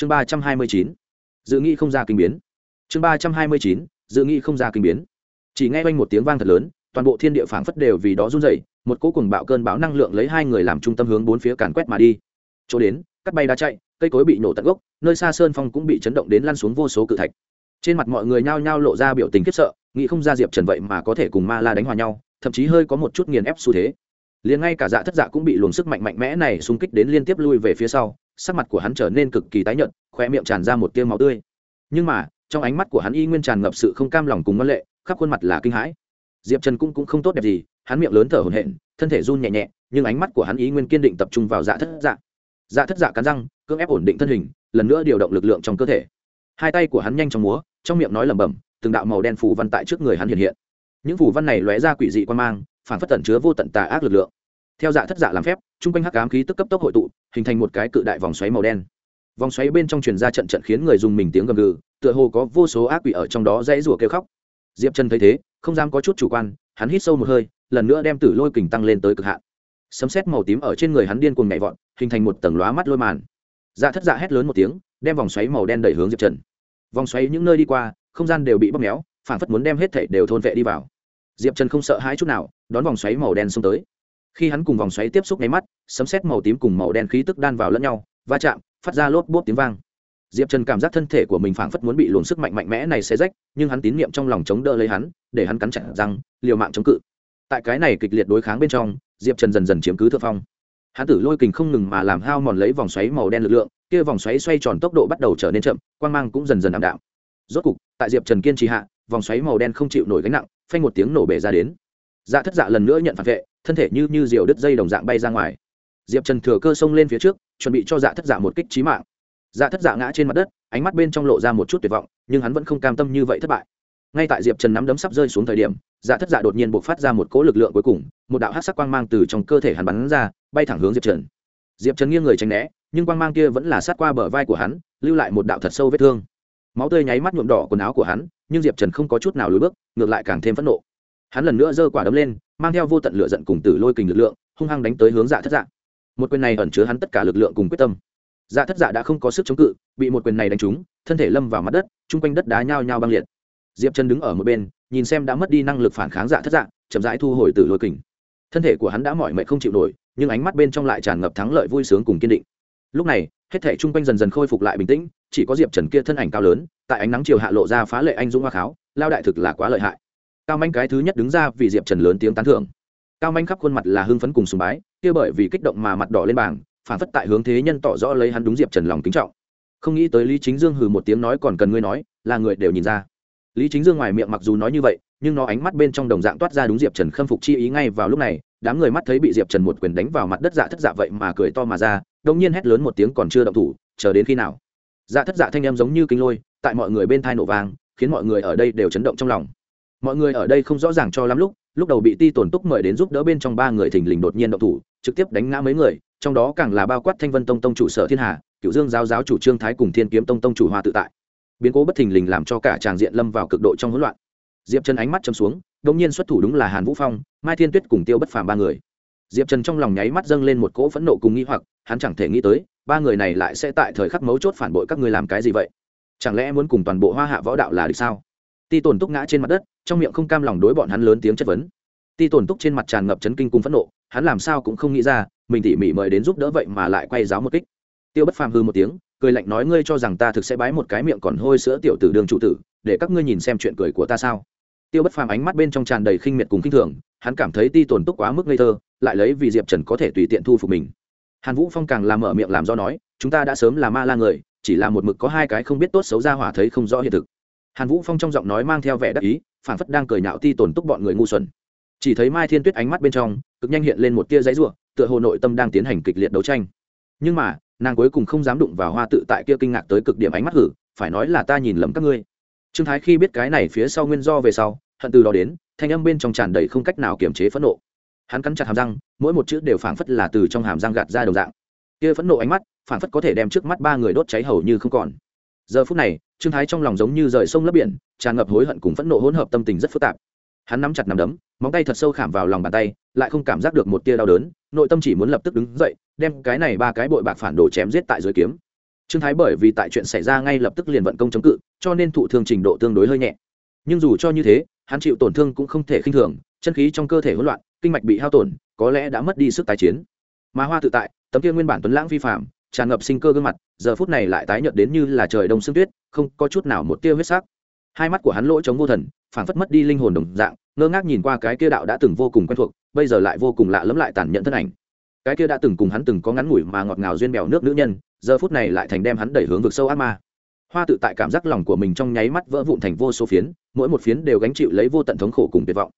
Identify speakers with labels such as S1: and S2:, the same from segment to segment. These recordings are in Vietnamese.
S1: chương ba trăm hai mươi chín, dự nghị không ra kinh biến. Chương ba trăm hai mươi chín, dự nghị không ra kinh biến. Chỉ nghe quanh một tiếng vang thật lớn, toàn bộ thiên địa phảng phất đều vì đó run rẩy, một cỗ cùng bạo cơn bão năng lượng lấy hai người làm trung tâm hướng bốn phía càn quét mà đi. Chỗ đến, cắt bay đá chạy, cây cối bị nổ tận gốc, nơi xa sơn phong cũng bị chấn động đến lăn xuống vô số cự thạch. Trên mặt mọi người nhao nhao lộ ra biểu tình khiếp sợ nghĩ không ra diệp trần vậy mà có thể cùng ma la đánh hòa nhau, thậm chí hơi có một chút nghiền ép xu thế liền ngay cả dạ thất dạ cũng bị luồng sức mạnh mạnh mẽ này xung kích đến liên tiếp lui về phía sau sắc mặt của hắn trở nên cực kỳ tái nhợt khoe miệng tràn ra một tiêu máu tươi. Nhưng mà trong ánh mắt của hắn y nguyên tràn ngập sự không cam lòng cùng ngân lệ khắp khuôn mặt là kinh hãi. Diệp trần cũng, cũng không tốt đẹp gì hắn miệng lớn thở hổn hển thân thể run nhẹ nhẹ nhưng ánh mắt của hắn ý nguyên kiên định tập trung vào dạ thất dạ. Dạ thất dạ cắn răng cưỡng ép ổn định thân hình lần nữa điều động lực lượng trong cơ thể. Hai tay của hắn nhanh chóng múa trong miệng nói lẩm bẩm từng đạo màu đen phủ văn tại trước người hắn hiện hiện. Những phủ văn này lóe ra quỷ dị quan mang phản phất tẩn chứa vô tận tà ác lực lượng. Theo dạ thất dạ làm phép, chung quanh hắc ám khí tức cấp tốc hội tụ, hình thành một cái cự đại vòng xoáy màu đen. Vòng xoáy bên trong truyền ra trận trận khiến người dùng mình tiếng gầm gừ, tựa hồ có vô số ác quỷ ở trong đó dãy rủa kêu khóc. Diệp trần thấy thế, không dám có chút chủ quan, hắn hít sâu một hơi, lần nữa đem tử lôi kình tăng lên tới cực hạn. Sấm xét màu tím ở trên người hắn điên cuồng nhảy vọt, hình thành một tầng lóa mắt lôi màn. Dạ thất dạ hét lớn một tiếng, đem vòng xoáy màu đen đẩy hướng diệp trần. Vòng xoáy những nơi đi qua, không gian đều bị bóp méo phản phất muốn đem hết thảy đều thôn vệ đi vào diệp trần không sợ hãi chút nào, đón vòng xoáy màu đen xông tới. Khi hắn cùng vòng xoáy tiếp xúc nháy mắt, sấm xét màu tím cùng màu đen khí tức đan vào lẫn nhau, va chạm, phát ra lốp bốp tiếng vang. Diệp trần cảm giác thân thể của mình phảng phất muốn bị luồn sức mạnh mạnh mẽ này xé rách, nhưng hắn tín nhiệm trong lòng chống đỡ lấy hắn, để hắn cắn chặt răng, liều mạng chống cự. Tại cái này kịch liệt đối kháng bên trong, diệp trần dần dần chiếm cứ thượng phong. Hắn tử lôi kình không ngừng mà làm hao mòn lấy vòng xoáy màu đen lực lượng, kia vòng xoáy xoay tròn tốc độ bắt đầu trở nên chậm, quang mang cũng dần dần ảm đạm. Rốt cục, tại diệp trần kiên trì hạ, vòng xoáy màu đen không chịu nổi gánh nặng phanh một tiếng nổ bể ra đến. Dạ thất dạ lần nữa nhận phản vệ, thân thể như như diều đứt dây đồng dạng bay ra ngoài. Diệp trần thừa cơ xông lên phía trước, chuẩn bị cho dạ thất dạ một kích trí mạng. Dạ thất dạ ngã trên mặt đất, ánh mắt bên trong lộ ra một chút tuyệt vọng, nhưng hắn vẫn không cam tâm như vậy thất bại. Ngay tại diệp trần nắm đấm sắp rơi xuống thời điểm dạ thất dạ đột nhiên buộc phát ra một cỗ lực lượng cuối cùng, một đạo hát sắc quang mang từ trong cơ thể hắn bắn ra, bay thẳng hướng diệp trần. Diệp trần nghiêng người tránh né, nhưng quang mang kia vẫn là sát qua bờ vai của hắn, lưu lại một đạo thật sâu vết thương. Máu tươi nháy mắt nhuộm đỏ quần áo của hắn nhưng diệp trần không có chút nào lùi bước, ngược lại càng thêm phẫn nộ. Hắn lần nữa giơ quả đấm lên, mang theo vô tận lửa giận cùng tử lôi kình lực lượng, hung hăng đánh tới hướng dạ thất dạ. Một quyền này ẩn chứa hắn tất cả lực lượng cùng quyết tâm. Dạ thất dạ đã không có sức chống cự, bị một quyền này đánh trúng, thân thể lâm vào mặt đất, chung quanh đất đá nhao nhao băng liệt. Diệp chân đứng ở một bên, nhìn xem đã mất đi năng lực phản kháng dạ thất dạ chậm rãi thu hồi từ lôi kình. Thân thể của hắn đã mỏi mệt không chịu nổi, nhưng ánh mắt bên trong lại tràn ngập thắng lợi vui sướng cùng kiên định. Lúc này, hết thể chung quanh dần dần khôi phục lại bình tĩnh chỉ có diệp trần kia thân ảnh cao lớn tại ánh nắng chiều hạ lộ ra phá lệ anh dũng hoa kháo lao đại thực là quá lợi hại cao manh cái thứ nhất đứng ra vì diệp trần lớn tiếng tán thưởng cao manh khắp khuôn mặt là hưng phấn cùng sùng bái kia bởi vì kích động mà mặt đỏ lên bảng phản phất tại hướng thế nhân tỏ rõ lấy hắn đúng diệp trần lòng kính trọng không nghĩ tới lý chính dương hừ một tiếng nói còn cần ngươi nói là người đều nhìn ra lý chính dương ngoài miệng mặc dù nói như vậy nhưng nó ánh mắt bên trong đồng dạng toát ra đúng diệp trần khâm phục chi ý ngay vào lúc này đám người mắt thấy bị diệp trần một quyền đánh vào mặt đất dạ thất dạ vậy mà cười to mà ra đông nhiên hét lớn một tiếng còn chưa động thủ chờ đến khi nào dạ thất dạ thanh em giống như kinh lôi tại mọi người bên thai nổ vàng, khiến mọi người ở đây đều chấn động trong lòng. Mọi người ở đây không rõ ràng cho lắm lúc lúc đầu bị ti tổn túc mời đến giúp đỡ bên trong ba người thình lình đột nhiên động thủ trực tiếp đánh ngã mấy người trong đó càng là bao quát thanh vân tông tông chủ sở thiên hà cựu dương giáo giáo chủ trương thái cùng thiên kiếm tông tông chủ hoa tự tại. Biến cố bất thình lình làm cho cả tràng diện lâm vào cực độ trong hỗn loạn. Diệp trần ánh mắt chấm xuống đ ỗ n g nhiên xuất thủ đúng là hàn vũ phong mai thiên tuyết cùng tiêu bất phàm ba người. Diệp trần trong lòng nháy mắt dâng lên một cỗ phẫn nộ cùng nghĩ hoặc hắn chẳng thể nghĩ tới ba người này lại sẽ tại thời khắc mấu chốt phản bội các người làm cái gì vậy? Chẳng lẽ muốn cùng toàn bộ hoa hạ võ đạo là được sao? Ti tổn túc ngã trên mặt đất, trong miệng không cam lòng đối bọn hắn lớn tiếng chất vấn. Ti tổn túc trên mặt tràn ngập chấn kinh cùng phẫn nộ, hắn làm sao cũng không nghĩ ra, mình tỉ mỉ mời đến giúp đỡ vậy mà lại quay giáo một kích. Tiêu bất phàm hư một tiếng, cười lạnh nói, ngươi cho rằng ta thực sẽ bái một cái miệng còn hôi sữa tiểu tử đường trụ tử, để các ngươi nhìn xem chuyện cười của ta sao? Tiêu bất phàm ánh mắt bên trong tràn đầy khinh miệt cùng khinh thường, hắn cảm thấy ti tổn túc quá mức ngây thơ, lại lấy vì diệp trần có thể tùy tiện thu phục mình hàn vũ phong càng làm mở miệng làm do nói chúng ta đã sớm là ma la người chỉ là một mực có hai cái không biết tốt xấu ra hỏa thấy không rõ hiện thực. Hàn vũ phong trong giọng nói mang theo vẻ đắc ý phản phất đang cười nhạo ti tổn túc bọn người ngu xuẩn. Chỉ thấy mai thiên tuyết ánh mắt bên trong cực nhanh hiện lên một tia giấy rủa, tựa hồ nội tâm đang tiến hành kịch liệt đấu tranh. Nhưng mà nàng cuối cùng không dám đụng vào hoa tự tại kia kinh ngạc tới cực điểm ánh mắt hử phải nói là ta nhìn lầm các ngươi. Trương thái khi biết cái này phía sau nguyên do về sau hận từ đó đến thanh âm bên trong tràn đầy không cách nào kiềm chế phẫn nộ hắn cắn chặt hàm răng, mỗi một chữ đều phảng phất là từ trong hàm răng gạt ra đầu dạng. Kia phẫn nộ ánh mắt, phảng phất có thể đem trước mắt ba người đốt cháy hầu như không còn. Giờ phút này, trương thái trong lòng giống như rời sông lấp biển, tràn ngập hối hận cùng phẫn nộ hỗn hợp tâm tình rất phức tạp. Hắn nắm chặt nắm đấm, móng tay thật sâu khảm vào lòng bàn tay, lại không cảm giác được một tia đau đớn, nội tâm chỉ muốn lập tức đứng dậy, đem cái này ba cái bội bạc phản đồ chém giết tại dưới kiếm. Trương thái bởi vì tại chuyện xảy ra ngay lập tức liền vận công chống cự, cho nên thụ thương trình độ tương đối hơi nhẹ. Nhưng dù cho như thế, hắn chịu tổn thương cũng không thể khinh thường, chân khí trong cơ thể hỗn loạn kinh mạch bị hao tổn, có lẽ đã mất đi sức tái chiến. Mà hoa tự tại, tấm kia nguyên bản tuấn lãng vi phạm tràn ngập sinh cơ gương mặt, giờ phút này lại tái nhợt đến như là trời đông sương tuyết, không có chút nào một tia huyết sắc. Hai mắt của hắn lỗ chống vô thần, phảng phất mất đi linh hồn đồng dạng, ngơ ngác nhìn qua cái kia đạo đã từng vô cùng quen thuộc, bây giờ lại vô cùng lạ lẫm lại tàn nhẫn thân ảnh. Cái kia đã từng cùng hắn từng có ngắn ngủi mà ngọt ngào duyên bèo nước nữ nhân, giờ phút này lại thành đem hắn đẩy hướng vực sâu ác ma. Hoa tự tại cảm giác lòng của mình trong nháy mắt vỡ vụn thành vô số phiến, mỗi một phiến đều gánh chịu lấy vô tận thống khổ cùng tuyệt vọng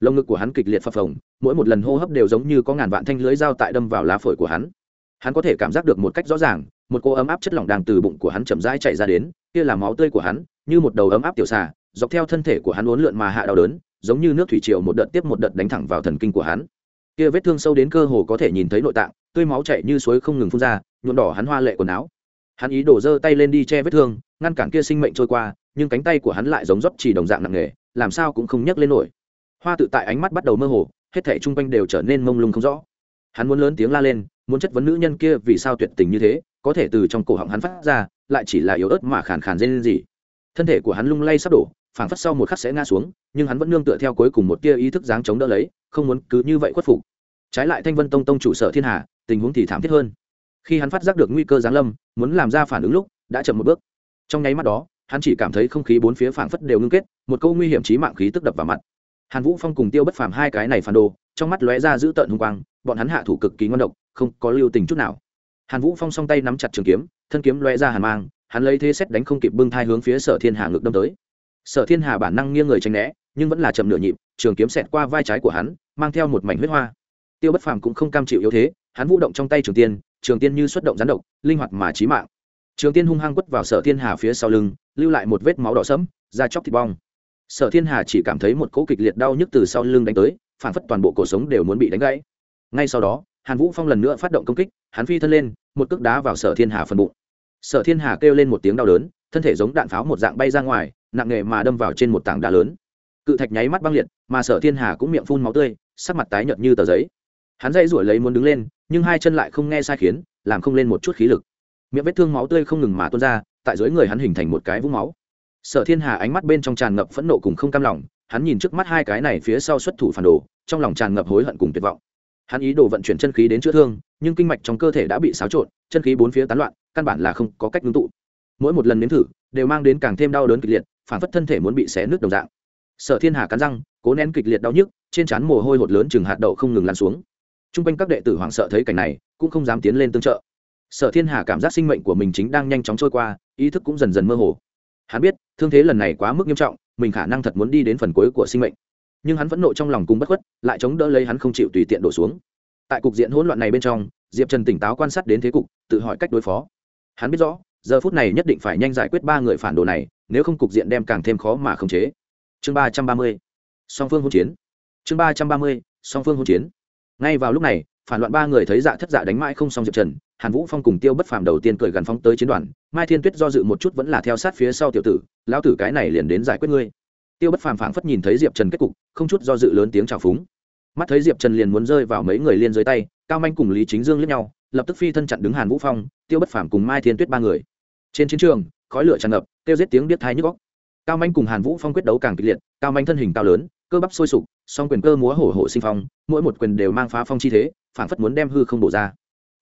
S1: lồng ngực của hắn kịch liệt phập phồng, mỗi một lần hô hấp đều giống như có ngàn vạn thanh lưới dao tại đâm vào lá phổi của hắn. Hắn có thể cảm giác được một cách rõ ràng, một cô ấm áp chất lỏng đang từ bụng của hắn chậm rãi chạy ra đến, kia là máu tươi của hắn, như một đầu ấm áp tiểu xà, dọc theo thân thể của hắn uốn lượn mà hạ đau đớn, giống như nước thủy triều một đợt tiếp một đợt đánh thẳng vào thần kinh của hắn. Kia vết thương sâu đến cơ hồ có thể nhìn thấy nội tạng, tươi máu chảy như suối không ngừng phun ra, nhuộm đỏ hắn hoa lệ quần áo. Hắn ý đổ giơ tay lên đi che vết thương, ngăn cản kia sinh mệnh trôi qua, nhưng cánh tay của hắn lại giống rót chỉ đồng dạng nặng nề, làm sao cũng không nhấc lên nổi hoa tự tại ánh mắt bắt đầu mơ hồ, hết thảy chung quanh đều trở nên mông lung không rõ. Hắn muốn lớn tiếng la lên, muốn chất vấn nữ nhân kia vì sao tuyệt tình như thế, có thể từ trong cổ họng hắn phát ra, lại chỉ là yếu ớt mà khàn khàn dây lên gì. Thân thể của hắn lung lay sắp đổ, phảng phất sau một khắc sẽ ngã xuống, nhưng hắn vẫn nương tựa theo cuối cùng một tia ý thức dáng chống đỡ lấy, không muốn cứ như vậy khuất phục. Trái lại thanh vân tông tông chủ sở thiên hà, tình huống thì thảm thiết hơn. Khi hắn phát giác được nguy cơ giáng lâm, muốn làm ra phản ứng lúc, đã chậm một bước. Trong nháy mắt đó, hắn chỉ cảm thấy không khí bốn phía phảng phất đều ngưng kết, một câu nguy hiểm trí mạng khí tức đập vào mặt hàn vũ phong cùng tiêu bất phàm hai cái này phản đồ, trong mắt lóe ra giữ tợn hung quang, bọn hắn hạ thủ cực kỳ ngon độc, không có lưu tình chút nào. Hàn vũ phong song tay nắm chặt trường kiếm, thân kiếm lóe ra hàn mang, hắn lấy thế xét đánh không kịp bưng thai hướng phía sở thiên hà ngược đâm tới. Sở thiên hà bản năng nghiêng người tránh né, nhưng vẫn là chậm nửa nhịp, trường kiếm xẹt qua vai trái của hắn, mang theo một mảnh huyết hoa. Tiêu bất phàm cũng không cam chịu yếu thế, hắn vũ động trong tay trường tiên trường tiên như xuất động gián độc, linh hoạt mà trí mạng. Trường tiên hung hăng quất vào sở thiên hà phía sau lưng, lưu lại một vết máu đỏ sẫm, da chóc thịt bong sở thiên hà chỉ cảm thấy một cỗ kịch liệt đau nhức từ sau lưng đánh tới phản phất toàn bộ cổ sống đều muốn bị đánh gãy. Ngay sau đó, hàn vũ phong lần nữa phát động công kích, hắn phi thân lên, một cước đá vào sở thiên hà phần bụng. Sở thiên hà kêu lên một tiếng đau đớn, thân thể giống đạn pháo một dạng bay ra ngoài, nặng nề mà đâm vào trên một tảng đá lớn. Cự thạch nháy mắt băng liệt, mà sở thiên hà cũng miệng phun máu tươi, sắc mặt tái nhợt như tờ giấy. Hắn dây rủi lấy muốn đứng lên, nhưng hai chân lại không nghe sai khiến, làm không lên một chút khí lực. Miệng vết thương máu tươi không ngừng mà tuôn ra, tại dưới người hắn hình thành một cái vũng máu sở thiên hà ánh mắt bên trong tràn ngập phẫn nộ cùng không cam lòng, hắn nhìn trước mắt hai cái này phía sau xuất thủ phản đồ, trong lòng tràn ngập hối hận cùng tuyệt vọng. Hắn ý đồ vận chuyển chân khí đến chữa thương, nhưng kinh mạch trong cơ thể đã bị xáo trộn, chân khí bốn phía tán loạn, căn bản là không có cách ngưng tụ. Mỗi một lần nếm thử, đều mang đến càng thêm đau đớn kịch liệt, phản phất thân thể muốn bị xé nước đồng dạng. Sở thiên hà cắn răng, cố nén kịch liệt đau nhức, trên trán mồ hôi hột lớn chừng hạt đậu không ngừng lan xuống. T r u n g quanh các đệ tử hoảng sợ thấy cảnh này, cũng không dám tiến lên tương trợ. Sở thiên hà cảm giác sinh mệnh của mình chính đang nhanh chóng trôi qua, ý thức cũng dần dần mơ hồ hắn biết, thương thế lần này quá mức nghiêm trọng, mình khả năng thật muốn đi đến phần cuối của sinh mệnh. Nhưng hắn vẫn nộ trong lòng cùng bất khuất, lại chống đỡ lấy hắn không chịu tùy tiện đổ xuống. Tại cục diện hỗn loạn này bên trong, diệp trần tỉnh táo quan sát đến thế cục, tự hỏi cách đối phó. Hắn biết rõ, giờ phút này nhất định phải nhanh giải quyết ba người phản đồ này, nếu không cục diện đem càng thêm khó mà khống chế. Chương ba trăm ba mươi, song phương hỗn chiến. Chương ba trăm ba mươi, song phương hỗn chiến. Ngay vào lúc này phản loạn ba người thấy dạ thất dạ đánh mãi không xong diệp trần, hàn vũ phong cùng tiêu bất phàm đầu tiên cười gần phóng tới chiến đoàn, mai thiên tuyết do dự một chút vẫn là theo sát phía sau tiểu tử, lão tử cái này liền đến giải quyết ngươi. Tiêu bất phàm phảng phất nhìn thấy diệp trần kết cục, không chút do dự lớn tiếng chào phúng. Mắt thấy diệp trần liền muốn rơi vào mấy người liên dưới tay, cao manh cùng lý chính dương lẫn nhau, lập tức phi thân chặn đứng hàn vũ phong, tiêu bất phàm cùng mai thiên tuyết ba người. Trên chiến trường, khói lửa tràn ngập tiêu giết tiếng biết thai nhức góc cao manh cùng hàn vũ phong quyết đấu càng kịch liệt, cao manh thân hình cao lớn, cơ bắp sôi sục, song quyền cơ múa hổ hổ sinh phong, mỗi một quyền đều mang phá phong chi thế phản phất muốn đem hư không bổ ra.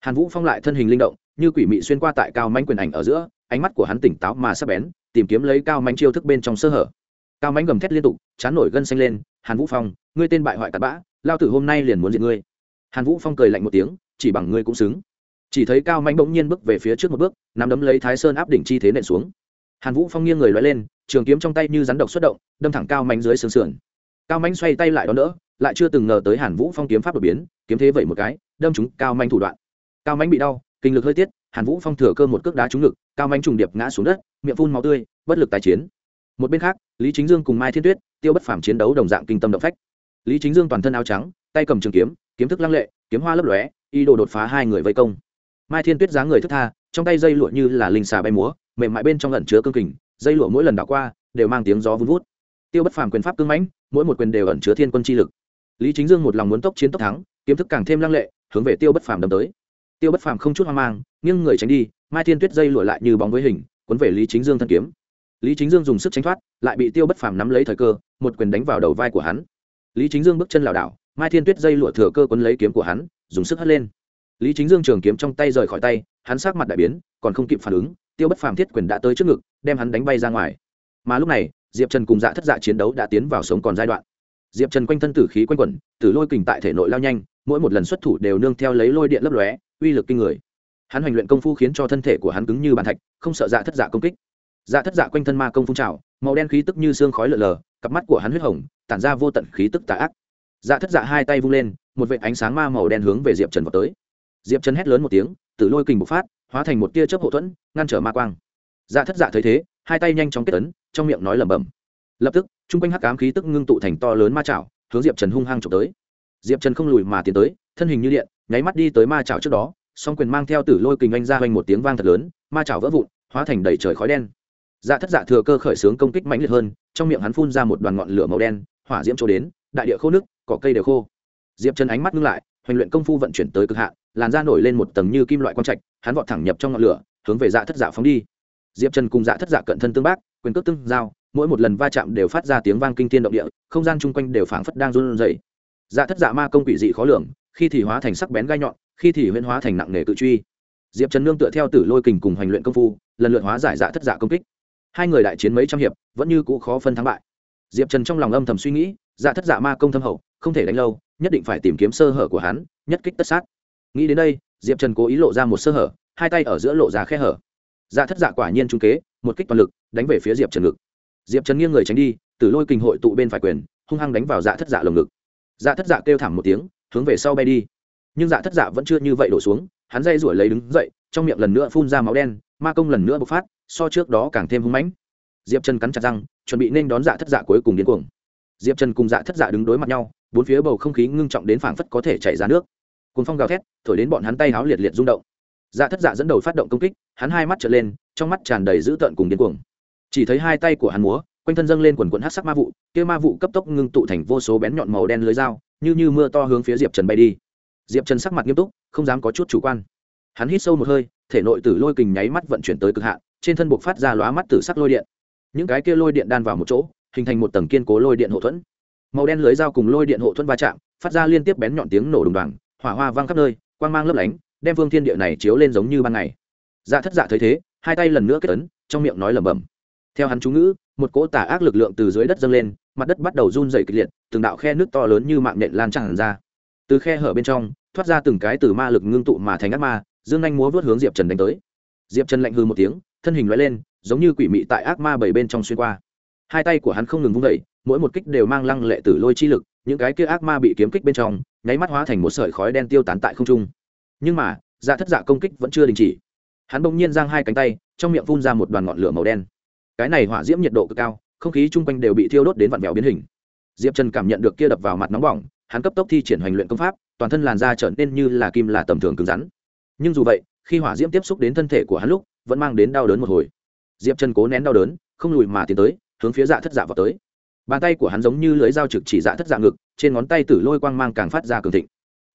S1: Hàn vũ phong lại thân hình linh động, như quỷ mị xuyên qua tại cao manh quyền ảnh ở giữa, ánh mắt của hắn tỉnh táo mà sắp bén, tìm kiếm lấy cao manh chiêu thức bên trong sơ hở. Cao manh gầm thét liên tục, chán nổi gân xanh lên, hàn vũ phong, ngươi tên bại hoại tạt bã, lao tử hôm nay liền muốn diệt ngươi. Hàn vũ phong cười lạnh một tiếng, chỉ bằng ngươi cũng xứng. Chỉ thấy cao manh bỗng nhiên bước về phía trước một bước, nắm đấm lấy thái sơn áp đỉnh chi thế nện xuống. Hàn vũ phong nghiêng người l lên, trường kiếm trong tay như rắn độc xuất động, đâm thẳng cao manh dưới sườn sườn. Cao manh xoay tay lại đón đỡ lại chưa từng ngờ tới hàn vũ phong kiếm pháp đột biến, kiếm thế vậy một cái, đâm trúng cao manh thủ đoạn. Cao manh bị đau, kinh lực hơi tiết, hàn vũ phong thừa cơ một cước đá trúng ngực, cao manh trùng điệp ngã xuống đất, miệng phun máu tươi, bất lực tài chiến. Một bên khác, lý chính dương cùng mai thiên tuyết, tiêu bất phàm chiến đấu đồng dạng kinh tâm động phách. Lý chính dương toàn thân áo trắng, tay cầm trường kiếm kiếm thức lăng lệ, kiếm hoa lấp lóe y đồ đột phá hai người vây công. Mai thiên tuyết dáng người thức tha, trong tay dây lụa như là linh xà bay múa, mềm mại bên trong lẩn chứa cương kình, dây lụa mỗi lần đảo qua, đều mang tiếng gió vun vút. Tiêu bất phàm quyền pháp cương mãnh, mỗi một quyền đều ẩn chứa thiên quân chi lực lý chính dương một lòng muốn tốc chiến tốc thắng, kiếm thức càng thêm lăng lệ, hướng về tiêu bất phàm đâm tới. Tiêu bất phàm không chút hoang mang, nghiêng người tránh đi, mai thiên tuyết dây lụa lại như bóng với hình, cuốn về lý chính dương thân kiếm. Lý chính dương dùng sức tránh thoát, lại bị tiêu bất phàm nắm lấy thời cơ, một quyền đánh vào đầu vai của hắn. Lý chính dương bước chân lảo đảo, mai thiên tuyết dây lụa thừa cơ quấn lấy kiếm của hắn, dùng sức hất lên. Lý chính dương trường kiếm trong tay rời khỏi tay, hắn sát mặt đại biến, còn không kịp phản ứng, tiêu bất phàm thiết quyền đã tới trước ngực, đem hắn đánh bay ra ngoài. Mà lúc này, diệp trần cùng dạ thất dạ chiến đấu đã tiến vào sống còn giai đoạn diệp trần quanh thân tử khí quanh quẩn, tử lôi kình tại thể nội lao nhanh, mỗi một lần xuất thủ đều nương theo lấy lôi điện lấp lóe, uy lực kinh người. Hắn hoành luyện công phu khiến cho thân thể của hắn cứng như bàn thạch, không sợ dạ thất dạ công kích. Dạ thất dạ quanh thân ma công phun trào, màu đen khí tức như xương khói lở lờ cặp mắt của hắn huyết hồng, tản ra vô tận khí tức tà ác. Dạ thất dạ hai tay vung lên, một vệ ánh sáng ma màu đen hướng về diệp trần vào tới. Diệp trần hét lớn một tiếng, tử lôi kình bộc phát, hóa thành một tia chớp hậu thuẫn, ngăn trở ma quang. Dạ thất dạ thấy thế, hai tay nhanh chóng kết ấn, trong miệng nói lẩm bẩm lập tức, chung quanh hắc ám khí tức ngưng tụ thành to lớn ma chảo, hướng diệp trần hung hăng trộm tới. Diệp trần không lùi mà tiến tới, thân hình như điện, nháy mắt đi tới ma chảo trước đó, song quyền mang theo tử lôi kình anh ra hoành một tiếng vang thật lớn, ma chảo vỡ vụn, hóa thành đầy trời khói đen. Dạ thất dạ thừa cơ khởi xướng công kích mãnh liệt hơn, trong miệng hắn phun ra một đoàn ngọn lửa màu đen, hỏa diễm trổ đến, đại địa khô nước, cỏ cây đều khô. Diệp trần ánh mắt ngưng lại hoành luyện công phu vận chuyển tới cực hạn, làn da nổi lên một tầng như kim loại quang trạch, hắn vọt thẳng nhập trong ngọn lửa, hướng về dạ thất dạ phóng đi. Diệp trần cùng dạ thất dạ cận thân tương bác, quyền cước tương giao mỗi một lần va chạm đều phát ra tiếng vang kinh thiên động địa, không gian chung quanh đều phảng phất đang run rẩy. Dạ thất dạ ma công quỷ dị khó lường, khi thì hóa thành sắc bén gai nhọn, khi thì huyễn hóa thành nặng nề tự truy. Diệp trần nương tựa theo tử lôi kình cùng hành luyện công phu, lần lượt hóa giải dạ thất dạ công kích. Hai người đại chiến mấy trăm hiệp, vẫn như cũ khó phân thắng bại. Diệp trần trong lòng âm thầm suy nghĩ dạ thất dạ ma công thâm hậu, không thể đánh lâu, nhất định phải tìm kiếm sơ hở của hắn, nhất kích tất sát. Nghĩ đến đây, diệp trần cố ý lộ ra một sơ hở, hai tay ở giữa lộ ra khe hở. Dạ thất dạ quả nhiên trung kế, một kích toàn lực, đánh về phía diệp trần ngực diệp trần nghiêng người tránh đi từ lôi kình hội tụ bên phải quyền hung hăng đánh vào dạ thất dạ lồng ngực dạ thất dạ kêu thảm một tiếng hướng về sau bay đi nhưng dạ thất dạ vẫn chưa như vậy đổ xuống hắn dây rủi lấy đứng dậy trong miệng lần nữa phun ra máu đen ma công lần nữa bộc phát so trước đó càng thêm hung mãnh diệp trần cắn chặt răng chuẩn bị nên đón dạ thất dạ cuối cùng điên cuồng diệp trần cùng dạ thất dạ đứng đối mặt nhau bốn phía bầu không khí ngưng trọng đến phảng phất có thể chảy ra nước cuốn phong gào thét thổi đến bọn hắn tay háo liệt liệt rung động dạ thất dạ dẫn đầu phát động công kích hắn hai mắt trở lên trong mắt tràn đầy dữ tợn cùng điên cuồng chỉ thấy hai tay của hắn múa, quanh thân dâng lên quần quần hát sắc ma vụ, kia ma vụ cấp tốc ngưng tụ thành vô số bén nhọn màu đen lưới dao, như như mưa to hướng phía diệp trần bay đi. Diệp trần sắc mặt nghiêm túc, không dám có chút chủ quan. Hắn hít sâu một hơi, thể nội tử lôi kình nháy mắt vận chuyển tới cực hạn, trên thân buộc phát ra lóa mắt tử sắc lôi điện. Những cái kia lôi điện đan vào một chỗ, hình thành một tầng kiên cố lôi điện hộ thuẫn. Màu đen lưới dao cùng lôi điện hộ thuẫn va chạm, phát ra liên tiếp bén nhọn tiếng nổ đùng đoàn hỏa hoa vang khắp nơi, quang mang lấp lánh, đem phương thiên địa này chiếu lên giống như ban ngày. Dạ thất dạ thấy thế, hai tay lần nữa kết ấn, trong miệng nói lẩm bẩm theo hắn chú ngữ, một cỗ tả ác lực lượng từ dưới đất dâng lên, mặt đất bắt đầu run dày kịch liệt, từng đạo khe nước to lớn như mạng nhện lan tràn ra. Từ khe hở bên trong, thoát ra từng cái từ ma lực ngưng tụ mà thành ác ma, dương anh múa vớt hướng diệp trần đánh tới. Diệp trần lạnh hư một tiếng, thân hình loại lên, giống như quỷ mị tại ác ma bảy bên trong xuyên qua. Hai tay của hắn không ngừng vung vẩy mỗi một kích đều mang lăng lệ tử lôi chi lực, những cái kia ác ma bị kiếm kích bên trong, nháy mắt hóa thành một sợi khói đen tiêu tán tại không trung. Nhưng mà dạ thất dạ công kích vẫn chưa đình chỉ. Hắn bỗng nhiên giang hai cánh tay, trong miệng phun ra một đoàn ngọn lửa màu đen cái này hỏa diễm nhiệt độ cực cao, không khí chung quanh đều bị thiêu đốt đến vặn vẹo biến hình. Diệp trần cảm nhận được kia đập vào mặt nóng bỏng, hắn cấp tốc thi triển hoành luyện công pháp, toàn thân làn da trở nên như là kim là tầm thường cứng rắn. Nhưng dù vậy, khi hỏa diễm tiếp xúc đến thân thể của hắn lúc, vẫn mang đến đau đớn một hồi. Diệp trần cố nén đau đớn, không lùi mà tiến tới, hướng phía dạ thất dạ vào tới. Bàn tay của hắn giống như lưới dao trực chỉ dạ thất dạ ngực, trên ngón tay tử lôi quang mang càng phát ra cường thịnh.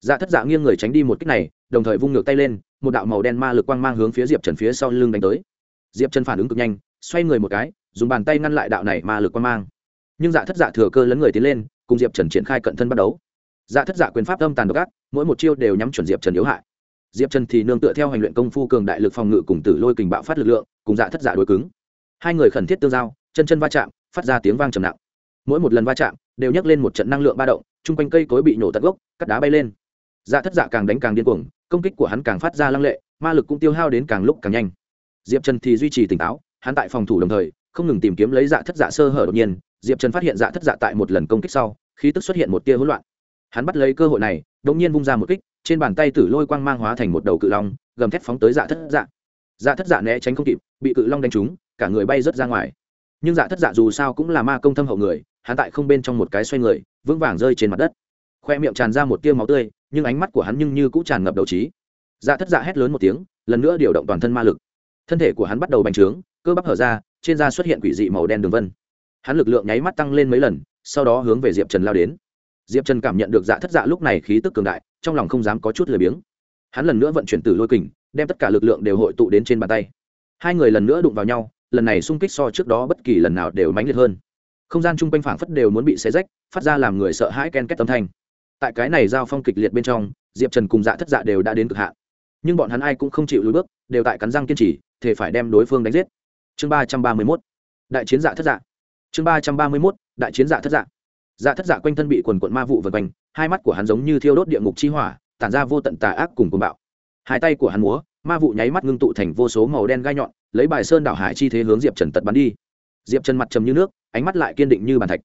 S1: Dạ thất dạ nghiêng người tránh đi một kích này, đồng thời vung ngược tay lên, một đạo màu đen ma lực quang mang hướng phía diệp trần phía sau lưng đánh tới. Diệp trần phản ứng cực nhanh xoay người một cái, dùng bàn tay ngăn lại đạo này ma lực quan mang. Nhưng dạ thất dạ thừa cơ lấn người tiến lên, cùng diệp trần triển khai cận thân bắt đấu dạ thất dạ quyền pháp âm tàn độc ác, mỗi một chiêu đều nhắm chuẩn diệp trần yếu hại. Diệp trần thì nương tựa theo hành luyện công phu cường đại lực phòng ngự cùng tử lôi kình bạo phát lực lượng, cùng dạ thất dạ đối cứng. Hai người khẩn thiết tương giao, chân chân va chạm, phát ra tiếng vang trầm nặng. Mỗi một lần va chạm, đều nhắc lên một trận năng lượng ba động, chung quanh cây cối bị nổ tận gốc, cắt đá bay lên. Dạ thất dạ càng đánh càng điên cuồng, công kích của hắn càng phát ra lăng lệ, ma lực cũng tiêu hao đến càng lúc càng nhanh. Diệp trần thì duy trì tỉnh táo hắn tại phòng thủ đồng thời, không ngừng tìm kiếm lấy dạ thất dạ sơ hở đột nhiên, diệp trần phát hiện dạ thất dạ tại một lần công kích sau, khí tức xuất hiện một tia hỗn loạn. Hắn bắt lấy cơ hội này đ ỗ n g nhiên vung ra một kích, trên bàn tay tử lôi quang mang hóa thành một đầu cự long, gầm thép phóng tới dạ thất dạ. Dạ thất dạ né tránh không kịp, bị cự long đánh trúng, cả người bay rớt ra ngoài. Nhưng dạ thất dạ dù sao cũng là ma công thâm hậu người, hắn tại không bên trong một cái xoay người, vững vàng rơi trên mặt đất. Khoe miệng tràn ra một tia máu tươi, nhưng ánh mắt của hắn nhưng như cũng tràn ngập đầu trí. Dạ thất dạ hét lớn một tiếng, lần nữa điều động toàn thân ma lực. Thân thể của hắn bắt đầu bành trướng cơ bắp hở ra, trên da xuất hiện quỷ dị màu đen đường vân. Hắn lực lượng nháy mắt tăng lên mấy lần, sau đó hướng về diệp trần lao đến. Diệp trần cảm nhận được dạ thất dạ lúc này khí tức cường đại, trong lòng không dám có chút lười biếng. Hắn lần nữa vận chuyển tử lôi kình, đem tất cả lực lượng đều hội tụ đến trên bàn tay. Hai người lần nữa đụng vào nhau, lần này xung kích so trước đó bất kỳ lần nào đều mãnh liệt hơn. Không gian chung quanh phảng phất đều muốn bị xé rách, phát ra làm người sợ hãi ken két âm thanh. Tại cái này giao phong kịch liệt bên trong, diệp trần cùng dạ thất dạ đều đã đến cực hạn. Nhưng bọn hắn ai cũng không chịu lùi bước, đều tại cắn răng kiên trì thể phải đem đối phương đánh giết chương ba trăm ba mươi mốt. Đại chiến dạ thất dạ. Chương ba trăm ba mươi mốt, đại chiến dạ thất dạ. Dạ thất dạ quanh thân bị quần quận ma vụ vật quanh, hai mắt của hắn giống như thiêu đốt địa ngục chi hỏa, tản ra vô tận tà ác cùng cuồng bạo. Hai tay của hắn múa, ma vụ nháy mắt ngưng tụ thành vô số màu đen gai nhọn, lấy bài sơn đảo hải chi thế hướng diệp trần tật bắn đi. Diệp trần mặt trầm như nước, ánh mắt lại kiên định như bàn thạch.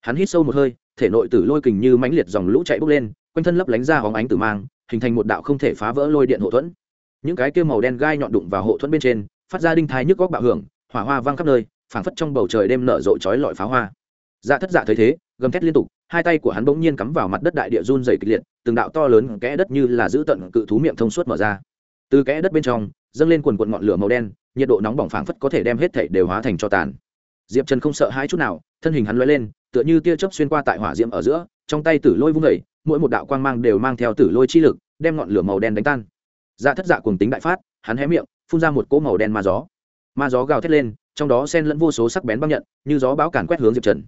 S1: Hắn hít sâu một hơi, thể nội tử lôi kình như mãnh liệt dòng lũ chạy bốc lên, quanh thân lấp lánh ra hóng ánh tử mang, hình thành một đạo không thể phá vỡ lôi điện hộ thuẫn. Những cái kia màu đen gai nhọn đụng vào hộ thuẫn bên trên, phát ra đinh thái nhức góc bạo hưởng hỏa hoa văng khắp nơi, phảng phất trong bầu trời đêm nở rộ chói lọi pháo hoa. Dạ thất dạ thấy thế, gầm thét liên tục, hai tay của hắn bỗng nhiên cắm vào mặt đất đại địa run dày kịch liệt, từng đạo to lớn kẽ đất như là giữ tận cự thú miệng thông suốt mở ra. Từ kẽ đất bên trong, dâng lên quần quận ngọn lửa màu đen, nhiệt độ nóng bỏng phảng phất có thể đem hết thảy đều hóa thành cho tàn. Diệp trần không sợ hãi chút nào, thân hình hắn lóe lên, tựa như tia chớp xuyên qua tại hỏa diễm ở giữa, trong tay tử lôi vung vẩy mỗi một đạo quang mang đều mang theo tử lôi chi lực, đem ngọn lửa màu đen đánh tan. Dạ thất dạ cùng tính đại phát, hắn hé miệng, phun ra một cỗ màu đen ma gió ma gió gào thét lên, trong đó xen lẫn vô số sắc bén băng nhận, như gió báo càn quét hướng diệp trần.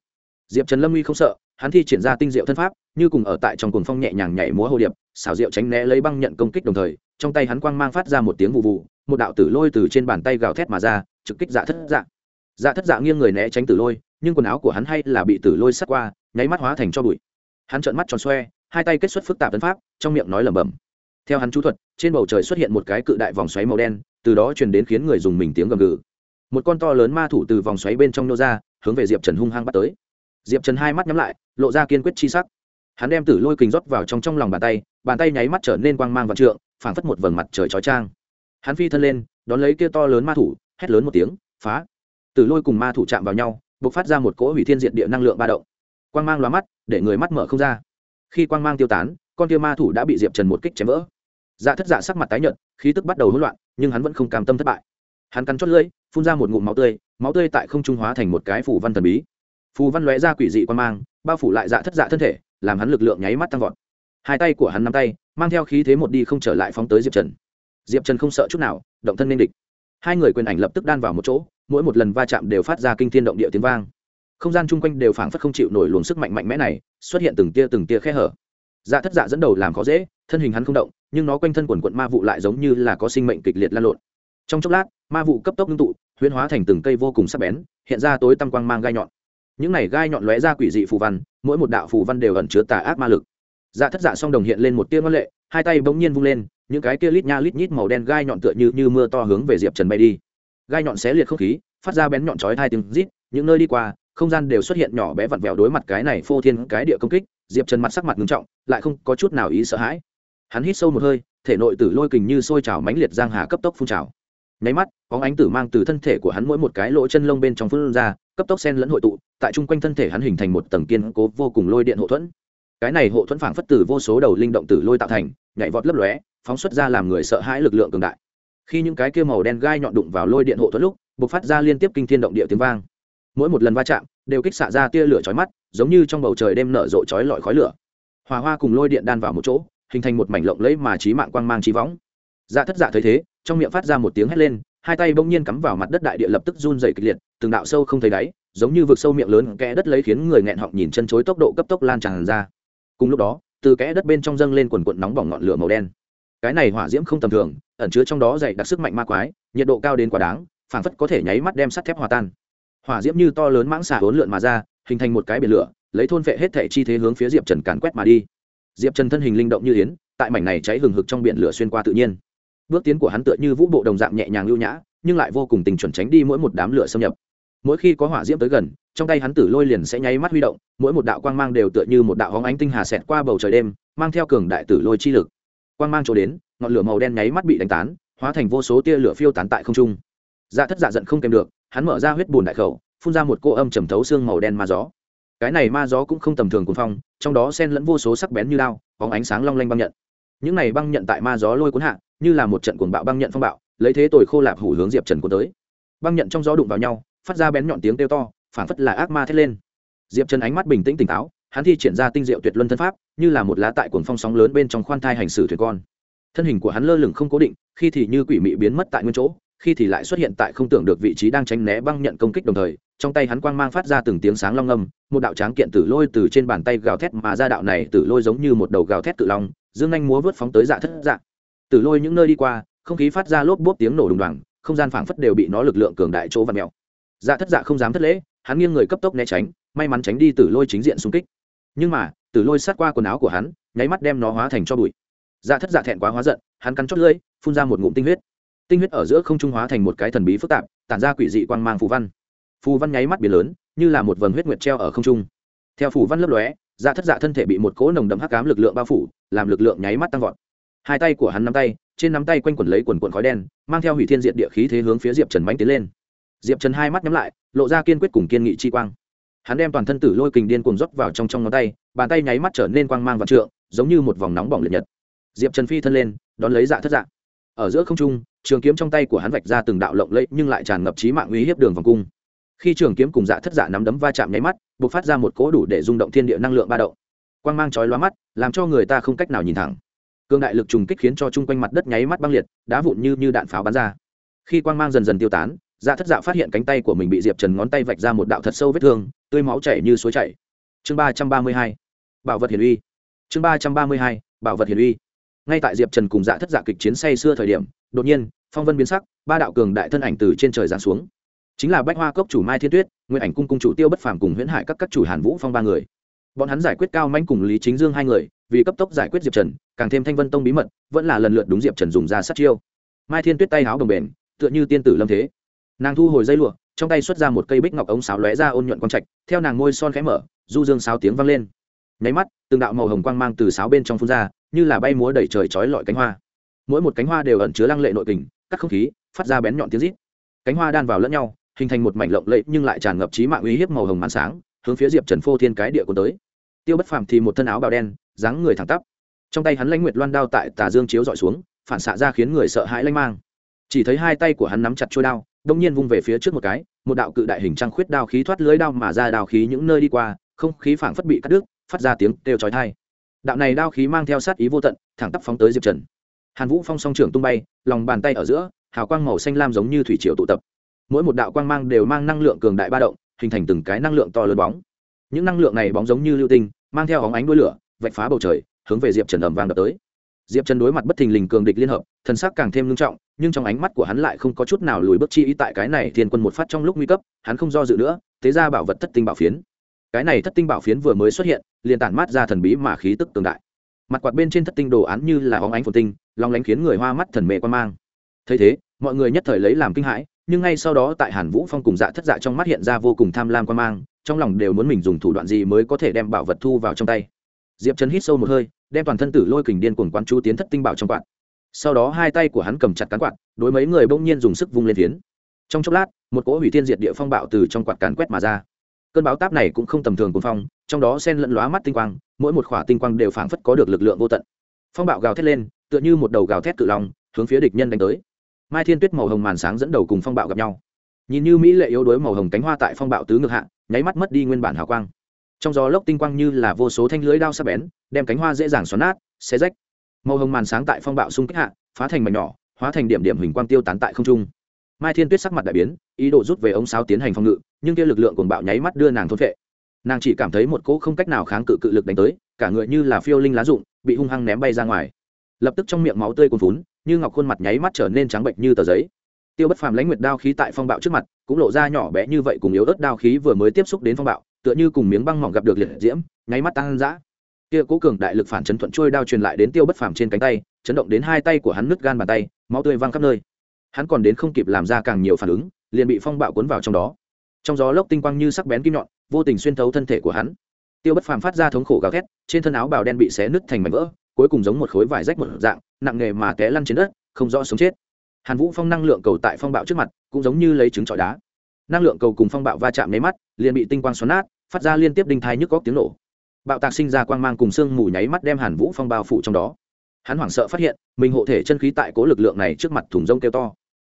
S1: Diệp trần lâm uy không sợ, hắn thi triển ra tinh diệu thân pháp, như cùng ở tại trong cuồng phong nhẹ nhàng nhảy múa hồ điệp, xảo diệu tránh né lấy băng nhận công kích đồng thời, trong tay hắn quang mang phát ra một tiếng vụ vụ, một đạo tử lôi từ trên bàn tay gào thét mà ra, trực kích dạ thất dạ. Dạ thất dạ nghiêng người né tránh tử lôi, nhưng quần áo của hắn hay là bị tử lôi sắt qua, nháy mắt hóa thành cho bụi. Hắn trợn mắt tròn xoe, hai tay kết xuất phức tạp tấn pháp, trong miệng nói lẩm bẩm. Theo hắn chú thuật, trên bầu trời xuất hiện một cái cự đại vòng xoáy màu đen từ đó truyền đến khiến người dùng mình tiếng gầm gừ. Một con to lớn ma thủ từ vòng xoáy bên trong nô ra, hướng về diệp trần hung hăng bắt tới. Diệp trần hai mắt nhắm lại, lộ ra kiên quyết chi sắc. Hắn đem tử lôi kình rót vào trong trong lòng bàn tay bàn tay nháy mắt trở nên quang mang và trượng, phảng phất một vầng mặt trời chói trang hắn phi thân lên, đón lấy kia to lớn ma thủ, hét lớn một tiếng, phá! Tử lôi cùng ma thủ chạm vào nhau b ộ c phát ra một cỗ hủy thiên diện địa năng lượng ba động. Quang mang loa mắt, để người mắt mở không ra. Khi quang mang tiêu tán, con kia ma thủ đã bị diệp trần một kích chém vỡ dạ thất dạ sắc mặt tái nhợt, khí tức bắt đầu hỗn loạn, nhưng hắn vẫn không cam tâm thất bại. Hắn cắn chót lưỡi, phun ra một ngụm máu tươi máu tươi tại không trung hóa thành một cái phủ văn thần bí. Phù văn lóe ra quỷ dị quan mang, bao phủ lại dạ thất dạ thân thể, làm hắn lực lượng nháy mắt tăng vọt. Hai tay của hắn nắm tay, mang theo khí thế một đi không trở lại phóng tới diệp trần. Diệp trần không sợ chút nào, động thân nên địch. Hai người quyền ảnh lập tức đan vào một chỗ, mỗi một lần va chạm đều phát ra kinh thiên động địa tiếng vang. Không gian chung quanh đều phảng phất không chịu nổi luồng sức mạnh mạnh mẽ này, xuất hiện từng tia từng tia khe hở dạ thất dạ dẫn đầu làm khó dễ, thân hình hắn không động, nhưng nó quanh thân quần quận ma vụ lại giống như là có sinh mệnh kịch liệt lan lộn. Trong chốc lát, ma vụ cấp tốc ngưng tụ, huyễn hóa thành từng cây vô cùng sắc bén, hiện ra tối tăm quang mang gai nhọn. Những này gai nhọn lóe ra quỷ dị phù văn, mỗi một đạo phù văn đều ẩn chứa tà ác ma lực. Dạ thất dạ song đồng hiện lên một tia ngân lệ, hai tay bỗng nhiên vung lên, những cái kia lít nha lít nhít màu đen gai nhọn tựa như như mưa to hướng về diệp trần bay đi. Gai nhọn xé liệt không khí, phát ra bén nhọn chói hai tiếng rít, những nơi đi qua, không gian đều xuất hiện nhỏ bé vặn vẹo đối mặt cái này phô thiên cái địa công kích diệp trần mặt sắc mặt ngưng trọng, lại không có chút nào ý sợ hãi. Hắn hít sâu một hơi, thể nội tử lôi kình như sôi trào mãnh liệt giang hà cấp tốc phun trào. Nháy mắt có ánh tử mang từ thân thể của hắn mỗi một cái lỗ chân lông bên trong phun ra, cấp tốc sen lẫn hội tụ, tại chung quanh thân thể hắn hình thành một tầng kiên cố vô cùng lôi điện hộ thuẫn. Cái này hộ thuẫn phảng phất từ vô số đầu linh động tử lôi tạo thành, nhảy vọt lấp lóe, phóng xuất ra làm người sợ hãi lực lượng cường đại. Khi những cái kia màu đen gai nhọn đụng vào lôi điện hộ thuẫn lúc b ộ c phát ra liên tiếp kinh thiên động địa tiếng vang. Mỗi một lần va chạm đều kích xạ ra tia lửa chói mắt, giống như trong bầu trời đêm nở rộ chói lọi khói lửa. Hòa hoa cùng lôi điện đan vào một chỗ, hình thành một mảnh lộng lẫy mà trí mạng quang mang trí võng. Dạ thất dạ thấy thế, trong miệng phát ra một tiếng hét lên, hai tay bỗng nhiên cắm vào mặt đất đại địa lập tức run dày kịch liệt, từng đạo sâu không thấy đáy, giống như vực sâu miệng lớn kẽ đất lấy khiến người nghẹn họng nhìn chân chối tốc độ cấp tốc lan tràn ra. Cùng lúc đó, từ kẽ đất bên trong dâng lên quần quận nóng bỏng ngọn lửa màu đen. Cái này hỏa diễm không tầm thường, ẩn chứa trong đó dày đặc sức mạnh ma quái, nhiệt độ cao đến quá đáng, phảng phất có thể nháy mắt đem sắt thép hòa tan hỏa diễm như to lớn mãng xà hỗn lượn mà ra, hình thành một cái biển lửa, lấy thôn vệ hết thể chi thế hướng phía diệp trần càn quét mà đi. Diệp trần thân hình linh động như yến, tại mảnh này cháy hừng hực trong biển lửa xuyên qua tự nhiên. Bước tiến của hắn tựa như vũ bộ đồng dạng nhẹ nhàng lưu nhã, nhưng lại vô cùng tình chuẩn tránh đi mỗi một đám lửa xâm nhập. Mỗi khi có hỏa diễm tới gần, trong tay hắn tử lôi liền sẽ nháy mắt huy động, mỗi một đạo quang mang đều tựa như một đạo hóng ánh tinh hà xẹt qua bầu trời đêm, mang theo cường đại tử lôi chi lực. Quang mang chỗ đến, ngọn lửa màu đen nháy mắt bị đánh tán, hóa thành vô số tia lửa phiêu tán tại không trung. Dạ thất dạ giận không kèm được hắn mở ra huyết bùn đại khẩu, phun ra một cô âm trầm thấu xương màu đen ma gió. Cái này ma gió cũng không tầm thường cuồng phong, trong đó xen lẫn vô số sắc bén như lao bóng ánh sáng long lanh băng nhận. Những này băng nhận tại ma gió lôi cuốn hạ, như là một trận cuồng bạo băng nhận phong bạo, lấy thế tồi khô lạp hủ hướng diệp trần cuốn tới. Băng nhận trong gió đụng vào nhau, phát ra bén nhọn tiếng kêu to phản phất là ác ma thét lên. Diệp trần ánh mắt bình tĩnh tỉnh táo, hắn thi triển ra tinh diệu tuyệt luân thân pháp, như là một lá tại cuồng phong sóng lớn bên trong khoan thai hành xử thuyền con. Thân hình của hắn lơ lửng không cố định, khi thì như quỷ mị biến mất tại nguyên chỗ khi thì lại xuất hiện tại không tưởng được vị trí đang tránh né băng nhận công kích đồng thời, trong tay hắn quang mang phát ra từng tiếng sáng long âm, một đạo tráng kiện tử lôi từ trên bàn tay gào thét mà ra đạo này tử lôi giống như một đầu gào thét tự long, dương anh múa vớt phóng tới dạ thất dạ. Tử lôi những nơi đi qua, không khí phát ra lốp bốp tiếng nổ đùng đoàng, không gian phảng phất đều bị nó lực lượng cường đại chỗ và mèo. Dạ thất dạ không dám thất lễ, hắn nghiêng người cấp tốc né tránh, may mắn tránh đi tử lôi chính diện xung kích. Nhưng mà, tử lôi sát qua quần áo của hắn, nháy mắt đem nó hóa thành cho bụi. Dạ thất dạ thẹn quá hóa giận, hắn cắn chót lưỡi, phun ra một ngụm tinh huyết tinh huyết ở giữa không trung hóa thành một cái thần bí phức tạp, tản ra quỷ dị quang mang phù văn. Phù văn nháy mắt biến lớn, như là một vầng huyết nguyệt treo ở không trung. Theo phù văn lấp lóe dạ thất dạ thân thể bị một cỗ nồng đậm hắc cám lực lượng bao phủ, làm lực lượng nháy mắt tăng vọt. Hai tay của hắn nắm tay, trên nắm tay quanh quẩn lấy quần quần khói đen, mang theo hủy thiên diện địa khí thế hướng phía diệp trần bánh tiến lên. Diệp trần hai mắt nhắm lại, lộ ra kiên quyết cùng kiên nghị chi quang. Hắn đem toàn thân tử lôi kình điên cuồng dốc vào trong trong ngón tay, bàn tay nháy mắt trở nên quang mang và trượng, giống như một vòng nóng bỏng liệt nhật. Diệp trần phi thân lên, đón lấy dạ thất dạ. Ở giữa không trung trường kiếm trong tay của hắn vạch ra từng đạo lộng lẫy nhưng lại tràn ngập trí mạng uy hiếp đường vòng cung. Khi trường kiếm cùng dạ thất dạ nắm đấm va chạm nháy mắt b ộ c phát ra một cỗ đủ để rung động thiên địa năng lượng ba động. Quang mang chói lóa mắt, làm cho người ta không cách nào nhìn thẳng. Cương đại lực trùng kích khiến cho chung quanh mặt đất nháy mắt băng liệt, đá vụn như như đạn pháo bắn ra. Khi quang mang dần dần tiêu tán dạ thất dạ phát hiện cánh tay của mình bị diệp trần ngón tay vạch ra một đạo thật sâu vết thương, tươi máu chảy như suối chảy. Chương ba trăm ba mươi hai, bảo vật hiển uy. Chương ba trăm ba mươi hai, bảo vật hiển uy ngay tại diệp trần cùng dạ thất dạ kịch chiến say xưa thời điểm, đột nhiên, phong vân biến sắc, ba đạo cường đại thân ảnh từ trên trời giáng xuống. Chính là bách hoa cốc chủ mai thiên tuyết nguyên ảnh cung cung chủ tiêu bất phàm cùng huyễn hải các các chủ hàn vũ phong ba người. Bọn hắn giải quyết cao manh cùng lý chính dương hai người, vì cấp tốc giải quyết diệp trần, càng thêm thanh vân tông bí mật, vẫn là lần lượt đúng diệp trần dùng ra sát chiêu. Mai thiên tuyết tay háo đồng bền, tựa như tiên tử lâm thế. Nàng thu hồi dây lụa, trong tay xuất ra một cây bích ngọc ống sáo lóe ra ôn nhuận quang trạch, theo nàng ngôi son khẽ mở, du dương sáo tiếng vang lên nháy mắt, từng đạo màu hồng quang mang từ sáo bên trong phun ra, như là bay múa đẩy trời trói lọi cánh hoa. Mỗi một cánh hoa đều ẩn chứa lăng lệ nội kình, cắt không khí, phát ra bén nhọn tiếng rít. Cánh hoa đan vào lẫn nhau, hình thành một mảnh lộng lẫy nhưng lại tràn ngập trí mạng uy hiếp màu hồng màn sáng, hướng phía diệp trần phô thiên cái địa cuốn tới. Tiêu bất phàm thì một thân áo bào đen, dáng người thẳng tắp. Trong tay hắn lãnh nguyệt loan đao tại tà dương chiếu dọi xuống, phản xạ ra khiến người sợ hãi lanh mang. Chỉ thấy hai tay của hắn nắm chặt trôi đao, đông nhiên vung về phía trước một cái, một đạo cự đại hình trăng khuyết đao khí thoát lưới đao mà ra đao khí những nơi đi qua, không khí phảng phất bị cắt đứt phát ra tiếng đều chói tai. Đạo này đao khí mang theo sát ý vô tận, thẳng tắp phóng tới diệp trần. Hàn vũ phong song trưởng tung bay, lòng bàn tay ở giữa, hào quang màu xanh lam giống như thủy triều tụ tập. Mỗi một đạo quang mang đều mang năng lượng cường đại ba động, hình thành từng cái năng lượng to lớn bóng. Những năng lượng này bóng giống như lưu tinh, mang theo óng ánh đuôi lửa, vạch phá bầu trời, hướng về diệp trần ầm vang đập tới. Diệp trần đối mặt bất thình lình cường địch liên hợp thần sắc càng thêm nghiêm trọng, nhưng trong ánh mắt của hắn lại không có chút nào lùi bước chi ý tại cái này thiên quân một phát trong lúc nguy cấp, hắn không do dự nữa, thế ra bảo vật thất tinh bảo phiến cái này thất tinh bảo phiến vừa mới xuất hiện, liền tản mát ra thần bí mà khí tức tương đại. Mặt quạt bên trên thất tinh đồ án như là óng ánh phồn tinh lòng lánh khiến người hoa mắt thần mê quan mang. Thấy thế, mọi người nhất thời lấy làm kinh hãi, nhưng ngay sau đó tại hàn vũ phong cùng dạ thất dạ trong mắt hiện ra vô cùng tham lam quan mang, trong lòng đều muốn mình dùng thủ đoạn gì mới có thể đem bảo vật thu vào trong tay. Diệp trấn hít sâu một hơi, đem toàn thân tử lôi kình điên cuồng quán chú tiến thất tinh bảo trong quạt. Sau đó hai tay của hắn cầm chặt cán quạt, đối mấy người bỗng nhiên dùng sức vung lên phiến. Trong chốc lát, một cỗ hủy thiên diệt địa phong bạo từ trong quạt càn quét mà ra cơn báo táp này cũng không tầm thường cuồng phong, trong đó sen lẫn lóa mắt tinh quang, mỗi một khỏa tinh quang đều phảng phất có được lực lượng vô tận. Phong bạo gào thét lên, tựa như một đầu gào thét cự long, hướng phía địch nhân đánh tới. Mai thiên tuyết màu hồng màn sáng dẫn đầu cùng phong bạo gặp nhau. Nhìn như mỹ lệ yếu đuối màu hồng cánh hoa tại phong bạo tứ ngược hạ, nháy mắt mất đi nguyên bản hào quang. Trong gió lốc tinh quang như là vô số thanh lưới đao sắc bén, đem cánh hoa dễ dàng xoắn nát, xé rách. Màu hồng màn sáng tại phong bạo xung kích hạ, phá thành mảnh nhỏ, hóa thành điểm điểm hình quang tiêu tán tại không trung. Mai thiên tuyết sắc mặt đại biến, ý đồ rút về ống sáo tiến hành phòng ngự nhưng kia lực lượng cuồng bạo nháy mắt đưa nàng thôn vệ nàng chỉ cảm thấy một cỗ không cách nào kháng cự cự lực đánh tới, cả người như là phiêu linh lá rụng, bị hung hăng ném bay ra ngoài. Lập tức trong miệng máu tươi cuồn phún như ngọc khuôn mặt nháy mắt trở nên trắng bệnh như tờ giấy. Tiêu bất phàm lãnh nguyệt đao khí tại phong bạo trước mặt, cũng lộ ra nhỏ bé như vậy cùng yếu ớt đao khí vừa mới tiếp xúc đến phong bạo, tựa như cùng miếng băng mỏng gặp được liệt diễm, nháy mắt tan dã kia cố cường đại lực phản chấn thuận trôi đao truyền lại đến tiêu bất phàm trên cánh tay, chấn động đến hai tay của hắn nứt gan bàn tay, máu tươi văng khắp nơi. Hắn còn đến không kịp làm ra càng nhiều phản ứng, liền bị phong bạo cuốn vào trong đó trong gió lốc tinh quang như sắc bén kim nhọn, vô tình xuyên thấu thân thể của hắn. Tiêu bất phàm phát ra thống khổ gào thét, trên thân áo bào đen bị xé nứt thành mảnh vỡ, cuối cùng giống một khối vải rách một dạng, nặng nghề mà té lăn trên đất, không rõ sống chết. Hàn vũ phong năng lượng cầu tại phong bạo trước mặt, cũng giống như lấy trứng trọi đá. Năng lượng cầu cùng phong bạo va chạm nháy mắt, liền bị tinh quang xoắn nát, phát ra liên tiếp đinh thai nhức góc tiếng nổ. Bạo tạc sinh ra quang mang cùng sương mù nháy mắt đem hàn vũ phong bao phủ trong đó. Hắn hoảng sợ phát hiện, mình hộ thể chân khí tại cố lực lượng này trước mặt thùng rông kêu to.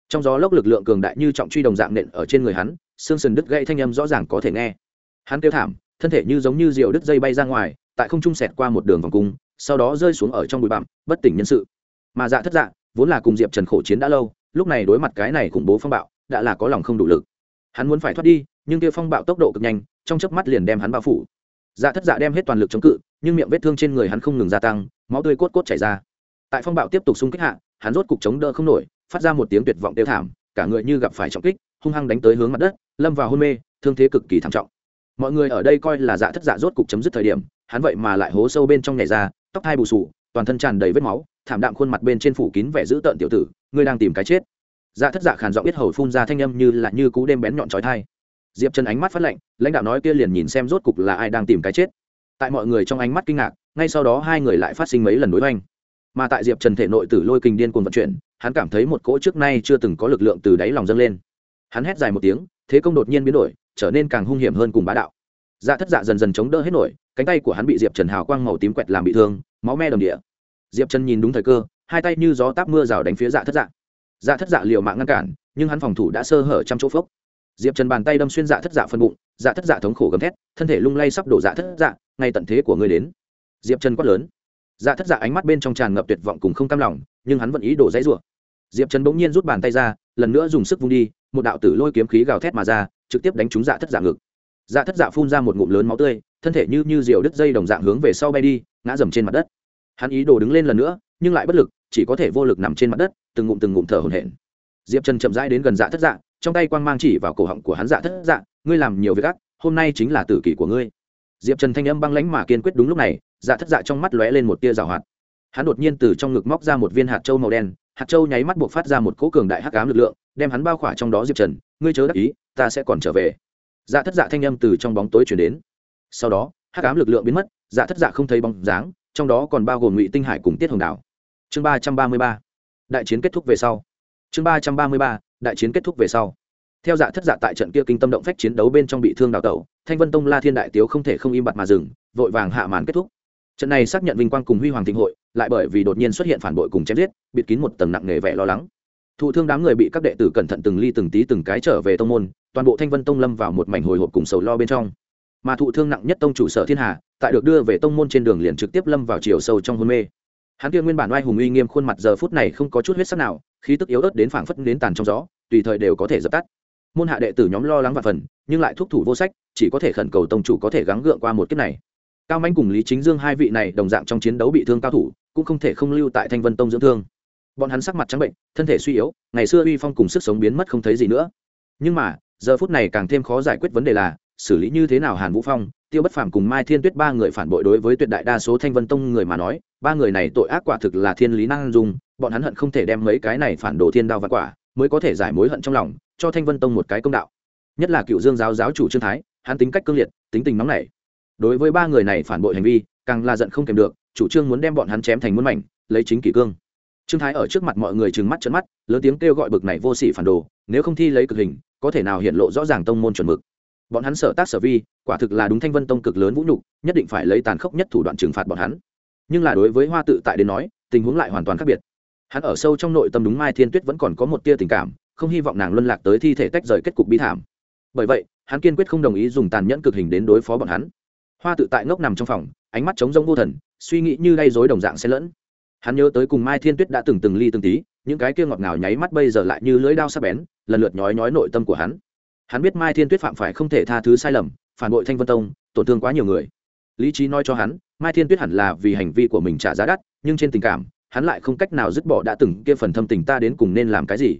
S1: Trong gió lốc lực lượng cường đại như trọng truy đồng dạng nện ở trên người hắn xương sườn đứt gãy thanh âm rõ ràng có thể nghe. Hắn kêu thảm, thân thể như giống như diều đứt dây bay ra ngoài, tại không trung sẹt qua một đường vòng cung, sau đó rơi xuống ở trong bụi bặm, bất tỉnh nhân sự. Mà dạ thất dạ vốn là cùng diệp trần khổ chiến đã lâu, lúc này đối mặt cái này khủng bố phong bạo, đã là có lòng không đủ lực. Hắn muốn phải thoát đi, nhưng kia phong bạo tốc độ cực nhanh, trong chớp mắt liền đem hắn bao phủ. Dạ thất dạ đem hết toàn lực chống cự, nhưng miệng vết thương trên người hắn không ngừng gia tăng, máu tươi cốt cốt chảy ra. Tại phong bạo tiếp tục xung kích hạ, hắn rốt cục chống đỡ không nổi, phát ra một tiếng tuyệt vọng tiêu thảm, cả người như gặp phải trọng kích, hung hăng đánh tới hướng mặt đất lâm vào hôn mê, thương thế cực kỳ thảm trọng. Mọi người ở đây coi là dạ thất dạ rốt cục chấm dứt thời điểm, hắn vậy mà lại hố sâu bên trong nhảy ra, tóc hai bù sù, toàn thân tràn đầy vết máu, thảm đạm khuôn mặt bên trên phủ kín vẻ dữ tợn tiểu tử, ngươi đang tìm cái chết. Dạ thất dạ khàn giọng biết hầu phun ra thanh âm như là như cú đêm bén nhọn trói thai diệp chân ánh mắt phát lạnh, lãnh đạo nói kia liền nhìn xem rốt cục là ai đang tìm cái chết. Tại mọi người trong ánh mắt kinh ngạc, ngay sau đó hai người lại phát sinh mấy lần đối oanh mà tại diệp trần thể nội tử lôi kinh điên cuồng vận chuyển, hắn cảm thấy một cỗ trước nay chưa từng có lực lượng từ đáy lòng dâng lên. Hắn hét dài một tiếng thế công đột nhiên biến đổi, trở nên càng hung hiểm hơn cùng bá đạo. Dạ thất dạ dần dần chống đỡ hết nổi, cánh tay của hắn bị diệp trần hào quang màu tím quẹt làm bị thương, máu me đồng địa. Diệp trần nhìn đúng thời cơ, hai tay như gió táp mưa rào đánh phía dạ thất dạ. Dạ thất dạ liều mạng ngăn cản, nhưng hắn phòng thủ đã sơ hở trăm chỗ phốc. Diệp trần bàn tay đâm xuyên dạ thất dạ phân bụng dạ thất dạ thống khổ gầm thét, thân thể lung lay sắp đổ dạ thất dạ ngay tận thế của ngươi đến. Diệp trần quát lớn. Dạ thất dạ ánh mắt bên trong tràn ngập tuyệt vọng cùng không cam lòng, nhưng hắn vẫn ý đổ dãy rủa. Diệp trần bỗng nhiên rút bàn tay ra, lần nữa dùng sức vung đi một đạo tử lôi kiếm khí gào thét mà ra, trực tiếp đánh trúng dạ thất dạ ngực. Dạ thất dạ phun ra một ngụm lớn máu tươi, thân thể như như diều đứt dây đồng dạng hướng về sau bay đi, ngã dầm trên mặt đất. Hắn ý đồ đứng lên lần nữa, nhưng lại bất lực, chỉ có thể vô lực nằm trên mặt đất, từng ngụm từng ngụm thở hổn hển. Diệp trần chậm rãi đến gần dạ thất dạ trong tay quang mang chỉ vào cổ họng của hắn dạ thất dạ ngươi làm nhiều việc ác, hôm nay chính là tử kỷ của ngươi. Diệp trần thanh âm băng lãnh mà kiên quyết đúng lúc này dạ thất dạ trong mắt lóe lên một tia rào hoạt. Hắn đột nhiên từ trong ngực móc ra một viên hạt trâu màu đen hạt Châu nháy mắt buộc phát ra một cỗ cường đại hắc ám lực lượng, đem hắn bao khỏa trong đó diệp trần, ngươi chớ đắc ý, ta sẽ còn trở về. Dạ thất dạ thanh âm từ trong bóng tối chuyển đến. Sau đó, hắc ám lực lượng biến mất dạ thất dạ không thấy bóng dáng, trong đó còn bao gồm ngụy tinh hải cùng tiết hồng đảo. Chương ba trăm ba mươi ba. Đại chiến kết thúc về sau. Chương ba trăm ba mươi ba. Đại chiến kết thúc về sau. Theo dạ thất dạ tại trận kia kinh tâm động phách chiến đấu bên trong bị thương đào tẩu, thanh vân tông la thiên đại tiếu không thể không im bặt mà dừng, vội vàng hạ màn kết thúc. Trận này xác nhận vinh quang cùng huy hoàng thịnh hội lại bởi vì đột nhiên xuất hiện phản bội cùng chém giết, bịt kín một tầng nặng nề vẻ lo lắng. Thụ thương đám người bị các đệ tử cẩn thận từng ly từng tí từng cái trở về tông môn, toàn bộ thanh vân tông lâm vào một mảnh hồi hộp cùng sầu lo bên trong. Mà thụ thương nặng nhất tông chủ sở thiên hà, tại được đưa về tông môn trên đường liền trực tiếp lâm vào chiều sâu trong hôn mê. Hắn kia nguyên bản oai hùng uy nghiêm khuôn mặt giờ phút này không có chút huyết sắc nào, khí tức yếu ớt đến phảng phất đến tàn trong gió, tùy thời đều có thể dập tắt. Môn hạ đệ tử nhóm lo lắng và phần, nhưng lại thúc thủ vô sách, chỉ có thể khẩn cầu tông chủ có thể gắng gượng qua một kiếp này cao manh cùng lý chính dương hai vị này đồng dạng trong chiến đấu bị thương cao thủ, cũng không thể không lưu tại thanh vân tông dưỡng thương. Bọn hắn sắc mặt trắng bệnh, thân thể suy yếu, ngày xưa uy phong cùng sức sống biến mất không thấy gì nữa. Nhưng mà, giờ phút này càng thêm khó giải quyết vấn đề là, xử lý như thế nào hàn vũ phong, tiêu bất phàm cùng mai thiên tuyết ba người phản bội đối với tuyệt đại đa số thanh vân tông người mà nói, ba người này tội ác quả thực là thiên lý năng dung, bọn hắn hận không thể đem mấy cái này phản đồ thiên đao và quả, mới có thể giải mối hận trong lòng, cho thanh vân tông một cái công đạo. Nhất là cựu dương giáo giáo chủ trương thái, hắn tính cách cương liệt, tính tình nóng nảy đối với ba người này phản bội hành vi, càng là giận không kèm được, chủ trương muốn đem bọn hắn chém thành muôn mảnh, lấy chính kỷ cương. Trương thái ở trước mặt mọi người trừng mắt trận mắt, lớn tiếng kêu gọi bực này vô sỉ phản đồ, nếu không thi lấy cực hình, có thể nào hiện lộ rõ ràng tông môn chuẩn mực. Bọn hắn sở tác sở vi, quả thực là đúng thanh vân tông cực lớn vũ nhục, nhất định phải lấy tàn khốc nhất thủ đoạn trừng phạt bọn hắn. Nhưng là đối với hoa tự tại đến nói, tình huống lại hoàn toàn khác biệt. Hắn ở sâu trong nội tâm đúng mai thiên tuyết vẫn còn có một tia tình cảm, không hy vọng nàng luân lạc tới thi thể tách rời kết cục bi thảm. Bởi vậy, hắn kiên quyết không đồng ý dùng tàn nhẫn cực hình đến đối phó bọn hắn hoa tự tại ngốc nằm trong phòng, ánh mắt trống rông vô thần, suy nghĩ như đay dối đồng dạng xen lẫn. Hắn nhớ tới cùng mai thiên tuyết đã từng từng ly từng tí, những cái kia ngọt ngào nháy mắt bây giờ lại như lưỡi đao sắc bén, lần lượt nhói nhói nội tâm của hắn. Hắn biết mai thiên tuyết phạm phải không thể tha thứ sai lầm, phản bội thanh vân tông, tổn thương quá nhiều người. Lý trí nói cho hắn, mai thiên tuyết hẳn là vì hành vi của mình trả giá đắt, nhưng trên tình cảm, hắn lại không cách nào dứt bỏ đã từng kia phần thâm tình ta đến cùng nên làm cái gì.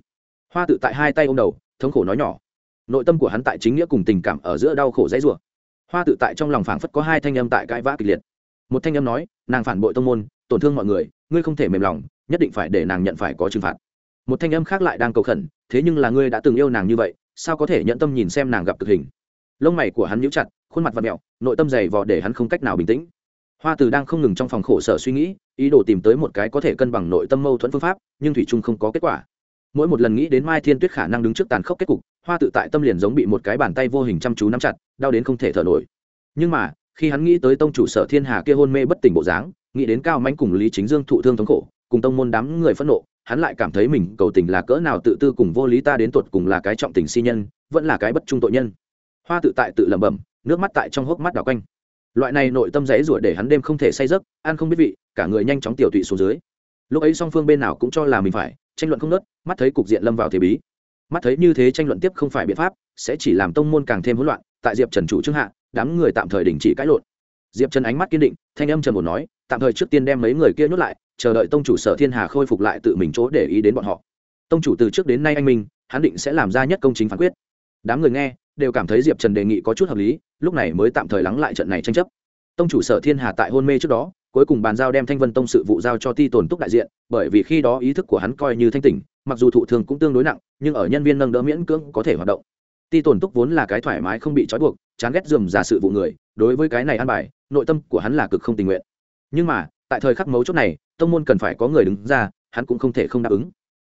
S1: Hoa tự tại hai tay ô m đầu, thống khổ nói nhỏ. Nội tâm của hắn tại chính nghĩa cùng tình cảm ở giữa đau khổ dãy rủa hoa tự tại trong lòng phảng phất có hai thanh âm tại cãi vã kịch liệt. Một thanh âm nói, nàng phản bội tông môn, tổn thương mọi người, ngươi không thể mềm lòng, nhất định phải để nàng nhận phải có trừng phạt. Một thanh âm khác lại đang cầu khẩn, thế nhưng là ngươi đã từng yêu nàng như vậy, sao có thể nhận tâm nhìn xem nàng gặp cực hình? Lông mày của hắn nhíu chặt, khuôn mặt và mẹo, nội tâm dày vò để hắn không cách nào bình tĩnh. Hoa từ đang không ngừng trong phòng khổ sở suy nghĩ, ý đồ tìm tới một cái có thể cân bằng nội tâm mâu thuẫn phương pháp, nhưng thủy trung không có kết quả. Mỗi một lần nghĩ đến mai thiên tuyết khả năng đứng trước tàn khốc kết cục hoa tự tại tâm liền giống bị một cái bàn tay vô hình chăm chú nắm chặt, đau đến không thể thở nổi. Nhưng mà, khi hắn nghĩ tới tông chủ sở thiên hà kia hôn mê bất tỉnh bộ dáng, nghĩ đến cao mánh cùng lý chính dương thụ thương thống khổ, cùng tông môn đám người phẫn nộ, hắn lại cảm thấy mình cầu tình là cỡ nào tự tư cùng vô lý ta đến tuột cùng là cái trọng tình si nhân, vẫn là cái bất trung tội nhân. Hoa tự tại tự lẩm bẩm, nước mắt tại trong hốc mắt đảo quanh. Loại này nội tâm rẽ rủa để hắn đêm không thể say giấc, ăn không biết vị, cả người nhanh chóng tiểu tụy xuống dưới. Lúc ấy song phương bên nào cũng cho là mình phải, tranh luận không nớt mắt thấy cục diện lâm vào thế bí mắt thấy như thế tranh luận tiếp không phải biện pháp, sẽ chỉ làm tông môn càng thêm hỗn loạn, tại diệp trần chủ trương hạ, đám người tạm thời đình chỉ cãi lộn. Diệp trần ánh mắt kiên định, thanh âm trần một nói, tạm thời trước tiên đem mấy người kia nhốt lại, chờ đợi tông chủ sở thiên hà khôi phục lại tự mình chỗ để ý đến bọn họ. Tông chủ từ trước đến nay anh minh, hắn định sẽ làm ra nhất công chính phán quyết. Đám người nghe, đều cảm thấy diệp trần đề nghị có chút hợp lý, lúc này mới tạm thời lắng lại trận này tranh chấp. Tông chủ sở thiên hà tại hôn mê trước đó, cuối cùng bàn giao đem thanh vân tông sự vụ giao cho ti tồn túc đại diện, bởi vì khi đó ý thức của hắn coi như thanh tỉnh mặc dù thụ thường cũng tương đối nặng, nhưng ở nhân viên nâng đỡ miễn cưỡng có thể hoạt động. Ti tồn túc vốn là cái thoải mái không bị trói buộc, chán ghét dườm giả sự vụ người, đối với cái này ăn bài, nội tâm của hắn là cực không tình nguyện. Nhưng mà, tại thời khắc mấu chốt này, tông môn cần phải có người đứng ra, hắn cũng không thể không đáp ứng.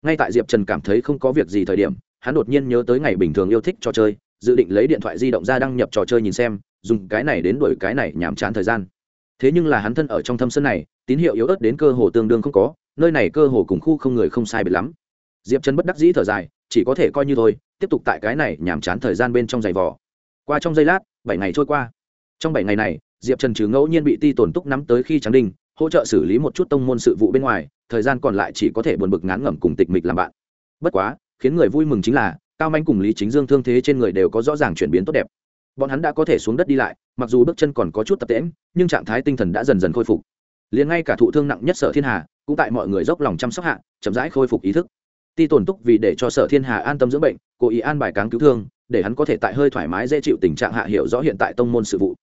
S1: Ngay tại diệp trần cảm thấy không có việc gì thời điểm, hắn đột nhiên nhớ tới ngày bình thường yêu thích trò chơi, dự định lấy điện thoại di động ra đăng nhập trò chơi nhìn xem, dùng cái này đến đổi cái này nhàm chán thời gian. Thế nhưng là hắn thân ở trong thâm sân này, tín hiệu yếu ớt đến cơ hồ tương đương không có, nơi này cơ hồ cùng khu không người không sai biệt lắm diệp trần bất đắc dĩ thở dài, chỉ có thể coi như thôi, tiếp tục tại cái này nhàm chán thời gian bên trong giày vò. Qua trong giây lát, bảy ngày trôi qua. Trong bảy ngày này, diệp trần trừ ngẫu nhiên bị ti tổn túc nắm tới khi trắng đinh, hỗ trợ xử lý một chút tông môn sự vụ bên ngoài, thời gian còn lại chỉ có thể buồn bực ngán ngẩm cùng tịch mịch làm bạn. Bất quá, khiến người vui mừng chính là, cao manh cùng lý chính dương thương thế trên người đều có rõ ràng chuyển biến tốt đẹp. Bọn hắn đã có thể xuống đất đi lại, mặc dù bước chân còn có chút tập tễm nhưng trạng thái tinh thần đã dần dần khôi phục. Liền ngay cả thụ thương nặng nhất sở thiên hà, cũng tại mọi người dốc lòng chăm sóc hạ, chậm rãi khôi phục ý thức ti tổn túc vì để cho sở thiên hà an tâm dưỡng bệnh, cố ý an bài cáng cứu thương, để hắn có thể tại hơi thoải mái dễ chịu tình trạng hạ hiểu rõ hiện tại tông môn sự vụ.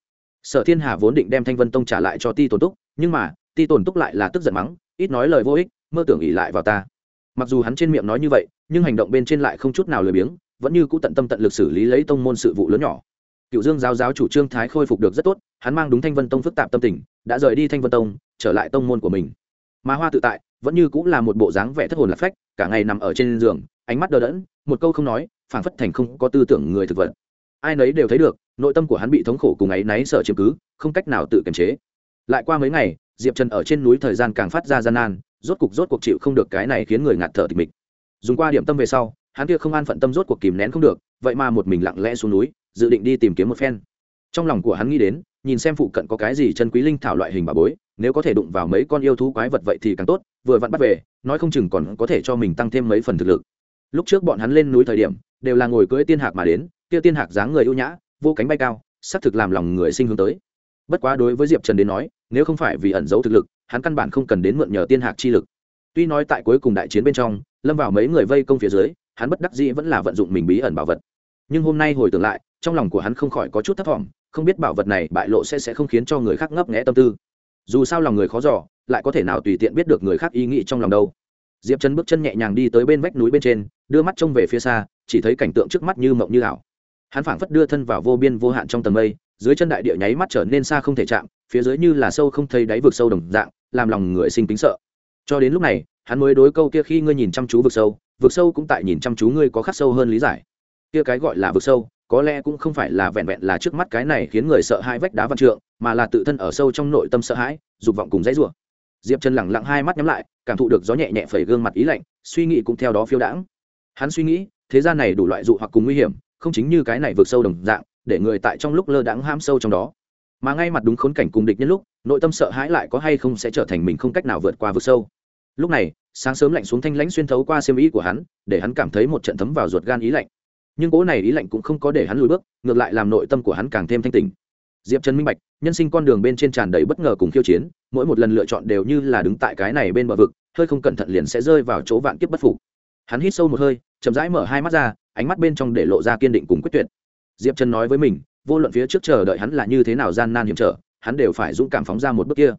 S1: Sở thiên hà vốn định đem thanh vân tông trả lại cho ti tổn túc, nhưng mà, ti tổn túc lại là tức giận mắng, ít nói lời vô ích, mơ tưởng ỉ lại vào ta. Mặc dù hắn trên miệng nói như vậy, nhưng hành động bên trên lại không chút nào lười biếng, vẫn như cũ tận tâm tận lực xử lý lấy tông môn sự vụ lớn nhỏ. Cựu dương giáo giáo chủ trương thái khôi phục được rất tốt, hắn mang đúng thanh vân tông phức tạp tâm tình, đã rời đi thanh vân tông, trở lại tông môn của mình. Mà hoa tự tại vẫn như cũng là một bộ dáng vẻ thất hồn lạc phách cả ngày nằm ở trên giường, ánh mắt đờ đẫn, một câu không nói, phảng phất thành không có tư tưởng người thực vật. Ai nấy đều thấy được, nội tâm của hắn bị thống khổ cùng ấy náy sợ chiếm cứ, không cách nào tự kiềm chế. Lại qua mấy ngày, diệp trần ở trên núi thời gian càng phát ra gian nan, rốt cục rốt cuộc chịu không được cái này khiến người ngạt thở tịch mịch. Dùng qua điểm tâm về sau, hắn kia không an phận tâm rốt cuộc kìm nén không được, vậy mà một mình lặng lẽ xuống núi, dự định đi tìm kiếm một phen. Trong lòng của hắn nghĩ đến, nhìn xem phụ cận có cái gì chân quý linh thảo loại hình bà bối nếu có thể đụng vào mấy con yêu thú quái vật vậy thì càng tốt, vừa vặn bắt về, nói không chừng còn có thể cho mình tăng thêm mấy phần thực lực. Lúc trước bọn hắn lên núi thời điểm, đều là ngồi cưỡi tiên hạc mà đến, kia tiên hạc dáng người ưu nhã, vô cánh bay cao, xác thực làm lòng người sinh hướng tới. Bất quá đối với diệp trần đến nói, nếu không phải vì ẩn giấu thực lực, hắn căn bản không cần đến mượn nhờ tiên hạc chi lực. Tuy nói tại cuối cùng đại chiến bên trong, lâm vào mấy người vây công phía dưới, hắn bất đắc dĩ vẫn là vận dụng mình bí ẩn bảo vật. Nhưng hôm nay hồi tưởng lại, trong lòng của hắn không khỏi có chút thất vọng không biết bảo vật này bại lộ sẽ sẽ không khiến cho người khác ngấp nghẽ tâm tư dù sao lòng người khó giỏ lại có thể nào tùy tiện biết được người khác ý nghĩ trong lòng đâu. Diệp trần bước chân nhẹ nhàng đi tới bên vách núi bên trên, đưa mắt trông về phía xa, chỉ thấy cảnh tượng trước mắt như mộng như ảo. Hắn phảng phất đưa thân vào vô biên vô hạn trong tầng mây, dưới chân đại địa nháy mắt trở nên xa không thể chạm, phía dưới như là sâu không thấy đáy vực sâu đồng dạng, làm lòng người sinh tính sợ. Cho đến lúc này, hắn mới đối câu kia khi ngươi nhìn chăm chú vực sâu vực sâu cũng tại nhìn chăm chú ngươi có khắc sâu hơn lý giải. Kia cái gọi là vực sâu, có lẽ cũng không phải là vẹn vẹn là trước mắt cái này khiến người sợ hai vách đá văn trượng mà là tự thân ở sâu trong nội tâm sợ hãi, dục vọng cùng dãy rủa. Diệp trần lẳng lặng hai mắt nhắm lại, cảm thụ được gió nhẹ nhẹ phẩy gương mặt ý lạnh, suy nghĩ cũng theo đó phiêu đãng. Hắn suy nghĩ, thế gian này đủ loại dụ hoặc cùng nguy hiểm, không chính như cái này vượt sâu đồng dạng, để người tại trong lúc lơ đãng ham sâu trong đó. Mà ngay mặt đúng khốn cảnh cùng địch nhân lúc, nội tâm sợ hãi lại có hay không sẽ trở thành mình không cách nào vượt qua vực sâu. Lúc này, sáng sớm lạnh xuống thanh lãnh xuyên thấu qua xiêm ý của hắn, để hắn cảm thấy một trận thấm vào ruột gan ý lạnh. Nhưng cỗ này ý lạnh cũng không có để hắn lùi bước, ngược lại làm nội tâm của hắn càng thêm thanh tình diệp trần minh bạch, nhân sinh con đường bên trên tràn đầy bất ngờ cùng khiêu chiến, mỗi một lần lựa chọn đều như là đứng tại cái này bên bờ vực, hơi không cẩn thận liền sẽ rơi vào chỗ vạn kiếp bất phục. Hắn hít sâu một hơi, chậm rãi mở hai mắt ra, ánh mắt bên trong để lộ ra kiên định cùng quyết tuyệt. Diệp trần nói với mình, vô luận phía trước chờ đợi hắn là như thế nào gian nan hiểm trở, hắn đều phải dũng cảm phóng ra một bước kia.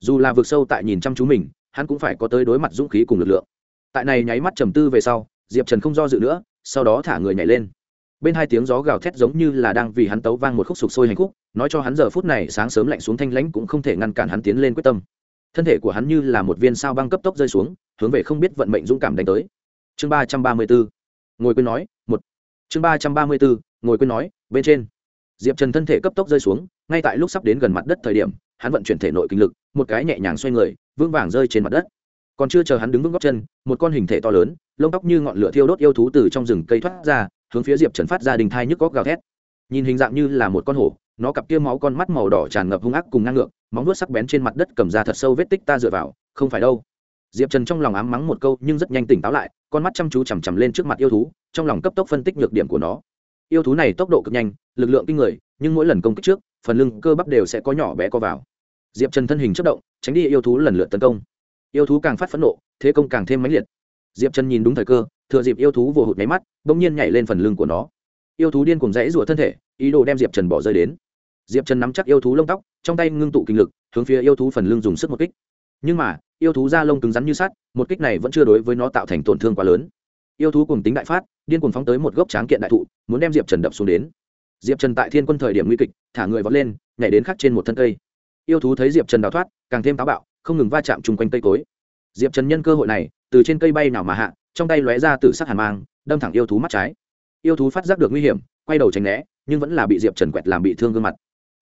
S1: Dù là vực sâu tại nhìn chăm chú mình, hắn cũng phải có tới đối mặt dũng khí cùng lực lượng. Tại này nháy mắt trầm tư về sau, diệp trần không do dự nữa, sau đó thả người nhảy lên bên hai tiếng gió gào thét giống như là đang vì hắn tấu vang một khúc sục sôi hành khúc, nói cho hắn giờ phút này sáng sớm lạnh xuống thanh lãnh cũng không thể ngăn cản hắn tiến lên quyết tâm. Thân thể của hắn như là một viên sao băng cấp tốc rơi xuống, hướng về không biết vận mệnh dũng cảm đánh tới. Chương ba trăm ba mươi bốn, ngồi quên nói, một. Chương ba trăm ba mươi bốn, ngồi quên nói, bên trên. Diệp trần thân thể cấp tốc rơi xuống, ngay tại lúc sắp đến gần mặt đất thời điểm, hắn vận chuyển thể nội kinh lực, một cái nhẹ nhàng xoay người, vững vàng rơi trên mặt đất. Còn chưa chờ hắn đứng vững góc chân, một con hình thể to lớn, lông tóc như ngọn lửa thiêu đốt yêu thú từ trong rừng cây thoát ra hướng phía diệp trần phát ra đình thai nhức góc gào thét nhìn hình dạng như là một con hổ nó cặp kia máu con mắt màu đỏ tràn ngập hung ác cùng ngang ngược móng nuốt sắc bén trên mặt đất cầm ra thật sâu vết tích ta dựa vào không phải đâu diệp trần trong lòng ám mắng một câu nhưng rất nhanh tỉnh táo lại con mắt chăm chú chằm chằm lên trước mặt yêu thú trong lòng cấp tốc phân tích nhược điểm của nó yêu thú này tốc độ cực nhanh lực lượng kinh người nhưng mỗi lần công kích trước phần lưng cơ bắp đều sẽ có nhỏ bé co vào diệp trần thân hình chất động tránh đi yêu thú lần lượt tấn công yêu thú càng phát phẫn nộ thế công càng thêm mãnh liệt diệp trần nhìn đúng thời cơ, thừa dịp yêu thú vừa hụt máy mắt, bỗng nhiên nhảy lên phần lưng của nó. Yêu thú điên cùng rẽ rủa thân thể, ý đồ đem diệp trần bỏ rơi đến. Diệp trần nắm chắc yêu thú lông tóc, trong tay ngưng tụ kinh lực, hướng phía yêu thú phần lưng dùng sức một kích. Nhưng mà, yêu thú da lông cứng rắn như sắt, một kích này vẫn chưa đối với nó tạo thành tổn thương quá lớn. Yêu thú cùng tính đại phát, điên cuồng phóng tới một gốc tráng kiện đại thụ, muốn đem diệp trần đập xuống đến. Diệp trần tại thiên quân thời điểm nguy kịch, thả người vọt lên, nhảy đến khắc trên một thân cây. Yêu thú thấy diệp trần đào thoát, càng thêm táo bạo, không ngừng va chạm chung quanh cây cối. Diệp trần nhân cơ hội này từ trên cây bay nào mà hạ, trong tay lóe ra từ sắc hàn mang, đâm thẳng yêu thú mắt trái. Yêu thú phát giác được nguy hiểm, quay đầu tránh né, nhưng vẫn là bị diệp trần quẹt làm bị thương gương mặt.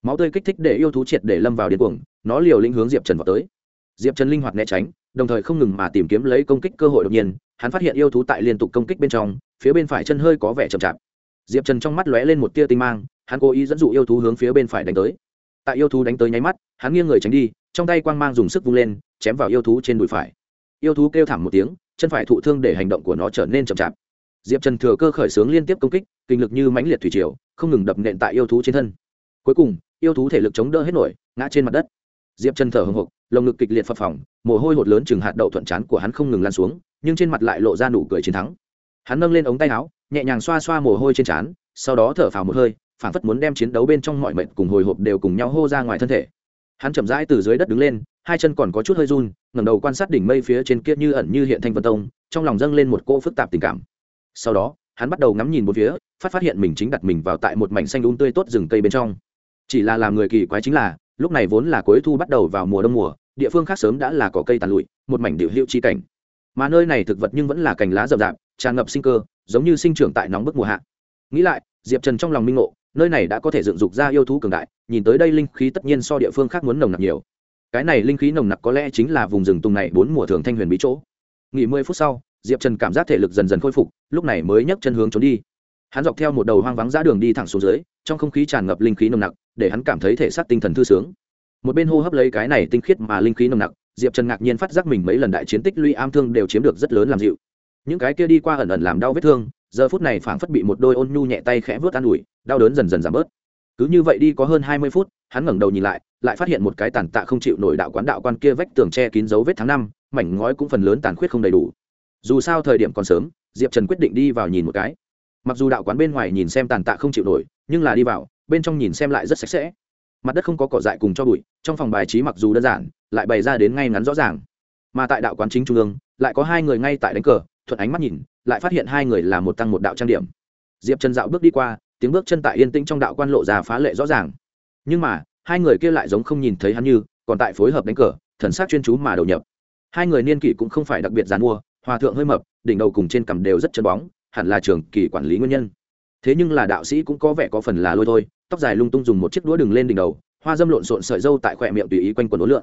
S1: Máu tươi kích thích để yêu thú triệt để lâm vào điên cuồng, nó liều lĩnh hướng diệp trần vào tới. Diệp trần linh hoạt né tránh, đồng thời không ngừng mà tìm kiếm lấy công kích cơ hội đột nhiên, hắn phát hiện yêu thú tại liên tục công kích bên trong, phía bên phải chân hơi có vẻ chậm chạp. Diệp trần trong mắt lóe lên một tia tinh mang, hắn cố ý dẫn dụ yêu thú hướng phía bên phải đánh tới. Tại yêu thú đánh tới nháy mắt, hắn nghiêng người tránh đi, trong tay quang mang dùng sức vung lên, chém vào yêu thú trên đùi phải yêu thú kêu thảm một tiếng, chân phải thụ thương để hành động của nó trở nên chậm chạp. Diệp trần thừa cơ khởi xướng liên tiếp công kích, kinh lực như mãnh liệt thủy triều, không ngừng đập nện tại yêu thú trên thân. Cuối cùng, yêu thú thể lực chống đỡ hết nổi, ngã trên mặt đất. Diệp trần thở hồng hộc, lồng ngực kịch liệt phập phỏng mồ hôi hột lớn chừng hạt đậu thuận chán của hắn không ngừng lan xuống, nhưng trên mặt lại lộ ra nụ cười chiến thắng. Hắn nâng lên ống tay áo, nhẹ nhàng xoa xoa mồ hôi trên trán, sau đó thở phào một hơi, phảng phất muốn đem chiến đấu bên trong mọi mệnh cùng hồi hộp đều cùng nhau hô ra ngoài thân thể hắn chậm rãi từ dưới đất đứng lên, hai chân còn có chút hơi run, ngẩng đầu quan sát đỉnh mây phía trên kia như ẩn như hiện thanh vân tông, trong lòng dâng lên một cỗ phức tạp tình cảm. Sau đó, hắn bắt đầu ngắm nhìn một phía, phát phát hiện mình chính đặt mình vào tại một mảnh xanh un tươi tốt rừng cây bên trong. Chỉ là làm người kỳ quái chính là, lúc này vốn là cuối thu bắt đầu vào mùa đông mùa, địa phương khác sớm đã là cỏ cây tàn lụi, một mảnh điệu hiệu chi cảnh. Mà nơi này thực vật nhưng vẫn là cành lá rậm rạp, tràn ngập sinh cơ, giống như sinh trưởng tại nóng bức mùa hạ. Nghĩ lại, diệp trần trong lòng minh ngộ nơi này đã có thể dựng dục ra yêu thú cường đại, nhìn tới đây linh khí tất nhiên so địa phương khác muốn nồng nặc nhiều. Cái này linh khí nồng nặc có lẽ chính là vùng rừng tùng này bốn mùa thường thanh huyền bí chỗ. Nghỉ mười phút sau, diệp trần cảm giác thể lực dần dần khôi phục, lúc này mới nhấc chân hướng trốn đi. Hắn dọc theo một đầu hoang vắng ra đường đi thẳng xuống dưới, trong không khí tràn ngập linh khí nồng nặc, để hắn cảm thấy thể xác tinh thần thư sướng. Một bên hô hấp lấy cái này tinh khiết mà linh khí nồng nặc, diệp trần ngạc nhiên phát giác mình mấy lần đại chiến tích lũy am thương đều chiếm được rất lớn làm dịu. Những cái kia đi qua ẩn ẩn làm đau vết thương giờ phút này phảng phất bị một đôi ôn nhu nhẹ tay khẽ vớt an ủi, đau đớn dần dần giảm bớt. Cứ như vậy đi có hơn hai mươi phút, hắn ngẩng đầu nhìn lại lại phát hiện một cái tàn tạ không chịu nổi đạo quán đạo quan kia vách tường che kín dấu vết tháng năm, mảnh ngói cũng phần lớn tàn khuyết không đầy đủ. Dù sao thời điểm còn sớm, diệp trần quyết định đi vào nhìn một cái. Mặc dù đạo quán bên ngoài nhìn xem tàn tạ không chịu nổi, nhưng là đi vào, bên trong nhìn xem lại rất sạch sẽ. Mặt đất không có cỏ dại cùng cho bụi, trong phòng bài trí mặc dù đơn giản, lại bày ra đến ngay ngắn rõ ràng. Mà tại đạo quán chính trung ương, lại có hai người ngay tại đánh cờ thuận ánh mắt nhìn, lại phát hiện hai người là một tăng một đạo trang điểm. Diệp trần dạo bước đi qua, tiếng bước chân tại yên tĩnh trong đạo quan lộ ra phá lệ rõ ràng. Nhưng mà, hai người kia lại giống không nhìn thấy hắn như, còn tại phối hợp đánh cờ, thần sắc chuyên chú mà đầu nhập. Hai người niên kỷ cũng không phải đặc biệt dàn mua hòa thượng hơi mập, đỉnh đầu cùng trên cằm đều rất chân bóng, hẳn là trường kỳ quản lý nguyên nhân. Thế nhưng là đạo sĩ cũng có vẻ có phần là lôi thôi, tóc dài lung tung dùng một chiếc đũa đừng lên đỉnh đầu, hoa dâm lộn xộn sợi dâu tại khỏe miệng tùy ý quanh quần ối lượn.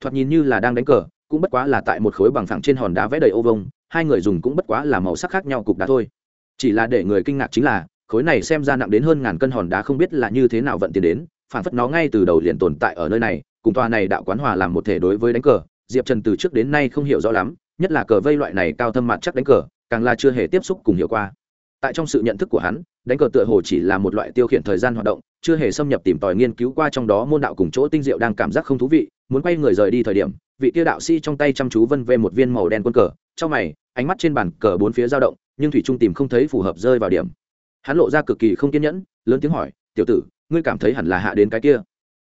S1: Thoạt nhìn như là đang đánh cờ cũng bất quá là tại một khối bằng phẳng trên hòn đá vẽ đầy ô vông hai người dùng cũng bất quá là màu sắc khác nhau cục đá thôi. Chỉ là để người kinh ngạc chính là, khối này xem ra nặng đến hơn ngàn cân hòn đá không biết là như thế nào vận tiền đến, phản phất nó ngay từ đầu liền tồn tại ở nơi này, cùng tòa này đạo quán hòa làm một thể đối với đánh cờ, diệp trần từ trước đến nay không hiểu rõ lắm, nhất là cờ vây loại này cao thâm mặt chắc đánh cờ, càng là chưa hề tiếp xúc cùng hiểu qua. Tại trong sự nhận thức của hắn, đánh cờ tựa hồ chỉ là một loại tiêu khiển thời gian hoạt động, chưa hề xâm nhập tìm tòi nghiên cứu qua trong đó môn đạo cùng chỗ tinh diệu đang cảm giác không thú vị, muốn quay người rời đi thời điểm vị kia đạo sĩ trong tay chăm chú vân về một viên màu đen quân cờ, trong mày, ánh mắt trên bàn cờ bốn phía dao động, nhưng thủy trung tìm không thấy phù hợp rơi vào điểm. Hắn lộ ra cực kỳ không kiên nhẫn, lớn tiếng hỏi, tiểu tử, ngươi cảm thấy hẳn là hạ đến cái kia?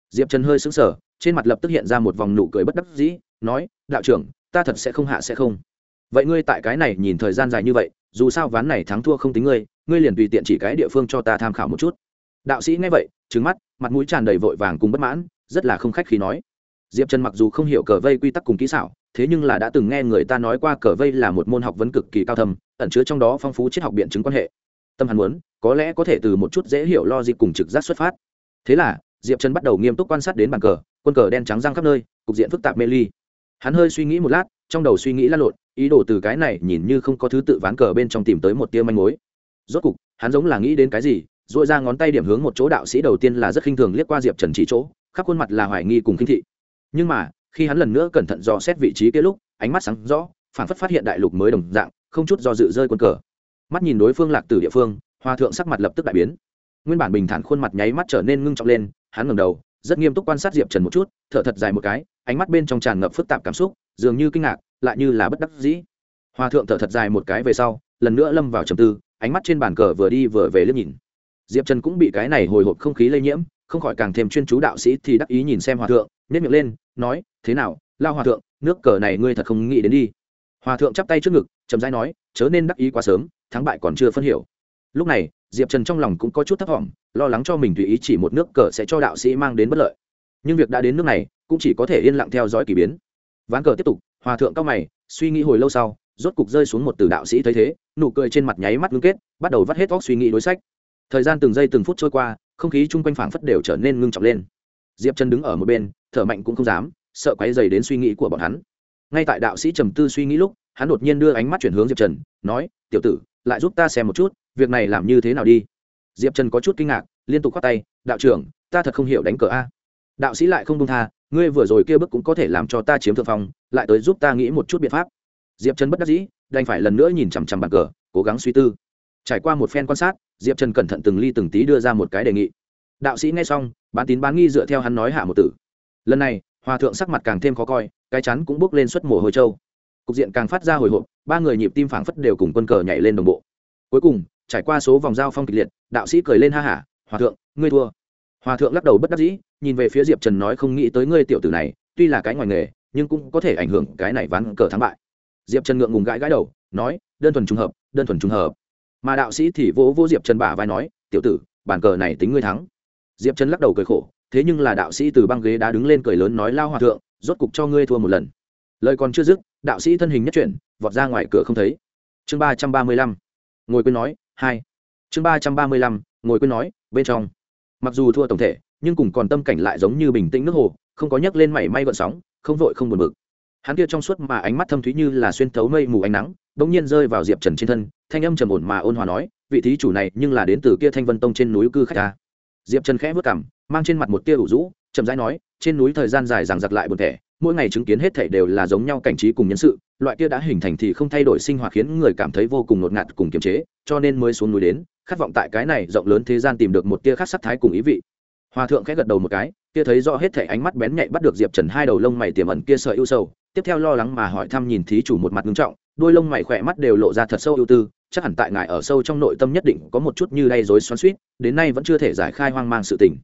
S1: Diệp trần hơi sững sờ, trên mặt lập tức hiện ra một vòng nụ cười bất đắc dĩ, nói, đạo trưởng, ta thật sẽ không hạ sẽ không. Vậy ngươi tại cái này nhìn thời gian dài như vậy, dù sao ván này thắng thua không tính ngươi ngươi liền tùy tiện chỉ cái địa phương cho ta tham khảo một chút. Đạo sĩ nghe vậy trứng mắt, mặt mũi tràn đầy vội vàng cùng bất mãn, rất là không khách khí nói diệp trần mặc dù không hiểu cờ vây quy tắc cùng kỹ xảo, thế nhưng là đã từng nghe người ta nói qua cờ vây là một môn học vấn cực kỳ cao thâm, ẩn chứa trong đó phong phú triết học biện chứng quan hệ. Tâm hắn muốn, có lẽ có thể từ một chút dễ hiểu lo dịp cùng trực giác xuất phát. Thế là, diệp trần bắt đầu nghiêm túc quan sát đến bàn cờ, quân cờ đen trắng răng khắp nơi, cục diện phức tạp mê ly. Hắn hơi suy nghĩ một lát, trong đầu suy nghĩ lăn lộn, ý đồ từ cái này nhìn như không có thứ tự ván cờ bên trong tìm tới một tia manh mối. Rốt cục, hắn giống là nghĩ đến cái gì dội ra ngón tay điểm hướng một chỗ đạo sĩ đầu tiên là rất khinh thường liếc qua diệp trần chỉ chỗ, khắp khuôn mặt là hoài nghi cùng khinh thị nhưng mà, khi hắn lần nữa cẩn thận dò xét vị trí kia lúc, ánh mắt sáng rõ phản phất phát hiện đại lục mới đồng dạng, không chút do dự rơi quân cờ. Mắt nhìn đối phương lạc từ địa phương hòa thượng sắc mặt lập tức đại biến. Nguyên bản bình thản khuôn mặt nháy mắt trở nên ngưng trọng lên, hắn ngầm đầu, rất nghiêm túc quan sát diệp trần một chút, thở thật dài một cái, ánh mắt bên trong tràn ngập phức tạp cảm xúc, dường như kinh ngạc, lại như là bất đắc dĩ. Hòa thượng thở thật dài một cái về sau, lần nữa lâm vào trầm tư, ánh mắt trên bàn cờ vừa đi vừa về liếc nhìn. Diệp trần cũng bị cái này hồi hộp không khí lây nhiễm, không khỏi càng thêm chuyên chú đạo sĩ thì đắc ý nhìn xem hòa thượng nếp miệng lên nói, thế nào, lao hòa thượng, nước cờ này ngươi thật không nghĩ đến đi. Hòa thượng chắp tay trước ngực, chậm rãi nói, chớ nên đắc ý quá sớm, thắng bại còn chưa phân hiểu. Lúc này, diệp trần trong lòng cũng có chút thấp t lo lắng cho mình tùy ý chỉ một nước cờ sẽ cho đạo sĩ mang đến bất lợi. Nhưng việc đã đến nước này, cũng chỉ có thể yên lặng theo dõi k ỳ biến. Ván cờ tiếp tục, hòa thượng cao mày, suy nghĩ hồi lâu sau, rốt cục rơi xuống một từ đạo sĩ thấy thế, nụ cười trên mặt nháy mắt ngưng kết, bắt đầu vắt hết óc suy nghĩ đối sách. Thời gian từng giây từng phút trôi qua, không khí chung quanh phảng phất đều trở nên ngưng trọng lên. Diệp trần đứng ở một bên thở mạnh cũng không dám, sợ quấy dày đến suy nghĩ của bọn hắn. Ngay tại đạo sĩ trầm tư suy nghĩ lúc, hắn đột nhiên đưa ánh mắt chuyển hướng diệp trần, nói, tiểu tử, lại giúp ta xem một chút, việc này làm như thế nào đi? Diệp trần có chút kinh ngạc, liên tục k tay, đạo trưởng, ta thật không hiểu đánh cờ a. Đạo sĩ lại không đông tha, ngươi vừa rồi kia bức cũng có thể làm cho ta chiếm thượng phong, lại tới giúp ta nghĩ một chút biện pháp. Diệp trần bất đắc dĩ, đành phải lần nữa nhìn chằm chằm bàn cờ, cố gắng suy tư. Trải qua một phen quan sát, diệp trần cẩn thận từng ly từng tí đưa ra một cái đề nghị. Đạo sĩ nghe xong, bán tín bán nghi dựa theo hắn nói hạ một tử lần này, hòa thượng sắc mặt càng thêm khó coi, cái chắn cũng bước lên suất mồ hôi trâu. Cục diện càng phát ra hồi hộp, ba người nhịp tim phảng phất đều cùng quân cờ nhảy lên đồng bộ. Cuối cùng, trải qua số vòng giao phong kịch liệt, đạo sĩ cười lên ha hả, hòa thượng, ngươi thua. Hòa thượng lắc đầu bất đắc dĩ, nhìn về phía diệp trần nói không nghĩ tới ngươi tiểu tử này, tuy là cái ngoài nghề, nhưng cũng có thể ảnh hưởng cái này ván cờ thắng bại. Diệp trần ngượng ngùng gãi gãi đầu, nói, đơn thuần trùng hợp, đơn thuần trùng hợp. Mà đạo sĩ thì vỗ vỗ diệp trần bả vai nói, tiểu tử bản cờ này tính ngươi thắng. Diệp trần lắc đầu cười khổ thế nhưng là đạo sĩ từ băng ghế đã đứng lên cười lớn nói, lao hòa thượng, rốt cục cho ngươi thua một lần. Lời còn chưa dứt, đạo sĩ thân hình nhất chuyển, vọt ra ngoài cửa không thấy. Chương ba trăm ba mươi lăm, ngồi quên nói, hai. Chương ba trăm ba mươi lăm, ngồi quên nói, bên trong. Mặc dù thua tổng thể, nhưng cùng còn tâm cảnh lại giống như bình tĩnh nước hồ, không có nhấc lên mảy may gọn sóng, không vội không buồn bực. Hắn kia trong suốt mà ánh mắt thâm thúy như là xuyên thấu mây mù ánh nắng bỗng nhiên rơi vào diệp trần trên thân, thanh âm trầm ổn mà ôn hòa nói, vị thí chủ này nhưng là đến từ kia thanh vân tông trên núi cư khách ta diệp trần khẽ vất cảm mang trên mặt một tia ủ rũ, chậm rãi nói, trên núi thời gian dài rằng giặc lại buồn thẻ, mỗi ngày chứng kiến hết thảy đều là giống nhau cảnh trí cùng nhân sự, loại kia đã hình thành thì không thay đổi sinh hoạt khiến người cảm thấy vô cùng ngột ngạt cùng kiềm chế, cho nên mới xuống núi đến, khát vọng tại cái này rộng lớn thế gian tìm được một tia khác sắc thái cùng ý vị. Hòa thượng khẽ gật đầu một cái, kia thấy rõ hết thảy ánh mắt bén nhạy bắt được diệp trần hai đầu lông mày tiềm ẩn kia sợi ưu sâu tiếp theo lo lắng mà hỏi thăm nhìn thí chủ một mặt ngưng trọng, đôi lông mày khỏe mắt đều lộ ra thật sâu ưu tư chắc hẳn tại ngài ở sâu trong nội tâm nhất định có một chút như đay rối xoắn suýt, đến nay vẫn chưa thể giải khai hoang mang sự tình.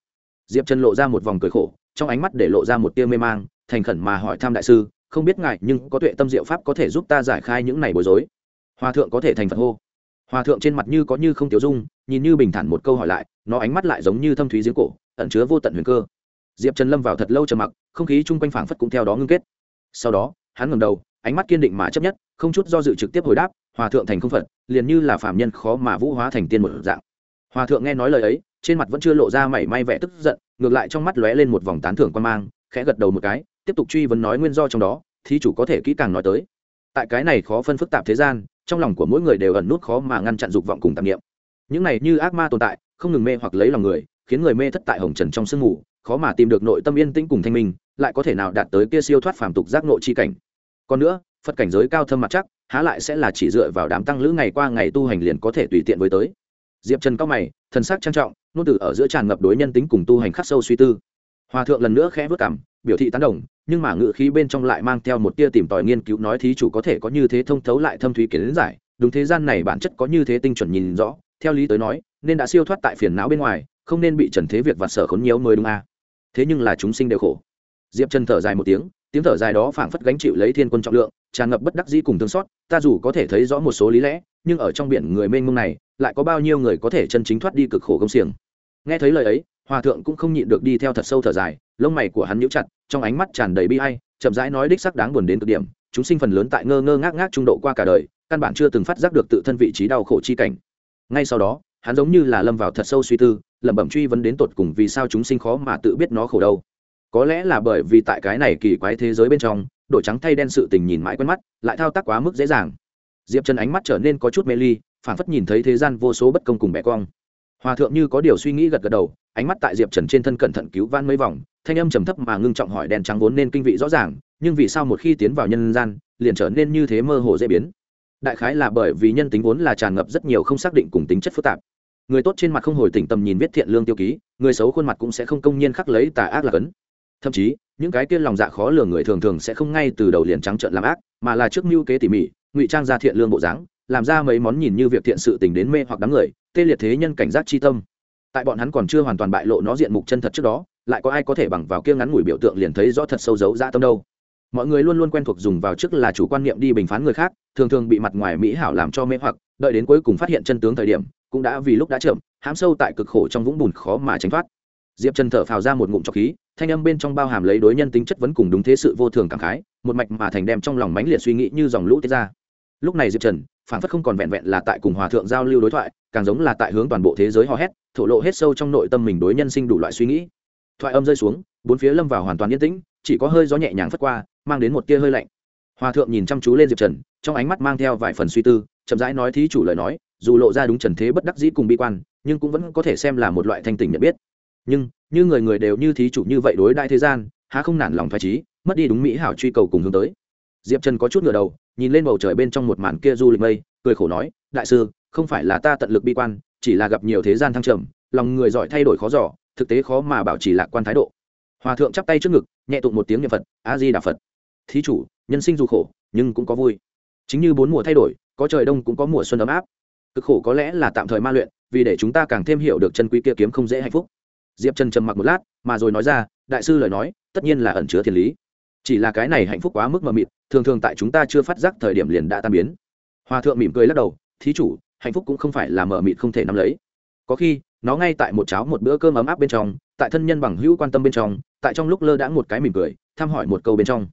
S1: Diệp trần lộ ra một vòng cười khổ, trong ánh mắt để lộ ra một tia mê mang, thành khẩn mà hỏi thăm đại sư, không biết ngài nhưng có tuệ tâm diệu pháp có thể giúp ta giải khai những này bối rối? Hòa thượng có thể thành phật hô. Hòa thượng trên mặt như có như không tiêu dung, nhìn như bình thản một câu hỏi lại, nó ánh mắt lại giống như thâm thúy giếng cổ, ẩn chứa vô tận huyền cơ. Diệp trần lâm vào thật lâu trầm mặc, không khí chung quanh phảng phất cũng theo đó ngưng kết. Sau đó, hắn ngầm đầu, ánh mắt kiên định mà chấp nhất, không chút do dự trực tiếp hồi đáp hòa thượng thành không phật, liền như là phạm nhân khó mà vũ hóa thành tiên một dạng. Hòa thượng nghe nói lời ấy, trên mặt vẫn chưa lộ ra mảy may vẻ tức giận, ngược lại trong mắt lóe lên một vòng tán thưởng quan mang, khẽ gật đầu một cái, tiếp tục truy vấn nói nguyên do trong đó thì chủ có thể kỹ càng nói tới. Tại cái này khó phân phức tạp thế gian, trong lòng của mỗi người đều ẩn nút khó mà ngăn chặn dục vọng cùng tạp nghiệm những này như ác ma tồn tại, không ngừng mê hoặc lấy lòng người, khiến người mê thất tại hồng trần trong sương mù, khó mà tìm được nội tâm yên tĩnh cùng thanh minh, lại có thể nào đạt tới kia siêu thoát phàm tục giác nội chi cảnh. Còn nữa, phật cảnh giới cao thâm mặt chắc há lại sẽ là chỉ dựa vào đám tăng lữ ngày qua ngày tu hành liền có thể tùy tiện với tới. Diệp trần cao mày, thần sắc trang trọng, nôn từ ở giữa tràn ngập đối nhân tính cùng tu hành khắc sâu suy tư. Hòa thượng lần nữa khẽ vất cảm, biểu thị tán đồng, nhưng mà ngự khí bên trong lại mang theo một tia tìm tòi nghiên cứu nói thí chủ có thể có như thế thông thấu lại thâm thúy kiến giải, đúng thế gian này bản chất có như thế tinh chuẩn nhìn rõ, theo lý tới nói, nên đã siêu thoát tại phiền não bên ngoài, không nên bị trần thế việc vặt sở khốn nhiều mới đúng a à. thế nhưng là chúng sinh đều khổ. Diệp trần thở dài một tiếng tiếng thở dài đó phảng phất gánh chịu lấy thiên quân trọng lượng, tràn ngập bất đắc dĩ cùng thương xót, ta dù có thể thấy rõ một số lý lẽ, nhưng ở trong biển người mênh mông này, lại có bao nhiêu người có thể chân chính thoát đi cực khổ công xiềng. Nghe thấy lời ấy, hòa thượng cũng không nhịn được đi theo thật sâu thở dài, lông mày của hắn nhíu chặt, trong ánh mắt tràn đầy bi ai, chậm rãi nói đích sắc đáng buồn đến cực điểm, chúng sinh phần lớn tại ngơ ngơ ngác ngác trung độ qua cả đời, căn bản chưa từng phát giác được tự thân vị trí đau khổ chi cảnh. Ngay sau đó, hắn giống như là lâm vào thật sâu suy tư, lẩm bẩm truy vấn đến tột cùng vì sao chúng sinh khó mà tự biết nó khổ đâu có lẽ là bởi vì tại cái này kỳ quái thế giới bên trong đổi trắng thay đen sự tình nhìn mãi quen mắt, lại thao tác quá mức dễ dàng. Diệp trần ánh mắt trở nên có chút mê ly phản phất nhìn thấy thế gian vô số bất công cùng bẻ cong. Hòa thượng như có điều suy nghĩ gật gật đầu, ánh mắt tại diệp trần trên thân cẩn thận cứu van mấy vòng, thanh âm trầm thấp mà ngưng trọng hỏi đèn trắng vốn nên kinh vị rõ ràng, nhưng vì sao một khi tiến vào nhân gian, liền trở nên như thế mơ hồ dễ biến? Đại khái là bởi vì nhân tính vốn là tràn ngập rất nhiều không xác định cùng tính chất phức tạp. Người tốt trên mặt không hồi tỉnh tầm nhìn viết thiện lương tiêu ký, người xấu khuôn mặt cũng sẽ không công nhiên khắc lấy tà ác là cấn thậm chí, những cái kia lòng dạ khó lường người thường thường sẽ không ngay từ đầu liền trắng trợn làm ác, mà là trước mưu kế tỉ mỉ, ngụy trang ra thiện lương bộ dáng, làm ra mấy món nhìn như việc thiện sự tình đến mê hoặc đám người, tê liệt thế nhân cảnh giác chi tâm. Tại bọn hắn còn chưa hoàn toàn bại lộ nó diện mục chân thật trước đó, lại có ai có thể bằng vào kia ngắn ngủi biểu tượng liền thấy rõ thật sâu dấu dã tâm đâu. Mọi người luôn luôn quen thuộc dùng vào trước là chủ quan niệm đi bình phán người khác, thường thường bị mặt ngoài mỹ hảo làm cho mê hoặc, đợi đến cuối cùng phát hiện chân tướng thời điểm, cũng đã vì lúc đã chậm, hãm sâu tại cực khổ trong vũng bùn khó mà tránh thoát diệp trần thở phào ra một ngụm trọc khí, thanh âm bên trong bao hàm lấy đối nhân tính chất vấn cùng đúng thế sự vô thường cảm khái, một mạch mà thành đem trong lòng mãnh liệt suy nghĩ như dòng lũ tiết ra. Lúc này diệp trần phản phất không còn vẹn vẹn là tại cùng hòa thượng giao lưu đối thoại, càng giống là tại hướng toàn bộ thế giới hò hét, thổ lộ hết sâu trong nội tâm mình đối nhân sinh đủ loại suy nghĩ. Thoại âm rơi xuống, bốn phía lâm vào hoàn toàn yên tĩnh, chỉ có hơi gió nhẹ nhàng phất qua, mang đến một tia hơi lạnh. Hòa thượng nhìn chăm chú lên diệp trần, trong ánh mắt mang theo vài phần suy tư, chậm rãi nói thí chủ lời nói, dù lộ ra đúng trần thế bất đắc dĩ cùng bi quan, nhưng cũng vẫn có thể xem là một loại thanh tình nhận biết nhưng như người người đều như thí chủ như vậy đối đại thế gian, há không nản lòng thoải trí mất đi đúng mỹ hảo truy cầu cùng hướng tới. Diệp trần có chút ngửa đầu, nhìn lên bầu trời bên trong một màn kia du lịch mây, cười khổ nói, đại sư, không phải là ta tận lực bi quan, chỉ là gặp nhiều thế gian thăng trầm, lòng người giỏi thay đổi khó giỏ thực tế khó mà bảo trì lạc quan thái độ. Hòa thượng chắp tay trước ngực, nhẹ tụng một tiếng niệm phật a di đà phật. Thí chủ, nhân sinh dù khổ, nhưng cũng có vui. Chính như bốn mùa thay đổi, có trời đông cũng có mùa xuân ấm áp. Cực khổ có lẽ là tạm thời ma luyện, vì để chúng ta càng thêm hiểu được chân quý kia kiếm không dễ hạnh phúc diệp trần trầm mặc một lát, mà rồi nói ra, đại sư lời nói, tất nhiên là ẩn chứa thiên lý. Chỉ là cái này hạnh phúc quá mức mờ mịt, thường thường tại chúng ta chưa phát giác thời điểm liền đã tan biến. Hòa thượng mỉm cười lắc đầu, thí chủ, hạnh phúc cũng không phải là mờ mịt không thể nắm lấy. Có khi, nó ngay tại một cháo một bữa cơm ấm áp bên trong, tại thân nhân bằng hữu quan tâm bên trong, tại trong lúc lơ đãng một cái mỉm cười, thăm hỏi một câu bên trong.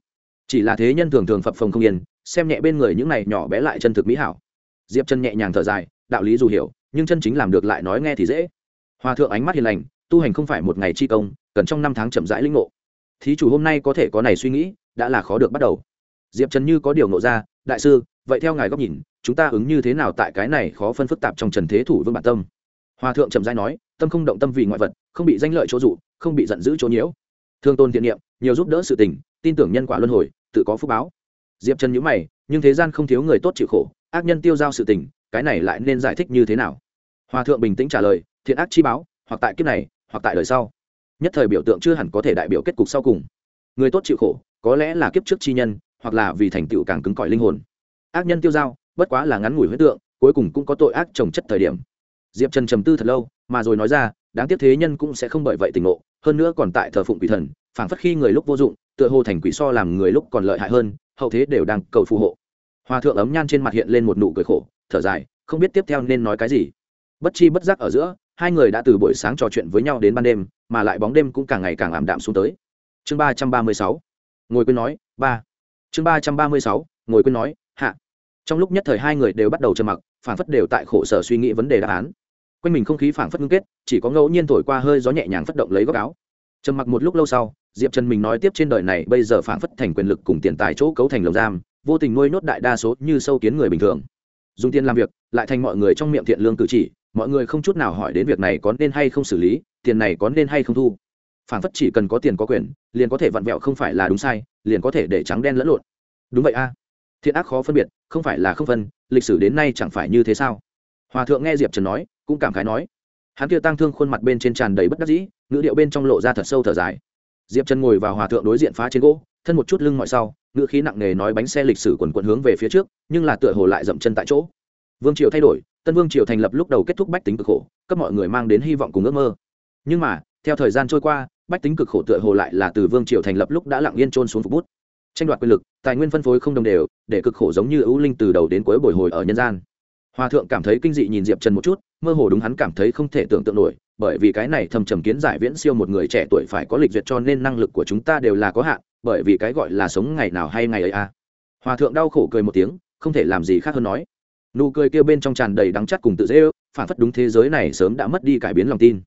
S1: Chỉ là thế nhân thường thường phập phồng không yên, xem nhẹ bên người những này nhỏ bé lại chân thực mỹ hảo. Diệp chân nhẹ nhàng thở dài, đạo lý dù hiểu, nhưng chân chính làm được lại nói nghe thì dễ. Hòa thượng ánh mắt hiền lành tu hành không phải một ngày chi công, cần trong năm tháng chậm rãi linh ngộ. Thí chủ hôm nay có thể có này suy nghĩ, đã là khó được bắt đầu. Diệp trần như có điều nộ ra, đại sư, vậy theo ngài góc nhìn, chúng ta ứng như thế nào tại cái này khó phân phức tạp trong trần thế thủ vương bản tâm? Hòa thượng trầm giai nói, tâm không động tâm vì ngoại vật, không bị danh lợi chỗ dụ, không bị giận dữ chỗ nhiễu. Thương tôn thiện niệm, nhiều giúp đỡ sự tình, tin tưởng nhân quả luân hồi, tự có phúc báo. Diệp trần nhữ mày, nhưng thế gian không thiếu người tốt chịu khổ, ác nhân tiêu giao sự tình, cái này lại nên giải thích như thế nào? Hòa thượng bình tĩnh trả lời, thiện ác chi báo, hoặc tại kiếp này hoặc tại đời sau. Nhất thời biểu tượng chưa hẳn có thể đại biểu kết cục sau cùng. Người tốt chịu khổ, có lẽ là kiếp trước chi nhân, hoặc là vì thành tựu càng cứng cỏi linh hồn. Ác nhân tiêu dao, bất quá là ngắn ngủi huyết tượng, cuối cùng cũng có tội ác trồng chất thời điểm. Diệp trần trầm tư thật lâu, mà rồi nói ra, đáng tiếc thế nhân cũng sẽ không bởi vậy tỉnh ngộ, hơn nữa còn tại thờ phụng quỷ thần, phảng phất khi người lúc vô dụng, tựa hồ thành quỷ so làm người lúc còn lợi hại hơn, hậu thế đều đang cầu phù hộ. Hòa thượng ấm nhan trên mặt hiện lên một nụ cười khổ, thở dài, không biết tiếp theo nên nói cái gì. Bất chi bất giác ở giữa hai người đã từ buổi sáng trò chuyện với nhau đến ban đêm, mà lại bóng đêm cũng càng ngày càng ảm đạm xuống tới. Chương ba trăm ba mươi sáu, ngồi quên nói, ba. Chương ba trăm ba mươi sáu, ngồi quên nói, hạ. Trong lúc nhất thời hai người đều bắt đầu trầm mặc phản phất đều tại khổ sở suy nghĩ vấn đề đáp án. Quanh mình không khí phản phất ngưng kết, chỉ có ngẫu nhiên thổi qua hơi gió nhẹ nhàng phất động lấy góc áo. Trầm mặc một lúc lâu sau, diệp trần mình nói tiếp trên đời này bây giờ phản phất thành quyền lực cùng tiền tài chỗ cấu thành lồng giam, vô tình nuôi nốt đại đa số như sâu kiến người bình thường. Dùng tiền làm việc, lại thành mọi người trong miệng thiện lương cử chỉ mọi người không chút nào hỏi đến việc này có nên hay không xử lý, tiền này có nên hay không thu. Phản phất chỉ cần có tiền có quyền, liền có thể vặn vẹo không phải là đúng sai, liền có thể để trắng đen lẫn lộn. Đúng vậy a. Thiện ác khó phân biệt, không phải là không phân, lịch sử đến nay chẳng phải như thế sao? Hòa thượng nghe diệp trần nói, cũng cảm khái nói. Hắn kia tăng thương khuôn mặt bên trên tràn đầy bất đắc dĩ, ngữ điệu bên trong lộ ra thật sâu thở dài. Diệp trần ngồi vào hòa thượng đối diện phá trên gỗ, thân một chút lưng mọi sau, ngữ khí nặng nề nói bánh xe lịch sử quần quận hướng về phía trước, nhưng là tựa hồ lại dậm chân tại chỗ. Vương triều thay đổi tân vương triều thành lập lúc đầu kết thúc bách tính cực khổ, cấp mọi người mang đến hy vọng cùng ước mơ. Nhưng mà, theo thời gian trôi qua, bách tính cực khổ tựa hồ lại là từ vương triều thành lập lúc đã lặng yên trôn xuống phục bút. Tranh đoạt quyền lực, tài nguyên phân phối không đồng đều, để cực khổ giống như ưu linh từ đầu đến cuối bồi hồi ở nhân gian. Hòa thượng cảm thấy kinh dị nhìn diệp trần một chút, mơ hồ đúng hắn cảm thấy không thể tưởng tượng nổi, bởi vì cái này thầm trầm kiến giải viễn siêu một người trẻ tuổi phải có lịch duyệt cho nên năng lực của chúng ta đều là có hạn, bởi vì cái gọi là sống ngày nào hay ngày ấy à. Hòa thượng đau khổ cười một tiếng, không thể làm gì khác hơn nói nụ cười kêu bên trong tràn đầy đắng chắt cùng tự dễ ước, phản phất đúng thế giới này sớm đã mất đi cải biến lòng tin.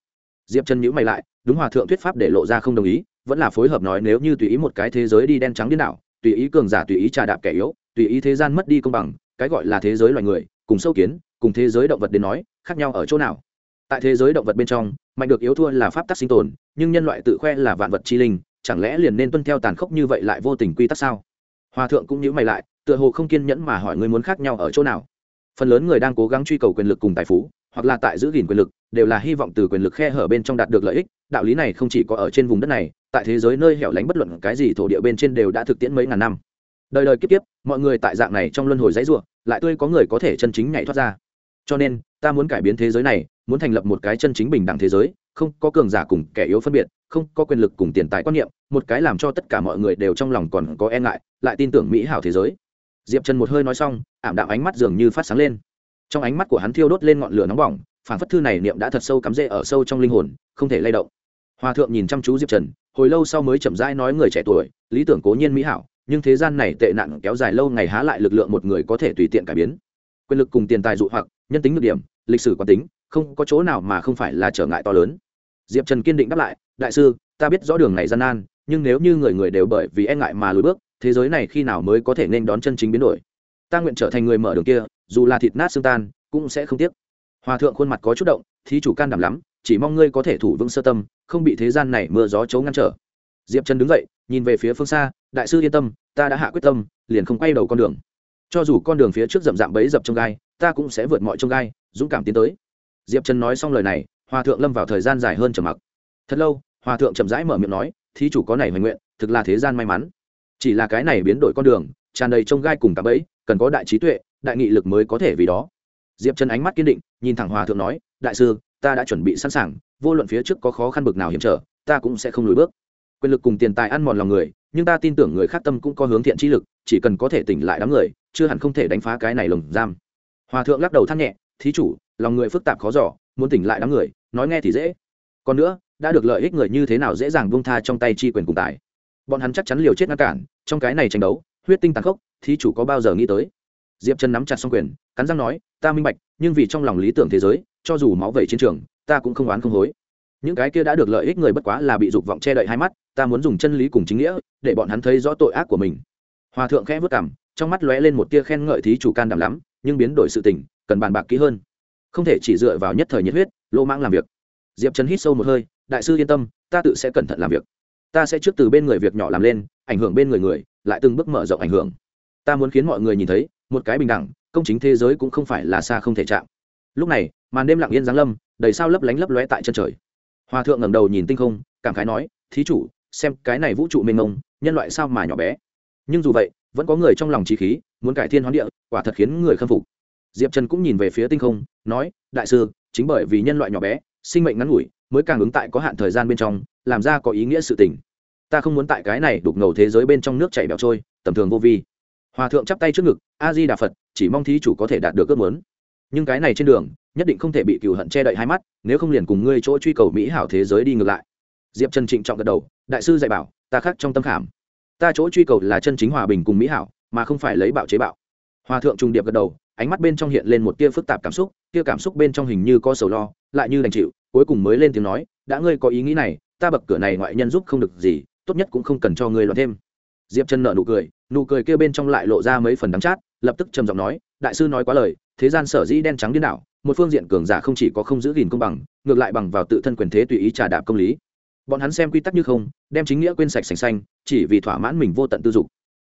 S1: Diệp chân nhữ mày lại, đúng hòa thượng thuyết pháp để lộ ra không đồng ý, vẫn là phối hợp nói nếu như tùy ý một cái thế giới đi đen trắng điên đảo, tùy ý cường giả tùy ý trà đạp kẻ yếu, tùy ý thế gian mất đi công bằng, cái gọi là thế giới loài người, cùng sâu kiến, cùng thế giới động vật đến nói, khác nhau ở chỗ nào? Tại thế giới động vật bên trong, mạnh được yếu thua là pháp tắc sinh tồn, nhưng nhân loại tự khoe là vạn vật chi linh, chẳng lẽ liền nên tuân theo tàn khốc như vậy lại vô tình quy tắc sao? Hòa thượng cũng nhíu mày lại, tựa hồ không kiên nhẫn mà hỏi người muốn khác nhau ở chỗ nào? Phần lớn người đang cố gắng truy cầu quyền lực cùng tài phú, hoặc là tại giữ gìn quyền lực, đều là hy vọng từ quyền lực khe hở bên trong đạt được lợi ích. Đạo lý này không chỉ có ở trên vùng đất này, tại thế giới nơi hẻo lánh bất luận cái gì thổ địa bên trên đều đã thực tiễn mấy ngàn năm. Đời đời kiếp kiếp, mọi người tại dạng này trong luân hồi dãy ruộng lại tươi có người có thể chân chính nhảy thoát ra. Cho nên, ta muốn cải biến thế giới này, muốn thành lập một cái chân chính bình đẳng thế giới, không có cường giả cùng kẻ yếu phân biệt, không có quyền lực cùng tiền tài quan niệm, một cái làm cho tất cả mọi người đều trong lòng còn có e ngại, lại tin tưởng mỹ hảo thế giới diệp trần một hơi nói xong, ảm đạm ánh mắt dường như phát sáng lên. Trong ánh mắt của hắn thiêu đốt lên ngọn lửa nóng bỏng phản phất thư này niệm đã thật sâu cắm rễ ở sâu trong linh hồn, không thể lay động. Hòa thượng nhìn chăm chú diệp trần, hồi lâu sau mới chậm rãi nói người trẻ tuổi, lý tưởng cố nhiên mỹ hảo, nhưng thế gian này tệ nạn kéo dài lâu ngày há lại lực lượng một người có thể tùy tiện cải biến. Quyền lực cùng tiền tài dụ hoặc, nhân tính được điểm, lịch sử quán tính, không có chỗ nào mà không phải là trở ngại to lớn. Diệp trần kiên định đáp lại, đại sư, ta biết rõ đường này gian nan, nhưng nếu như người người đều bởi vì e ngại mà lùi bước thế giới này khi nào mới có thể nên đón chân chính biến đổi? Ta nguyện trở thành người mở đường kia, dù là thịt nát xương tan, cũng sẽ không tiếc. Hòa thượng khuôn mặt có chút động, thí chủ can đảm lắm, chỉ mong ngươi có thể thủ vững sơ tâm, không bị thế gian này mưa gió chấu ngăn trở. Diệp trần đứng dậy, nhìn về phía phương xa, đại sư yên tâm, ta đã hạ quyết tâm, liền không quay đầu con đường. Cho dù con đường phía trước rậm rạm bấy dập trong gai, ta cũng sẽ vượt mọi trong gai, dũng cảm tiến tới. Diệp trần nói xong lời này, hòa thượng lâm vào thời gian dài hơn trầm mặc. Thật lâu, hòa thượng chậm rãi mở miệng nói, thí chủ có này hoành nguyện, thực là thế gian may mắn chỉ là cái này biến đổi con đường, tràn đầy trông gai cùng cả ấy cần có đại trí tuệ, đại nghị lực mới có thể vì đó. Diệp chân ánh mắt kiên định, nhìn thẳng hòa thượng nói, đại sư, ta đã chuẩn bị sẵn sàng, vô luận phía trước có khó khăn bực nào hiểm trở, ta cũng sẽ không lùi bước. Quyền lực cùng tiền tài ăn mòn lòng người, nhưng ta tin tưởng người khác tâm cũng có hướng thiện trí lực, chỉ cần có thể tỉnh lại đám người, chưa hẳn không thể đánh phá cái này lồng giam. Hòa thượng lắc đầu than nhẹ, thí chủ, lòng người phức tạp khó giỏ muốn tỉnh lại đám người, nói nghe thì dễ. Còn nữa, đã được lợi ích người như thế nào dễ dàng buông tha trong tay chi quyền cùng tài bọn hắn chắc chắn liều chết ngăn cản, trong cái này tranh đấu, huyết tinh tàn khốc, thí chủ có bao giờ nghĩ tới? Diệp chân nắm chặt xong quyền, cắn răng nói, ta minh bạch, nhưng vì trong lòng lý tưởng thế giới, cho dù máu vẩy chiến trường, ta cũng không oán không hối. Những cái kia đã được lợi ích người bất quá là bị dục vọng che đậy hai mắt, ta muốn dùng chân lý cùng chính nghĩa, để bọn hắn thấy rõ tội ác của mình. Hòa thượng khẽ vất cảm trong mắt lóe lên một tia khen ngợi thí chủ can đảm lắm, nhưng biến đổi sự tình, cần bàn bạc kỹ hơn. Không thể chỉ dựa vào nhất thời nhiệt huyết, lô mãng làm việc. Diệp trần hít sâu một hơi, đại sư yên tâm, ta tự sẽ cẩn thận làm việc ta sẽ trước từ bên người việc nhỏ làm lên, ảnh hưởng bên người người, lại từng bước mở rộng ảnh hưởng. Ta muốn khiến mọi người nhìn thấy, một cái bình đẳng, công chính thế giới cũng không phải là xa không thể chạm. Lúc này, màn đêm lặng yên giáng lâm, đầy sao lấp lánh lấp lóe tại chân trời. Hòa thượng ngẩng đầu nhìn tinh không, cảm khái nói, thí chủ, xem cái này vũ trụ mênh mông, nhân loại sao mà nhỏ bé. Nhưng dù vậy, vẫn có người trong lòng trí khí, muốn cải thiên hoán địa, quả thật khiến người khâm phục. Diệp trần cũng nhìn về phía tinh không, nói, đại sư, chính bởi vì nhân loại nhỏ bé, sinh mệnh ngắn ngủi mới càng ứng tại có hạn thời gian bên trong, làm ra có ý nghĩa sự tình. Ta không muốn tại cái này đục ngầu thế giới bên trong nước chảy bẹo trôi, tầm thường vô vi. Hòa thượng chắp tay trước ngực a di đà phật chỉ mong thí chủ có thể đạt được ước muốn. Nhưng cái này trên đường, nhất định không thể bị cựu hận che đậy hai mắt, nếu không liền cùng ngươi chỗ truy cầu mỹ hảo thế giới đi ngược lại. Diệp trần trịnh trọng gật đầu, đại sư dạy bảo, ta khác trong tâm khảm. Ta chỗ truy cầu là chân chính hòa bình cùng mỹ hảo, mà không phải lấy bạo chế bạo. Hòa thượng trung điệp gật đầu, ánh mắt bên trong hiện lên một tia phức tạp cảm xúc, tia cảm xúc bên trong hình như có sầu lo, lại như đành chịu cuối cùng mới lên tiếng nói, đã ngươi có ý nghĩ này, ta bậc cửa này ngoại nhân giúp không được gì, tốt nhất cũng không cần cho ngươi loạn thêm. Diệp chân nợ nụ cười nụ cười kia bên trong lại lộ ra mấy phần đắng chát, lập tức trầm giọng nói, đại sư nói quá lời, thế gian sở dĩ đen trắng điên đảo, một phương diện cường giả không chỉ có không giữ gìn công bằng, ngược lại bằng vào tự thân quyền thế tùy ý trà đạp công lý. Bọn hắn xem quy tắc như không, đem chính nghĩa quên sạch sành xanh chỉ vì thỏa mãn mình vô tận tư dục.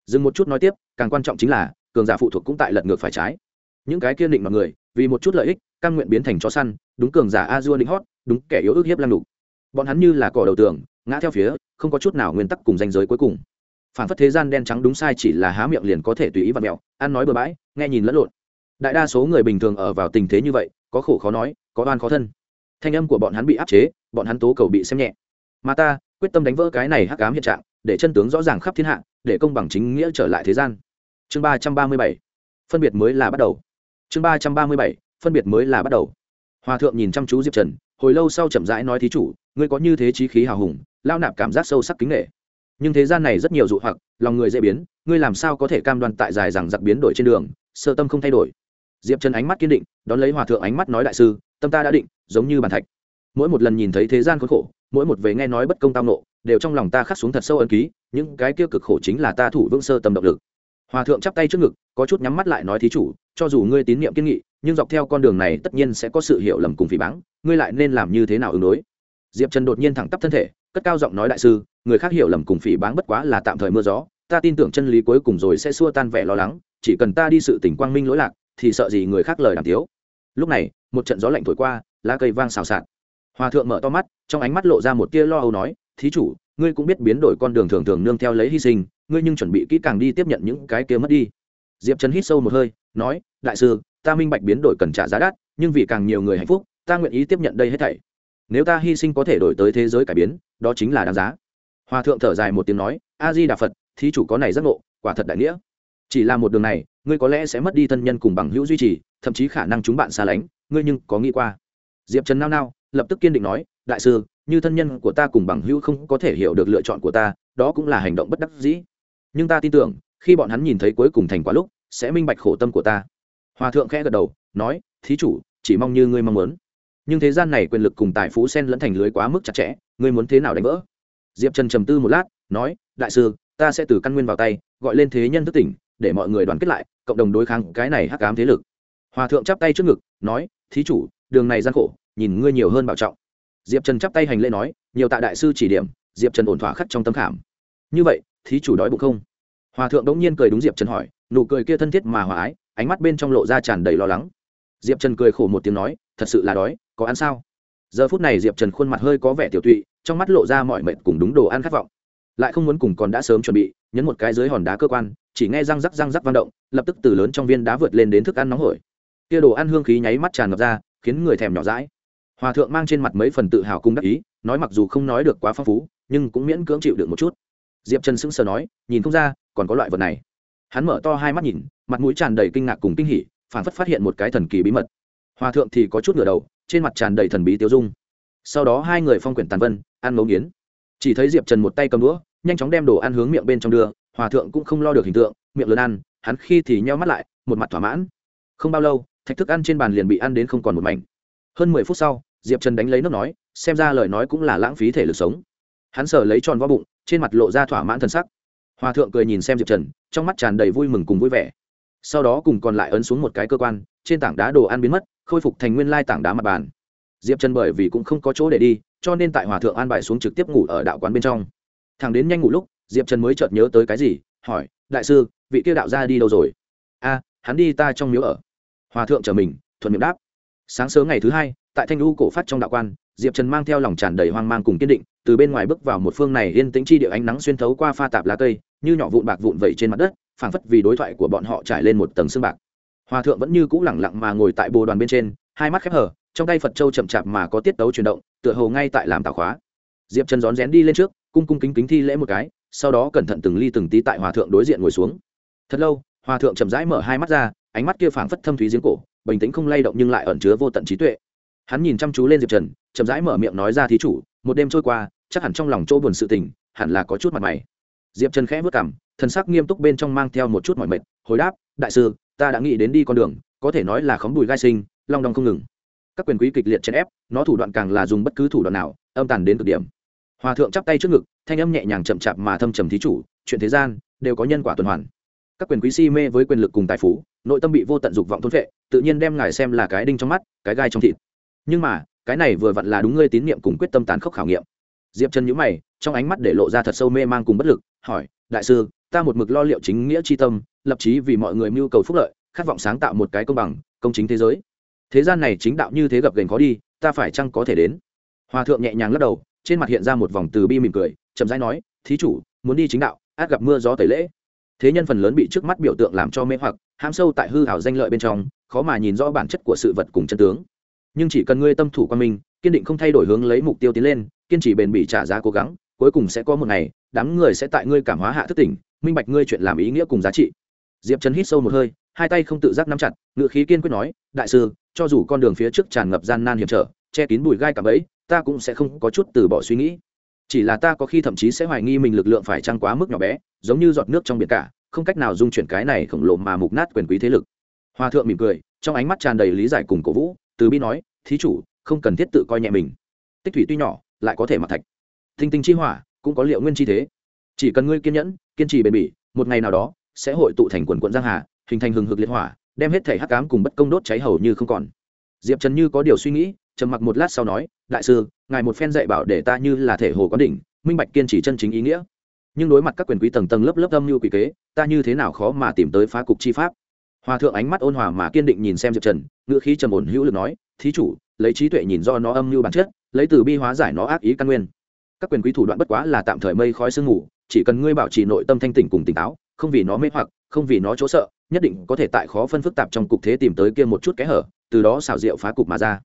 S1: Dừng một chút nói tiếp, càng quan trọng chính là, cường giả phụ thuộc cũng tại lật ngược phải trái những cái kiên định mọi người, vì một chút lợi ích căn nguyện biến thành chó săn, đúng cường giả a dua định hót, đúng kẻ yếu ước hiếp lăng đục bọn hắn như là cỏ đầu tường, ngã theo phía, không có chút nào nguyên tắc cùng danh giới cuối cùng. Phản phất thế gian đen trắng đúng sai chỉ là há miệng liền có thể tùy ý vặt mẹo ăn nói bừa bãi, nghe nhìn lẫn lộn. Đại đa số người bình thường ở vào tình thế như vậy, có khổ khó nói, có oan khó thân. Thanh âm của bọn hắn bị áp chế, bọn hắn tố cầu bị xem nhẹ. Mà ta, quyết tâm đánh vỡ cái này hắc cám hiện trạng, để chân tướng rõ ràng khắp thiên hạ, để công bằng chính nghĩa trở lại thế gian. Chương ba trăm ba mươi bảy. Phân biệt mới là bắt đầu chương ba trăm ba mươi bảy, phân biệt mới là bắt đầu. Hòa thượng nhìn chăm chú diệp trần, hồi lâu sau chậm rãi nói thí chủ, ngươi có như thế trí khí hào hùng lao nạp cảm giác sâu sắc kính nghệ nhưng thế gian này rất nhiều dụ hoặc, lòng người dễ biến, ngươi làm sao có thể cam đoan tại dài rằng giặc biến đổi trên đường, sơ tâm không thay đổi. Diệp trần ánh mắt kiên định, đón lấy hòa thượng ánh mắt nói đại sư, tâm ta đã định, giống như bàn thạch. Mỗi một lần nhìn thấy thế gian khốn khổ, mỗi một về nghe nói bất công tao nộ đều trong lòng ta khắc xuống thật sâu ân ký, những cái kia cực khổ chính là ta thủ vững sơ tâm động lực hòa thượng chắp tay trước ngực, có chút nhắm mắt lại nói thí chủ, cho dù ngươi tín nhiệm kiên nghị, nhưng dọc theo con đường này tất nhiên sẽ có sự hiểu lầm cùng phỉ báng, ngươi lại nên làm như thế nào ứng đối? Diệp trần đột nhiên thẳng tắp thân thể, cất cao giọng nói đại sư, người khác hiểu lầm cùng phỉ báng bất quá là tạm thời mưa gió, ta tin tưởng chân lý cuối cùng rồi sẽ xua tan vẻ lo lắng, chỉ cần ta đi sự tỉnh quang minh lỗi lạc, thì sợ gì người khác lời đàm tiếu. Lúc này, một trận gió lạnh thổi qua, lá cây vang xào xạc. Hòa thượng mở to mắt, trong ánh mắt lộ ra một tia lo âu nói, thí chủ, ngươi cũng biết biến đổi con đường thường thường nương theo lấy hy sinh ngươi nhưng chuẩn bị kỹ càng đi tiếp nhận những cái kia mất đi. Diệp trần hít sâu một hơi, nói, đại sư, ta minh bạch biến đổi cần trả giá đắt, nhưng vì càng nhiều người hạnh phúc, ta nguyện ý tiếp nhận đây hết thảy. Nếu ta hy sinh có thể đổi tới thế giới cải biến, đó chính là đáng giá. Hòa thượng thở dài một tiếng nói, a di đà phật, thí chủ có này giác ngộ, quả thật đại nghĩa. Chỉ là một đường này, ngươi có lẽ sẽ mất đi thân nhân cùng bằng hữu duy trì, thậm chí khả năng chúng bạn xa lánh, ngươi nhưng có nghĩ qua? Diệp trần nao nao, lập tức kiên định nói, đại sư, như thân nhân của ta cùng bằng hữu không có thể hiểu được lựa chọn của ta, đó cũng là hành động bất đắc dĩ nhưng ta tin tưởng, khi bọn hắn nhìn thấy cuối cùng thành quả lúc, sẽ minh bạch khổ tâm của ta. Hòa thượng khẽ gật đầu, nói, thí chủ, chỉ mong như ngươi mong muốn. Nhưng thế gian này quyền lực cùng tài phú sen lẫn thành lưới quá mức chặt chẽ, ngươi muốn thế nào đánh vỡ? Diệp trần trầm tư một lát, nói, đại sư, ta sẽ từ căn nguyên vào tay, gọi lên thế nhân thức tỉnh, để mọi người đoàn kết lại, cộng đồng đối kháng cái này hắc cám thế lực. Hòa thượng chắp tay trước ngực, nói, thí chủ, đường này gian khổ, nhìn ngươi nhiều hơn bảo trọng. Diệp trần chắp tay hành lễ nói, nhiều tạ đại sư chỉ điểm. Diệp trần ổn thỏa khắc trong tâm khảm. Như vậy thí chủ đói bụng không? Hòa thượng đống nhiên cười đúng diệp trần hỏi, nụ cười kia thân thiết mà hòa ái, ánh mắt bên trong lộ ra tràn đầy lo lắng. Diệp trần cười khổ một tiếng nói, thật sự là đói, có ăn sao? Giờ phút này diệp trần khuôn mặt hơi có vẻ tiểu tụy, trong mắt lộ ra mọi mệt cùng đúng đồ ăn khát vọng. Lại không muốn cùng còn đã sớm chuẩn bị, nhấn một cái dưới hòn đá cơ quan, chỉ nghe răng rắc răng rắc vang động, lập tức từ lớn trong viên đá vượt lên đến thức ăn nóng hổi. Kia đồ ăn hương khí nháy mắt tràn ngập ra, khiến người thèm nhỏ rãi hòa thượng mang trên mặt mấy phần tự hào cung đắc ý, nói mặc dù không nói được quá phong phú, nhưng cũng miễn cưỡng chịu được một chút diệp trần sững sờ nói, nhìn không ra, còn có loại vật này. Hắn mở to hai mắt nhìn, mặt mũi tràn đầy kinh ngạc cùng kinh hỉ phản phất phát hiện một cái thần kỳ bí mật. Hòa thượng thì có chút ngửa đầu, trên mặt tràn đầy thần bí tiêu dung. Sau đó hai người phong quyển tàn vân, ăn ngấu nghiến. Chỉ thấy diệp trần một tay cầm đũa, nhanh chóng đem đồ ăn hướng miệng bên trong đưa, hòa thượng cũng không lo được hình tượng, miệng lớn ăn, hắn khi thì nheo mắt lại, một mặt thỏa mãn. Không bao lâu, thạch thức ăn trên bàn liền bị ăn đến không còn một mảnh. Hơn mười phút sau, diệp trần đánh lấy nước nói, xem ra lời nói cũng là lãng phí thể lực sống. Hắn sờ lấy tròn vo bụng trên mặt lộ ra thỏa mãn thân sắc. Hòa thượng cười nhìn xem diệp trần, trong mắt tràn đầy vui mừng cùng vui vẻ. Sau đó cùng còn lại ấn xuống một cái cơ quan, trên tảng đá đồ ăn biến mất, khôi phục thành nguyên lai tảng đá mặt bàn. Diệp trần bởi vì cũng không có chỗ để đi, cho nên tại hòa thượng an bài xuống trực tiếp ngủ ở đạo quán bên trong. Thằng đến nhanh ngủ lúc, diệp trần mới chợt nhớ tới cái gì, hỏi, đại sư, vị tiêu đạo ra đi đâu rồi? A, hắn đi ta trong miếu ở. Hòa thượng chờ mình, thuận miệng đáp. Sáng sớm ngày thứ hai tại thanh lưu cổ phát trong đạo quan, diệp trần mang theo lòng tràn đầy hoang mang cùng kiên định, từ bên ngoài bước vào một phương này yên tĩnh chi địa ánh nắng xuyên thấu qua pha tạp lá cây, như nhỏ vụn bạc vụn vẩy trên mặt đất, phảng phất vì đối thoại của bọn họ trải lên một tầng xương bạc. Hòa thượng vẫn như cũ lẳng lặng mà ngồi tại bồ đoàn bên trên, hai mắt khép hở trong tay phật châu chậm chạp mà có tiết tấu chuyển động, tựa hồ ngay tại làm tảo khóa. Diệp trần rón rén đi lên trước, cung cung kính kính thi lễ một cái, sau đó cẩn thận từng ly từng tí tại hòa thượng đối diện ngồi xuống. Thật lâu, hòa thượng chậm rãi mở hai mắt ra, ánh mắt kia phảng phất thâm thúy giếng cổ, bình tĩnh không lay động nhưng lại ẩn chứa vô tận trí tuệ hắn nhìn chăm chú lên diệp trần, chậm rãi mở miệng nói ra thí chủ, một đêm trôi qua, chắc hẳn trong lòng chỗ buồn sự tình, hẳn là có chút mặt mày. Diệp trần khẽ vất cảm thần sắc nghiêm túc bên trong mang theo một chút mọi mệt, hồi đáp, đại sư, ta đã nghĩ đến đi con đường, có thể nói là khóm bùi gai sinh, long đong không ngừng. Các quyền quý kịch liệt chèn ép, nó thủ đoạn càng là dùng bất cứ thủ đoạn nào, âm tàn đến cực điểm. Hòa thượng chắp tay trước ngực, thanh âm nhẹ nhàng chậm chạp mà thâm trầm thí chủ, chuyện thế gian, đều có nhân quả tuần hoàn. Các quyền quý si mê với quyền lực cùng tài phú, nội tâm bị vô tận dục vọng thôn vệ tự nhiên đem ngài xem là cái đinh trong mắt, cái gai trong thịt nhưng mà, cái này vừa vặn là đúng ngươi tín nhiệm cùng quyết tâm tàn khốc khảo nghiệm. Diệp trần nhữ mày, trong ánh mắt để lộ ra thật sâu mê mang cùng bất lực, hỏi, đại sư, ta một mực lo liệu chính nghĩa tri tâm, lập trí vì mọi người mưu cầu phúc lợi, khát vọng sáng tạo một cái công bằng, công chính thế giới. Thế gian này chính đạo như thế gặp gành khó đi, ta phải chăng có thể đến? Hòa thượng nhẹ nhàng lắc đầu, trên mặt hiện ra một vòng từ bi mỉm cười, chậm rãi nói, thí chủ, muốn đi chính đạo, át gặp mưa gió tẩy lễ. Thế nhân phần lớn bị trước mắt biểu tượng làm cho mê hoặc ham sâu tại hư hảo danh lợi bên trong, khó mà nhìn rõ bản chất của sự vật cùng chân tướng nhưng chỉ cần ngươi tâm thủ qua mình, kiên định không thay đổi hướng lấy mục tiêu tiến lên kiên trì bền bỉ trả giá cố gắng cuối cùng sẽ có một ngày đám người sẽ tại ngươi cảm hóa hạ thức tỉnh minh bạch ngươi chuyện làm ý nghĩa cùng giá trị. Diệp trần hít sâu một hơi hai tay không tự giác nắm chặt ngự khí kiên quyết nói đại sư cho dù con đường phía trước tràn ngập gian nan hiểm trở che kín bụi gai cả bẫy ta cũng sẽ không có chút từ bỏ suy nghĩ. Chỉ là ta có khi thậm chí sẽ hoài nghi mình lực lượng phải trăng quá mức nhỏ bé giống như giọt nước trong biển cả không cách nào dung chuyển cái này khổng lồ mà mục nát quyền quý thế lực. Hòa thượng mỉm cười trong ánh mắt tràn đầy lý giải cùng cổ vũ từ bi nói, thí chủ, không cần thiết tự coi nhẹ mình. Tích thủy tuy nhỏ, lại có thể mặc thạch. Thinh tinh chi hỏa, cũng có liệu nguyên chi thế. Chỉ cần ngươi kiên nhẫn, kiên trì bền bỉ, một ngày nào đó, sẽ hội tụ thành quần quận giang hà, hình thành hừng hực liệt hỏa, đem hết thể hắc cám cùng bất công đốt cháy hầu như không còn. Diệp trần như có điều suy nghĩ, trầm mặc một lát sau nói, đại sư, ngài một phen dạy bảo để ta như là thể hồ có đỉnh, minh bạch kiên trì chân chính ý nghĩa. Nhưng đối mặt các quyền quý tầng tầng lớp lớp âm như quỷ kế, ta như thế nào khó mà tìm tới phá cục chi pháp? Hòa thượng ánh mắt ôn hòa mà kiên định nhìn xem diệp trần, ngữ khí trầm ổn hữu lực nói, thí chủ, lấy trí tuệ nhìn do nó âm mưu bản chất, lấy từ bi hóa giải nó ác ý căn nguyên. Các quyền quý thủ đoạn bất quá là tạm thời mây khói sương ngủ chỉ cần ngươi bảo trì nội tâm thanh tỉnh cùng tỉnh táo, không vì nó mê hoặc, không vì nó chỗ sợ, nhất định có thể tại khó phân phức tạp trong cục thế tìm tới kia một chút kẽ hở, từ đó xảo diệu phá cục mà ra.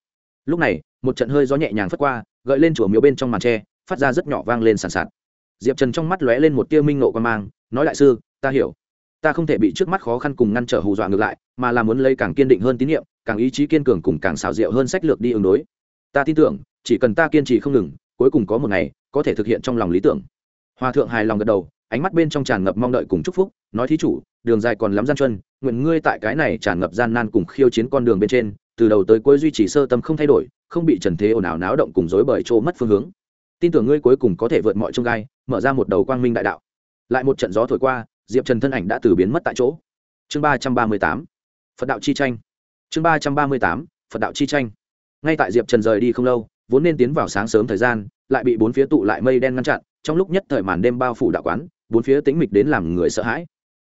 S1: Lúc này, một trận hơi gió nhẹ nhàng phất qua, gợi lên chùa miếu bên trong màn tre, phát ra rất nhỏ vang lên sàn sạt. Diệp trần trong mắt lóe lên một tia minh nộ quan mang, nói, đại sư, ta hiểu ta không thể bị trước mắt khó khăn cùng ngăn trở hù dọa ngược lại, mà là muốn lấy càng kiên định hơn tín nhiệm, càng ý chí kiên cường cùng càng xảo diệu hơn sách lược đi ứng đối. Ta tin tưởng, chỉ cần ta kiên trì không ngừng, cuối cùng có một ngày, có thể thực hiện trong lòng lý tưởng. Hòa thượng hài lòng gật đầu, ánh mắt bên trong tràn ngập mong đợi cùng chúc phúc, nói, thí chủ, đường dài còn lắm gian chân nguyện ngươi tại cái này tràn ngập gian nan cùng khiêu chiến con đường bên trên, từ đầu tới cuối duy trì sơ tâm không thay đổi, không bị trần thế ồn ào náo động cùng dối bởi chỗ mất phương hướng. Tin tưởng ngươi cuối cùng có thể vượt mọi trông gai, mở ra một đầu quang minh đại đạo. Lại một trận gió thổi qua diệp trần thân ảnh đã từ biến mất tại chỗ. Chương ba trăm ba mươi tám, phật đạo chi tranh. Chương ba trăm ba mươi tám, phật đạo chi tranh. Ngay tại diệp trần rời đi không lâu, vốn nên tiến vào sáng sớm thời gian, lại bị bốn phía tụ lại mây đen ngăn chặn, trong lúc nhất thời màn đêm bao phủ đạo quán, bốn phía tĩnh mịch đến làm người sợ hãi.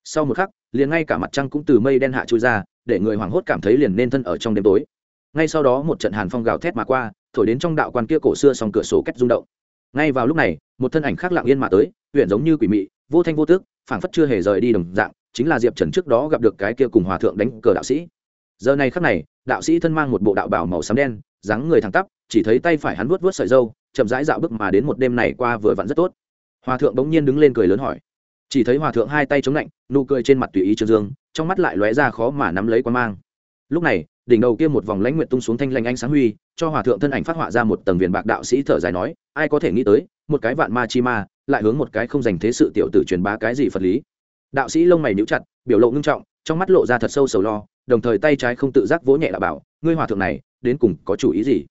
S1: Sau một khắc, liền ngay cả mặt trăng cũng từ mây đen hạ trôi ra, để người hoảng hốt cảm thấy liền nên thân ở trong đêm tối. Ngay sau đó một trận hàn phong gào thét mà qua, thổi đến trong đạo quan kia cổ xưa song cửa sổ cách rung động. Ngay vào lúc này, một thân ảnh khác lặng yên mà tới huyện giống như quỷ mị, vô thanh vô tước phảng phất chưa hề rời đi đồng dạng, chính là diệp trần trước đó gặp được cái kia cùng hòa thượng đánh cờ đạo sĩ. Giờ này khắc này, đạo sĩ thân mang một bộ đạo bảo màu xám đen, dáng người thẳng tắp, chỉ thấy tay phải hắn vuốt vuốt sợi dâu chậm rãi dạo bước mà đến một đêm này qua vừa vặn rất tốt. Hòa thượng bỗng nhiên đứng lên cười lớn hỏi. Chỉ thấy hòa thượng hai tay chống lạnh, nụ cười trên mặt tùy ý trương dương, trong mắt lại lóe ra khó mà nắm lấy quan mang. Lúc này, đỉnh đầu kia một vòng lãnh nguyện tung xuống thanh lanh ánh sáng huy, cho hòa thượng thân ảnh phát họa ra một tầng viền bạc đạo sĩ thở dài nói, ai có thể nghĩ tới, một cái vạn ma chi ma lại hướng một cái không dành thế sự tiểu tử truyền bá cái gì phật lý. Đạo sĩ lông mày níu chặt, biểu lộ ngưng trọng, trong mắt lộ ra thật sâu sầu lo, đồng thời tay trái không tự giác vỗ nhẹ là bảo, ngươi hòa thượng này, đến cùng có chủ ý gì?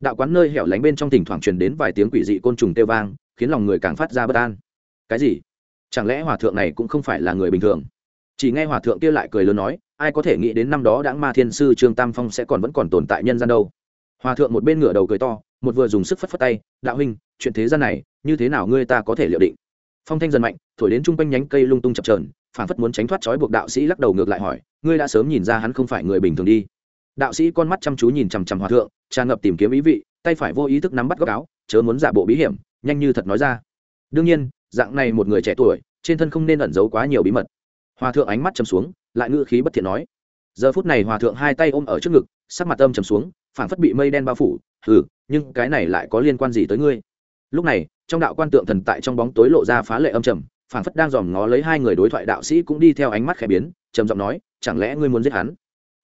S1: Đạo quán nơi hẻo lánh bên trong thỉnh thoảng truyền đến vài tiếng quỷ dị côn trùng kêu vang, khiến lòng người càng phát ra bất an. Cái gì? Chẳng lẽ hòa thượng này cũng không phải là người bình thường? Chỉ nghe hòa thượng kia lại cười lớn nói, ai có thể nghĩ đến năm đó đãng ma thiên sư trương tam phong sẽ còn vẫn còn tồn tại nhân gian đâu? Hòa thượng một bên ngửa đầu cười to một vừa dùng sức phất phất tay, đạo huynh, chuyện thế gian này, như thế nào ngươi ta có thể liệu định? Phong thanh dần mạnh, thổi đến chung quanh nhánh cây lung tung chập trờn phản phất muốn tránh thoát trói buộc đạo sĩ lắc đầu ngược lại hỏi, ngươi đã sớm nhìn ra hắn không phải người bình thường đi. Đạo sĩ con mắt chăm chú nhìn chằm chằm hòa thượng, tràn ngập tìm kiếm ý vị, tay phải vô ý thức nắm bắt góc áo, chớ muốn giả bộ bí hiểm, nhanh như thật nói ra. Đương nhiên, dạng này một người trẻ tuổi, trên thân không nên ẩn giấu quá nhiều bí mật. Hòa thượng ánh mắt chầm xuống, lại ngữ khí bất thiện nói, giờ phút này hòa thượng hai tay ôm ở trước ngực sắc mặt âm trầm xuống phản phất bị mây đen bao phủ ừ nhưng cái này lại có liên quan gì tới ngươi? Lúc này, trong đạo quan tượng thần tại trong bóng tối lộ ra phá lệ âm trầm phản phất đang dòm ngó lấy hai người đối thoại đạo sĩ cũng đi theo ánh mắt khẽ biến, trầm giọng nói, chẳng lẽ ngươi muốn giết hắn?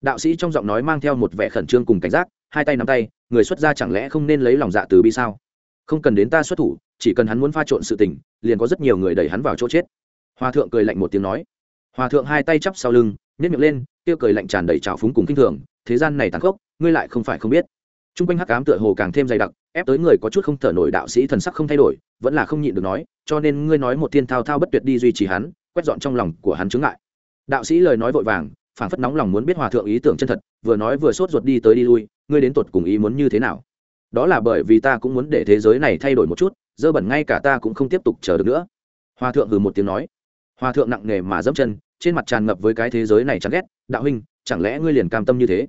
S1: Đạo sĩ trong giọng nói mang theo một vẻ khẩn trương cùng cảnh giác, hai tay nắm tay, người xuất gia chẳng lẽ không nên lấy lòng dạ từ bi sao? Không cần đến ta xuất thủ, chỉ cần hắn muốn pha trộn sự tình, liền có rất nhiều người đẩy hắn vào chỗ chết. Hòa thượng cười lạnh một tiếng nói. Hòa thượng hai tay chắp sau lưng nhét miệng lên tiêu cười lạnh tràn đầy trào phúng cùng kinh thường thế gian này tàn khốc, ngươi lại không phải không biết. T r u n g quanh hắc cám tựa hồ càng thêm dày đặc, ép tới người có chút không thở nổi đạo sĩ thần sắc không thay đổi, vẫn là không nhịn được nói, cho nên ngươi nói một thiên thao thao bất tuyệt đi duy trì hắn, quét dọn trong lòng của hắn chướng ngại. Đạo sĩ lời nói vội vàng, phảng phất nóng lòng muốn biết hòa thượng ý tưởng chân thật, vừa nói vừa sốt ruột đi tới đi lui, ngươi đến tột cùng ý muốn như thế nào? Đó là bởi vì ta cũng muốn để thế giới này thay đổi một chút, dơ bẩn ngay cả ta cũng không tiếp tục chờ được nữa. Hòa thượng hừ một tiếng nói. Hòa thượng nặng nề mà dẫm chân, trên mặt tràn ngập với cái thế giới này chán ghét. Đạo huynh chẳng lẽ ngươi liền cam tâm như thế?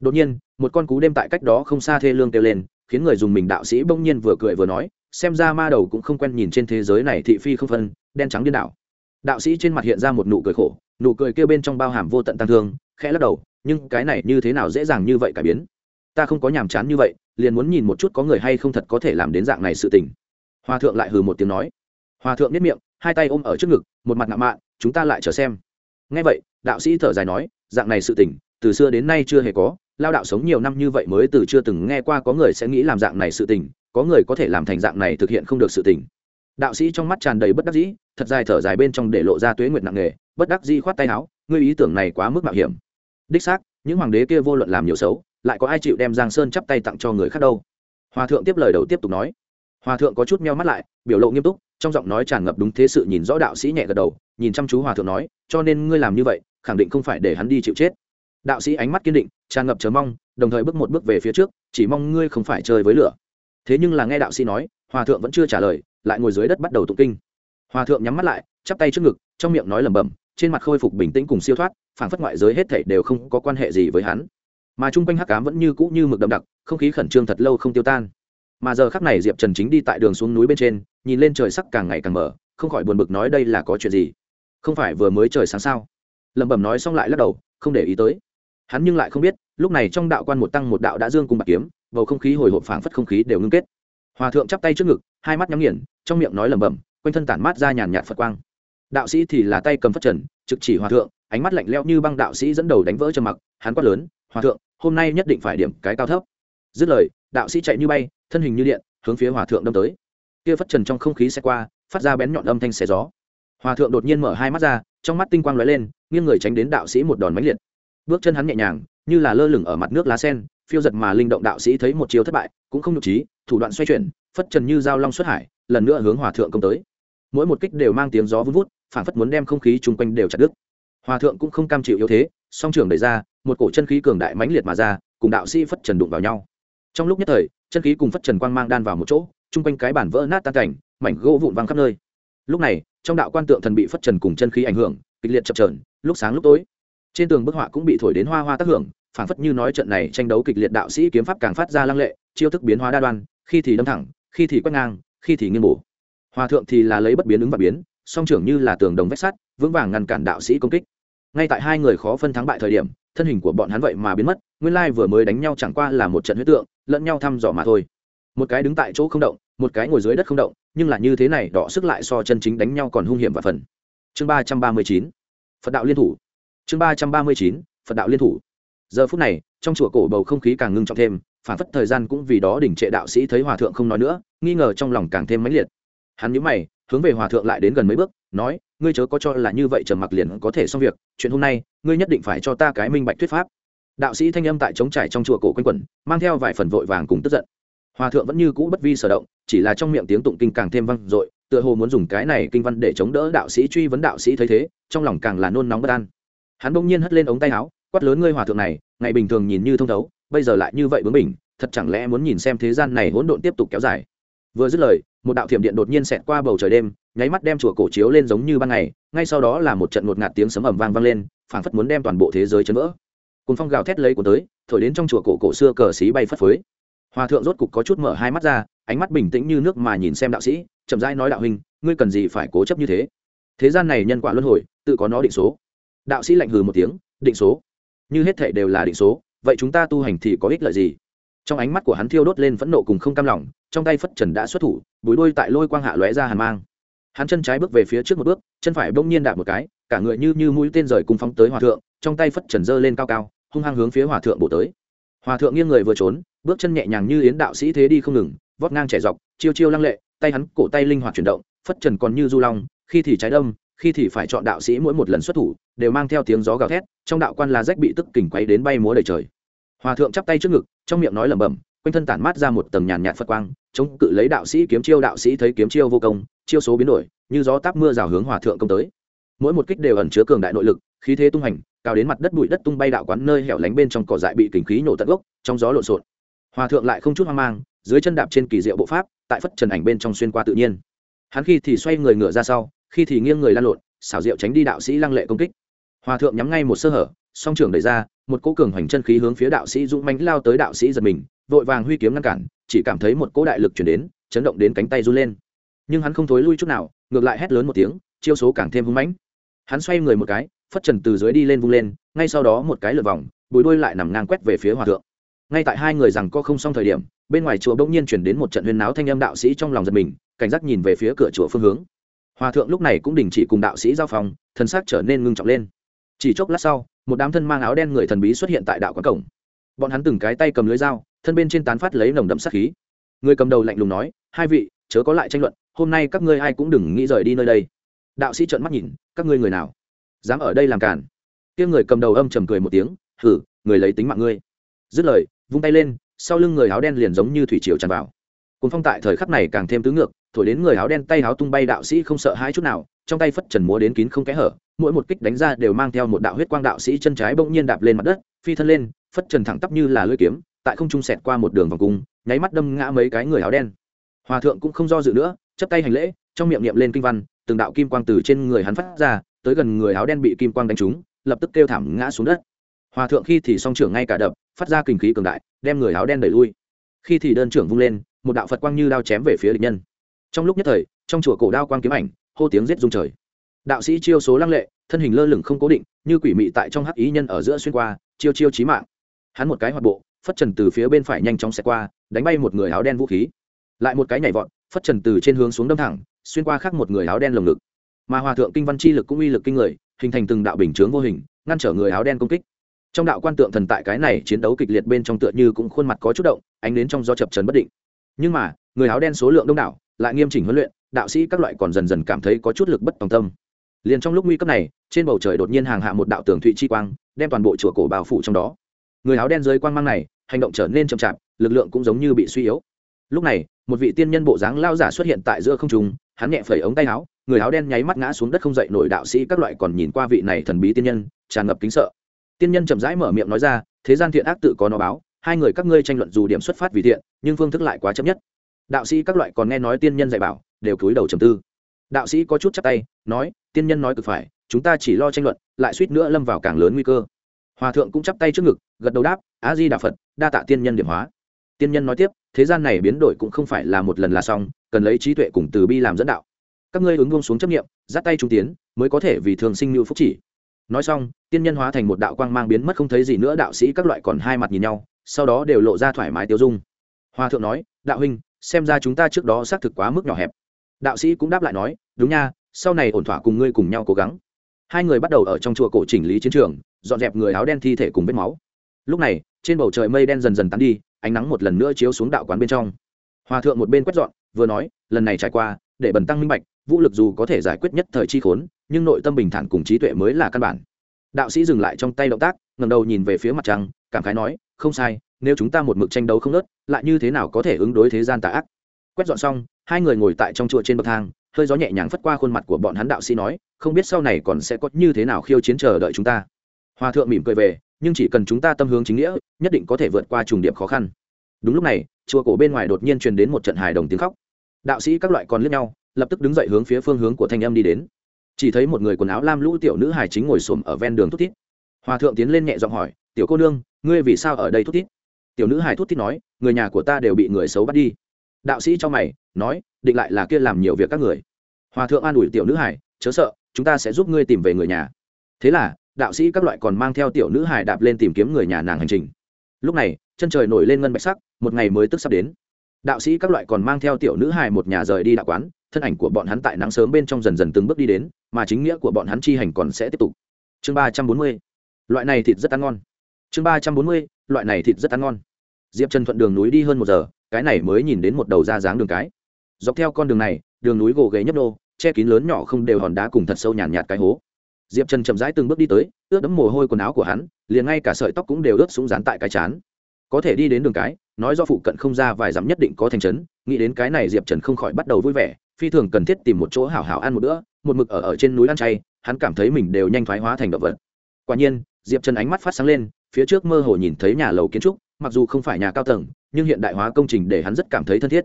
S1: Đột nhiên, một con cú đêm tại cách đó không xa thê lương kêu lên, khiến người dùng mình đạo sĩ bỗng nhiên vừa cười vừa nói, xem ra ma đầu cũng không quen nhìn trên thế giới này thị phi không phân, đen trắng điên đảo. Đạo sĩ trên mặt hiện ra một nụ cười khổ, nụ cười kêu bên trong bao hàm vô tận tăng thương, khẽ lắc đầu, nhưng cái này như thế nào dễ dàng như vậy cải biến? Ta không có nhàm chán như vậy, liền muốn nhìn một chút có người hay không thật có thể làm đến dạng này sự tình. Hòa thượng lại hừ một tiếng nói. Hòa thượng nhất miệng, hai tay ôm ở trước ngực, một mặt nạ mạn, chúng ta lại chờ xem. Ngay vậy đạo sĩ thở dài nói, dạng này sự tình, từ xưa đến nay chưa hề có. Lao đạo sống nhiều năm như vậy mới từ chưa từng nghe qua có người sẽ nghĩ làm dạng này sự tình, có người có thể làm thành dạng này thực hiện không được sự tình. Đạo sĩ trong mắt tràn đầy bất đắc dĩ, thật dài thở dài bên trong để lộ ra tuế nguyệt nặng nề, bất đắc dĩ khoát tay áo, ngươi ý tưởng này quá mức mạo hiểm. Đích xác, những hoàng đế kia vô luận làm nhiều xấu, lại có ai chịu đem giang sơn chắp tay tặng cho người khác đâu? Hòa thượng tiếp lời đầu tiếp tục nói. Hòa thượng có chút meo mắt lại, biểu lộ nghiêm túc, trong giọng nói tràn ngập đúng thế sự nhìn rõ đạo sĩ nhẹ gật đầu, nhìn chăm chú hòa thượng nói, cho nên ngươi làm như vậy khẳng định không phải để hắn đi chịu chết. Đạo sĩ ánh mắt kiên định, tràn ngập chờ mong, đồng thời bước một bước về phía trước, chỉ mong ngươi không phải chơi với lửa. Thế nhưng là nghe đạo sĩ nói, hòa thượng vẫn chưa trả lời, lại ngồi dưới đất bắt đầu tụng kinh. Hòa thượng nhắm mắt lại, chắp tay trước ngực, trong miệng nói lẩm bẩm, trên mặt khôi phục bình tĩnh cùng siêu thoát, phảng phất ngoại giới hết thảy đều không có quan hệ gì với hắn. Mà chung quanh hắc cám vẫn như cũ như mực đậm đặc, không khí khẩn trương thật lâu không tiêu tan. Mà giờ khắc này diệp trần chính đi tại đường xuống núi bên trên, nhìn lên trời sắc càng ngày càng mở không khỏi buồn bực nói đây là có chuyện gì? Không phải vừa mới trời sáng sao? Lẩm bẩm nói xong lại lắc đầu, không để ý tới. Hắn nhưng lại không biết, lúc này trong đạo quan một tăng một đạo đã dương cùng bạc kiếm, bầu không khí hồi hộp phảng phất không khí đều ngưng kết. Hòa thượng chắp tay trước ngực, hai mắt nhắm nghiền, trong miệng nói lẩm bẩm, quanh thân tản mát ra nhàn nhạt phật quang. Đạo sĩ thì là tay cầm phất trần, trực chỉ hòa thượng, ánh mắt lạnh lẽo như băng đạo sĩ dẫn đầu đánh vỡ trầm mặc, hắn quát lớn, hòa thượng, hôm nay nhất định phải điểm cái cao thấp. Dứt lời, đạo sĩ chạy như bay, thân hình như điện, hướng phía hòa thượng đâm tới. Kia phất trần trong không khí xe qua, phát ra bén nhọn âm thanh xé gió hòa thượng đột nhiên mở hai mắt ra, trong mắt tinh quang lóe lên, nghiêng người tránh đến đạo sĩ một đòn mãnh liệt. Bước chân hắn nhẹ nhàng, như là lơ lửng ở mặt nước lá sen, phiêu giật mà linh động đạo sĩ thấy một chiều thất bại, cũng không nhục trí, thủ đoạn xoay chuyển, phất trần như dao long xuất hải, lần nữa hướng hòa thượng công tới. Mỗi một kích đều mang tiếng gió vun vút, phản phất muốn đem không khí chung quanh đều chặt đứt. Hòa thượng cũng không cam chịu yếu thế, song trường đẩy ra, một cổ chân khí cường đại mãnh liệt mà ra, cùng đạo sĩ phất trần đụng vào nhau. Trong lúc nhất thời, chân khí cùng phất trần quang mang đan vào một chỗ, chung quanh cái bản vỡ nát tan cảnh, mảnh gỗ vụn văng khắp nơi lúc này, trong đạo quan tượng thần bị phất trần cùng chân khí ảnh hưởng, kịch liệt chập trờn lúc sáng lúc tối. Trên tường bức họa cũng bị thổi đến hoa hoa tác hưởng phản phất như nói trận này tranh đấu kịch liệt đạo sĩ kiếm pháp càng phát ra lăng lệ, chiêu thức biến hóa đa đoan, khi thì đâm thẳng, khi thì quét ngang, khi thì nghiêng bổ. Hòa thượng thì là lấy bất biến ứng và biến, song trưởng như là tường đồng vách sắt, vững vàng ngăn cản đạo sĩ công kích. Ngay tại hai người khó phân thắng bại thời điểm, thân hình của bọn hắn vậy mà biến mất, nguyên lai vừa mới đánh nhau chẳng qua là một trận huyết tượng, lẫn nhau thăm dò mà thôi. Một cái đứng tại chỗ không động một cái ngồi dưới đất không động, nhưng là như thế này, đỏ sức lại so chân chính đánh nhau còn hung hiểm và phần. Chương ba trăm ba mươi chín, phật đạo liên thủ. Chương ba trăm ba mươi chín, phật đạo liên thủ. Giờ phút này, trong chùa cổ bầu không khí càng ngưng trọng thêm, phản phất thời gian cũng vì đó đỉnh trệ đạo sĩ thấy hòa thượng không nói nữa, nghi ngờ trong lòng càng thêm mãnh liệt. Hắn nhíu mày, hướng về hòa thượng lại đến gần mấy bước, nói, ngươi chớ có cho là như vậy trầm mặc liền có thể xong việc, chuyện hôm nay, ngươi nhất định phải cho ta cái minh bạch thuyết pháp. Đạo sĩ thanh âm tại trống trải trong chùa cổ quanh quẩn, mang theo vài phần vội vàng cùng tức giận hòa thượng vẫn như cũ bất vi sở động, chỉ là trong miệng tiếng tụng kinh càng thêm vang dội, tựa hồ muốn dùng cái này kinh văn để chống đỡ đạo sĩ truy vấn đạo sĩ thấy thế, trong lòng càng là nôn nóng bất an. Hắn bỗng nhiên hất lên ống tay áo, quát lớn ngươi hòa thượng này, ngày bình thường nhìn như thông thấu, bây giờ lại như vậy bướng bỉnh, thật chẳng lẽ muốn nhìn xem thế gian này hỗn độn tiếp tục kéo dài? Vừa dứt lời, một đạo thiểm điện đột nhiên xẹt qua bầu trời đêm, nháy mắt đem chùa cổ chiếu lên giống như ban ngày, ngay sau đó là một trận ngột ngạt tiếng sấm ầm vang vang lên, phảng phất muốn đem toàn bộ thế giới chấn vỡ. Cùng phong gào thét lấy của tới, thổi đến trong chùa cổ cổ xưa cờ xí bay phất phới hòa thượng rốt cục có chút mở hai mắt ra, ánh mắt bình tĩnh như nước mà nhìn xem đạo sĩ, chậm rãi nói đạo huynh, ngươi cần gì phải cố chấp như thế? Thế gian này nhân quả luân hồi, tự có nó định số. Đạo sĩ lạnh hừ một tiếng, định số. Như hết thể đều là định số, vậy chúng ta tu hành thì có ích lợi gì? Trong ánh mắt của hắn thiêu đốt lên phẫn nộ cùng không cam lòng, trong tay phất trần đã xuất thủ bối đôi tại lôi quang hạ lóe ra hàn mang. Hắn chân trái bước về phía trước một bước, chân phải bỗng nhiên đạp một cái, cả người như như mũi tên rời cùng phóng tới hòa thượng, trong tay phất trần dơ lên cao cao, hung hăng hướng phía hòa thượng bổ tới hòa thượng nghiêng người vừa trốn, bước chân nhẹ nhàng như yến đạo sĩ thế đi không ngừng, vót ngang trẻ dọc, chiêu chiêu lăng lệ, tay hắn cổ tay linh hoạt chuyển động, phất trần còn như du long, khi thì trái đông khi thì phải chọn đạo sĩ mỗi một lần xuất thủ, đều mang theo tiếng gió gào thét, trong đạo quan là rách bị tức kình quay đến bay múa đầy trời. Hòa thượng chắp tay trước ngực, trong miệng nói lẩm bẩm, quanh thân tản mát ra một tầng nhàn nhạt phật quang, chống cự lấy đạo sĩ kiếm chiêu, đạo sĩ thấy kiếm chiêu vô công, chiêu số biến đổi, như gió táp mưa rào hướng hòa thượng công tới. Mỗi một kích đều ẩn chứa cường đại nội lực, khí thế tung hành cao đến mặt đất bụi đất tung bay đạo quán nơi hẻo lánh bên trong cỏ dại bị kình khí nổ tận gốc, trong gió lộn xộn. Hòa thượng lại không chút hoang mang, dưới chân đạp trên kỳ diệu bộ pháp, tại phất trần ảnh bên trong xuyên qua tự nhiên. Hắn khi thì xoay người ngựa ra sau, khi thì nghiêng người lan lộn, xảo diệu tránh đi đạo sĩ lăng lệ công kích. Hòa thượng nhắm ngay một sơ hở, song trưởng đẩy ra, một cỗ cường hoành chân khí hướng phía đạo sĩ dũng mánh lao tới đạo sĩ giật mình, vội vàng huy kiếm ngăn cản, chỉ cảm thấy một cỗ đại lực chuyển đến, chấn động đến cánh tay run lên. Nhưng hắn không thối lui chút nào, ngược lại hét lớn một tiếng, chiêu số càng thêm hung mãnh. Hắn xoay người một cái phất trần từ dưới đi lên vung lên, ngay sau đó một cái lượt vòng, bùi đuôi lại nằm ngang quét về phía hòa thượng. Ngay tại hai người rằng co không xong thời điểm, bên ngoài chùa bỗng nhiên chuyển đến một trận huyên náo thanh âm đạo sĩ trong lòng giật mình, cảnh giác nhìn về phía cửa chùa phương hướng. Hòa thượng lúc này cũng đình chỉ cùng đạo sĩ giao phòng thân xác trở nên ngưng trọng lên. Chỉ chốc lát sau, một đám thân mang áo đen người thần bí xuất hiện tại đạo quán cổng. Bọn hắn từng cái tay cầm lưới dao, thân bên trên tán phát lấy nồng đậm sát khí. Người cầm đầu lạnh lùng nói, hai vị, chớ có lại tranh luận, hôm nay các ngươi ai cũng đừng nghĩ rời đi nơi đây. Đạo sĩ trợn mắt nhìn, các ngươi người nào? Dám ở đây làm cản kia người cầm đầu âm trầm cười một tiếng, hử, người lấy tính mạng ngươi. Dứt lời, vung tay lên, sau lưng người áo đen liền giống như thủy triều tràn vào. Cuốn phong tại thời khắc này càng thêm tứ ngược, thổi đến người áo đen tay áo tung bay đạo sĩ không sợ hãi chút nào, trong tay phất trần múa đến kín không kẽ hở, mỗi một kích đánh ra đều mang theo một đạo huyết quang đạo sĩ chân trái bỗng nhiên đạp lên mặt đất, phi thân lên, phất trần thẳng tắp như là lưỡi kiếm, tại không trung sẹt qua một đường vòng cung, nháy mắt đâm ngã mấy cái người áo đen. Hòa thượng cũng không do dự nữa chấp tay hành lễ, trong miệng niệm lên kinh văn, từng đạo kim quang từ trên người hắn phát ra tới gần người áo đen bị kim quang đánh trúng, lập tức kêu thảm ngã xuống đất. Hòa thượng khi thì song trưởng ngay cả đập, phát ra kinh khí cường đại, đem người áo đen đẩy lui. Khi thì đơn trưởng vung lên, một đạo phật quang như đao chém về phía địch nhân. Trong lúc nhất thời, trong chùa cổ đao quang kiếm ảnh, hô tiếng giết rung trời. Đạo sĩ chiêu số lăng lệ, thân hình lơ lửng không cố định, như quỷ mị tại trong hắc ý nhân ở giữa xuyên qua, chiêu chiêu chí mạng. Hắn một cái hoạt bộ, phất trần từ phía bên phải nhanh chóng xẹt qua, đánh bay một người áo đen vũ khí. Lại một cái nhảy vọt, phất trần từ trên hướng xuống đâm thẳng, xuyên qua khác một người áo đen lồng ngực mà hòa thượng kinh văn chi lực cũng uy lực kinh người, hình thành từng đạo bình chướng vô hình, ngăn trở người áo đen công kích. Trong đạo quan tượng thần tại cái này chiến đấu kịch liệt bên trong tựa như cũng khuôn mặt có chút động, ánh đến trong do chập trần bất định. Nhưng mà, người áo đen số lượng đông đảo, lại nghiêm chỉnh huấn luyện, đạo sĩ các loại còn dần dần cảm thấy có chút lực bất tòng tâm. Liền trong lúc nguy cấp này, trên bầu trời đột nhiên hàng hạ một đạo tường thụy chi quang, đem toàn bộ chùa cổ bao phủ trong đó. Người áo đen dưới quang mang này, hành động trở nên chậm chạp, lực lượng cũng giống như bị suy yếu. Lúc này, một vị tiên nhân bộ dáng lao giả xuất hiện tại giữa không trung, hắn nhẹ phẩy ống tay áo người áo đen nháy mắt ngã xuống đất không dậy nổi đạo sĩ các loại còn nhìn qua vị này thần bí tiên nhân, tràn ngập kính sợ. Tiên nhân chậm rãi mở miệng nói ra, thế gian thiện ác tự có nó báo, hai người các ngươi tranh luận dù điểm xuất phát vì thiện, nhưng phương thức lại quá chấp nhất. Đạo sĩ các loại còn nghe nói tiên nhân dạy bảo, đều cúi đầu trầm tư. Đạo sĩ có chút chắc tay, nói, tiên nhân nói cực phải, chúng ta chỉ lo tranh luận, lại suýt nữa lâm vào càng lớn nguy cơ. Hòa thượng cũng chắp tay trước ngực, gật đầu đáp, a di đà phật, đa tạ tiên nhân điểm hóa. Tiên nhân nói tiếp, thế gian này biến đổi cũng không phải là một lần là xong, cần lấy trí tuệ cùng từ bi làm dẫn đạo các ngươi ứng buông xuống chấp nghiệm dắt tay trung tiến, mới có thể vì thường sinh như phúc chỉ. Nói xong, tiên nhân hóa thành một đạo quang mang biến mất không thấy gì nữa, đạo sĩ các loại còn hai mặt nhìn nhau, sau đó đều lộ ra thoải mái tiêu dung. Hòa thượng nói, đạo huynh, xem ra chúng ta trước đó xác thực quá mức nhỏ hẹp. Đạo sĩ cũng đáp lại nói, đúng nha, sau này ổn thỏa cùng ngươi cùng nhau cố gắng. Hai người bắt đầu ở trong chùa cổ chỉnh lý chiến trường, dọn dẹp người áo đen thi thể cùng vết máu. Lúc này, trên bầu trời mây đen dần dần tán đi, ánh nắng một lần nữa chiếu xuống đạo quán bên trong. Hòa thượng một bên quét dọn, vừa nói, lần này trải qua, để bần tăng minh bạch vũ lực dù có thể giải quyết nhất thời chi khốn, nhưng nội tâm bình thản cùng trí tuệ mới là căn bản. Đạo sĩ dừng lại trong tay động tác ngầm đầu nhìn về phía mặt trăng, cảm khái nói, không sai, nếu chúng ta một mực tranh đấu không nớt lại như thế nào có thể ứng đối thế gian tà ác? Quét dọn xong, hai người ngồi tại trong chùa trên bậc thang, hơi gió nhẹ nhàng phất qua khuôn mặt của bọn hắn đạo sĩ nói, không biết sau này còn sẽ có như thế nào khiêu chiến chờ đợi chúng ta. Hòa thượng mỉm cười về, nhưng chỉ cần chúng ta tâm hướng chính nghĩa, nhất định có thể vượt qua trùng điểm khó khăn. Đúng lúc này, chùa cổ bên ngoài đột nhiên truyền đến một trận hài đồng tiếng khóc. Đạo sĩ các loại còn liếc nhau lập tức đứng dậy hướng phía phương hướng của thanh âm đi đến. Chỉ thấy một người quần áo lam lũ tiểu nữ hài chính ngồi xổm ở ven đường thút thít. Hòa thượng tiến lên nhẹ giọng hỏi, tiểu cô nương, ngươi vì sao ở đây thút thít? Tiểu nữ hài thút thít nói, người nhà của ta đều bị người xấu bắt đi. Đạo sĩ cho mày, nói, định lại là kia làm nhiều việc các người. Hòa thượng an ủi tiểu nữ hải chớ sợ, chúng ta sẽ giúp ngươi tìm về người nhà. Thế là, đạo sĩ các loại còn mang theo tiểu nữ hải đạp lên tìm kiếm người nhà nàng hành trình. Lúc này, chân trời nổi lên ngân bạch sắc, một ngày mới tức sắp đến. Đạo sĩ các loại còn mang theo tiểu nữ hải một nhà rời đi đạo quán thân ảnh của bọn hắn tại nắng sớm bên trong dần dần từng bước đi đến mà chính nghĩa của bọn hắn chi hành còn sẽ tiếp tục. Chương ba trăm bốn mươi loại này thịt rất ăn ngon. Chương ba trăm bốn mươi loại này thịt rất ăn ngon. Diệp trần thuận đường núi đi hơn một giờ cái này mới nhìn đến một đầu ra dáng đường cái. Dọc theo con đường này đường núi gồ ghề nhấp đô, che kín lớn nhỏ không đều hòn đá cùng thật sâu nhàn nhạt, nhạt cái hố. Diệp trần chậm rãi từng bước đi tới ướt đẫm mồ hôi quần áo của hắn liền ngay cả sợi tóc cũng đều ướt súng dán tại cái chán. Có thể đi đến đường cái nói do phụ cận không ra vài dặm nhất định có thành trấn, nghĩ đến cái này diệp trần không khỏi bắt đầu vui vẻ, phi thường cần thiết tìm một chỗ hảo hảo ăn một bữa, một mực ở ở trên núi ăn chay, hắn cảm thấy mình đều nhanh thoái hóa thành động vật. Quả nhiên, diệp trần ánh mắt phát sáng lên, phía trước mơ hồ nhìn thấy nhà lầu kiến trúc, mặc dù không phải nhà cao tầng, nhưng hiện đại hóa công trình để hắn rất cảm thấy thân thiết.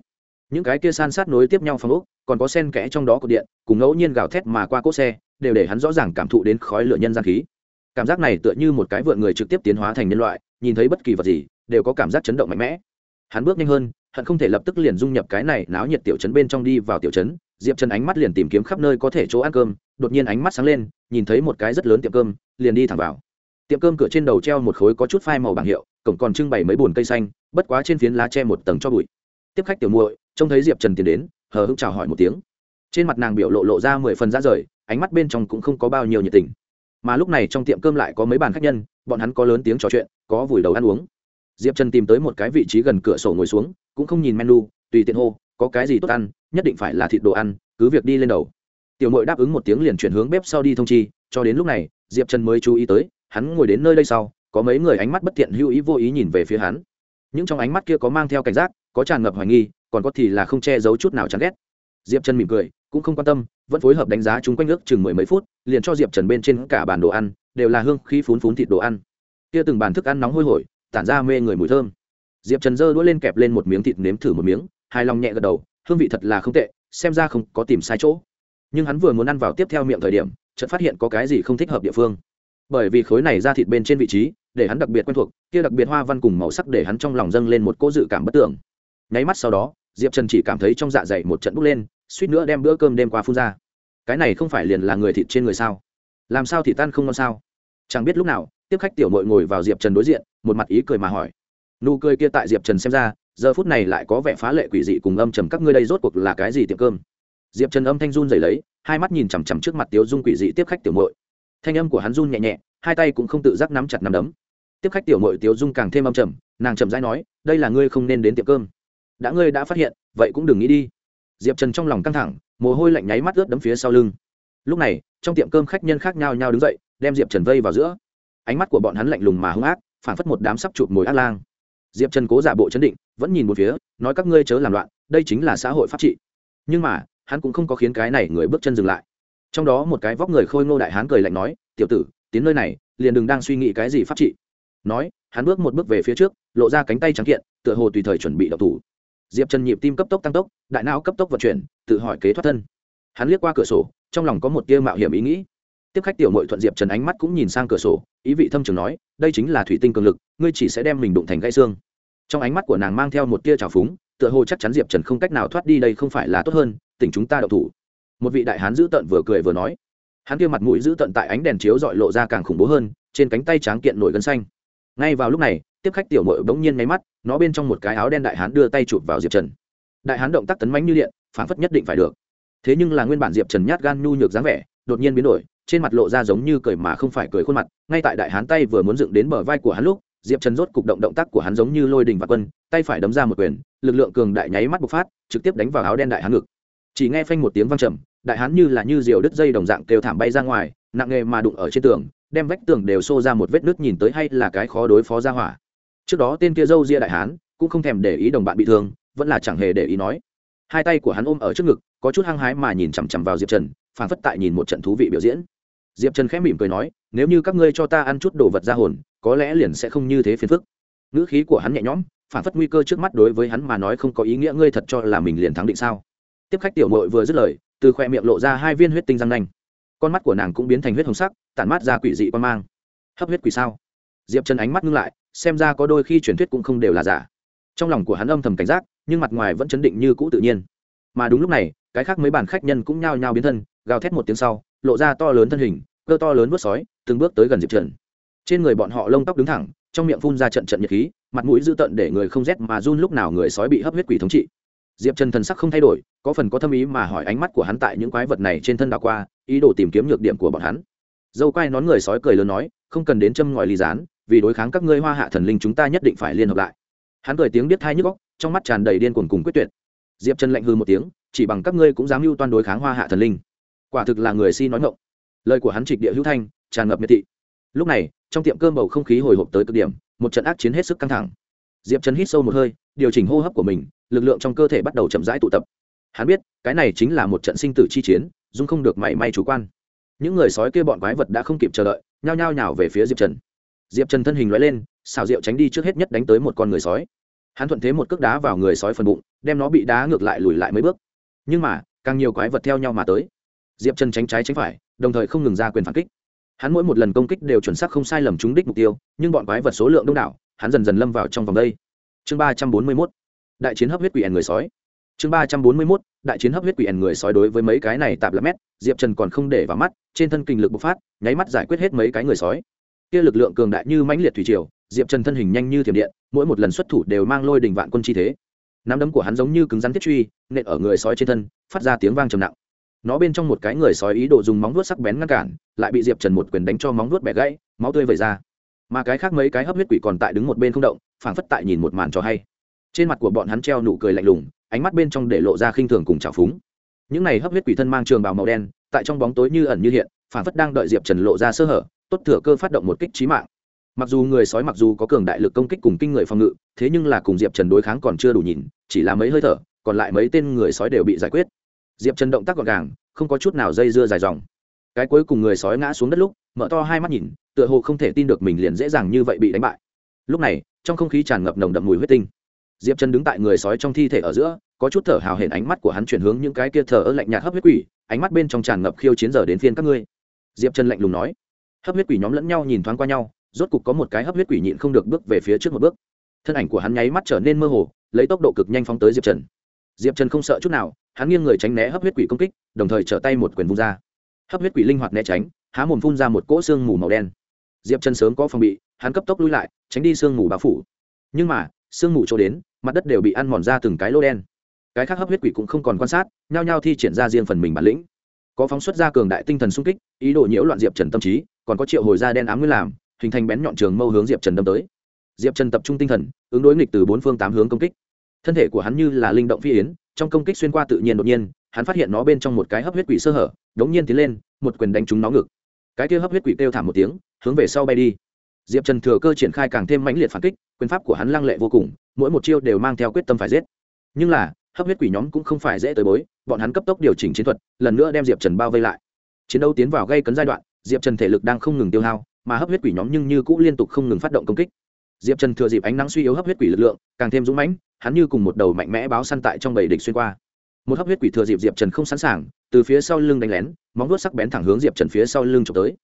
S1: Những cái kia san sát nối tiếp nhau phòng ốc, còn có sen kẽ trong đó cột điện, cùng ngẫu nhiên gào thét mà qua cỗ xe, đều để hắn rõ ràng cảm thụ đến khói lửa nhân gian khí. Cảm giác này tựa như một cái vượn người trực tiếp tiến hóa thành nhân loại, nhìn thấy bất kỳ vật gì đều có cảm giác chấn động mạnh mẽ. Hắn bước nhanh hơn, hắn không thể lập tức liền dung nhập cái này náo nhiệt tiểu trấn bên trong đi vào tiểu trấn. diệp Trần ánh mắt liền tìm kiếm khắp nơi có thể chỗ ăn cơm, đột nhiên ánh mắt sáng lên, nhìn thấy một cái rất lớn tiệm cơm, liền đi thẳng vào. Tiệm cơm cửa trên đầu treo một khối có chút phai màu bảng hiệu, cổng còn trưng bày mấy bồn cây xanh, bất quá trên phiến lá che một tầng cho bụi. Tiếp khách tiểu muội, trông thấy diệp trần tiến đến, hờ hững chào hỏi một tiếng. Trên mặt nàng biểu lộ lộ ra mười phần ra rời, ánh mắt bên trong cũng không có bao nhiêu nhiệt tình. Mà lúc này trong tiệm cơm lại có mấy bàn khách nhân, bọn hắn có lớn tiếng trò chuyện, có vùi đầu ăn uống diệp trần tìm tới một cái vị trí gần cửa sổ ngồi xuống, cũng không nhìn menu, tùy tiện hô, có cái gì tốt ăn? Nhất định phải là thịt đồ ăn, cứ việc đi lên đầu. Tiểu mội đáp ứng một tiếng liền chuyển hướng bếp sau đi thông chi, cho đến lúc này, diệp trần mới chú ý tới, hắn ngồi đến nơi đây sau, có mấy người ánh mắt bất tiện hữu ý vô ý nhìn về phía hắn. Những trong ánh mắt kia có mang theo cảnh giác, có tràn ngập hoài nghi, còn có thì là không che giấu chút nào chán ghét. Diệp Trần mỉm cười, cũng không quan tâm, vẫn phối hợp đánh giá chúng quanh ước chừng mười mấy phút, liền cho diệp trần bên trên cả bàn đồ ăn, đều là hương khí phún phún thịt đồ ăn. Kia từng bàn thức ăn nóng hôi hổi tản ra mê người mùi thơm. Diệp trần giơ đũa lên kẹp lên một miếng thịt nếm thử một miếng, hài lòng nhẹ gật đầu, hương vị thật là không tệ, xem ra không có tìm sai chỗ. Nhưng hắn vừa muốn ăn vào tiếp theo miệng thời điểm, chợt phát hiện có cái gì không thích hợp địa phương. Bởi vì khối này ra thịt bên trên vị trí, để hắn đặc biệt quen thuộc, kia đặc biệt hoa văn cùng màu sắc để hắn trong lòng dâng lên một cỗ dự cảm bất tưởng. Nháy mắt sau đó, diệp trần chỉ cảm thấy trong dạ dày một trận bốc lên, suýt nữa đem bữa cơm đêm qua phun ra. Cái này không phải liền là người thịt trên người sao? Làm sao thì tan không ngon sao? Chẳng biết lúc nào tiếp khách tiểu mội ngồi vào diệp trần đối diện, một mặt ý cười mà hỏi. Nụ cười kia tại diệp trần xem ra, giờ phút này lại có vẻ phá lệ quỷ dị cùng âm trầm, các ngươi đây rốt cuộc là cái gì tiệm cơm? Diệp trần âm thanh run dày lấy, hai mắt nhìn chằm chằm trước mặt tiếu dung quỷ dị tiếp khách tiểu mội thanh âm của hắn run nhẹ nhẹ, hai tay cũng không tự giác nắm chặt nắm đấm. Tiếp khách tiểu mội tiếu dung càng thêm âm trầm, nàng trầm rãi nói, đây là ngươi không nên đến tiệm cơm. Đã ngươi đã phát hiện, vậy cũng đừng nghĩ đi. Diệp trần trong lòng căng thẳng, mồ hôi lạnh nháy mắt ướt đấm phía sau lưng. Lúc này, trong tiệm cơm khách nhân khác nhau nhau đứng dậy, đem diệp trần vây vào giữa ánh mắt của bọn hắn lạnh lùng mà hung ác phản phất một đám sắp chụp mồi ác lang. Diệp trần cố giả bộ chấn định, vẫn nhìn một phía, nói các ngươi chớ làm loạn, đây chính là xã hội pháp trị. Nhưng mà, hắn cũng không có khiến cái này người bước chân dừng lại. Trong đó một cái vóc người khôi ngô đại hán cười lạnh nói, tiểu tử, tiến nơi này, liền đừng đang suy nghĩ cái gì pháp trị. Nói, hắn bước một bước về phía trước, lộ ra cánh tay trắng kiện, tựa hồ tùy thời chuẩn bị đậu thủ. Diệp trần nhịp tim cấp tốc tăng tốc, đại não cấp tốc vận chuyển, tự hỏi kế thoát thân. Hắn liếc qua cửa sổ, trong lòng có một tia mạo hiểm ý nghĩ tiếp khách tiểu mội thuận diệp trần ánh mắt cũng nhìn sang cửa sổ, ý vị thâm trường nói, đây chính là thủy tinh cường lực, ngươi chỉ sẽ đem mình đụng thành gãy xương. Trong ánh mắt của nàng mang theo một tia trào phúng, tựa hồ chắc chắn diệp trần không cách nào thoát đi đây không phải là tốt hơn tỉnh chúng ta đậu thủ. Một vị đại hán dữ tận vừa cười vừa nói. Hắn kia mặt mũi dữ tận tại ánh đèn chiếu dọi lộ ra càng khủng bố hơn, trên cánh tay tráng kiện nổi gân xanh. Ngay vào lúc này, tiếp khách tiểu mội bỗng nhiên máy mắt, nó bên trong một cái áo đen đại hán đưa tay chụp vào diệp trần. Đại hán động tác tấn mánh như điện phản phất nhất định phải được. Thế nhưng là nguyên bản diệp trần nhát gan nhu nhược dáng vẻ, đột nhiên biến đổi trên mặt lộ ra giống như cười mà không phải cười khuôn mặt, ngay tại đại hán tay vừa muốn dựng đến bờ vai của hắn lúc, diệp trần rốt cục động động tác của hắn giống như lôi đình và quân, tay phải đấm ra một quyền, lực lượng cường đại nháy mắt bộc phát, trực tiếp đánh vào áo đen đại hán ngực. Chỉ nghe phanh một tiếng vang trầm, đại hán như là như diều đứt dây đồng dạng kêu thảm bay ra ngoài, nặng nghề mà đụng ở trên tường, đem vách tường đều xô ra một vết nứt nhìn tới hay là cái khó đối phó ra hỏa. Trước đó tên kia dâu ria đại hán, cũng không thèm để ý đồng bạn bị thương, vẫn là chẳng hề để ý nói. Hai tay của hắn ôm ở trước ngực, có chút hăng hái mà nhìn chằm chằm vào diệp trần phản phất tại nhìn một trận thú vị biểu diễn diệp trần khẽ mỉm cười nói, nếu như các ngươi cho ta ăn chút đồ vật ra hồn, có lẽ liền sẽ không như thế phiền phức. Ngữ khí của hắn nhẹ nhõm, phản phất nguy cơ trước mắt đối với hắn mà nói không có ý nghĩa, ngươi thật cho là mình liền thắng định sao? Tiếp khách tiểu mội vừa dứt lời, từ khoe miệng lộ ra hai viên huyết tinh răng nanh. Con mắt của nàng cũng biến thành huyết hồng sắc, tản mát ra quỷ dị quan mang. Hấp huyết quỷ sao? Diệp trần ánh mắt ngưng lại, xem ra có đôi khi truyền thuyết cũng không đều là giả. Trong lòng của hắn âm thầm cảnh giác, nhưng mặt ngoài vẫn chấn định như cũ tự nhiên. Mà đúng lúc này, cái khác mấy bàn khách nhân cũng nhao nhao biến thân, gào thét một tiếng sau, lộ ra to lớn thân hình cơ to lớn vớt sói, từng bước tới gần diệp trần. Trên người bọn họ lông tóc đứng thẳng, trong miệng phun ra trận trận nhiệt khí, mặt mũi dữ tợn để người không rét mà run lúc nào người sói bị hấp huyết quỷ thống trị. Diệp trần thần sắc không thay đổi, có phần có thâm ý mà hỏi ánh mắt của hắn tại những quái vật này trên thân đào qua, ý đồ tìm kiếm nhược điểm của bọn hắn. Dâu quai nón người sói cười lớn nói, không cần đến châm ngòi ly gián, vì đối kháng các ngươi hoa hạ thần linh chúng ta nhất định phải liên hợp lại. Hắn cười tiếng biết thai nhức góc trong mắt tràn đầy điên cuồng cùng quyết tuyệt. Diệp trần lạnh hư một tiếng, chỉ bằng các ngươi cũng dám mưu toan đối kháng hoa hạ thần linh. Quả thực là người si nói ngộng lời của hắn trịch địa hữu thanh, tràn ngập miệt thị. Lúc này, trong tiệm cơm bầu không khí hồi hộp tới cực điểm, một trận ác chiến hết sức căng thẳng. Diệp trần hít sâu một hơi, điều chỉnh hô hấp của mình, lực lượng trong cơ thể bắt đầu chậm rãi tụ tập. Hắn biết, cái này chính là một trận sinh tử chi chiến, dung không được mảy may chủ quan. Những người sói kia bọn quái vật đã không kịp chờ đợi, nhao nhao nhào về phía diệp trần. Diệp trần thân hình loại lên xào rượu tránh đi trước hết nhất đánh tới một con người sói. Hắn thuận thế một cước đá vào người sói phần bụng, đem nó bị đá ngược lại lùi lại mấy bước. Nhưng mà, càng nhiều quái vật theo nhau mà tới. Diệp trần tránh trái tránh phải đồng thời không ngừng ra quyền phản kích. Hắn mỗi một lần công kích đều chuẩn xác không sai lầm trúng đích mục tiêu, nhưng bọn quái vật số lượng đông đảo, hắn dần dần lâm vào trong vòng đây. Chương ba trăm bốn mươi mốt, đại chiến hấp huyết quỷ ẻn người sói. Chương ba trăm bốn mươi mốt, đại chiến hấp huyết quỷ ẻn người sói đối với mấy cái này tạp là mét, diệp trần còn không để vào mắt, trên thân kinh lực bộc phát, nháy mắt giải quyết hết mấy cái người sói. Kia lực lượng cường đại như mãnh liệt thủy triều, diệp trần thân hình nhanh như thiểm điện, mỗi một lần xuất thủ đều mang lôi đình vạn quân chi thế. Nắm đấm của hắn giống như cứng rắn thiết truy, nện ở người sói trên thân, phát ra tiếng vang trầm nặng nó bên trong một cái người sói ý đồ dùng móng vuốt sắc bén ngăn cản, lại bị diệp trần một quyền đánh cho móng vuốt bẻ gãy, máu tươi vẩy ra. Mà cái khác mấy cái hấp huyết quỷ còn tại đứng một bên không động, phảng phất tại nhìn một màn cho hay. Trên mặt của bọn hắn treo nụ cười lạnh lùng, ánh mắt bên trong để lộ ra khinh thường cùng trào phúng. Những này hấp huyết quỷ thân mang trường bào màu đen, tại trong bóng tối như ẩn như hiện, phảng phất đang đợi diệp trần lộ ra sơ hở, tốt thừa cơ phát động một kích trí mạng. Mặc dù người sói mặc dù có cường đại lực công kích cùng kinh người phòng ngự, thế nhưng là cùng diệp trần đối kháng còn chưa đủ nhìn, chỉ là mấy hơi thở, còn lại mấy tên người sói đều bị giải quyết diệp trần động tác gọn gàng, không có chút nào dây dưa dài dòng. Cái cuối cùng người sói ngã xuống đất lúc, mở to hai mắt nhìn, tựa hồ không thể tin được mình liền dễ dàng như vậy bị đánh bại. Lúc này, trong không khí tràn ngập nồng đậm mùi huyết tinh. Diệp trần đứng tại người sói trong thi thể ở giữa, có chút thở hào hển ánh mắt của hắn chuyển hướng những cái kia thở ơ lạnh nhạt hấp huyết quỷ, ánh mắt bên trong tràn ngập khiêu chiến giờ đến phiên các ngươi. Diệp trần lạnh lùng nói. Hấp huyết quỷ nhóm lẫn nhau nhìn thoáng qua nhau, rốt cục có một cái hấp huyết quỷ nhịn không được bước về phía trước một bước. Thân ảnh của hắn nháy mắt trở nên mơ hồ, lấy tốc độ cực nhanh phóng tới diệp trần. Diệp trần không sợ chút nào hắn nghiêng người tránh né hấp huyết quỷ công kích, đồng thời trở tay một quyền vung ra. Hấp huyết quỷ linh hoạt né tránh, há mồm phun ra một cỗ xương mù màu đen. Diệp trần sớm có phòng bị, hắn cấp tốc lui lại, tránh đi sương mù bao phủ. Nhưng mà sương mù chỗ đến, mặt đất đều bị ăn mòn ra từng cái lô đen. Cái khác hấp huyết quỷ cũng không còn quan sát, nhao nhao thi triển ra riêng phần mình bản lĩnh. Có phóng xuất ra cường đại tinh thần sung kích, ý đồ nhiễu loạn diệp trần tâm trí, còn có triệu hồi da đen ám nguyên làm, hình thành bén nhọn trường mâu hướng diệp trần đâm tới. Diệp trần tập trung tinh thần, ứng đối nghịch từ bốn phương tám hướng công kích thân thể của hắn như là linh động phi yến, trong công kích xuyên qua tự nhiên đột nhiên, hắn phát hiện nó bên trong một cái hấp huyết quỷ sơ hở, đống nhiên tiến lên, một quyền đánh trúng nó ngực. Cái kia hấp huyết quỷ kêu thảm một tiếng, hướng về sau bay đi. Diệp trần thừa cơ triển khai càng thêm mãnh liệt phản kích, quyền pháp của hắn lăng lệ vô cùng, mỗi một chiêu đều mang theo quyết tâm phải giết. Nhưng là, hấp huyết quỷ nhóm cũng không phải dễ tới bối, bọn hắn cấp tốc điều chỉnh chiến thuật, lần nữa đem diệp trần bao vây lại. Chiến đấu tiến vào gây cấn giai đoạn, diệp trần thể lực đang không ngừng tiêu hao, mà hấp huyết quỷ nhóm nhưng như cũ liên tục không ngừng phát động công kích. Diệp trần thừa dịp ánh nắng suy yếu hấp huyết quỷ lực lượng, càng thêm dũng mãnh hắn như cùng một đầu mạnh mẽ báo săn tại trong bầy địch xuyên qua. Một hấp huyết quỷ thừa dịp diệp trần không sẵn sàng, từ phía sau lưng đánh lén, móng vuốt sắc bén thẳng hướng diệp trần phía sau lưng trộm tới.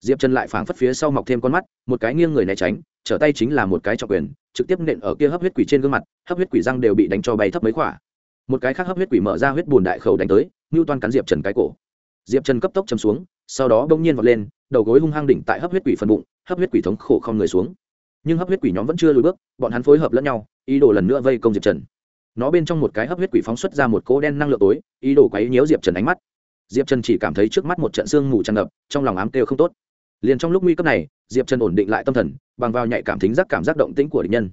S1: Diệp trần lại phảng phất phía sau mọc thêm con mắt, một cái nghiêng người né tránh, trở tay chính là một cái trọng quyền, trực tiếp nện ở kia hấp huyết quỷ trên gương mặt, hấp huyết quỷ răng đều bị đánh cho bay thấp mấy khỏa. Một cái khác hấp huyết quỷ mở ra huyết bùn đại khẩu đánh tới ngưu toan cắn diệp trần cái cổ. Diệp trần cấp tốc chấm xuống, sau đó bỗng nhiên vọt lên, đầu gối hung hăng đỉnh tại hấp huyết quỷ phần bụng, hấp huyết quỷ thống khổ không người xuống nhưng hấp huyết quỷ nhóm vẫn chưa lùi bước, bọn hắn phối hợp lẫn nhau, ý đồ lần nữa vây công diệp trần. Nó bên trong một cái hấp huyết quỷ phóng xuất ra một cỗ đen năng lượng tối, ý đồ quấy nhiễu diệp trần ánh mắt. Diệp trần chỉ cảm thấy trước mắt một trận sương mù tràn ngập, trong lòng ám kêu không tốt. Liền trong lúc nguy cấp này, diệp trần ổn định lại tâm thần, bằng vào nhạy cảm thính giác cảm giác động tĩnh của địch nhân.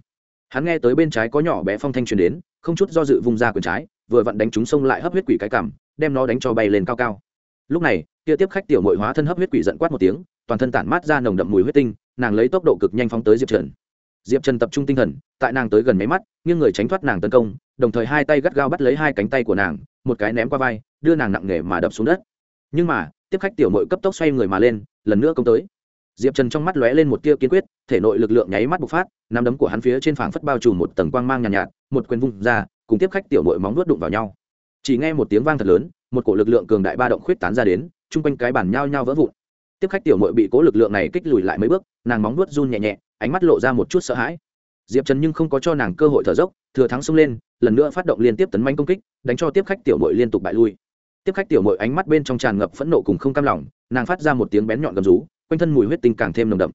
S1: Hắn nghe tới bên trái có nhỏ bé phong thanh truyền đến, không chút do dự vung ra quyền trái, vừa vặn đánh chúng sông lại hấp huyết quỷ cái cảm, đem nó đánh cho bay lên cao cao. Lúc này, kia tiếp khách tiểu mội hóa thân hấp huyết quỷ giận quát một tiếng, toàn thân tản mát ra nồng đậm mùi huyết tinh nàng lấy tốc độ cực nhanh phóng tới diệp trần diệp trần tập trung tinh thần tại nàng tới gần máy mắt nghiêng người tránh thoát nàng tấn công đồng thời hai tay gắt gao bắt lấy hai cánh tay của nàng một cái ném qua vai đưa nàng nặng nề mà đập xuống đất nhưng mà tiếp khách tiểu mội cấp tốc xoay người mà lên lần nữa công tới diệp trần trong mắt lóe lên một tia kiên quyết thể nội lực lượng nháy mắt bộc phát nắm đấm của hắn phía trên phảng phất bao trùm một tầng quang mang nhàn nhạt, nhạt một quyền vung ra cùng tiếp khách tiểu mội móng nuốt đụng vào nhau chỉ nghe một tiếng vang thật lớn một cổ lực lượng cường đại ba động khuyết tán ra đến chung quanh cái bản nhao nhao vỡ vụn tiếp khách tiểu mội bị cố lực lượng này kích lùi lại mấy bước, nàng móng nuốt run nhẹ nhẹ, ánh mắt lộ ra một chút sợ hãi. Diệp trần nhưng không có cho nàng cơ hội thở dốc, thừa thắng xông lên, lần nữa phát động liên tiếp tấn manh công kích, đánh cho tiếp khách tiểu mội liên tục bại lui. Tiếp khách tiểu mội ánh mắt bên trong tràn ngập phẫn nộ cùng không cam lòng, nàng phát ra một tiếng bén nhọn gầm rú, quanh thân mùi huyết tinh càng thêm nồng đậm.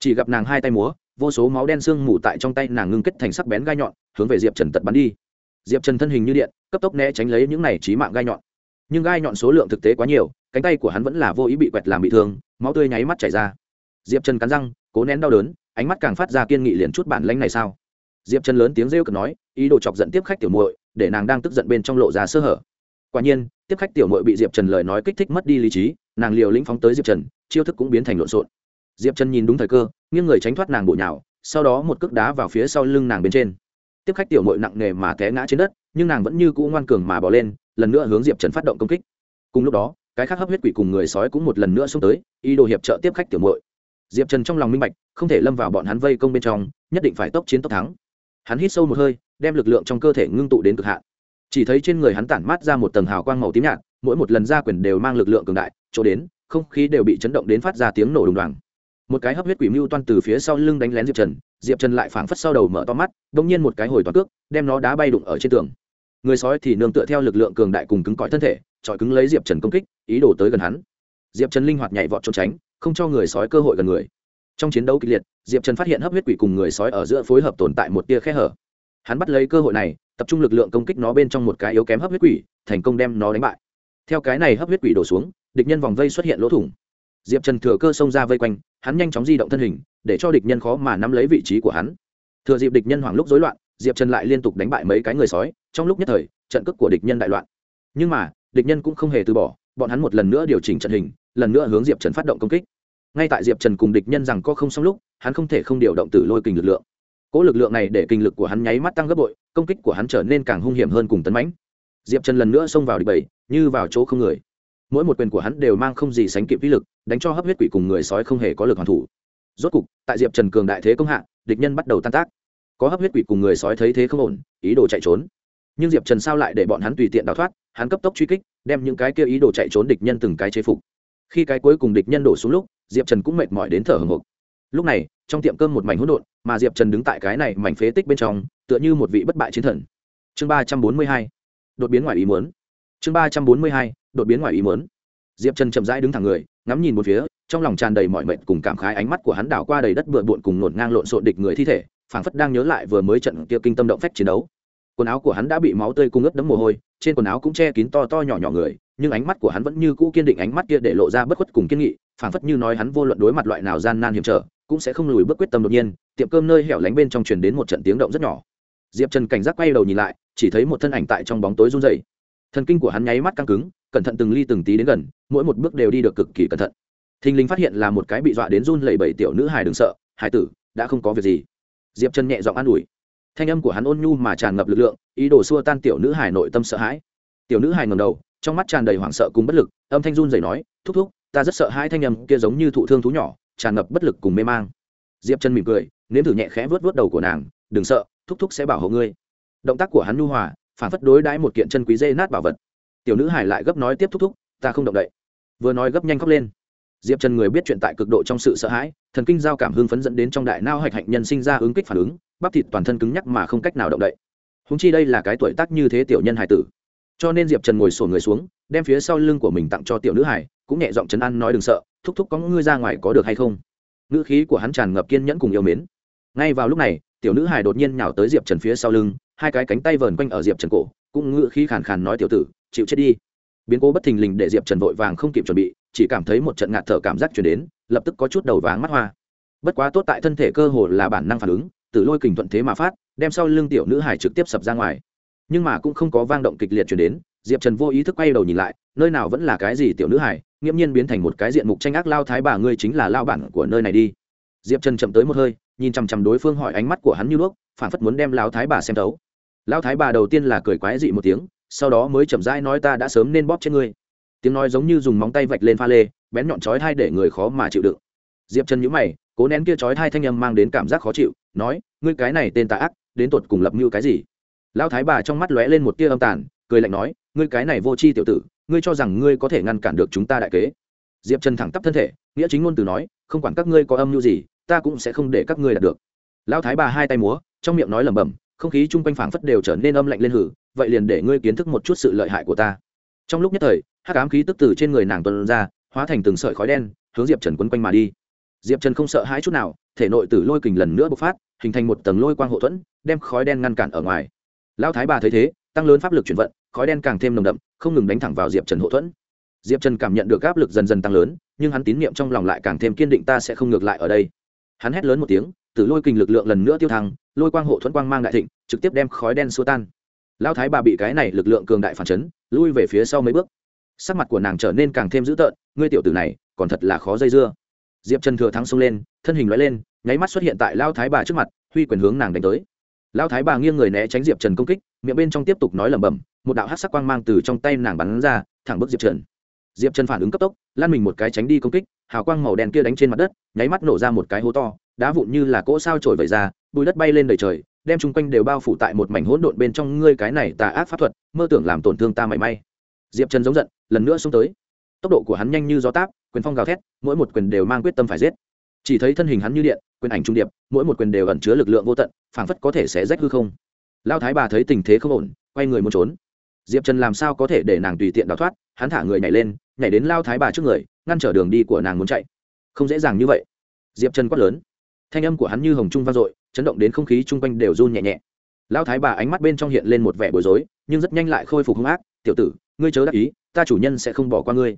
S1: Chỉ gặp nàng hai tay múa, vô số máu đen sương mù tại trong tay nàng ngưng kết thành sắc bén gai nhọn, hướng về diệp trần tật bắn đi. Diệp trần thân hình như điện, cấp tốc né tránh lấy những này trí mạng gai nhọn nhưng gai nhọn số lượng thực tế quá nhiều, cánh tay của hắn vẫn là vô ý bị quẹt làm bị thương, máu tươi nháy mắt chảy ra. Diệp trần cắn răng, cố nén đau đớn, ánh mắt càng phát ra kiên nghị liền chút bản lanh này sao? Diệp trần lớn tiếng rêu cực nói, ý đồ chọc giận tiếp khách tiểu muội, để nàng đang tức giận bên trong lộ ra sơ hở. Quả nhiên, tiếp khách tiểu muội bị diệp trần lời nói kích thích mất đi lý trí, nàng liều lĩnh phóng tới diệp trần, chiêu thức cũng biến thành lộn xộn. Diệp trần nhìn đúng thời cơ, nghiêng người tránh thoát nàng bộ nhào, sau đó một cước đá vào phía sau lưng nàng bên trên. Tiếp khách tiểu muội nặng nề mà té ngã trên đất, nhưng nàng vẫn như cũ ngoan cường mà bỏ lên lần nữa hướng diệp trần phát động công kích cùng lúc đó cái khác hấp huyết quỷ cùng người sói cũng một lần nữa xuống tới ý đồ hiệp trợ tiếp khách tiểu muội diệp trần trong lòng minh bạch không thể lâm vào bọn hắn vây công bên trong nhất định phải tốc chiến tốc thắng hắn hít sâu một hơi đem lực lượng trong cơ thể ngưng tụ đến cực hạn chỉ thấy trên người hắn tản mát ra một tầng hào quang màu tím nhạt mỗi một lần ra quyền đều mang lực lượng cường đại chỗ đến không khí đều bị chấn động đến phát ra tiếng nổ đùng đoàng một cái hấp huyết quỷ mưu toan từ phía sau lưng đánh lén diệp trần diệp trần lại phảng phất sau đầu mở to mắt đ ỗ n g nhiên một cái hồi toàn cước đem nó đá bay đụng ở trên tường người sói thì nương tựa theo lực lượng cường đại cùng cứng cỏi thân thể trọi cứng lấy diệp trần công kích, ý đồ tới gần hắn. Diệp trần linh hoạt nhảy vọt trốn tránh, không cho người sói cơ hội gần người. Trong chiến đấu kịch liệt, diệp trần phát hiện hấp huyết quỷ cùng người sói ở giữa phối hợp tồn tại một tia khe hở. Hắn bắt lấy cơ hội này, tập trung lực lượng công kích nó bên trong một cái yếu kém hấp huyết quỷ, thành công đem nó đánh bại. Theo cái này hấp huyết quỷ đổ xuống, địch nhân vòng vây xuất hiện lỗ thủng. Diệp trần thừa cơ xông ra vây quanh, hắn nhanh chóng di động thân hình, để cho địch nhân khó mà nắm lấy vị trí của hắn. Thừa dịp địch nhân hoảng lúc rối loạn diệp trần lại liên tục đánh bại mấy cái người sói trong lúc nhất thời trận cước của địch nhân đại loạn nhưng mà địch nhân cũng không hề từ bỏ bọn hắn một lần nữa điều chỉnh trận hình lần nữa hướng diệp trần phát động công kích ngay tại diệp trần cùng địch nhân rằng có không xong lúc hắn không thể không điều động từ lôi kình lực lượng cỗ lực lượng này để kinh lực của hắn nháy mắt tăng gấp bội công kích của hắn trở nên càng hung hiểm hơn cùng tấn mãnh diệp trần lần nữa xông vào địch bầy như vào chỗ không người mỗi một quyền của hắn đều mang không gì sánh kịp vĩ lực đánh cho hấp huyết quỷ cùng người sói không hề có lực hoàn thủ rốt cục tại diệp trần cường đại thế công hạ địch nhân bắt đầu tan tác có hấp huyết quỷ cùng người sói thấy thế không ổn, ý đồ chạy trốn. Nhưng diệp trần sao lại để bọn hắn tùy tiện đào thoát, hắn cấp tốc truy kích, đem những cái kia ý đồ chạy trốn địch nhân từng cái chế phục. Khi cái cuối cùng địch nhân đổ xuống lúc, diệp trần cũng mệt mỏi đến thở hồng hộc. Lúc này, trong tiệm cơm một mảnh hỗn độn, mà diệp trần đứng tại cái này mảnh phế tích bên trong, tựa như một vị bất bại chiến thần. Chương ba trăm bốn mươi hai, đột biến ngoài ý muốn. Chương ba trăm bốn mươi hai, đột biến ngoài ý muốn. Diệp trần chậm rãi đứng thẳng người, ngắm nhìn một phía, trong lòng tràn đầy mọi mệnh cùng cảm khái ánh mắt của hắn đảo qua đầy đất bừa bộn cùng nổn ngang lộn xộn địch người thi thể phảng phất đang nhớ lại vừa mới trận kia kinh tâm động phách chiến đấu. Quần áo của hắn đã bị máu tươi cung ướt đẫm mồ hôi, trên quần áo cũng che kín to to nhỏ nhỏ người, nhưng ánh mắt của hắn vẫn như cũ kiên định, ánh mắt kia để lộ ra bất khuất cùng kiên nghị, phảng phất như nói hắn vô luận đối mặt loại nào gian nan hiểm trở, cũng sẽ không lùi bước quyết tâm đột nhiên, tiệm cơm nơi hẻo lánh bên trong truyền đến một trận tiếng động rất nhỏ. Diệp trần cảnh giác quay đầu nhìn lại, chỉ thấy một thân ảnh tại trong bóng tối run dày thần kinh của hắn nháy mắt căng cứng, cẩn thận từng ly từng tí đến gần, mỗi một bước đều đi được cực kỳ cẩn thận. Thình lình phát hiện là một cái bị dọa đến run lẩy bẩy tiểu nữ hài đừng sợ, hải tử, đã không có việc gì diệp trần nhẹ giọng an ủi. Thanh âm của hắn ôn nhu mà tràn ngập lực lượng, ý đồ xua tan tiểu nữ hài nội tâm sợ hãi. Tiểu nữ hài ngầm đầu, trong mắt tràn đầy hoảng sợ cùng bất lực, âm thanh run rẩy nói, thúc thúc, ta rất sợ hai thanh âm kia giống như thụ thương thú nhỏ, tràn ngập bất lực cùng mê mang. Diệp chân mỉm cười, nếm thử nhẹ khẽ vớt vớt đầu của nàng, đừng sợ, thúc thúc sẽ bảo hộ ngươi. Động tác của hắn nhu hòa, phản phất đối đãi một kiện chân quý dê nát bảo vật. Tiểu nữ hải lại gấp nói tiếp, thúc thúc, ta không động đậy. Vừa nói gấp nhanh khóc lên. Diệp trần người biết chuyện tại cực độ trong sự sợ hãi thần kinh giao cảm hưng phấn dẫn đến trong đại nao hạch hạnh nhân sinh ra ứng kích phản ứng, bắp thịt toàn thân cứng nhắc mà không cách nào động đậy. Húng chi đây là cái tuổi tác như thế tiểu nhân hải tử. Cho nên diệp trần ngồi sổ người xuống, đem phía sau lưng của mình tặng cho tiểu nữ hải cũng nhẹ giọng chấn an nói đừng sợ, thúc thúc có ngươi ra ngoài có được hay không? Ngữ khí của hắn tràn ngập kiên nhẫn cùng yêu mến. Ngay vào lúc này, tiểu nữ hải đột nhiên nhào tới diệp trần phía sau lưng, hai cái cánh tay vờn quanh ở diệp trần cổ, cũng ngữ khí khàn khàn nói tiểu tử, chịu chết đi biến cố bất thình lình để diệp trần vội vàng không kịp chuẩn bị, chỉ cảm thấy một trận ngạt thở cảm giác chuyển đến, lập tức có chút đầu váng mắt hoa. Bất quá tốt tại thân thể cơ hồ là bản năng phản ứng, từ lôi kình thuận thế mà phát, đem sau lưng tiểu nữ hải trực tiếp sập ra ngoài. Nhưng mà cũng không có vang động kịch liệt chuyển đến, diệp trần vô ý thức quay đầu nhìn lại, nơi nào vẫn là cái gì tiểu nữ hải nghiễm nhiên biến thành một cái diện mục tranh ác lao thái bà ngươi chính là lao bản của nơi này đi. Diệp trần chậm tới một hơi, nhìn chằm chằm đối phương hỏi ánh mắt của hắn như đuốc, phản phất muốn đem lao thái bà xem thấu. Lao thái bà đầu tiên là cười quái dị một tiếng sau đó mới chậm rãi nói ta đã sớm nên bóp trên ngươi. Tiếng nói giống như dùng móng tay vạch lên pha lê, bén nhọn chói thai để người khó mà chịu đựng. Diệp trần nhữ mày, cố nén kia chói thai thanh âm mang đến cảm giác khó chịu, nói, ngươi cái này tên tà ác, đến tột cùng lập mưu cái gì? Lao thái bà trong mắt lóe lên một tia âm tàn, cười lạnh nói, ngươi cái này vô tri tiểu tử, ngươi cho rằng ngươi có thể ngăn cản được chúng ta đại kế? Diệp trần thẳng tắp thân thể, nghĩa chính ngôn từ nói, không quản các ngươi có âm mưu gì, ta cũng sẽ không để các ngươi đạt được. Lão thái bà hai tay múa, trong miệng nói lẩm bẩm, không khí chung quanh phảng phất đều trở nên âm lạnh lên hử vậy liền để ngươi kiến thức một chút sự lợi hại của ta. Trong lúc nhất thời, hắc ám khí tức từ trên người nàng tuân ra, hóa thành từng sợi khói đen, hướng diệp trần quấn quanh mà đi. Diệp trần không sợ hãi chút nào, thể nội tử lôi kình lần nữa bộc phát, hình thành một tầng lôi quang hộ thuẫn, đem khói đen ngăn cản ở ngoài. Lão thái bà thấy thế, tăng lớn pháp lực chuyển vận, khói đen càng thêm nồng đậm, không ngừng đánh thẳng vào diệp trần hộ thuẫn. Diệp trần cảm nhận được áp lực dần dần tăng lớn, nhưng hắn tín nhiệm trong lòng lại càng thêm kiên định, ta sẽ không ngược lại ở đây. Hắn hét lớn một tiếng, tử lôi kình lực lượng lần nữa tiêu thăng, lôi quang hộ thuẫn quang mang đại thịnh, trực tiếp đem khói đen xua tan lão thái bà bị cái này lực lượng cường đại phản chấn, lui về phía sau mấy bước. Sắc mặt của nàng trở nên càng thêm dữ tợn, ngươi tiểu tử này, còn thật là khó dây dưa. Diệp trần thừa thắng xông lên, thân hình loại lên, nháy mắt xuất hiện tại lao thái bà trước mặt, huy quyền hướng nàng đánh tới. Lao thái bà nghiêng người né tránh diệp trần công kích, miệng bên trong tiếp tục nói lẩm bẩm, một đạo hát sắc quang mang từ trong tay nàng bắn ra, thẳng bước diệp trần. Diệp trần phản ứng cấp tốc, lan mình một cái tránh đi công kích, hào quang màu đen kia đánh trên mặt đất, nháy mắt nổ ra một cái hố to, đá vụn như là cỗ sao trổi vẩy ra bùi đất bay lên đầy trời đem chung quanh đều bao phủ tại một mảnh hỗn độn bên trong ngươi cái này tà ác pháp thuật, mơ tưởng làm tổn thương ta mảy may. Diệp trần giống giận, lần nữa xông tới. Tốc độ của hắn nhanh như gió táp, quyền phong gào thét, mỗi một quyền đều mang quyết tâm phải giết. Chỉ thấy thân hình hắn như điện, quyền ảnh trung điệp, mỗi một quyền đều ẩn chứa lực lượng vô tận, phảng phất có thể sẽ rách hư không. Lao thái bà thấy tình thế không ổn, quay người muốn trốn. Diệp trần làm sao có thể để nàng tùy tiện đào thoát, hắn thả người nhảy lên, nhảy đến lao thái bà trước người, ngăn trở đường đi của nàng muốn chạy. Không dễ dàng như vậy. Diệp trần quát lớn thanh âm của hắn như hồng trung vang dội, chấn động đến không khí chung quanh đều run nhẹ nhẹ. Lão thái bà ánh mắt bên trong hiện lên một vẻ bối rối, nhưng rất nhanh lại khôi phục hung ác. Tiểu tử, ngươi chớ đắc ý, ta chủ nhân sẽ không bỏ qua ngươi.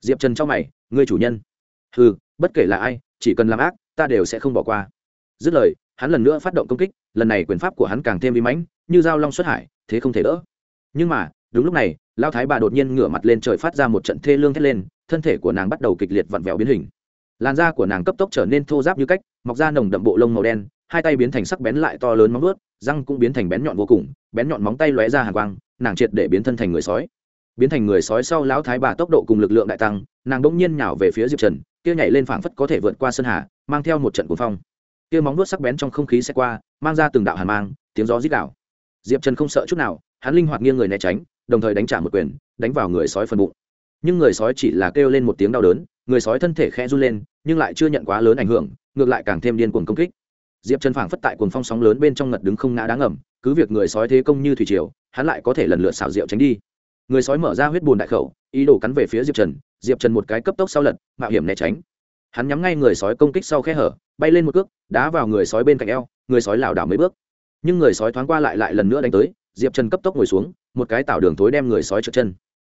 S1: Diệp trần cho mày, ngươi chủ nhân? Ừ bất kể là ai, chỉ cần làm ác, ta đều sẽ không bỏ qua. Dứt lời, hắn lần nữa phát động công kích, lần này quyền pháp của hắn càng thêm bí mãnh, như dao long xuất hải, thế không thể đỡ. Nhưng mà, đúng lúc này lao thái bà đột nhiên ngửa mặt lên trời phát ra một trận thê lương thét lên, thân thể của nàng bắt đầu kịch liệt vặn vẹo biến hình làn da của nàng cấp tốc trở nên thô giáp như cách mọc ra nồng đậm bộ lông màu đen hai tay biến thành sắc bén lại to lớn móng vuốt, răng cũng biến thành bén nhọn vô cùng bén nhọn móng tay lóe ra hàng quang nàng triệt để biến thân thành người sói. Biến thành người sói sau lão thái bà tốc độ cùng lực lượng đại tăng nàng bỗng nhiên nhào về phía diệp trần kia nhảy lên phảng phất có thể vượt qua sơn hà mang theo một trận cuồng phong. Kia móng vuốt sắc bén trong không khí sẽ qua mang ra từng đạo hàn mang tiếng gió rít đảo diệp trần không sợ chút nào hắn linh hoạt nghiêng người né tránh đồng thời đánh trả một quyền đánh vào người sói phần bụng nhưng người sói chỉ là kêu lên một tiếng đau đớn, người sói thân thể khẽ run lên, nhưng lại chưa nhận quá lớn ảnh hưởng, ngược lại càng thêm điên cuồng công kích. Diệp trần phảng phất tại cuồng phong sóng lớn bên trong ngật đứng không ngã đáng ngầm cứ việc người sói thế công như thủy triều, hắn lại có thể lần lượt xảo diệu tránh đi. Người sói mở ra huyết bùn đại khẩu, ý đồ cắn về phía diệp trần diệp trần một cái cấp tốc sau lật, mạo hiểm né tránh. Hắn nhắm ngay người sói công kích sau khe hở, bay lên một cước, đá vào người sói bên cạnh eo, người sói lảo đảo mấy bước. Nhưng người sói thoáng qua lại lại lần nữa đánh tới, diệp trần cấp tốc ngồi xuống, một cái tạo đường thối đem người sói trượt chân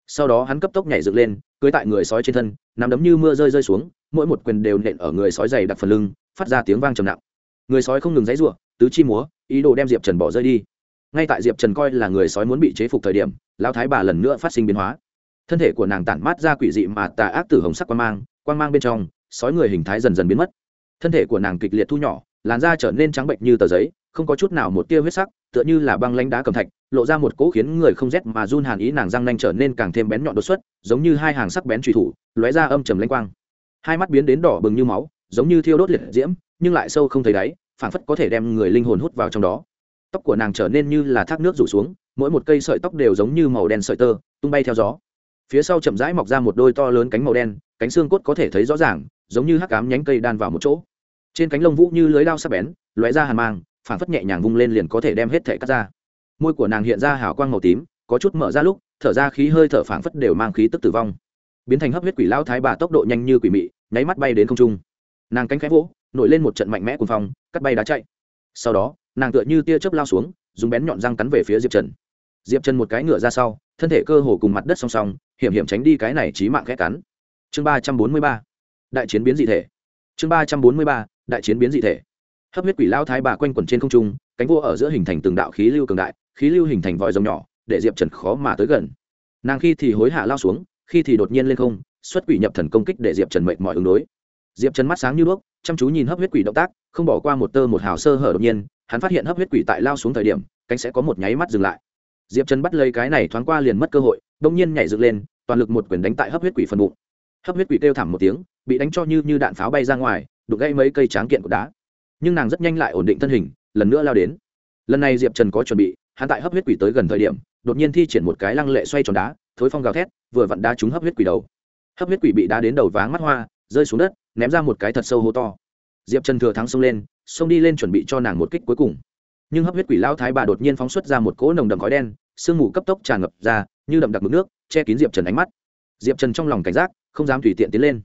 S1: sau đó hắn cấp tốc nhảy dựng lên, cưới tại người sói trên thân nằm đấm như mưa rơi rơi xuống, mỗi một quyền đều nện ở người sói dày đặc phần lưng, phát ra tiếng vang trầm nặng. Người sói không ngừng dãy ruộng tứ chi múa, ý đồ đem diệp trần bỏ rơi đi. Ngay tại diệp trần coi là người sói muốn bị chế phục thời điểm, lão thái bà lần nữa phát sinh biến hóa. Thân thể của nàng tản mát ra quỷ dị mà tà ác tử hồng sắc quan mang quan mang bên trong, sói người hình thái dần dần biến mất. Thân thể của nàng kịch liệt thu nhỏ, làn da trở nên trắng bệnh như tờ giấy không có chút nào một tia huyết sắc, tựa như là băng lanh đá cầm thạch, lộ ra một cỗ khiến người không rét mà run hàn ý nàng răng nanh trở nên càng thêm bén nhọn đột xuất, giống như hai hàng sắc bén trùy thủ, lóe ra âm trầm lanh quang. Hai mắt biến đến đỏ bừng như máu, giống như thiêu đốt liệt diễm, nhưng lại sâu không thấy đáy, phảng phất có thể đem người linh hồn hút vào trong đó. Tóc của nàng trở nên như là thác nước rủ xuống, mỗi một cây sợi tóc đều giống như màu đen sợi tơ, tung bay theo gió. Phía sau chậm rãi mọc ra một đôi to lớn cánh màu đen, cánh xương cốt có thể thấy rõ ràng, giống như hắc cám nhánh cây đan vào một chỗ. Trên cánh lông vũ như lưới đao sắc bén, lóe ra hàn mang phảng phất nhẹ nhàng vung lên liền có thể đem hết thể cắt ra. Môi của nàng hiện ra hào quang màu tím, có chút mở ra lúc, thở ra khí hơi thở phảng phất đều mang khí tức tử vong. Biến thành hấp huyết quỷ lao thái bà tốc độ nhanh như quỷ mị, nháy mắt bay đến không trung. Nàng cánh khẽ vỗ, nổi lên một trận mạnh mẽ cuồng phong, cắt bay đá chạy. Sau đó, nàng tựa như tia chớp lao xuống, dùng bén nhọn răng cắn về phía diệp trần. Diệp trần một cái ngựa ra sau, thân thể cơ hồ cùng mặt đất song song, hiểm hiểm tránh đi cái này trí mạng khẽ cắn. Chương ba trăm bốn mươi ba, đại chiến biến dị thể. Chương ba trăm bốn mươi ba, đại chiến biến dị thể hấp huyết quỷ lao thái bà quanh quẩn trên không trung, cánh vua ở giữa hình thành từng đạo khí lưu cường đại, khí lưu hình thành vòi rồng nhỏ, để diệp trần khó mà tới gần. Nàng khi thì hối hạ lao xuống, khi thì đột nhiên lên không, xuất quỷ nhập thần công kích để diệp trần mệt mỏi ứng đối. Diệp trần mắt sáng như đuốc, chăm chú nhìn hấp huyết quỷ động tác, không bỏ qua một tơ một hào sơ hở đột nhiên, hắn phát hiện hấp huyết quỷ tại lao xuống thời điểm, cánh sẽ có một nháy mắt dừng lại. Diệp trần bắt lấy cái này thoáng qua liền mất cơ hội đông nhiên nhảy dựng lên, toàn lực một quyền đánh tại hấp huyết quỷ phần bụng. Hấp huyết quỷ kêu thảm một tiếng, bị đánh cho như như đạn pháo bay ra ngoài, đục gây mấy cây tráng kiện của đá nhưng nàng rất nhanh lại ổn định thân hình, lần nữa lao đến. Lần này diệp trần có chuẩn bị, hắn tại hấp huyết quỷ tới gần thời điểm, đột nhiên thi triển một cái lăng lệ xoay tròn đá, thối phong gào thét, vừa vặn đá trúng hấp huyết quỷ đầu. Hấp huyết quỷ bị đá đến đầu váng mắt hoa, rơi xuống đất, ném ra một cái thật sâu hố to. Diệp trần thừa thắng xông lên, xông đi lên chuẩn bị cho nàng một kích cuối cùng. Nhưng hấp huyết quỷ lao thái bà đột nhiên phóng xuất ra một cỗ nồng đậm khói đen, sương mù cấp tốc tràn ngập ra, như đậm đặc mực nước, che kín diệp trần ánh mắt. Diệp trần trong lòng cảnh giác, không dám tùy tiện tiến lên.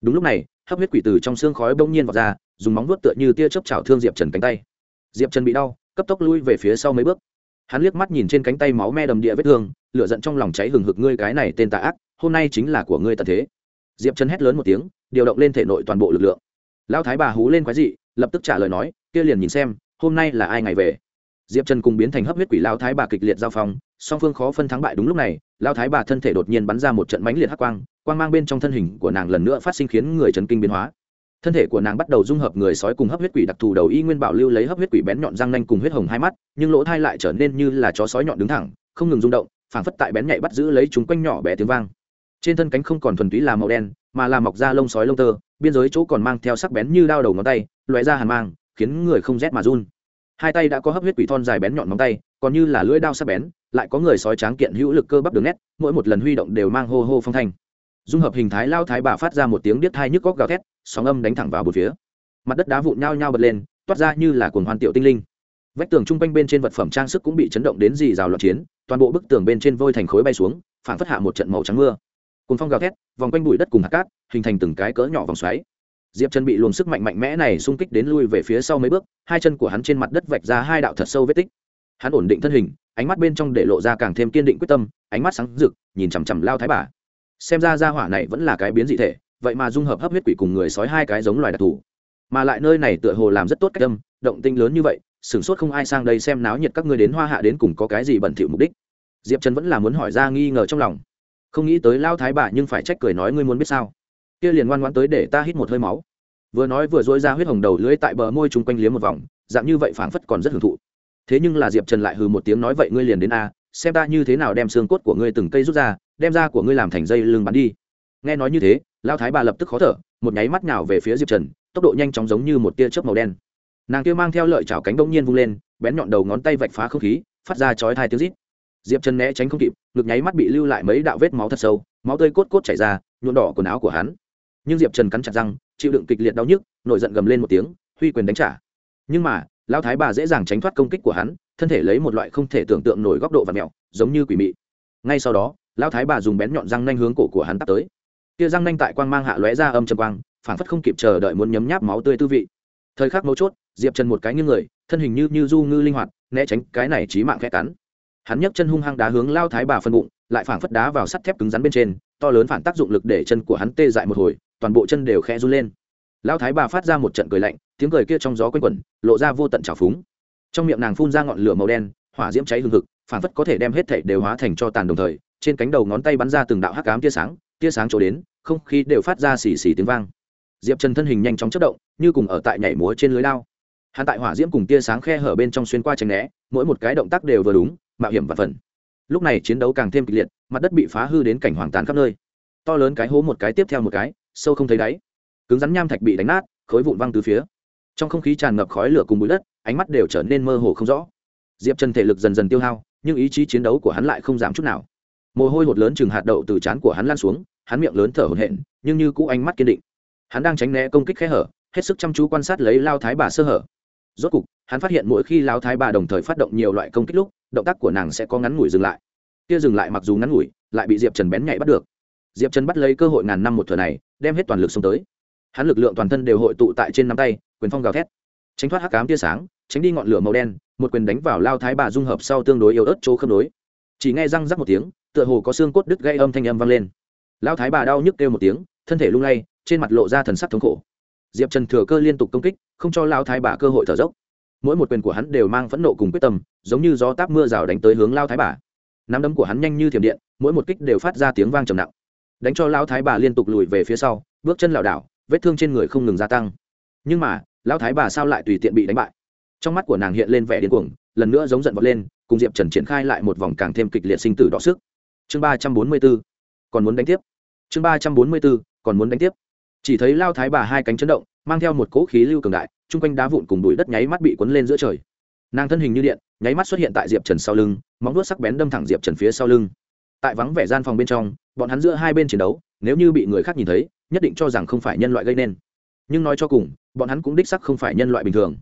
S1: Đúng lúc này, hấp huyết quỷ từ trong xương khói bỗng nhiên vọt ra dùng móng vuốt tựa như tia chớp chảo thương diệp trần cánh tay. Diệp trần bị đau, cấp tốc lui về phía sau mấy bước. Hắn liếc mắt nhìn trên cánh tay máu me đầm địa vết thương, lửa giận trong lòng cháy hừng hực, ngươi cái này tên tà ác, hôm nay chính là của ngươi tận thế. Diệp trần hét lớn một tiếng, điều động lên thể nội toàn bộ lực lượng. Lão thái bà hú lên quái dị, lập tức trả lời nói, kia liền nhìn xem, hôm nay là ai ngày về? Diệp trần cùng biến thành hấp huyết quỷ lao thái bà kịch liệt giao phong, song phương khó phân thắng bại đúng lúc này lao thái bà thân thể đột nhiên bắn ra một trận mãnh liệt hắc quang quang mang bên trong thân hình của nàng lần nữa phát sinh khiến người chấn kinh biến hóa thân thể của nàng bắt đầu dung hợp người sói cùng hấp huyết quỷ đặc thù đầu y nguyên bảo lưu lấy hấp huyết quỷ bén nhọn răng nanh cùng huyết hồng hai mắt, nhưng lỗ thai lại trở nên như là chó sói nhọn đứng thẳng, không ngừng rung động, phảng phất tại bén nhạy bắt giữ lấy chúng quanh nhỏ bé tiếng vang. Trên thân cánh không còn thuần túy là màu đen, mà là mọc da lông sói lông tơ, biên giới chỗ còn mang theo sắc bén như đao đầu ngón tay loại ra hàn mang, khiến người không rét mà run. Hai tay đã có hấp huyết quỷ thon dài bén nhọn móng tay, còn như là lưỡi đao sắc bén, lại có người sói tráng kiện hữu lực cơ bắp đường nét, mỗi một lần huy động đều mang hô hô phong thanh dung hợp hình thái lao thái bà phát ra một tiếng điếc thai nhức góc gào thét, sóng âm đánh thẳng vào một phía. Mặt đất đá vụn nhao nhao bật lên, toát ra như là cuồng hoàn tiểu tinh linh. Vách tường chung quanh bên trên vật phẩm trang sức cũng bị chấn động đến dì rào loạn chiến, toàn bộ bức tường bên trên vôi thành khối bay xuống phản phất hạ một trận màu trắng mưa. Cùng phong gào thét, vòng quanh bụi đất cùng hạt cát, hình thành từng cái cỡ nhỏ vòng xoáy. Diệp chân bị luồng sức mạnh mạnh mẽ này xung kích đến lui về phía sau mấy bước, hai chân của hắn trên mặt đất vạch ra hai đạo thật sâu vết tích. Hắn ổn định thân hình, ánh mắt bên trong để lộ ra càng thêm kiên định quyết tâm, ánh mắt sáng rực, nhìn chằm chằm lao thái bà xem ra ra hỏa này vẫn là cái biến dị thể, vậy mà dung hợp hấp huyết quỷ cùng người sói hai cái giống loài đặc thù. Mà lại nơi này tựa hồ làm rất tốt cách âm, động tinh lớn như vậy, sửng sốt không ai sang đây xem náo nhiệt các ngươi đến hoa hạ đến cùng có cái gì bẩn thỉu mục đích. Diệp trần vẫn là muốn hỏi ra nghi ngờ trong lòng. Không nghĩ tới lao thái bà nhưng phải trách cười nói ngươi muốn biết sao. Kia liền ngoan ngoãn tới để ta hít một hơi máu. Vừa nói vừa dối ra huyết hồng đầu lưới tại bờ môi chung quanh liếm một vòng, dạng như vậy phảng phất còn rất hưởng thụ. Thế nhưng là diệp trần lại hừ một tiếng nói vậy ngươi liền đến a xem ta như thế nào đem xương cốt của ngươi từng cây rút ra, đem ra của ngươi làm thành dây lưng bắn đi. Nghe nói như thế lao thái bà lập tức khó thở, một nháy mắt nào về phía diệp trần, tốc độ nhanh chóng giống như một tia chớp màu đen. Nàng kia mang theo lợi chảo cánh bỗng nhiên vung lên, bén nhọn đầu ngón tay vạch phá không khí, phát ra chói thai tiếng rít. Diệp trần né tránh không kịp, ngực nháy mắt bị lưu lại mấy đạo vết máu thật sâu, máu tươi cốt cốt chảy ra, nhuộm đỏ quần áo của hắn. Nhưng diệp trần cắn chặt răng, chịu đựng kịch liệt đau nhức, nổi giận gầm lên một tiếng, huy quyền đánh trả. Nhưng mà, lão thái bà dễ dàng tránh thoát công kích của hắn thân thể lấy một loại không thể tưởng tượng nổi góc độ và mẹo, giống như quỷ mị. Ngay sau đó, lão thái bà dùng bén nhọn răng nanh hướng cổ của hắn tắt tới. Kia răng nanh tại quang mang hạ lóe ra âm trầm quang phản phất không kịp chờ đợi muốn nhấm nháp máu tươi tư vị. Thời khắc mấu chốt, diệp trần một cái như người, thân hình như như du ngư linh hoạt, né tránh cái này trí mạng khẽ cắn. Hắn nhấc chân hung hăng đá hướng lao thái bà phân bụng, lại phản phất đá vào sắt thép cứng rắn bên trên, to lớn phản tác dụng lực để chân của hắn tê dại một hồi, toàn bộ chân đều khẽ run lên. Lao thái bà phát ra một trận cười lạnh, tiếng cười kia trong gió quanh quẩn, lộ ra vô tận trào phúng trong miệng nàng phun ra ngọn lửa màu đen, hỏa diễm cháy hừng hực phản phất có thể đem hết thảy đều hóa thành cho tàn đồng thời, trên cánh đầu ngón tay bắn ra từng đạo hắc ám tia sáng tia sáng chỗ đến, không khí đều phát ra xì xì tiếng vang. Diệp trần thân hình nhanh chóng chất động, như cùng ở tại nhảy múa trên lưới lao. Hắn tại hỏa diễm cùng tia sáng khe hở bên trong xuyên qua tránh né, mỗi một cái động tác đều vừa đúng, mạo hiểm và phần. Lúc này chiến đấu càng thêm kịch liệt, mặt đất bị phá hư đến cảnh hoàng tàn khắp nơi. To lớn cái hố một cái tiếp theo một cái, sâu không thấy đáy. Cứng rắn nham thạch bị đánh nát, khối vụn văng từ phía trong không khí tràn ngập khói lửa cùng bụi đất, ánh mắt đều trở nên mơ hồ không rõ. Diệp trần thể lực dần dần tiêu hao, nhưng ý chí chiến đấu của hắn lại không giảm chút nào. Mồ hôi hột lớn chừng hạt đậu từ trán của hắn lan xuống, hắn miệng lớn thở hổn hển, nhưng như cũ ánh mắt kiên định. Hắn đang tránh né công kích khẽ hở, hết sức chăm chú quan sát lấy lao thái bà sơ hở. Rốt cục, hắn phát hiện mỗi khi lao thái bà đồng thời phát động nhiều loại công kích lúc, động tác của nàng sẽ có ngắn ngủi dừng lại. Kia dừng lại mặc dù ngắn ngủi, lại bị diệp trần bén nhạy bắt được. Diệp trần bắt lấy cơ hội ngàn năm một thừa này, đem hết toàn lực xông tới. Hắn lực lượng toàn thân đều hội tụ tại trên nắm tay quyền phong gào thét. Tránh thoát hắc cám tia sáng, tránh đi ngọn lửa màu đen, một quyền đánh vào lao thái bà dung hợp sau tương đối yếu ớt chỗ khớp nối. Chỉ nghe răng rắc một tiếng, tựa hồ có xương cốt đứt gây âm thanh âm vang lên. Lao thái bà đau nhức kêu một tiếng, thân thể lung lay, trên mặt lộ ra thần sắc thống khổ. Diệp trần thừa cơ liên tục công kích, không cho lao thái bà cơ hội thở dốc. Mỗi một quyền của hắn đều mang phẫn nộ cùng quyết tâm, giống như gió táp mưa rào đánh tới hướng lao thái bà. Nắm đấm của hắn nhanh như thiểm điện, mỗi một kích đều phát ra tiếng vang trầm nặng. Đánh cho lao thái bà liên tục lùi về phía sau, bước chân lảo đảo, vết thương trên người không ngừng gia tăng. Nhưng mà Lão thái bà sao lại tùy tiện bị đánh bại? Trong mắt của nàng hiện lên vẻ điên cuồng, lần nữa giống giận vọt lên, cùng diệp trần triển khai lại một vòng càng thêm kịch liệt sinh tử đọ sức. Chương ba trăm bốn mươi b ố còn muốn đánh tiếp. Chương ba trăm bốn mươi b ố còn muốn đánh tiếp. Chỉ thấy lao thái bà hai cánh chấn động, mang theo một cỗ khí lưu cường đại, chung quanh đá vụn cùng bụi đất nháy mắt bị cuốn lên giữa trời. Nàng thân hình như điện, nháy mắt xuất hiện tại diệp trần sau lưng, móng vuốt sắc bén đâm thẳng diệp trần phía sau lưng. Tại vắng vẻ gian phòng bên trong, bọn hắn giữa hai bên chiến đấu, nếu như bị người khác nhìn thấy, nhất định cho rằng không phải nhân loại gây nên. Nhưng nói cho cùng bọn hắn cũng đích sắc không phải nhân loại bình thường.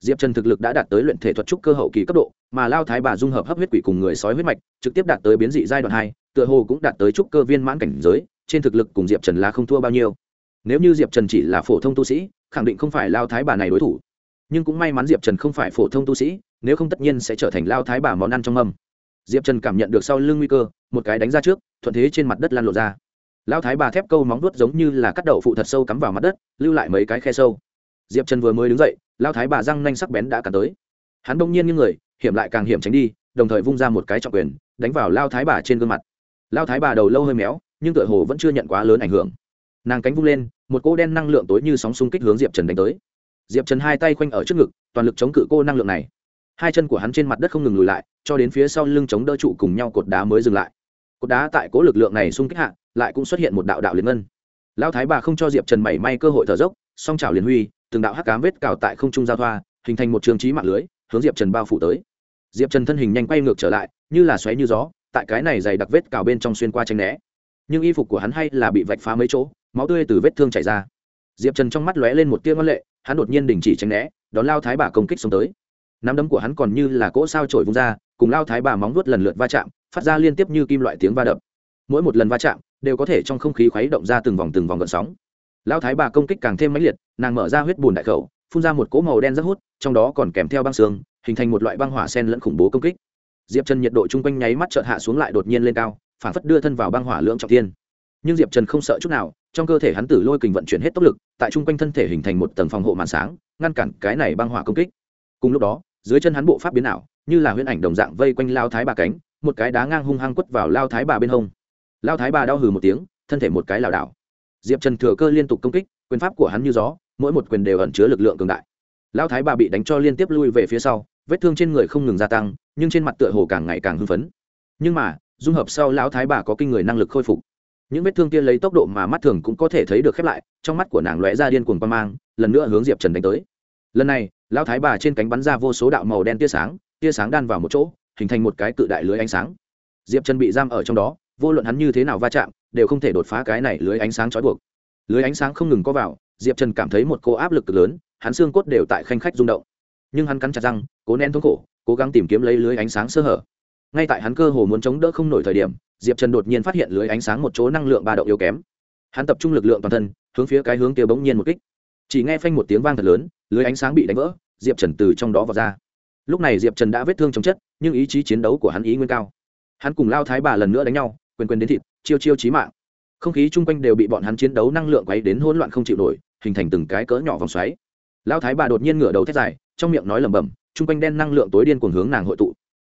S1: Diệp trần thực lực đã đạt tới luyện thể thuật trúc cơ hậu kỳ cấp độ, mà lao thái bà dung hợp hấp huyết quỷ cùng người sói huyết mạch, trực tiếp đạt tới biến dị giai đoạn hai, tựa hồ cũng đạt tới trúc cơ viên mãn cảnh giới, trên thực lực cùng diệp trần là không thua bao nhiêu. Nếu như diệp trần chỉ là phổ thông tu sĩ, khẳng định không phải lao thái bà này đối thủ. Nhưng cũng may mắn diệp trần không phải phổ thông tu sĩ, nếu không tất nhiên sẽ trở thành lao thái bà món ăn trong mâm. Diệp trần cảm nhận được sau lưng nguy cơ, một cái đánh ra trước, thuận thế trên mặt đất lan lộ ra. Lao thái bà thép câu móng vuốt giống như là cắt đậu phụ thật sâu cắm vào mặt đất, lưu lại mấy cái khe sâu diệp trần vừa mới đứng dậy lao thái bà răng nanh sắc bén đã cắn tới. Hắn đông nhiên như người, hiểm lại càng hiểm tránh đi, đồng thời vung ra một cái trọng quyền, đánh vào lao thái bà trên gương mặt. Lao thái bà đầu lâu hơi méo, nhưng tựa hồ vẫn chưa nhận quá lớn ảnh hưởng. Nàng cánh vung lên, một cô đen năng lượng tối như sóng xung kích hướng diệp trần đánh tới. Diệp trần hai tay khoanh ở trước ngực, toàn lực chống cự cô năng lượng này. Hai chân của hắn trên mặt đất không ngừng lùi lại, cho đến phía sau lưng chống đỡ trụ cùng nhau cột đá mới dừng lại. Cột đá tại cố lực lượng này xung kích hạ, lại cũng xuất hiện một đạo đạo liền ngân. Lão thái bà không cho diệp trần mảy may cơ hội thở dốc, song trào liền huy từng đạo hắc cám vết cào tại không trung giao thoa, hình thành một trường trí mạng lưới, hướng diệp trần bao phủ tới. Diệp trần thân hình nhanh quay ngược trở lại, như là xoáy như gió, tại cái này dày đặc vết cào bên trong xuyên qua tranh né. Nhưng y phục của hắn hay là bị vạch phá mấy chỗ, máu tươi từ vết thương chảy ra. Diệp trần trong mắt lóe lên một tia ngân lệ, hắn đột nhiên đình chỉ tranh né, đón lao thái bà công kích xuống tới. Nắm đấm của hắn còn như là cỗ sao trổi vung ra, cùng lao thái bà móng vuốt lần lượt va chạm, phát ra liên tiếp như kim loại tiếng va đập. Mỗi một lần va chạm, đều có thể trong không khí khuấy động ra từng vòng từng vòng gợn sóng. Lão thái bà công kích càng thêm mãnh liệt, nàng mở ra huyết bùn đại khẩu, phun ra một cỗ màu đen rất hút, trong đó còn kèm theo băng xương, hình thành một loại băng hỏa sen lẫn khủng bố công kích. Diệp trần nhiệt độ chung quanh nháy mắt chợt hạ xuống lại đột nhiên lên cao, phản phất đưa thân vào băng hỏa lưỡng trọng tiên nhưng diệp trần không sợ chút nào, trong cơ thể hắn tử lôi kình vận chuyển hết tốc lực, tại chung quanh thân thể hình thành một tầng phòng hộ màn sáng, ngăn cản cái này băng hỏa công kích. Cùng lúc đó, dưới chân hắn bộ pháp biến ảo, như là huyễn ảnh đồng dạng vây quanh lao thái bà cánh, một cái đá ngang hung hăng quất vào lao thái bà bên hông. Lao thái bà đau hừ một tiếng, thân thể một cái lảo đảo diệp trần thừa cơ liên tục công kích, quyền pháp của hắn như gió, mỗi một quyền đều ẩn chứa lực lượng cường đại. Lao thái bà bị đánh cho liên tiếp lui về phía sau, vết thương trên người không ngừng gia tăng, nhưng trên mặt tựa hồ càng ngày càng hưng phấn. Nhưng mà, dung hợp sau lão thái bà có kinh người năng lực khôi phục. Những vết thương kia lấy tốc độ mà mắt thường cũng có thể thấy được khép lại, trong mắt của nàng lóe ra điên cuồng quan mang, lần nữa hướng diệp trần đánh tới. Lần này, lão thái bà trên cánh bắn ra vô số đạo màu đen tia sáng tia sáng đan vào một chỗ, hình thành một cái cự đại lưới ánh sáng. Diệp trần bị giam ở trong đó vô luận hắn như thế nào va chạm, đều không thể đột phá cái này lưới ánh sáng trói buộc. Lưới ánh sáng không ngừng có vào, diệp trần cảm thấy một cô áp lực cực lớn, hắn xương cốt đều tại khanh khách rung động. Nhưng hắn cắn chặt răng, cố nén thống khổ, cố gắng tìm kiếm lấy lưới ánh sáng sơ hở. Ngay tại hắn cơ hồ muốn chống đỡ không nổi thời điểm, diệp trần đột nhiên phát hiện lưới ánh sáng một chỗ năng lượng ba động yếu kém. Hắn tập trung lực lượng toàn thân, hướng phía cái hướng kia bỗng nhiên một kích. Chỉ nghe phanh một tiếng vang thật lớn, lưới ánh sáng bị đánh vỡ, diệp trần từ trong đó vào ra. Lúc này diệp trần đã vết thương trong chất, nhưng ý chí chiến đấu của hắn ý nguyên cao. Hắn cùng lao thái bà lần nữa đánh nhau quên quên đến thịt, chiêu chiêu chí mạng. Không khí chung quanh đều bị bọn hắn chiến đấu năng lượng quấy đến hỗn loạn không chịu nổi, hình thành từng cái cỡ nhỏ vòng xoáy. Lao thái bà đột nhiên ngửa đầu thét dài, trong miệng nói lẩm bẩm, chung quanh đen năng lượng tối điên cuồng hướng nàng hội tụ.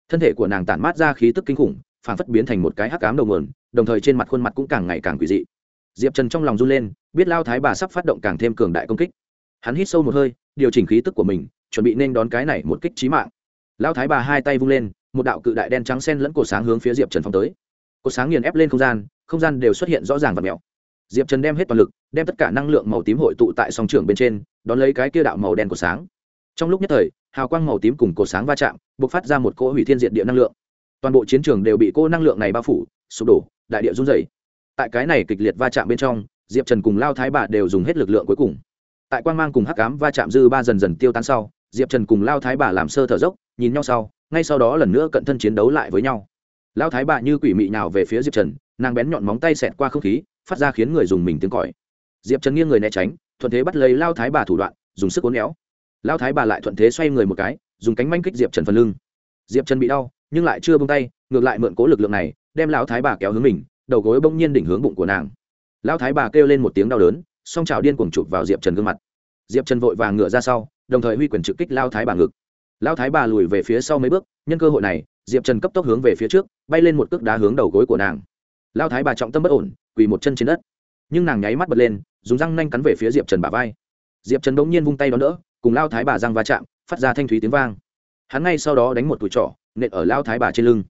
S1: Thân thể của nàng tản mát ra khí tức kinh khủng, phản phất biến thành một cái hắc cám đầu mườn đồng thời trên mặt khuôn mặt cũng càng ngày càng quỷ dị. Diệp trần trong lòng run lên, biết lao thái bà sắp phát động càng thêm cường đại công kích. Hắn hít sâu một hơi, điều chỉnh khí tức của mình, chuẩn bị nên đón cái này một kích trí mạng. Lao thái bà hai tay vung lên, một đạo cự đại đen trắng sen lẫn cổ sáng hướng phía diệp trần phong tới cổ sáng nghiền ép lên không gian không gian đều xuất hiện rõ ràng và mèo diệp trần đem hết toàn lực, đem tất cả năng lượng màu tím hội tụ tại song trường bên trên, đón lấy cái kia đạo màu đen của sáng. Trong lúc nhất thời, hào quang màu tím cùng cổ sáng va chạm b ộ c phát ra một cỗ hủy thiên diện địa năng lượng. Toàn bộ chiến trường đều bị cô năng lượng này bao phủ, sụp đổ, đại địa run dày tại cái này kịch liệt va chạm bên trong, diệp trần cùng lao thái bà đều dùng hết lực lượng cuối cùng. Tại quan g mang cùng hắc cám va chạm dư ba dần dần tiêu tan sau, diệp trần cùng lao thái bà làm sơ thở dốc, nhìn nhau sau, ngay sau đó lần nữa cận thân chiến đấu lại với nhau lao thái bà như quỷ mị nào về phía diệp trần, nàng bén nhọn móng tay xẹt qua không khí, phát ra khiến người dùng mình tiếng còi. Diệp trần nghiêng người né tránh, thuận thế bắt lấy lao thái bà thủ đoạn, dùng sức uốn néo. lao thái bà lại thuận thế xoay người một cái, dùng cánh manh kích diệp trần phần lưng. Diệp trần bị đau, nhưng lại chưa bông tay, ngược lại mượn cố lực lượng này, đem lão thái bà kéo hướng mình, đầu gối bỗng nhiên đỉnh hướng bụng của nàng. Lão thái bà kêu lên một tiếng đau đớn, song trào điên cuồng chụp vào diệp trần gương mặt. Diệp trần vội vàng ngựa ra sau, đồng thời huy quyền trực kích lao thái bà ngực. Lao thái bà lùi về phía sau mấy bước, nhân cơ hội này diệp trần cấp tốc hướng về phía trước, bay lên một cước đá hướng đầu gối của nàng. Lao thái bà trọng tâm bất ổn, quỳ một chân trên đất. Nhưng nàng nháy mắt bật lên, dùng răng nanh cắn về phía diệp trần bà vai. Diệp trần bỗng nhiên vung tay đón đỡ, cùng lao thái bà răng va chạm, phát ra thanh thúy tiếng vang. Hắn ngay sau đó đánh một tủi trỏ nện ở lao thái bà trên lưng.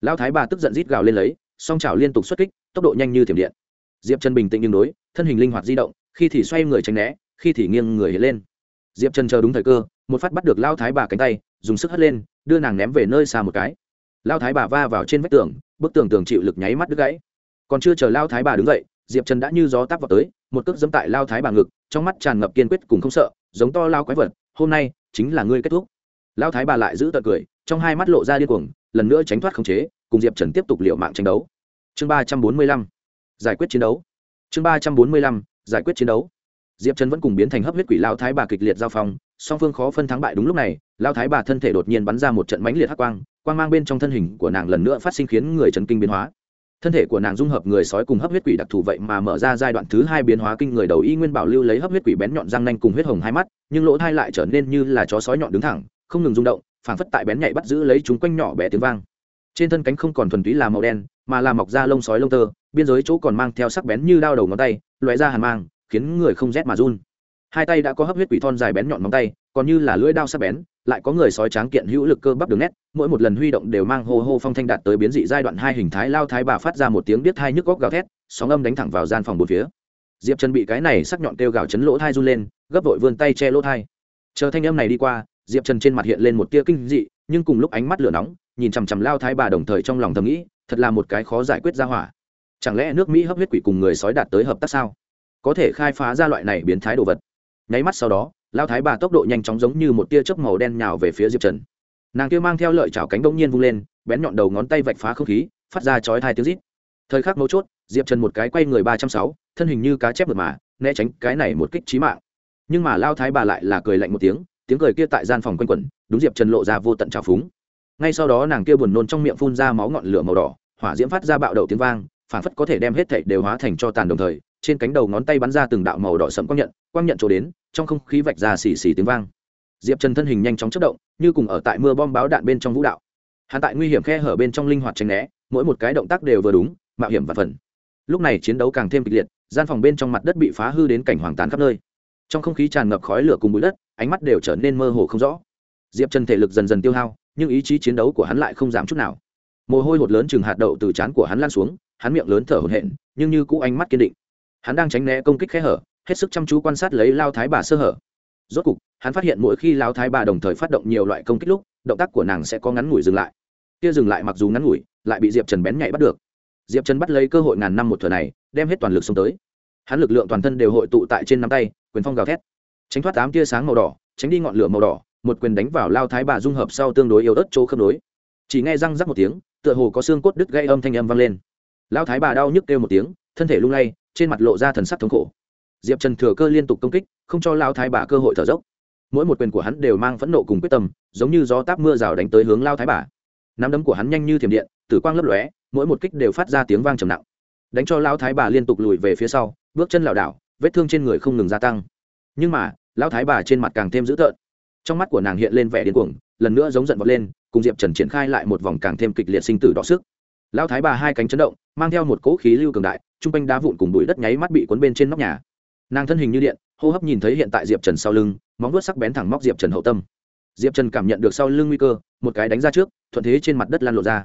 S1: Lao thái bà tức giận rít gào lên lấy, song chảo liên tục xuất kích, tốc độ nhanh như thiểm điện. Diệp trần bình tĩnh nhưng đối, thân hình linh hoạt di động, khi thì xoay người tránh né, khi thì nghiêng người lên. Diệp trần chờ đúng thời cơ, một phát bắt được lao thái bà cánh tay, dùng sức hất lên, đưa nàng ném về nơi xa một cái lao thái bà va vào trên vách tường, bức tường tường chịu lực nháy mắt đứt gãy. Còn chưa chờ lao thái bà đứng dậy, diệp trần đã như gió táp vào tới, một cước dẫm tại lao thái bà ngực, trong mắt tràn ngập kiên quyết cùng không sợ, giống to lao quái vật, hôm nay chính là ngươi kết thúc. Lao thái bà lại giữ tận cười, trong hai mắt lộ ra điên cuồng, lần nữa tránh thoát khống chế, cùng diệp trần tiếp tục liệu mạng tranh đấu. Chương ba trăm bốn mươi lăm, giải quyết chiến đấu. Chương ba trăm bốn mươi lăm, giải quyết chiến đấu. Diệp trần vẫn cùng biến thành hấp huyết quỷ lao thái bà kịch liệt giao phong, song phương khó phân thắng bại đúng lúc này, lao thái bà thân thể đột nhiên bắn ra một trận mãnh liệt hắc quang quang mang bên trong thân hình của nàng lần nữa phát sinh khiến người chấn kinh biến hóa. Thân thể của nàng dung hợp người sói cùng hấp huyết quỷ đặc thù vậy mà mở ra giai đoạn thứ hai biến hóa kinh người đầu y nguyên bảo lưu lấy hấp huyết quỷ bén nhọn răng nanh cùng huyết hồng hai mắt, nhưng lỗ thai lại trở nên như là chó sói nhọn đứng thẳng, không ngừng rung động, phảng phất tại bén nhạy bắt giữ lấy chúng quanh nhỏ bé tiếng vang. Trên thân cánh không còn thuần túy là màu đen, mà là mọc da lông sói lông tơ, biên giới chỗ còn mang theo sắc bén như đao đầu ngón tay loại ra hàn mang, khiến người không rét mà run. Hai tay đã có hấp huyết quỷ thon dài bén nhọn móng tay, còn như là lưỡi đao sắc bén lại có người sói tráng kiện hữu lực cơ bắp đường nét, mỗi một lần huy động đều mang hô hô phong thanh đạt tới biến dị giai đoạn hai hình thái lao thái bà phát ra một tiếng biết hai nhức góc gào thét, sóng âm đánh thẳng vào gian phòng một phía. Diệp trần bị cái này sắc nhọn kêu gào chấn lỗ thai run lên, gấp vội vươn tay che lỗ thai. Chờ thanh âm này đi qua, diệp trần trên mặt hiện lên một tia kinh dị, nhưng cùng lúc ánh mắt lửa nóng, nhìn chằm chằm lao thái bà đồng thời trong lòng thầm nghĩ, thật là một cái khó giải quyết ra hỏa. Chẳng lẽ nước mỹ hấp huyết quỷ cùng người sói đạt tới hợp tác sao? Có thể khai phá ra loại này biến thái đồ vật. Nháy mắt sau đó lao thái bà tốc độ nhanh chóng giống như một tia chớp màu đen nhào về phía diệp trần. Nàng kia mang theo lợi chảo cánh đông nhiên vung lên, bén nhọn đầu ngón tay vạch phá không khí, phát ra chói hai tiếng rít. Thời khắc mấu chốt, diệp trần một cái quay người ba trăm sáu, thân hình như cá chép mật mà, né tránh cái này một kích trí mạng. Nhưng mà lao thái bà lại là cười lạnh một tiếng tiếng cười kia tại gian phòng quanh quẩn, đúng diệp trần lộ ra vô tận trào phúng. Ngay sau đó nàng kia buồn nôn trong miệng phun ra máu ngọn lửa màu đỏ, hỏa diễm phát ra bạo đậu tiếng vang, phản phất có thể đem hết thảy đều hóa thành cho tàn đồng thời trên cánh đầu ngón tay bắn ra từng đạo màu đỏ sẫm quang nhận quang nhận chỗ đến, trong không khí vạch ra xì xì tiếng vang. Diệp trần thân hình nhanh chóng chớp động, như cùng ở tại mưa bom báo đạn bên trong vũ đạo. Hắn tại nguy hiểm khe hở bên trong linh hoạt tránh né, mỗi một cái động tác đều vừa đúng, mạo hiểm và phần. Lúc này chiến đấu càng thêm kịch liệt, gian phòng bên trong mặt đất bị phá hư đến cảnh hoàng tàn khắp nơi. Trong không khí tràn ngập khói lửa cùng bụi đất, ánh mắt đều trở nên mơ hồ không rõ. Diệp trần thể lực dần dần tiêu hao, nhưng ý chí chiến đấu của hắn lại không giảm chút nào. Mồ hôi hột lớn chừng hạt đậu từ trán của hắn lan xuống, hắn miệng lớn thở hổn hển, nhưng như cũ ánh mắt kiên định hắn đang tránh né công kích khe hở, hết sức chăm chú quan sát lấy lao thái bà sơ hở. Rốt cục, hắn phát hiện mỗi khi lao thái bà đồng thời phát động nhiều loại công kích lúc, động tác của nàng sẽ có ngắn ngủi dừng lại. Kia dừng lại mặc dù ngắn ngủi, lại bị diệp trần bén nhạy bắt được. Diệp trần bắt lấy cơ hội ngàn năm một thừa này, đem hết toàn lực xông tới. Hắn lực lượng toàn thân đều hội tụ tại trên nắm tay, quyền phong gào thét. Tránh thoát tám tia sáng màu đỏ, tránh đi ngọn lửa màu đỏ, một quyền đánh vào lao thái bà dung hợp sau tương đối yếu ớt chỗ khớp nối. Chỉ nghe răng rắc một tiếng, tựa hồ có xương cốt đứt gây âm thanh âm vang lên. Lao thái bà đau nhức kêu một tiếng thân thể lung lay, trên mặt lộ ra thần sắc thống khổ. Diệp trần thừa cơ liên tục công kích, không cho lao thái bà cơ hội thở dốc. Mỗi một quyền của hắn đều mang phẫn nộ cùng quyết tâm, giống như gió táp mưa rào đánh tới hướng lao thái bà. Nắm đấm của hắn nhanh như thiểm điện, tử quang lấp lóe, mỗi một kích đều phát ra tiếng vang trầm nặng. Đánh cho lao thái bà liên tục lùi về phía sau, bước chân lảo đảo, vết thương trên người không ngừng gia tăng. Nhưng mà, lao thái bà trên mặt càng thêm dữ tợn. Trong mắt của nàng hiện lên vẻ điên cuồng, lần nữa giống giận vọt lên, cùng diệp trần triển khai lại một vòng càng thêm kịch liệt sinh tử đọ sức lao thái bà hai cánh chấn động, mang theo một cỗ khí lưu cường đại t r u n g quanh đá vụn cùng bụi đất nháy mắt bị cuốn bên trên nóc nhà. Nàng thân hình như điện, hô hấp nhìn thấy hiện tại diệp trần sau lưng, móng vuốt sắc bén thẳng móc diệp trần hậu tâm. Diệp trần cảm nhận được sau lưng nguy cơ, một cái đánh ra trước, thuận thế trên mặt đất lan lộ ra.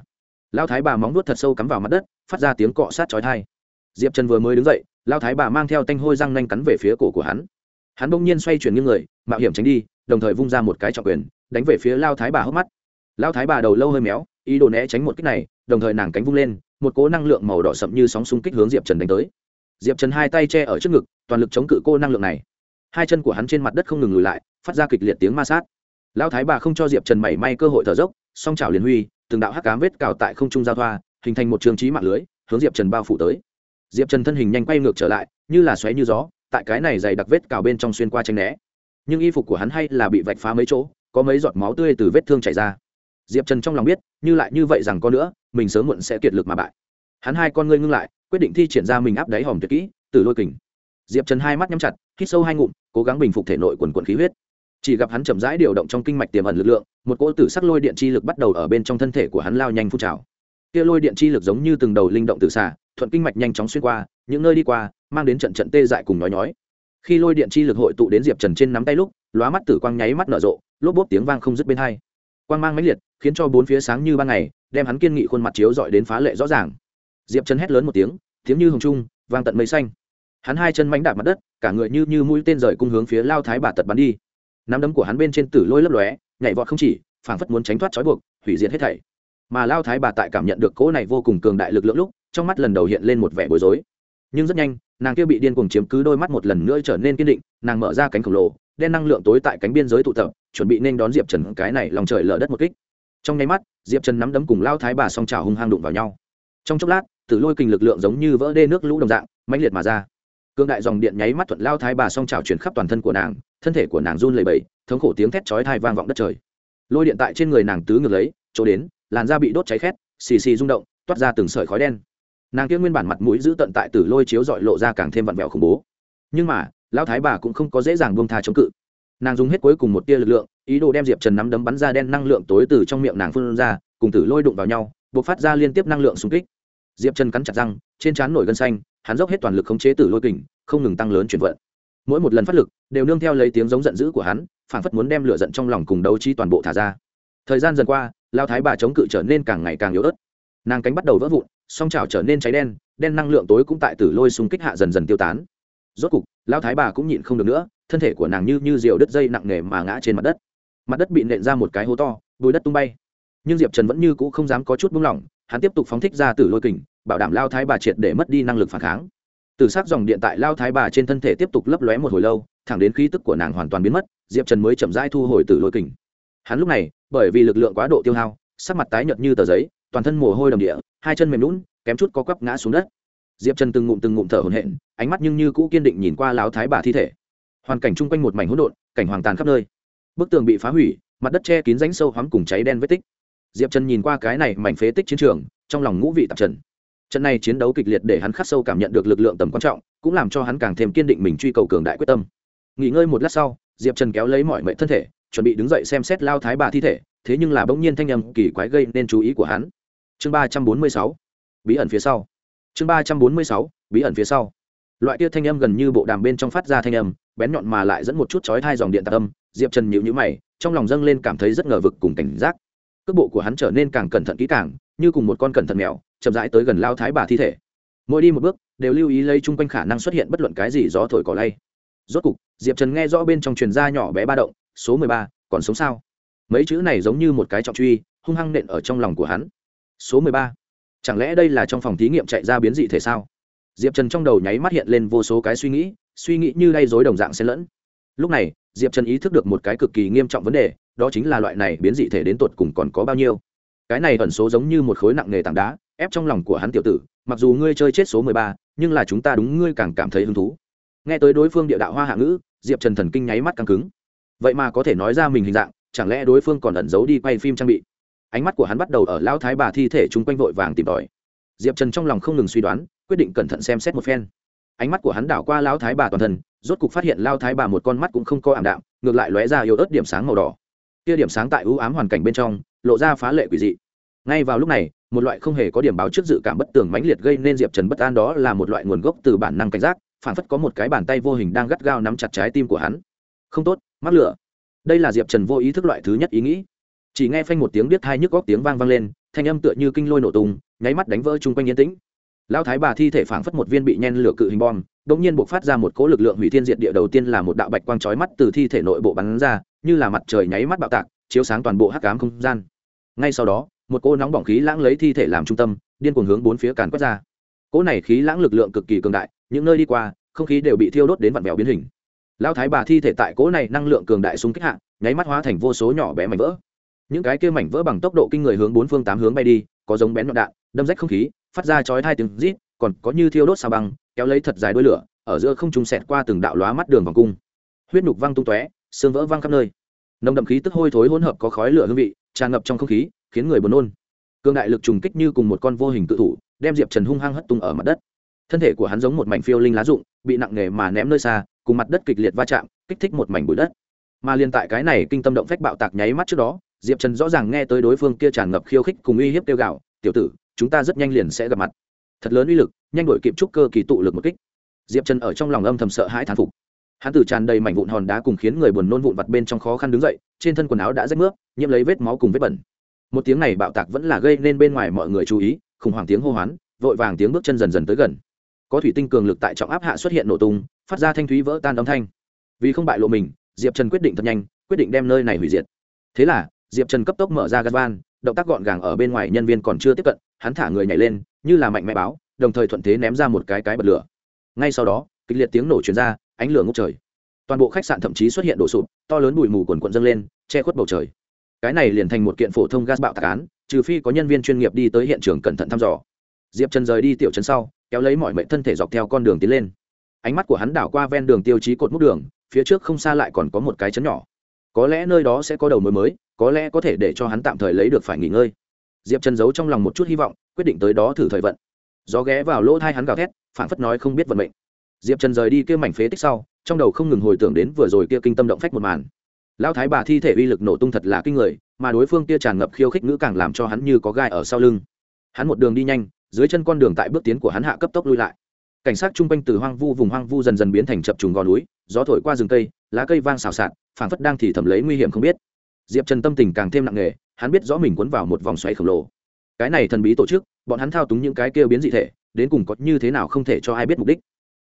S1: Lao thái bà móng vuốt thật sâu cắm vào mặt đất, phát ra tiếng cọ sát chói thai diệp trần vừa mới đứng dậy lao thái bà mang theo tanh hôi răng nanh cắn về phía cổ của hắn. Hắn bỗng nhiên xoay chuyển những người, mạo hiểm tránh đi, đồng thời vung ra một cái trọng quyền, đánh về phía lao thái bà hốc mắt. Lao thái bà đầu lâu hơi méo ý đồ né tránh một kích này, đồng thời nàng cánh vung lên, một cố năng lượng màu đỏ sậm như sóng xung kích hướng diệp trần đánh tới. Diệp trần hai tay che ở trước ngực, toàn lực chống cự cô năng lượng này. Hai chân của hắn trên mặt đất không ngừng lùi lại, phát ra kịch liệt tiếng ma sát. Lao thái bà không cho diệp trần mảy may cơ hội thở dốc, song trào liền huy, từng đạo hắc cám vết cào tại không trung giao thoa, hình thành một trường trí mạng lưới, hướng diệp trần bao phủ tới. Diệp trần thân hình nhanh quay ngược trở lại, như là xoáy như gió, tại cái này dày đặc vết cào bên trong xuyên qua tranh né. Nhưng y phục của hắn hay là bị vạch phá mấy chỗ, có mấy giọt máu tươi từ vết thương chảy ra diệp trần trong lòng biết như lại như vậy rằng có nữa mình sớm muộn sẽ kiệt lực mà bại. Hắn hai con ngươi ngưng lại quyết định thi triển ra mình áp đáy hòm tuyệt kỹ từ lôi kình. Diệp trần hai mắt nhắm chặt hít sâu hai ngụm cố gắng bình phục thể nội quần quần khí huyết. Chỉ gặp hắn chậm rãi điều động trong kinh mạch tiềm ẩn lực lượng một cỗ tử sắc lôi điện chi lực bắt đầu ở bên trong thân thể của hắn lao nhanh phun trào. Kia lôi điện chi lực giống như từng đầu linh động từ xa, thuận kinh mạch nhanh chóng xuyên qua những nơi đi qua mang đến trận trận tê dại cùng nói nhói. Khi lôi điện chi lực hội tụ đến diệp trần trên nắm tay lúc lóa mắt tử quang nháy mắt nở rộ lốp bốp tiếng vang không dứt bên hai. Quang mang mãnh liệt khiến cho bốn phía sáng như ban ngày, đem hắn kiên nghị khuôn mặt chiếu dọi đến phá lệ rõ ràng. Diệp trần hét lớn một tiếng tiếng như hồng trung, vang tận mây xanh. Hắn hai chân mánh đạp mặt đất, cả người như như mũi tên rời cung hướng phía lao thái bà tật bắn đi. Nắm đấm của hắn bên trên tử lôi lấp lóe, nhảy vọt không chỉ, phảng phất muốn tránh thoát trói buộc, hủy diệt hết thảy. Mà lao thái bà tại cảm nhận được cỗ này vô cùng cường đại lực lượng lúc, trong mắt lần đầu hiện lên một vẻ bối rối. Nhưng rất nhanh, nàng kia bị điên cuồng chiếm cứ đôi mắt một lần nữa trở nên kiên định, nàng mở ra cánh khổng lồ đen năng lượng tối tại cánh biên giới tụ tập, chuẩn bị nên đón diệp trần cái này lòng trời lở đất một kích trong nháy mắt, diệp trần nắm đấm cùng lao thái bà song trào hung hăng đụng vào nhau. Trong chốc lát tử lôi kình lực lượng giống như vỡ đê nước lũ đồng dạng, mãnh liệt mà ra. Cương đại dòng điện nháy mắt thuận lao thái bà song trào chuyển khắp toàn thân của nàng, thân thể của nàng run lẩy bẩy, thống khổ tiếng thét chói thai vang vọng đất trời. Lôi điện tại trên người nàng tứ ngược lấy, chỗ đến, làn da bị đốt cháy khét, xì xì rung động, toát ra từng sợi khói đen. Nàng kia nguyên bản mặt mũi giữ tận tại tử lôi chiếu dọi lộ ra càng thêm vặn vẹo khủng bố. Nhưng mà lão thái bà cũng không có dễ dàng buông tha chống cự nàng dùng hết cuối cùng một tia lực lượng, ý đồ đem diệp trần nắm đấm bắn ra đen năng lượng tối từ trong miệng nàng phun ra, cùng tử lôi đụng vào nhau buộc phát ra liên tiếp năng lượng xung kích. Diệp trần cắn chặt răng, trên trán nổi gân xanh, hắn dốc hết toàn lực khống chế tử lôi kình, không ngừng tăng lớn chuyển vận. Mỗi một lần phát lực, đều nương theo lấy tiếng giống giận dữ của hắn phản phất muốn đem lửa giận trong lòng cùng đấu trí toàn bộ thả ra. Thời gian dần qua, lao thái bà chống cự trở nên càng ngày càng yếu ớt. Nàng cánh bắt đầu vỡ vụn, song trào trở nên cháy đen đen năng lượng tối cũng tại tử lôi xung kích hạ dần dần tiêu tán. Rốt cục, lao thái bà cũng nhịn không được nữa thân thể của nàng như như diều đứt dây nặng nề mà ngã trên mặt đất. Mặt đất bị nện ra một cái hố to, bùi đất tung bay. Nhưng diệp trần vẫn như cũ không dám có chút buông lỏng, hắn tiếp tục phóng thích ra tử lôi kình, bảo đảm lao thái bà triệt để mất đi năng lực phản kháng. Từ s ắ c dòng điện tại lao thái bà trên thân thể tiếp tục lấp lóe một hồi lâu, thẳng đến khí tức của nàng hoàn toàn biến mất, diệp trần mới chậm rãi thu hồi tử lôi kình. Hắn lúc này, bởi vì lực lượng quá độ tiêu hao, sắc mặt tái nhợt như tờ giấy, toàn thân mồ hôi đầm địa, hai chân mềm lún kém chút có quắp ngã xuống đất. Diệp trần từng ngụm từng ngụm thở hổn hển, ánh mắt nhưng như cũ kiên định nhìn qua Lão thái bà thi thể hoàn cảnh chung quanh một mảnh hỗn độn, cảnh hoàng tàn khắp nơi. Bức tường bị phá hủy, mặt đất che kín rãnh sâu hoắm cùng cháy đen vết tích. Diệp trần nhìn qua cái này mảnh phế tích chiến trường, trong lòng ngũ vị tạp trần. Trận này chiến đấu kịch liệt để hắn khắc sâu cảm nhận được lực lượng tầm quan trọng, cũng làm cho hắn càng thêm kiên định mình truy cầu cường đại quyết tâm. Nghỉ ngơi một lát sau, diệp trần kéo lấy mọi mệnh thân thể, chuẩn bị đứng dậy xem xét lao thái bà thi thể, thế nhưng là bỗng nhiên thanh âm kỳ quái gây nên chú ý của hắn. Chương ba trăm bốn mươi sáu, bí ẩn phía sau. Chương ba trăm bốn mươi sáu, bí ẩn phía sau. Loại kia thanh âm gần như bộ đàm bên trong phát ra thanh âm bén nhọn mà lại dẫn một chút chói thai dòng điện tạc âm, diệp trần nhịu nhữ mày, trong lòng dâng lên cảm thấy rất ngờ vực cùng cảnh giác. Cước bộ của hắn trở nên càng cẩn thận kỹ càng, như cùng một con cẩn thận mèo, chậm rãi tới gần lao thái bà thi thể. Mỗi đi một bước, đều lưu ý lấy chung quanh khả năng xuất hiện bất luận cái gì gió thổi cỏ lay. Rốt cục, diệp trần nghe rõ bên trong truyền da nhỏ bé ba động, số mười ba, còn sống sao? Mấy chữ này giống như một cái trọng truy, hung hăng nện ở trong lòng của hắn. Số mười ba, chẳng lẽ đây là trong phòng thí nghiệm chạy ra biến dị thể sao? Diệp trần trong đầu nháy mắt hiện lên vô số cái suy nghĩ suy nghĩ như đay dối đồng dạng xen lẫn. Lúc này, diệp trần ý thức được một cái cực kỳ nghiêm trọng vấn đề, đó chính là loại này biến dị thể đến tột cùng còn có bao nhiêu. Cái này ẩn số giống như một khối nặng nề tảng đá, ép trong lòng của hắn tiểu tử, mặc dù ngươi chơi chết số mười ba, nhưng là chúng ta đúng ngươi càng cảm thấy hứng thú. Nghe tới đối phương địa đạo hoa hạ ngữ, diệp trần thần kinh nháy mắt căng cứng. Vậy mà có thể nói ra mình hình dạng, chẳng lẽ đối phương còn ẩn giấu đi quay phim trang bị? Ánh mắt của hắn bắt đầu ở lao thái bà thi thể chung quanh vội vàng tìm tòi. Diệp trần trong lòng không ngừng suy đoán, quyết định cẩn thận xem xét một phen ánh mắt của hắn đảo qua lao thái bà toàn thân, rốt cục phát hiện lao thái bà một con mắt cũng không có ảm đạm, ngược lại lóe ra yếu ớt điểm sáng màu đỏ. Kia điểm sáng tại ưu ám hoàn cảnh bên trong, lộ ra phá lệ quỷ dị. Ngay vào lúc này, một loại không hề có điểm báo trước dự cảm bất tường mãnh liệt gây nên diệp trần bất an đó là một loại nguồn gốc từ bản năng cảnh giác, phản phất có một cái bàn tay vô hình đang gắt gao nắm chặt trái tim của hắn. Không tốt, mắc lửa. Đây là diệp trần vô ý thức loại thứ nhất ý nghĩ. Chỉ nghe phanh một tiếng biết hai nhức góc tiếng vang vang lên, thanh âm tựa như kinh lôi nổ tung, nháy mắt đánh vỡ chung quanh yên tĩnh lão thái bà thi thể phảng phất một viên bị nhen lửa cự hình bom đ ỗ n g nhiên buộc phát ra một cỗ lực lượng hủy thiên diệt địa đầu tiên là một đạo bạch quang trói mắt từ thi thể nội bộ bắn ra, như là mặt trời nháy mắt bạo tạc, chiếu sáng toàn bộ hắc cám không gian. Ngay sau đó, một cỗ nóng bỏng khí lãng lấy thi thể làm trung tâm, điên cuồng hướng bốn phía càn quét ra. Cỗ này khí lãng lực lượng cực kỳ cường đại, những nơi đi qua, không khí đều bị thiêu đốt đến vặn vẹo biến hình. Lão thái bà thi thể tại cỗ này năng lượng cường đại xung kích hạ, nháy mắt hóa thành vô số nhỏ bé mảnh vỡ. Những cái kia mảnh vỡ bằng tốc độ kinh người hướng bốn phương tám hướng bay đi, có giống bén nhọn đạn, đâm rách không khí phát ra chói hai tiếng rít, còn có như thiêu đốt sao băng, kéo lấy thật dài đuôi lửa, ở giữa không trung xẹt qua từng đạo lóa mắt đường vòng cung. Huyết nhục văng tung tóe, xương vỡ văng khắp nơi. Nồng đậm khí tức hôi thối hỗn hợp có khói lửa hương vị, tràn ngập trong không khí, khiến người buồn nôn. Cương đại lực trùng kích như cùng một con vô hình tự thủ, đem diệp trần hung hăng hất tung ở mặt đất. Thân thể của hắn giống một mảnh phiêu linh lá rụng, bị nặng nề mà ném nơi xa, cùng mặt đất kịch liệt va chạm, kích thích một mảnh bụi đất. Mà liên tại cái này kinh tâm động phách bạo tạc nháy mắt trước đó, diệp trần rõ ràng nghe tới đối phương kia tràn ngập khiêu khích cùng uy hiếp tiêu gạo tiểu tử chúng ta rất nhanh liền sẽ gặp mặt. Thật lớn uy lực, nhanh đổi kịp trúc cơ kỳ tụ lực một kích. Diệp trần ở trong lòng âm thầm sợ hãi thán phục. Hắn tử tràn đầy mảnh vụn hòn đá cùng khiến người buồn nôn vụn vặt bên trong khó khăn đứng dậy, trên thân quần áo đã rách nước nhiễm lấy vết máu cùng vết bẩn. Một tiếng này bạo tạc vẫn là gây nên bên ngoài mọi người chú ý, khủng hoảng tiếng hô hoán, vội vàng tiếng bước chân dần dần tới gần. Có thủy tinh cường lực tại trọng áp hạ xuất hiện nổ tung, phát ra thanh thúy vỡ tan âm thanh. Vì không bại lộ mình, diệp trần quyết định thật nhanh, quyết định đem nơi này hủy diệt. Thế là, diệp trần cấp tốc mở ra gạt van, động tác gọn gàng ở bên ngoài nhân viên còn chưa tiếp cận hắn thả người nhảy lên, như là mạnh mẽ báo, đồng thời thuận thế ném ra một cái cái bật lửa. Ngay sau đó, kịch liệt tiếng nổ chuyển ra, ánh lửa ngốc trời. Toàn bộ khách sạn thậm chí xuất hiện đổ sụp, to lớn bụi mù quần quận dâng lên, che khuất bầu trời. Cái này liền thành một kiện phổ thông gas bạo tạc án, trừ phi có nhân viên chuyên nghiệp đi tới hiện trường cẩn thận thăm dò. Diệp trần rời đi tiểu trấn sau, kéo lấy mọi mệnh thân thể dọc theo con đường tiến lên. Ánh mắt của hắn đảo qua ven đường tiêu chí cột múc đường, phía trước không xa lại còn có một cái chấn nhỏ. Có lẽ nơi đó sẽ có đầu mối mới, có lẽ có thể để cho hắn tạm thời lấy được phải nghỉ ngơi diệp trần giấu trong lòng một chút hy vọng, quyết định tới đó thử thời vận. Gió ghé vào lỗ thai hắn gào thét phản phất nói không biết vận mệnh. Diệp trần rời đi kia mảnh phế tích sau, trong đầu không ngừng hồi tưởng đến vừa rồi kia kinh tâm động phách một màn. Lão thái bà thi thể uy lực nổ tung thật là kinh người, mà đối phương kia tràn ngập khiêu khích ngữ càng làm cho hắn như có gai ở sau lưng. Hắn một đường đi nhanh, dưới chân con đường tại bước tiến của hắn hạ cấp tốc lui lại. Cảnh sát chung quanh từ hoang vu vùng hoang vu dần dần biến thành chập trùng gò núi, gió thổi qua rừng cây, lá cây vang xào xạc, phảng phất đang thì thầm lấy nguy hiểm không biết. Diệp trần tâm tình càng thêm nặng nề hắn biết rõ mình cuốn vào một vòng xoáy khổng lồ. Cái này thần bí tổ chức, bọn hắn thao túng những cái kêu biến dị thể, đến cùng có như thế nào không thể cho ai biết mục đích.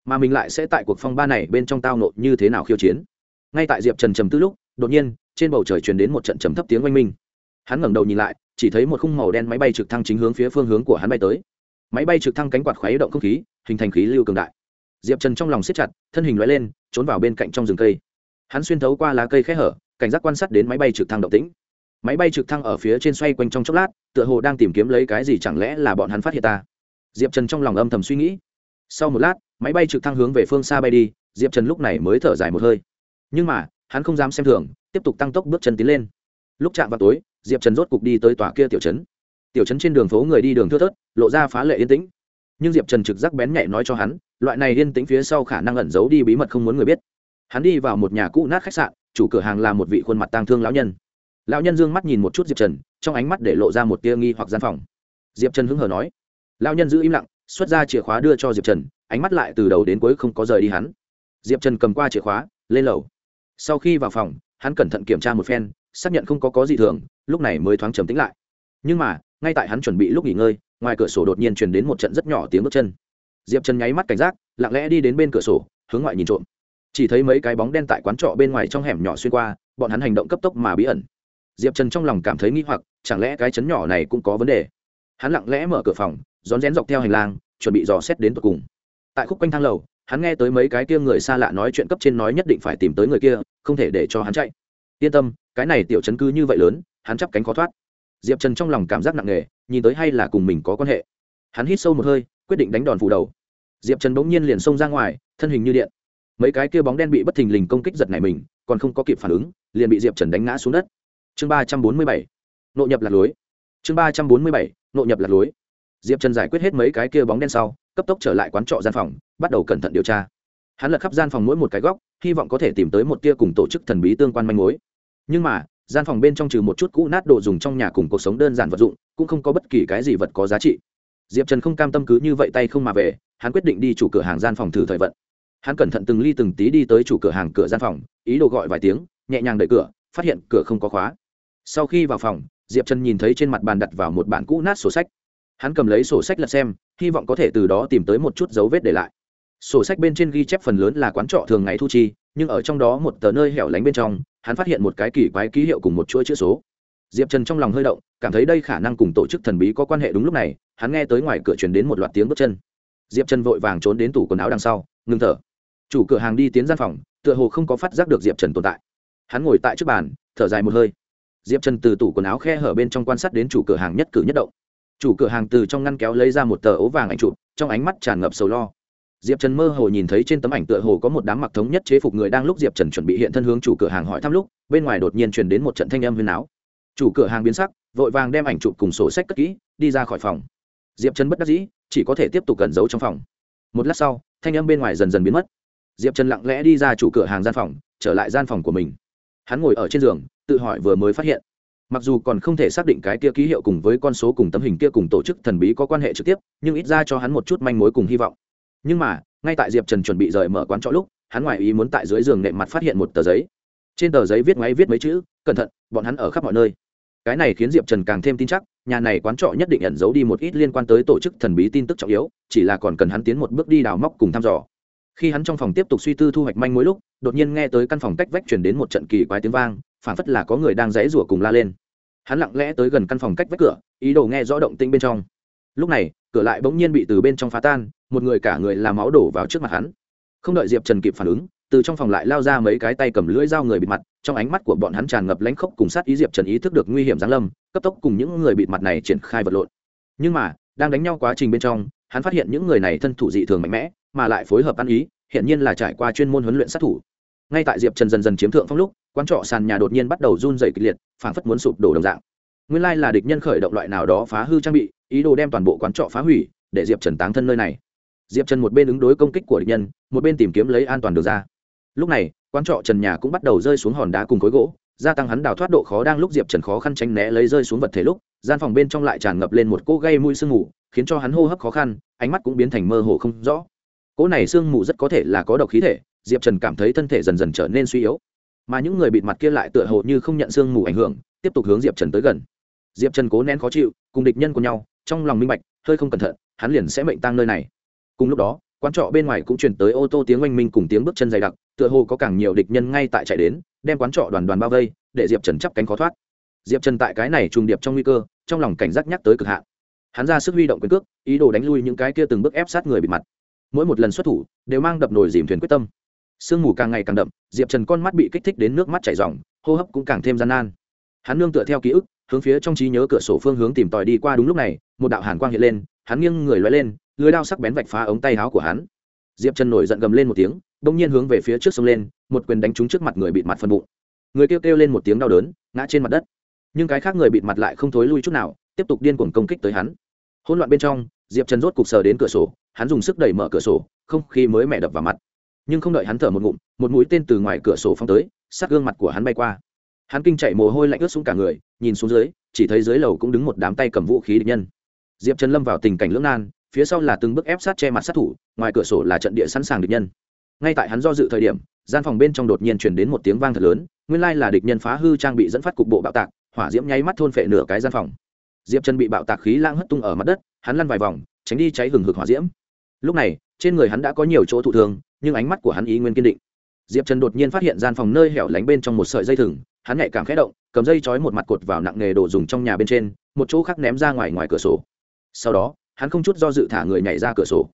S1: Mà mình lại sẽ tại cuộc phong ba này bên trong tao nộ như thế nào khiêu chiến. Ngay tại diệp trần trầm tư lúc, đột nhiên, trên bầu trời truyền đến một trận trầm thấp tiếng oanh minh. Hắn ngẩng đầu nhìn lại, chỉ thấy một khung màu đen máy bay trực thăng chính hướng phía phương hướng của hắn bay tới. Máy bay trực thăng cánh quạt khuấy động không khí, hình thành khí lưu cường đại. Diệp trần trong lòng siết chặt, thân hình loại lên, trốn vào bên cạnh trong rừng cây. Hắn xuyên thấu qua lá cây khẽ hở, cảnh giác quan sát đến máy bay trực thăng động tĩnh máy bay trực thăng ở phía trên xoay quanh trong chốc lát, tựa hồ đang tìm kiếm lấy cái gì chẳng lẽ là bọn hắn phát hiện ta. Diệp trần trong lòng âm thầm suy nghĩ. Sau một lát, máy bay trực thăng hướng về phương xa bay đi, diệp trần lúc này mới thở dài một hơi. Nhưng mà, hắn không dám xem thường, tiếp tục tăng tốc bước chân tiến lên. Lúc chạm vào tối, diệp trần rốt cục đi tới tòa kia tiểu trấn. Tiểu trấn trên đường phố người đi đường thưa thớt, lộ ra phá lệ yên tĩnh. Nhưng diệp trần trực giác bén nhạy nói cho hắn, loại này yên tĩnh phía sau khả năng ẩn giấu đi bí mật không muốn người biết. Hắn đi vào một nhà cũ nát khách sạn, chủ cửa hàng là một vị khuôn mặt tang thương lão nhân lão nhân dương mắt nhìn một chút diệp trần, trong ánh mắt để lộ ra một tia nghi hoặc gian phòng. Diệp trần hứng hờ nói, lão nhân giữ im lặng, xuất ra chìa khóa đưa cho diệp trần, ánh mắt lại từ đầu đến cuối không có rời đi hắn. Diệp trần cầm qua chìa khóa, lên lầu. Sau khi vào phòng, hắn cẩn thận kiểm tra một phen, xác nhận không có có gì thường, lúc này mới thoáng trầm tính lại. Nhưng mà, ngay tại hắn chuẩn bị lúc nghỉ ngơi, ngoài cửa sổ đột nhiên truyền đến một trận rất nhỏ tiếng bước chân. Diệp trần nháy mắt cảnh giác, lặng lẽ đi đến bên cửa sổ, hướng ngoại nhìn trộm. Chỉ thấy mấy cái bóng đen tại quán trọ bên ngoài trong hẻm nhỏ xuyên qua, bọn hắn hành động cấp tốc mà bí ẩn diệp trần trong lòng cảm thấy nghi hoặc, chẳng lẽ cái chấn nhỏ này cũng có vấn đề? Hắn lặng lẽ mở cửa phòng, rón rén dọc theo hành lang, chuẩn bị dò xét đến tột cùng. Tại khúc quanh thang lầu, hắn nghe tới mấy cái kia người xa lạ nói chuyện cấp trên nói nhất định phải tìm tới người kia, không thể để cho hắn chạy. Yên tâm, cái này tiểu chấn cư như vậy lớn, hắn chắp cánh khó thoát. Diệp trần trong lòng cảm giác nặng nề, nhìn tới hay là cùng mình có quan hệ. Hắn hít sâu một hơi, quyết định đánh đòn phủ đầu. Diệp trần bỗng nhiên liền xông ra ngoài, thân hình như điện. Mấy cái kia bóng đen bị bất thình lình công kích giật này mình, còn không có kịp phản ứng, liền bị diệp trần đánh ngã xuống đất chương ba trăm bốn mươi bảy, nội nhập lạc lối. Chương ba trăm bốn mươi bảy, nội nhập lạc lối. Diệp trần giải quyết hết mấy cái kia bóng đen sau, cấp tốc trở lại quán trọ gian phòng, bắt đầu cẩn thận điều tra. Hắn lật khắp gian phòng mỗi một cái góc, hy vọng có thể tìm tới một tia cùng tổ chức thần bí tương quan manh mối. Nhưng mà, gian phòng bên trong trừ một chút cũ nát đồ dùng trong nhà cùng cuộc sống đơn giản vật dụng, cũng không có bất kỳ cái gì vật có giá trị. Diệp trần không cam tâm cứ như vậy tay không mà về, hắn quyết định đi chủ cửa hàng gian phòng thử thời vận. Hắn cẩn thận từng ly từng tí đi tới chủ cửa hàng cửa gian phòng, ý đồ gọi vài tiếng, nhẹ nhàng đẩy cửa phát hiện cửa không có khóa. Sau khi vào phòng, diệp trần nhìn thấy trên mặt bàn đặt vào một bản cũ nát sổ sách. Hắn cầm lấy sổ sách lật xem, hy vọng có thể từ đó tìm tới một chút dấu vết để lại. Sổ sách bên trên ghi chép phần lớn là quán trọ thường ngày thu chi, nhưng ở trong đó một tờ nơi hẻo lánh bên trong, hắn phát hiện một cái kỳ quái ký hiệu cùng một chuỗi chữ số. Diệp trần trong lòng hơi động, cảm thấy đây khả năng cùng tổ chức thần bí có quan hệ đúng lúc này, hắn nghe tới ngoài cửa truyền đến một loạt tiếng bước chân. Diệp trần vội vàng trốn đến tủ quần áo đằng sau, ngừng thở. Chủ cửa hàng đi tiến gian phòng, tựa hồ không có phát giác được diệp trần tồn tại hắn ngồi tại trước bàn, thở dài một hơi. Diệp trần từ tủ quần áo khe hở bên trong quan sát đến chủ cửa hàng nhất cử nhất động. Chủ cửa hàng từ trong ngăn kéo lấy ra một tờ ố vàng ảnh chụp, trong ánh mắt tràn ngập sầu lo. Diệp trần mơ hồ nhìn thấy trên tấm ảnh tựa hồ có một đám mặc thống nhất chế phục người đang lúc diệp trần chuẩn bị hiện thân hướng chủ cửa hàng hỏi thăm lúc, bên ngoài đột nhiên truyền đến một trận thanh âm huyền áo. Chủ cửa hàng biến sắc, vội vàng đem ảnh chụp cùng sổ sách cất kỹ, đi ra khỏi phòng. Diệp trần bất đắc dĩ, chỉ có thể tiếp tục cẩn giấu trong phòng. Một lát sau, thanh âm bên ngoài dần dần biến mất. Diệp trần lặng lẽ đi ra chủ cửa hàng gian phòng, trở lại gian phòng của mình hắn ngồi ở trên giường, tự hỏi vừa mới phát hiện. Mặc dù còn không thể xác định cái kia ký hiệu cùng với con số cùng tấm hình kia cùng tổ chức thần bí có quan hệ trực tiếp, nhưng ít ra cho hắn một chút manh mối cùng hy vọng. Nhưng mà, ngay tại diệp trần chuẩn bị rời mở quán trọ lúc, hắn ngoài ý muốn tại dưới giường nệm mặt phát hiện một tờ giấy. Trên tờ giấy viết ngoáy viết mấy chữ, cẩn thận, bọn hắn ở khắp mọi nơi. Cái này khiến diệp trần càng thêm tin chắc, nhà này quán trọ nhất định ẩn giấu đi một ít liên quan tới tổ chức thần bí tin tức trọng yếu, chỉ là còn cần hắn tiến một bước đi đào móc cùng thăm dò khi hắn trong phòng tiếp tục suy tư thu hoạch manh mối lúc, đột nhiên nghe tới căn phòng cách vách chuyển đến một trận kỳ quái tiếng vang phản phất là có người đang rẽ rủa cùng la lên. Hắn lặng lẽ tới gần căn phòng cách vách cửa, ý đồ nghe rõ động tĩnh bên trong. Lúc này, cửa lại bỗng nhiên bị từ bên trong phá tan, một người cả người làm máu đổ vào trước mặt hắn. Không đợi diệp trần kịp phản ứng, từ trong phòng lại lao ra mấy cái tay cầm lưỡi dao người bịt mặt, trong ánh mắt của bọn hắn tràn ngập lãnh khốc cùng sát ý diệp trần ý thức được nguy hiểm giáng lâm, cấp tốc cùng những người bịt mặt này triển khai vật lộn. Nhưng mà, đang đánh nhau quá trình bên trong, hắn phát hiện những người này thân thủ dị thường mạnh mẽ mà lại phối hợp ăn ý hiện nhiên là trải qua chuyên môn huấn luyện sát thủ. Ngay tại diệp trần dần dần chiếm thượng phong lúc quan trọ sàn nhà đột nhiên bắt đầu run dày kịch liệt, phảng phất muốn sụp đổ đồng dạng. Nguyên lai là địch nhân khởi động loại nào đó phá hư trang bị, ý đồ đem toàn bộ quán trọ phá hủy, để diệp trần táng thân nơi này. Diệp trần một bên ứng đối công kích của địch nhân, một bên tìm kiếm lấy an toàn được ra. Lúc này, quán trọ trần nhà cũng bắt đầu rơi xuống hòn đá cùng khối gỗ, gia tăng hắn đào thoát độ khó đang lúc diệp trần khó khăn tránh né lấy rơi xuống vật thể lúc, gian phòng bên trong lại tràn ngập lên một cỗ gây mũi sương mù, khiến cho hắn hô hấp khó khăn, ánh mắt cũng biến thành mơ hồ không rõ cỗ này sương mù rất có thể là có độc khí thể, diệp trần cảm thấy thân thể dần dần trở nên suy yếu. Mà những người bịt mặt kia lại tựa hồ như không nhận sương mù ảnh hưởng, tiếp tục hướng diệp trần tới gần. Diệp trần cố nén khó chịu, cùng địch nhân của nhau, trong lòng minh bạch, hơi không cẩn thận, hắn liền sẽ mệnh tăng nơi này. Cùng lúc đó, quán trọ bên ngoài cũng truyền tới ô tô tiếng oanh minh cùng tiếng bước chân dày đặc, tựa hồ có càng nhiều địch nhân ngay tại chạy đến, đem quán trọ đoàn đoàn bao vây, để diệp trần chắp cánh khó thoát. Diệp trần tại cái này trùng điệp trong nguy cơ, trong lòng cảnh giác nhắc tới cực hạn. Hắn ra sức huy động quyền cước, ý đồ đánh lui những cái kia từng bước ép sát người bị mặt mỗi một lần xuất thủ đều mang đập nồi dìm thuyền quyết tâm. Sương mù càng ngày càng đậm, diệp trần con mắt bị kích thích đến nước mắt chảy r hô hấp cũng càng thêm gian nan. Hắn nương tựa theo ký ức, hướng phía trong trí nhớ cửa sổ phương hướng tìm tòi đi qua đúng lúc này, một đạo hàn quang hiện lên, hắn nghiêng người loay lên, lưới đao sắc bén vạch phá ống tay áo của hắn. Diệp trần nổi giận gầm lên một tiếng, bỗng nhiên hướng về phía trước sông lên, một quyền đánh trúng trước mặt người bịt mặt phân bụng. Người kêu kêu lên một tiếng đau đớn, ngã trên mặt đất. Nhưng cái khác người bịt mặt lại không thối lui chút nào, tiếp tục điên cuồng công kích tới hắn. Hỗn loạn bên trong, diệp trần rốt cục sờ đến cửa sổ hắn dùng sức đẩy mở cửa sổ, không khí mới mẹ đập vào mặt. Nhưng không đợi hắn thở một ngụm, một mũi tên từ ngoài cửa sổ phong tới sát gương mặt của hắn bay qua. Hắn kinh chạy mồ hôi lạnh ướt xuống cả người, nhìn xuống dưới, chỉ thấy dưới lầu cũng đứng một đám tay cầm vũ khí địch nhân. Diệp trần lâm vào tình cảnh lưỡng nan, phía sau là từng bước ép sát che mặt sát thủ, ngoài cửa sổ là trận địa sẵn sàng địch nhân. Ngay tại hắn do dự thời điểm, gian phòng bên trong đột nhiên chuyển đến một tiếng vang thật lớn, nguyên lai là địch nhân phá hư trang bị dẫn phát cục bộ bạo tạc, hỏa diễm nháy mắt thôn phệ nửa cái gian phòng. Diệp trần bị bạo tạc khí lang hất tung ở mặt đất, hắn lăn vài vòng, tránh đi cháy hừng hực hỏa diễm lúc này, trên người hắn đã có nhiều chỗ thụ thương, nhưng ánh mắt của hắn ý nguyên kiên định. Diệp trần đột nhiên phát hiện gian phòng nơi hẻo lánh bên trong một sợi dây thừng, hắn nhạy cảm khẽ động, cầm dây trói một mặt cột vào nặng nghề đồ dùng trong nhà bên trên, một chỗ khác ném ra ngoài ngoài cửa sổ. Sau đó, hắn không chút do dự thả người nhảy ra cửa sổ.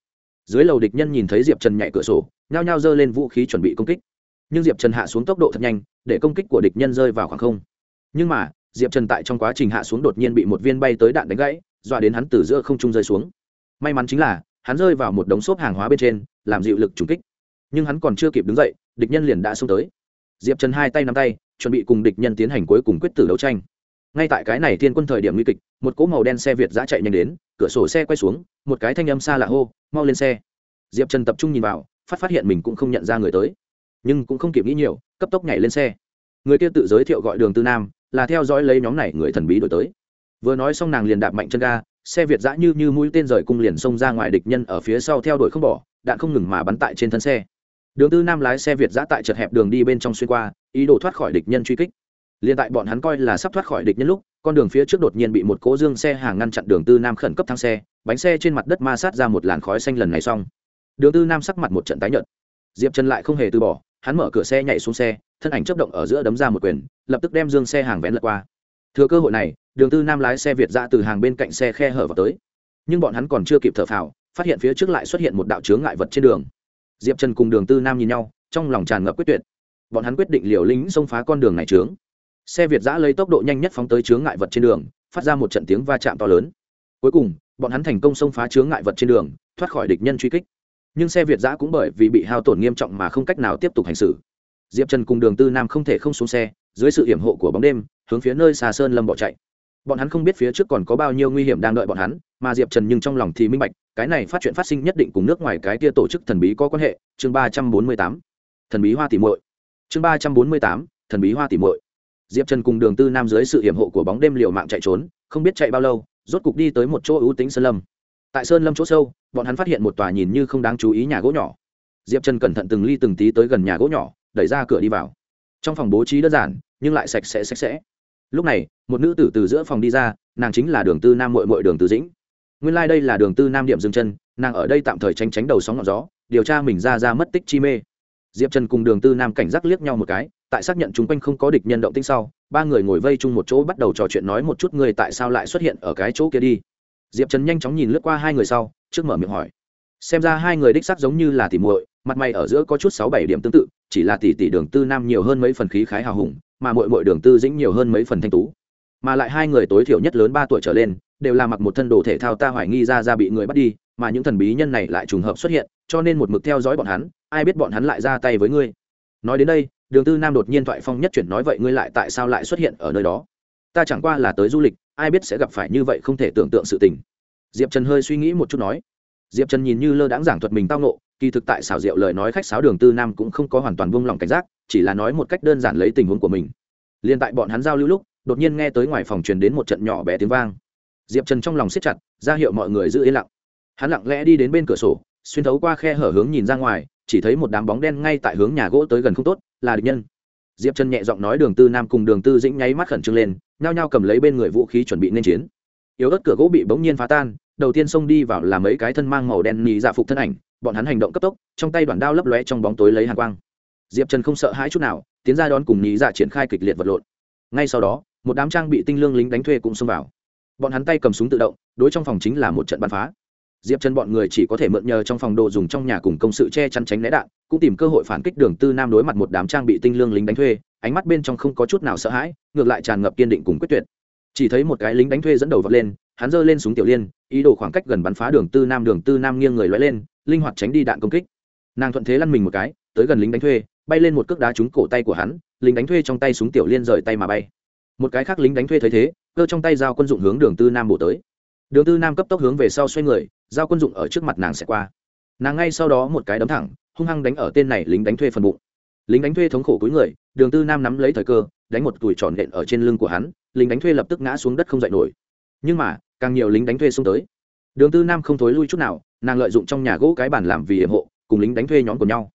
S1: Dưới lầu địch nhân nhìn thấy diệp trần nhảy cửa sổ, nhao nhao giơ lên vũ khí chuẩn bị công kích. Nhưng diệp trần hạ xuống tốc độ thật nhanh, để công kích của địch nhân rơi vào khoảng không. Nhưng mà, diệp trần tại trong quá trình hạ xuống đột nhiên bị một viên bay tới đạn đánh gãy, dọa đến hắn từ giữa không trung rơi xuống. May mắn chính là hắn rơi vào một đống xốp hàng hóa bên trên, làm dịu lực trùng kích. Nhưng hắn còn chưa kịp đứng dậy, địch nhân liền đã xông tới. Diệp trần hai tay nắm tay, chuẩn bị cùng địch nhân tiến hành cuối cùng quyết tử đấu tranh. Ngay tại cái này thiên quân thời điểm nguy kịch, một cỗ màu đen xe việt giã chạy nhanh đến, cửa sổ xe quay xuống, một cái thanh âm xa lạ hô, mau lên xe. Diệp trần tập trung nhìn vào, phát phát hiện mình cũng không nhận ra người tới. Nhưng cũng không kịp nghĩ nhiều, cấp tốc nhảy lên xe. Người kia tự giới thiệu gọi đường tư nam, là theo dõi lấy nhóm này người thần bí đổi tới. Vừa nói xong nàng liền đạp mạnh chân ga xe việt giã như như mũi tên rời cung liền xông ra ngoài địch nhân ở phía sau theo đuổi không bỏ, đạn không ngừng mà bắn tại trên thân xe. Đường tư nam lái xe việt giã tại chật hẹp đường đi bên trong xuyên qua, ý đồ thoát khỏi địch nhân truy kích. Liền tại bọn hắn coi là sắp thoát khỏi địch nhân lúc, con đường phía trước đột nhiên bị một cố dương xe hàng ngăn chặn đường tư nam khẩn cấp thang xe, bánh xe trên mặt đất ma sát ra một làn khói xanh lần này xong. Đường tư nam sắc mặt một trận tái nhợt. Diệp trần lại không hề từ bỏ, hắn mở cửa xe nhảy xuống xe, thân ảnh chấp động ở giữa đấm ra một quyền, lập tức đem dương xe hàng vén lật qua. Thừa cơ hội này đường tư nam lái xe việt ra từ hàng bên cạnh xe khe hở vào tới. Nhưng bọn hắn còn chưa kịp thở phào, phát hiện phía trước lại xuất hiện một đạo chướng ngại vật trên đường. Diệp trần cùng đường tư nam nhìn nhau, trong lòng tràn ngập quyết tuyệt. Bọn hắn quyết định liều lĩnh xông phá con đường này trướng xe việt giã lấy tốc độ nhanh nhất phóng tới chướng ngại vật trên đường, phát ra một trận tiếng va chạm to lớn. Cuối cùng, bọn hắn thành công xông phá chướng ngại vật trên đường, thoát khỏi địch nhân truy kích. Nhưng xe việt giã cũng bởi vì bị hao tổn nghiêm trọng mà không cách nào tiếp tục hành xử. Diệp trần cùng đường tư nam không thể không xuống xe, dưới sự hiểm hộ của bóng đêm, hướng phía nơi xà sơn lâm bỏ chạy bọn hắn không biết phía trước còn có bao nhiêu nguy hiểm đang đợi bọn hắn, mà diệp trần nhưng trong lòng thì minh bạch, cái này phát chuyện phát sinh nhất định cùng nước ngoài cái kia tổ chức thần bí có quan hệ. Chương ba trăm bốn mươi tám, thần bí hoa tỉ muội. Chương ba trăm bốn mươi tám, thần bí hoa tỉ muội. Diệp trần cùng đường tư nam dưới sự hiểm hộ của bóng đêm liều mạng chạy trốn, không biết chạy bao lâu, rốt cục đi tới một chỗ ưu tính sơn lâm. Tại sơn lâm chỗ sâu, bọn hắn phát hiện một tòa nhìn như không đáng chú ý nhà gỗ nhỏ. Diệp trần cẩn thận từng ly từng tí tới gần nhà gỗ nhỏ, đẩy ra cửa đi vào. Trong phòng bố trí đơn giản, nhưng lại sạch sẽ sạch sẽ lúc này, một nữ tử từ giữa phòng đi ra, nàng chính là đường tư nam mội mội đường tư dĩnh. Nguyên lai、like、đây là đường tư nam điểm dừng chân, nàng ở đây tạm thời tránh tránh đầu sóng ngọn gió, điều tra mình ra ra mất tích chi mê. Diệp trần cùng đường tư nam cảnh giác liếc nhau một cái, tại xác nhận chung quanh không có địch nhân động tinh sau, ba người ngồi vây chung một chỗ bắt đầu trò chuyện nói một chút người tại sao lại xuất hiện ở cái chỗ kia đi. Diệp trần nhanh chóng nhìn lướt qua hai người sau, trước mở miệng hỏi. Xem ra hai người đích xác giống như là tỉ muội, mặt mày ở giữa có chút sáu bảy điểm tương tự, chỉ là tỷ tỷ đường tư nam nhiều hơn mấy phần khí khái hào hùng mà mội mội đường tư dĩnh nhiều hơn mấy phần thanh tú. Mà lại hai người tối thiểu nhất lớn ba tuổi trở lên, đều là mặc một thân đồ thể thao ta hoài nghi ra ra bị người bắt đi, mà những thần bí nhân này lại trùng hợp xuất hiện, cho nên một mực theo dõi bọn hắn, ai biết bọn hắn lại ra tay với ngươi. Nói đến đây, đường tư nam đột nhiên thoại phong nhất chuyển nói vậy ngươi lại tại sao lại xuất hiện ở nơi đó? Ta chẳng qua là tới du lịch, ai biết sẽ gặp phải như vậy không thể tưởng tượng sự tình. Diệp trần hơi suy nghĩ một chút nói. Diệp trần nhìn như lơ đãng giảng thuật mình tao nộ kỳ thực tại xảo diệu lời nói khách sáo đường tư nam cũng không có hoàn toàn buông lỏng cảnh giác, chỉ là nói một cách đơn giản lấy tình huống của mình. Liền tại bọn hắn giao lưu lúc, đột nhiên nghe tới ngoài phòng truyền đến một trận nhỏ bé tiếng vang. Diệp trần trong lòng siết chặt, ra hiệu mọi người giữ yên lặng. Hắn lặng lẽ đi đến bên cửa sổ, xuyên thấu qua khe hở hướng nhìn ra ngoài, chỉ thấy một đám bóng đen ngay tại hướng nhà gỗ tới gần không tốt, là địch nhân. Diệp trần nhẹ giọng nói đường tư nam cùng đường tư dĩnh nháy mắt khẩn trương lên, nhao nhao cầm lấy bên người vũ khí chuẩn bị nên chiến. Yếu ớt cửa gỗ bị bỗng nhiên phá tan đầu tiên xông đi vào là mấy cái thân mang màu đen nhì dạ phục thân ảnh, bọn hắn hành động cấp tốc, trong tay đoạn đao lấp lóe trong bóng tối lấy hàn quang. Diệp trần không sợ hãi chút nào, tiến ra đón cùng nhì dạ triển khai kịch liệt vật lộn. Ngay sau đó, một đám trang bị tinh lương lính đánh thuê cũng xông vào. Bọn hắn tay cầm súng tự động, đối trong phòng chính là một trận bắn phá. Diệp trần bọn người chỉ có thể mượn nhờ trong phòng đồ dùng trong nhà cùng công sự che chắn tránh né đạn, cũng tìm cơ hội phản kích đường tư nam đối mặt một đám trang bị tinh lương lính đánh thuê, ánh mắt bên trong không có chút nào sợ hãi, ngược lại tràn ngập kiên định cùng quyết tuyệt. Chỉ thấy một cái lính đánh thuê dẫn đầu vọt lên hắn giơ lên súng tiểu liên, ý đồ khoảng cách gần bắn phá đường tư nam, đường tư nam nghiêng người lóe lên, linh hoạt tránh đi đạn công kích. Nàng thuận thế lăn mình một cái, tới gần lính đánh thuê, bay lên một cước đá trúng cổ tay của hắn, lính đánh thuê trong tay súng tiểu liên rời tay mà bay. Một cái khác lính đánh thuê thấy thế, cơ trong tay dao quân dụng hướng đường tư nam bổ tới. Đường tư nam cấp tốc hướng về sau xoay người dao quân dụng ở trước mặt nàng sẽ qua. Nàng ngay sau đó một cái đấm thẳng, hung hăng đánh ở tên này lính đánh thuê phần bụng. Lính đánh thuê thống khổ cuối người, đường tư nam nắm lấy thời cơ, đánh một tuổi tròn nện ở trên lưng của hắn, lính đánh thuê lập tức ngã xuống đất không dậy nổi. Nhưng mà càng nhiều lính đánh thuê xông tới. Đường tư nam không thối lui chút nào, nàng lợi dụng trong nhà gỗ cái bàn làm vì hiểm hộ, cùng lính đánh thuê nhóm của nhau.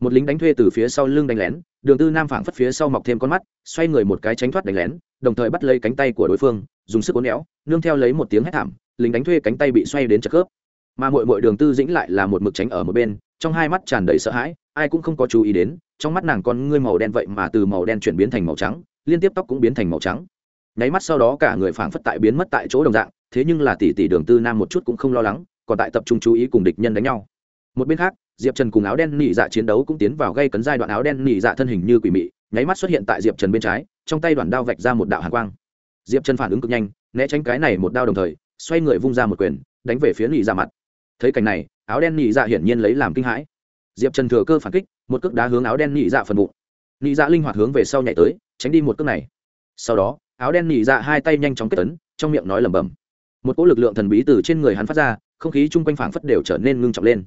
S1: Một lính đánh thuê từ phía sau lưng đánh lén, đường tư nam phảng phất phía sau mọc thêm con mắt, xoay người một cái tránh thoát đánh lén, đồng thời bắt lấy cánh tay của đối phương, dùng sức cố néo nương theo lấy một tiếng hét thảm, lính đánh thuê cánh tay bị xoay đến chật khớp. Mà mội mội đường tư dĩnh lại là một mực tránh ở một bên, trong hai mắt tràn đầy sợ hãi, ai cũng không có chú ý đến, trong mắt nàng con ngươi màu đen vậy mà từ màu đen chuyển biến thành màu trắng, liên tiếp tóc cũng biến thành màu trắng. Nháy mắt sau đó cả người phảng phất tại biến mất tại chỗ đồng dạng thế nhưng là tỷ tỷ đường tư nam một chút cũng không lo lắng, còn tại tập trung chú ý cùng địch nhân đánh nhau. Một bên khác, diệp trần cùng áo đen nỉ dạ chiến đấu cũng tiến vào gây cấn giai đoạn áo đen nỉ dạ thân hình như quỷ mị, nháy mắt xuất hiện tại diệp trần bên trái, trong tay đoàn đao vạch ra một đạo hàn quang. Diệp trần phản ứng cực nhanh, né tránh cái này một đao đồng thời, xoay người vung ra một quyền, đánh về phía nỉ dạ mặt. Thấy cảnh này, áo đen nỉ dạ hiển nhiên lấy làm kinh hãi. Diệp trần thừa cơ phản kích, một cước đá hướng áo đen nỉ dạ phần bụng. Nỉ dạ linh hoạt hướng về sau nhảy tới, tránh đi một cước này. Sau đó, áo đen nỉ dạ hai tay nhanh chóng kết tấn, trong miệng nói lẩm bẩm một cỗ lực lượng thần bí từ trên người hắn phát ra, không khí chung quanh phảng phất đều trở nên ngưng trọng lên.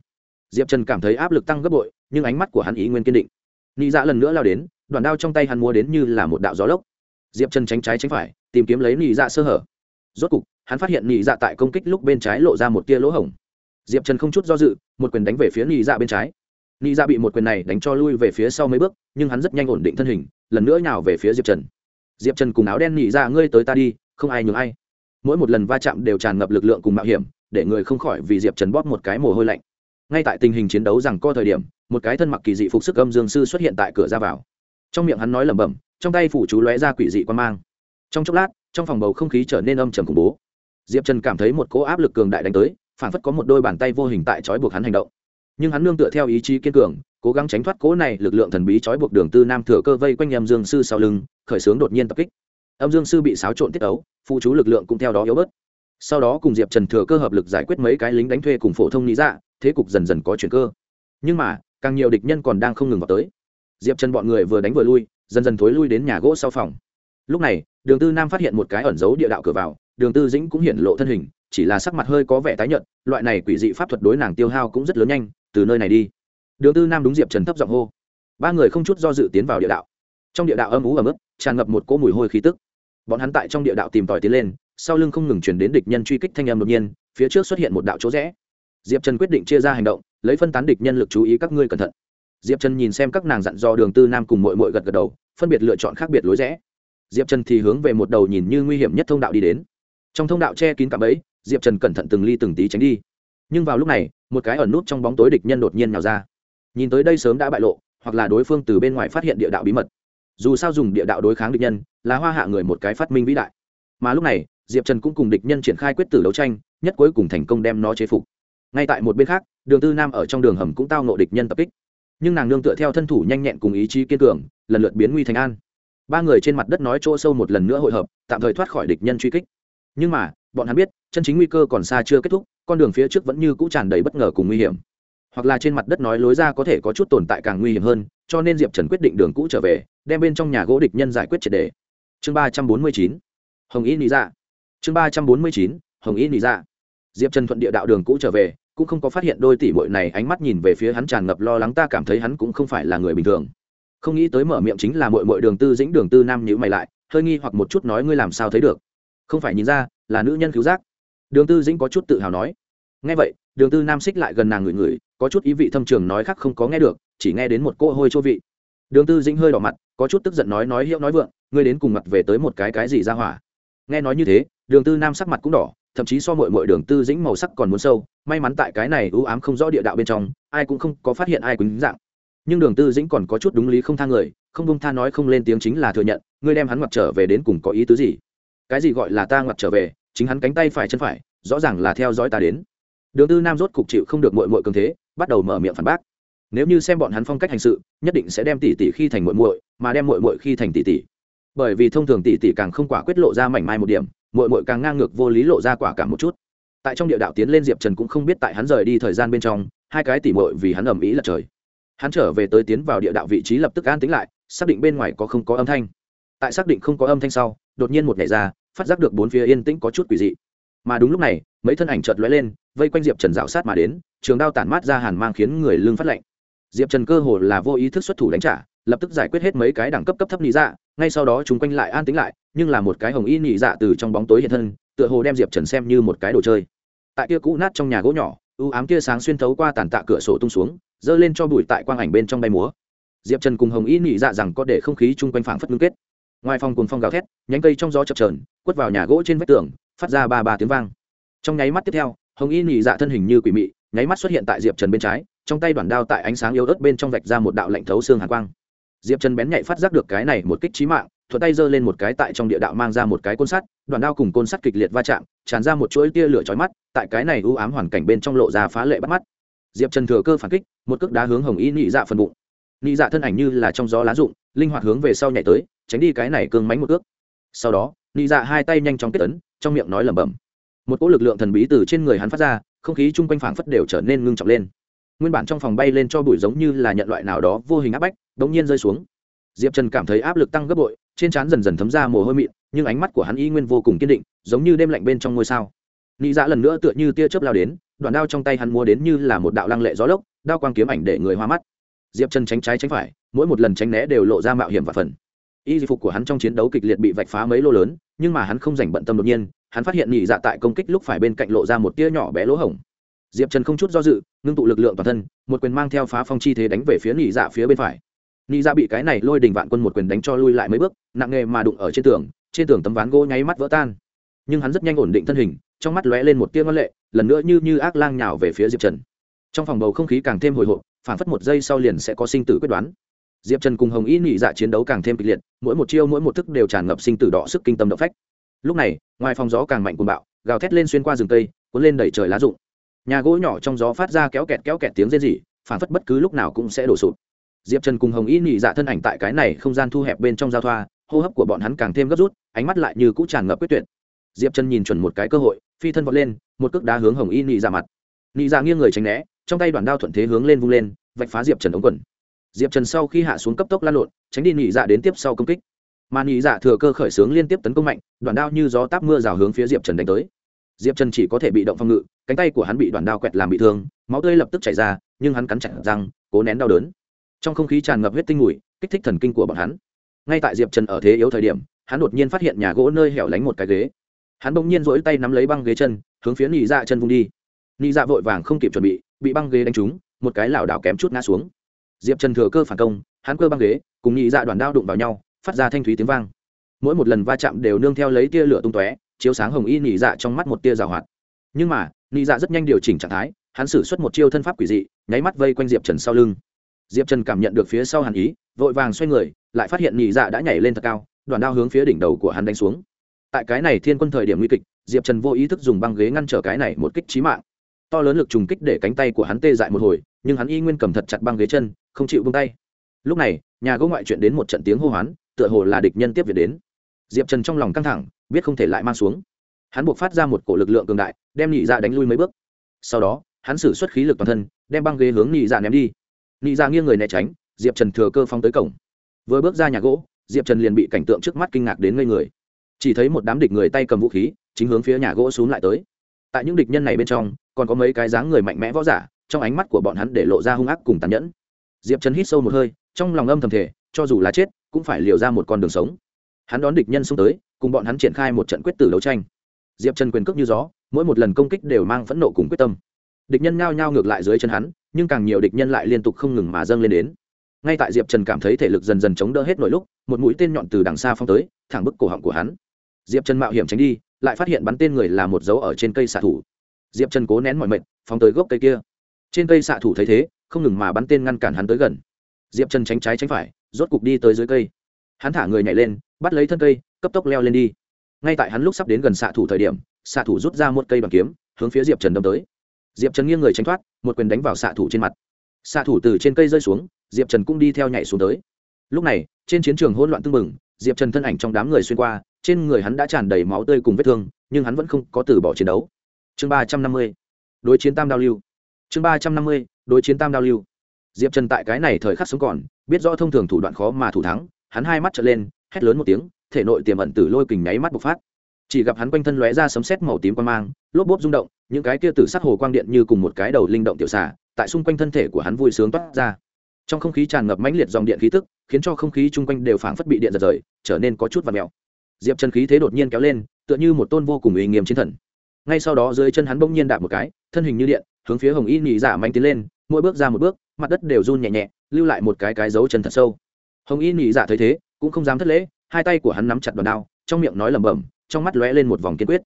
S1: Diệp trần cảm thấy áp lực tăng gấp bội, nhưng ánh mắt của hắn ý nguyên kiên định. Nị dạ lần nữa lao đến, đoàn đao trong tay hắn mua đến như là một đạo gió lốc. Diệp trần tránh trái tránh phải, tìm kiếm lấy nị dạ sơ hở. Rốt cục, hắn phát hiện nị dạ tại công kích lúc bên trái lộ ra một tia lỗ hổng. Diệp trần không chút do dự, một quyền đánh về phía nị dạ bên trái. Nị dạ bị một quyền này đánh cho lui về phía sau mấy bước, nhưng hắn rất nhanh ổn định thân hình, lần nữa nhào về phía diệp trần. Diệp trần cùng áo đen nị dạ ngươi tới ta đi, không ai nhường ai mỗi một lần va chạm đều tràn ngập lực lượng cùng mạo hiểm, để người không khỏi vì diệp trần bóp một cái mồ hôi lạnh. Ngay tại tình hình chiến đấu rằng co thời điểm, một cái thân mặc kỳ dị phục sức âm dương sư xuất hiện tại cửa ra vào. Trong miệng hắn nói lẩm bẩm, trong tay phủ chú lóe ra quỷ dị quan mang. Trong chốc lát, trong phòng bầu không khí trở nên âm trầm khủng bố. Diệp trần cảm thấy một cỗ áp lực cường đại đánh tới phản phất có một đôi bàn tay vô hình tại trói buộc hắn hành động. Nhưng hắn nương tựa theo ý chí kiên cường, cố gắng tránh thoát cỗ này lực lượng thần bí trói buộc đường tư nam thừa cơ vây quanh âm dương sư sau lưng, khởi xướng đột nhiên tập kích. Âm dương sư bị xáo trộn tiết ấu phụ chú lực lượng cũng theo đó yếu bớt. Sau đó cùng diệp trần thừa cơ hợp lực giải quyết mấy cái lính đánh thuê cùng phổ thông lý dạ thế cục dần dần có chuyển cơ. Nhưng mà, càng nhiều địch nhân còn đang không ngừng vào tới. Diệp trần bọn người vừa đánh vừa lui, dần dần thối lui đến nhà gỗ sau phòng. Lúc này, đường tư nam phát hiện một cái ẩn giấu địa đạo cửa vào, đường tư dĩnh cũng hiện lộ thân hình, chỉ là sắc mặt hơi có vẻ tái nhợt, loại này quỷ dị pháp thuật đối nàng tiêu hao cũng rất lớn nhanh, từ nơi này đi. Đường tư nam đúng diệp trần thấp giọng hô. Ba người không chút do dự tiến vào địa đạo. Trong địa đạo âm ú ấm ức tràn ngập một cỗ mùi hôi khí tức bọn hắn tại trong địa đạo tìm tòi tiến lên, sau lưng không ngừng chuyển đến địch nhân truy kích thanh âm đột nhiên, phía trước xuất hiện một đạo chỗ rẽ. Diệp trần quyết định chia ra hành động, lấy phân tán địch nhân lực chú ý các ngươi cẩn thận. Diệp trần nhìn xem các nàng dặn dò đường tư nam cùng mội mội gật gật đầu, phân biệt lựa chọn khác biệt lối rẽ. Diệp trần thì hướng về một đầu nhìn như nguy hiểm nhất thông đạo đi đến. Trong thông đạo che kín cạm ấy diệp trần cẩn thận từng ly từng tí tránh đi. Nhưng vào lúc này, một cái ẩn nút trong bóng tối địch nhân đột nhiên nhào ra. Nhìn tới đây sớm đã bại lộ, hoặc là đối phương từ bên ngoài phát hiện địa đạo bí mật dù sao dùng địa đạo đối kháng địch nhân là hoa hạ người một cái phát minh vĩ đại. Mà lúc này, diệp trần cũng cùng địch nhân triển khai quyết tử đấu tranh, nhất cuối cùng thành công đem nó chế phục. Ngay tại một bên khác, đường tư nam ở trong đường hầm cũng tao nộ địch nhân tập kích. Nhưng nàng nương tựa theo thân thủ nhanh nhẹn cùng ý chí kiên cường, lần lượt biến nguy thành an. Ba người trên mặt đất nói chỗ sâu một lần nữa hội hợp, tạm thời thoát khỏi địch nhân truy kích. Nhưng mà, bọn hắn biết, chân chính nguy cơ còn xa chưa kết thúc, con đường phía trước vẫn như cũ tràn đầy bất ngờ cùng nguy hiểm. Hoặc là trên mặt đất nói lối ra có thể có chút tồn tại càng nguy hiểm hơn, cho nên diệp trần quyết định đường cũ trở về đem bên trong nhà gỗ địch nhân giải quyết triệt đề. Chương ba trăm bốn mươi chín, hồng Y nị dạ. Chương ba trăm bốn mươi chín, hồng Y nị dạ. Diệp trần thuận địa đạo đường cũ trở về, cũng không có phát hiện đôi tỷ muội này ánh mắt nhìn về phía hắn tràn ngập lo lắng ta cảm thấy hắn cũng không phải là người bình thường. Không nghĩ tới mở miệng chính là muội muội đường tư dĩnh đường tư nam nhữ mày lại, hơi nghi hoặc một chút nói ngươi làm sao thấy được. Không phải nhìn ra, là nữ nhân cứu giác. Đường tư dĩnh có chút tự hào nói. Nghe vậy, đường tư nam xích lại gần nàng ngửi ngửi, có chút ý vị thâm trường nói khác không có nghe được, chỉ nghe đến một cỗ hôi chua vị. Đường tư dĩnh hơi đỏ mặt có chút tức giận nói nói hiệu nói vượng, ngươi đến cùng mặt về tới một cái cái gì ra hỏa. Nghe nói như thế, đường tư nam sắc mặt cũng đỏ, thậm chí so mội mội đường tư dĩnh màu sắc còn muốn sâu, may mắn tại cái này ưu ám không rõ địa đạo bên trong, ai cũng không có phát hiện ai quýnh dạng. Nhưng đường tư dĩnh còn có chút đúng lý không tha người, không bông tha nói không lên tiếng chính là thừa nhận, ngươi đem hắn ngoặt trở về đến cùng có ý tứ gì? Cái gì gọi là ta ngoặt trở về, chính hắn cánh tay phải chân phải, rõ ràng là theo dõi ta đến. Đường tư nam rốt cục chịu không được mội mội cường thế, bắt đầu mở miệng phản bác nếu như xem bọn hắn phong cách hành sự nhất định sẽ đem tỷ tỷ khi thành muội muội, mà đem muội muội khi thành tỷ tỷ. Bởi vì thông thường tỷ tỷ càng không quả quyết lộ ra mảnh mai một điểm muội muội càng ngang ngược vô lý lộ ra quả cả một chút. Tại trong địa đạo tiến lên diệp trần cũng không biết tại hắn rời đi thời gian bên trong hai cái tỷ muội vì hắn ầm ĩ lật trời. Hắn trở về tới tiến vào địa đạo vị trí lập tức an tính lại xác định bên ngoài có không có âm thanh. Tại xác định không có âm thanh sau đột nhiên một ngày ra phát giác được bốn phía yên tĩnh có chút quỷ dị. Mà đúng lúc này mấy thân ảnh chợt lóe lên vây quanh diệp trần dạo sát mà đến trường đao tản mát ra hàn mang khiến người lương phát lạnh diệp trần cơ hồ là vô ý thức xuất thủ đánh trả, lập tức giải quyết hết mấy cái đẳng cấp cấp thấp nị dạ ngay sau đó chúng quanh lại an tính lại, nhưng là một cái hồng y nị dạ từ trong bóng tối hiện thân, tựa hồ đem diệp trần xem như một cái đồ chơi. Tại kia cũ nát trong nhà gỗ nhỏ ưu ám kia sáng xuyên thấu qua tàn tạ cửa sổ tung xuống, dơ lên cho bụi tại quang ảnh bên trong bay múa. Diệp trần cùng hồng y nị dạ rằng có để không khí chung quanh phảng phất ngưng kết. Ngoài phòng cùng phong gào thét, nhánh cây trong gió chập trờn quất vào nhà gỗ trên vách tường, phát ra ba ba tiếng vang. Trong nháy mắt tiếp theo, hồng y nị dạ thân hình như quỷ mị, nháy mắt xuất hiện tại diệp trần bên trái trong tay đoàn đao tại ánh sáng yếu ớt bên trong vạch ra một đạo lạnh thấu xương hàn quang. Diệp trần bén nhạy phát giác được cái này một kích trí mạng, thuận tay giơ lên một cái tại trong địa đạo mang ra một cái côn sắt, đoàn đao cùng côn sắt kịch liệt va chạm, tràn ra một chuỗi tia lửa chói mắt, tại cái này ưu ám hoàn cảnh bên trong lộ ra phá lệ bắt mắt. Diệp trần thừa cơ phản kích, một cước đá hướng hồng y nị dạ phần bụng. Nị dạ thân ảnh như là trong gió lá rụng, linh hoạt hướng về sau nhảy tới, tránh đi cái này cương mánh một cước. Sau đó, nị dạ hai tay nhanh chóng kết tấn trong miệng nói lẩm bẩm. Một cỗ lực lượng thần bí từ trên người hắn phát ra, không khí chung quanh phảng phất đều trở nên ngưng trọng lên nguyên bản trong phòng bay lên cho bụi giống như là nhận loại nào đó vô hình áp bách đ ỗ n g nhiên rơi xuống. Diệp trần cảm thấy áp lực tăng gấp bội, trên trán dần dần thấm ra mồ hôi mịn, nhưng ánh mắt của hắn y nguyên vô cùng kiên định, giống như đêm lạnh bên trong ngôi sao. Nị dạ lần nữa tựa như tia chớp lao đến, đoạn đao trong tay hắn mua đến như là một đạo lăng lệ gió lốc, đao quang kiếm ảnh để người hoa mắt. Diệp trần tránh trái tránh phải, mỗi một lần tránh né đều lộ ra mạo hiểm và phần. Y phục của hắn trong chiến đấu kịch liệt bị vạch phá mấy lô lớn, nhưng mà hắn không dành bận tâm đột nhiên, hắn phát hiện nhị dạ tại công kích lúc phải bên cạnh lộ ra một tia nhỏ bé lỗ hổng diệp trần không chút do dự ngưng tụ lực lượng toàn thân một quyền mang theo phá phong chi thế đánh về phía Nị dạ phía bên phải Nị dạ bị cái này lôi đình vạn quân một quyền đánh cho lui lại mấy bước nặng nghề mà đụng ở trên tường trên tường tấm ván gỗ nháy mắt vỡ tan nhưng hắn rất nhanh ổn định thân hình trong mắt lóe lên một tia ngân lệ lần nữa như như ác lang nhào về phía diệp trần trong phòng bầu không khí càng thêm hồi hộp phản phất một giây sau liền sẽ có sinh tử quyết đoán diệp trần cùng hồng y Nị dạ chiến đấu càng thêm kịch liệt mỗi một chiêu mỗi một thức đều tràn ngập sinh tử đỏ sức kinh tâm động phách lúc này ngoài phòng gió càng mạnh cuồng bạo gào thét lên xuyên qua rừng cây cuốn lên đẩy trời lá rụng nhà gỗ nhỏ trong gió phát ra kéo kẹt kéo kẹt tiếng rên rỉ phản phất bất cứ lúc nào cũng sẽ đổ sụp. Diệp trần cùng hồng y nhị dạ thân ảnh tại cái này không gian thu hẹp bên trong giao thoa, hô hấp của bọn hắn càng thêm gấp rút, ánh mắt lại như cũ tràn ngập quyết tuyệt. Diệp trần nhìn chuẩn một cái cơ hội, phi thân vọt lên, một cước đá hướng hồng y nhị dạ mặt. Nhị dạ nghiêng người tránh né, trong tay đoàn đao thuận thế hướng lên vung lên, vạch phá diệp trần ống quần. Diệp trần sau khi hạ xuống cấp tốc lan lộn, tránh đi nhị dạ đến tiếp sau công kích. Mà nhị dạ thừa cơ khởi xướng liên tiếp tấn công mạnh đoàn đao như gió táp mưa rào hướng phía diệp trần đánh tới. Diệp trần chỉ có thể bị động phòng ngự cánh tay của hắn bị đoàn đao quẹt làm bị thương, máu tươi lập tức chảy ra, nhưng hắn cắn chặt răng, cố nén đau đớn. Trong không khí tràn ngập huyết tinh mùi, kích thích thần kinh của bọn hắn. Ngay tại diệp trần ở thế yếu thời điểm, hắn đột nhiên phát hiện nhà gỗ nơi hẻo lánh một cái ghế. Hắn bỗng nhiên rỗi tay nắm lấy băng ghế chân, hướng phía nị dạ chân vung đi. Nị dạ vội vàng không kịp chuẩn bị bị băng ghế đánh trúng, một cái lảo đảo kém chút ngã xuống. Diệp trần thừa cơ phản công, hắn cơ băng ghế, cùng nị dạ đoàn đao đụng vào nhau, phát ra thanh thúy tiếng vang. Mỗi một lần va chạm đều nương theo lấy tia lửa tung tóe, chiếu sáng hồng y nị dạ trong mắt một tia rào hoạt. Nhưng mà nị dạ rất nhanh điều chỉnh trạng thái, hắn xử suất một chiêu thân pháp quỷ dị, nháy mắt vây quanh diệp trần sau lưng. Diệp trần cảm nhận được phía sau hàn ý, vội vàng xoay người, lại phát hiện Nị dạ đã nhảy lên thật cao, đoàn đao hướng phía đỉnh đầu của hắn đánh xuống. Tại cái này thiên quân thời điểm nguy kịch, diệp trần vô ý thức dùng băng ghế ngăn trở cái này một kích trí mạng. To lớn lực trùng kích để cánh tay của hắn tê dại một hồi, nhưng hắn y nguyên cầm thật chặt băng ghế chân, không chịu bông tay. Lúc này, nhà gỗ ngoại chuyện đến một trận tiếng hô hoán, tựa hồ là địch nhân tiếp viện đến. Diệp trần trong lòng căng thẳng, biết không thể lại mang xuống hắn buộc phát ra một cổ lực lượng cường đại, đem nhị dạ đánh lui mấy bước. Sau đó, hắn xử suất khí lực toàn thân, đem băng ghế hướng nhị dạ ném đi. Nhị dạ nghiêng người né tránh, diệp trần thừa cơ phong tới cổng. Vừa bước ra nhà gỗ, diệp trần liền bị cảnh tượng trước mắt kinh ngạc đến ngây người. Chỉ thấy một đám địch người tay cầm vũ khí, chính hướng phía nhà gỗ xuống lại tới. Tại những địch nhân này bên trong, còn có mấy cái dáng người mạnh mẽ võ giả, trong ánh mắt của bọn hắn để lộ ra hung ác cùng tàn nhẫn. Diệp trần hít sâu một hơi, trong lòng âm thầm thể cho dù là chết, cũng phải liều ra một con đường sống. Hắn đón địch nhân xuống tới, cùng bọn hắn triển khai một trận quyết tử đấu tranh diệp trần quyền cước như gió, mỗi một lần công kích đều mang phẫn nộ cùng quyết tâm. Địch nhân nhao nhao ngược lại dưới chân hắn, nhưng càng nhiều địch nhân lại liên tục không ngừng mà dâng lên đến. Ngay tại diệp trần cảm thấy thể lực dần dần chống đỡ hết nổi lúc, một mũi tên nhọn từ đằng xa phong tới, thẳng bức cổ họng của hắn. Diệp trần mạo hiểm tránh đi, lại phát hiện bắn tên người là một dấu ở trên cây xạ thủ. Diệp trần cố nén mọi mệnh, phóng tới gốc cây kia. Trên cây xạ thủ thấy thế, không ngừng mà bắn tên ngăn cản hắn tới gần. Diệp trần tránh trái tránh phải, rốt cục đi tới dưới cây. Hắn thả người nhảy lên, bắt lấy thân cây, cấp tốc leo lên đi ngay tại hắn lúc sắp đến gần xạ thủ thời điểm, xạ thủ rút ra một cây bằng kiếm, hướng phía diệp trần đâm tới. Diệp trần nghiêng người tránh thoát, một quyền đánh vào xạ thủ trên mặt. Xạ thủ từ trên cây rơi xuống, diệp trần cũng đi theo nhảy xuống tới. Lúc này, trên chiến trường hỗn loạn tưng bừng, diệp trần thân ảnh trong đám người xuyên qua, trên người hắn đã tràn đầy máu tươi cùng vết thương, nhưng hắn vẫn không có từ bỏ chiến đấu. Chương ba trăm năm mươi, đối chiến tam đao lưu. Chương ba trăm năm mươi, đối chiến tam đao lưu. Diệp trần tại cái này thời khắc sống còn, biết rõ thông thường thủ đoạn khó mà thủ thắng, hắn hai mắt trở lên, hét lớn một tiếng thể nội tiềm ẩn tử lôi kình nháy mắt bộc phát. Chỉ gặp hắn quanh thân lóe ra sấm sét màu tím quang mang, lốp bốp rung động, những cái kia tử sắc hồ quang điện như cùng một cái đầu linh động tiểu xà, tại xung quanh thân thể của hắn vui sướng toát ra. Trong không khí tràn ngập mãnh liệt dòng điện khí tức, khiến cho không khí chung quanh đều phảng phất bị điện giật rời, trở nên có chút và mèo. Diệp chân khí thế đột nhiên kéo lên, tựa như một tôn vô cùng uy nghiêm chiến thần. Ngay sau đó dưới chân hắn bỗng nhiên đạp một cái, thân hình như điện, hướng phía hồng y nhị giả dạ mạnh manh tiến lên, mỗi bước ra một bước, mặt đất đều run nhẹ nhẹ, lưu lại một cái cái dấu chân thật sâu. Hồng y nhị giả dạ thấy thế, cũng không dám thất lễ hai tay của hắn nắm chặt đòn đao, trong miệng nói lẩm bẩm, trong mắt lóe lên một vòng kiên quyết.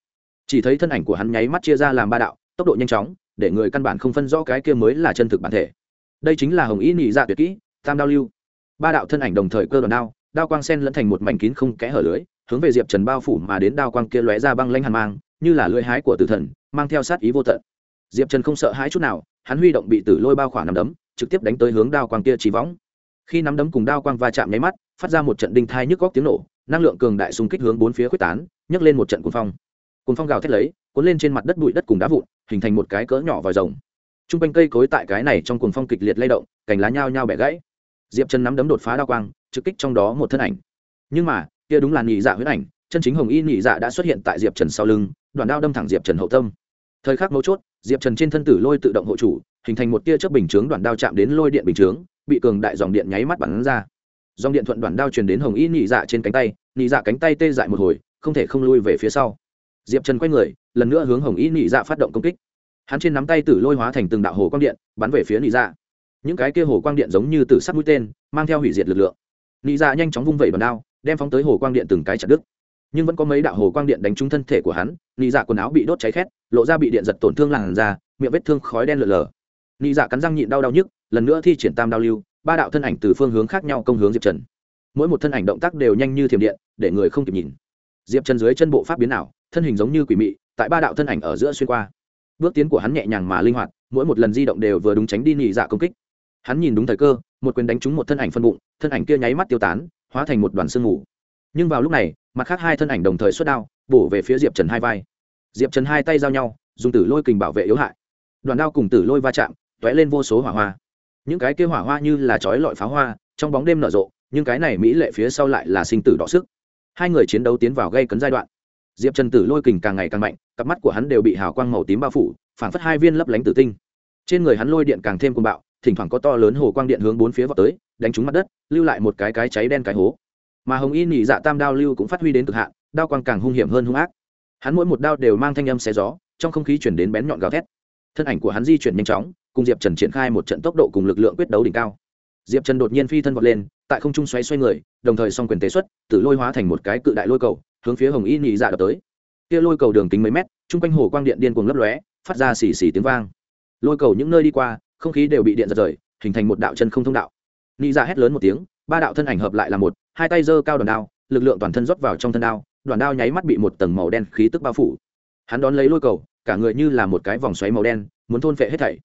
S1: Chỉ thấy thân ảnh của hắn nháy mắt chia ra làm ba đạo, tốc độ nhanh chóng, để người căn bản không phân rõ cái kia mới là chân thực bản thể. Đây chính là hồng y nhị dạ tuyệt kỹ, tam đao lưu. Ba đạo thân ảnh đồng thời cơ đòn đao đao quang sen lẫn thành một mảnh kín không kẽ hở lưới, hướng về diệp trần bao phủ mà đến đao quang kia lóe ra băng lanh hàn mang, như là lưỡi hái của tử thần, mang theo sát ý vô tận. Diệp trần không sợ hãi chút nào, hắn huy động bị tử lôi bao khỏa nắm đấm, trực tiếp đánh tới hướng đao quang kia chỉ võng khi nắm đấm cùng đao quang va chạm nháy mắt, phát ra một trận đinh thai nhức góc tiếng nổ, năng lượng cường đại xung kích hướng bốn phía quyết tán, nhấc lên một trận cuồng phong. Cuồng phong gào thét lấy, cuốn lên trên mặt đất bụi đất cùng đá vụn, hình thành một cái cỡ nhỏ vòi rồng. T r u n g quanh cây cối tại cái này trong cuồng phong kịch liệt lay động, cành lá nhao nhao bẻ gãy. Diệp chân nắm đấm đột phá đao quang, trực kích trong đó một thân ảnh. Nhưng mà, kia đúng là nhị dạ huyết ảnh, chân chính hồng y nhị dạ đã xuất hiện tại diệp trần sau lưng, đoàn đao đâm thẳng diệp trần hậu tâm. Thời khắc mấu chốt, diệp trần trên thân tử lôi tự động hộ chủ, hình thành một tia chớp bình chướng đoàn đao chạm đến lôi điện bình chướng bị cường đại dòng điện nháy mắt bắn ra. Dòng điện thuận đoàn đao truyền đến hồng y nhị dạ trên cánh tay nhị dạ cánh tay tê dại một hồi, không thể không lui về phía sau. Diệp trần quay người, lần nữa hướng hồng y nhị dạ phát động công kích. Hắn trên nắm tay tử lôi hóa thành từng đạo hồ quang điện, bắn về phía nhị dạ. Những cái kia hồ quang điện giống như tử sắc mũi tên, mang theo hủy diệt lực lượng. Nhị dạ nhanh chóng vung vẩy đòn đao, đem phóng tới hồ quang điện từng cái chặt đứt. Nhưng vẫn có mấy đạo hồ quang điện đánh trúng thân thể của hắn nhị dạ quần áo bị đốt cháy khét, lộ ra bị điện giật tổn thương làn da, miệng vết thương khói đen lở lở. Nhị dạ cắn răng nhịn đau đau nhức lần nữa thi triển tam đao lưu, ba đạo thân ảnh từ phương hướng khác nhau công hướng diệp trần. Mỗi một thân ảnh động tác đều nhanh như thiểm điện, để người không kịp nhìn. Diệp trần dưới chân bộ pháp biến ảo, thân hình giống như quỷ mị, tại ba đạo thân ảnh ở giữa xuyên qua. Bước tiến của hắn nhẹ nhàng mà linh hoạt, mỗi một lần di động đều vừa đúng tránh đi nhị dạ công kích. Hắn nhìn đúng thời cơ, một quyền đánh trúng một thân ảnh phân bụng, thân ảnh kia nháy mắt tiêu tán, hóa thành một đoàn sương mù. Nhưng vào lúc này, mặt khác hai thân ảnh đồng thời xuất đao, bổ về phía diệp trần hai vai. Diệp trần hai tay giao nhau, dùng tử lôi kình bảo vệ yếu hại. Đoàn đao cùng tử lôi va chạm t ó é lên vô số hỏa hoa những cái kia hỏa hoa như là chói lọi pháo hoa, trong bóng đêm nở rộ, nhưng cái này mỹ lệ phía sau lại là sinh tử đọ sức. Hai người chiến đấu tiến vào gây cấn giai đoạn. Diệp trần tử lôi kình càng ngày càng mạnh, cặp mắt của hắn đều bị hào quang màu tím bao phủ, phản phất hai viên lấp lánh tử tinh. Trên người hắn lôi điện càng thêm cuồng bạo, thỉnh thoảng có to lớn hồ quang điện hướng bốn phía vào tới, đánh trúng mặt đất, lưu lại một cái cái cháy đen cái hố. Mà hồng y nỉ dạ tam đao lưu cũng phát huy đến cực hạn, đao quang càng hung hiểm hơn hung ác. Hắn mỗi một đao đều mang thanh âm xe gió, trong không khí chuyển đến bén nhọn gào thét thân ảnh của hắn di chuyển nhanh chóng, cùng diệp trần triển khai một trận tốc độ cùng lực lượng quyết đấu đỉnh cao. Diệp trần đột nhiên phi thân vọt lên, tại không trung xoay xoay người, đồng thời s o n g quyền tế xuất tử lôi hóa thành một cái cự đại lôi cầu, hướng phía hồng y nhị dạ đập tới. Kia lôi cầu đường kính mấy mét chung quanh hồ quang điện điên cuồng lấp lóe, phát ra xì xì tiếng vang. Lôi cầu những nơi đi qua, không khí đều bị điện giật rời, hình thành một đạo chân không thông đạo. Nhị dạ hét lớn một tiếng, ba đạo thân ảnh hợp lại là một, hai tay giơ cao đòn đao, lực lượng toàn thân rót vào trong thân đao đoàn đao nháy mắt bị một tầng màu đen khí tức bao phủ. Hắn đón lấy lôi cầu cả người như là một cái vòng xoáy màu đen, muốn thôn phệ hết thảy.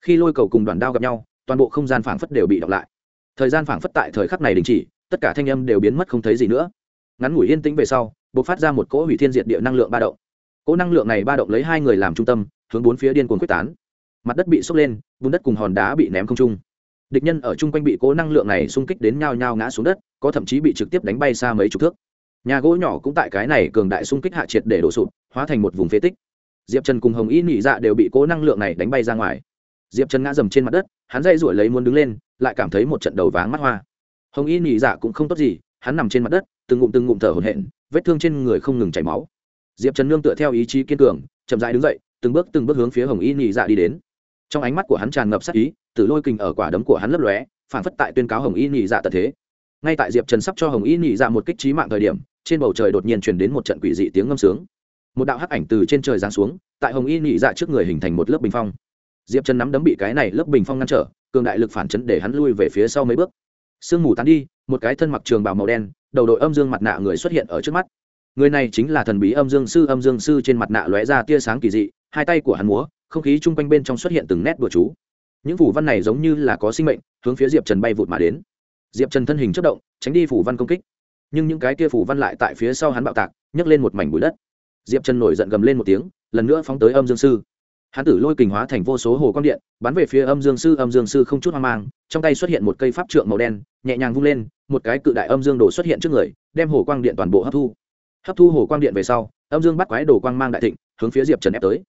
S1: Khi lôi cầu cùng đoàn đao gặp nhau, toàn bộ không gian phảng phất đều bị đọc lại. Thời gian phảng phất tại thời khắc này đình chỉ, tất cả thanh âm đều biến mất không thấy gì nữa. Ngắn ngủi yên tĩnh về sau b ộ c phát ra một cỗ hủy thiên diệt địa năng lượng ba động. Cỗ năng lượng này ba động lấy hai người làm trung tâm, hướng bốn phía điên cuồng quyết tán. Mặt đất bị sốc lên vùng đất cùng hòn đá bị ném không trung. Địch nhân ở chung quanh bị cỗ năng lượng này xung kích đến nhao nhao ngã xuống đất, có thậm chí bị trực tiếp đánh bay xa mấy chục thước. Nhà gỗ nhỏ cũng tại cái này cường đại xung kích hạ triệt để đổ sụp, hóa thành một vùng phế tích diệp trần cùng hồng y nỉ dạ đều bị cỗ năng lượng này đánh bay ra ngoài. Diệp trần ngã dầm trên mặt đất, hắn dây rủi lấy muốn đứng lên, lại cảm thấy một trận đầu váng mắt hoa. Hồng y nỉ dạ cũng không tốt gì, hắn nằm trên mặt đất, từng ngụm từng ngụm thở hổn hển, vết thương trên người không ngừng chảy máu. Diệp trần nương tựa theo ý chí kiên cường, chậm dãi đứng dậy, từng bước từng bước hướng phía hồng y nỉ dạ đi đến. Trong ánh mắt của hắn tràn ngập sắc ý, tử lôi kình ở quả đấm của hắn lấp lóe, phản phất tại tuyên cáo hồng y nỉ dạ tật thế. Ngay tại diệp trần sắp cho hồng y nỉ dạ một kích trí mạng thời điểm, trên bầu trời đột nhiên truyền đến một trận quỷ dị tiếng ngâm sướng một đạo hắc ảnh từ trên trời giáng xuống, tại hồng y nhị dạ trước người hình thành một lớp bình phong. Diệp trần nắm đấm bị cái này lớp bình phong ngăn trở, cường đại lực phản chấn để hắn lui về phía sau mấy bước. Sương mù tán đi, một cái thân mặc trường bào màu đen, đầu đội âm dương mặt nạ người xuất hiện ở trước mắt. Người này chính là thần bí âm dương sư, âm dương sư trên mặt nạ lóe ra tia sáng kỳ dị, hai tay của hắn múa, không khí chung quanh bên trong xuất hiện từng nét bừa chú. Những phủ văn này giống như là có sinh mệnh, hướng phía diệp trần bay vụt mà đến. Diệp trần thân hình chất động, tránh đi phủ văn công kích. Nhưng những cái kia phủ văn lại tại phía sau hắn bạo tạc, nhấc lên một mảnh bụi đất diệp trần nổi giận gầm lên một tiếng, lần nữa phóng tới âm dương sư. Hắn tử lôi kình hóa thành vô số hồ quang điện, bắn về phía âm dương sư, âm dương sư không chút hoang mang, trong tay xuất hiện một cây pháp trượng màu đen, nhẹ nhàng vung lên, một cái cự đại âm dương đồ xuất hiện trước người, đem hồ quang điện toàn bộ hấp thu. Hấp thu hồ quang điện về sau, âm dương bắt quái đồ quang mang đại thịnh, hướng phía diệp trần ép tới.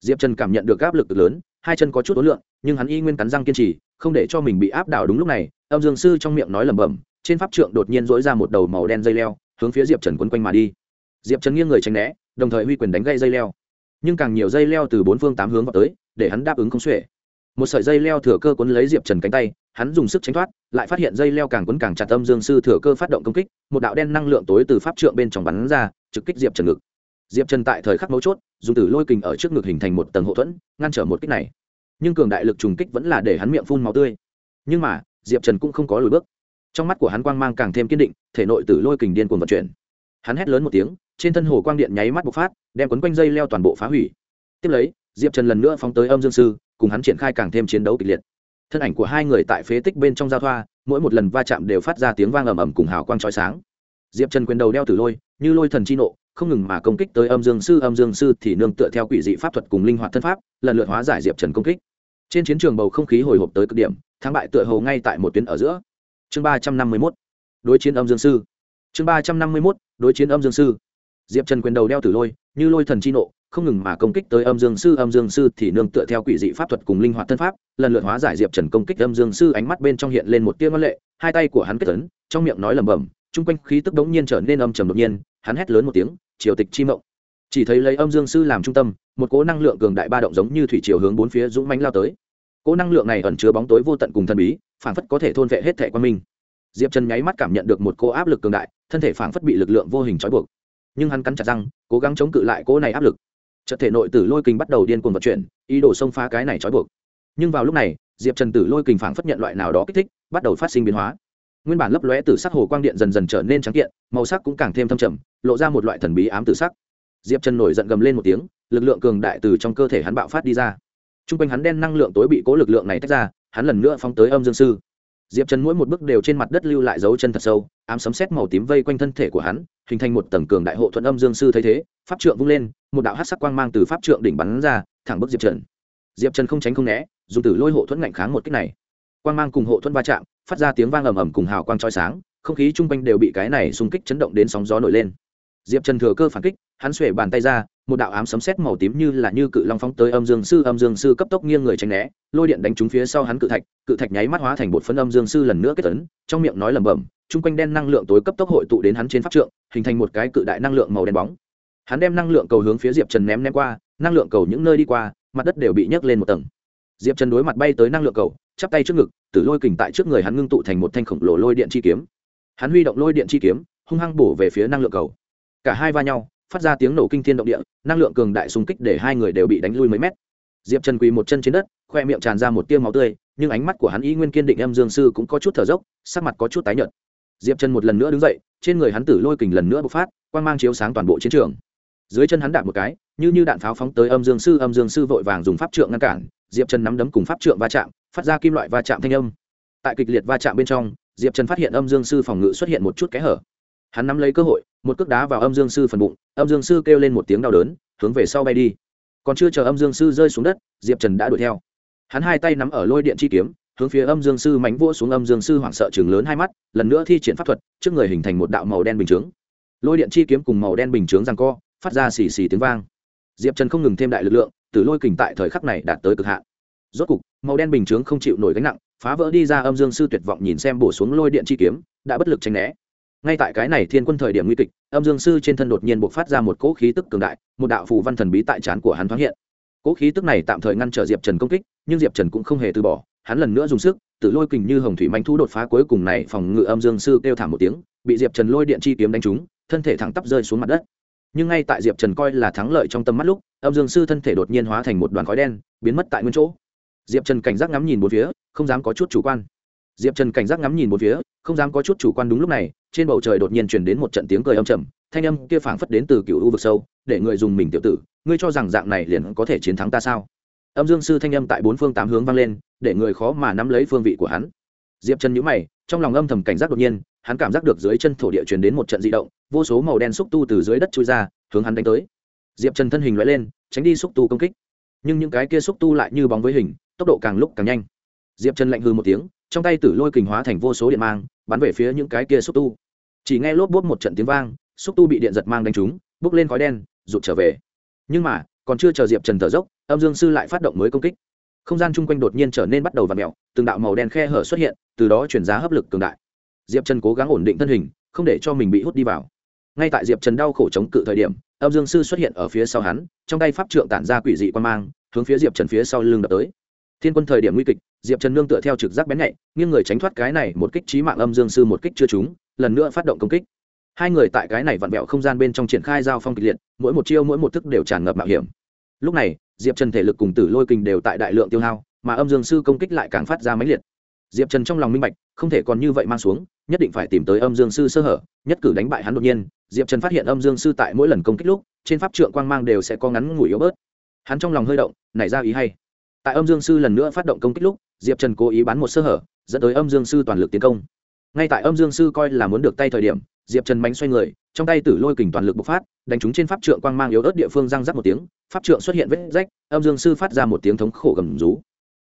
S1: Diệp trần cảm nhận được áp lực lớn, hai chân có chút ối lượng nhưng hắn y nguyên cắn răng kiên trì, không để cho mình bị áp đảo đúng lúc này, âm dương sư trong miệng nói lẩm bẩm, trên pháp trượng đột nhiên dỗi ra một đầu màu đen dây leo, hướng phía diệp trần quấn quanh mà đi. Diệp trần nghiêng người tránh né đồng thời huy quyền đánh gây dây leo. Nhưng càng nhiều dây leo từ bốn phương tám hướng vào tới, để hắn đáp ứng không xuể. Một sợi dây leo thừa cơ cuốn lấy diệp trần cánh tay, hắn dùng sức tránh thoát, lại phát hiện dây leo càng quấn càng chặt âm dương sư thừa cơ phát động công kích, một đạo đen năng lượng tối từ pháp trượng bên trong bắn ra, trực kích diệp trần ngực. Diệp trần tại thời khắc mấu chốt, dùng tử lôi kình ở trước ngực hình thành một tầng hậu thuẫn, ngăn trở một kích này. Nhưng cường đại lực trùng kích vẫn là để hắn miệng phun máu tươi. Nhưng mà, diệp trần cũng không có lùi bước. Trong mắt của hắn quang mang càng thêm kiên định, thể nội tử lôi kình điên cuồng vận chuyển. Hắn hét lớn một tiếng trên thân hồ quang điện nháy mắt bộc phát, đem quấn quanh dây leo toàn bộ phá hủy. Tiếp lấy, diệp trần lần nữa phóng tới âm dương sư, cùng hắn triển khai càng thêm chiến đấu kịch liệt. Thân ảnh của hai người tại phế tích bên trong giao thoa, mỗi một lần va chạm đều phát ra tiếng vang ầm ầm cùng hào quang trói sáng. Diệp trần quyền đầu đeo tử lôi, như lôi thần chi nộ, không ngừng mà công kích tới âm dương sư, âm dương sư thì nương tựa theo quỷ dị pháp thuật cùng linh hoạt thân pháp, lần lượt hóa giải diệp trần công kích. Trên chiến trường bầu không khí hồi hộp tới cực điểm, thắng bại tựa hầu ngay tại một tuyến ở giữa. Chương ba trăm năm mươi mốt, đối chiến âm dương sư. Chương ba trăm năm mươi mốt, đối chiến âm dương sư diệp trần quyền đầu đeo tử lôi, như lôi thần chi nộ, không ngừng mà công kích tới âm dương sư, âm dương sư thì nương tựa theo quỷ dị pháp thuật cùng linh hoạt thân pháp, lần lượt hóa giải diệp trần công kích âm dương sư, ánh mắt bên trong hiện lên một tia ngân lệ, hai tay của hắn kết tấn trong miệng nói lẩm bẩm, chung quanh khí tức đống nhiên trở nên âm trầm đột nhiên, hắn hét lớn một tiếng, triều tịch chi mộng. Chỉ thấy lấy âm dương sư làm trung tâm, một cỗ năng lượng cường đại ba động giống như thủy chiều hướng bốn phía dũng mánh lao tới. Cỗ năng lượng này ẩn chứa bóng tối vô tận cùng thần bí, phảng phất có thể thôn vệ hết thể quan minh. Diệp trần nháy mắt cảm nhận được một cỗ áp lực cường đại, thân thể phảng phất bị lực lượng vô hình trói buộc nhưng hắn cắn chặt răng, cố gắng chống cự lại cỗ này áp lực. Chợt thể nội tử lôi kình bắt đầu điên cuồng vận chuyển, ý đồ xông phá cái này trói buộc. Nhưng vào lúc này, diệp trần tử lôi kình phảng phất nhận loại nào đó kích thích, bắt đầu phát sinh biến hóa. Nguyên bản lấp lóe từ sắc hồ quang điện dần dần trở nên trắng kiện, màu sắc cũng càng thêm thâm trầm, lộ ra một loại thần bí ám tử sắc. Diệp trần nổi giận gầm lên một tiếng, lực lượng cường đại từ trong cơ thể hắn bạo phát đi ra. T r u n g quanh hắn đen năng lượng tối bị cố lực lượng này tách ra, hắn lần nữa phóng tới âm dương sư diệp trần mỗi một bước đều trên mặt đất lưu lại dấu chân thật sâu, ám sấm xét màu tím vây quanh thân thể của hắn, hình thành một tầng cường đại hộ thuận âm dương sư thấy thế, pháp trượng vung lên, một đạo hát sắc quang mang từ pháp trượng đỉnh bắn ra, thẳng bức diệp trần. Diệp trần không tránh không né, dùng từ lôi hộ thuẫn ngạnh kháng một cách này. Quang mang cùng hộ thuẫn va chạm, phát ra tiếng vang ầm ầm cùng hào quang trói sáng, không khí chung quanh đều bị cái này xung kích chấn động đến sóng gió nổi lên. Diệp trần thừa cơ phản kích, hắn xuể bàn tay ra một đạo ám sấm sét màu tím như là như cự long phóng tới âm dương sư, âm dương sư cấp tốc nghiêng người tránh né, lôi điện đánh trúng phía sau hắn cự thạch cự thạch nháy mắt hóa thành bột phân âm dương sư lần nữa kết tấn, trong miệng nói lẩm bẩm, chung quanh đen năng lượng tối cấp tốc hội tụ đến hắn trên pháp trượng, hình thành một cái cự đại năng lượng màu đen bóng. Hắn đem năng lượng cầu hướng phía diệp trần ném ném qua, năng lượng cầu những nơi đi qua, mặt đất đều bị nhấc lên một tầng. Diệp trần đối mặt bay tới năng lượng cầu, chắp tay trước ngực tử lôi kình tại trước người hắn ngưng tụ thành một thanh khổng lồ lôi điện chi kiếm. Hắn huy động lôi điện chi kiếm, hung hăng bổ về phía năng lượng cầu. Cả hai va nhau phát ra tiếng nổ kinh thiên động địa, năng lượng cường đại xung kích để hai người đều bị đánh lui mấy mét. Diệp trần quỳ một chân trên đất, khoe miệng tràn ra một tiêu máu tươi, nhưng ánh mắt của hắn y nguyên kiên định âm dương sư cũng có chút thở dốc, sắc mặt có chút tái nhợt. Diệp trần một lần nữa đứng dậy, trên người hắn tử lôi kình lần nữa bộc phát, quang mang chiếu sáng toàn bộ chiến trường. Dưới chân hắn đạp một cái, như như đạn pháo phóng tới âm dương sư âm dương sư vội vàng dùng pháp trượng ngăn cản, diệp trần nắm đấm cùng pháp trượng va chạm, phát ra kim loại va chạm thanh âm. Tại kịch liệt va chạm bên trong, diệp trần phát hiện âm dương sư phòng ngự xuất hiện một chút kẽ hở. Hắn nắm lấy cơ hội một cước đá vào âm dương sư phần bụng, âm dương sư kêu lên một tiếng đau đớn, hướng về sau bay đi. Còn chưa chờ âm dương sư rơi xuống đất, diệp trần đã đuổi theo. Hắn hai tay nắm ở lôi điện chi kiếm, hướng phía âm dương sư mánh vỗ xuống âm dương sư hoảng sợ chừng lớn hai mắt, lần nữa thi triển pháp thuật, trước người hình thành một đạo màu đen bình chướng. Lôi điện chi kiếm cùng màu đen bình chướng rằng co, phát ra xì xì tiếng vang. Diệp trần không ngừng thêm đại lực lượng, từ lôi kình tại thời khắc này đạt tới cực hạn. Rốt cục, màu đen bình chướng không chịu nổi gánh nặng, phá vỡ đi ra âm dương sư tuyệt vọng nhìn xem bổ xuống lôi điện chi kiếm, đã bất lực tránh né ngay tại cái này thiên quân thời điểm nguy kịch, âm dương sư trên thân đột nhiên buộc phát ra một cỗ khí tức cường đại, một đạo phù văn thần bí tại trán của hắn thoáng hiện. Cỗ khí tức này tạm thời ngăn trở diệp trần công kích, nhưng diệp trần cũng không hề từ bỏ, hắn lần nữa dùng sức tự lôi kình như hồng thủy manh thu đột phá cuối cùng này phòng ngự âm dương sư kêu thảm một tiếng, bị diệp trần lôi điện chi kiếm đánh trúng, thân thể thẳng tắp rơi xuống mặt đất. Nhưng ngay tại diệp trần coi là thắng lợi trong tâm mắt lúc, âm dương sư thân thể đột nhiên hóa thành một đoàn khói đen, biến mất tại nguyên chỗ. Diệp trần cảnh giác ngắm nhìn một phía, không dám có chút chủ quan. Diệp trần cảnh giác ngắm nhìn một phía, không dám có chút chủ quan đúng lúc này trên bầu trời đột nhiên truyền đến một trận tiếng cười âm trầm, thanh âm kia phảng phất đến từ cựu u vực sâu, để người dùng mình tiểu tử, ngươi cho rằng dạng này liền có thể chiến thắng ta sao? Âm dương sư thanh âm tại bốn phương tám hướng vang lên, để người khó mà nắm lấy phương vị của hắn. Diệp chân nhíu mày, trong lòng âm thầm cảnh giác đột nhiên, hắn cảm giác được dưới chân thổ địa truyền đến một trận di động, vô số màu đen xúc tu từ dưới đất chui ra, hướng hắn đánh tới. Diệp chân thân hình loại lên, tránh đi xúc tu công kích. Nhưng những cái kia xúc tu lại như bóng với hình, tốc độ càng lúc càng nhanh. Diệp chân lạnh hư một tiếng, trong tay tử lôi kình hóa thành vô số điện mang, bắn về phía những cái kia xúc tu chỉ nghe lốp bốt một trận tiếng vang, xúc tu bị điện giật mang đánh trúng bốc lên khói đen, rụt trở về. Nhưng mà, còn chưa chờ diệp trần thở dốc, âm dương sư lại phát động mới công kích. Không gian chung quanh đột nhiên trở nên bắt đầu v ặ mẹo từng đạo màu đen khe hở xuất hiện, từ đó chuyển giá hấp lực cường đại. Diệp trần cố gắng ổn định thân hình, không để cho mình bị hút đi vào. Ngay tại diệp trần đau khổ chống cự thời điểm, âm dương sư xuất hiện ở phía sau hắn, trong tay pháp trượng tản ra quỷ dị quan mang, hướng phía diệp trần phía sau lưng đập tới. Thiên quân thời điểm nguy kịch, diệp trần nương tựa theo trực giác bén nhạy, nghiêng người tránh thoát cái này một kích trí mạng âm dương sư một kích chưa trúng lần nữa phát động công kích. Hai người tại cái này vặn vẹo không gian bên trong triển khai giao phong kịch liệt, mỗi một chiêu mỗi một thức đều tràn ngập mạo hiểm. Lúc này, diệp trần thể lực cùng tử lôi kình đều tại đại lượng tiêu hao, mà âm dương sư công kích lại càng phát ra máy liệt. Diệp trần trong lòng minh bạch, không thể còn như vậy mang xuống, nhất định phải tìm tới âm dương sư sơ hở, nhất cử đánh bại hắn đột nhiên. Diệp trần phát hiện âm dương sư tại mỗi lần công kích lúc, trên pháp trượng quang mang đều sẽ có ngắn ngủi yếu bớt. Hắn trong lòng hơi động, nảy ra ý hay. Tại âm dương sư lần nữa phát động công kích lúc, diệp trần cố ý bán một sơ hở, dẫn tới âm dương sư toàn lực tiến công ngay tại âm dương sư coi là muốn được tay thời điểm, diệp trần bánh xoay người, trong tay tử lôi kình toàn lực bộc phát, đánh trúng trên pháp trượng quang mang yếu ớt địa phương răng rắc một tiếng, pháp trượng xuất hiện vết rách, âm dương sư phát ra một tiếng thống khổ gầm rú.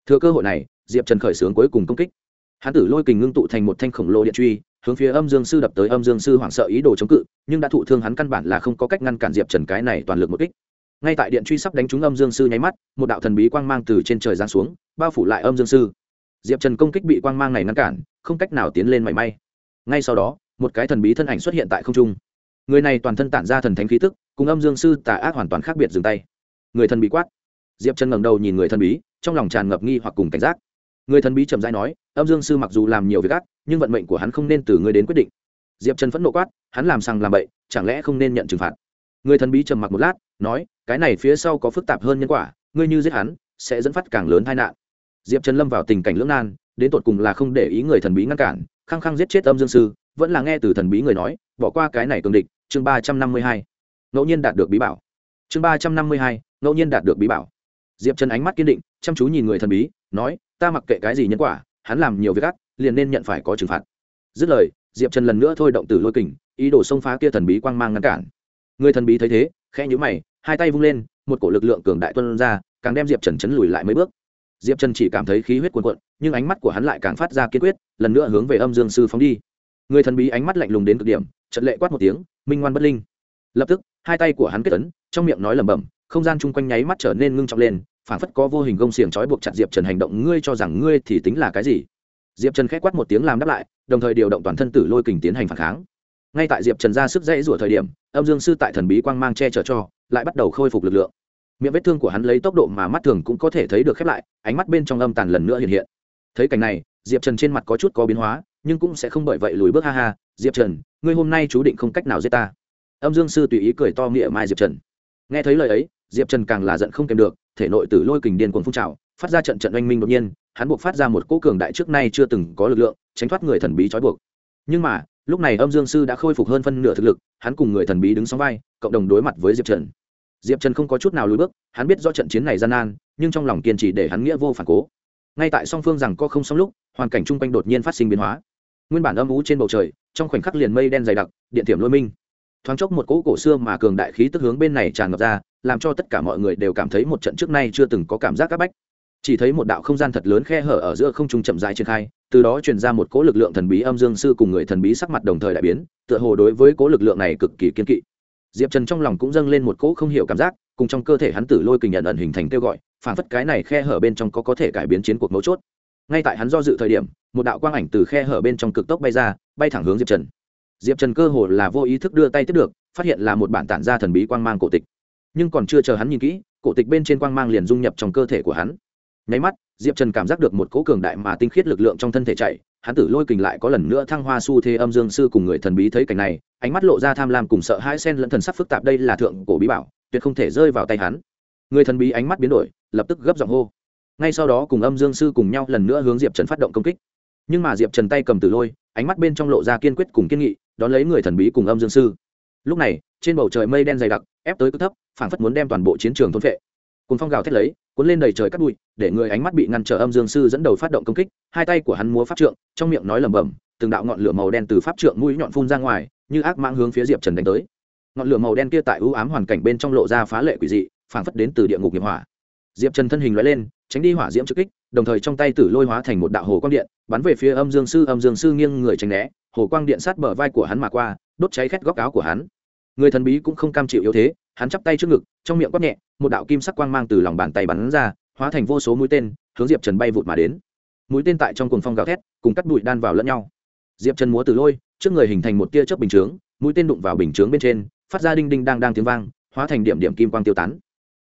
S1: Thừa cơ hội này, diệp trần khởi xướng cuối cùng công kích. Hán tử lôi kình ngưng tụ thành một thanh khổng lồ điện truy, hướng phía âm dương sư đập tới âm dương sư hoảng sợ ý đồ chống cự, nhưng đã thụ thương hắn căn bản là không có cách ngăn cản diệp trần cái này toàn lực một kích. Ngay tại điện truy sắp đánh trúng âm dương sư nháy mắt, một đạo thần bí quang mang từ trên trời giáng xuống, bao phủ lại âm dương sư diệp trần công kích bị quang mang này ngăn cản, không cách nào tiến lên mảy may. Ngay sau đó, một cái thần bí thân ảnh xuất hiện tại không trung. Người này toàn thân tản ra thần thánh khí tức, cùng âm dương sư tà ác hoàn toàn khác biệt dừng tay. Người thần bí quát. Diệp trần ngẩng đầu nhìn người thần bí, trong lòng tràn ngập nghi hoặc cùng cảnh giác. Người thần bí trầm dai nói, âm dương sư mặc dù làm nhiều việc ác, nhưng vận mệnh của hắn không nên từ người đến quyết định. Diệp trần phẫn nộ quát, hắn làm sằng làm bậy, chẳng lẽ không nên nhận trừng phạt? Người thần bí trầm mặc một lát, nói, cái này phía sau có phức tạp hơn nhân quả, ngươi như giết hắn, sẽ dẫn phát càng lớn tai nạn diệp trần lâm vào tình cảnh lưỡng nan, đến tột cùng là không để ý người thần bí ngăn cản, khăng khăng giết chết âm dương sư, vẫn là nghe từ thần bí người nói, bỏ qua cái này cường địch, chương ba trăm năm mươi hai. Ngẫu nhiên đạt được bí bảo. Chương ba trăm năm mươi hai, ngẫu nhiên đạt được bí bảo. Diệp trần ánh mắt kiên định, chăm chú nhìn người thần bí, nói, ta mặc kệ cái gì nhân quả, hắn làm nhiều việc ác, liền nên nhận phải có trừng phạt. Dứt lời, diệp trần lần nữa thôi động từ lôi kình, ý đồ xông phá kia thần bí quang mang ngăn cản. Người thần bí thấy thế, khẽ nhíu mày, hai tay vung lên, một cổ lực lượng cường đại tuân ra, càng đem diệp trần chấn lùi lại mấy bước diệp trần chỉ cảm thấy khí huyết cuồn cuộn, nhưng ánh mắt của hắn lại càng phát ra kiên quyết, lần nữa hướng về âm dương sư phóng đi. Người thần bí ánh mắt lạnh lùng đến cực điểm trận lệ quát một tiếng, minh ngoan bất linh. Lập tức, hai tay của hắn kết ấn, trong miệng nói lẩm bẩm, không gian chung quanh nháy mắt trở nên ngưng trọng lên, phảng phất có vô hình gông xiềng trói buộc chặt diệp trần hành động, ngươi cho rằng ngươi thì tính là cái gì? Diệp trần k h é quát một tiếng làm đáp lại, đồng thời điều động toàn thân tử lôi kình tiến hành phản kháng. Ngay tại diệp trần ra sức dãy rủa thời điểm, âm dương sư tại thần bí quang mang che chở cho, lại bắt đầu khôi phục lực lượng miệng vết thương của hắn lấy tốc độ mà mắt thường cũng có thể thấy được khép lại, ánh mắt bên trong âm tàn lần nữa hiện hiện. Thấy cảnh này, diệp trần trên mặt có chút có biến hóa, nhưng cũng sẽ không bởi vậy lùi bước, ha ha. Diệp trần, ngươi hôm nay chú định không cách nào giết ta. Âm dương sư tùy ý cười to nghĩa mai diệp trần. Nghe thấy lời ấy, diệp trần càng là giận không kèm được, thể nội tử lôi kình điên cuồng phun trào, phát ra trận trận oanh minh đột nhiên, hắn buộc phát ra một cỗ cường đại trước nay chưa từng có lực lượng, tránh thoát người thần bí trói buộc. Nhưng mà, lúc này âm dương sư đã khôi phục hơn phân nửa thực lực, hắn cùng người thần bí đứng sóng vai, cộng đồng đối mặt với diệp trần diệp trần không có chút nào lùi bước, hắn biết do trận chiến này gian nan, nhưng trong lòng kiên trì để hắn nghĩa vô phản cố. Ngay tại song phương rằng có không xong lúc, hoàn cảnh chung quanh đột nhiên phát sinh biến hóa. Nguyên bản âm ú trên bầu trời, trong khoảnh khắc liền mây đen dày đặc, điện thiểm lôi minh. Thoáng chốc một cỗ cổ xưa mà cường đại khí tức hướng bên này tràn ngập ra, làm cho tất cả mọi người đều cảm thấy một trận trước nay chưa từng có cảm giác áp bách. Chỉ thấy một đạo không gian thật lớn khe hở ở giữa không trung chậm rãi triển khai, từ đó truyền ra một cỗ lực lượng thần bí âm dương sư cùng người thần bí sắc mặt đồng thời đại biến, tựa hồ đối với cỗ lực lượng này cực kỳ kiên kỵ diệp trần trong lòng cũng dâng lên một cỗ không hiểu cảm giác, cùng trong cơ thể hắn tử lôi kình nhận ẩn hình thành kêu gọi, phản phất cái này khe hở bên trong có có thể cải biến chiến cuộc mấu chốt. Ngay tại hắn do dự thời điểm, một đạo quang ảnh từ khe hở bên trong cực tốc bay ra, bay thẳng hướng diệp trần. Diệp trần cơ hồ là vô ý thức đưa tay tiếp được, phát hiện là một bản tản gia thần bí quang mang cổ tịch. Nhưng còn chưa chờ hắn nhìn kỹ, cổ tịch bên trên quang mang liền dung nhập trong cơ thể của hắn. Nháy mắt, diệp trần cảm giác được một cỗ cường đại mà tinh khiết lực lượng trong thân thể chạy hắn tử lôi kình lại có lần nữa thăng hoa su thế âm dương sư cùng người thần bí thấy cảnh này, ánh mắt lộ ra tham lam cùng sợ hãi sen lẫn thần sắc phức tạp đây là thượng cổ bí bảo, tuyệt không thể rơi vào tay hắn. Người thần bí ánh mắt biến đổi, lập tức gấp giọng hô. Ngay sau đó cùng âm dương sư cùng nhau lần nữa hướng diệp trần phát động công kích. Nhưng mà diệp trần tay cầm tử lôi, ánh mắt bên trong lộ ra kiên quyết cùng kiên nghị, đón lấy người thần bí cùng âm dương sư. Lúc này, trên bầu trời mây đen dày đặc, ép tới cực thấp, phảng phất muốn đem toàn bộ chiến trường thôn vệ cùng phong gào thét lấy, cuốn lên đầy trời cắt bụi để người ánh mắt bị ngăn trở âm dương sư dẫn đầu phát động công kích, hai tay của hắn múa pháp trượng, trong miệng nói lẩm bẩm, từng đạo ngọn lửa màu đen từ pháp trượng mũi nhọn phun ra ngoài, như ác mang hướng phía diệp trần đánh tới. Ngọn lửa màu đen kia tại ưu ám hoàn cảnh bên trong lộ ra phá lệ quỷ dị, phảng phất đến từ địa ngục nghiệp hỏa diệp trần thân hình loại lên, tránh đi hỏa diễm trực kích, đồng thời trong tay tử lôi hóa thành một đạo hồ quang điện, bắn về phía âm dương sư, âm dương sư nghiêng người tránh né, hồ quang điện sát bờ vai của hắn mà qua, đốt cháy khét góc áo của hắn. Người thần bí cũng không cam chịu yếu thế, hắn chắp tay trước ngực, trong miệng quát nhẹ, một đạo kim sắc quang mang từ lòng bàn tay bắn ra hóa thành vô số mũi tên, hướng diệp trần bay vụt mà đến. Mũi tên tại trong cuồng phong gào thét, cùng cắt bụi đan vào lẫn nhau. Diệp trần múa từ lôi, trước người hình thành một tia chớp bình chướng, mũi tên đụng vào bình chướng bên trên, phát ra đinh đinh đang đang tiếng vang, hóa thành điểm điểm kim quang tiêu tán.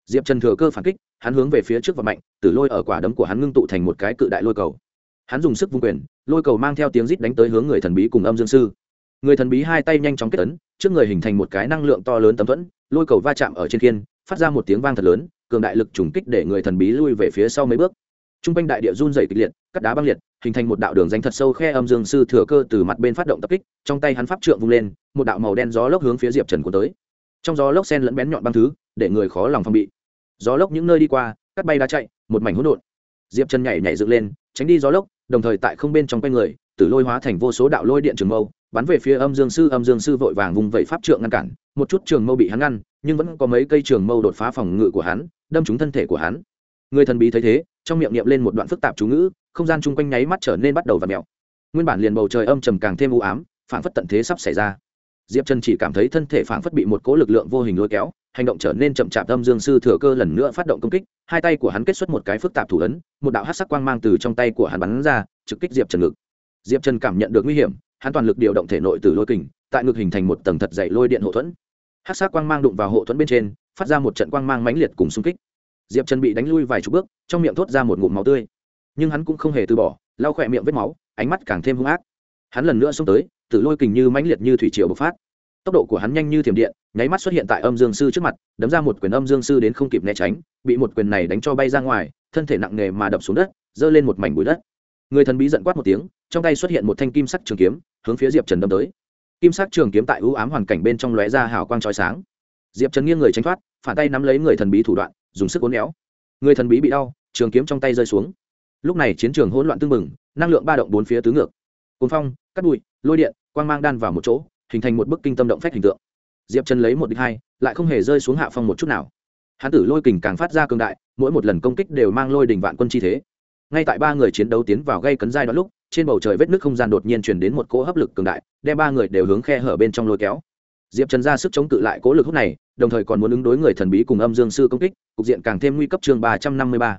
S1: Diệp trần thừa cơ phản kích, hắn hướng về phía trước và mạnh tử lôi ở quả đấm của hắn ngưng tụ thành một cái cự đại lôi cầu. Hắn dùng sức vung quyền, lôi cầu mang theo tiếng rít đánh tới hướng người thần bí cùng âm dương sư. Người thần bí hai tay nhanh chóng kết ấn, trước người hình thành một cái năng lượng to lớn tấm thuẫn, lôi cầu va chạm ở trên kiên phát ra một tiếng vang thật lớn cường đại lực trùng kích để người thần bí lui về phía sau mấy bước. T r u n g quanh đại địa run dày kịch liệt, cắt đá băng liệt, hình thành một đạo đường danh thật sâu khe âm dương sư thừa cơ từ mặt bên phát động tập kích, trong tay hắn pháp trượng vung lên, một đạo màu đen gió lốc hướng phía diệp trần cuốn tới. Trong gió lốc sen lẫn bén nhọn băng thứ, để người khó lòng phong bị. Gió lốc những nơi đi qua, cắt bay đá chạy, một mảnh hỗn độn. Diệp trần nhảy nhảy dựng lên, tránh đi gió lốc, đồng thời tại không bên trong quanh người tử lôi hóa thành vô số đạo lôi điện trường mâu, bắn về phía âm dương sư, âm dương sư vội vàng vùng vẫy pháp trượng ngăn cản, một chút trường mâu bị hắn ngăn nhưng vẫn có mấy cây trường mâu đột phá phòng ngự của hắn, đâm trúng thân thể của hắn. Người thần bí thấy thế, trong miệng niệm lên một đoạn phức tạp chú ngữ, không gian chung quanh nháy mắt trở nên bắt đầu và mèo. Nguyên bản liền bầu trời âm trầm càng thêm u ám phản phất tận thế sắp xảy ra. Diệp trần chỉ cảm thấy thân thể phản phất bị một cỗ lực lượng vô hình lôi kéo, hành động trở nên chậm chạp, âm dương sư thừa cơ lần nữa phát động công kích, hai tay của hắn kết xuất một cái phức tạp thủ ấn, một đạo hát sắc quang mang từ trong tay của hắn bắn ra, trực kích diệp trần ngực. Diệp trần cảm nhận được nguy hiểm, hắn toàn lực điều động thể nội từ lôi kình, tại ngực hình thành một tầng thật dày lôi điện hộ thuẫn hát sát quang mang đụng vào hộ thuẫn bên trên, phát ra một trận quang mang mãnh liệt cùng xung kích. Diệp trần bị đánh lui vài chục bước, trong miệng thốt ra một ngụm máu tươi. Nhưng hắn cũng không hề từ bỏ, lau khỏe miệng vết máu, ánh mắt càng thêm hung ác. Hắn lần nữa xông tới tự lôi kình như mãnh liệt như thủy triều bộc phát. Tốc độ của hắn nhanh như thiểm điện, nháy mắt xuất hiện tại âm dương sư trước mặt, đấm ra một quyền âm dương sư đến không kịp né tránh, bị một quyền này đánh cho bay ra ngoài, thân thể nặng nề mà đập xuống đất, giơ lên một mảnh bụi đất. Người thần bí giận quát một tiếng, trong tay xuất hiện một thanh kim sắc trường kiếm, hướng phía diệp trần đâm tới kim sắc trường kiếm tại ưu ám hoàn cảnh bên trong lóe ra hào quang trói sáng. Diệp trần nghiêng người tránh thoát, phản tay nắm lấy người thần bí thủ đoạn, dùng sức uốn éo. Người thần bí bị đau, trường kiếm trong tay rơi xuống. Lúc này chiến trường hỗn loạn tưng bừng, năng lượng ba động bốn phía tứ ngược. Cồn phong cắt bụi, lôi điện, quang mang đan vào một chỗ, hình thành một bức kinh tâm động phách hình tượng. Diệp trần lấy một đích hai, lại không hề rơi xuống hạ phong một chút nào. Hán tử lôi kình càng phát ra cường đại, mỗi một lần công kích đều mang lôi đình vạn quân chi thế. Ngay tại ba người chiến đấu tiến vào gây cấn giai đoạn lúc trên bầu trời vết nước không gian đột nhiên chuyển đến một cỗ hấp lực cường đại, đem ba người đều hướng khe hở bên trong lôi kéo. Diệp trần ra sức chống cự lại cố lực hút này, đồng thời còn muốn ứng đối người thần bí cùng âm dương sư công kích, cục diện càng thêm nguy cấp chương ba trăm năm mươi ba.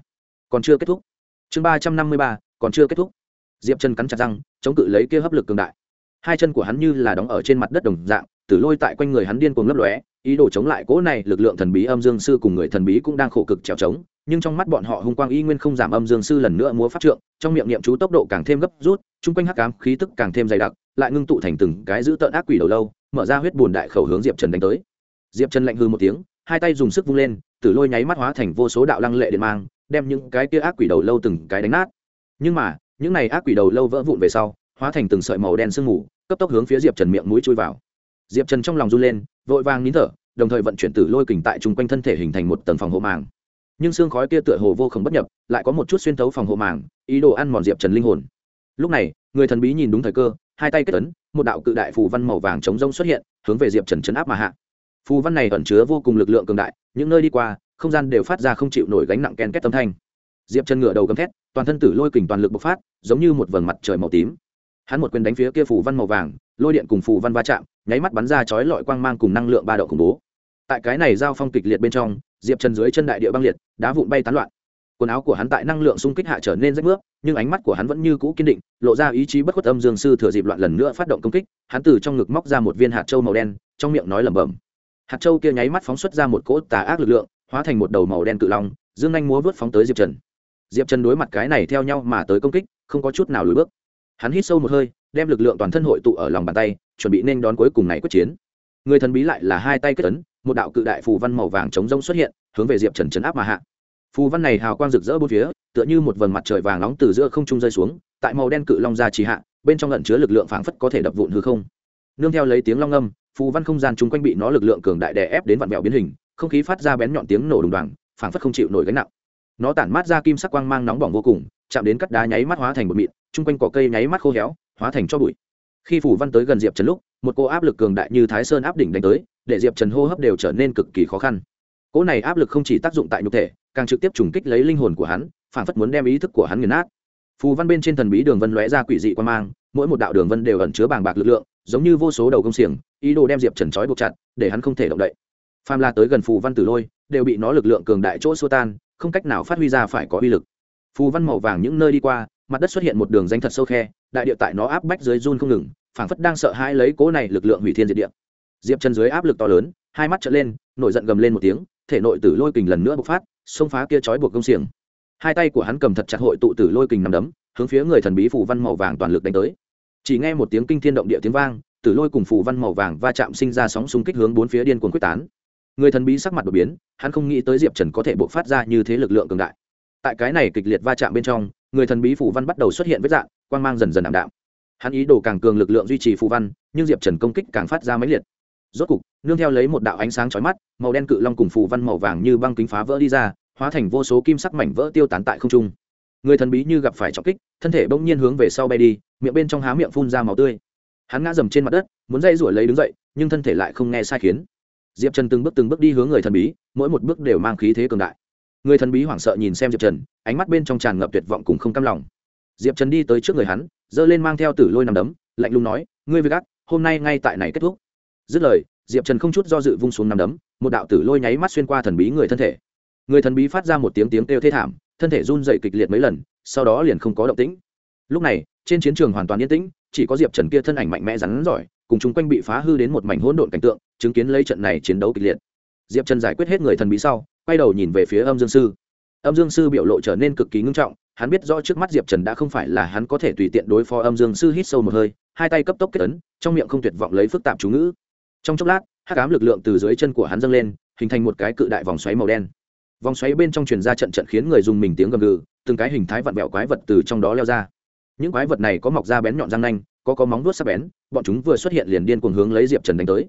S1: Còn chưa kết thúc. Chương ba trăm năm mươi ba, còn chưa kết thúc. Diệp trần cắn chặt răng, chống cự lấy kia hấp lực cường đại. Hai chân của hắn như là đóng ở trên mặt đất đồng dạng tử lôi tại quanh người hắn điên cuồng lấp lóe, ý đồ chống lại cỗ này lực lượng thần bí âm dương sư cùng người thần bí cũng đang khổ cực trèo trống, nhưng trong mắt bọn họ hung quang y nguyên không giảm âm dương sư lần nữa múa phát trượng, trong miệng niệm chú tốc độ càng thêm gấp rút, chung quanh hắc ám khí tức càng thêm dày đặc, lại ngưng tụ thành từng cái giữ tợn ác quỷ đầu lâu, mở ra huyết bùn đại khẩu hướng diệp trần đánh tới. Diệp trần lạnh hư một tiếng, hai tay dùng sức vung lên, tử lôi nháy mắt hóa thành vô số đạo lăng lệ điện mang, đem những cái kia ác quỷ đầu lâu từng cái đánh nát. Nhưng mà, những này ác quỷ đầu lâu vỡ vụn về sau, hóa thành từng sợi màu đen sương mù, cấp tốc hướng phía diệp trần miệng mũi chui vào diệp trần trong lòng run lên, vội vàng nín thở, đồng thời vận chuyển tử lôi kình tại chung quanh thân thể hình thành một tầng phòng hộ màng. Nhưng xương khói kia tựa hồ vô khổng bất nhập, lại có một chút xuyên thấu phòng hộ màng, ý đồ ăn mòn diệp trần linh hồn. Lúc này, người thần bí nhìn đúng thời cơ, hai tay kết ấn, một đạo cự đại phù văn màu vàng chống rông xuất hiện, hướng về diệp trần chấn áp mà hạ. Phù văn này ẩn chứa vô cùng lực lượng cường đại, những nơi đi qua, không gian đều phát ra không chịu nổi gánh nặng ken kết tâm thanh. Diệp trần ngửa đầu gầm thét, toàn thân tử lôi kình toàn lực bộc phát, giống như một vầng mặt trời màu tím. Hắn một quyền đánh phía kia phù văn màu vàng lôi điện cùng phù văn va chạm, nháy mắt bắn ra chói lọi quang mang cùng năng lượng ba độ khủng bố. Tại cái này giao phong kịch liệt bên trong, diệp trần dưới chân đại địa băng liệt, đá vụn bay tán loạn. Quần áo của hắn tại năng lượng xung kích hạ trở nên rách nước, nhưng ánh mắt của hắn vẫn như cũ kiên định, lộ ra ý chí bất khuất âm dương sư thừa dịp loạn lần nữa phát động công kích, hắn từ trong ngực móc ra một viên hạt trâu màu đen, trong miệng nói lẩm bẩm. Hạt trâu kia nháy mắt phóng xuất ra một cỗ tà ác lực lượng, hóa thành một đầu màu đen cự long, dương anh múa vớt phóng tới diệp trần. Diệp trần đối mặt cái này theo nhau mà tới công kích, không có chút nào lùi bước. Hắn hít sâu một hơi đem lực lượng toàn thân hội tụ ở lòng bàn tay, chuẩn bị nên đón cuối cùng này quyết chiến. Người thần bí lại là hai tay kết tấn một đạo cự đại phù văn màu vàng chống rông xuất hiện, hướng về diệp trần chấn áp mà hạ. Phù văn này hào quang rực rỡ bốn phía, tựa như một vầng mặt trời vàng nóng từ giữa không trung rơi xuống, tại màu đen cự long ra trì hạ, bên trong lận chứa lực lượng phảng phất có thể đập vụn hư không. Nương theo lấy tiếng long âm, phù văn không gian chung quanh bị nó lực lượng cường đại đè ép đến vạn mèo biến hình, không khí phát ra bén nhọn tiếng nổ đùng đoàng, phảng phất không chịu nổi gánh nặng. Nó tản mát ra kim sắc quang mang nóng bỏng vô cùng, chạm đến cắt đá nháy mắt hóa thành một mịn, chung quanh cỏ cây nháy mắt khô héo hóa thành cho bụi. Khi phủ văn tới gần diệp trần lúc, một cô áp lực cường đại như thái sơn áp đỉnh đánh tới, để diệp trần hô hấp đều trở nên cực kỳ khó khăn. Cỗ này áp lực không chỉ tác dụng tại nhục thể, càng trực tiếp trùng kích lấy linh hồn của hắn, phản phất muốn đem ý thức của hắn nghiền nát. Phù văn bên trên thần bí đường vân lóe ra quỷ dị quan mang, mỗi một đạo đường vân đều ẩn chứa bàng bạc lực lượng, giống như vô số đầu công xiềng, ý đồ đem diệp trần trói buộc chặt, để hắn không thể động đậy. Phàm la tới gần phù văn tử lôi, đều bị nó lực lượng cường đại chỗ xua tan, không cách nào phát huy ra phải có uy lực phù văn màu vàng những nơi đi qua, mặt đất xuất hiện một đường danh thật sâu khe, đại địa tại nó áp bách dưới run không ngừng, phảng phất đang sợ hãi lấy cố này lực lượng hủy thiên diệt địa. Diệp chân dưới áp lực to lớn, hai mắt trở lên, nổi giận gầm lên một tiếng, thể nội tử lôi kình lần nữa bộc phát, xông phá kia trói buộc công xiềng. Hai tay của hắn cầm thật chặt hội tụ tử lôi kình nằm đấm, hướng phía người thần bí Phù văn màu vàng toàn lực đánh tới. Chỉ nghe một tiếng kinh thiên động địa tiếng vang, tử lôi cùng Phù văn màu vàng va chạm sinh ra sóng xung kích hướng bốn phía điên cuồng quyết tán. Người thần bí sắc mặt đột biến, hắn không nghĩ tới diệp trần có thể bộc phát ra như thế lực lượng cường đại tại cái này kịch liệt va chạm bên trong, người thần bí phủ văn bắt đầu xuất hiện vết dạng, quang mang dần dần ảm đạm. Hắn ý đồ càng cường lực lượng duy trì phù văn, nhưng diệp trần công kích càng phát ra máy liệt. Rốt cục, nương theo lấy một đạo ánh sáng chói mắt, màu đen cự long cùng phù văn màu vàng như băng kính phá vỡ đi ra, hóa thành vô số kim sắc mảnh vỡ tiêu tán tại không trung. Người thần bí như gặp phải trọng kích, thân thể bỗng nhiên hướng về sau bay đi, miệng bên trong há miệng phun ra màu tươi. Hắn ngã dầm trên mặt đất, muốn dây rủi lấy đứng dậy, nhưng thân thể lại không nghe sai khiến. Diệp trần từng bước từng bước đi hướng người thần bí, mỗi một bước đều mang khí thế cường đại người thần bí hoảng sợ nhìn xem diệp trần, ánh mắt bên trong tràn ngập tuyệt vọng cùng không cam lòng. Diệp trần đi tới trước người hắn, giơ lên mang theo tử lôi nằm đấm, lạnh lùng nói, ngươi với gác hôm nay ngay tại này kết thúc. Dứt lời, diệp trần không chút do dự vung xuống nằm đấm, một đạo tử lôi nháy mắt xuyên qua thần bí người thân thể. Người thần bí phát ra một tiếng tiếng kêu thê thảm, thân thể run dậy kịch liệt mấy lần, sau đó liền không có động tĩnh. Lúc này, trên chiến trường hoàn toàn yên tĩnh, chỉ có diệp trần kia thân ảnh mạnh mẽ rắn giỏi, cùng chung quanh bị phá hư đến một mảnh hỗn độn cảnh tượng, chứng kiến lấy trận này chiến đấu kịch liệt. Diệp trần giải quyết hết người thần bí sau quay đầu nhìn về phía âm dương sư. Âm dương sư biểu lộ trở nên cực kỳ ngưng trọng, hắn biết rõ trước mắt diệp trần đã không phải là hắn có thể tùy tiện đối phó âm dương sư hít sâu một hơi, hai tay cấp tốc kết ấn, trong miệng không tuyệt vọng lấy phức tạp chú ngữ. Trong chốc lát hát cám lực lượng từ dưới chân của hắn dâng lên, hình thành một cái cự đại vòng xoáy màu đen. Vòng xoáy bên trong truyền ra trận trận khiến người dùng mình tiếng gầm gừ, từng cái hình thái vặn vẹo quái vật từ trong đó leo ra. Những quái vật này có mọc da bén nhọn răng nanh, có có móng vuốt sắc bén, bọn chúng vừa xuất hiện liền điên cuồng hướng lấy diệp trần đánh tới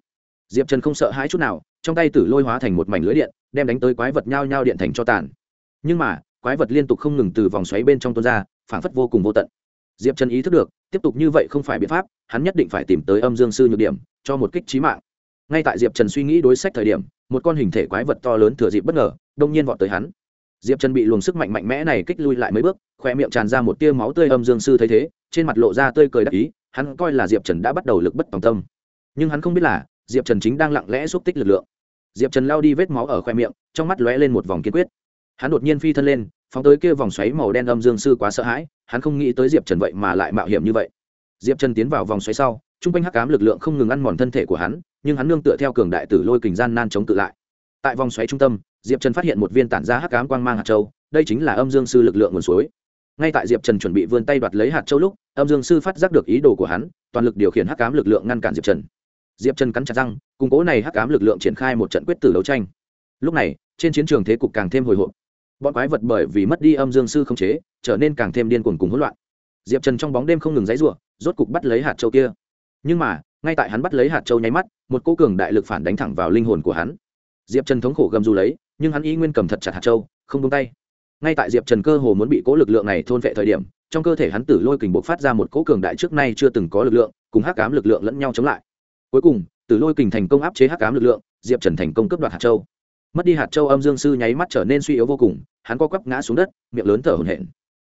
S1: diệp trần không sợ hãi chút nào, trong tay tử lôi hóa thành một mảnh lưới điện, đem đánh tới quái vật nhao nhao điện thành cho tàn. Nhưng mà, quái vật liên tục không ngừng từ vòng xoáy bên trong tuôn ra, phảng phất vô cùng vô tận. Diệp trần ý thức được, tiếp tục như vậy không phải biện pháp, hắn nhất định phải tìm tới âm dương sư nhược điểm, cho một kích trí mạng. Ngay tại diệp trần suy nghĩ đối sách thời điểm, một con hình thể quái vật to lớn thừa dịp bất ngờ, đông nhiên vọt tới hắn. Diệp trần bị luồng sức mạnh mạnh mẽ này kích lui lại mấy bước, khoe miệng tràn ra một tia máu tươi âm dương sư thấy thế, trên mặt lộ ra tươi cười đắc ý, hắn coi là diệp trần đã bắt đầu lực bất tòng tâm. Nhưng hắn không biết là diệp trần chính đang lặng lẽ xúc tích lực lượng. Diệp trần lao đi vết máu ở khoe miệng, trong mắt lóe lên một vòng kiên quyết. Hắn đột nhiên phi thân lên, phóng tới kia vòng xoáy màu đen âm dương sư quá sợ hãi, hắn không nghĩ tới diệp trần vậy mà lại mạo hiểm như vậy. Diệp trần tiến vào vòng xoáy sau t r u n g quanh hắc cám lực lượng không ngừng ăn mòn thân thể của hắn, nhưng hắn nương tựa theo cường đại tử lôi kình gian nan chống tự lại. Tại vòng xoáy trung tâm, diệp trần phát hiện một viên tản ra hắc cám quang mang hạt châu, đây chính là âm dương sư lực lượng nguồn suối. Ngay tại diệp trần chuẩn bị vươn tay đoạt lấy hạt châu lúc, âm dương sư phát giác được ý đồ của hắn, toàn lực điều khiển hắc cám lực lượng ngăn cản diệp trần diệp trần cắn chặt răng củng cố này hắc ám lực lượng triển khai một trận quyết tử đấu tranh lúc này trên chiến trường thế cục càng thêm hồi hộp bọn quái vật bởi vì mất đi âm dương sư không chế trở nên càng thêm điên cuồng cùng hỗn loạn diệp trần trong bóng đêm không ngừng dãy rủa, rốt cục bắt lấy hạt châu kia nhưng mà ngay tại hắn bắt lấy hạt châu nháy mắt một cô cường đại lực phản đánh thẳng vào linh hồn của hắn diệp trần thống khổ gầm dù lấy nhưng hắn ý nguyên cầm thật chặt hạt châu, không tung tay. Ngay tại diệp trần cơ hồ muốn bị cố lực lượng này thôn vệ thời điểm, trong cơ thể hắn tử lôi kình buộc phát ra một cỗ cường đại trước nay chưa từng có lực lượng, cùng hắc cám lực lượng lẫn nhau chống lại cuối cùng Từ lôi kình thành công áp chế hắc cám lực lượng, diệp trần thành công cướp đoạt hạt châu. Mất đi hạt châu âm dương sư nháy mắt trở nên suy yếu vô cùng, hắn co quắp ngã xuống đất, miệng lớn thở hổn hển.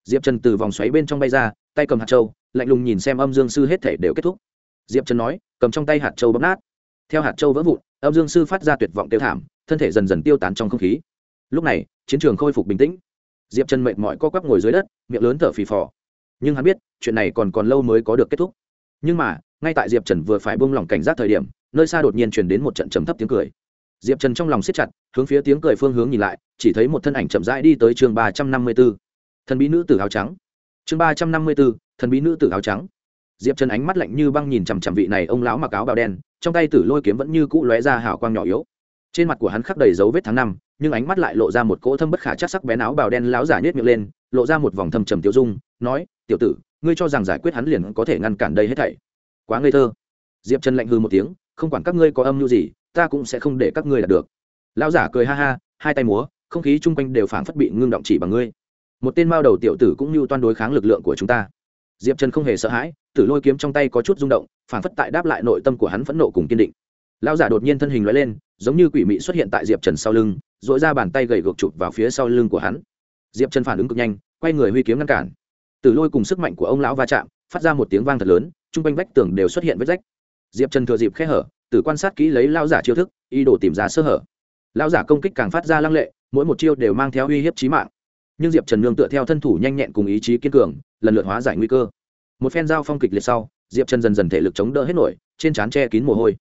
S1: Diệp trần từ vòng xoáy bên trong bay ra, tay cầm hạt châu, lạnh lùng nhìn xem âm dương sư hết thể đều kết thúc. Diệp trần nói, cầm trong tay hạt châu bóp nát. Theo hạt châu vỡ vụn, âm dương sư phát ra tuyệt vọng tiêu thảm, thân thể dần dần tiêu tán trong không khí. Lúc này, chiến trường khôi phục bình tĩnh. Diệp trần mệt mỏi co quắp ngồi dưới đất, miệng lớn thở phì phò. Nhưng hắn biết, chuyện này còn còn lâu mới có được kết thúc. Nhưng mà ngay tại diệp trần vừa phải buông lỏng cảnh giác thời điểm nơi xa đột nhiên truyền đến một trận trầm thấp tiếng cười diệp trần trong lòng siết chặt hướng phía tiếng cười phương hướng nhìn lại chỉ thấy một thân ảnh chậm rãi đi tới chương ba trăm năm mươi b ố thần bí nữ tử áo trắng chương ba trăm năm mươi b ố thần bí nữ tử áo trắng diệp trần ánh mắt lạnh như băng nhìn chằm chằm vị này ông lão mặc áo bào đen trong tay tử lôi kiếm vẫn như cũ lóe ra hào quang nhỏ yếu trên mặt của hắn khắc đầy dấu vết tháng năm nhưng ánh mắt lại lộ ra một cỗ thâm bất khả chắc sắc bén áo bào đen láo giả nhét miệng lên lộ ra một vòng thâm trầm tiêu dung nói tiểu tử ngươi cho rằng giải quyết hắn liền có thể ngăn cản đây hết thảy quá ngây thơ. Diệp trần lạnh hư một tiếng, không quản các ngươi có âm mưu gì, ta cũng sẽ không để các ngươi đạt được. Lão giả cười ha ha, hai tay múa, không khí chung quanh đều phảng phất bị ngưng động chỉ bằng ngươi. Một tên mao đầu tiểu tử cũng như toan đối kháng lực lượng của chúng ta. Diệp trần không hề sợ hãi, tử lôi kiếm trong tay có chút rung động, phảng phất tại đáp lại nội tâm của hắn phẫn nộ cùng kiên định. Lão giả đột nhiên thân hình loại lên, giống như quỷ mị xuất hiện tại diệp trần sau lưng dội ra bàn tay gầy gộc chụp vào phía sau lưng của hắn. Diệp trần phản ứng cực nhanh, quay người huy kiếm ngăn cản. Tử lôi cùng sức mạnh của ông lão va chạm, phát ra một tiếng vang thật lớn chung quanh vách tường đều xuất hiện vết rách. Diệp trần thừa dịp khe hở tử quan sát kỹ lấy lao giả chiêu thức, ý đồ tìm ra sơ hở. Lao giả công kích càng phát ra lăng lệ, mỗi một chiêu đều mang theo uy hiếp trí mạng. Nhưng diệp trần nương tựa theo thân thủ nhanh nhẹn cùng ý chí kiên cường, lần lượt hóa giải nguy cơ. Một phen giao phong kịch liệt sau, diệp trần dần dần thể lực chống đỡ hết nổi, trên trán che kín mồ hôi.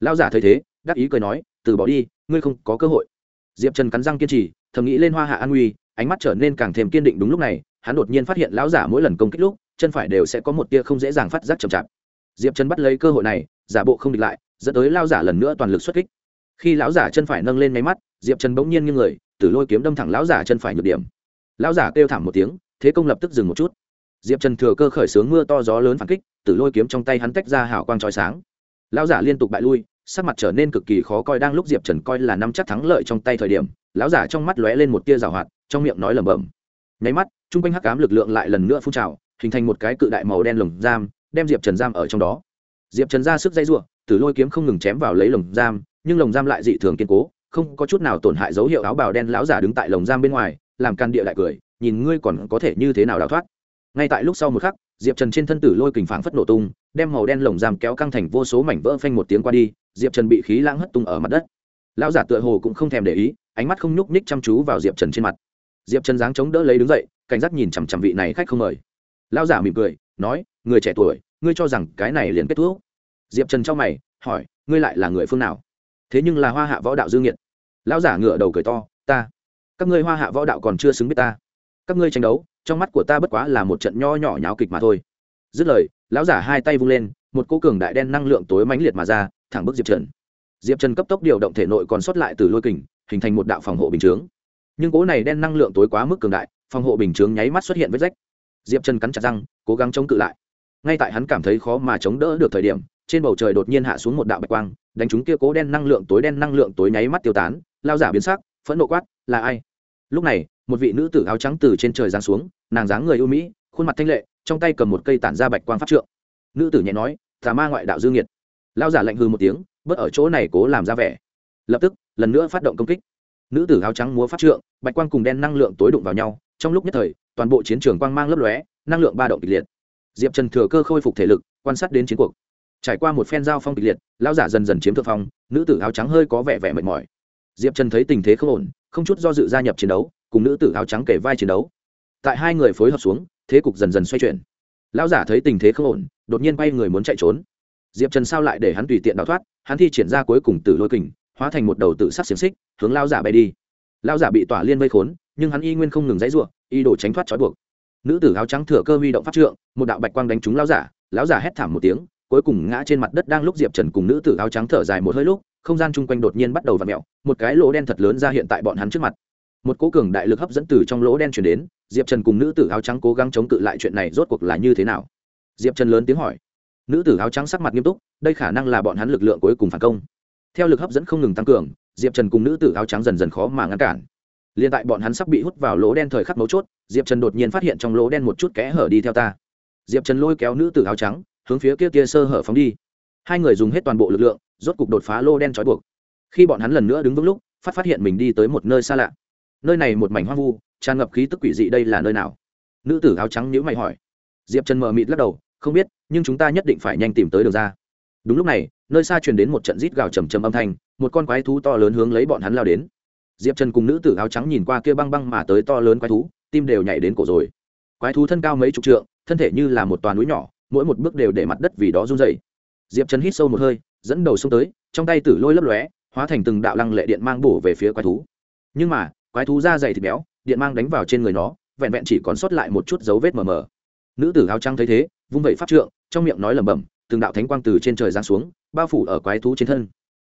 S1: Lao giả thấy thế, đắc ý cười nói, từ bỏ đi, ngươi không có cơ hội. Diệp trần cắn răng kiên trì, thầm nghĩ lên hoa hạ an nguy, ánh mắt trở nên càng thêm kiên định đúng lúc này, hắn đột nhiên phát hiện lão giả mỗi lần công kích lúc chân phải đều sẽ có một tia không dễ dàng phát giác chậm chạp. Diệp trần bắt lấy cơ hội này, giả bộ không địch lại, dẫn tới lao giả lần nữa toàn lực xuất kích. Khi lão giả chân phải nâng lên máy mắt, diệp trần bỗng nhiên như người tử lôi kiếm đâm thẳng lão giả chân phải nhược điểm. Lão giả kêu thảm một tiếng, thế công lập tức dừng một chút. Diệp trần thừa cơ khởi xướng mưa to gió lớn phản kích tử lôi kiếm trong tay hắn tách ra hào quang trói sáng. Lão giả liên tục bại lui, sắc mặt trở nên cực kỳ khó coi đang lúc diệp trần coi là năm chắc thắng lợi trong tay thời điểm, lão giả trong mắt lóe lên một tia rào hoạt, trong miệng nói lẩm bẩm. Nháy mắt t r u n g quanh hắc cám lực lượng lại lần nữa phun trào hình thành một cái cự đại màu đen lồng giam, đem diệp trần giam ở trong đó. Diệp trần ra sức dây r u ộ tử lôi kiếm không ngừng chém vào lấy lồng giam, nhưng lồng giam lại dị thường kiên cố, không có chút nào tổn hại dấu hiệu áo bào đen lão giả đứng tại lồng giam bên ngoài, làm can địa lại cười, nhìn ngươi còn có thể như thế nào đào thoát. Ngay tại lúc sau một khắc, diệp trần trên thân tử lôi kình phảng phất nổ tung, đem màu đen lồng giam kéo căng thành vô số mảnh vỡ phanh một tiếng qua đi, diệp trần bị khí lãng hất tung ở mặt đất. Lão giả tựa hồ cũng không thèm để ý, ánh mắt không nhúc ních chăm chú vào diệp trần trên mặt. Diệp trần dáng chống đỡ lấy đứng dậy, cảnh giác nhìn chằm chằm vị này khách không mời lão giả mỉm cười, nói, người trẻ tuổi, ngươi cho rằng cái này liền kết thúc? Diệp trần cho mày, hỏi, ngươi lại là người phương nào? Thế nhưng là hoa hạ võ đạo dương nghiệt. Lão giả ngửa đầu cười to, ta, các ngươi hoa hạ võ đạo còn chưa xứng biết ta. Các ngươi tranh đấu, trong mắt của ta bất quá là một trận nho nhỏ nháo kịch mà thôi. Dứt lời, lão giả hai tay vung lên, một cô cường đại đen năng lượng tối mãnh liệt mà ra, thẳng bức diệp trần. Diệp trần cấp tốc điều động thể nội còn sót lại từ lôi kình, hình thành một đạo phòng hộ bình chướng. Nhưng cố này đen năng lượng tối quá mức cường đại, phòng hộ bình chướng nháy mắt xuất hiện vết rách diệp chân cắn chặt răng cố gắng chống cự lại ngay tại hắn cảm thấy khó mà chống đỡ được thời điểm trên bầu trời đột nhiên hạ xuống một đạo bạch quang đánh chúng kia cố đen năng lượng tối đen năng lượng tối nháy mắt tiêu tán lao giả biến sắc phẫn nộ quát là ai lúc này một vị nữ tử áo trắng từ trên trời giáng xuống nàng dáng người ưu mỹ khuôn mặt thanh lệ trong tay cầm một cây tản ra bạch quang pháp trượng nữ tử nhẹ nói tà ma ngoại đạo dương nhiệt lao giả lạnh hư một tiếng bớt ở chỗ này cố làm ra vẻ lập tức lần nữa phát động công kích nữ tử áo trắng múa phát trượng bạch quang cùng đen năng lượng tối đụng vào nhau trong lúc nhất thời toàn bộ chiến trường quang mang lấp lóe, năng lượng ba động kịch liệt. Diệp trần thừa cơ khôi phục thể lực, quan sát đến chiến cuộc. Trải qua một phen giao phong kịch liệt lao giả dần dần chiếm thượng phong, nữ tử áo trắng hơi có vẻ vẻ mệt mỏi. Diệp trần thấy tình thế không ổn, không chút do dự gia nhập chiến đấu, cùng nữ tử áo trắng kể vai chiến đấu. Tại hai người phối hợp xuống, thế cục dần dần xoay chuyển. Lão giả thấy tình thế không ổn, đột nhiên bay người muốn chạy trốn. Diệp trần sao lại để hắn tùy tiện đào thoát, hắn thi triển ra cuối cùng từ lôi kình, hóa thành một đầu tự sắc xiềng xích, hướng lao giả bay đi. Lão giả bị tỏa liên vây khốn, nhưng hắn y nguyên không ngừng dãy ruộng y đổ tránh thoát trói buộc. Nữ tử áo trắng thừa cơ huy động phát trượng, một đạo bạch quang đánh trúng lão giả lão giả hét thảm một tiếng, cuối cùng ngã trên mặt đất đang lúc diệp trần cùng nữ tử áo trắng thở dài một hơi lúc, không gian chung quanh đột nhiên bắt đầu v ặ mẹo một cái lỗ đen thật lớn ra hiện tại bọn hắn trước mặt. Một cố cường đại lực hấp dẫn từ trong lỗ đen chuyển đến, diệp trần cùng nữ tử áo trắng cố gắng chống cự lại chuyện này rốt cuộc là như thế nào? Diệp trần lớn tiếng hỏi. Nữ tử áo trắng sắc mặt nghiêm túc, đây khả năng là bọn hắn lực lượng cuối cùng phản công. Theo lực hấp dẫn không ngừng tăng cường diệp trần cùng nữ tử áo trắng dần dần khó mà ngăn cản. Liền tại bọn hắn sắp bị hút vào lỗ đen thời khắc mấu chốt, diệp trần đột nhiên phát hiện trong lỗ đen một chút kẽ hở đi theo ta. Diệp trần lôi kéo nữ tử áo trắng, hướng phía kia kia sơ hở phóng đi. Hai người dùng hết toàn bộ lực lượng, rốt cục đột phá lô đen trói buộc. Khi bọn hắn lần nữa đứng vững lúc, phát phát hiện mình đi tới một nơi xa lạ. Nơi này một mảnh hoang vu, tràn ngập khí tức quỷ dị đây là nơi nào? Nữ tử áo trắng nhữ mày hỏi. Diệp trần mờ mịt lắc đầu, không biết, nhưng chúng ta nhất định phải nhanh tìm tới đường ra đúng lúc này, nơi xa truyền đến một trận rít gào trầm trầm âm thanh, một con quái thú to lớn hướng lấy bọn hắn lao đến. Diệp trần cùng nữ tử áo trắng nhìn qua kia băng băng mà tới to lớn quái thú, tim đều nhảy đến cổ rồi. Quái thú thân cao mấy chục trượng, thân thể như là một toàn núi nhỏ, mỗi một bước đều để mặt đất vì đó run dày diệp trần hít sâu một hơi, dẫn đầu xông tới, trong tay tử lôi lấp lóe, hóa thành từng đạo lăng lệ điện mang bổ về phía quái thú. Nhưng mà, quái thú da dày thịt béo, điện mang đánh vào trên người nó, vẹn vẹn chỉ còn sót lại một chút dấu vết mờ mờ. Nữ tử áo trắng thấy thế, vung vẩy pháp trượng, trong miệng nói lẩm bẩm từng đạo thánh quang từ trên trời giáng xuống, bao phủ ở quái thú trên thân.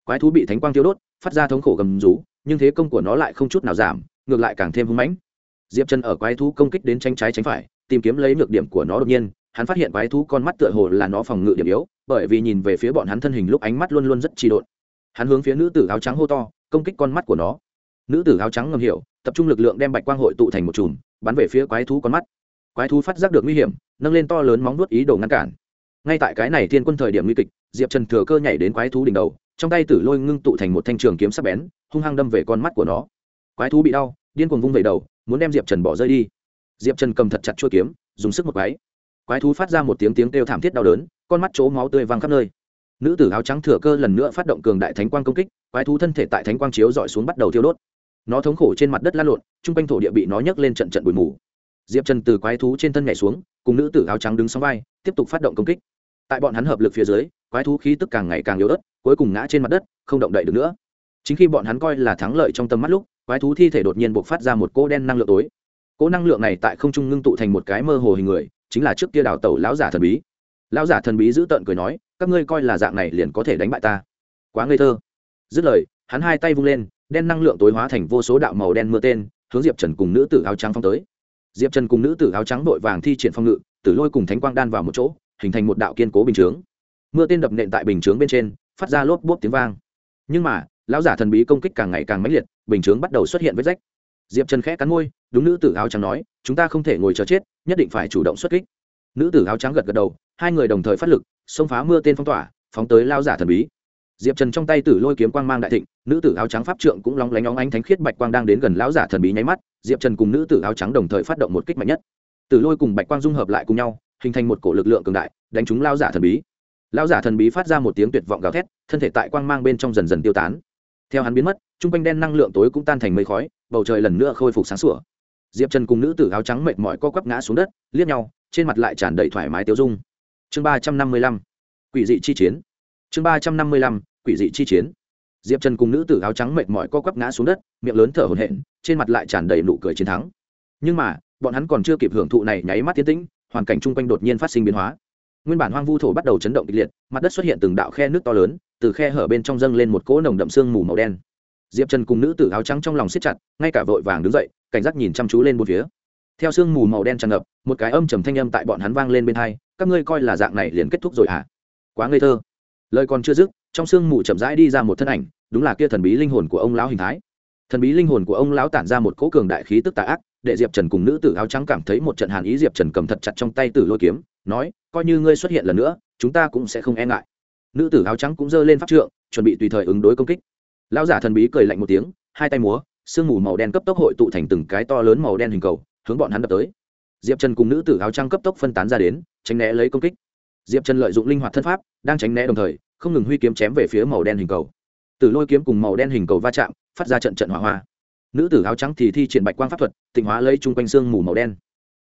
S1: Quái thú bị thánh quang tiêu đốt, phát ra thống khổ gầm rú, nhưng thế công của nó lại không chút nào giảm, ngược lại càng thêm hưng mãnh. Diệp chân ở quái thú công kích đến tranh trái tránh phải, tìm kiếm lấy nhược điểm của nó đột nhiên, hắn phát hiện quái thú con mắt tựa hồ là nó phòng ngự điểm yếu, bởi vì nhìn về phía bọn hắn thân hình lúc ánh mắt luôn luôn rất trì độn. Hắn hướng phía nữ tử áo trắng hô to, công kích con mắt của nó. Nữ tử áo trắng ngầm hiểu, tập trung lực lượng đem bạch quang hội tụ thành một chùm, bắn về phía quái thú con mắt. Quái thú phát giác được nguy hiểm, nâng lên to lớn móng nuốt ý đồ ngăn cản ngay tại cái này thiên quân thời điểm nguy kịch, diệp trần thừa cơ nhảy đến quái thú đỉnh đầu, trong tay tử lôi ngưng tụ thành một thanh trường kiếm sắc bén, hung hăng đâm về con mắt của nó. Quái thú bị đau, điên cuồng vung về đầu, muốn đem diệp trần bỏ rơi đi. Diệp trần cầm thật chặt chuôi kiếm, dùng sức một quái. Quái thú phát ra một tiếng tiếng kêu thảm thiết đau đớn, con mắt chỗ máu tươi văng khắp nơi. Nữ tử áo trắng thừa cơ lần nữa phát động cường đại thánh quang công kích, quái thú thân thể tại thánh quang chiếu dọi xuống bắt đầu thiêu đốt. Nó thống khổ trên mặt đất lăn lộn chung quanh thổ địa bị nó nhấc lên trận trận bụi mù. Diệp trần từ quái thú trên thân nhảy xuống, cùng nữ tử áo trắng đứng sau vai, tiếp tục phát động công kích tại bọn hắn hợp lực phía dưới, quái thú khí tức càng ngày càng yếu ớt, cuối cùng ngã trên mặt đất, không động đậy được nữa. Chính khi bọn hắn coi là thắng lợi trong tầm mắt lúc, quái thú thi thể đột nhiên buộc phát ra một cỗ đen năng lượng tối. Cỗ năng lượng này tại không trung ngưng tụ thành một cái mơ hồ hình người, chính là trước kia đào tẩu lão giả thần bí. Lão giả thần bí giữ tợn cười nói, các ngươi coi là dạng này liền có thể đánh bại ta. Quá ngây thơ. Dứt lời, hắn hai tay vung lên, đen năng lượng tối hóa thành vô số đạo màu đen mưa tên, hướng diệp trần cùng nữ tử áo trắng phong tới. Diệp trần cùng nữ tử áo trắng vội vàng thi triển phong ngự tử lôi cùng thánh quang đan vào một chỗ hình thành một đạo kiên cố bình chướng. Mưa tên đập nện tại bình chướng bên trên, phát ra lốp bốp tiếng vang. Nhưng mà, lão giả thần bí công kích càng ngày càng mãnh liệt, bình chướng bắt đầu xuất hiện vết rách. Diệp trần khẽ cắn môi, đúng nữ tử áo trắng nói, chúng ta không thể ngồi chờ chết, nhất định phải chủ động xuất kích. Nữ tử áo trắng gật gật đầu, hai người đồng thời phát lực, xông phá mưa tên phong tỏa, phóng tới lao giả thần bí. Diệp trần trong tay tử lôi kiếm quang mang đại thịnh, nữ tử áo trắng pháp trượng cũng lóng lánh óng ánh thánh khiết bạch quang đang đến gần lão giả thần bí nháy mắt, diệp trần cùng nữ tử áo trắng đồng thời phát động một kích mạnh nhất. Tử lôi cùng bạch quang dung hợp lại cùng nhau hình thành một cổ lực lượng cường đại, đánh trúng lao giả thần bí. Lao giả thần bí phát ra một tiếng tuyệt vọng gào thét, thân thể tại quang mang bên trong dần dần tiêu tán. Theo hắn biến mất t r u n g quanh đen năng lượng tối cũng tan thành mây khói, bầu trời lần nữa khôi phục sáng sủa. Diệp trần cùng nữ tử áo trắng mệt mỏi co quắp ngã xuống đất, liếc nhau, trên mặt lại tràn đầy thoải mái tiêu dung. Chương ba trăm năm mươi lăm, quỷ dị chi chiến. Chương ba trăm năm mươi lăm, quỷ dị chi chiến. Diệp trần cùng nữ tử áo trắng mệt mỏi co quắp ngã xuống đất, miệng lớn thở hồn hện trên mặt lại tràn đầy nụ cười chiến thắng. Nhưng mà, bọn hắn còn chưa kịp hưởng thụ này nháy mắt tiến tĩnh hoàn cảnh chung quanh đột nhiên phát sinh biến hóa. Nguyên bản hoang vu thổ bắt đầu chấn động kịch liệt, mặt đất xuất hiện từng đạo khe nước to lớn, từ khe hở bên trong dâng lên một cỗ nồng đậm sương mù màu đen. Diệp trần cùng nữ tử áo trắng trong lòng siết chặt, ngay cả vội vàng đứng dậy, cảnh giác nhìn chăm chú lên một phía. Theo sương mù màu đen tràn ngập, một cái âm trầm thanh âm tại bọn hắn vang lên bên hai, các ngươi coi là dạng này liền kết thúc rồi hả? À? quá ngây thơ. Lời còn chưa dứt, trong sương mù chậm rãi đi ra một thân ảnh, đúng là kia thần bí linh hồn của ông lão hình thái. Thần bí linh hồn của ông lão tản ra một cỗ cường đại khí tức tà ác để diệp trần cùng nữ tử áo trắng cảm thấy một trận hàn ý. Diệp trần cầm thật chặt trong tay tử lôi kiếm, nói, coi như ngươi xuất hiện lần nữa, chúng ta cũng sẽ không e ngại. Nữ tử áo trắng cũng giơ lên pháp trượng, chuẩn bị tùy thời ứng đối công kích. Lão giả thần bí cười lạnh một tiếng, hai tay múa, sương mù màu đen cấp tốc hội tụ thành từng cái to lớn màu đen hình cầu, hướng bọn hắn đập tới. Diệp trần cùng nữ tử áo trắng cấp tốc phân tán ra đến, tránh né lấy công kích. Diệp trần lợi dụng linh hoạt thân pháp, đang tránh né đồng thời, không ngừng huy kiếm chém về phía màu đen hình cầu. Từ lôi kiếm cùng màu đen hình cầu va chạm, phát ra trận trận hỏa hoa nữ tử áo trắng thì thi triển bạch quang pháp thuật, tịnh hóa lấy chung quanh xương mù màu đen.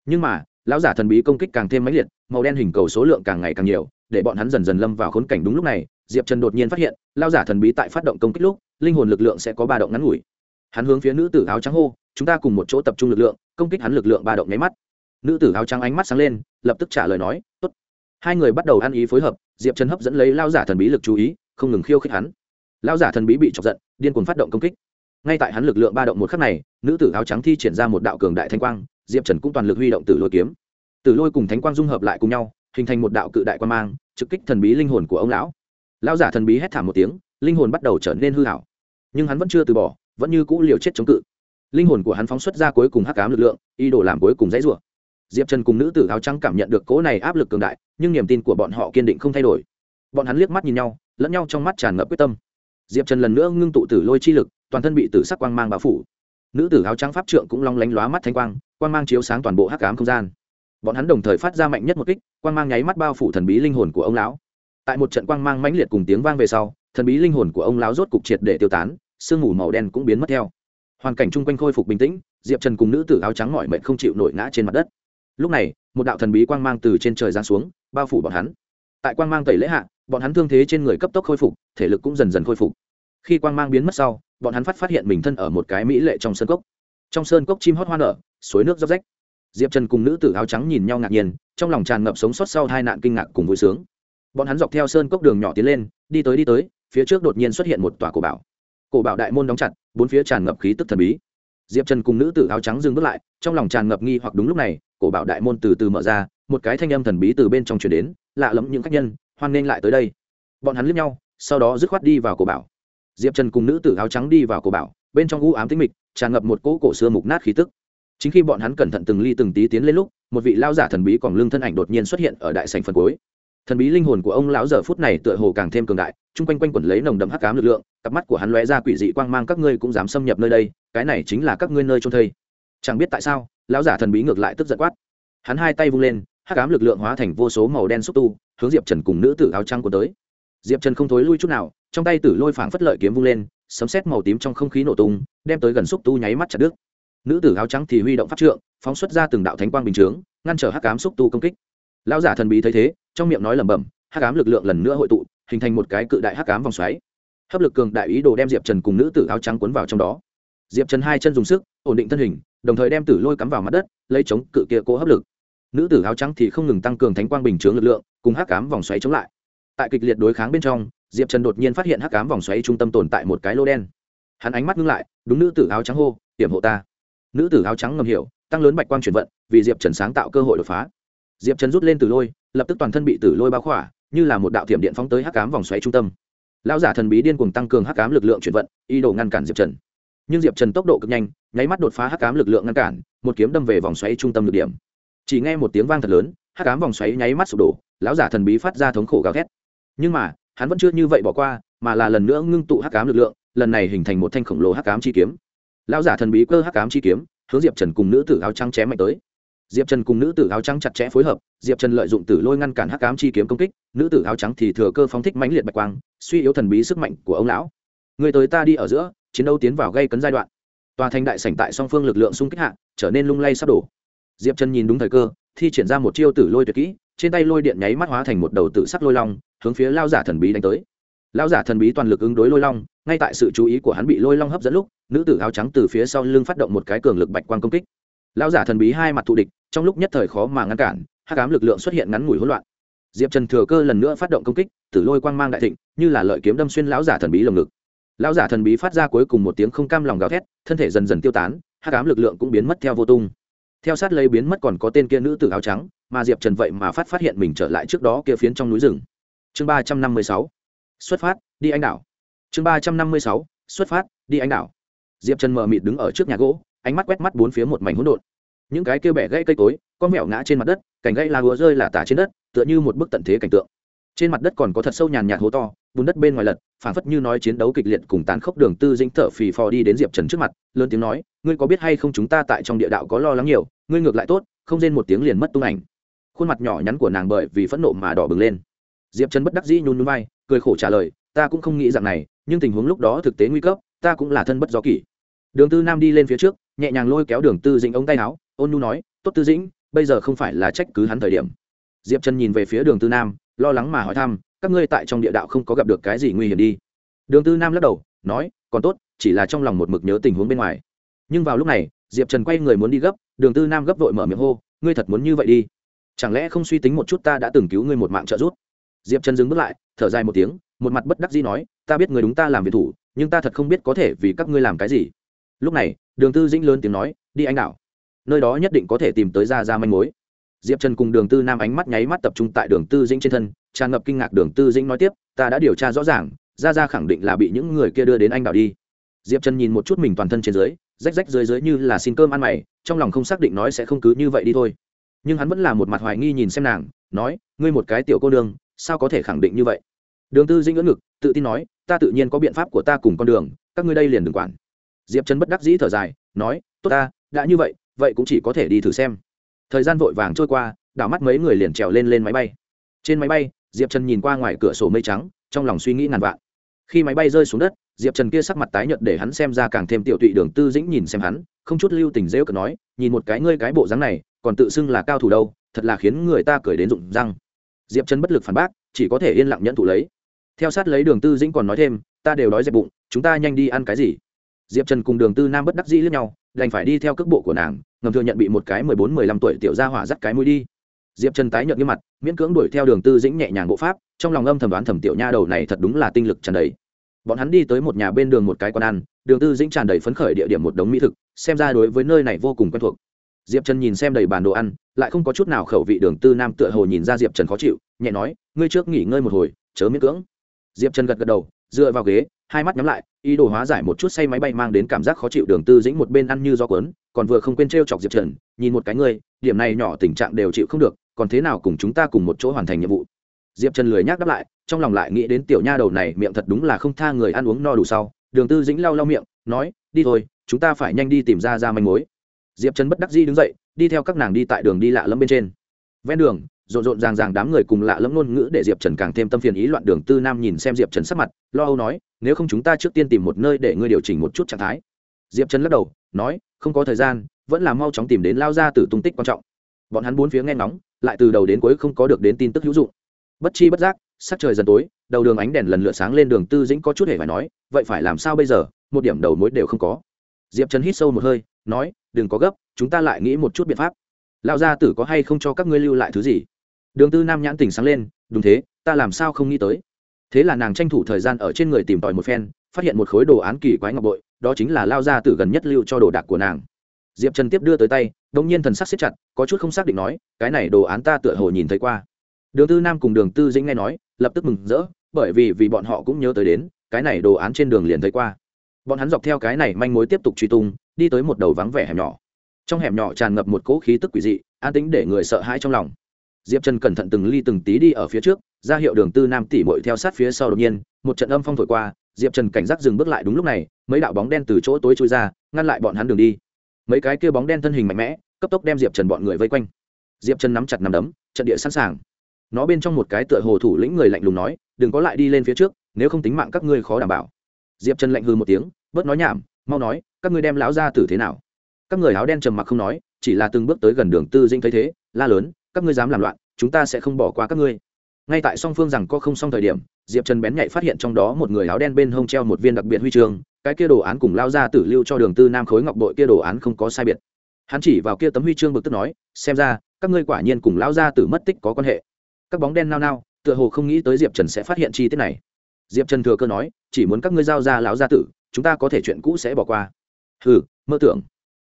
S1: Nhưng mà, lão giả thần bí công kích càng thêm mãnh liệt, màu đen hình cầu số lượng càng ngày càng nhiều, để bọn hắn dần dần lâm vào khốn cảnh đúng lúc này, diệp trần đột nhiên phát hiện, lão giả thần bí tại phát động công kích lúc, linh hồn lực lượng sẽ có ba động ngắn ngủi. Hắn hướng phía nữ tử áo trắng hô, chúng ta cùng một chỗ tập trung lực lượng, công kích hắn lực lượng ba động nháy mắt. Nữ tử áo trắng ánh mắt sáng lên, lập tức trả lời nói, tốt. Hai người bắt đầu ăn ý phối hợp, diệp trần hấp dẫn lấy lao giả thần bí lực chú ý, không ngừng khiêu khích hắn. Lao giả thần bí bị chọc giận, điên cuồng phát động công kích ngay tại hắn lực lượng ba động một khắc này, nữ tử áo trắng thi triển ra một đạo cường đại thanh quang, diệp trần cũng toàn lực huy động tử lôi kiếm. Tử lôi cùng thánh quang dung hợp lại cùng nhau, hình thành một đạo cự đại quan mang, trực kích thần bí linh hồn của ông lão. Lão giả thần bí hét thảm một tiếng, linh hồn bắt đầu trở nên hư hảo nhưng hắn vẫn chưa từ bỏ, vẫn như cũ liều chết chống cự. Linh hồn của hắn phóng xuất ra cuối cùng hắc cám lực lượng y đổ làm cuối cùng dãy rủa. Diệp trần cùng nữ tử áo trắng cảm nhận được cỗ này áp lực cường đại, nhưng niềm tin của bọn họ kiên định không thay đổi. Bọn hắn liếc mắt nhìn nhau, lẫn nhau trong mắt tràn ngập quyết tâm. Diệp trần lần nữa ngưng tụ tử lôi chi lực toàn thân bị tử sắc quang mang bao phủ. Nữ tử áo trắng pháp trượng cũng long lánh lóa mắt thanh quang quang mang chiếu sáng toàn bộ hắc ám không gian. Bọn hắn đồng thời phát ra mạnh nhất một kích, quang mang nháy mắt bao phủ thần bí linh hồn của ông lão. Tại một trận quang mang mãnh liệt cùng tiếng vang về sau, thần bí linh hồn của ông lão rốt cục triệt để tiêu tán, sương mù màu đen cũng biến mất theo. Hoàn cảnh chung quanh khôi phục bình tĩnh, diệp trần cùng nữ tử áo trắng mỏi mệt không chịu nổi ngã trên mặt đất. Lúc này, một đạo thần bí quang mang từ trên trời giáng xuống, bao phủ bọn hắn. Tại quang mang tẩy lễ hạ, bọn hắn thương thế trên người cấp tốc khôi phục, thể lực cũng dần dần khôi phục. Khi quang mang biến mất sau bọn hắn phát phát hiện mình thân ở một cái mỹ lệ trong sơn cốc. Trong sơn cốc chim hót hoa nở, suối nước dốc rách. Diệp trần cùng nữ tử áo trắng nhìn nhau ngạc nhiên, trong lòng tràn ngập sống sót sau hai nạn kinh ngạc cùng vui sướng. Bọn hắn dọc theo sơn cốc đường nhỏ tiến lên, đi tới đi tới, phía trước đột nhiên xuất hiện một tòa cổ bảo. Cổ bảo đại môn đóng chặt, bốn phía tràn ngập khí tức thần bí. Diệp trần cùng nữ tử áo trắng dừng bước lại, trong lòng tràn ngập nghi hoặc đúng lúc này, cổ bảo đại môn từ từ mở ra, một cái thanh âm thần bí từ bên trong chuyển đến, lạ lẫm những khách nhân, hoan nghênh lại tới đây. Bọn hắn liếc nhau, sau đó dứt khoát đi vào cổ bảo diệp trần cùng nữ tử áo trắng đi vào cổ bảo bên trong u ám tĩnh mịch tràn ngập một cỗ cổ xưa mục nát khí tức chính khi bọn hắn cẩn thận từng ly từng tí tiến lên lúc một vị lao giả thần bí còn lưng thân ảnh đột nhiên xuất hiện ở đại sành phần cuối thần bí linh hồn của ông lão giờ phút này tựa hồ càng thêm cường đại chung quanh quanh quẩn lấy nồng đậm hắc cám lực lượng cặp mắt của hắn lóe ra quỷ dị quang mang các ngươi cũng dám xâm nhập nơi đây cái này chính là các ngươi nơi trôn thây chẳng biết tại sao lão giả thần bí ngược lại tức giận quát hắn hai tay vung lên hắc cám lực lượng hóa thành vô số màu đen xúc tu hướng diệp trần cùng nữ tử áo trắng của tới diệp trần không thối lui chút nào, trong tay tử lôi phảng phất lợi kiếm vung lên, sấm xét màu tím trong không khí nổ tung, đem tới gần xúc tu nháy mắt chặt đứt. Nữ tử áo trắng thì huy động pháp trượng, phóng xuất ra từng đạo thánh quang bình chướng, ngăn trở hắc cám xúc tu công kích. Lão giả thần bí thấy thế, trong miệng nói lẩm bẩm, hắc cám lực lượng lần nữa hội tụ, hình thành một cái cự đại hắc cám vòng xoáy. Hấp lực cường đại ý đồ đem diệp trần cùng nữ tử áo trắng cuốn vào trong đó. Diệp trần hai chân dùng sức, ổn định thân hình, đồng thời đem tử lôi cắm vào mặt đất, lấy chống cự kia cố hấp lực. Nữ tử áo trắng thì không ngừng tăng cường thánh quang bình chướng lực lượng, cùng hắc cám vòng xoáy chống lại tại kịch liệt đối kháng bên trong, diệp trần đột nhiên phát hiện hắc cám vòng xoáy trung tâm tồn tại một cái lô đen. Hắn ánh mắt ngưng lại, đúng nữ tử áo trắng hô hiểm hộ ta. Nữ tử áo trắng ngầm hiểu, tăng lớn bạch quang chuyển vận, vì diệp trần sáng tạo cơ hội đột phá. Diệp trần rút lên từ lôi, lập tức toàn thân bị tử lôi bao khỏa, như là một đạo thiểm điện phóng tới hắc cám vòng xoáy trung tâm. Lão giả thần bí điên cùng tăng cường hắc cám lực lượng chuyển vận, ý đồ ngăn cản diệp trần. Nhưng diệp trần tốc độ cực nhanh, nháy mắt đột phá hắc cám lực lượng ngăn cản, một kiếm đâm về vòng xoáy trung tâm được điểm. Chỉ nghe một tiếng vang thật lớn, hắc cám vòng xoáy nháy mắt sụp đổ, lão giả thần bí phát ra thống khổ gào thét nhưng mà, hắn vẫn chưa như vậy bỏ qua, mà là lần nữa ngưng tụ hắc cám lực lượng, lần này hình thành một thanh khổng lồ hắc cám chi kiếm. Lão giả thần bí cơ hắc cám chi kiếm, hướng diệp trần cùng nữ tử áo trắng chém mạnh tới. Diệp trần cùng nữ tử áo trắng chặt chẽ phối hợp, diệp trần lợi dụng tử lôi ngăn cản hắc cám chi kiếm công kích, nữ tử áo trắng thì thừa cơ phóng thích mãnh liệt bạch quang, suy yếu thần bí sức mạnh của ông lão. Người tới ta đi ở giữa, chiến đấu tiến vào gây cấn giai đoạn. Tòa thành đại sảnh tại song phương lực lượng xung kích hạ, trở nên lung lay sắp đổ. Diệp trần nhìn đúng thời cơ, thi triển ra một chiêu tử lôi tuyệt kỹ trên tay lôi điện nháy mắt hóa thành một đầu tử sắc lôi long, hướng phía lao giả thần bí đánh tới. Lao giả thần bí toàn lực ứng đối lôi long, ngay tại sự chú ý của hắn bị lôi long hấp dẫn lúc, nữ tử áo trắng từ phía sau lưng phát động một cái cường lực bạch quang công kích. Lao giả thần bí hai mặt thù địch, trong lúc nhất thời khó mà ngăn cản hát cám lực lượng xuất hiện ngắn ngủi hỗn loạn. Diệp trần thừa cơ lần nữa phát động công kích, tử lôi quang mang đại thịnh, như là lợi kiếm đâm xuyên lão giả thần bí lồng ngực. Lão giả thần bí phát ra cuối cùng một tiếng không cam lòng gào thét, thân thể dần dần tiêu tán hát cám lực lượng cũng biến mất theo vô tung theo sát lấy biến mất còn có tên kia nữ tử áo trắng, mà diệp trần vậy mà phát phát hiện mình trở lại trước đó kia phiến trong núi rừng. Chương ba trăm năm mươi sáu, xuất phát, đi anh đảo. Chương ba trăm năm mươi sáu, xuất phát, đi anh đảo. Diệp trần mờ mịt đứng ở trước nhà gỗ, ánh mắt quét mắt bốn phía một mảnh hỗn độn. Những cái kêu bẻ gãy cây cối con mèo ngã trên mặt đất, cành gãy lá lúa rơi là tả trên đất, tựa như một bức tận thế cảnh tượng trên mặt đất còn có thật sâu nhàn nhạt hố to, bùn đất bên ngoài lật, phảng phất như nói chiến đấu kịch liệt cùng tán khốc đường tư dĩnh thở phì phò đi đến diệp trần trước mặt, lớn tiếng nói, ngươi có biết hay không chúng ta tại trong địa đạo có lo lắng nhiều, ngươi ngược lại tốt, không rên một tiếng liền mất tung ảnh. Khuôn mặt nhỏ nhắn của nàng bởi vì phẫn nộ mà đỏ bừng lên. Diệp trần bất đắc dĩ nhún núi vai, cười khổ trả lời, ta cũng không nghĩ rằng này, nhưng tình huống lúc đó thực tế nguy cấp, ta cũng là thân bất do kỷ. Đường tư nam đi lên phía trước, nhẹ nhàng lôi kéo đường tư dĩnh ống tay áo, ôn nu nói, tốt tư dĩnh, bây giờ không phải là trách cứ hắn thời điểm. Diệp trần nhìn về phía đường tư nam lo lắng mà hỏi thăm, các ngươi tại trong địa đạo không có gặp được cái gì nguy hiểm đi? Đường tư nam lắc đầu, nói, còn tốt, chỉ là trong lòng một mực nhớ tình huống bên ngoài. Nhưng vào lúc này, diệp trần quay người muốn đi gấp, đường tư nam gấp vội mở miệng hô, ngươi thật muốn như vậy đi? Chẳng lẽ không suy tính một chút ta đã từng cứu ngươi một mạng trợ giúp? Diệp trần dừng bước lại, thở dài một tiếng, một mặt bất đắc dĩ nói, ta biết người đúng ta làm việc thủ, nhưng ta thật không biết có thể vì các ngươi làm cái gì. Lúc này, đường tư dĩnh lớn tiếng nói, đi anh đảo. Nơi đó nhất định có thể tìm tới ra ra manh mối diệp trần cùng đường tư nam ánh mắt nháy mắt tập trung tại đường tư dĩnh trên thân, tràn ngập kinh ngạc đường tư dĩnh nói tiếp, ta đã điều tra rõ ràng, ra ra khẳng định là bị những người kia đưa đến anh đảo đi. Diệp trần nhìn một chút mình toàn thân trên dưới, rách rách dưới dưới như là xin cơm ăn mày, trong lòng không xác định nói sẽ không cứ như vậy đi thôi. Nhưng hắn vẫn là một mặt hoài nghi nhìn xem nàng, nói, ngươi một cái tiểu cô đường sao có thể khẳng định như vậy? Đường tư dĩnh ngỡ ngực, tự tin nói, ta tự nhiên có biện pháp của ta cùng con đường, các ngươi đây liền đừng quản. Diệp trần bất đắc dĩ thở dài, nói, tốt ta, đã như vậy vậy cũng chỉ có thể đi thử xem thời gian vội vàng trôi qua, đảo mắt mấy người liền trèo lên lên máy bay. Trên máy bay, diệp trần nhìn qua ngoài cửa sổ mây trắng, trong lòng suy nghĩ ngàn vạn. Khi máy bay rơi xuống đất, diệp trần kia sắc mặt tái nhợt để hắn xem ra càng thêm tiểu tụy đường tư dĩnh nhìn xem hắn, không chút lưu tình rêu cờ nói, nhìn một cái ngươi cái bộ dáng này, còn tự xưng là cao thủ đâu, thật là khiến người ta cười đến rụng răng. Diệp trần bất lực phản bác, chỉ có thể yên lặng nhẫn thụ lấy. Theo sát lấy đường tư dĩnh còn nói thêm, ta đều đói dẹp bụng, chúng ta nhanh đi ăn cái gì? Diệp trần cùng đường tư nam bất đắc dĩ lẫn nhau, đành phải đi theo cước bộ của nàng ngầm thừa nhận bị một cái mười bốn, mười lăm tuổi tiểu gia hỏa dắt cái mũi đi. Diệp trần tái nhợt như mặt, miễn cưỡng đuổi theo đường tư dĩnh nhẹ nhàng bộ pháp, trong lòng âm thầm đoán thầm tiểu nha đầu này thật đúng là tinh lực tràn đầy. Bọn hắn đi tới một nhà bên đường một cái quán ăn, đường tư dĩnh tràn đầy phấn khởi địa điểm một đống mỹ thực, xem ra đối với nơi này vô cùng quen thuộc. Diệp trần nhìn xem đầy bàn đồ ăn, lại không có chút nào khẩu vị đường tư nam tựa hồ nhìn ra diệp trần khó chịu, nhẹ nói, ngươi trước nghỉ ngơi một hồi, chớ miễn cưỡng. Diệp trần gật gật đầu, dựa vào ghế hai mắt nhắm lại, ý đồ hóa giải một chút say máy bay mang đến cảm giác khó chịu đường tư dĩnh một bên ăn như do quấn còn vừa không quên t r e o chọc diệp trần, nhìn một cái ngươi, điểm này nhỏ tình trạng đều chịu không được, còn thế nào cùng chúng ta cùng một chỗ hoàn thành nhiệm vụ? Diệp trần lười nhác đáp lại, trong lòng lại nghĩ đến tiểu nha đầu này miệng thật đúng là không tha người ăn uống no đủ sau, đường tư dĩnh lau lau miệng, nói, đi thôi, chúng ta phải nhanh đi tìm ra ra manh mối. Diệp trần bất đắc dĩ đứng dậy, đi theo các nàng đi tại đường đi lạ lẫm bên trên. Ven đường rộn rộn ràng ràng đám người cùng lạ lẫm ngôn ngữ để diệp trần càng thêm tâm phiền ý loạn đường tư nam nhìn xem diệp trần sắc mặt, lo âu nói, nếu không chúng ta trước tiên tìm một nơi để ngươi điều chỉnh một chút trạng thái. Diệp trần lắc đầu, nói, không có thời gian, vẫn là mau chóng tìm đến lao ra từ tung tích quan trọng. Bọn hắn bốn phía nghe ngóng, lại từ đầu đến cuối không có được đến tin tức hữu dụng. Bất chi bất giác, sắc trời dần tối, đầu đường ánh đèn lần lượt sáng lên đường tư dĩnh có chút hề phải nói, vậy phải làm sao bây giờ? Một điểm đầu mối đều không có. Diệp trần hít sâu một hơi, nói, đừng có gấp, chúng ta lại nghĩ một chút biện pháp. Lão gia tử có hay không cho các ngươi lưu lại thứ gì? Đường tư nam nhãn tình sáng lên, đúng thế, ta làm sao không nghĩ tới? Thế là nàng tranh thủ thời gian ở trên người tìm tòi một phen, phát hiện một khối đồ án kỳ quái ngọc bội, đó chính là lao ra từ gần nhất lưu cho đồ đạc của nàng. Diệp trần tiếp đưa tới tay đông nhiên thần sắc xếp chặt, có chút không xác định nói, cái này đồ án ta tựa hồ nhìn thấy qua. Đường tư nam cùng đường tư dĩnh nghe nói, lập tức mừng rỡ, bởi vì vì bọn họ cũng nhớ tới đến, cái này đồ án trên đường liền thấy qua. Bọn hắn dọc theo cái này manh mối tiếp tục truy tung, đi tới một đầu vắng vẻ hẻm nhỏ. Trong hẻm nhỏ tràn ngập một cỗ khí tức quỷ dị, an tính để người sợ hãi trong lòng diệp trần cẩn thận từng ly từng tí đi ở phía trước, ra hiệu đường tư nam tỷ bội theo sát phía sau đột nhiên, một trận âm phong thổi qua, diệp trần cảnh giác dừng bước lại đúng lúc này, mấy đạo bóng đen từ chỗ tối trôi ra, ngăn lại bọn hắn đường đi. Mấy cái kia bóng đen thân hình mạnh mẽ, cấp tốc đem diệp trần bọn người vây quanh. Diệp trần nắm chặt nằm đấm, trận địa sẵn sàng. Nó bên trong một cái tựa hồ thủ lĩnh người lạnh lùng nói, đừng có lại đi lên phía trước, nếu không tính mạng các ngươi khó đảm bảo. Diệp trần lạnh hư một tiếng, bớt nói nhảm, mau nói, các ngươi đem lão ra tử thế nào? Các người áo đen trầm mặc không nói, chỉ là từng bước tới gần đường tư dinh thấy thế, la lớn các ngươi dám làm loạn chúng ta sẽ không bỏ qua các ngươi. Ngay tại song phương rằng có không xong thời điểm diệp trần bén nhạy phát hiện trong đó một người áo đen bên hông treo một viên đặc biệt huy chương cái kia đồ án cùng lao ra tử lưu cho đường tư nam khối ngọc bội kia đồ án không có sai biệt. Hắn chỉ vào kia tấm huy chương bực tức nói xem ra các ngươi quả nhiên cùng lao ra tử mất tích có quan hệ. Các bóng đen nao nao tựa hồ không nghĩ tới diệp trần sẽ phát hiện chi tiết này. Diệp trần thừa cơ nói chỉ muốn các ngươi giao ra lão gia tử chúng ta có thể chuyện cũ sẽ bỏ qua. Hừ mơ tưởng.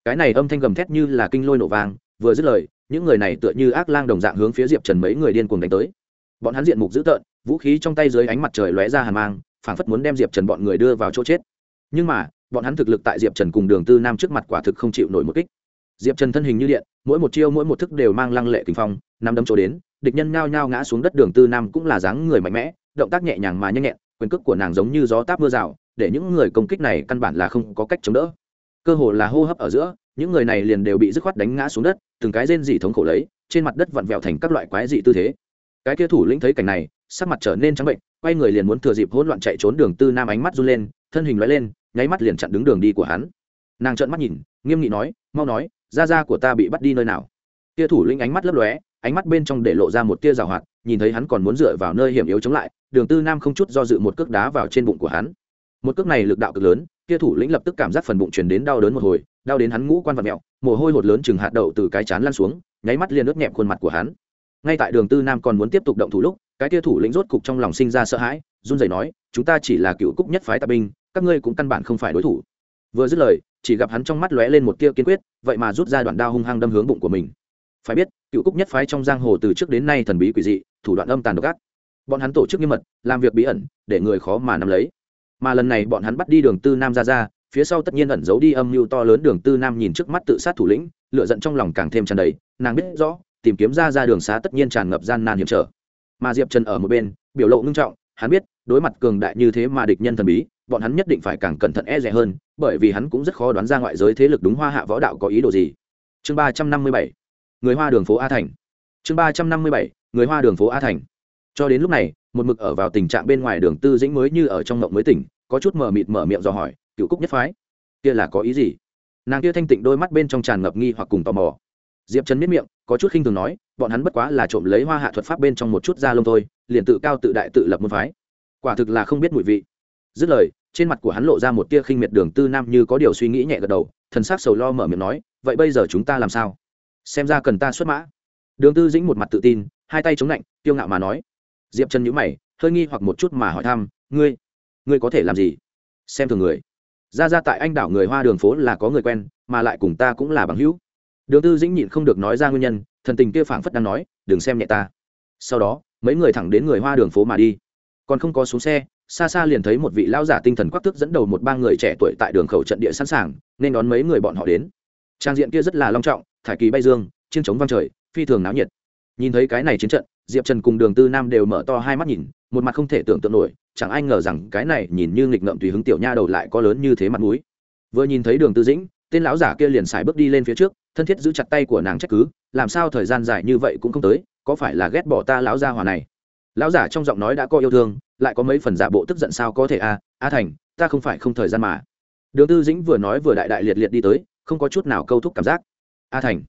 S1: Cái này âm thanh gầm thét như là kinh lôi nổ vàng, vừa dứt lời những người này tựa như ác lang đồng dạng hướng phía diệp trần mấy người điên cuồng đánh tới bọn hắn diện mục dữ tợn vũ khí trong tay dưới ánh mặt trời lóe ra hàn mang phảng phất muốn đem diệp trần bọn người đưa vào chỗ chết nhưng mà bọn hắn thực lực tại diệp trần cùng đường tư nam trước mặt quả thực không chịu nổi một kích diệp trần thân hình như điện mỗi một chiêu mỗi một thức đều mang lăng lệ kinh phong nằm đấm chỗ đến địch nhân nhao nhao ngã xuống đất đường tư nam cũng là dáng người mạnh mẽ động tác nhẹ nhàng mà nhanh nhẹn quyền cước của nàng giống như gió táp mưa rào để những người công kích này căn bản là không có cách chống đỡ cơ hồ là hô hấp ở giữa những người này liền đều bị dứt khoát đánh ngã xuống đất, từng cái rên dị thống khổ lấy, trên mặt đất vặn vẹo thành các loại quái dị tư thế. Cái kia thủ lĩnh thấy cảnh này, sắc mặt trở nên trắng bệnh, quay người liền muốn thừa dịp hỗn loạn chạy trốn đường tư nam ánh mắt run lên, thân hình loay lên, nháy mắt liền chặn đứng đường đi của hắn. Nàng trợn mắt nhìn, nghiêm nghị nói, mau nói da da của ta bị bắt đi nơi nào? Kia thủ lĩnh ánh mắt lấp lóe, ánh mắt bên trong để lộ ra một tia rào hoạt, nhìn thấy hắn còn muốn dựa vào nơi hiểm yếu chống lại, đường tư nam không chút do dự một cước đá vào trên bụng của hắn. Một cước này lực đạo cực lớn kia thủ lĩnh lập tức cảm giác phần bụng truyền đến đau đớn một hồi, đau đến hắn ngũ quan vật mẹo mồ hôi hột lớn chừng hạt đậu từ cái chán lăn xuống, nháy mắt liền ướt nhẹp khuôn mặt của hắn. Ngay tại đường tư nam còn muốn tiếp tục động thủ lúc, cái kia thủ lĩnh rốt cục trong lòng sinh ra sợ hãi, run rẩy nói, chúng ta chỉ là cựu cúc nhất phái ta binh, các ngươi cũng căn bản không phải đối thủ. Vừa dứt lời, chỉ gặp hắn trong mắt lóe lên một tia kiên quyết, vậy mà rút ra đoạn đao hung hăng đâm hướng bụng của mình. Phải biết, cựu cúc nhất phái trong giang hồ từ trước đến nay thần bí quỷ dị, thủ đoạn âm tàn độc ác. Bọn hắn tổ chức nghiêm mật, làm việc bí ẩn, để người khó mà nắm lấy mà lần này bọn hắn bắt đi đường tư nam ra ra, phía sau tất nhiên ẩn giấu đi âm mưu to lớn đường tư nam nhìn trước mắt tự sát thủ lĩnh lựa giận trong lòng càng thêm tràn đầy, nàng biết rõ, tìm kiếm ra ra đường xá tất nhiên tràn ngập gian nan hiểm trở. Mà diệp trần ở một bên, biểu lộ ngưng trọng, hắn biết, đối mặt cường đại như thế mà địch nhân thần bí, bọn hắn nhất định phải càng cẩn thận e rẻ hơn, bởi vì hắn cũng rất khó đoán ra ngoại giới thế lực đúng hoa hạ võ đạo có ý đồ gì. Chương ba trăm năm mươi bảy, người hoa đường phố a thành. Chương ba trăm năm mươi bảy, người hoa đường phố a thành. Cho đến lúc này một mực ở vào tình trạng bên ngoài đường tư dĩnh mới như ở trong mộng mới tỉnh, có chút mờ mịt mở miệng dò hỏi, cựu cúc nhất phái, kia là có ý gì? Nàng kia thanh tịnh đôi mắt bên trong tràn ngập nghi hoặc cùng tò mò. Diệp trần miết miệng, có chút khinh thường nói, bọn hắn bất quá là trộm lấy hoa hạ thuật pháp bên trong một chút da lông thôi, liền tự cao tự đại tự lập môn phái. Quả thực là không biết mùi vị. Dứt lời, trên mặt của hắn lộ ra một tia khinh miệt đường tư nam như có điều suy nghĩ nhẹ gật đầu, thần s ắ c sầu lo mở miệng nói, vậy bây giờ chúng ta làm sao? Xem ra cần ta xuất mã. Đường tư dĩnh một mặt tự tin, hai tay chống lạnh tiêu ngạo mà nói diệp trần nhữ mày, hơi nghi hoặc một chút mà hỏi thăm, ngươi ngươi có thể làm gì? Xem thường người. Ra ra tại anh đảo người hoa đường phố là có người quen, mà lại cùng ta cũng là bằng hữu. Đường tư dĩnh nhịn không được nói ra nguyên nhân, thần tình kia phảng phất đang nói, đừng xem nhẹ ta. Sau đó, mấy người thẳng đến người hoa đường phố mà đi. Còn không có xuống xe, xa xa liền thấy một vị lão giả tinh thần quắc tức dẫn đầu một ba người trẻ tuổi tại đường khẩu trận địa sẵn sàng, nên đón mấy người bọn họ đến. Trang diện kia rất là long trọng, thải kỳ bay dương chiên trống vang trời, phi thường náo nhiệt nhìn thấy cái này chiến trận diệp trần cùng đường tư nam đều mở to hai mắt nhìn một mặt không thể tưởng tượng nổi chẳng ai ngờ rằng cái này nhìn như nghịch ngợm tùy hứng tiểu nha đầu lại có lớn như thế mặt mũi. Vừa nhìn thấy đường tư dĩnh tên lão giả kia liền xài bước đi lên phía trước thân thiết giữ chặt tay của nàng trách cứ làm sao thời gian dài như vậy cũng không tới có phải là ghét bỏ ta lão gia hòa này? Lão giả trong giọng nói đã có yêu thương lại có mấy phần giả bộ tức giận sao có thể a à, a thành ta không phải không thời gian mà. Đường tư dĩnh vừa nói vừa đại đại liệt liệt đi tới không có chút nào câu thúc cảm giác. A thành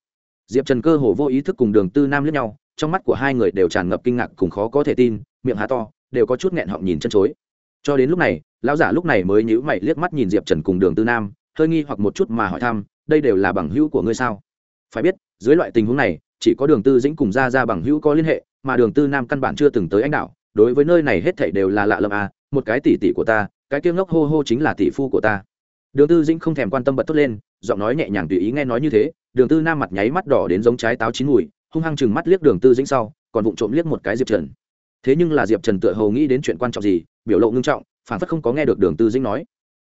S1: diệp trần cơ hồ vô ý thức cùng đường tư nam lướt nhau trong mắt của hai người đều tràn ngập kinh ngạc cùng khó có thể tin, miệng há to, đều có chút nghẹn họng nhìn chân chối. Cho đến lúc này, lão giả lúc này mới nhíu mày liếc mắt nhìn diệp trần cùng đường tư nam, hơi nghi hoặc một chút mà hỏi thăm, đây đều là bằng hữu của ngươi sao? Phải biết, dưới loại tình huống này, chỉ có đường tư dĩnh cùng ra ra bằng hữu có liên hệ, mà đường tư nam căn bản chưa từng tới anh đảo, đối với nơi này hết thảy đều là lạ lẫm à một cái tỷ tỷ của ta, cái kiêng ngốc hô hô chính là tỷ phu của ta. Đường tư dĩnh không thèm quan tâm bật tốt lên, giọng nói nhẹ nhàng tùy ý nghe nói như thế, đường tư nam mặt nháy mắt đỏ đến giống trái táo chín mùi hung hăng chừng mắt liếc đường tư dĩnh sau, còn vụng trộm liếc một cái diệp trần. Thế nhưng là diệp trần tựa hồ nghĩ đến chuyện quan trọng gì, biểu lộ ngưng trọng, phản phất không có nghe được đường tư dĩnh nói.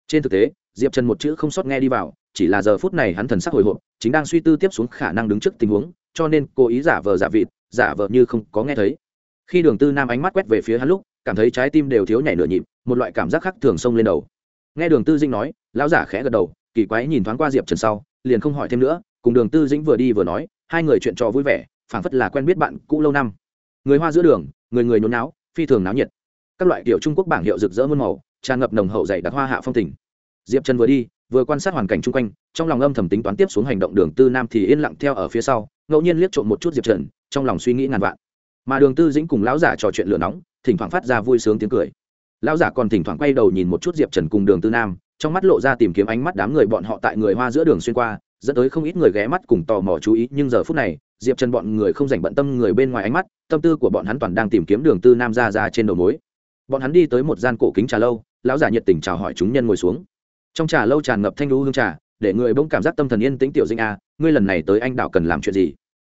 S1: Trên thực tế, diệp trần một chữ không sót nghe đi vào, chỉ là giờ phút này hắn thần sắc hồi hộp, chính đang suy tư tiếp xuống khả năng đứng trước tình huống, cho nên cố ý giả vờ giả vịt, giả vờ như không có nghe thấy. Khi đường tư nam ánh mắt quét về phía hắn lúc, cảm thấy trái tim đều thiếu nhảy nửa nhịp, một loại cảm giác khác thường xông lên đầu. Nghe đường tư dĩnh nói, lão giả khẽ gật đầu, kỳ quái nhìn thoáng qua diệp trần sau, liền không hỏi thêm nữa, cùng đường tư dĩnh vừa đi vừa nói, hai người chuyện trò vui vẻ phảng phất là quen biết bạn cũ lâu năm. Người hoa giữa đường, người người nhốn náo phi thường náo nhiệt. Các loại kiểu trung quốc bảng hiệu rực rỡ muôn màu, tràn ngập nồng hậu dày đặc hoa hạ phong tình. Diệp trần vừa đi, vừa quan sát hoàn cảnh chung quanh, trong lòng âm thầm tính toán tiếp xuống hành động đường tư nam thì yên lặng theo ở phía sau, ngẫu nhiên liếc trộm một chút diệp trần, trong lòng suy nghĩ ngàn vạn. Mà đường tư dĩnh cùng lão giả trò chuyện lửa nóng, thỉnh thoảng phát ra vui sướng tiếng cười. Lão giả còn thỉnh thoảng quay đầu nhìn một chút diệp trần cùng đường tư nam, trong mắt lộ ra tìm kiếm ánh mắt đám người bọn họ tại người hoa giữa đường xuyên qua dẫn tới không ít người ghé mắt cùng tò mò chú ý, nhưng giờ phút này, diệp trần bọn người không dành bận tâm người bên ngoài ánh mắt, tâm tư của bọn hắn toàn đang tìm kiếm đường tư nam ra ra trên đầu mối. Bọn hắn đi tới một gian cổ kính trà lâu, lão giả nhiệt tình chào hỏi chúng nhân ngồi xuống. Trong trà lâu tràn ngập thanh lũ hương trà, để người bỗng cảm giác tâm thần yên tĩnh tiểu dinh a, ngươi lần này tới anh đạo cần làm chuyện gì?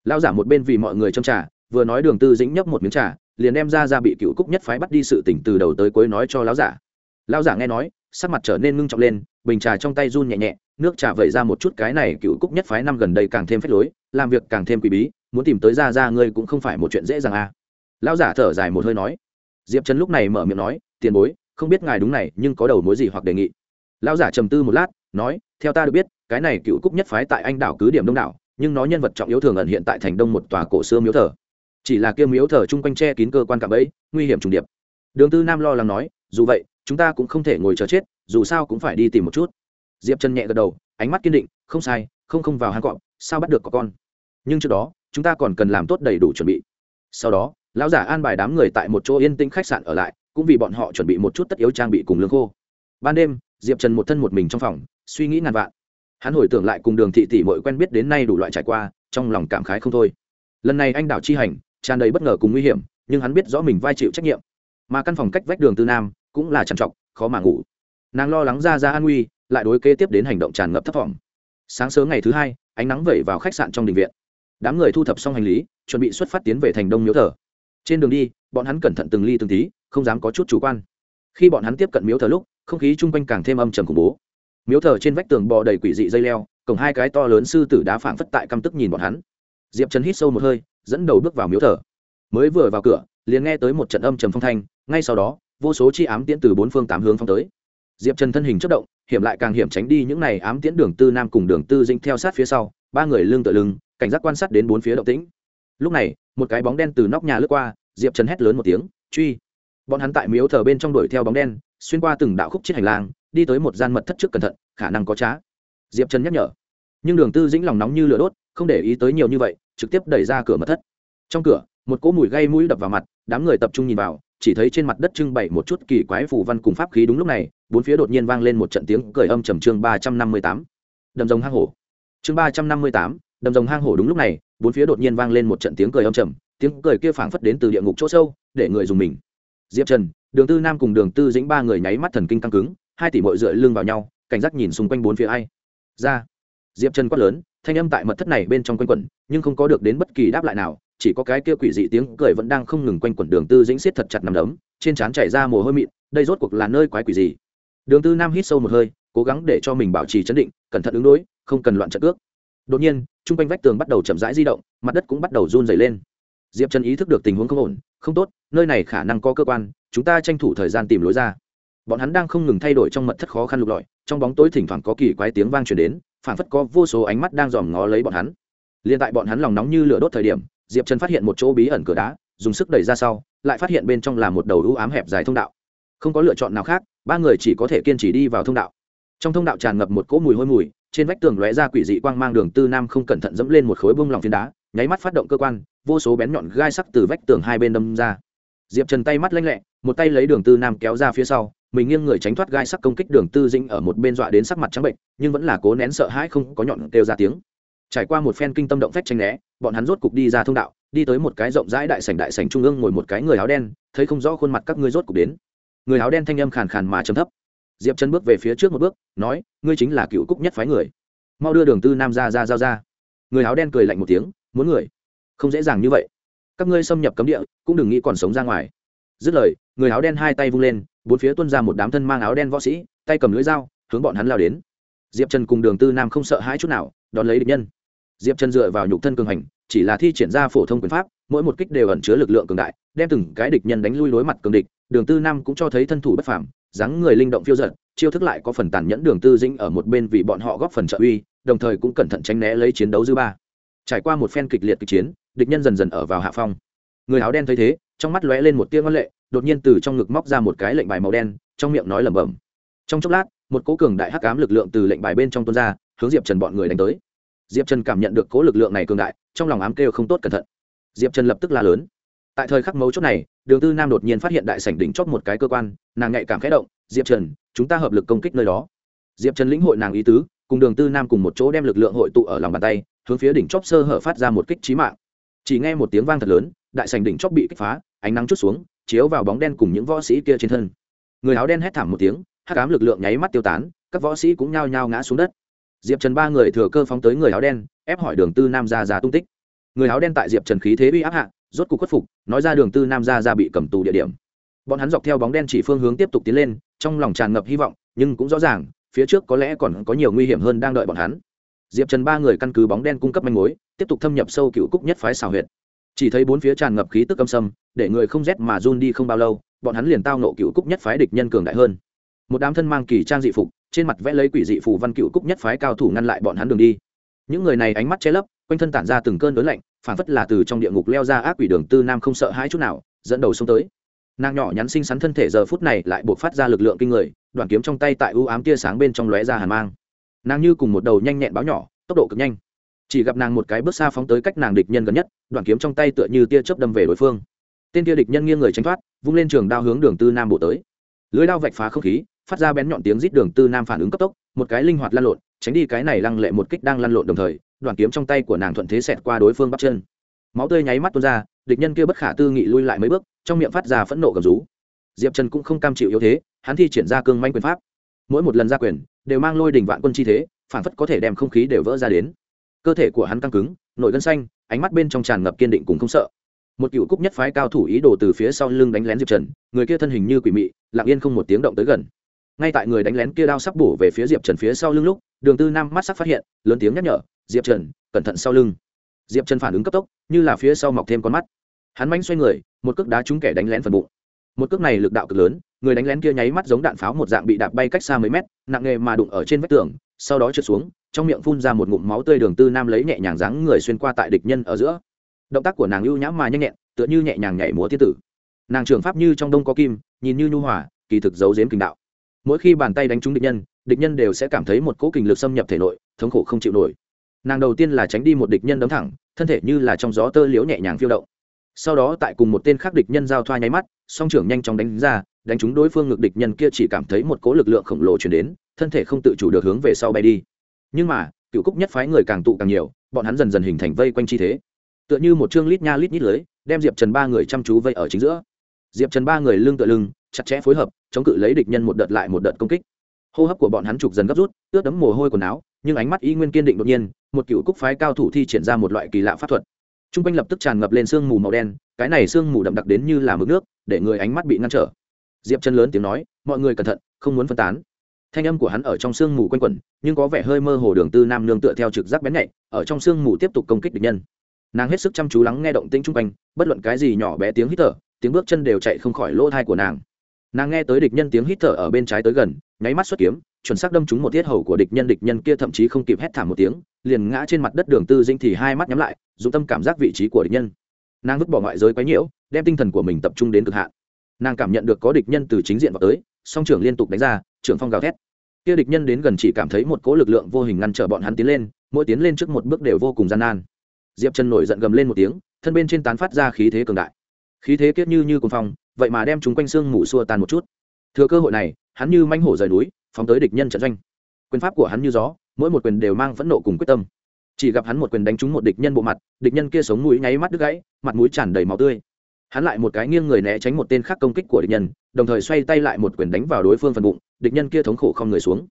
S1: Lão giả một bên vì mọi người trong trà, vừa nói đường tư dĩnh nhấp một miếng trà, liền đem ra ra bị cựu cúc nhất phái bắt đi sự tỉnh từ đầu tới cuối nói cho lão giả. Lão giả nghe nói, sắc mặt trở nên ngưng trọng lên, bình trà trong tay run nhẹ nhẹ nước trà vẩy ra một chút cái này cựu cúc nhất phái năm gần đây càng thêm phép lối, làm việc càng thêm quý bí, muốn tìm tới ra ra ngươi cũng không phải một chuyện dễ dàng à? lão giả thở dài một hơi nói. Diệp trần lúc này mở miệng nói, tiền bối, không biết ngài đúng này, nhưng có đầu mối gì hoặc đề nghị? Lão giả trầm tư một lát, nói, theo ta được biết, cái này cựu cúc nhất phái tại anh đảo cứ điểm đông đảo, nhưng nó nhân vật trọng yếu thường ẩn hiện tại thành đông một tòa cổ xưa miếu thờ. Chỉ là kia miếu thờ chung quanh che kín cơ quan cạm ấy nguy hiểm trùng điệp. Đường tư nam lo lắng nói, dù vậy, chúng ta cũng không thể ngồi chờ chết, dù sao cũng phải đi tìm một chút diệp trần nhẹ gật đầu, ánh mắt kiên định, không sai, không không vào hang cọp, sao bắt được có con? Nhưng trước đó, chúng ta còn cần làm tốt đầy đủ chuẩn bị. Sau đó, lão giả an bài đám người tại một chỗ yên tĩnh khách sạn ở lại, cũng vì bọn họ chuẩn bị một chút tất yếu trang bị cùng lương khô. Ban đêm, diệp trần một thân một mình trong phòng, suy nghĩ ngàn vạn. Hắn hồi tưởng lại cùng đường thị tỷ mội quen biết đến nay đủ loại trải qua, trong lòng cảm khái không thôi. Lần này anh đảo chi hành, tràn đầy bất ngờ cùng nguy hiểm, nhưng hắn biết rõ mình vai chịu trách nhiệm. Mà căn phòng cách vách đường tư nam, cũng là trằn trọc, khó mà ngủ. Nàng lo lắng ra ra an nguy lại đối kế tiếp đến hành động tràn ngập thấp thỏm sáng sớm ngày thứ hai, ánh nắng vẩy vào khách sạn trong đình viện. Đám người thu thập xong hành lý, chuẩn bị xuất phát tiến về thành đông miếu thờ. Trên đường đi, bọn hắn cẩn thận từng ly từng tí, không dám có chút chủ quan. Khi bọn hắn tiếp cận miếu thờ lúc, không khí chung quanh càng thêm âm trầm khủng bố. Miếu thờ trên vách tường bò đầy quỷ dị dây leo, cổng hai cái to lớn sư tử đá phảng phất tại căm tức nhìn bọn hắn. Diệp trần hít sâu một hơi, dẫn đầu bước vào miếu thờ. Mới vừa vào cửa, liền nghe tới một trận âm trầm phong thanh, ngay sau đó, vô số chi ám tiễn từ bốn phương tám hướng phong tới diệp trần thân hình chất động, hiểm lại càng hiểm tránh đi những này ám tiễn đường tư nam cùng đường tư dinh theo sát phía sau, ba người lưng tựa lưng, cảnh giác quan sát đến bốn phía động tĩnh. Lúc này, một cái bóng đen từ nóc nhà lướt qua, diệp trần hét lớn một tiếng, truy! Bọn hắn tại miếu thờ bên trong đuổi theo bóng đen, xuyên qua từng đạo khúc chiết hành lang, đi tới một gian mật thất trước cẩn thận, khả năng có trá. Diệp trần nhắc nhở. Nhưng đường tư dĩnh lòng nóng như lửa đốt, không để ý tới nhiều như vậy, trực tiếp đẩy ra cửa mật thất. Trong cửa, một cỗ mùi gây mũi đập vào mặt, đám người tập trung nhìn vào, chỉ thấy trên mặt đất trưng bày một chút kỳ quái phù văn cùng pháp khí đúng lúc này bốn phía đột nhiên vang lên một trận tiếng cười âm trầm chương ba trăm năm mươi tám. Đầm rồng hang hổ. Chương ba trăm năm mươi tám, đầm rồng hang hổ đúng lúc này, bốn phía đột nhiên vang lên một trận tiếng cười âm trầm, tiếng cười kia phảng phất đến từ địa ngục chỗ sâu, để người dùng mình. Diệp trần, đường tư nam cùng đường tư dĩnh ba người nháy mắt thần kinh căng cứng, hai tỷ mội dựa lưng vào nhau, cảnh giác nhìn xung quanh bốn phía ai. Ra. Diệp trần quát lớn, thanh âm tại mật thất này bên trong quanh quẩn, nhưng không có được đến bất kỳ đáp lại nào, chỉ có cái kia quỷ dị tiếng cười vẫn đang không ngừng quanh quẩn đường tư dĩnh siết thật chặt nằm đấm, trên trán chảy ra mồ hôi mịn, đây rốt cuộc là nơi quái quỷ gì? Đường tư nam hít sâu một hơi, cố gắng để cho mình bảo trì chấn định, cẩn thận ứng đối, không cần loạn trận cước. Đột nhiên, trung quanh vách tường bắt đầu chậm rãi di động, mặt đất cũng bắt đầu run dày lên. Diệp trần ý thức được tình huống không ổn, không tốt, nơi này khả năng có cơ quan, chúng ta tranh thủ thời gian tìm lối ra. Bọn hắn đang không ngừng thay đổi trong mật thất khó khăn lục lọi, trong bóng tối thỉnh thoảng có kỳ quái tiếng vang truyền đến, phản phất có vô số ánh mắt đang dòm ngó lấy bọn hắn. Liên tại bọn hắn lòng nóng như lửa đốt thời điểm, diệp trần phát hiện một chỗ bí ẩn cửa đá, dùng sức đẩy ra sau, lại phát hiện bên trong là một đầu ưu ám hẹp dài thông đạo. Không có lựa chọn nào khác ba người chỉ có thể kiên trì đi vào thông đạo. Trong thông đạo tràn ngập một cỗ mùi hôi mùi, trên vách tường lóe ra quỷ dị quang mang đường tư nam không cẩn thận dẫm lên một khối bông lòng phiến đá, nháy mắt phát động cơ quan, vô số bén nhọn gai sắc từ vách tường hai bên đâm ra. Diệp trần tay mắt lanh lẹ, một tay lấy đường tư nam kéo ra phía sau, mình nghiêng người tránh thoát gai sắc công kích đường tư dĩnh ở một bên dọa đến sắc mặt trắng bệnh, nhưng vẫn là cố nén sợ hãi không có nhọn kêu ra tiếng. Trải qua một phen kinh tâm động phách tranh né, bọn hắn rốt cục đi ra thông đạo, đi tới một cái rộng rãi đại sảnh đại sảnh trung ương ngồi một cái người áo đen, thấy không rõ khuôn mặt các ngươi rốt cục đến người áo đen thanh âm khàn khàn mà trầm thấp. Diệp chân bước về phía trước một bước, nói, ngươi chính là cựu cúc nhất phái người. Mau đưa đường tư nam ra ra giao ra. Người áo đen cười lạnh một tiếng, muốn người? Không dễ dàng như vậy. Các ngươi xâm nhập cấm địa, cũng đừng nghĩ còn sống ra ngoài. Dứt lời, người áo đen hai tay vung lên, bốn phía tuân ra một đám thân mang áo đen võ sĩ, tay cầm lưỡi dao, hướng bọn hắn lao đến. Diệp trần cùng đường tư nam không sợ hãi chút nào, đón lấy địch nhân. Diệp trần dựa vào nhục thân cường hành, chỉ là thi triển ra phổ thông quyền pháp, mỗi một kích đều ẩn chứa lực lượng cường đại, đem từng cái địch nhân đánh lui đối mặt cường địch đường tư nam cũng cho thấy thân thủ bất phàm, dáng người linh động phiêu giật chiêu thức lại có phần tàn nhẫn đường tư dĩnh ở một bên vì bọn họ góp phần trợ uy, đồng thời cũng cẩn thận tránh né lấy chiến đấu dư ba. Trải qua một phen kịch liệt kịch chiến, địch nhân dần dần ở vào hạ phong. Người áo đen thấy thế, trong mắt lóe lên một tia ngân lệ, đột nhiên từ trong ngực móc ra một cái lệnh bài màu đen, trong miệng nói lẩm bẩm. Trong chốc lát, một cố cường đại hắc ám lực lượng từ lệnh bài bên trong tuôn ra, hướng diệp trần bọn người đánh tới. Diệp trần cảm nhận được cố lực lượng này cường đại, trong lòng ám kêu không tốt cẩn thận. Diệp trần lập tức la lớn. Tại thời khắc mấu chốt này đường tư nam đột nhiên phát hiện đại sảnh đỉnh chót một cái cơ quan, nàng nhạy cảm khẽ động, diệp trần, chúng ta hợp lực công kích nơi đó. Diệp trần lĩnh hội nàng ý tứ, cùng đường tư nam cùng một chỗ đem lực lượng hội tụ ở lòng bàn tay, hướng phía đỉnh chóp sơ hở phát ra một kích trí mạng. Chỉ nghe một tiếng vang thật lớn, đại sảnh đỉnh chóp bị kích phá, ánh nắng chút xuống, chiếu vào bóng đen cùng những võ sĩ kia trên thân. Người áo đen hét thảm một tiếng, hắc ám lực lượng nháy mắt tiêu tán, các võ sĩ cũng nhao nhao ngã xuống đất. Diệp trần ba người thừa cơ phóng tới người áo đen, ép hỏi đường tư nam ra ra tung tích người áo đen tại diệp trần khí thế uy áp hạ, rốt cuộc khuất phục, nói ra đường tư nam ra ra bị cầm tù địa điểm. Bọn hắn dọc theo bóng đen chỉ phương hướng tiếp tục tiến lên, trong lòng tràn ngập hy vọng, nhưng cũng rõ ràng, phía trước có lẽ còn có nhiều nguy hiểm hơn đang đợi bọn hắn. Diệp trần ba người căn cứ bóng đen cung cấp manh mối, tiếp tục thâm nhập sâu cựu cúc nhất phái xào huyệt. Chỉ thấy bốn phía tràn ngập khí tức âm sâm, để người không rét mà run đi không bao lâu, bọn hắn liền tao nộ cựu cúc nhất phái địch nhân cường đại hơn. Một đám thân mang kỳ trang dị phục, trên mặt vẽ lấy quỷ dị phù văn cựu cúc nhất phái cao thủ ngăn lại bọn hắn đường đi những người này ánh mắt che lấp, quanh thân tản ra từng cơn lớn lạnh phản phất là từ trong địa ngục leo ra ác quỷ đường tư nam không sợ hãi chút nào, dẫn đầu xông tới. Nàng nhỏ nhắn xinh xắn thân thể giờ phút này lại buộc phát ra lực lượng kinh người đoàn kiếm trong tay tại ưu ám tia sáng bên trong lóe ra hàn mang. Nàng như cùng một đầu nhanh nhẹn báo nhỏ, tốc độ cực nhanh. Chỉ gặp nàng một cái bước xa phóng tới cách nàng địch nhân gần nhất đoàn kiếm trong tay tựa như tia chớp đâm về đối phương. Tên tia địch nhân nghiêng người tránh thoát, vung lên trường đao hướng đường tư nam bộ tới. Lưới đao vạch phá không khí, phát ra bén nhọn tiếng rít đường tư nam phản ứng cấp tốc, một cái linh hoạt lan lộn tránh đi cái này lăng lệ một kích đang lăn lộn đồng thời, đoàn kiếm trong tay của nàng thuận thế xẹt qua đối phương bắp chân. Máu tươi nháy mắt tuôn ra, địch nhân kia bất khả tư nghị lui lại mấy bước, trong miệng phát ra phẫn nộ gầm rú. Diệp trần cũng không cam chịu yếu thế, hắn thi triển ra cương manh quyền pháp. Mỗi một lần ra quyền, đều mang lôi đỉnh vạn quân chi thế, phản phất có thể đem không khí đều vỡ ra đến. Cơ thể của hắn căng cứng, nội gân xanh, ánh mắt bên trong tràn ngập kiên định cùng không sợ. Một cựu cúc nhất phái cao thủ ý đồ từ phía sau lưng đánh lén diệp trần, người kia thân hình như quỷ mị, lặng yên không một tiếng động tới gần. Ngay tại người đánh lén kia đao sắp bổ về phía diệp trần phía sau lưng lúc đường tư nam mắt sắc phát hiện, lớn tiếng nhắc nhở, diệp trần, cẩn thận sau lưng. Diệp trần phản ứng cấp tốc, như là phía sau mọc thêm con mắt. Hắn mánh xoay người, một cước đá trúng kẻ đánh lén phần bụng. Một cước này lực đạo cực lớn, người đánh lén kia nháy mắt giống đạn pháo một dạng bị đạp bay cách xa mấy mét, nặng nghề mà đụng ở trên vách tường, sau đó trượt xuống, trong miệng phun ra một ngụm máu tươi đường tư nam lấy nhẹ nhàng dáng người xuyên qua tại địch nhân ở giữa. Động tác của nàng ưu nhãm mà nhanh nhẹn, tựa như nhẹ nhàng nhảy múa thiên tử. Nàng trường pháp như trong đông có kim, nhìn như nhu hòa, kỳ thực giấu giếm kinh đạo. Mỗi khi bàn tay đánh trúng địch nhân địch nhân đều sẽ cảm thấy một cỗ kình lực xâm nhập thể nội, thống khổ không chịu nổi. Nàng đầu tiên là tránh đi một địch nhân đấm thẳng, thân thể như là trong gió tơ liếu nhẹ nhàng phiêu động. Sau đó tại cùng một tên khác địch nhân giao thoa nháy mắt, song trưởng nhanh chóng đánh ra, đánh trúng đối phương ngực địch nhân kia chỉ cảm thấy một cỗ lực lượng khổng lồ chuyển đến, thân thể không tự chủ được hướng về sau bay đi. Nhưng mà, cựu cúc nhất phái người càng tụ càng nhiều, bọn hắn dần dần hình thành vây quanh chi thế. Tựa như một chương lít nha lít nhít lưới, đem diệp trần ba người chăm chú vây ở chính giữa. Diệp trần ba người lưng tựa lưng, chặt chẽ phối hợp, chống cự lấy địch nhân một đợt lại một đợt công kích hô hấp của bọn hắn trục dần gấp rút, ướt đấm mồ hôi quần áo, nhưng ánh mắt y nguyên kiên định đột nhiên, một cựu cúc phái cao thủ thi triển ra một loại kỳ lạ pháp thuật. T r u n g quanh lập tức tràn ngập lên sương mù màu đen, cái này sương mù đậm đặc đến như là mực nước, để người ánh mắt bị ngăn trở. Diệp chân lớn tiếng nói, mọi người cẩn thận, không muốn phân tán. Thanh âm của hắn ở trong sương mù quanh quẩn, nhưng có vẻ hơi mơ hồ đường tư nam nương tựa theo trực giác bén nhạy, ở trong sương mù tiếp tục công kích địch nhân. Nàng hết sức chăm chú lắng nghe động tĩnh chung quanh, bất luận cái gì nhỏ bé tiếng hít thở, tiếng bước chân đều chạy không khỏi lỗ thai của nàng. Nàng nghe tới địch nhân tiếng hít thở ở bên trái tới gần nháy mắt xuất kiếm, chuẩn xác đâm trúng một tiết hầu của địch nhân địch nhân kia thậm chí không kịp hét thảm một tiếng, liền ngã trên mặt đất đường tư dinh thì hai mắt nhắm lại, dùng tâm cảm giác vị trí của địch nhân. Nàng vứt bỏ ngoại giới quấy nhiễu, đem tinh thần của mình tập trung đến cực hạn. Nàng cảm nhận được có địch nhân từ chính diện vào tới, song trưởng liên tục đánh ra, trưởng phong gào thét. Kia địch nhân đến gần chỉ cảm thấy một cỗ lực lượng vô hình ngăn trở bọn hắn tiến lên, mỗi tiến lên trước một bước đều vô cùng gian nan. Diệp chân nổi giận gầm lên một tiếng, thân bên trên tán phát ra khí thế cường đại. Khí thế kiết như như cùng phong, vậy mà đem chúng quanh xương mù xua tan một chút. Thừa cơ hội này hắn như manh hổ rời núi, phóng tới địch nhân trận doanh. Quyền pháp của hắn như gió, mỗi một quyền đều mang phẫn nộ cùng quyết tâm. Chỉ gặp hắn một quyền đánh trúng một địch nhân bộ mặt, địch nhân kia sống mũi nháy mắt đứt gãy, mặt mũi tràn đầy máu tươi. Hắn lại một cái nghiêng người né tránh một tên khác công kích của địch nhân, đồng thời xoay tay lại một quyền đánh vào đối phương phần bụng, địch nhân kia thống khổ không người xuống.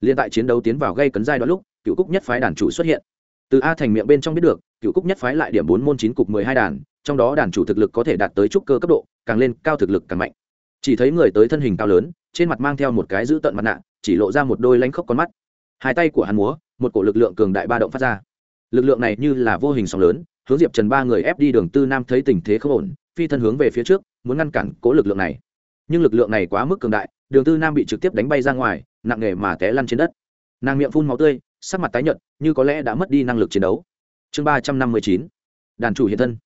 S1: Liên tại chiến đấu tiến vào gây cấn giai đoạn lúc, cựu cúc nhất phái đàn chủ xuất hiện. Từ a thành miệng bên trong biết được, cựu cúc nhất phái lại điểm bốn môn chín cục mười hai đàn, trong đó đàn chủ thực lực có thể đạt tới trúc cơ cấp độ, càng lên cao thực lực càng mạnh chỉ thấy người tới thân hình cao lớn, trên mặt mang theo một cái giữ tận mặt nạ, chỉ lộ ra một đôi lanh khóc con mắt. Hai tay của hắn múa, một cổ lực lượng cường đại ba động phát ra. Lực lượng này như là vô hình sóng lớn, hướng diệp trần ba người ép đi đường tư nam thấy tình thế không ổn, phi thân hướng về phía trước, muốn ngăn cản cố lực lượng này. Nhưng lực lượng này quá mức cường đại, đường tư nam bị trực tiếp đánh bay ra ngoài, nặng nề mà té lăn trên đất. Nàng miệng phun máu tươi, sắc mặt tái nhợt, như có lẽ đã mất đi năng lực chiến đấu. Chương ba trăm năm mươi chín, đàn chủ hiện thân.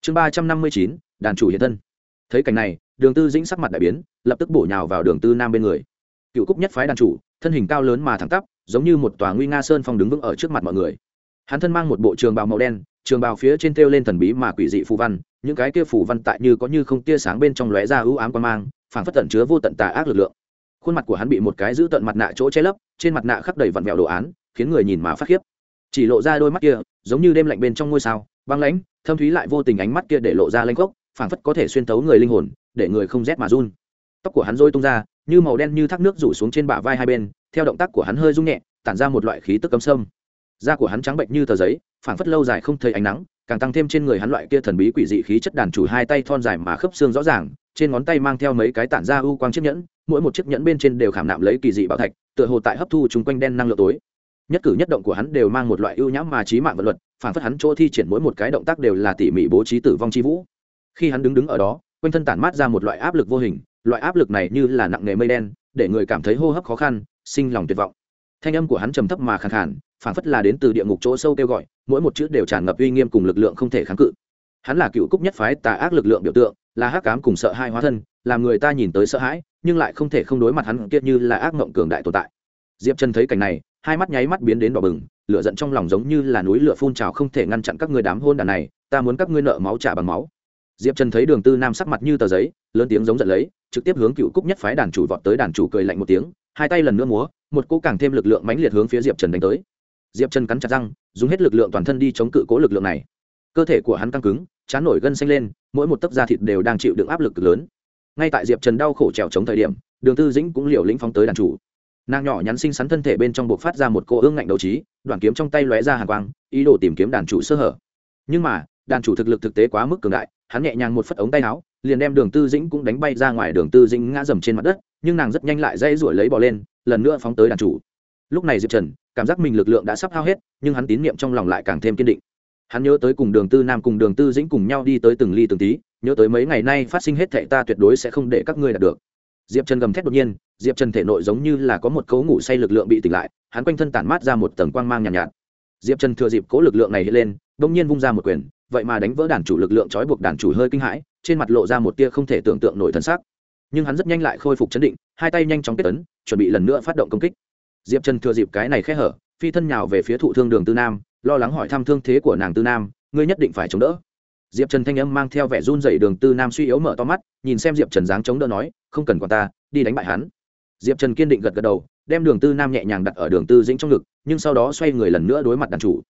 S1: Chương ba trăm năm mươi chín, đàn chủ hiện thân. Thấy cảnh này đường tư dĩnh sắc mặt đại biến, lập tức bổ nhào vào đường tư nam bên người. Cựu cúc nhất phái đàn chủ, thân hình cao lớn mà thẳng tắp, giống như một tòa nguy nga sơn phong đứng vững ở trước mặt mọi người. Hắn thân mang một bộ trường bào màu đen, trường bào phía trên thêu lên thần bí mà quỷ dị phù văn, những cái kia phù văn tại như có như không tia sáng bên trong lóe ra ưu ám quan mang, phảng phất tận chứa vô tận tà ác lực lượng. Khuôn mặt của hắn bị một cái giữ tận mặt nạ chỗ che lấp, trên mặt nạ khắc đầy vặn vẹo đồ án, khiến người nhìn mà phát khiếp. Chỉ lộ ra đôi mắt kia, giống như đêm lạnh bên trong ngôi sao, băng lãnh, thâm thúy lại vô tình ánh mắt kia để lộ ra lanh gốc phảng phất có thể xuyên tấu người linh hồn để người không rét mà run. Tóc của hắn rôi tung ra, như màu đen như thác nước rủ xuống trên bả vai hai bên, theo động tác của hắn hơi rung nhẹ, tản ra một loại khí tức cấm sâm. Da của hắn trắng bệnh như tờ giấy, phảng phất lâu dài không thấy ánh nắng, càng tăng thêm trên người hắn loại kia thần bí quỷ dị khí chất đàn chủ hai tay thon dài mà khớp xương rõ ràng, trên ngón tay mang theo mấy cái tản ra u quang chiếc nhẫn, mỗi một chiếc nhẫn bên trên đều khảm nạm lấy kỳ dị bảo thạch, tựa hồ tại hấp thu chung quanh đen năng lượng tối. Nhất cử nhất động của hắn đều mang một loại ưu nhãm mà trí mạng vật luật phản phất hắn chỗ thi triển mỗi một cái động tác đều là tỉ mỉ bố trí tử vong chi vũ. Khi hắn đứng đứng ở đó quanh thân tản mát ra một loại áp lực vô hình, loại áp lực này như là nặng nghề mây đen, để người cảm thấy hô hấp khó khăn, sinh lòng tuyệt vọng. Thanh âm của hắn trầm thấp mà khàn khàn phản phất là đến từ địa ngục chỗ sâu kêu gọi, mỗi một chữ đều tràn ngập uy nghiêm cùng lực lượng không thể kháng cự. Hắn là cựu cúc nhất phái tà ác lực lượng biểu tượng, là hắc cám cùng sợ hai hóa thân, làm người ta nhìn tới sợ hãi, nhưng lại không thể không đối mặt hắn kiệt như là ác mộng cường đại tồn tại. Diệp trần thấy cảnh này, hai mắt nháy mắt biến đến đỏ bừng, lửa giận trong lòng giống như là núi lửa phun trào không thể ngăn chặn các ngươi đám hôn đàn này, ta muốn các ngươi nợ máu trả bằng máu diệp trần thấy đường tư nam sắc mặt như tờ giấy, lớn tiếng giống giận lấy, trực tiếp hướng cựu cúc nhất phái đàn chủ vọt tới, đàn chủ cười lạnh một tiếng, hai tay lần nữa múa, một cỗ càng thêm lực lượng mãnh liệt hướng phía diệp trần đánh tới. Diệp trần cắn chặt răng, dùng hết lực lượng toàn thân đi chống cự cố lực lượng này. Cơ thể của hắn căng cứng, chán nổi gân xanh lên, mỗi một tấc da thịt đều đang chịu đựng áp lực lớn. Ngay tại diệp trần đau khổ trèo chống thời điểm, đường tư dĩnh cũng liều lĩnh phóng tới đàn chủ. Nàng nhỏ nhắn xinh xắn thân thể bên trong buộc phát ra một cô ương ngạnh đầu trí đoàn kiếm trong tay lóe ra hàng quang, ý đồ tìm kiếm đàn chủ sơ hở. Nhưng mà, đàn chủ thực lực thực tế quá mức cường đại hắn nhẹ nhàng một phất ống tay áo liền đem đường tư dĩnh cũng đánh bay ra ngoài. Đường tư dĩnh ngã dầm trên mặt đất nhưng nàng rất nhanh lại dây ruổi lấy bò lên lần nữa phóng tới đàn chủ. Lúc này diệp trần cảm giác mình lực lượng đã sắp hao hết nhưng hắn tín niệm trong lòng lại càng thêm kiên định. Hắn nhớ tới cùng đường tư nam cùng đường tư dĩnh cùng nhau đi tới từng ly từng tí nhớ tới mấy ngày nay phát sinh hết thệ ta tuyệt đối sẽ không để các ngươi đạt được. Diệp trần gầm thét đột nhiên diệp trần thể nội giống như là có một cấu ngủ say lực lượng bị tỉnh lại hắn quanh thân tản mát ra một tầng quang mang nhàn nhạt, nhạt. Diệp trần thừa dịp cố lực lượng này hiện lên đ ỗ n g nhiên vung ra một quyền vậy mà đánh vỡ đàn chủ lực lượng trói buộc đàn chủ hơi kinh hãi, trên mặt lộ ra một tia không thể tưởng tượng nổi thân xác nhưng hắn rất nhanh lại khôi phục chấn định, hai tay nhanh chóng kết tấn chuẩn bị lần nữa phát động công kích. Diệp trần thừa dịp cái này khẽ hở, phi thân nhào về phía thụ thương đường tư nam, lo lắng hỏi thăm thương thế của nàng tư nam, ngươi nhất định phải chống đỡ. Diệp trần thanh âm mang theo vẻ run dậy đường tư nam suy yếu mở to mắt, nhìn xem diệp trần dáng chống đỡ nói, không cần quản ta, đi đánh bại hắn. Diệp trần kiên định gật gật đầu, đem đường tư nam nhẹ nhàng đặt ở đường tư dĩnh trong ngực, nhưng sau đó xoay người lần nữa đối mặt đàn chủ.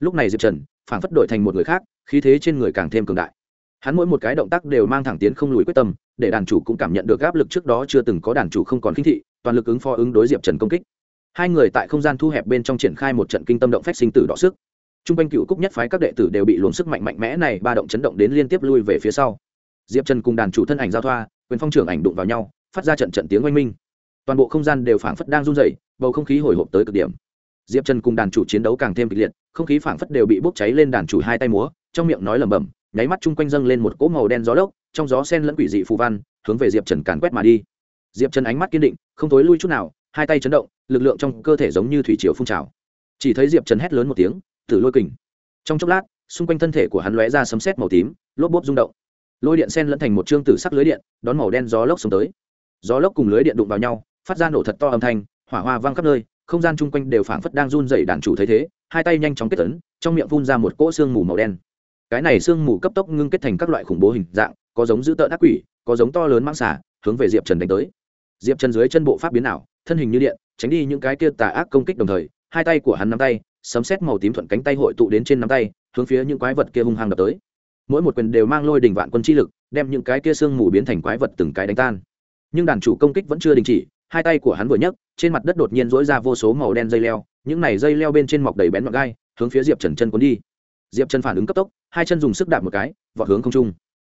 S1: Lúc này diệp trần phản phất đổi thành một người khác khí thế trên người càng thêm cường đại. Hắn mỗi một cái động tác đều mang thẳng tiến không lùi quyết tâm, để đàn chủ cũng cảm nhận được áp lực trước đó chưa từng có đàn chủ không còn khinh thị, toàn lực ứng phó ứng đối diệp trần công kích. Hai người tại không gian thu hẹp bên trong triển khai một trận kinh tâm động phách sinh tử đọ sức. T r u n g quanh cựu cúc nhất phái các đệ tử đều bị luồn sức mạnh mạnh mẽ này ba động chấn động đến liên tiếp lui về phía sau. Diệp trần cùng đàn chủ thân ảnh giao thoa, quyền phong trưởng ảnh đụng vào nhau, phát ra trận trận tiếng oanh minh. Toàn bộ không gian đều phảng phất đang run dày bầu không khí hồi hộp tới cực điểm. Diệp trần cùng đàn chủ chiến đấu càng thêm kịch liệt, không khí phảng phất đều bị bốc cháy lên đàn chủ hai tay múa trong miệng nói lẩm bẩm, nháy mắt chung quanh dâng lên một cỗ màu đen gió lốc, trong gió sen lẫn quỷ dị phù văn, hướng về diệp trần càn quét mà đi. Diệp trần ánh mắt kiên định, không thối lui chút nào, hai tay chấn động, lực lượng trong cơ thể giống như thủy triều phun trào. Chỉ thấy diệp trần hét lớn một tiếng, tử lôi kình. Trong chốc lát, xung quanh thân thể của hắn lóe ra sấm sét màu tím, lốp bốp rung động. Lôi điện sen lẫn thành một chương tử sắc lưới điện, đón màu đen gió lốc xuống tới. Gió lốc cùng lưới điện đụng vào nhau, phát ra nổ thật to âm thanh, hỏa hoa vang khắp nơi, không gian chung quanh đều phảng phất đang run dày đàn chủ thấy thế, hai tay nhanh chóng kết tấn trong miệng phun ra một cỗ xương mù màu đen cái này xương mù cấp tốc ngưng kết thành các loại khủng bố hình dạng, có giống dữ tợn ác quỷ, có giống to lớn mang xả hướng về diệp trần đánh tới. Diệp trần dưới chân bộ pháp biến ảo, thân hình như điện, tránh đi những cái kia tà ác công kích đồng thời, hai tay của hắn nắm tay, sấm xét màu tím thuận cánh tay hội tụ đến trên nắm tay, hướng phía những quái vật kia hung hăng đập tới. Mỗi một quyền đều mang lôi đình vạn quân chi lực, đem những cái kia sương mù biến thành quái vật từng cái đánh tan. Nhưng đàn chủ công kích vẫn chưa đình chỉ, hai tay của hắn vừa nhấc, trên mặt đất đột nhiên dỗi ra vô số màu đen dây leo, những này dây leo bên trên mọc đầy bén mọc gai, hướng phía diệp trần chân cuốn đi diệp trần phản ứng cấp tốc hai chân dùng sức đạp một cái vọt hướng không trung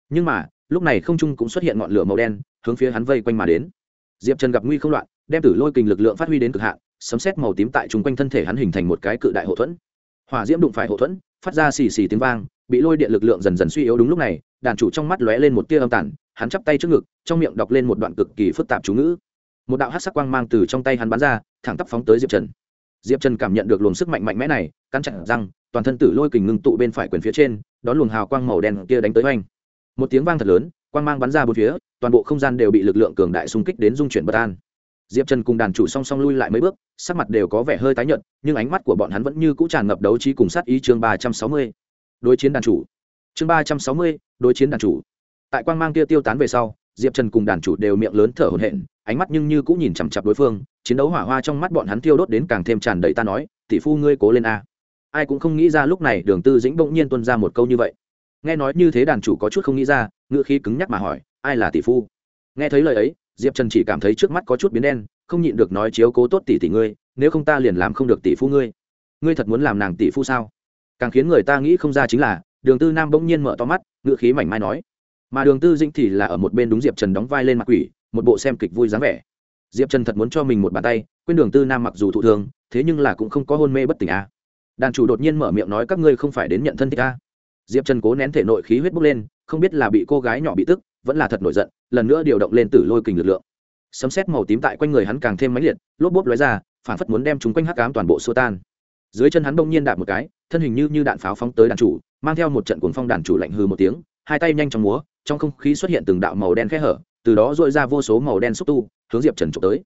S1: nhưng mà lúc này không trung cũng xuất hiện ngọn lửa màu đen hướng phía hắn vây quanh mà đến diệp trần gặp nguy không loạn đem tử lôi kình lực lượng phát huy đến cực hạn sấm xét màu tím tại chung quanh thân thể hắn hình thành một cái cự đại hậu thuẫn hỏa diễm đụng phải hậu thuẫn phát ra xì xì tiếng vang bị lôi điện lực lượng dần dần suy yếu đúng lúc này đàn chủ trong mắt lóe lên một tia âm tản hắn chắp tay trước ngực trong miệng đọc lên một đoạn cực kỳ phức tạp chú ngữ một đạo hát sắc quang mang từ trong tay hắn bắn ra thẳng tắp phóng tới diệp trần diệp trần cảm nhận được luồng sức mạnh mạnh mẽ này cắn chặn răng toàn thân tử lôi kình ngưng tụ bên phải quyền phía trên, đón luồng hào quang màu đen kia đánh tới oanh. Một tiếng vang thật lớn, quang mang bắn ra bốn phía, toàn bộ không gian đều bị lực lượng cường đại xung kích đến dung chuyển bất an. Diệp trần cùng đàn chủ song song lui lại mấy bước, sắc mặt đều có vẻ hơi tái nhợt, nhưng ánh mắt của bọn hắn vẫn như cũ tràn ngập đấu trí cùng sát ý chương ba trăm sáu mươi. Đối chiến đàn chủ. Chương ba trăm sáu mươi, đối chiến đàn chủ. Tại quang mang kia tiêu tán về sau, diệp trần cùng đàn chủ đều miệng lớn thở hổn hển, ánh mắt nhưng như cũng nhìn chằm chặp đối phương, chiến đấu hỏa hoa trong mắt bọn hắn tiêu đốt đến càng thêm tràn đầy ta nói, tỷ phu ngươi cố lên a ai cũng không nghĩ ra lúc này đường tư dĩnh bỗng nhiên tuân ra một câu như vậy. Nghe nói như thế đàn chủ có chút không nghĩ ra ngựa khí cứng nhắc mà hỏi, ai là tỷ phu? Nghe thấy lời ấy, diệp trần chỉ cảm thấy trước mắt có chút biến đen, không nhịn được nói chiếu cố tốt tỷ tỷ ngươi, nếu không ta liền làm không được tỷ phu ngươi. Ngươi thật muốn làm nàng tỷ phu sao? Càng khiến người ta nghĩ không ra chính là, đường tư nam bỗng nhiên mở to mắt ngựa khí mảnh mai nói, mà đường tư dĩnh thì là ở một bên đúng diệp trần đóng vai lên mặt quỷ, một bộ xem kịch vui dáng vẻ. Diệp trần thật muốn cho mình một bàn tay, quên đường tư nam mặc dù thụ thường thế nhưng là cũng không có hôn mê bất tỉnh à đàn chủ đột nhiên mở miệng nói các ngươi không phải đến nhận thân thích ta. Diệp trần cố nén thể nội khí huyết bốc lên, không biết là bị cô gái nhỏ bị tức, vẫn là thật nổi giận, lần nữa điều động lên tử lôi kình lực lượng. Sấm xét màu tím tại quanh người hắn càng thêm mãnh liệt, lốp bốp lóe ra, phản phất muốn đem chúng quanh hắc cám toàn bộ xô tan. Dưới chân hắn bỗng nhiên đạp một cái, thân hình như như đạn pháo phóng tới đàn chủ, mang theo một trận cuồng phong đàn chủ lạnh hư một tiếng, hai tay nhanh chóng múa, trong không khí xuất hiện từng đạo màu đen khẽ hở, từ đó dội ra vô số màu đen xúc tu, hướng diệp trần trộm tới.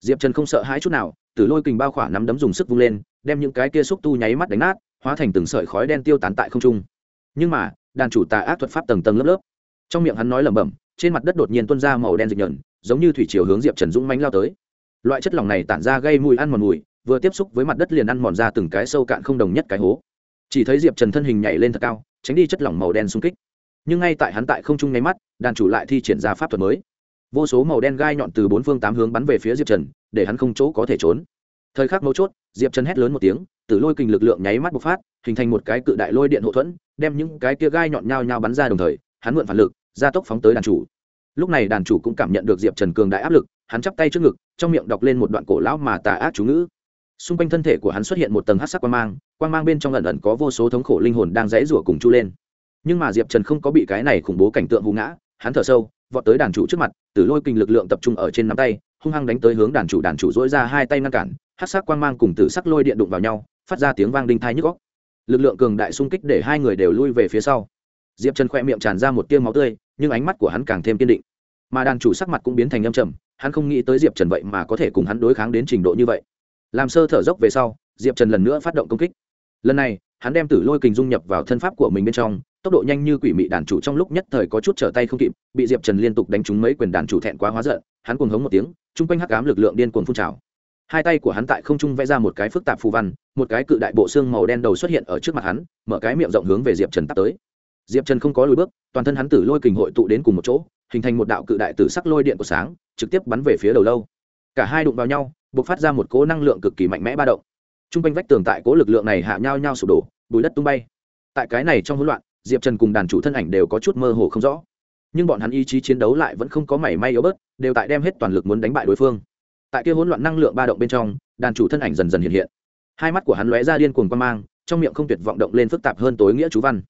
S1: Diệp trần không sợ hãi chút nào từ lôi kình bao khỏa nắm đấm dùng sức vung lên đem những cái kia xúc tu nháy mắt đánh nát, hóa thành từng sợi khói đen tiêu tán tại không trung. Nhưng mà, đàn chủ tà ác thuật pháp tầng tầng lớp lớp. Trong miệng hắn nói lẩm bẩm, trên mặt đất đột nhiên tuôn ra màu đen dịch nhờn giống như thủy chiều hướng diệp trần dũng mánh lao tới. Loại chất lỏng này tản ra gây mùi ăn mòn mùi, vừa tiếp xúc với mặt đất liền ăn mòn ra từng cái sâu cạn không đồng nhất cái hố. Chỉ thấy diệp trần thân hình nhảy lên thật cao, tránh đi chất lỏng màu đen xung kích. Nhưng ngay tại hắn tại không trung nháy mắt, đàn chủ lại thi triển ra pháp thuật mới. Vô số màu đen gai nhọn từ bốn phương tám hướng bắn về phía diệp trần, để hắn không chỗ có thể trốn thời khắc mấu chốt, diệp trần hét lớn một tiếng, từ lôi kình lực lượng nháy mắt bộc phát, hình thành một cái cự đại lôi điện hậu thuẫn, đem những cái kia gai nhọn nhao nhao bắn ra đồng thời, hắn mượn phản lực, gia tốc phóng tới đàn chủ. Lúc này đàn chủ cũng cảm nhận được diệp trần cường đại áp lực, hắn chắp tay trước ngực, trong miệng đọc lên một đoạn cổ lão mà tà ác chú ngữ. Xung quanh thân thể của hắn xuất hiện một tầng hát sắc quan mang quan mang bên trong lần ẩn có vô số thống khổ linh hồn đang dãy rủa cùng chu lên. Nhưng mà diệp trần không có bị cái này khủng bố cảnh tượng hù ngã, hắn thở sâu, vọt tới đàn chủ trước mặt, từ lôi kinh lực lượng tập trung ở trên nắm tay, hung hăng đánh tới hướng đàn chủ đàn chủ dỗi ra hai tay ngăn cản hát sắc quan mang cùng tử sắc lôi điện đụng vào nhau, phát ra tiếng vang đinh thai nhức góc lực lượng cường đại xung kích để hai người đều lui về phía sau. Diệp trần khoe miệng tràn ra một tiêu máu tươi, nhưng ánh mắt của hắn càng thêm kiên định. Mà đàn chủ sắc mặt cũng biến thành âm trầm, hắn không nghĩ tới diệp trần vậy mà có thể cùng hắn đối kháng đến trình độ như vậy. Làm sơ thở dốc về sau, diệp trần lần nữa phát động công kích. Lần này, hắn đem tử lôi kình dung nhập vào thân pháp của mình bên trong, tốc độ nhanh như quỷ mị đàn chủ trong lúc nhất thời có chút trở tay không kịp, bị diệp trần liên tục đánh trúng mấy quyền đàn chủ thẹn quá hóa giận, hắn cuồng hống một tiếng chung quanh hắc ám lực lượng điên cuồng phun trào hai tay của hắn tại không trung vẽ ra một cái phức tạp phù văn, một cái cự đại bộ xương màu đen đầu xuất hiện ở trước mặt hắn, mở cái miệng rộng hướng về diệp trần tắt tới. Diệp trần không có lùi bước, toàn thân hắn tử lôi kình hội tụ đến cùng một chỗ, hình thành một đạo cự đại tử sắc lôi điện của sáng, trực tiếp bắn về phía đầu lâu. Cả hai đụng vào nhau b ộ c phát ra một cố năng lượng cực kỳ mạnh mẽ ba động. T r u n g quanh vách tường tại cố lực lượng này hạ nhau nhau sụp đổ, bùi đất tung bay. Tại cái này trong hỗn loạn, diệp trần cùng đàn chủ thân ảnh đều có chút mơ hồ không rõ. Nhưng bọn hắn ý chí chiến đấu lại vẫn không có mảy may yếu bớt, đều tại đem hết toàn lực muốn đánh bại đối phương tại kia hỗn loạn năng lượng ba động bên trong, đàn chủ thân ảnh dần dần hiện hiện. Hai mắt của hắn lóe ra điên cuồng quan mang, trong miệng không tuyệt vọng động lên phức tạp hơn tối nghĩa chú văn.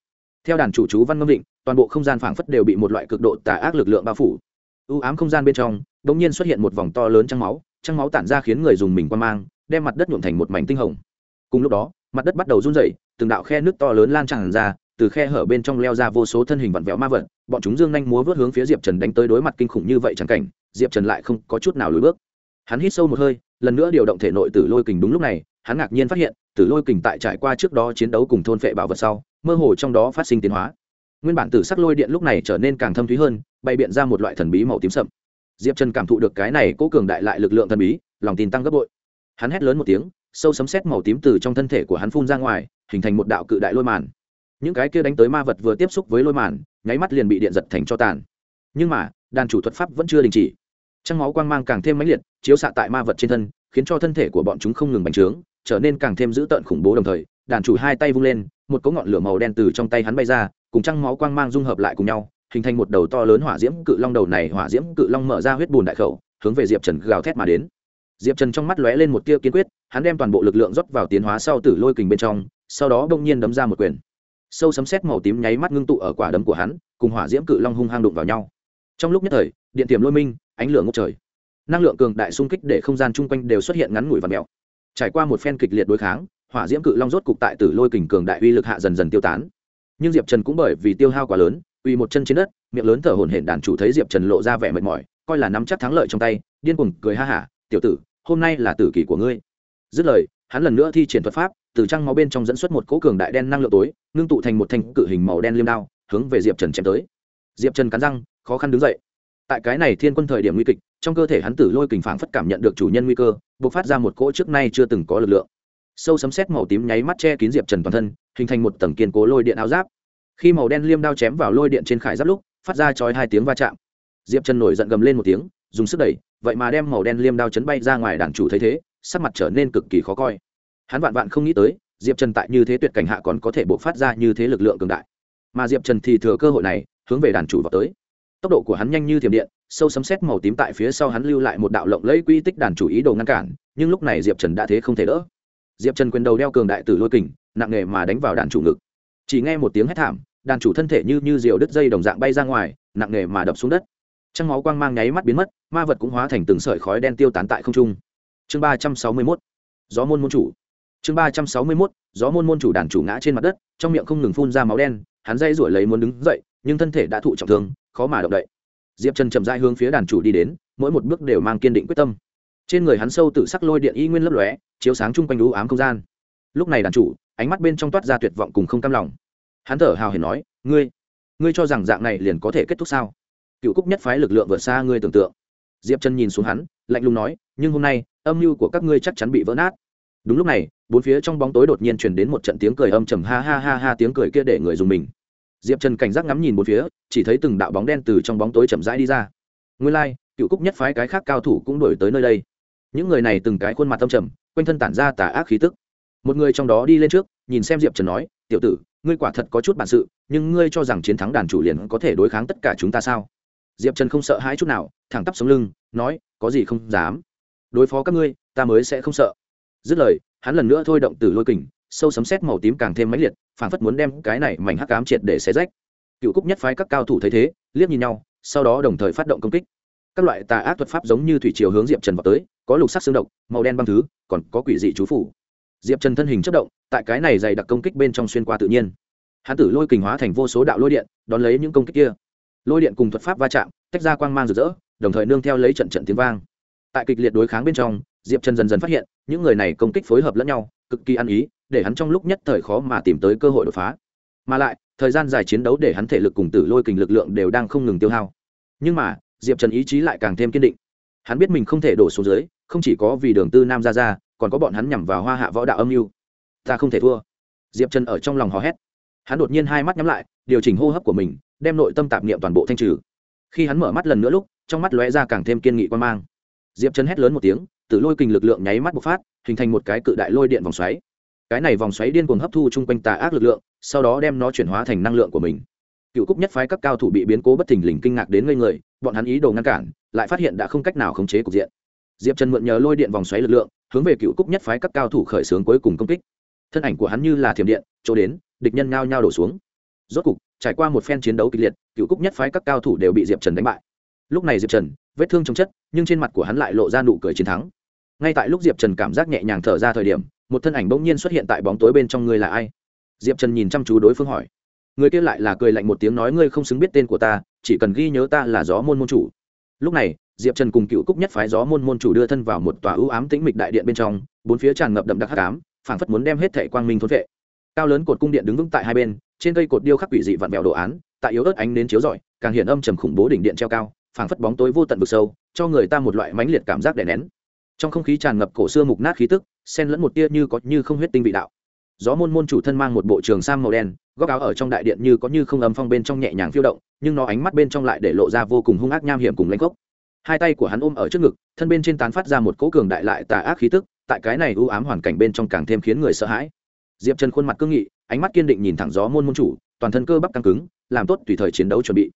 S1: Theo đàn chủ chú văn ngâm định, toàn bộ không gian phảng phất đều bị một loại cực độ tà ác lực lượng bao phủ. U ám không gian bên trong đ ỗ n g nhiên xuất hiện một vòng to lớn trăng máu trăng máu tản ra khiến người dùng mình quan mang, đem mặt đất nhuộm thành một mảnh tinh hồng. Cùng lúc đó, mặt đất bắt đầu run rẩy, từng đạo khe nước to lớn lan tràn ra, từ khe hở bên trong leo ra vô số thân hình vặn vẹo ma vật, bọn chúng dương nhanh múa vớt hướng phía diệp trần đánh tới đối mặt kinh khủng như vậy chẳng cảnh, diệp trần lại không có chút nào lùi bước hắn hít sâu một hơi, lần nữa điều động thể nội tử lôi kình đúng lúc này, hắn ngạc nhiên phát hiện, tử lôi kình tại trải qua trước đó chiến đấu cùng thôn phệ bảo vật sau, mơ hồ trong đó phát sinh tiến hóa. Nguyên bản tử sắc lôi điện lúc này trở nên càng thâm thúy hơn, bày biện ra một loại thần bí màu tím sậm. Diệp trần cảm thụ được cái này cố cường đại lại lực lượng thần bí, lòng tin tăng gấp bội. Hắn hét lớn một tiếng, sâu sấm sét màu tím từ trong thân thể của hắn phun ra ngoài, hình thành một đạo cự đại lôi màn. Những cái kia đánh tới ma vật vừa tiếp xúc với lôi màn, nháy mắt liền bị điện giật thành cho tàn. Nhưng mà, đàn chủ thuật pháp vẫn chưa đình chỉ. Trăng máu quang mang càng thêm mãnh liệt chiếu xạ tại ma vật trên thân, khiến cho thân thể của bọn chúng không ngừng bành trướng, trở nên càng thêm dữ tợn khủng bố đồng thời, đàn chủ hai tay vung lên, một cỗ ngọn lửa màu đen từ trong tay hắn bay ra, cùng trăng máu quang mang dung hợp lại cùng nhau, hình thành một đầu to lớn hỏa diễm cự long đầu này, hỏa diễm cự long mở ra huyết bùn đại khẩu, hướng về diệp trần gào thét mà đến. Diệp trần trong mắt lóe lên một tia kiên quyết, hắn đem toàn bộ lực lượng rót vào tiến hóa sau tử lôi kình bên trong, sau đó đông nhiên đấm ra một quyền. Sâu sấm sét màu tím nháy mắt ngưng tụ ở quả đấm của hắn, cùng hỏa diễm cự long hung hăng đụng vào nhau. Trong lúc nhất thời, điện tiềm lôi minh, ánh lửa ngốc trời năng lượng cường đại xung kích để không gian chung quanh đều xuất hiện ngắn ngủi và mèo trải qua một phen kịch liệt đối kháng, hỏa diễm cự long rốt cục tại tử lôi kình cường đại uy lực hạ dần dần tiêu tán. Nhưng diệp trần cũng bởi vì tiêu hao quá lớn uy một chân trên đất, miệng lớn thở hổn hển đàn chủ thấy diệp trần lộ ra vẻ mệt mỏi, coi là nắm chắc thắng lợi trong tay, điên cuồng cười ha hả, tiểu tử, hôm nay là tử kỷ của ngươi. Dứt lời, hắn lần nữa thi triển thuật pháp, từ trăng máu bên trong dẫn xuất một cỗ cường đại đen năng lượng tối, ngưng tụ thành một thanh cự hình màu đen liêm đao, hướng về diệp trần chém tới. Diệp trần cắn răng, khó khăn đứng dậy. Tại cái này thiên quân thời điểm nguy kịch trong cơ thể hắn tử lôi kình phảng phất cảm nhận được chủ nhân nguy cơ buộc phát ra một cỗ trước nay chưa từng có lực lượng. Sâu sấm sét màu tím nháy mắt che kín diệp trần toàn thân, hình thành một tầng kiên cố lôi điện áo giáp. Khi màu đen liêm đao chém vào lôi điện trên khải giáp lúc, phát ra chói hai tiếng va chạm. Diệp trần nổi giận gầm lên một tiếng, dùng sức đẩy, vậy mà đem màu đen liêm đao chấn bay ra ngoài đàn chủ thấy thế, sắc mặt trở nên cực kỳ khó coi. Hắn vạn vạn không nghĩ tới, diệp trần tại như thế tuyệt cảnh hạ còn có thể buộc phát ra như thế lực lượng cường đại. Mà diệp trần thì thừa cơ hội này, hướng về đàn chủ vào tới. Tốc độ của hắn nhanh như thiểm điện sâu sấm xét màu tím tại phía sau hắn lưu lại một đạo lộng lẫy quy tích đàn chủ ý đồ ngăn cản, nhưng lúc này diệp trần đã thế không thể đỡ. Diệp trần quyền đầu đeo cường đại tử lôi kình, nặng nề mà đánh vào đàn chủ ngực. Chỉ nghe một tiếng hét thảm, đàn chủ thân thể như như diều đứt dây đồng dạng bay ra ngoài, nặng nề mà đập xuống đất. Trăng máu quang mang nháy mắt biến mất, ma vật cũng hóa thành từng sợi khói đen tiêu tán tại không trung. Chương ba trăm sáu mươi mốt, gió môn môn chủ. Chương ba trăm sáu mươi mốt, gió môn môn chủ đàn chủ ngã trên mặt đất, trong miệng không ngừng phun ra máu đen, hắn dây rủi lấy muốn đứng dậy, nhưng thân thể đã thụ trọng thương, khó mà động đậy diệp trần chậm dai hướng phía đàn chủ đi đến, mỗi một bước đều mang kiên định quyết tâm. Trên người hắn sâu tự sắc lôi điện y nguyên lấp lóe, chiếu sáng chung quanh đũ ám không gian. Lúc này đàn chủ, ánh mắt bên trong toát ra tuyệt vọng cùng không cam lòng. Hắn thở hào hiền nói, ngươi ngươi cho rằng dạng này liền có thể kết thúc sao? Cựu cúc nhất phái lực lượng vượt xa ngươi tưởng tượng. Diệp trần nhìn xuống hắn, lạnh lùng nói, nhưng hôm nay, âm mưu của các ngươi chắc chắn bị vỡ nát. Đúng lúc này, bốn phía trong bóng tối đột nhiên truyền đến một trận tiếng cười âm trầm ha ha ha ha tiếng cười kia để người dùng mình diệp trần cảnh giác ngắm nhìn bốn phía chỉ thấy từng đạo bóng đen từ trong bóng tối chậm rãi đi ra. Nguyên lai、like, cựu cúc nhất phái cái khác cao thủ cũng đổi tới nơi đây. Những người này từng cái khuôn mặt tâm trầm quanh thân tản ra tà ác khí tức. Một người trong đó đi lên trước nhìn xem diệp trần nói tiểu tử ngươi quả thật có chút bản sự nhưng ngươi cho rằng chiến thắng đàn chủ liền có thể đối kháng tất cả chúng ta sao? Diệp trần không sợ hãi chút nào thẳng tắp sống lưng nói có gì không dám. Đối phó các ngươi ta mới sẽ không sợ. Dứt lời hắn lần nữa thôi động từ lôi kình sâu sấm xét màu tím càng thêm mãnh liệt phản phất muốn đem cái này mảnh hắc cám triệt để xé rách. Cựu cúc nhất phái các cao thủ thấy thế, liếc nhìn nhau, sau đó đồng thời phát động công kích. Các loại tà ác thuật pháp giống như thủy chiều hướng diệp trần vào tới, có lục sắc xương độc, màu đen băng thứ, còn có quỷ dị chú phủ. Diệp trần thân hình chất động, tại cái này dày đặc công kích bên trong xuyên qua tự nhiên. Hán tử lôi kình hóa thành vô số đạo lôi điện, đón lấy những công kích kia. Lôi điện cùng thuật pháp va chạm, tách ra quang mang rực rỡ, đồng thời nương theo lấy trận trận tiếng vang. Tại kịch liệt đối kháng bên trong, diệp trần dần dần phát hiện, những người này công kích phối hợp lẫn nhau, cực kỳ ăn ý để hắn trong lúc nhất thời khó mà tìm tới cơ hội đột phá. Mà lại, thời gian dài chiến đấu để hắn thể lực cùng tử lôi kình lực lượng đều đang không ngừng tiêu hao. Nhưng mà, diệp trần ý chí lại càng thêm kiên định. Hắn biết mình không thể đổ xuống dưới, không chỉ có vì đường tư nam ra ra còn có bọn hắn nhằm vào hoa hạ võ đạo âm mưu. Ta không thể thua. Diệp trần ở trong lòng hò hét. Hắn đột nhiên hai mắt nhắm lại, điều chỉnh hô hấp của mình, đem nội tâm tạp niệm toàn bộ thanh trừ. Khi hắn mở mắt lần nữa lúc, trong mắt lóe ra càng thêm kiên nghị quan mang. Diệp trần hét lớn một tiếng, tử lôi kình lực lượng nháy mắt bộc phát, hình thành một cái cự đại lôi điện vòng xoáy cái này vòng xoáy điên cuồng hấp thu chung quanh tà ác lực lượng, sau đó đem nó chuyển hóa thành năng lượng của mình. Cựu cúc nhất phái các cao thủ bị biến cố bất thình lình kinh ngạc đến ngây người, bọn hắn ý đồ ngăn cản, lại phát hiện đã không cách nào khống chế cục diện. Diệp trần mượn nhờ lôi điện vòng xoáy lực lượng, hướng về cựu cúc nhất phái các cao thủ khởi xướng cuối cùng công kích. Thân ảnh của hắn như là thiểm điện, chỗ đến, địch nhân ngao nhao đổ xuống. Rốt cục, trải qua một phen chiến đấu kịch liệt, cựu cúc nhất phái các cao thủ đều bị diệp trần đánh bại. Lúc này diệp trần, vết thương trong chất, nhưng trên mặt của hắn lại lộ ra nụ cười chiến thắng ngay tại lúc diệp trần cảm giác nhẹ nhàng thở ra thời điểm, một thân ảnh bỗng nhiên xuất hiện tại bóng tối bên trong ngươi là ai? Diệp trần nhìn chăm chú đối phương hỏi. Người kia lại là cười lạnh một tiếng nói, ngươi không xứng biết tên của ta, chỉ cần ghi nhớ ta là gió môn môn chủ. Lúc này, diệp trần cùng cựu cúc nhất phái gió môn môn chủ đưa thân vào một tòa ưu ám tĩnh mịch đại điện bên trong, bốn phía tràn ngập đậm đặc hắc ám, phảng phất muốn đem hết thệ quang minh thốn vệ. Cao lớn cột cung điện đứng vững tại hai bên, trên cây cột điêu khắc quỷ dị vặn vẹo đồ án, tại yếu ớt ánh đến chiếu rọi, càng hiện âm trầm khủng bố đỉnh điện treo cao, phảng phất bóng tối vô tận vực sâu, cho người ta một loại mãnh liệt cảm giác đè nén trong không khí tràn ngập cổ xưa mục nát khí tức xen lẫn một tia như có như không huyết tinh vị đạo. Gió môn môn chủ thân mang một bộ trường sam màu đen, góc áo ở trong đại điện như có như không ấm phong bên trong nhẹ nhàng phiêu động, nhưng nó ánh mắt bên trong lại để lộ ra vô cùng hung ác nham hiểm cùng lãnh gốc. Hai tay của hắn ôm ở trước ngực, thân bên trên tán phát ra một cỗ cường đại lại tà ác khí tức, tại cái này ưu ám hoàn cảnh bên trong càng thêm khiến người sợ hãi. Diệp trần khuôn mặt cương nghị, ánh mắt kiên định nhìn thẳng gió môn môn chủ, toàn thân cơ bắp căng cứng, làm tốt tùy thời chiến đấu chuẩn bị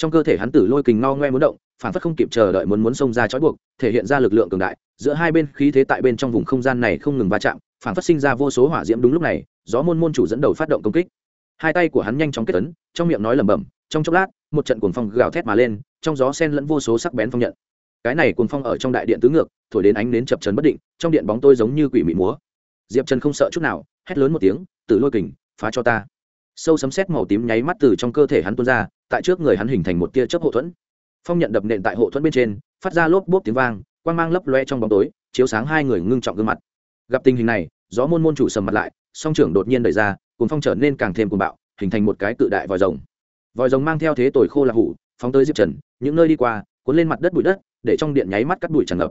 S1: trong cơ thể hắn tử lôi kình ngao ngoe muốn động, phản phất không kịp chờ đợi muốn muốn xông ra chói buộc, thể hiện ra lực lượng cường đại, giữa hai bên khí thế tại bên trong vùng không gian này không ngừng va chạm, phản phất sinh ra vô số hỏa diễm đúng lúc này, gió môn môn chủ dẫn đầu phát động công kích. Hai tay của hắn nhanh chóng kết ấn, trong miệng nói lẩm bẩm, trong chốc lát, một trận cuồng phong gào thét mà lên, trong gió sen lẫn vô số sắc bén phong nhận. Cái này cuồng phong ở trong đại điện tứ ngược, thổi đến ánh nến chập trần bất định, trong điện bóng tôi giống như quỷ mị múa. Diệp trần không sợ chút nào, hét lớn một tiếng, tử lôi kình, phá cho ta sâu sấm sét màu tím nháy mắt từ trong cơ thể hắn tuôn ra, tại trước người hắn hình thành một tia chớp hộ thuẫn. Phong nhận đập nện tại hộ thuẫn bên trên, phát ra lốp bốp tiếng vang, quang mang lấp loe trong bóng tối, chiếu sáng hai người ngưng trọng gương mặt. Gặp tình hình này, gió môn môn chủ sầm mặt lại, song trưởng đột nhiên đẩy ra cuốn phong trở nên càng thêm cuồng bạo, hình thành một cái cự đại vòi rồng. Vòi rồng mang theo thế tồi khô là hủ, phóng tới diệp trần, những nơi đi qua, cuốn lên mặt đất bụi đất, để trong điện nháy mắt cắt bụi tràn ngập.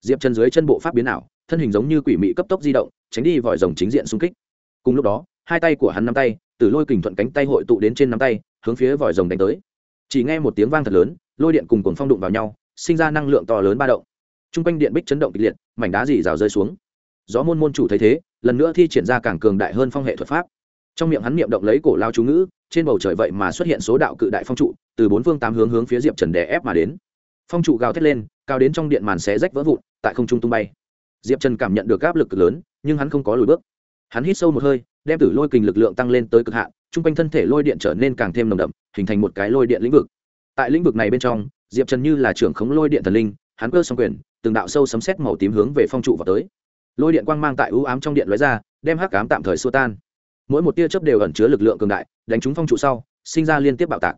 S1: Diệp trần dưới chân bộ pháp biến ảo, thân hình giống như quỷ mị cấp tốc di động, tránh đi vòi rồng chính diện xung kích. Cùng lúc đó, hai tay của hắn nắm tay từ lôi kình thuận cánh tay hội tụ đến trên nắm tay, hướng phía vòi rồng đánh tới. Chỉ nghe một tiếng vang thật lớn, lôi điện cùng cuồng phong đụng vào nhau, sinh ra năng lượng to lớn ba động. T r u n g quanh điện bích chấn động kịch liệt, mảnh đá dì rào rơi xuống. Gió môn môn chủ thấy thế, lần nữa thi triển ra càng cường đại hơn phong hệ thuật pháp. Trong miệng hắn niệm động lấy cổ lao chú ngữ, trên bầu trời vậy mà xuất hiện số đạo cự đại phong trụ, từ bốn phương tám hướng hướng phía diệp trần đè ép mà đến. Phong trụ gào thét lên, cao đến trong điện màn xé rách vỡ vụn, tại không trung tung bay. Diệp trần cảm nhận được áp lực cực lớn, nhưng hắn không có lùi bước hắn hít sâu một hơi, đem tử lôi kình lực lượng tăng lên tới cực hạn chung quanh thân thể lôi điện trở nên càng thêm nồng đậm, hình thành một cái lôi điện lĩnh vực. Tại lĩnh vực này bên trong, diệp trần như là trưởng khống lôi điện thần linh, hắn cơ xong quyền, từng đạo sâu sấm xét màu tím hướng về phong trụ vào tới. Lôi điện quang mang tại ưu ám trong điện lóe ra, đem hắc ám tạm thời xua tan. Mỗi một tia chớp đều ẩn chứa lực lượng cường đại, đánh trúng phong trụ sau, sinh ra liên tiếp bạo tạc.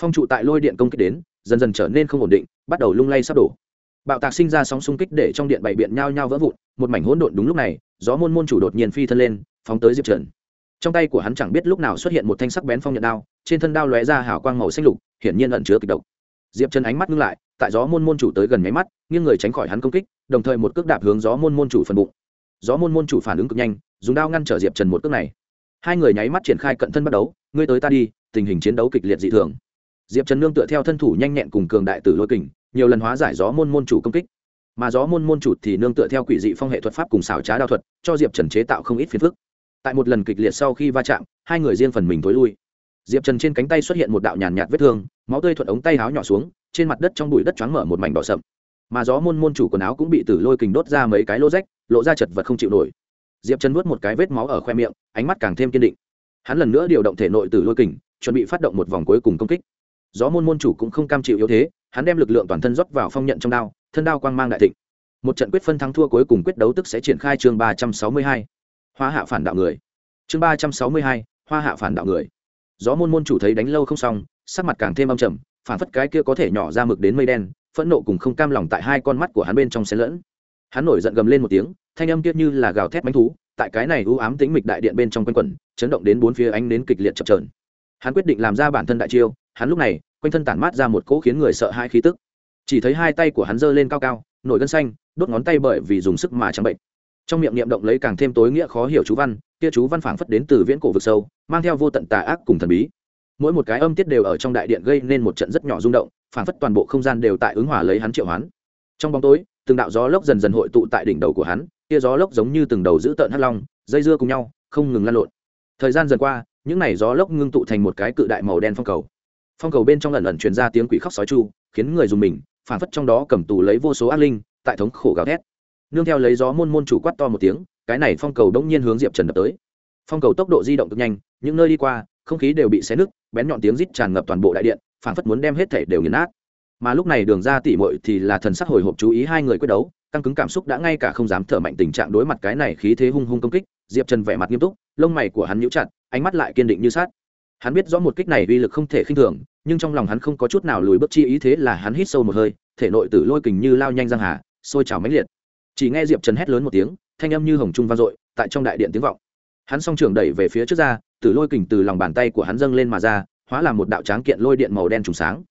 S1: Phong trụ tại lôi điện công kích đến, dần dần trở nên không ổn định, bắt đầu lung lay sắp đổ bạo tạc sinh ra sóng xung kích để trong điện bảy biện nhao nhao vỡ vụn, một mảnh hỗn độn đúng lúc này, gió môn môn chủ đột nhiên phi thân lên, phóng tới diệp trần. Trong tay của hắn chẳng biết lúc nào xuất hiện một thanh sắc bén phong nhận đao, trên thân đao lóe ra hào quang màu xanh lục, hiển nhiên ẩn chứa kịch độc. Diệp trần ánh mắt ngưng lại, tại gió môn môn chủ tới gần máy mắt, nghiêng người tránh khỏi hắn công kích, đồng thời một cước đạp hướng gió môn môn chủ phần bụng. Gió môn môn chủ phản ứng cực nhanh, dùng đao ngăn trở diệp trần một cước này. Hai người nháy mắt triển khai cận thân bắt đấu, ngươi tới ta đi, tình hình chiến đấu kịch liệt dị thường. Diệp trần nương tựa theo thân thủ nhanh nhẹn cùng cường đại tử lôi kình nhiều lần hóa giải gió môn môn chủ công kích. Mà gió môn môn chủ thì nương tựa theo quỷ dị phong hệ thuật pháp cùng xảo trá đao thuật, cho diệp trần chế tạo không ít phiền phức. Tại một lần kịch liệt sau khi va chạm, hai người riêng phần mình tối lui. Diệp trần trên cánh tay xuất hiện một đạo nhàn nhạt vết thương, máu tươi thuận ống tay áo nhỏ xuống, trên mặt đất trong bụi đất choáng mở một mảnh đỏ sậm. Mà gió môn môn chủ quần áo cũng bị tử lôi kình đốt ra mấy cái lô rách, lộ ra chật vật không chịu nổi. Diệp trần nuốt một cái vết máu ở khoe miệng, ánh mắt càng thêm kiên định. Hắn lần nữa điều động thể nội tử lôi kình, chuẩn bị phát động một vòng cuối cùng công kích. Gió môn môn chủ cũng không cam chịu yếu thế hắn đem lực lượng toàn thân rót vào phong nhận trong đao, thân đao quang mang đại thịnh. Một trận quyết phân thắng thua cuối cùng quyết đấu tức sẽ triển khai chương ba trăm sáu mươi hai. Hoa hạ phản đạo người. Chương ba trăm sáu mươi hai, hoa hạ phản đạo người. Gió môn môn chủ thấy đánh lâu không xong, sắc mặt càng thêm âm trầm, phản phất cái kia có thể nhỏ ra mực đến mây đen, phẫn nộ cùng không cam lòng tại hai con mắt của hắn bên trong xen lẫn. Hắn nổi giận gầm lên một tiếng, thanh âm kia như là gào thét bánh thú, tại cái này u ám tính mịch đại điện bên trong quanh quẩn, chấn động đến bốn phía ánh đến kịch liệt chập trờn hắn quyết định làm ra bản thân đại chiêu, hắn lúc này quanh thân tản mát ra một cỗ khiến người sợ hai khí tức. Chỉ thấy hai tay của hắn giơ lên cao cao, nổi gân xanh, đốt ngón tay bởi vì dùng sức mà chẳng bệnh. Trong miệng niệm động lấy càng thêm tối nghĩa khó hiểu chú văn, kia chú văn phảng phất đến từ viễn cổ vực sâu, mang theo vô tận tà ác cùng thần bí. Mỗi một cái âm tiết đều ở trong đại điện gây nên một trận rất nhỏ rung động, phảng phất toàn bộ không gian đều tại ứng hỏa lấy hắn triệu hoán. Trong bóng tối, từng đạo gió lốc dần dần hội tụ tại đỉnh đầu của hắn, kia gió lốc giống như từng đầu giữ tợn hắc long, dây dưa cùng nhau, không ngừng lan lộn. Thời gian dần qua, những này gió lốc ngưng tụ thành một cái cự đại màu đen phong cầu phong cầu bên trong lần lần truyền ra tiếng quỷ khóc sói chu, khiến người dùng mình Phản phất trong đó cầm tù lấy vô số ác linh, tại thống khổ gào thét. Nương theo lấy gió môn môn chủ quát to một tiếng, cái này phong cầu đông nhiên hướng diệp trần đập tới. Phong cầu tốc độ di động cực nhanh, những nơi đi qua, không khí đều bị xé nứt, bén nhọn tiếng rít tràn ngập toàn bộ đại điện phản phất muốn đem hết thể đều nghiền nát. Mà lúc này đường ra tỉ mội thì là thần sắc hồi hộp chú ý hai người quyết đấu, căng cứng cảm xúc đã ngay cả không dám thở mạnh tình trạng đối mặt cái này khí thế hung hung công kích, diệp trần vẻ mặt nghiêm túc, lông mày của hắn nhíu chặt, ánh mắt lại kiên định như sát hắn biết rõ một kích này uy lực không thể khinh thường, nhưng trong lòng hắn không có chút nào lùi bước chi ý thế là hắn hít sâu một hơi, thể nội tử lôi kình như lao nhanh giang hà, sôi trào mãnh liệt. Chỉ nghe diệp trần hét lớn một tiếng, thanh âm như hồng trung vang dội, tại trong đại điện tiếng vọng. Hắn song trường đẩy về phía trước ra, tử lôi kình từ lòng bàn tay của hắn dâng lên mà ra, hóa làm một đạo tráng kiện lôi điện màu đen trùng sáng.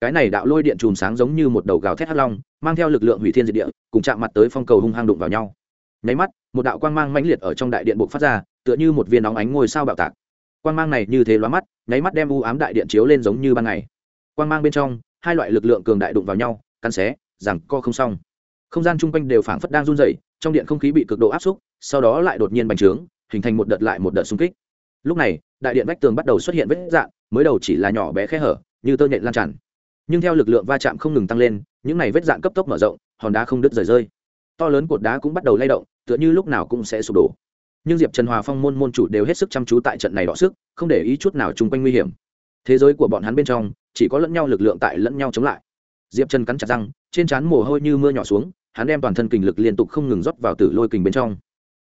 S1: Cái này đạo lôi điện chùm sáng giống như một đầu gào thét hắc long, mang theo lực lượng hủy thiên diệt địa, cùng chạm mặt tới phong cầu hung hăng đụng vào nhau. Nháy mắt, một đạo quang mang mãnh liệt ở trong đại điện buộc phát ra, tựa như một viên nóng ánh ngôi sao bạo tạc quang mang này như thế lóa mắt, nháy mắt đem u ám đại điện chiếu lên giống như ban ngày. Quang mang bên trong, hai loại lực lượng cường đại đụng vào nhau, cắn xé, rằng co không xong. Không gian chung quanh đều phảng phất đang run rẩy, trong điện không khí bị cực độ áp xúc, sau đó lại đột nhiên bành trướng, hình thành một đợt lại một đợt xung kích. Lúc này, đại điện vách tường bắt đầu xuất hiện vết dạn mới đầu chỉ là nhỏ bé khe hở, như tơ nhện lan tràn. Nhưng theo lực lượng va chạm không ngừng tăng lên, những này vết dạn cấp tốc mở rộng, hòn đá không đứt rời rơi. To lớn cột đá cũng bắt đầu lay động, tựa như lúc nào cũng sẽ sụp đổ nhưng diệp trần hòa phong môn môn chủ đều hết sức chăm chú tại trận này đọ sức, không để ý chút nào chung quanh nguy hiểm. thế giới của bọn hắn bên trong, chỉ có lẫn nhau lực lượng tại lẫn nhau chống lại. diệp trần cắn chặt răng, trên trán mồ hôi như mưa nhỏ xuống, hắn đem toàn thân kình lực liên tục không ngừng rót vào tử lôi kình bên trong.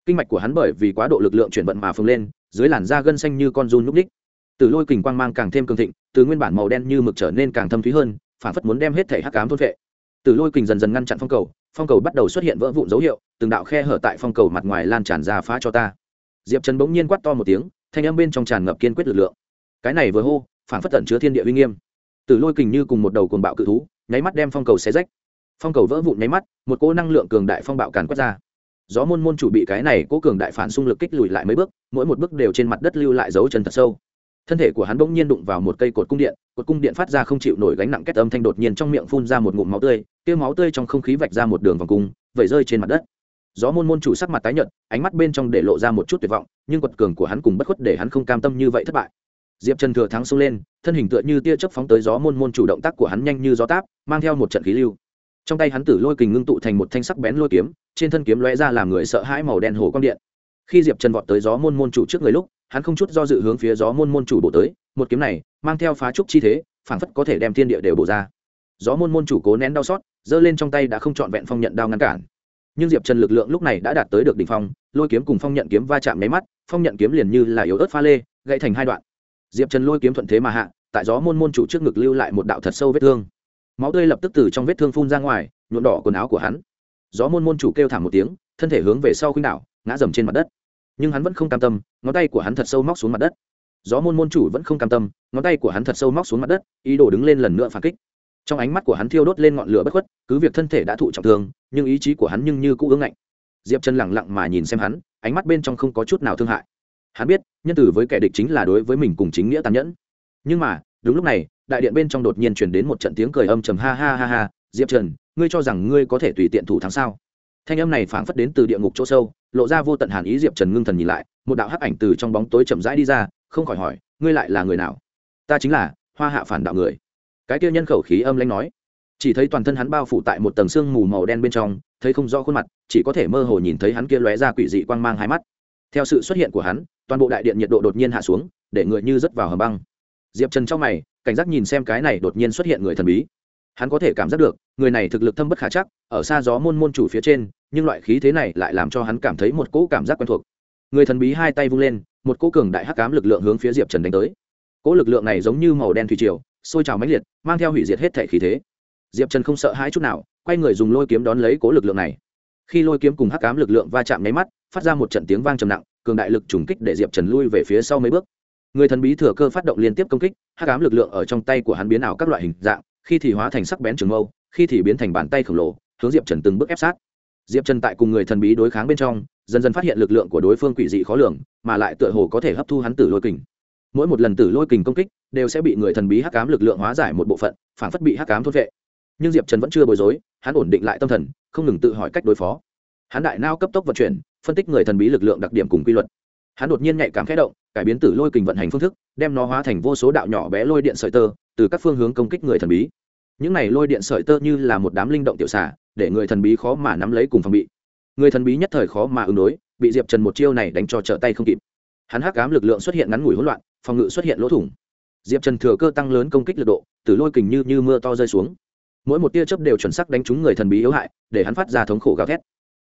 S1: kinh mạch của hắn bởi vì quá độ lực lượng chuyển vận mà phồng lên, dưới làn da gân xanh như con run nhúc ních tử lôi kình quang mang càng thêm cường thịnh, từ nguyên bản màu đen như mực trở nên càng thâm thúy hơn, phản phất muốn đem hết thể hắc cám thôn vệ tử lôi kình dần dần ngăn chặn phong cầu phong cầu bắt đầu xuất hiện vỡ vụn dấu hiệu từng đạo khe hở tại phong cầu mặt ngoài lan tràn ra phá cho ta. Diệp trần bỗng nhiên quát to một tiếng, thanh âm bên trong tràn ngập kiên quyết lực lượng. Cái này vừa hô, phản phất tẩn chứa thiên địa uy nghiêm. Tử lôi kình như cùng một đầu cuồng bạo cự thú, nháy mắt đem phong cầu xé rách. Phong cầu vỡ vụn nháy mắt, một cỗ năng lượng cường đại phong bạo càn quét ra. Gió môn môn chủ bị cái này cố cường đại phản xung lực kích lùi lại mấy bước, mỗi một bước đều trên mặt đất lưu lại dấu chân thật sâu. Thân thể của hắn bỗng nhiên đụng vào một cây cột cung điện, cột cung điện phát ra không chịu nổi gánh nặng kết âm thanh đột nhiên trong miệng phun ra một ngụm máu tươi tiêu máu tươi trong không khí vạch ra một đường vòng cung, vẩy rơi trên mặt đất gió môn môn chủ sắc mặt tái nhợt, ánh mắt bên trong để lộ ra một chút tuyệt vọng, nhưng quật cường của hắn cùng bất khuất để hắn không cam tâm như vậy thất bại. Diệp trần thừa thắng xông lên, thân hình tựa như tia chớp phóng tới gió môn môn chủ động tác của hắn nhanh như gió táp, mang theo một trận khí lưu. Trong tay hắn tử lôi kình ngưng tụ thành một thanh sắc bén lôi kiếm, trên thân kiếm lóe ra làm người sợ hãi màu đen hồ quang điện. Khi diệp trần vọt tới gió môn môn chủ trước người lúc, hắn không chút do dự hướng phía gió môn môn chủ bổ tới, một kiếm này mang theo phá trúc chi thế, phảng phất có thể đem thiên địa đều bổ ra. Gió môn môn chủ cố nén đau xót, giơ lên trong tay đã không trọn vẹn phong nhận đao ngăn cản nhưng diệp trần lực lượng lúc này đã đạt tới được đ ỉ n h phong, lôi kiếm cùng phong nhận kiếm va chạm nháy mắt, phong nhận kiếm liền như là yếu ớt pha lê, gãy thành hai đoạn. Diệp trần lôi kiếm thuận thế mà hạ, tại gió môn môn chủ trước ngực lưu lại một đạo thật sâu vết thương. Máu tươi lập tức từ trong vết thương phun ra ngoài nhuộn đỏ quần áo của hắn. Gió môn môn chủ kêu thảm một tiếng, thân thể hướng về sau khuynh đảo, ngã dầm trên mặt đất. Nhưng hắn vẫn không cam tâm, ngón tay của hắn thật sâu móc xuống mặt đất. Gió môn môn chủ vẫn không cam tâm, ngón tay của hắn thật sâu móc xuống mặt đất, ý đồ đứng lên lần nữa phản kích trong ánh mắt của hắn thiêu đốt lên ngọn lửa bất khuất, cứ việc thân thể đã thụ trọng thương, nhưng ý chí của hắn nhưng như cũ ương ngạnh. Diệp chân lẳng lặng mà nhìn xem hắn, ánh mắt bên trong không có chút nào thương hại. Hắn biết, nhân tử với kẻ địch chính là đối với mình cùng chính nghĩa tàn nhẫn. Nhưng mà, đúng lúc này, đại điện bên trong đột nhiên chuyển đến một trận tiếng cười âm trầm ha ha ha ha, diệp trần, ngươi cho rằng ngươi có thể tùy tiện thủ thắng sao? Thanh âm này phảng phất đến từ địa ngục chỗ sâu, lộ ra vô tận hàn ý, diệp trần ngưng thần nhìn lại, một đạo hắc ảnh từ trong bóng tối chậm rãi đi ra, không khỏi hỏi, ngươi lại là người nào? Ta chính là hoa hạ phản đạo người cái kia nhân khẩu khí âm lanh nói. Chỉ thấy toàn thân hắn bao phủ tại một tầng xương mù màu đen bên trong, thấy không rõ khuôn mặt, chỉ có thể mơ hồ nhìn thấy hắn kia lóe ra quỷ dị quang mang hai mắt. Theo sự xuất hiện của hắn, toàn bộ đại điện nhiệt độ đột nhiên hạ xuống, để người như rớt vào hầm băng. Diệp trần trong mày, cảnh giác nhìn xem cái này đột nhiên xuất hiện người thần bí. Hắn có thể cảm giác được, người này thực lực thâm bất khả chắc, ở xa gió môn môn chủ phía trên, nhưng loại khí thế này lại làm cho hắn cảm thấy một cỗ cảm giác quen thuộc. Người thần bí hai tay vung lên, một cỗ cường đại hắc cám lực lượng hướng phía diệp trần đánh tới. Cỗ lực lượng này giống như màu đen thủy triều sôi trào mãnh liệt, mang theo hủy diệt hết thể khí thế. Diệp trần không sợ hãi chút nào, quay người dùng lôi kiếm đón lấy cố lực lượng này. Khi lôi kiếm cùng hắc cám lực lượng va chạm nháy mắt, phát ra một trận tiếng vang trầm nặng, cường đại lực trùng kích để diệp trần lui về phía sau mấy bước. Người thần bí thừa cơ phát động liên tiếp công kích, hắc cám lực lượng ở trong tay của hắn biến ảo các loại hình dạng, khi thì hóa thành sắc bén trường mâu, khi thì biến thành bàn tay khổng lồ, hướng diệp trần từng bước ép sát. Diệp trần tại cùng người thần bí đối kháng bên trong, dần dần phát hiện lực lượng của đối phương quỷ dị khó lường, mà lại tựa hồ có thể hấp thu hắn tử lôi kình mỗi một lần tử lôi kình công kích đều sẽ bị người thần bí hắc cám lực lượng hóa giải một bộ phận, phản phất bị hắc cám thốt vệ. Nhưng diệp trần vẫn chưa bối rối, hắn ổn định lại tâm thần, không ngừng tự hỏi cách đối phó. Hắn đại nao cấp tốc vận chuyển, phân tích người thần bí lực lượng đặc điểm cùng quy luật. Hắn đột nhiên nhạy cảm khẽ động, cải biến tử lôi kình vận hành phương thức, đem nó hóa thành vô số đạo nhỏ bé lôi điện sợi tơ, từ các phương hướng công kích người thần bí. Những này lôi điện sợi tơ như là một đám linh động tiểu xả để người thần bí khó mà nắm lấy cùng phòng bị. Người thần bí nhất thời khó mà ứng đối, bị diệp trần một chiêu này đánh cho trở tay không kịp. Hắn hắc cám lực lượng xuất hiện ngắn ngủi hỗn loạn phòng ngự xuất hiện lỗ thủng. Diệp trần thừa cơ tăng lớn công kích lực độ, từ lôi kình như như mưa to rơi xuống. Mỗi một tia chớp đều chuẩn sắc đánh trúng người thần bí yếu hại, để hắn phát ra thống khổ gào thét.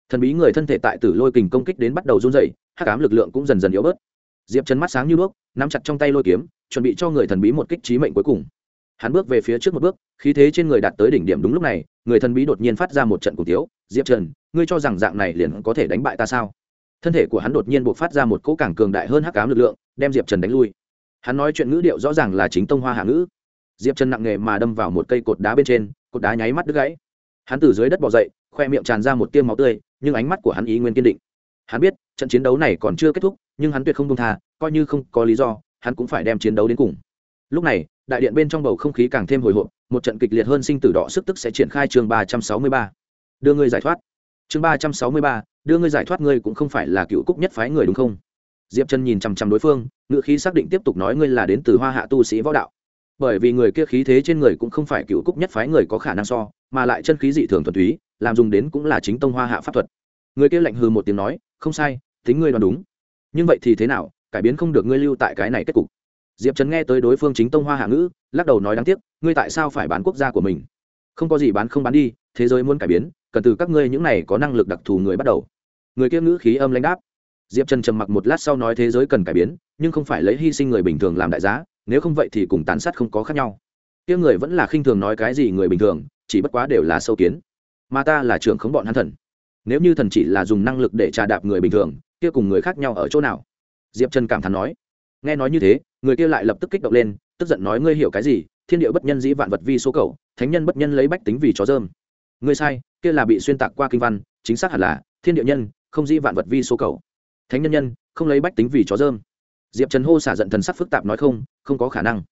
S1: Thần bí người thân thể tại tử lôi kình công kích đến bắt đầu run dày hắc ám lực lượng cũng dần dần yếu bớt. Diệp trần mắt sáng như đuốc, nắm chặt trong tay lôi kiếm, chuẩn bị cho người thần bí một kích trí mệnh cuối cùng. Hắn bước về phía trước một bước, khí thế trên người đạt tới đỉnh điểm đúng lúc này, người thần bí đột nhiên phát ra một trận cùng tiếu, diệp trần, ngươi cho rằng dạng này liền có thể đánh bại ta sao? Thân thể của hắn đột nhiên buộc phát ra một cỗ càng cường đại hơn hắc ám lực lượng, đem diệp trần đánh lui hắn nói chuyện ngữ điệu rõ ràng là chính tông hoa hạ ngữ. Diệp trần nặng nề mà đâm vào một cây cột đá bên trên, cột đá nháy mắt đứt gãy. Hắn từ dưới đất bỏ dậy, khoe miệng tràn ra một tiêu máu tươi, nhưng ánh mắt của hắn ý nguyên kiên định. Hắn biết, trận chiến đấu này còn chưa kết thúc, nhưng hắn tuyệt không công tha, coi như không có lý do, hắn cũng phải đem chiến đấu đến cùng. Lúc này, đại điện bên trong bầu không khí càng thêm hồi hộp, một trận kịch liệt hơn sinh tử đỏ sức tức sẽ triển khai chương ba trăm sáu mươi ba. Đưa ngươi giải thoát. Chương ba trăm sáu mươi ba, đưa ngươi giải thoát ngươi cũng không phải là cựu cúc nhất phái người đúng không? Diệp trần nhìn chằm chằm đối phương ngự khí xác định tiếp tục nói ngươi là đến từ hoa hạ tu sĩ võ đạo. Bởi vì người kia khí thế trên người cũng không phải cựu cúc nhất phái người có khả năng so, mà lại chân khí dị thường thuần túy, làm dùng đến cũng là chính tông hoa hạ pháp thuật. Người kia lạnh hừ một tiếng nói, không sai, tính ngươi đoán đúng. Nhưng vậy thì thế nào, cải biến không được ngươi lưu tại cái này kết cục. Diệp trần nghe tới đối phương chính tông hoa hạ ngữ, lắc đầu nói đáng tiếc, ngươi tại sao phải bán quốc gia của mình? Không có gì bán không bán đi, thế giới muốn cải biến, cần từ các ngươi những này có năng lực đặc thù người bắt đầu. Người kia ngữ khí âm lãnh đáp. Diệp trần trầm mặc một lát sau nói thế giới cần cải biến nhưng không phải lấy hy sinh người bình thường làm đại giá, nếu không vậy thì cùng tàn sát không có khác nhau. Kia người vẫn là khinh thường nói cái gì người bình thường, chỉ bất quá đều là sâu kiến. Mà ta là trưởng khống bọn hắn thần. Nếu như thần chỉ là dùng năng lực để trà đạp người bình thường, kia cùng người khác nhau ở chỗ nào? Diệp trần cảm thán nói. Nghe nói như thế, người kia lại lập tức kích động lên, tức giận nói ngươi hiểu cái gì, thiên địa bất nhân dĩ vạn vật vi số cầu, thánh nhân bất nhân lấy bách tính vì chó dơm. Ngươi sai, kia là bị xuyên tạc qua kinh văn, chính xác hẳn là, thiên địa nhân, không dĩ vạn vật vi số cầu. Thánh nhân nhân, không lấy bách tính vì chó dơm diệp trần hô xả giận thần sắc phức tạp nói không không có khả năng.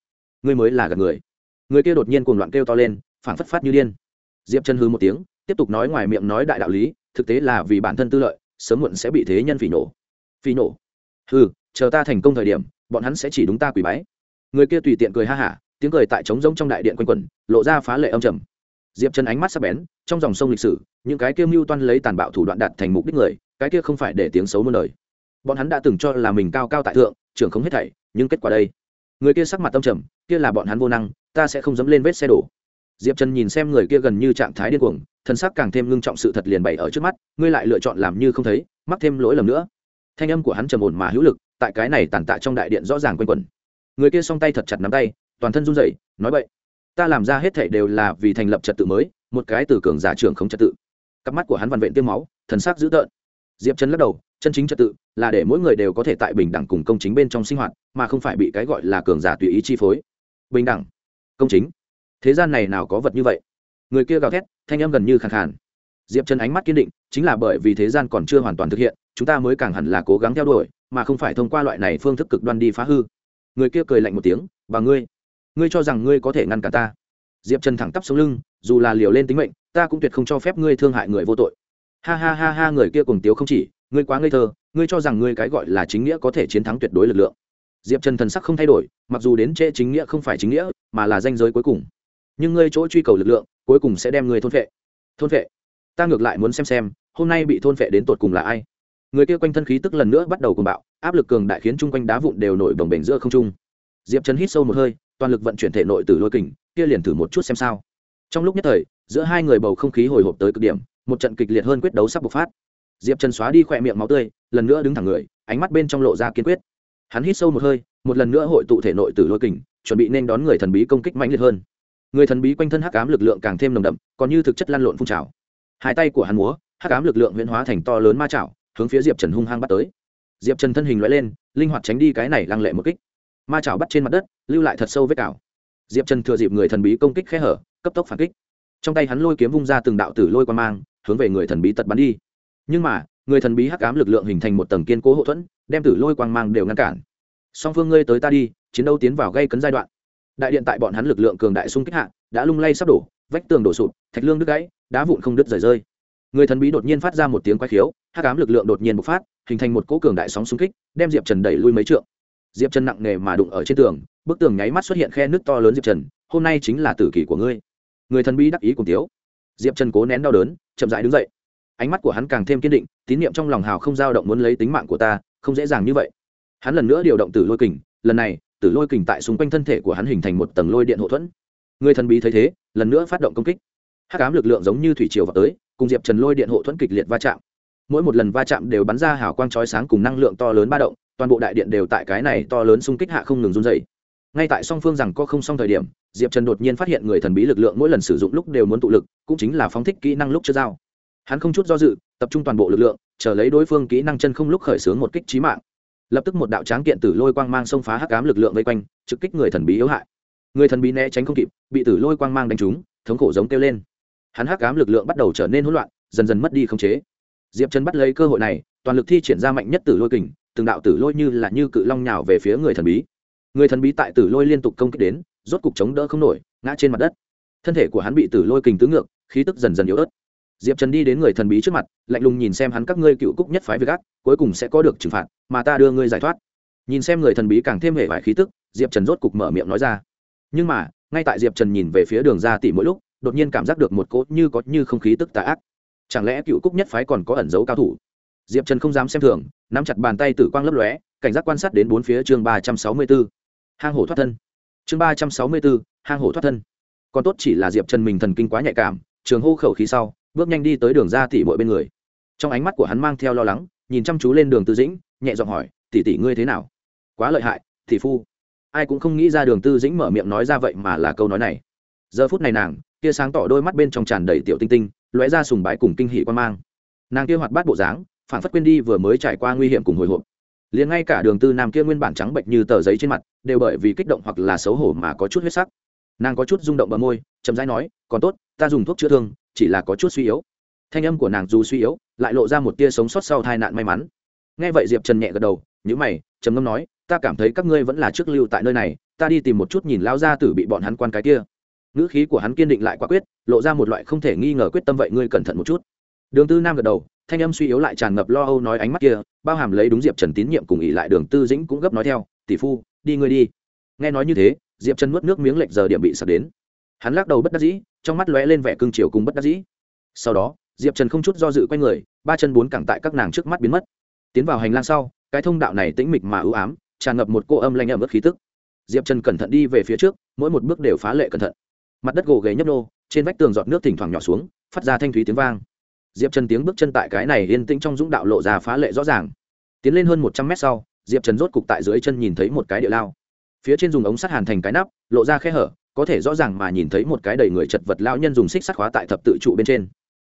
S1: Ngươi mới là gạt người. Người kia đột nhiên cuồng loạn kêu to lên phản phất phát như điên. Diệp trần hư một tiếng, tiếp tục nói ngoài miệng nói đại đạo lý, thực tế là vì bản thân tư lợi, sớm muộn sẽ bị thế nhân phỉ nổ. Phỉ nổ? Hừ, chờ ta thành công thời điểm, bọn hắn sẽ chỉ đúng ta quỳ bái. Người kia tùy tiện cười ha hả, tiếng cười tại trống rỗng trong đại điện quanh quẩn, lộ ra phá lệ âm trầm. Diệp Trần ánh mắt sắc bén, trong dòng sông lịch sử, những cái kia mưu toan lấy tàn bạo thủ đoạn đạt thành mục đích người, cái kia không phải để tiếng xấu muôn đời bọn hắn đã từng cho là mình cao cao tại thượng, trưởng không hết thảy, nhưng kết quả đây. Người kia sắc mặt tâm trầm, kia là bọn hắn vô năng, ta sẽ không dám lên vết xe đổ. Diệp trần nhìn xem người kia gần như trạng thái điên cuồng thân sắc càng thêm ngưng trọng sự thật liền bày ở trước mắt, ngươi lại lựa chọn làm như không thấy, mắc thêm lỗi lầm nữa. Thanh âm của hắn trầm ổn mà hữu lực, tại cái này tàn tạ trong đại điện rõ ràng quanh quẩn. Người kia song tay thật chặt nắm tay, toàn thân run rẩy, nói vậy ta làm ra hết thảy đều là vì thành lập trật tự mới, một cái từ cường giả trưởng không trật tự. Cặp mắt của hắn vằn vện tiêm máu, thần sắc dữ tợn. Diệp chân lắc đầu chân chính trật tự là để mỗi người đều có thể tại bình đẳng cùng công chính bên trong sinh hoạt, mà không phải bị cái gọi là cường giả tùy ý chi phối. Bình đẳng, công chính. Thế gian này nào có vật như vậy? Người kia gào thét, thanh âm gần như khàn khàn. Diệp chân ánh mắt kiên định, chính là bởi vì thế gian còn chưa hoàn toàn thực hiện, chúng ta mới càng hẳn là cố gắng theo đuổi, mà không phải thông qua loại này phương thức cực đoan đi phá hư. Người kia cười lạnh một tiếng và ngươi ngươi cho rằng ngươi có thể ngăn cả ta? Diệp trần thẳng tắp xuống lưng, dù là liều lên tính mệnh, ta cũng tuyệt không cho phép ngươi thương hại người vô tội. Ha ha ha ha, người kia cùng tiếu không chỉ ngươi quá ngây thơ, ngươi cho rằng ngươi cái gọi là chính nghĩa có thể chiến thắng tuyệt đối lực lượng. Diệp trần thần sắc không thay đổi, mặc dù đến trễ chính nghĩa không phải chính nghĩa, mà là danh giới cuối cùng. Nhưng ngươi chỗ truy cầu lực lượng, cuối cùng sẽ đem ngươi thôn vệ thôn vệ ta ngược lại muốn xem xem, hôm nay bị thôn vệ đến tột cùng là ai? Người kia quanh thân khí tức lần nữa bắt đầu cùng bạo, áp lực cường đại khiến chung quanh đá vụn đều nổi bồng bềnh giữa không trung. Diệp trần hít sâu một hơi, toàn lực vận chuyển thể nội từ lôi kình, kia liền thử một chút xem sao. Trong lúc nhất thời, giữa hai người bầu không khí hồi hộp tới cực điểm, một trận kịch liệt hơn quyết đấu sắp bộc phát diệp trần xóa đi khỏe miệng máu tươi, lần nữa đứng thẳng người, ánh mắt bên trong lộ ra kiên quyết. Hắn hít sâu một hơi, một lần nữa hội tụ thể nội từ lôi kình, chuẩn bị nên đón người thần bí công kích mạnh liệt hơn. Người thần bí quanh thân hắc ám lực lượng càng thêm nồng đậm, còn như thực chất lăn lộn phun trào. Hai tay của hắn múa, hắc ám lực lượng huyễn hóa thành to lớn ma chảo, hướng phía diệp trần hung hăng bắt tới. Diệp trần thân hình loại lên, linh hoạt tránh đi cái này lăng lệ một kích. Ma chảo bắt trên mặt đất, lưu lại thật sâu vết cào. Diệp trần thừa dịp người thần bí công kích khe hở, cấp tốc phản kích. Trong tay hắn lôi kiếm vung ra từng đạo tử lôi qua mang, hướng về người thần bí tật bắn đi nhưng mà, người thần bí hắc ám lực lượng hình thành một tầng kiên cố hậu thuẫn, đem tử lôi quang mang đều ngăn cản. Song phương ngươi tới ta đi, chiến đấu tiến vào gây cấn giai đoạn. Đại điện tại bọn hắn lực lượng cường đại xung kích hạ, đã lung lay sắp đổ, vách tường đổ sụp, thạch lương đứt gãy, đá vụn không đứt rời rơi. Người thần bí đột nhiên phát ra một tiếng quái khiếu, hắc ám lực lượng đột nhiên bộc phát, hình thành một cỗ cường đại sóng xung kích, đem diệp trần đẩy lui mấy trượng. Diệp trần nặng nề mà đụng ở trên tường, bức tường nháy mắt xuất hiện khe nước to lớn diệp trần, hôm nay chính là tử kỷ của ngươi. Người thần bí đắc ý cùng tiếu diệp trần cố nén đau đớn, chậm rãi đứng dậy ánh mắt của hắn càng thêm kiên định, tín nhiệm trong lòng hào không dao động muốn lấy tính mạng của ta, không dễ dàng như vậy. Hắn lần nữa điều động tử lôi kình, lần này, tử lôi kình tại xung quanh thân thể của hắn hình thành một tầng lôi điện hậu thuẫn. Người thần bí thấy thế, lần nữa phát động công kích. Hắc ám lực lượng giống như thủy triều vào tới, cùng diệp trần lôi điện hộ thuẫn kịch liệt va chạm. Mỗi một lần va chạm đều bắn ra hào quang chói sáng cùng năng lượng to lớn ba động, toàn bộ đại điện đều tại cái này to lớn xung kích hạ không ngừng run dày ngay tại song phương rằng có không xong thời điểm, diệp trần đột nhiên phát hiện người thần bí lực lượng mỗi lần sử dụng lúc đều muốn tụ lực, cũng chính là phóng thích kỹ năng lúc chưa giao hắn không chút do dự, tập trung toàn bộ lực lượng, chờ lấy đối phương kỹ năng chân không lúc khởi xướng một kích trí mạng. Lập tức một đạo tráng kiện tử lôi quang mang xông phá hắc cám lực lượng vây quanh, trực kích người thần bí yếu hại. Người thần bí né tránh không kịp, bị tử lôi quang mang đánh trúng, thống khổ giống kêu lên. Hắn hắc cám lực lượng bắt đầu trở nên hỗn loạn, dần dần mất đi khống chế. Diệp trần bắt lấy cơ hội này, toàn lực thi triển ra mạnh nhất tử lôi kình, từng đạo tử lôi như là như cự long nhào về phía người thần bí. Người thần bí tại tử lôi liên tục công kích đến, rốt cục chống đỡ không nổi, ngã trên mặt đất. Thân thể của hắn bị tử lôi kình tứ ngược, khí tức dần dần yếu ớt diệp trần đi đến người thần bí trước mặt, lạnh lùng nhìn xem hắn các ngươi cựu cúc nhất phái việc ác cuối cùng sẽ có được trừng phạt, mà ta đưa ngươi giải thoát. Nhìn xem người thần bí càng thêm hệ vải khí tức, diệp trần rốt cục mở miệng nói ra. Nhưng mà, ngay tại diệp trần nhìn về phía đường ra tỷ mỗi lúc, đột nhiên cảm giác được một cốt như có như không khí tức tà ác. Chẳng lẽ cựu cúc nhất phái còn có ẩn dấu cao thủ? Diệp trần không dám xem thường, nắm chặt bàn tay tử quang lấp lóe, cảnh giác quan sát đến bốn phía chương ba trăm sáu mươi b ố hang hổ thoát thân. Chương ba trăm sáu mươi b ố hang hổ thoát thân. Còn tốt chỉ là diệp trần mình thần kinh quá nhạy cảm, trường hô khẩu khí sau bước nhanh đi tới đường ra tỉ mỗi bên người. Trong ánh mắt của hắn mang theo lo lắng, nhìn chăm chú lên đường tư dĩnh, nhẹ giọng hỏi tỉ tỷ ngươi thế nào? Quá lợi hại thị phu. Ai cũng không nghĩ ra đường tư dĩnh mở miệng nói ra vậy mà là câu nói này. Giờ phút này nàng kia sáng tỏ đôi mắt bên trong tràn đầy tiểu tinh tinh, lóe ra sùng bái cùng kinh hỷ quan mang. Nàng kia hoạt bát bộ dáng phản phất quên đi vừa mới trải qua nguy hiểm cùng hồi hộp. Liền ngay cả đường tư nam kia nguyên bản trắng bệnh như tờ giấy trên mặt, đều bởi vì kích động hoặc là xấu hổ mà có chút huyết sắc. Nàng có chút rung động bờ môi, chậm rãi nói, còn tốt, ta dùng thuốc chữa thương chỉ là có chút suy yếu. Thanh âm của nàng dù suy yếu, lại lộ ra một tia sống sót sau tai nạn may mắn. Nghe vậy diệp trần nhẹ gật đầu nhữ mày, trầm ngâm nói, ta cảm thấy các ngươi vẫn là trước lưu tại nơi này, ta đi tìm một chút nhìn lao ra tử bị bọn hắn quan cái kia. Ngữ khí của hắn kiên định lại quả quyết, lộ ra một loại không thể nghi ngờ quyết tâm vậy ngươi cẩn thận một chút. Đường tư nam gật đầu, thanh âm suy yếu lại tràn ngập lo âu nói ánh mắt kia, bao hàm lấy đúng diệp trần tín nhiệm cùng ỉ lại đường tư dĩnh cũng gấp nói theo, tỷ phu, đi ngươi đi. Nghe nói như thế, diệp trần nuốt nước miếng lệch giờ điểm bị sập đến hắn lắc đầu bất đắc dĩ, trong mắt lóe lên vẻ cương triều cùng bất đắc dĩ. Sau đó, diệp trần không chút do dự q u a y người, ba chân bốn cẳng tại các nàng trước mắt biến mất. Tiến vào hành lang sau, cái thông đạo này tĩnh mịch mà ưu ám, tràn ngập một cô âm lanh ẩm ướt khí tức. Diệp trần cẩn thận đi về phía trước, mỗi một bước đều phá lệ cẩn thận. Mặt đất gồ ghề nhấp nô, trên vách tường giọt nước thỉnh thoảng nhỏ xuống, phát ra thanh thúy tiếng vang. Diệp trần tiếng bước chân tại cái này yên tĩnh trong dũng đạo lộ ra phá lệ rõ ràng. Tiến lên hơn một trăm mét sau, diệp trần rốt cục tại dưới chân nhìn thấy một cái địa lao. Phía trên dùng ống sắt hàn thành cái nắp, lộ ra khe hở có thể rõ ràng mà nhìn thấy một cái đầy người chật vật lao nhân dùng xích sắt khóa tại thập tự trụ bên trên.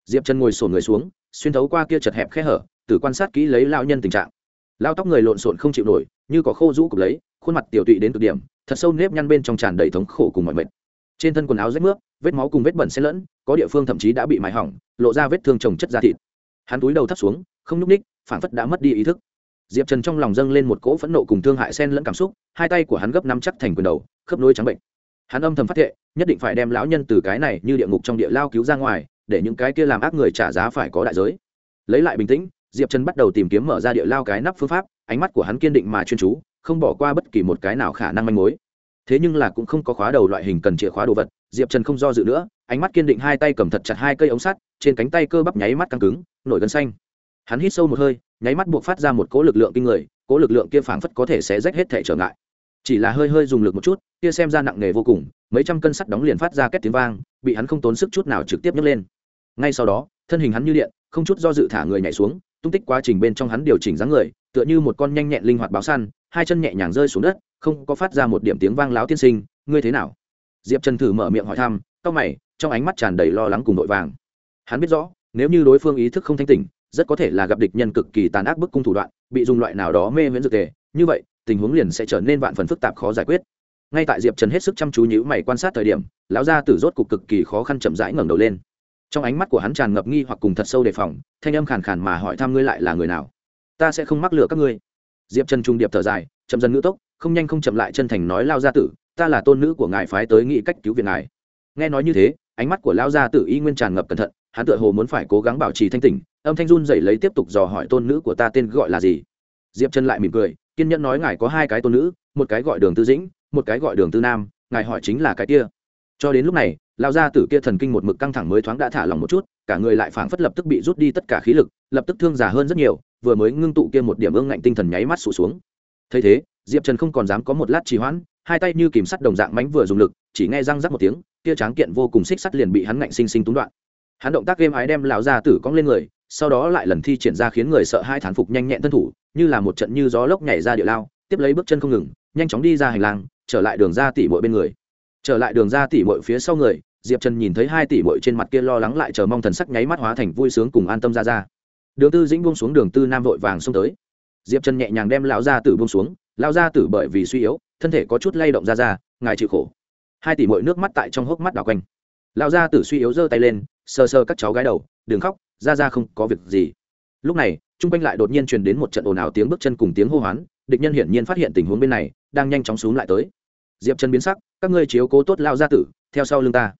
S1: Diệp trần ngồi sổn người xuống, xuyên thấu qua kia chật hẹp khe hở, từ quan sát kỹ lấy lao nhân tình trạng. Lao tóc người lộn xộn không chịu nổi, như có khô rũ cục lấy, khuôn mặt tiểu tụy đến cực điểm, thật sâu nếp nhăn bên trong tràn đầy thống khổ cùng mọi mệt. Trên thân quần áo rách nước vết máu cùng vết bẩn xen lẫn, có địa phương thậm chí đã bị mài hỏng, lộ ra vết thương trồng chất da thịt. Hắn túi đầu thấp xuống, không nhúc ních phản phất đã mất đi ý thức. Diệp trần trong lòng dâng lên một cỗ phẫn nộ cùng thương hại xen lẫn cảm xúc, hai tay của hắn gấp nắm chắc thành quyền đầu, khớp nối trắng bệnh hắn âm thầm phát thệ, nhất định phải đem lão nhân từ cái này như địa ngục trong địa lao cứu ra ngoài, để những cái kia làm ác người trả giá phải có đại giới. Lấy lại bình tĩnh, diệp trần bắt đầu tìm kiếm mở ra địa lao cái nắp phương pháp, ánh mắt của hắn kiên định mà chuyên chú, không bỏ qua bất kỳ một cái nào khả năng manh mối. Thế nhưng là cũng không có khóa đầu loại hình cần chìa khóa đồ vật, diệp trần không do dự nữa, ánh mắt kiên định hai tay cầm thật chặt hai cây ống sắt, trên cánh tay cơ bắp nháy mắt căng cứng, nổi gân xanh. Hắn hít sâu một hơi, nháy mắt buộc phát ra một cỗ lực lượng kinh người, cỗ lực lượng kia phảng phất có thể sẽ rách hết thể trở ngại chỉ là hơi hơi dùng lực một chút, kia xem ra nặng nề vô cùng, mấy trăm cân sắt đóng liền phát ra két tiếng vang, bị hắn không tốn sức chút nào trực tiếp nhấc lên. Ngay sau đó, thân hình hắn như điện, không chút do dự thả người nhảy xuống, tung tích quá trình bên trong hắn điều chỉnh dáng người, tựa như một con nhanh nhẹn linh hoạt báo săn, hai chân nhẹ nhàng rơi xuống đất, không có phát ra một điểm tiếng vang láo tiên sinh, ngươi thế nào? Diệp trần thử mở miệng hỏi thăm c mày, trong ánh mắt tràn đầy lo lắng cùng vội vàng. Hắn biết rõ, nếu như đối phương ý thức không thanh tỉnh, rất có thể là gặp địch nhân cực kỳ tàn ác bức cung thủ đoạn, bị dùng loại nào đó mê miễn dược tề. Như vậy tình huống liền sẽ trở nên vạn phần phức tạp khó giải quyết. Ngay tại diệp trần hết sức chăm chú nhữ mày quan sát thời điểm, lão gia tử rốt cục cực kỳ khó khăn chậm rãi ngẩng đầu lên. Trong ánh mắt của hắn tràn ngập nghi hoặc cùng thật sâu đề phòng, thanh âm khàn khàn mà hỏi thăm ngươi lại là người nào? Ta sẽ không mắc lừa các ngươi. Diệp trần trung điệp thở dài, chậm dần ngữ tốc, không nhanh không chậm lại chân thành nói lao gia tử, ta là tôn nữ của ngài phái tới nghĩ cách cứu viện ngài. Nghe nói như thế, ánh mắt của lao gia tử y nguyên tràn ngập cẩn thận, hắn tựa hồ muốn phải cố gắng bảo trì thanh tỉnh, âm thanh run dậy lấy tiếp tục dò hỏi tôn nữ của ta tên gọi là gì. Diệp trần lại mỉm cười kiên nhẫn nói ngài có hai cái tôn nữ, một cái gọi đường tư dĩnh, một cái gọi đường tư nam, ngài hỏi chính là cái kia. Cho đến lúc này lao ra tử kia thần kinh một mực căng thẳng mới thoáng đã thả lòng một chút, cả người lại phảng phất lập tức bị rút đi tất cả khí lực, lập tức thương già hơn rất nhiều, vừa mới ngưng tụ kia một điểm ương ngạnh tinh thần nháy mắt sụt xuống. Thấy thế, diệp trần không còn dám có một lát trì hoãn, hai tay như kìm sắt đồng dạng mánh vừa dùng lực, chỉ nghe răng rắc một tiếng, kia tráng kiện vô cùng xích sắt liền bị hắn ngạnh xinh xinh túng đoạn. Hắn động tác êm ái đem lão gia tử cong lên người sau đó lại lần thi triển ra khiến người sợ hai thán phục nhanh nhẹn thân thủ, như là một trận như gió lốc nhảy ra địa lao, tiếp lấy bước chân không ngừng, nhanh chóng đi ra hành lang, trở lại đường ra tỉ mội bên người. Trở lại đường ra tỉ mội phía sau người, diệp trần nhìn thấy hai tỷ mội trên mặt kia lo lắng lại chờ mong thần sắc nháy mắt hóa thành vui sướng cùng an tâm ra ra. Đường tư dĩnh buông xuống đường tư nam vội vàng xông tới. Diệp trần nhẹ nhàng đem lão gia tử buông xuống, lão gia tử bởi vì suy yếu, thân thể có chút lay động ra ra, ngài chịu khổ. Hai tỷ mội nước mắt tại trong hốc mắt đảo quanh. Lão gia tử suy yếu giơ tay lên, sờ sờ các cháu gái đầu, đừng khóc ra ra không có việc gì. Lúc này, chung quanh lại đột nhiên truyền đến một trận ồn ào tiếng bước chân cùng tiếng hô hoán, địch nhân hiển nhiên phát hiện tình huống bên này, đang nhanh chóng xuống lại tới. Diệp chân biến sắc, các ngươi chiếu cố tốt lao gia tử, theo sau lưng ta.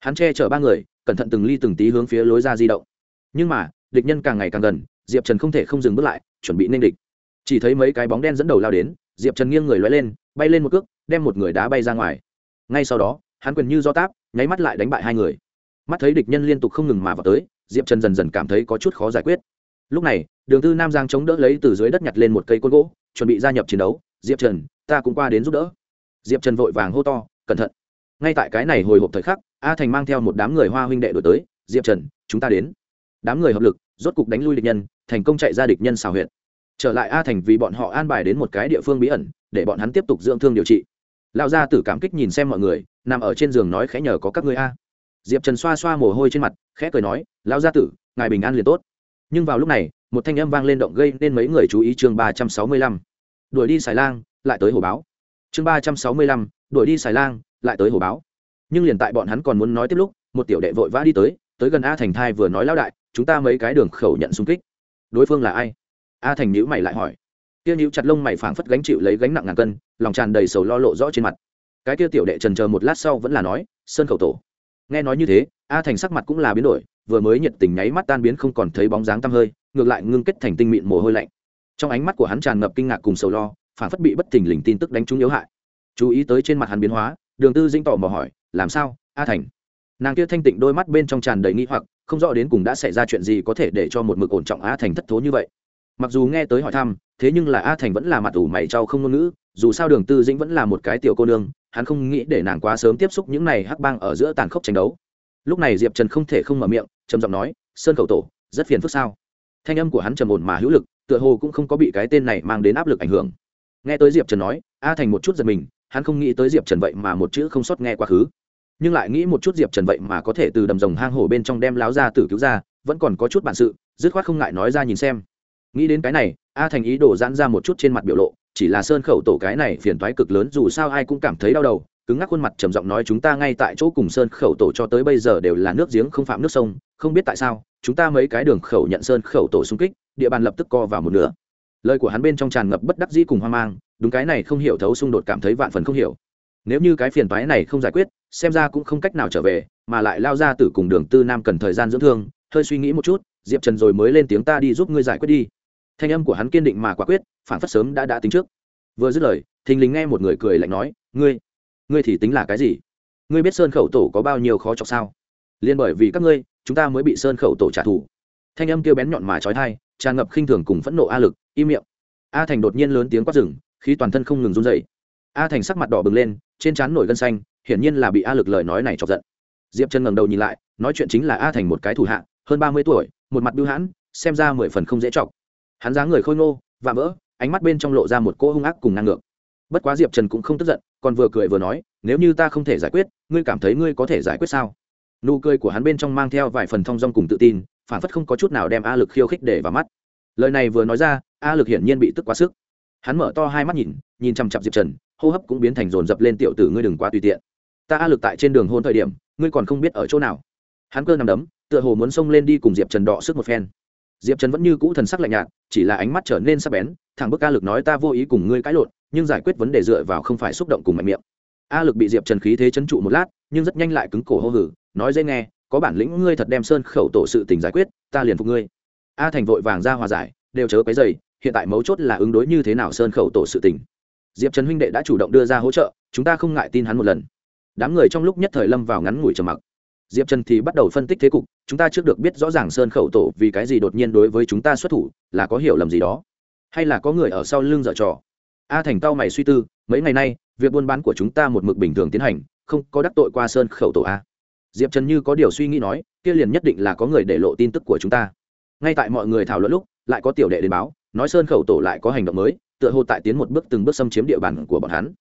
S1: Hắn che chở ba người, cẩn thận từng ly từng tí hướng phía lối ra di động. Nhưng mà, địch nhân càng ngày càng gần, diệp trần không thể không dừng bước lại, chuẩn bị nên địch. Chỉ thấy mấy cái bóng đen dẫn đầu lao đến, diệp trần nghiêng người loay lên, bay lên một cước, đem một người đá bay ra ngoài. Ngay sau đó, hắn quyền như do táp, nháy mắt lại đánh bại hai người. Mắt thấy địch nhân liên tục không ngừng mà vào tới diệp trần dần dần cảm thấy có chút khó giải quyết lúc này đường tư nam giang chống đỡ lấy từ dưới đất nhặt lên một cây côn gỗ chuẩn bị gia nhập chiến đấu diệp trần ta cũng qua đến giúp đỡ diệp trần vội vàng hô to cẩn thận ngay tại cái này hồi hộp thời khắc a thành mang theo một đám người hoa huynh đệ đổi tới diệp trần chúng ta đến đám người hợp lực rốt cục đánh lui địch nhân thành công chạy ra địch nhân xào huyện trở lại a thành vì bọn họ an bài đến một cái địa phương bí ẩn để bọn hắn tiếp tục dưỡng thương điều trị lão gia tử cảm kích nhìn xem mọi người nằm ở trên giường nói khẽ nhờ có các ngươi a diệp trần xoa xoa mồ hôi trên mặt, khẽ cười nói, lão gia tử, ngài bình an liền tốt. Nhưng vào lúc này, một thanh âm vang lên động gây nên mấy người chú ý chương ba trăm sáu mươi lăm. Đuổi đi xài lang, lại tới hồ báo. Chương ba trăm sáu mươi lăm, đuổi đi xài lang, lại tới hồ báo. Nhưng liền tại bọn hắn còn muốn nói tiếp lúc, một tiểu đệ vội vã đi tới tới gần a thành thai vừa nói, lão đại, chúng ta mấy cái đường khẩu nhận xung kích. Đối phương là ai? A thành nhữ mày lại hỏi. Tiêu nhữ chặt lông mày phảng phất gánh chịu lấy gánh nặng ngàn cân, lòng tràn đầy sầu lo lộ rõ trên mặt. Cái tiêu tiểu đệ trần chờ một lát sau vẫn là nói, sơn khẩu tổ nghe nói như thế, a thành sắc mặt cũng là biến đổi, vừa mới nhiệt tình nháy mắt tan biến không còn thấy bóng dáng tăm hơi, ngược lại ngưng kết thành tinh mịn mồ hôi lạnh. Trong ánh mắt của hắn tràn ngập kinh ngạc cùng sầu lo phảng phất bị bất thình lình tin tức đánh trúng yếu hại. Chú ý tới trên mặt hắn biến hóa, đường tư dinh tỏ mò hỏi, làm sao, a thành? Nàng kia thanh tịnh đôi mắt bên trong tràn đầy nghi hoặc, không rõ đến cùng đã xảy ra chuyện gì có thể để cho một mực ổn trọng a thành thất thố như vậy mặc dù nghe tới hỏi thăm, thế nhưng là a thành vẫn là mặt ủ mày trao không ngôn ngữ, dù sao đường tư dĩnh vẫn là một cái tiểu cô nương, hắn không nghĩ để nàng quá sớm tiếp xúc những này hắc bang ở giữa tàn khốc tranh đấu. Lúc này diệp trần không thể không mở miệng, trầm giọng nói, sơn khẩu tổ, rất phiền phức sao? Thanh âm của hắn trầm ổn mà hữu lực, tựa hồ cũng không có bị cái tên này mang đến áp lực ảnh hưởng. Nghe tới diệp trần nói, a thành một chút giật mình, hắn không nghĩ tới diệp trần vậy mà một chữ không sót nghe quá khứ. Nhưng lại nghĩ một chút diệp trần vậy mà có thể từ đầm rồng hang hổ bên trong đem láo ra tử cứu ra, vẫn còn có chút bản sự, dứt khoát không ngại nói ra nhìn xem nghĩ đến cái này, a thành ý đồ giãn ra một chút trên mặt biểu lộ, chỉ là sơn khẩu tổ cái này phiền thoái cực lớn dù sao ai cũng cảm thấy đau đầu, cứng ngắc khuôn mặt trầm giọng nói chúng ta ngay tại chỗ cùng sơn khẩu tổ cho tới bây giờ đều là nước giếng không phạm nước sông, không biết tại sao, chúng ta mấy cái đường khẩu nhận sơn khẩu tổ xung kích, địa bàn lập tức co vào một nửa. Lời của hắn bên trong tràn ngập bất đắc dĩ cùng hoang mang, đúng cái này không hiểu thấu xung đột cảm thấy vạn phần không hiểu. Nếu như cái phiền toái này không giải quyết, xem ra cũng không cách nào trở về, mà lại lao ra từ cùng đường tư nam cần thời gian dưỡng thương, hơi suy nghĩ một chút, diệp trần rồi mới lên tiếng ta đi giúp ngươi giải quyết đi thanh âm của hắn kiên định mà quả quyết, phản phất sớm đã đã tính trước. Vừa dứt lời, thình lình nghe một người cười lạnh nói, ngươi ngươi thì tính là cái gì? Ngươi biết sơn khẩu tổ có bao nhiêu khó chọc sao? Liên bởi vì các ngươi, chúng ta mới bị sơn khẩu tổ trả thù. Thanh âm kêu bén nhọn mà trói thai, tràn ngập khinh thường cùng phẫn nộ a lực, im miệng. A thành đột nhiên lớn tiếng quát rừng khi toàn thân không ngừng run dậy a thành sắc mặt đỏ bừng lên, trên trán nổi gân xanh, hiển nhiên là bị a lực lời nói này chọc giận. Diệp chân ngẩng đầu nhìn lại, nói chuyện chính là a thành một cái thủ hạ, hơn ba mươi tuổi, một mặt bưu hãn, xem ra mười phần không dễ chọc hắn dáng người khôi ngô và vỡ, ánh mắt bên trong lộ ra một cỗ hung ác cùng năng lượng bất quá diệp trần cũng không tức giận, còn vừa cười vừa nói, nếu như ta không thể giải quyết, ngươi cảm thấy ngươi có thể giải quyết sao? Nụ cười của hắn bên trong mang theo vài phần thong dong cùng tự tin, phản phất không có chút nào đem a lực khiêu khích để vào mắt. Lời này vừa nói ra, a lực hiển nhiên bị tức quá sức. Hắn mở to hai mắt nhìn nhìn chằm chặp diệp trần, hô hấp cũng biến thành rồn rập lên, tiểu tử ngươi đừng quá tùy tiện. Ta a lực tại trên đường hôn thời điểm, ngươi còn không biết ở chỗ nào. Hắn cơ nằm đấm, tựa hồ muốn xông lên đi cùng diệp trần đọ sức một phen diệp trần vẫn như cũ thần sắc lạnh nhạt, chỉ là ánh mắt trở nên sắc bén thẳng bức a lực nói ta vô ý cùng ngươi cãi lộn, nhưng giải quyết vấn đề dựa vào không phải xúc động cùng mạnh miệng. A lực bị diệp trần khí thế chấn trụ một lát, nhưng rất nhanh lại cứng cổ hô hử, nói dễ nghe, có bản lĩnh ngươi thật đem sơn khẩu tổ sự tình giải quyết, ta liền phục ngươi. A thành vội vàng ra hòa giải, đều chớ cái dày hiện tại mấu chốt là ứng đối như thế nào sơn khẩu tổ sự tình. Diệp trần huynh đệ đã chủ động đưa ra hỗ trợ, chúng ta không ngại tin hắn một lần. Đám người trong lúc nhất thời lâm vào ngắn ngủi trầm mặc diệp trần thì bắt đầu phân tích thế cục, chúng ta trước được biết rõ ràng sơn khẩu tổ vì cái gì đột nhiên đối với chúng ta xuất thủ, là có hiểu lầm gì đó? Hay là có người ở sau lưng dở trò? A thành tao mày suy tư, mấy ngày nay, việc buôn bán của chúng ta một mực bình thường tiến hành, không có đắc tội qua sơn khẩu tổ a. Diệp trần như có điều suy nghĩ nói, kia liền nhất định là có người để lộ tin tức của chúng ta. Ngay tại mọi người thảo luận lúc, lại có tiểu đệ đến báo, nói sơn khẩu tổ lại có hành động mới, tựa hồ tại tiến một bước từng bước xâm chiếm địa bàn của bọn hắn.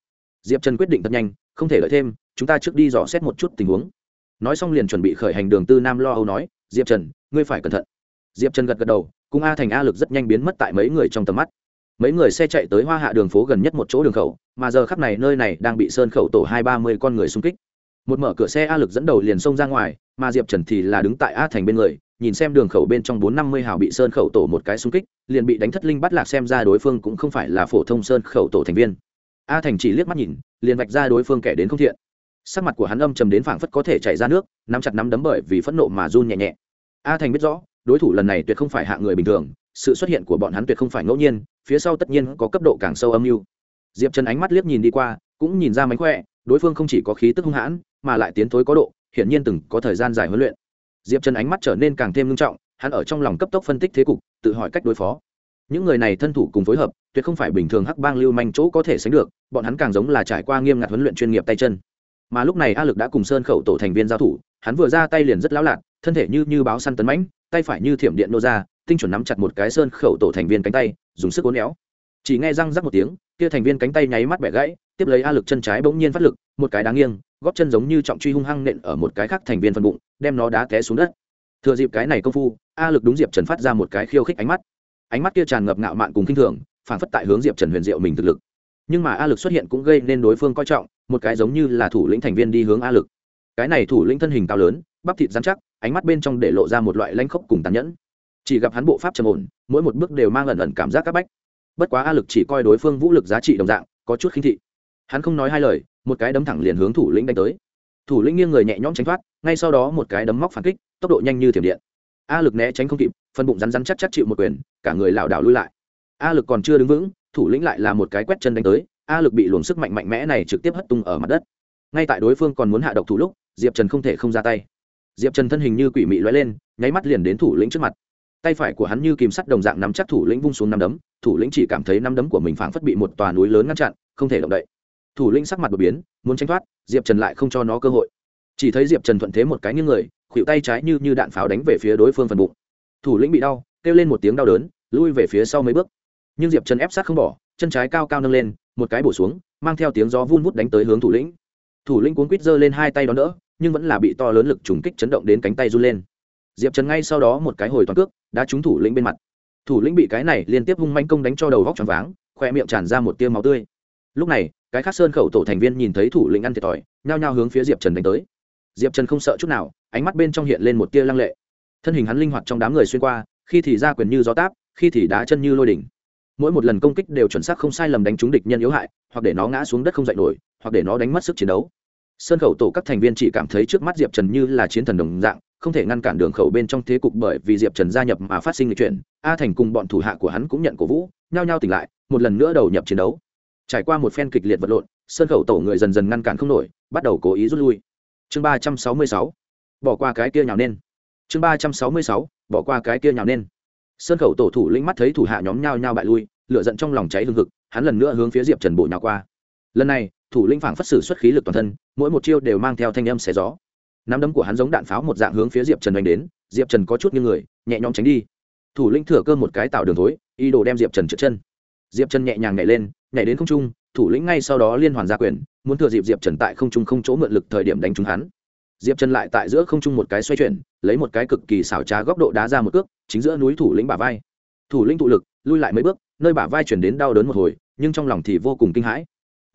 S1: Diệp trần quyết định thật nhanh, không thể lợi thêm, chúng ta trước đi dò xét một chút tình huống nói xong liền chuẩn bị khởi hành đường tư nam lo âu nói, diệp trần, ngươi phải cẩn thận. Diệp trần gật gật đầu cùng a thành a lực rất nhanh biến mất tại mấy người trong tầm mắt. Mấy người xe chạy tới hoa hạ đường phố gần nhất một chỗ đường khẩu, mà giờ khắp này nơi này đang bị sơn khẩu tổ hai ba mươi con người xung kích. Một mở cửa xe a lực dẫn đầu liền xông ra ngoài, mà diệp trần thì là đứng tại a thành bên người, nhìn xem đường khẩu bên trong bốn năm mươi hào bị sơn khẩu tổ một cái xung kích, liền bị đánh thất linh bắt lạc xem ra đối phương cũng không phải là phổ thông sơn khẩu tổ thành viên. A thành chỉ liếc mắt nhìn, liền vạch ra đối phương kẻ đến không thiện sắc mặt của hắn âm trầm đến phảng phất có thể chảy ra nước, nắm chặt nắm đấm bởi vì phẫn nộ mà run nhẹ nhẹ. A thành biết rõ, đối thủ lần này tuyệt không phải hạ người bình thường, sự xuất hiện của bọn hắn tuyệt không phải ngẫu nhiên, phía sau tất nhiên có cấp độ càng sâu âm mưu. Diệp trần ánh mắt liếc nhìn đi qua, cũng nhìn ra mánh khỏe, đối phương không chỉ có khí tức hung hãn, mà lại tiến thối có độ, hiển nhiên từng có thời gian dài huấn luyện. Diệp trần ánh mắt trở nên càng thêm nghiêm trọng, hắn ở trong lòng cấp tốc phân tích thế cục, tự hỏi cách đối phó. Những người này thân thủ cùng phối hợp, tuyệt không phải bình thường hắc bang lưu manh chỗ có thể sánh được, bọn hắn càng giống là trải qua nghiêm ngặt huấn luyện chuyên nghiệp tay chân mà lúc này a lực đã cùng sơn khẩu tổ thành viên giao thủ, hắn vừa ra tay liền rất lão lạc thân thể như như báo săn tấn mãnh, tay phải như thiểm điện nô ra, tinh chuẩn nắm chặt một cái sơn khẩu tổ thành viên cánh tay, dùng sức uốn néo. chỉ nghe răng rắc một tiếng, kia thành viên cánh tay nháy mắt bẻ gãy, tiếp lấy a lực chân trái bỗng nhiên phát lực, một cái đáng nghiêng góp chân giống như trọng truy hung hăng nện ở một cái khác thành viên phần bụng, đem nó đá té xuống đất. Thừa dịp cái này công phu, a lực đúng diệp trần phát ra một cái khiêu khích ánh mắt. Ánh mắt kia tràn ngập ngạo mạn cùng k i n h thường phản phất tại hướng diệp trần huyền diệu mình thực lực nhưng mà a lực xuất hiện cũng gây nên đối phương coi trọng, một cái giống như là thủ lĩnh thành viên đi hướng a lực. Cái này thủ lĩnh thân hình cao lớn, bắp thịt dán chắc, ánh mắt bên trong để lộ ra một loại lanh khốc cùng tàn nhẫn. Chỉ gặp hắn bộ pháp trầm ổn, mỗi một bước đều mang ẩn ẩn cảm giác c áp bách. Bất quá a lực chỉ coi đối phương vũ lực giá trị đồng dạng, có chút khinh thị. Hắn không nói hai lời, một cái đấm thẳng liền hướng thủ lĩnh đánh tới. Thủ lĩnh nghiêng người nhẹ nhõm tránh thoát, ngay sau đó một cái đấm móc phản kích, tốc độ nhanh như thiểm điện. A lực né tránh không kịp phân bụng rắn rắn chắc chắc chịu một quyền, cả người lảo đảo lui lại. A lực còn chưa đứng vững thủ lĩnh lại là một cái quét chân đánh tới, a lực bị luồng sức mạnh mạnh mẽ này trực tiếp hất tung ở mặt đất. Ngay tại đối phương còn muốn hạ độc thủ lúc, diệp trần không thể không ra tay. Diệp trần thân hình như quỷ mị loay lên, nháy mắt liền đến thủ lĩnh trước mặt. Tay phải của hắn như kìm sắt đồng dạng nắm chắc thủ lĩnh vung xuống năm đấm, thủ lĩnh chỉ cảm thấy năm đấm của mình phảng phất bị một tòa núi lớn ngăn chặn, không thể động đậy. Thủ lĩnh sắc mặt đột biến, muốn tranh thoát, diệp trần lại không cho nó cơ hội. Chỉ thấy diệp trần thuận thế một cái như người khuỵu tay trái như như đạn pháo đánh về phía đối phương phần bụng. Thủ lĩnh bị đau, kêu lên một tiếng đau đớn, lui về phía sau mấy bước nhưng diệp trần ép sát không bỏ chân trái cao cao nâng lên một cái bổ xuống mang theo tiếng gió vun vút đánh tới hướng thủ lĩnh thủ lĩnh cuốn quýt giơ lên hai tay đón đỡ nhưng vẫn là bị to lớn lực trùng kích chấn động đến cánh tay run lên diệp trần ngay sau đó một cái hồi toàn cước đã trúng thủ lĩnh bên mặt thủ lĩnh bị cái này liên tiếp hung manh công đánh cho đầu vóc tròn váng, khoe miệng tràn ra một tiêu máu tươi. Lúc này, cái khác sơn khẩu tổ thành viên nhìn thấy thủ lĩnh ăn thiệt thòi, nhao nhao hướng phía diệp trần đánh tới. Diệp trần không sợ chút nào, ánh mắt bên trong hiện lên một tia lăng lệ. Thân hình hắn linh hoạt trong đám người xuyên qua, khi thì ra quyền như gió táp, khi thì đá chân như lôi đỉnh mỗi một lần công kích đều chuẩn xác không sai lầm đánh trúng địch nhân yếu hại, hoặc để nó ngã xuống đất không dậy nổi, hoặc để nó đánh mất sức chiến đấu. Sơn khẩu tổ các thành viên chỉ cảm thấy trước mắt diệp trần như là chiến thần đồng dạng, không thể ngăn cản đường khẩu bên trong thế cục bởi vì diệp trần gia nhập mà phát sinh lịch chuyển. A thành cùng bọn thủ hạ của hắn cũng nhận cổ vũ, nhao nhao tỉnh lại, một lần nữa đầu nhập chiến đấu. Trải qua một phen kịch liệt vật lộn, sơn khẩu tổ người dần dần ngăn cản không nổi, bắt đầu cố ý rút lui. Chương ba trăm sáu mươi sáu, bỏ qua cái kia nhào nên. Chương ba trăm sáu mươi sáu, bỏ qua cái kia nhào nên sơn khẩu tổ thủ lĩnh mắt thấy thủ hạ nhóm nhao nhao bại lui, lửa giận trong lòng cháy hương hực, hắn lần nữa hướng phía diệp trần bộ nhào qua. Lần này, thủ lĩnh phảng phất sử xuất khí lực toàn thân, mỗi một chiêu đều mang theo thanh âm xé gió. Nắm đấm của hắn giống đạn pháo một dạng hướng phía diệp trần đánh đến, diệp trần có chút như người, nhẹ nhõm tránh đi. Thủ lĩnh thừa cơ một cái tạo đường thối, ý đồ đem diệp trần trượt chân. Diệp trần nhẹ nhàng nhảy lên, nhảy đến không trung, thủ lĩnh ngay sau đó liên hoàn gia quyền, muốn thừa dịp diệp trần tại không trung không chỗ mượn lực thời điểm đánh trúng hắn diệp trần lại tại giữa không trung một cái xoay chuyển, lấy một cái cực kỳ xảo trá góc độ đá ra một cước, chính giữa núi thủ lĩnh bả vai. Thủ lĩnh thụ lực, lui lại mấy bước, nơi bả vai chuyển đến đau đớn một hồi, nhưng trong lòng thì vô cùng kinh hãi.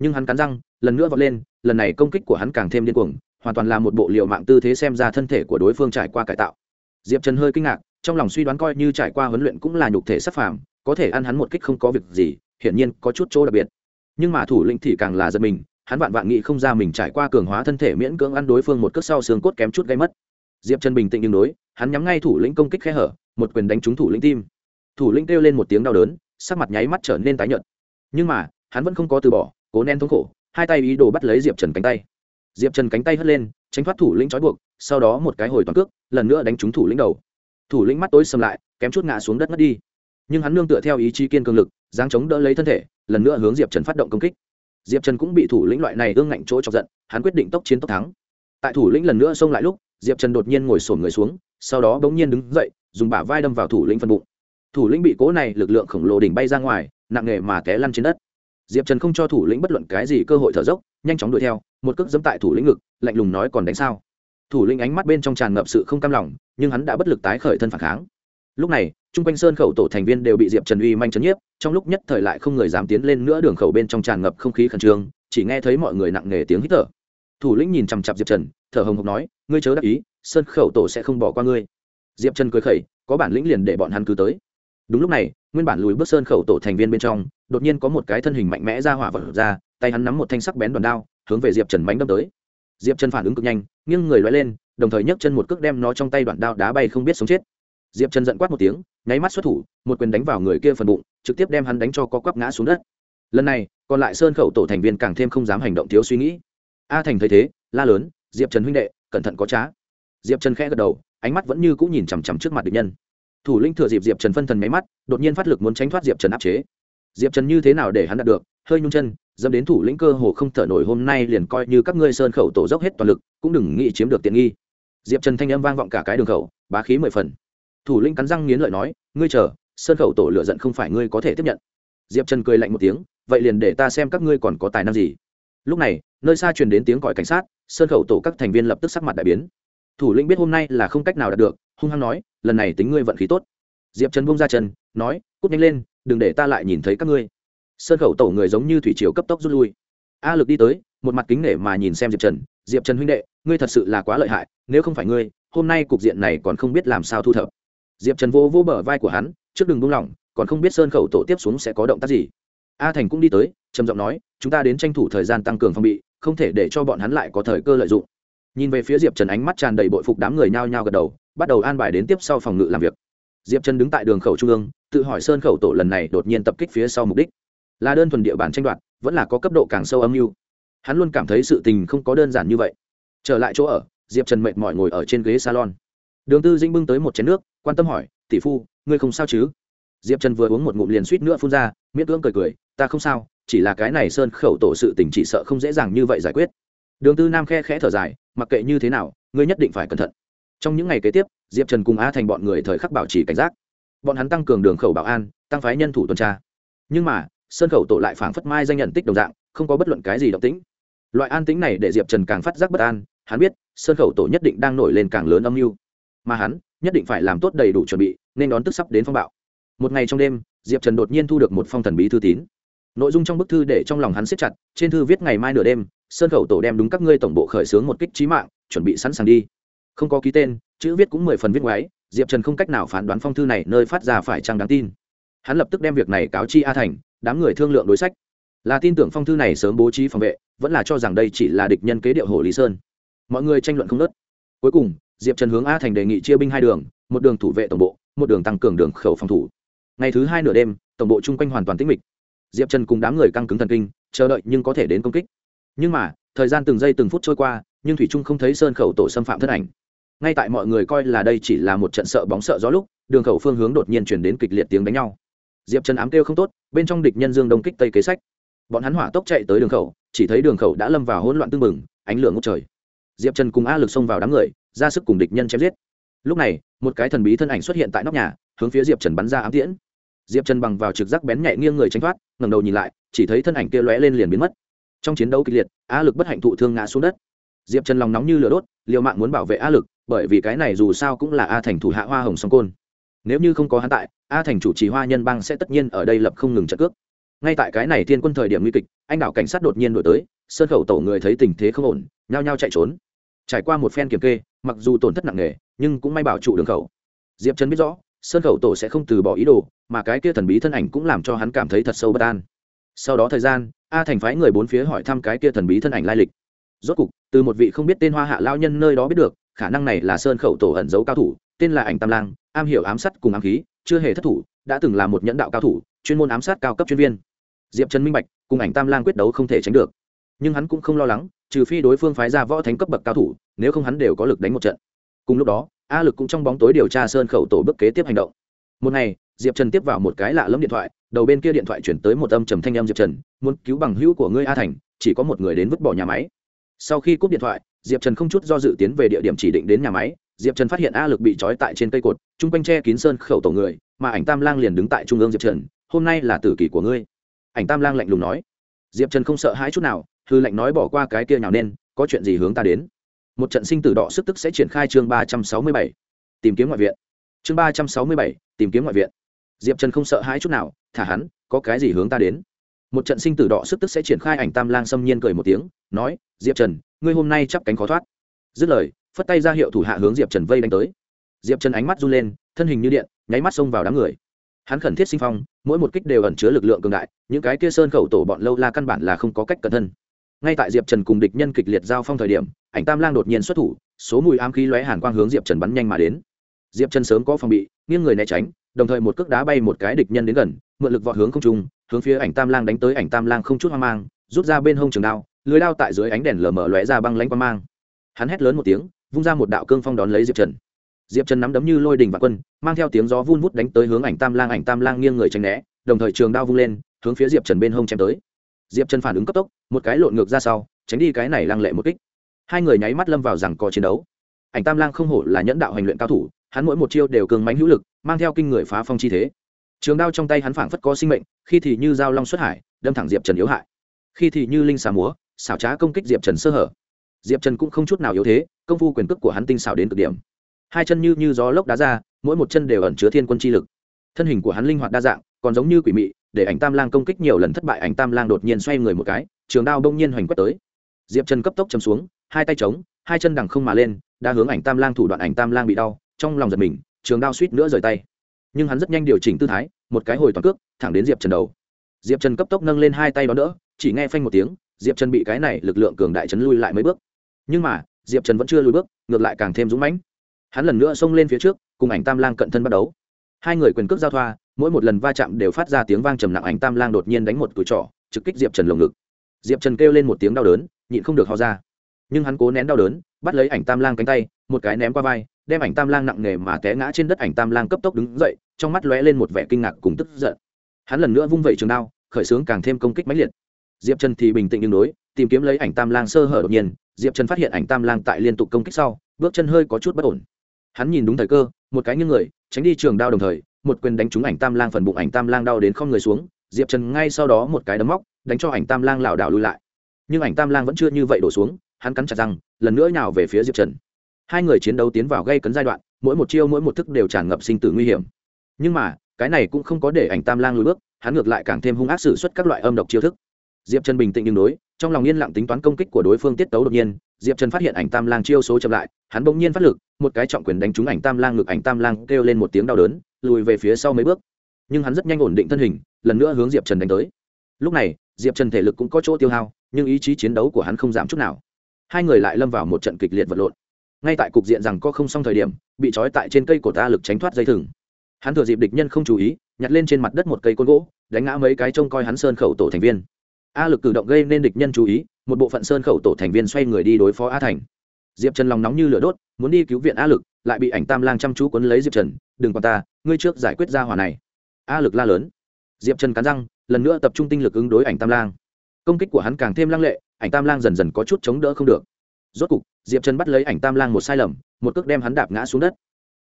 S1: Nhưng hắn cắn răng, lần nữa vọt lên, lần này công kích của hắn càng thêm điên cuồng, hoàn toàn là một bộ liệu mạng tư thế xem ra thân thể của đối phương trải qua cải tạo. Diệp trần hơi kinh ngạc, trong lòng suy đoán coi như trải qua huấn luyện cũng là nhục thể sắc phàm, có thể ăn hắn một kích không có việc gì, hiển nhiên có chút chỗ đặc biệt. Nhưng mà thủ lĩnh thì càng là giật mình hắn vạn vạn nghĩ không ra mình trải qua cường hóa thân thể miễn cưỡng ăn đối phương một cước sau xương cốt kém chút gây mất. Diệp trần bình tĩnh nhưng đối, hắn nhắm ngay thủ lĩnh công kích khe hở, một quyền đánh trúng thủ lĩnh tim. Thủ lĩnh kêu lên một tiếng đau đớn, sắc mặt nháy mắt trở nên tái nhợt. Nhưng mà, hắn vẫn không có từ bỏ, cố nén thống khổ, hai tay ý đồ bắt lấy diệp trần cánh tay. Diệp trần cánh tay hất lên, tránh thoát thủ lĩnh trói buộc, sau đó một cái hồi toàn cước, lần nữa đánh trúng thủ lĩnh đầu. Thủ lĩnh mắt tối xâm lại, kém chút ngã xuống đất mất đi. Nhưng hắn nương tựa theo ý chí kiên cường lực giáng chống đỡ lấy thân thể, lần nữa hướng diệp trần phát động công kích diệp trần cũng bị thủ lĩnh loại này ương ngạnh chỗ chọc giận, hắn quyết định tốc chiến tốc thắng. Tại thủ lĩnh lần nữa xông lại lúc, diệp trần đột nhiên ngồi sổn người xuống, sau đó bỗng nhiên đứng dậy, dùng bả vai đâm vào thủ lĩnh phần bụng. Thủ lĩnh bị cố này lực lượng khổng lồ đỉnh bay ra ngoài, nặng nề mà té lăn trên đất. Diệp trần không cho thủ lĩnh bất luận cái gì cơ hội thở dốc, nhanh chóng đuổi theo, một cước dẫm tại thủ lĩnh ngực, lạnh lùng nói còn đánh sao. Thủ lĩnh ánh mắt bên trong tràn ngập sự không cam lòng, nhưng hắn đã bất lực tái khởi thân phản kháng lúc này, chung quanh sơn khẩu tổ thành viên đều bị diệp trần uy manh chấn nhiếp, trong lúc nhất thời lại không người dám tiến lên nữa đường khẩu bên trong tràn ngập không khí khẩn trương, chỉ nghe thấy mọi người nặng nề tiếng hít thở. Thủ lĩnh nhìn chằm chặp diệp trần, thở hồng hộc nói, ngươi chớ đắc ý, sơn khẩu tổ sẽ không bỏ qua ngươi. Diệp trần cười khẩy, có bản lĩnh liền để bọn hắn cứ tới. Đúng lúc này, nguyên bản lùi bước sơn khẩu tổ thành viên bên trong, đột nhiên có một cái thân hình mạnh mẽ ra hỏa vật ra, tay hắn nắm một thanh sắc bén đòn đao, hướng về diệp trần mánh đâm tới. Diệp trần phản ứng cực nhanh, nghiêng người loay lên, đồng thời nhấc chân một cước đem nó trong tay đoạn đao đá bay không biết sống chết diệp trần giận quát một tiếng, nháy mắt xuất thủ, một quyền đánh vào người kia phần bụng, trực tiếp đem hắn đánh cho có quắp ngã xuống đất. Lần này, còn lại sơn khẩu tổ thành viên càng thêm không dám hành động thiếu suy nghĩ. A thành thấy thế, la lớn, diệp trần huynh đệ, cẩn thận có trá. Diệp trần khẽ gật đầu, ánh mắt vẫn như cũng nhìn chằm chằm trước mặt địch nhân. Thủ lĩnh thừa dịp diệp trần phân thần máy mắt, đột nhiên phát lực muốn tránh thoát diệp trần áp chế. Diệp trần như thế nào để hắn đạt được, hơi nhung chân, dẫm đến thủ lĩnh cơ hồ không thở nổi hôm nay liền coi như các ngươi sơn khẩu tổ dốc hết toàn lực, cũng đừng nghĩ chiếm được tiện nghi. Diệp trần thanh âm vang vọng cả cái đường khẩu, bá khí mười phần thủ lĩnh cắn răng nghiến lợi nói, ngươi chờ sơn khẩu tổ lựa giận không phải ngươi có thể tiếp nhận. Diệp trần cười lạnh một tiếng, vậy liền để ta xem các ngươi còn có tài năng gì. Lúc này, nơi xa truyền đến tiếng còi cảnh sát sơn khẩu tổ các thành viên lập tức sắc mặt đại biến. Thủ lĩnh biết hôm nay là không cách nào đạt được, hung hăng nói, lần này tính ngươi vận khí tốt. Diệp trần bông ra chân, nói, cút nhanh lên, đừng để ta lại nhìn thấy các ngươi. Sơn khẩu tổ người giống như thủy triều cấp tốc rút lui. A lực đi tới, một mặt kính nể mà nhìn xem diệp trần diệp trần huynh đệ, ngươi thật sự là quá lợi hại, nếu không phải ngươi, hôm nay cục diện này còn không biết làm sao thu thập diệp trần vô vô bờ vai của hắn, trước đừng buông lỏng, còn không biết sơn khẩu tổ tiếp xuống sẽ có động tác gì. A thành cũng đi tới, trầm giọng nói, chúng ta đến tranh thủ thời gian tăng cường phòng bị, không thể để cho bọn hắn lại có thời cơ lợi dụng. Nhìn về phía diệp trần ánh mắt tràn đầy bội phục đám người nhao nhao gật đầu, bắt đầu an bài đến tiếp sau phòng ngự làm việc. Diệp trần đứng tại đường khẩu trung ương, tự hỏi sơn khẩu tổ lần này đột nhiên tập kích phía sau mục đích. Là đơn thuần địa bàn tranh đoạt, vẫn là có cấp độ càng sâu âm mưu. Hắn luôn cảm thấy sự tình không có đơn giản như vậy. Trở lại chỗ ở, diệp trần mệt mỏi ngồi ở trên ghế salon đường tư dĩnh bưng tới một chén nước, quan tâm hỏi, tỷ phu, ngươi không sao chứ? Diệp trần vừa uống một ngụm liền suýt nữa phun ra, miễn cưỡng cười cười, ta không sao, chỉ là cái này sơn khẩu tổ sự tình chỉ sợ không dễ dàng như vậy giải quyết. Đường tư nam khe khẽ thở dài, mặc kệ như thế nào, ngươi nhất định phải cẩn thận. Trong những ngày kế tiếp, diệp trần cùng a thành bọn người thời khắc bảo trì cảnh giác. Bọn hắn tăng cường đường khẩu bảo an, tăng phái nhân thủ tuần tra. Nhưng mà, sơn khẩu tổ lại phảng phất mai danh nhận tích đồng dạng, không có bất luận cái gì động tĩnh. Loại an tĩnh này để diệp trần càng phát giác bất an, hắn biết, sơn khẩu tổ nhất định đang nổi lên càng lớn âm mưu mà hắn nhất định phải làm tốt đầy đủ chuẩn bị, nên đón tức sắp đến phong bạo. Một ngày trong đêm, diệp trần đột nhiên thu được một phong thần bí thư tín. Nội dung trong bức thư để trong lòng hắn siết chặt, trên thư viết ngày mai nửa đêm, sơn khẩu tổ đem đúng các ngươi tổng bộ khởi xướng một kích trí mạng, chuẩn bị sẵn sàng đi. Không có ký tên, chữ viết cũng mười phần viết ngoáy, diệp trần không cách nào phán đoán phong thư này nơi phát ra phải chăng đáng tin. Hắn lập tức đem việc này cáo chi a thành, đám người thương lượng đối sách. Là tin tưởng phong thư này sớm bố trí phòng vệ, vẫn là cho rằng đây chỉ là địch nhân kế điệu hồ lý sơn. Mọi người tranh luận không nớt cuối cùng diệp trần hướng a thành đề nghị chia binh hai đường, một đường thủ vệ tổng bộ, một đường tăng cường đường khẩu phòng thủ. Ngày thứ hai nửa đêm, tổng bộ chung quanh hoàn toàn tĩnh mịch. Diệp trần cùng đám người căng cứng thần kinh, chờ đợi nhưng có thể đến công kích. Nhưng mà, thời gian từng giây từng phút trôi qua, nhưng thủy trung không thấy sơn khẩu tổ xâm phạm thân ảnh. Ngay tại mọi người coi là đây chỉ là một trận sợ bóng sợ gió lúc, đường khẩu phương hướng đột nhiên chuyển đến kịch liệt tiếng đánh nhau. Diệp trần ám kêu không tốt, bên trong địch nhân dương đông kích tây kế sách. Bọn hắn hỏa tốc chạy tới đường khẩu, chỉ thấy đường khẩu đã lâm vào hỗn loạn tưng bừng, ánh lửa ngốc trời. Diệp trần cùng a lực xông vào đám người ra sức cùng địch nhân chém giết. Lúc này, một cái thần bí thân ảnh xuất hiện tại nóc nhà, hướng phía diệp trần bắn ra ám tiễn. Diệp trần bằng vào trực giác bén nhạy nghiêng người tránh thoát ngầm đầu nhìn lại, chỉ thấy thân ảnh kia lóe lên liền biến mất. Trong chiến đấu kịch liệt a lực bất hạnh thụ thương ngã xuống đất. Diệp trần lòng nóng như lửa đốt, liều mạng muốn bảo vệ a lực, bởi vì cái này dù sao cũng là a thành thủ hạ hoa hồng song côn. Nếu như không có hắn tại, a thành chủ trì hoa nhân bang sẽ tất nhiên ở đây lập không ngừng trận cước. Ngay tại cái này thiên quân thời điểm nguy kịch, anh đạo cảnh sát đột nhiên đổi tới sơn khẩu tổ người thấy tình thế không ổn, nhao nhao chạy trốn. Trải qua một phen kiểm kê mặc dù tổn thất nặng nề, nhưng cũng may bảo trụ đường khẩu. Diệp trần biết rõ, sơn khẩu tổ sẽ không từ bỏ ý đồ, mà cái kia thần bí thân ảnh cũng làm cho hắn cảm thấy thật sâu bất an. Sau đó thời gian, a thành phái người bốn phía hỏi thăm cái kia thần bí thân ảnh lai lịch. Rốt cục, từ một vị không biết tên hoa hạ lao nhân nơi đó biết được, khả năng này là sơn khẩu tổ ẩn giấu cao thủ, tên là ảnh tam lang, am hiểu ám sát cùng ám khí, chưa hề thất thủ, đã từng là một nhẫn đạo cao thủ, chuyên môn ám sát cao cấp chuyên viên. Diệp trần minh bạch, cùng ảnh tam lang quyết đấu không thể tránh được nhưng hắn cũng không lo lắng, trừ phi đối phương phái ra võ thánh cấp bậc cao thủ, nếu không hắn đều có lực đánh một trận. Cùng lúc đó, a lực cũng trong bóng tối điều tra sơn khẩu tổ bước kế tiếp hành động. Một ngày, diệp trần tiếp vào một cái lạ lẫm điện thoại, đầu bên kia điện thoại chuyển tới một âm trầm thanh âm diệp trần, muốn cứu bằng hữu của ngươi a thành, chỉ có một người đến vứt bỏ nhà máy. Sau khi cúp điện thoại, diệp trần không chút do dự tiến về địa điểm chỉ định đến nhà máy. Diệp trần phát hiện a lực bị trói tại trên cây cột, chung quanh tre kín sơn khẩu tổ người, mà ảnh tam lang liền đứng tại trung ương diệp trần, hôm nay là tử kỷ của ngươi. Ảnh tam lang lạnh lùng nói. Diệp trần không sợ hãi chút nào hư lệnh nói bỏ qua cái kia nhào nên, có chuyện gì hướng ta đến? Một trận sinh tử đỏ sức tức sẽ triển khai chương ba trăm sáu mươi bảy. Tìm kiếm ngoại viện. Chương ba trăm sáu mươi bảy, tìm kiếm ngoại viện. Diệp trần không sợ hãi chút nào, thả hắn, có cái gì hướng ta đến? Một trận sinh tử đỏ sức tức sẽ triển khai ảnh tam lang xâm nhiên cười một tiếng, nói, diệp trần, ngươi hôm nay chắp cánh khó thoát. Dứt lời, phất tay ra hiệu thủ hạ hướng diệp trần vây đánh tới. Diệp trần ánh mắt run lên, thân hình như điện, nháy mắt xông vào đám người. Hắn khẩn thiết sinh phong, mỗi một kích đều ẩn chứa lực lượng cường đại, những cái kia sơn khẩu tổ bọn lâu la căn bản là không có cách cẩn thân ngay tại diệp trần cùng địch nhân kịch liệt giao phong thời điểm, ảnh tam lang đột nhiên xuất thủ, số mùi ám khí lóe hàn quang hướng diệp trần bắn nhanh mà đến. Diệp trần sớm có phòng bị, nghiêng người né tránh, đồng thời một cước đá bay một cái địch nhân đến gần, mượn lực vọt hướng không trung, hướng phía ảnh tam lang đánh tới ảnh tam lang không chút hoang mang, rút ra bên hông trường đao, lưới đao tại dưới ánh đèn lờ mờ lóe ra băng lánh quang mang. Hắn hét lớn một tiếng, vung ra một đạo cương phong đón lấy diệp trần. Diệp trần nắm đấm như lôi đình và quân, mang theo tiếng gió vun vút đánh tới hướng ảnh tam lang, ảnh tam lang nghiêng người tránh né, đồng thời trường đao vung lên, hướng phía diệp trần bên hông chém tới diệp trần phản ứng cấp tốc một cái lộn ngược ra sau tránh đi cái này lăng lệ một kích hai người nháy mắt lâm vào rằng có chiến đấu ảnh tam lang không hổ là nhẫn đạo hành luyện cao thủ hắn mỗi một chiêu đều cường mánh hữu lực mang theo kinh người phá phong chi thế trường đao trong tay hắn phảng phất có sinh mệnh khi thì như dao long xuất hải đâm thẳng diệp trần yếu hại khi thì như linh xà múa xảo trá công kích diệp trần sơ hở diệp trần cũng không chút nào yếu thế công phu quyền cước của hắn tinh xảo đến cực điểm hai chân như như gió lốc đá ra mỗi một chân đều ẩn chứa thiên quân chi lực thân hình của hắn linh hoạt đa dạng còn giống như quỷ mị để ảnh tam lang công kích nhiều lần thất bại, ảnh tam lang đột nhiên xoay người một cái, trường đao đông nhiên hoành quét tới. Diệp trần cấp tốc chấm xuống, hai tay trống hai chân đằng không mà lên, đã hướng ảnh tam lang thủ đoạn, ảnh tam lang bị đau, trong lòng giật mình, trường đao suýt nữa rời tay. Nhưng hắn rất nhanh điều chỉnh tư thái, một cái hồi toàn cước, thẳng đến diệp trần đầu. Diệp trần cấp tốc nâng lên hai tay đó nữa chỉ nghe phanh một tiếng, diệp trần bị cái này lực lượng cường đại chấn lui lại mấy bước. Nhưng mà, diệp trần vẫn chưa lùi bước, ngược lại càng thêm dũng mãnh. Hắn lần nữa xông lên phía trước, cùng ảnh tam lang cận thân bắt đấu hai người quyền cước giao thoa mỗi một lần va chạm đều phát ra tiếng vang trầm nặng, ảnh tam lang đột nhiên đánh một cùi trỏ, trực kích diệp trần lồng ngực. Diệp trần kêu lên một tiếng đau đớn, nhịn không được ho ra. Nhưng hắn cố nén đau đớn, bắt lấy ảnh tam lang cánh tay, một cái ném qua vai, đem ảnh tam lang nặng nề mà té ngã trên đất, ảnh tam lang cấp tốc đứng dậy, trong mắt lóe lên một vẻ kinh ngạc cùng tức giận. Hắn lần nữa vung vẩy trường đao, khởi xướng càng thêm công kích mãnh liệt. Diệp trần thì bình tĩnh tương đối, tìm kiếm lấy ảnh tam lang sơ hở đột nhiên, diệp trần phát hiện ảnh tam lang tại liên tục công kích sau, bước chân hơi có chút bất ổn. Hắn nhìn đúng thời cơ, một cái như người, tránh đi trường đao đồng thời một quyền đánh trúng ảnh tam lang phần bụng ảnh tam lang đau đến không người xuống, diệp trần ngay sau đó một cái đấm móc, đánh cho ảnh tam lang lảo đảo lui lại. Nhưng ảnh tam lang vẫn chưa như vậy đổ xuống, hắn cắn chặt răng, lần nữa nhào về phía diệp trần. Hai người chiến đấu tiến vào gây cấn giai đoạn, mỗi một chiêu mỗi một thức đều tràn ngập sinh tử nguy hiểm. Nhưng mà, cái này cũng không có để ảnh tam lang lùi bước, hắn ngược lại càng thêm hung ác xử suất các loại âm độc chiêu thức. Diệp trần bình tĩnh nhưng đối, trong lòng yên lặng tính toán công kích của đối phương tiết tấu đột nhiên diệp trần phát hiện ảnh tam lang chiêu số chậm lại, hắn bỗng nhiên phát lực, một cái trọng quyền đánh trúng ảnh tam lang ngực, ảnh tam lang kêu lên một tiếng đau đớn, lùi về phía sau mấy bước. Nhưng hắn rất nhanh ổn định thân hình, lần nữa hướng diệp trần đánh tới. Lúc này, diệp trần thể lực cũng có chỗ tiêu hao, nhưng ý chí chiến đấu của hắn không giảm chút nào. Hai người lại lâm vào một trận kịch liệt vật lộn. Ngay tại cục diện rằng có không xong thời điểm, bị trói tại trên cây của ta lực tránh thoát dây thừng. Hắn thừa dịp địch nhân không chú ý, nhặt lên trên mặt đất một cây côn gỗ, đánh ngã mấy cái trông coi hắn sơn khẩu tổ thành viên. A lực cử động gây nên địch nhân chú ý một bộ phận sơn khẩu tổ thành viên xoay người đi đối phó a thành. Diệp trần lòng nóng như lửa đốt, muốn đi cứu viện a lực, lại bị ảnh tam lang chăm chú quấn lấy diệp trần, đừng quan ta, ngươi trước giải quyết ra hỏa này. A lực la lớn. Diệp trần cắn răng, lần nữa tập trung tinh lực ứng đối ảnh tam lang. Công kích của hắn càng thêm lăng lệ, ảnh tam lang dần dần có chút chống đỡ không được. Rốt cục, diệp trần bắt lấy ảnh tam lang một sai lầm, một cước đem hắn đạp ngã xuống đất.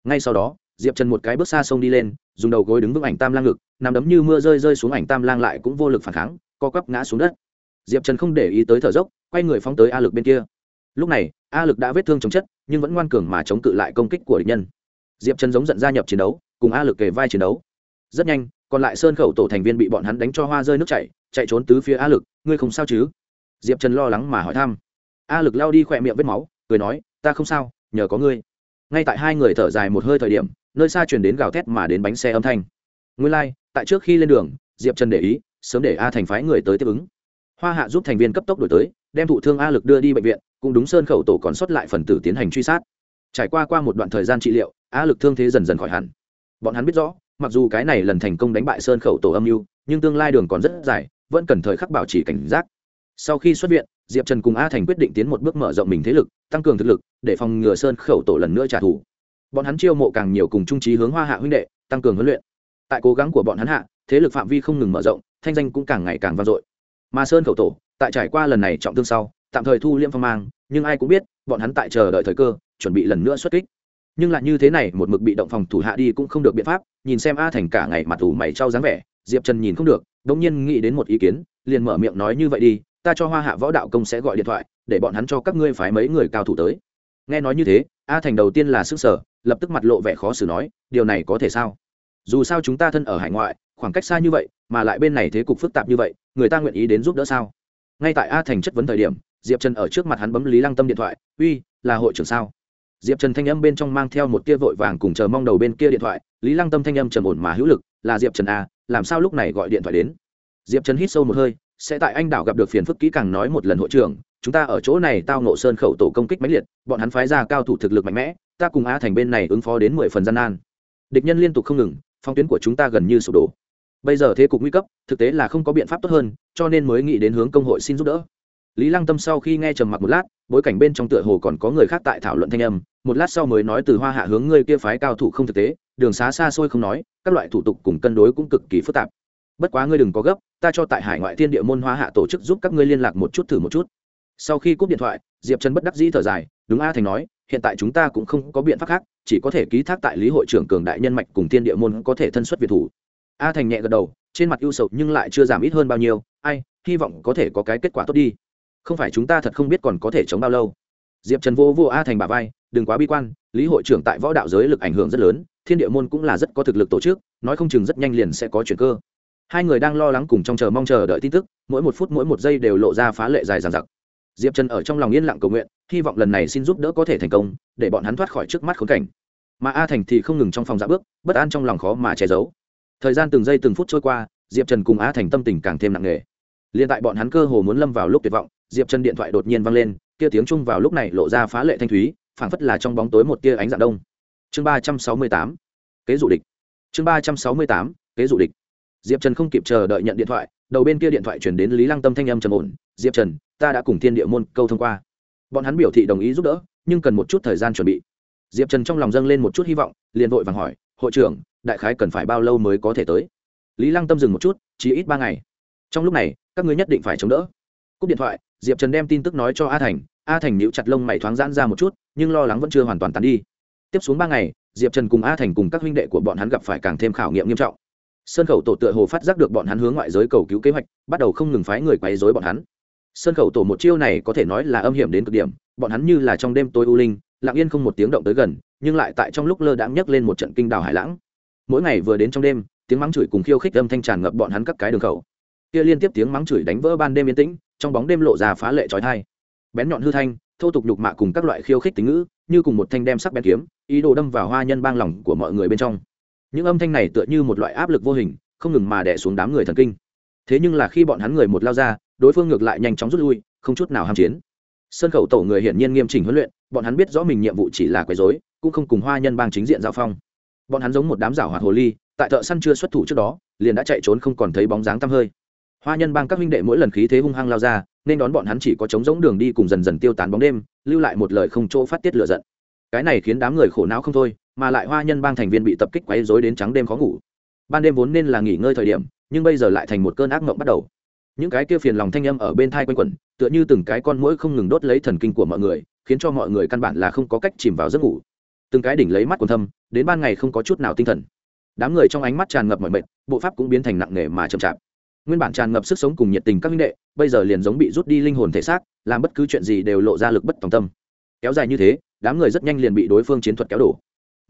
S1: Ngay sau đó, diệp trần một cái bước xa sông đi lên, dùng đầu gối đứng vững ảnh tam lang ngực, nằm đấm như mưa rơi rơi xuống ảnh tam lang lại cũng vô lực phản kháng, co quắp ngã xuống đất diệp trần không để ý tới thở dốc quay người phóng tới a lực bên kia. Lúc này a lực đã vết thương chống chất nhưng vẫn ngoan cường mà chống cự lại công kích của địch nhân. Diệp trần giống giận gia nhập chiến đấu cùng a lực kề vai chiến đấu. Rất nhanh còn lại sơn khẩu tổ thành viên bị bọn hắn đánh cho hoa rơi nước chảy chạy trốn tứ phía a lực ngươi không sao chứ? Diệp trần lo lắng mà hỏi thăm. A lực lao đi khỏe miệng vết máu cười nói ta không sao nhờ có ngươi. Ngay tại hai người thở dài một hơi thời điểm nơi xa chuyển đến gào thét mà đến bánh xe âm thanh. Nguyên lai、like, tại trước khi lên đường diệp trần để ý sớm để a thành phái người tới tiếp ứng hoa hạ giúp thành viên cấp tốc đổi tới, đem thụ thương a lực đưa đi bệnh viện, cũng đúng sơn khẩu tổ còn sót lại phần tử tiến hành truy sát. Trải qua qua một đoạn thời gian trị liệu, a lực thương thế dần dần khỏi hẳn. Bọn hắn biết rõ, mặc dù cái này lần thành công đánh bại sơn khẩu tổ âm mưu, nhưng tương lai đường còn rất dài, vẫn cần thời khắc bảo trì cảnh giác. Sau khi xuất viện, diệp trần cùng a thành quyết định tiến một bước mở rộng mình thế lực, tăng cường thực lực, để phòng ngừa sơn khẩu tổ lần nữa trả thù. Bọn hắn chiêu mộ càng nhiều cùng trung trí hướng hoa hạ huynh đệ, tăng cường huấn luyện. Tại cố gắng của bọn hắn hạ, thế lực phạm vi không ngừng mở rộng, thanh danh cũng càng ngày càng vang dội mà sơn khẩu tổ, tại trải qua lần này trọng thương sau, tạm thời thu liêm phong mang, nhưng ai cũng biết, bọn hắn tại chờ đợi thời cơ, chuẩn bị lần nữa xuất kích. Nhưng lại như thế này, một mực bị động phòng thủ hạ đi cũng không được biện pháp, nhìn xem a thành cả ngày mặt ủ mày trao dáng vẻ, diệp trần nhìn không được đ ỗ n g nhiên nghĩ đến một ý kiến, liền mở miệng nói như vậy đi, ta cho hoa hạ võ đạo công sẽ gọi điện thoại, để bọn hắn cho các ngươi phái mấy người cao thủ tới. Nghe nói như thế, a thành đầu tiên là s ư n g sở lập tức mặt lộ vẻ khó xử nói, điều này có thể sao? Dù sao chúng ta thân ở hải ngoại khoảng cách xa như vậy mà lại bên này thế cục phức tạp như vậy người ta nguyện ý đến giúp đỡ sao? Ngay tại a thành chất vấn thời điểm diệp trần ở trước mặt hắn bấm lý lăng tâm điện thoại uy là hội trưởng sao? Diệp trần thanh âm bên trong mang theo một tia vội vàng cùng chờ mong đầu bên kia điện thoại lý lăng tâm thanh âm trầm ổn mà hữu lực là diệp trần a, làm sao lúc này gọi điện thoại đến? Diệp trần hít sâu một hơi sẽ tại anh đảo gặp được phiền phức kỹ càng nói một lần hội trưởng chúng ta ở chỗ này tao nộ sơn khẩu tổ công kích mãnh liệt bọn hắn phái ra cao thủ thực lực mạnh mẽ ta cùng a thành bên này ứng phó đến mười phần gian nan. Địch nhân liên tục không ngừng phong tuyến của chúng ta gần như sụp đổ bây giờ thế cục nguy cấp, thực tế là không có biện pháp tốt hơn, cho nên mới nghĩ đến hướng công hội xin giúp đỡ. Lý lăng tâm sau khi nghe trầm mặc một lát, bối cảnh bên trong tựa hồ còn có người khác tại thảo luận thanh âm, một lát sau mới nói từ hoa hạ hướng ngươi kia phái cao thủ không thực tế, đường xá xa xôi không nói, các loại thủ tục cùng cân đối cũng cực kỳ phức tạp. Bất quá ngươi đừng có gấp, ta cho tại hải ngoại thiên địa môn hoa hạ tổ chức giúp các ngươi liên lạc một chút thử một chút. Sau khi cúp điện thoại, diệp trần bất đắc dĩ thở dài, đúng a thành nói, hiện tại chúng ta cũng không có biện pháp khác, chỉ có thể ký thác tại lý hội trưởng cường đại nhân mạch cùng thiên địa môn có thể thân xuất việt thủ a thành nhẹ gật đầu, trên mặt ưu sầu nhưng lại chưa giảm ít hơn bao nhiêu. Ai, hy vọng có thể có cái kết quả tốt đi. Không phải chúng ta thật không biết còn có thể chống bao lâu. Diệp trần vô vô a thành bà vai, đừng quá bi quan, lý hội trưởng tại võ đạo giới lực ảnh hưởng rất lớn, thiên địa môn cũng là rất có thực lực tổ chức, nói không chừng rất nhanh liền sẽ có chuyện cơ. Hai người đang lo lắng cùng trong chờ mong chờ đợi tin tức, mỗi một phút mỗi một giây đều lộ ra phá lệ dài dằng dặc. Diệp trần ở trong lòng yên lặng cầu nguyện, hy vọng lần này xin giúp đỡ có thể thành công, để bọn hắn thoát khỏi trước mắt khốn cảnh. Mà a thành thì không ngừng trong phòng dạ bước, bất an trong lòng khó mà che giấu thời gian từng giây từng phút trôi qua, diệp trần cùng Á thành tâm tình càng thêm nặng nề. Liền tại bọn hắn cơ hồ muốn lâm vào lúc tuyệt vọng, diệp trần điện thoại đột nhiên vang lên, kia tiếng chung vào lúc này lộ ra phá lệ thanh thúy, phảng phất là trong bóng tối một tia ánh dạng đông. Chương ba trăm sáu mươi tám, kế dụ địch. Chương ba trăm sáu mươi tám, kế dụ địch. Diệp trần không kịp chờ đợi nhận điện thoại, đầu bên kia điện thoại chuyển đến lý lăng tâm thanh âm trầm ổn, diệp trần, ta đã cùng thiên địa môn câu thông qua. Bọn hắn biểu thị đồng ý giúp đỡ, nhưng cần một chút thời gian chuẩn bị. Diệp trần trong lòng dâng lên một chút hy vọng, liền vội vàng hỏi, hội trưởng đại khái cần phải bao lâu mới có thể tới? Lý lăng tâm dừng một chút, chỉ ít ba ngày. Trong lúc này, các ngươi nhất định phải chống đỡ. Cúp điện thoại, diệp trần đem tin tức nói cho a thành. A thành níu chặt lông mày thoáng giãn ra một chút, nhưng lo lắng vẫn chưa hoàn toàn tán đi. Tiếp xuống ba ngày, diệp trần cùng a thành cùng các huynh đệ của bọn hắn gặp phải càng thêm khảo nghiệm nghiêm trọng. Sơn khẩu tổ tựa hồ phát giác được bọn hắn hướng ngoại giới cầu cứu kế hoạch, bắt đầu không ngừng phái người quấy dối bọn hắn. Sơn khẩu tổ một chiêu này có thể nói là âm hiểm đến cực điểm, bọn hắn như là trong đêm tối u linh, lặng yên không một tiếng động tới gần, nhưng lại tại trong lúc lơ đãng nhấc lên một trận kinh đào hải lãng mỗi ngày vừa đến trong đêm tiếng mắng chửi cùng khiêu khích âm thanh tràn ngập bọn hắn các cái đường khẩu. Kia liên tiếp tiếng mắng chửi đánh vỡ ban đêm yên tĩnh trong bóng đêm lộ ra phá lệ trói thai bén nhọn hư thanh thô tục nhục mạ cùng các loại khiêu khích tính ngữ như cùng một thanh đem sắc bén kiếm ý đồ đâm vào hoa nhân bang lòng của mọi người bên trong. Những âm thanh này tựa như một loại áp lực vô hình không ngừng mà đẻ xuống đám người thần kinh. Thế nhưng là khi bọn hắn người một lao ra đối phương ngược lại nhanh chóng rút lui không chút nào ham chiến. Sân khẩu tổ người hiển nhiên nghiêm chỉnh huấn luyện bọn hắn biết rõ mình nhiệm vụ chỉ là quấy rối, cũng không cùng hoa nhân bang chính diện giao phong bọn hắn giống một đám rảo hoạt hồ ly, tại thợ săn chưa xuất thủ trước đó, liền đã chạy trốn không còn thấy bóng dáng tăm hơi. Hoa nhân bang các huynh đệ mỗi lần khí thế hung hăng lao ra, nên đón bọn hắn chỉ có chống giống đường đi cùng dần dần tiêu tán bóng đêm, lưu lại một lời không chỗ phát tiết lựa giận. Cái này khiến đám người khổ não không thôi, mà lại hoa nhân bang thành viên bị tập kích quấy dối đến trắng đêm khó ngủ. Ban đêm vốn nên là nghỉ ngơi thời điểm, nhưng bây giờ lại thành một cơn ác mộng bắt đầu. Những cái kia phiền lòng thanh âm ở bên thai quanh quẩn, tựa như từng cái con mũi không ngừng đốt lấy thần kinh của mọi người, khiến cho mọi người căn bản là không có cách chìm vào giấc ngủ từng cái đỉnh lấy mắt quần thâm, đến ban ngày không có chút nào tinh thần. Đám người trong ánh mắt tràn ngập mọi mệt, bộ pháp cũng biến thành nặng nề mà chậm chạp. Nguyên bản tràn ngập sức sống cùng nhiệt tình các minh đệ, bây giờ liền giống bị rút đi linh hồn thể xác, làm bất cứ chuyện gì đều lộ ra lực bất tòng tâm. Kéo dài như thế, đám người rất nhanh liền bị đối phương chiến thuật kéo đổ.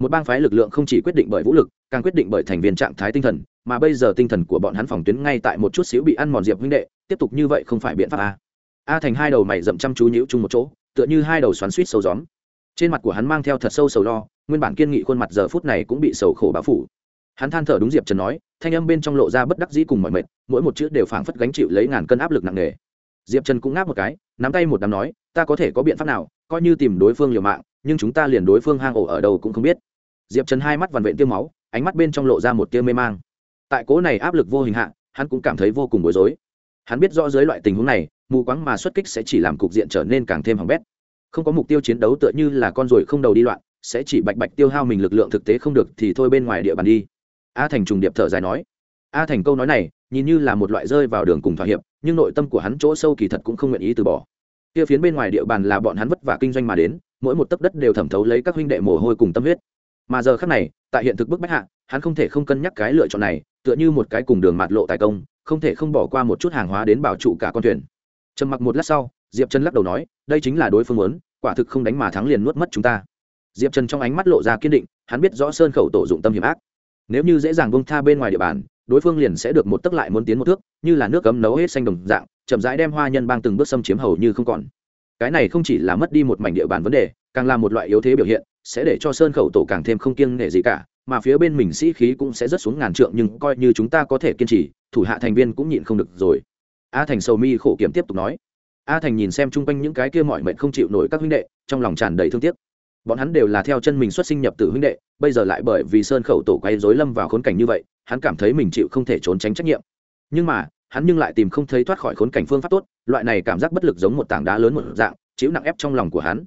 S1: Một bang phái lực lượng không chỉ quyết định bởi vũ lực, càng quyết định bởi thành viên trạng thái tinh thần, mà bây giờ tinh thần của bọn hắn phòng tuyến ngay tại một chút xíu bị ăn mòn diệp huynh đệ, tiếp tục như vậy không phải biện pháp a a thành hai đầu mày rậm chăm chú nhíu chung một chỗ, tựa như hai đầu xoắn suýt sâu gióm trên mặt của hắn mang theo thật sâu sầu lo, nguyên bản kiên nghị khuôn mặt giờ phút này cũng bị sầu khổ báo phủ. Hắn than thở đúng diệp trần nói, thanh âm bên trong lộ ra bất đắc dĩ cùng mọi mệt, mỗi một chữ đều phảng phất gánh chịu lấy ngàn cân áp lực nặng nề. Diệp trần cũng ngáp một cái, nắm tay một đám nói, ta có thể có biện pháp nào, coi như tìm đối phương liều mạng, nhưng chúng ta liền đối phương hang ổ ở đâu cũng không biết. Diệp trần hai mắt vằn vện tiêu máu, ánh mắt bên trong lộ ra một tia mê mang. Tại cố này áp lực vô hình hạ, hắn cũng cảm thấy vô cùng bối rối. Hắn biết rõ dưới loại tình huống này, mù quáng mà xuất kích sẽ chỉ làm cục diện trở nên càng thêm hỏng bét không có mục tiêu chiến đấu tựa như là con ruồi không đầu đi loạn, sẽ chỉ bạch bạch tiêu hao mình lực lượng thực tế không được thì thôi bên ngoài địa bàn đi. A thành trùng điệp thở dài nói. A thành câu nói này, nhìn như là một loại rơi vào đường cùng thỏa hiệp, nhưng nội tâm của hắn chỗ sâu kỳ thật cũng không nguyện ý từ bỏ. Kia phiến bên ngoài địa bàn là bọn hắn vất vả kinh doanh mà đến, mỗi một tấc đất đều thẩm thấu lấy các huynh đệ mồ hôi cùng tâm huyết. Mà giờ khác này, tại hiện thực bức bách hạ, hắn không thể không cân nhắc cái lựa chọn này, tựa như một cái cùng đường mạt lộ tài công, không thể không bỏ qua một chút hàng hóa đến bảo trụ cả con thuyền. Trầm mặc một lát sau diệp trần lắc đầu nói, đây chính là đối phương muốn, quả thực không đánh mà thắng liền nuốt mất chúng ta. Diệp trần trong ánh mắt lộ ra kiên định, hắn biết rõ sơn khẩu tổ dụng tâm hiểm ác. Nếu như dễ dàng bông tha bên ngoài địa bàn, đối phương liền sẽ được một tấc lại muốn tiến một thước, như là nước cấm nấu hết xanh đồng dạng, chậm rãi đem hoa nhân bang từng bước xâm chiếm hầu như không còn. Cái này không chỉ là mất đi một mảnh địa bàn vấn đề, càng là một loại yếu thế biểu hiện, sẽ để cho sơn khẩu tổ càng thêm không kiêng nể gì cả, mà phía bên mình sĩ khí cũng sẽ rất xuống ngàn trượng nhưng coi như chúng ta có thể kiên trì, thủ hạ thành viên cũng nhịn không được rồi. A thành sầu mi khổ kiểm tiếp tục nói a thành nhìn xem chung quanh những cái kia mọi mệnh không chịu nổi các huynh đệ, trong lòng tràn đầy thương tiếc. Bọn hắn đều là theo chân mình xuất sinh nhập tử huynh đệ, bây giờ lại bởi vì sơn khẩu tổ quay dối lâm vào khốn cảnh như vậy, hắn cảm thấy mình chịu không thể trốn tránh trách nhiệm. Nhưng mà, hắn nhưng lại tìm không thấy thoát khỏi khốn cảnh phương pháp tốt, loại này cảm giác bất lực giống một tảng đá lớn một dạng, chịu nặng ép trong lòng của hắn.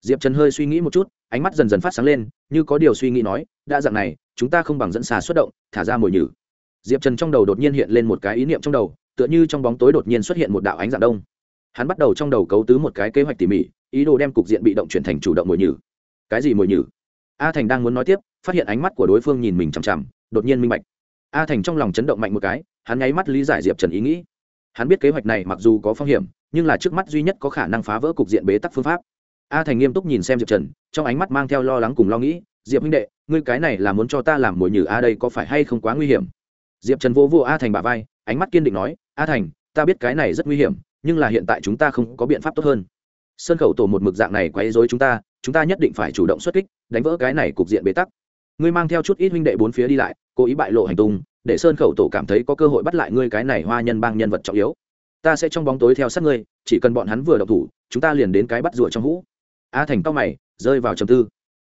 S1: Diệp trần hơi suy nghĩ một chút, ánh mắt dần dần phát sáng lên, như có điều suy nghĩ nói, đã dạng này, chúng ta không bằng dẫn xà xuất động, thả ra mồi nhử. Diệp trần trong đầu đột nhiên hiện lên một cái ý niệm trong đầu, tựa như trong bóng tối đột nhiên xuất hiện một đạo ánh dạng đông hắn bắt đầu trong đầu cấu tứ một cái kế hoạch tỉ mỉ, ý đồ đem cục diện bị động chuyển thành chủ động mồi nhử. Cái gì mồi nhử? A thành đang muốn nói tiếp, phát hiện ánh mắt của đối phương nhìn mình chằm chằm, đột nhiên minh bạch. A thành trong lòng chấn động mạnh một cái, hắn nháy mắt lý giải diệp trần ý nghĩ. Hắn biết kế hoạch này mặc dù có phong hiểm, nhưng là trước mắt duy nhất có khả năng phá vỡ cục diện bế tắc phương pháp. A thành nghiêm túc nhìn xem diệp trần, trong ánh mắt mang theo lo lắng cùng lo nghĩ, diệp huynh đệ, ngươi cái này là muốn cho ta làm mồi nhử a đây có phải hay không quá nguy hiểm? Diệp trần vô vô a thành bà vai, ánh mắt kiên định nói, a thành, ta biết cái này rất nguy hiểm nhưng là hiện tại chúng ta không có biện pháp tốt hơn. Sân khẩu tổ một mực dạng này quấy dối chúng ta chúng ta nhất định phải chủ động xuất kích, đánh vỡ cái này cục diện bế tắc. Ngươi mang theo chút ít huynh đệ bốn phía đi lại, cố ý bại lộ hành tung, để sơn khẩu tổ cảm thấy có cơ hội bắt lại ngươi cái này hoa nhân bang nhân vật trọng yếu. Ta sẽ trong bóng tối theo sát ngươi, chỉ cần bọn hắn vừa đậu thủ, chúng ta liền đến cái bắt rùa trong hũ. A thành cao mày, rơi vào trầm tư.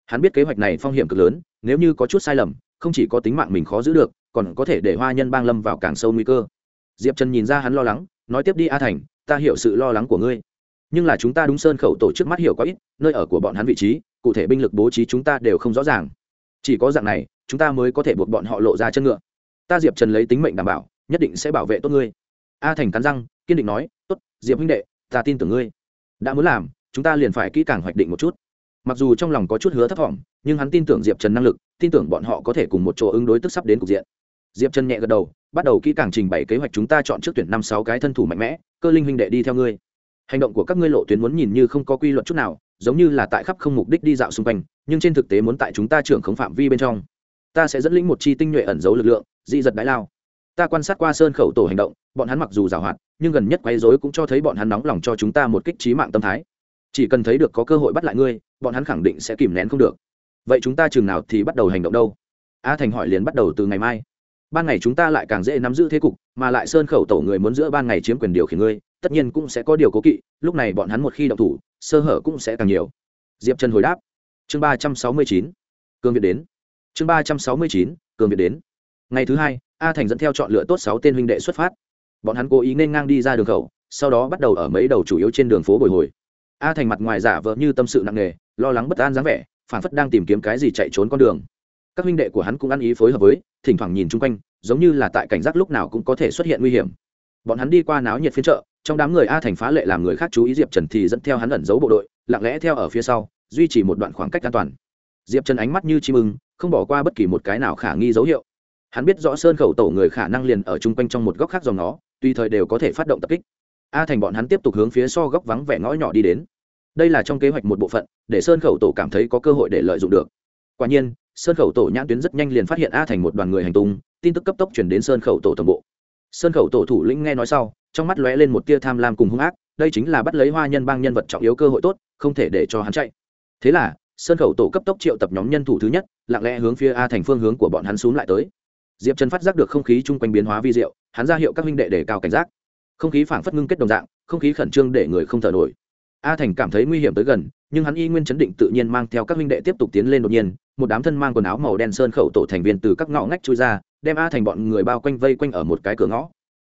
S1: Hắn biết kế hoạch này phong hiểm cực lớn, nếu như có chút sai lầm, không chỉ có tính mạng mình khó giữ được, còn có thể để hoa nhân bang lâm vào càng sâu nguy cơ. Diệp trần nhìn ra hắn lo lắng, nói tiếp đi a thành ta hiểu sự lo lắng của ngươi. Nhưng là chúng ta đúng sơn khẩu tổ trước mắt hiểu có ít, nơi ở của bọn hắn vị trí, cụ thể binh lực bố trí chúng ta đều không rõ ràng. Chỉ có dạng này, chúng ta mới có thể buộc bọn họ lộ ra chân ngựa. Ta diệp trần lấy tính mệnh đảm bảo, nhất định sẽ bảo vệ tốt ngươi. A thành cắn răng, kiên định nói, tốt, diệp huynh đệ, ta tin tưởng ngươi. Đã muốn làm, chúng ta liền phải kỹ càng hoạch định một chút. Mặc dù trong lòng có chút hứa thấp t nhưng hắn tin tưởng diệp trần năng lực, tin tưởng bọn họ có thể cùng một chỗ ứng đối tức sắp đến cục diện diệp trần nhẹ gật đầu, bắt đầu kỹ càng trình bày kế hoạch chúng ta chọn trước tuyển năm sáu cái thân thủ mạnh mẽ, cơ linh huynh đệ đi theo ngươi. Hành động của các ngươi lộ tuyến muốn nhìn như không có quy luật chút nào, giống như là tại khắp không mục đích đi dạo xung quanh, nhưng trên thực tế muốn tại chúng ta trưởng khống phạm vi bên trong. Ta sẽ dẫn lĩnh một chi tinh nhuệ ẩn giấu lực lượng, dị giật đái lao. Ta quan sát qua sơn khẩu tổ hành động, bọn hắn mặc dù giàu hoạt, nhưng gần nhất quấy rối cũng cho thấy bọn hắn nóng lòng cho chúng ta một kích trí mạng tâm thái. Chỉ cần thấy được có cơ hội bắt lại ngươi, bọn hắn khẳng định sẽ kìm nén không được. Vậy chúng ta chừng nào thì bắt đầu hành động đâu? A thành hỏi liền bắt đầu từ ngày mai ban ngày chúng ta lại càng dễ nắm giữ thế cục, mà lại sơn khẩu tổ người muốn giữa ban ngày chiếm quyền điều khiển ngươi, tất nhiên cũng sẽ có điều cố kỵ, lúc này bọn hắn một khi động thủ, sơ hở cũng sẽ càng nhiều. Diệp trần hồi đáp. Chương ba trăm sáu mươi chín, cương việt đến. Chương ba trăm sáu mươi chín, cương việt đến. Ngày thứ hai, a thành dẫn theo chọn lựa tốt sáu tên huynh đệ xuất phát. Bọn hắn cố ý nên ngang đi ra đường khẩu, sau đó bắt đầu ở mấy đầu chủ yếu trên đường phố bồi hồi. A thành mặt ngoài giả vờ như tâm sự nặng nề, lo lắng bất an dáng vẻ, phản phất đang tìm kiếm cái gì chạy trốn con đường các huynh đệ của hắn cũng ăn ý phối hợp với, thỉnh thoảng nhìn chung quanh, giống như là tại cảnh giác lúc nào cũng có thể xuất hiện nguy hiểm. Bọn hắn đi qua náo nhiệt phiên chợ, trong đám người a thành phá lệ làm người khác chú ý diệp trần thì dẫn theo hắn ẩn giấu bộ đội, lặng lẽ theo ở phía sau, duy trì một đoạn khoảng cách an toàn. Diệp trần ánh mắt như chim ưng, không bỏ qua bất kỳ một cái nào khả nghi dấu hiệu. Hắn biết rõ sơn khẩu tổ người khả năng liền ở chung quanh trong một góc khác dòng nó, tùy thời đều có thể phát động tập kích. A thành bọn hắn tiếp tục hướng phía so góc vắng vẻ ngõ nhỏ đi đến. Đây là trong kế hoạch một bộ phận, để sơn khẩu tổ cảm thấy có cơ hội để lợi dụng được. Quả nhiên sơn khẩu tổ nhãn tuyến rất nhanh liền phát hiện a thành một đoàn người hành tung, tin tức cấp tốc chuyển đến sơn khẩu tổ tổng bộ. Sơn khẩu tổ thủ lĩnh nghe nói sau, trong mắt lóe lên một tia tham lam cùng hung ác, đây chính là bắt lấy hoa nhân bang nhân vật trọng yếu cơ hội tốt, không thể để cho hắn chạy. Thế là, sơn khẩu tổ cấp tốc triệu tập nhóm nhân thủ thứ nhất, lặng lẽ hướng phía a thành phương hướng của bọn hắn xuống lại tới. Diệp trần phát giác được không khí chung quanh biến hóa vi diệu, hắn ra hiệu các huynh đệ để cao cảnh giác. Không khí phảng phất ngưng kết đồng dạng, không khí khẩn trương để người không thở nổi. A thành cảm thấy nguy hiểm tới gần, nhưng hắn y nguyên chấn định tự nhiên mang theo các huynh đệ tiếp tục tiến lên đột nhiên một đám thân mang quần áo màu đen sơn khẩu tổ thành viên từ các ngõ ngách chui ra, đem a thành bọn người bao quanh vây quanh ở một cái cửa ngõ.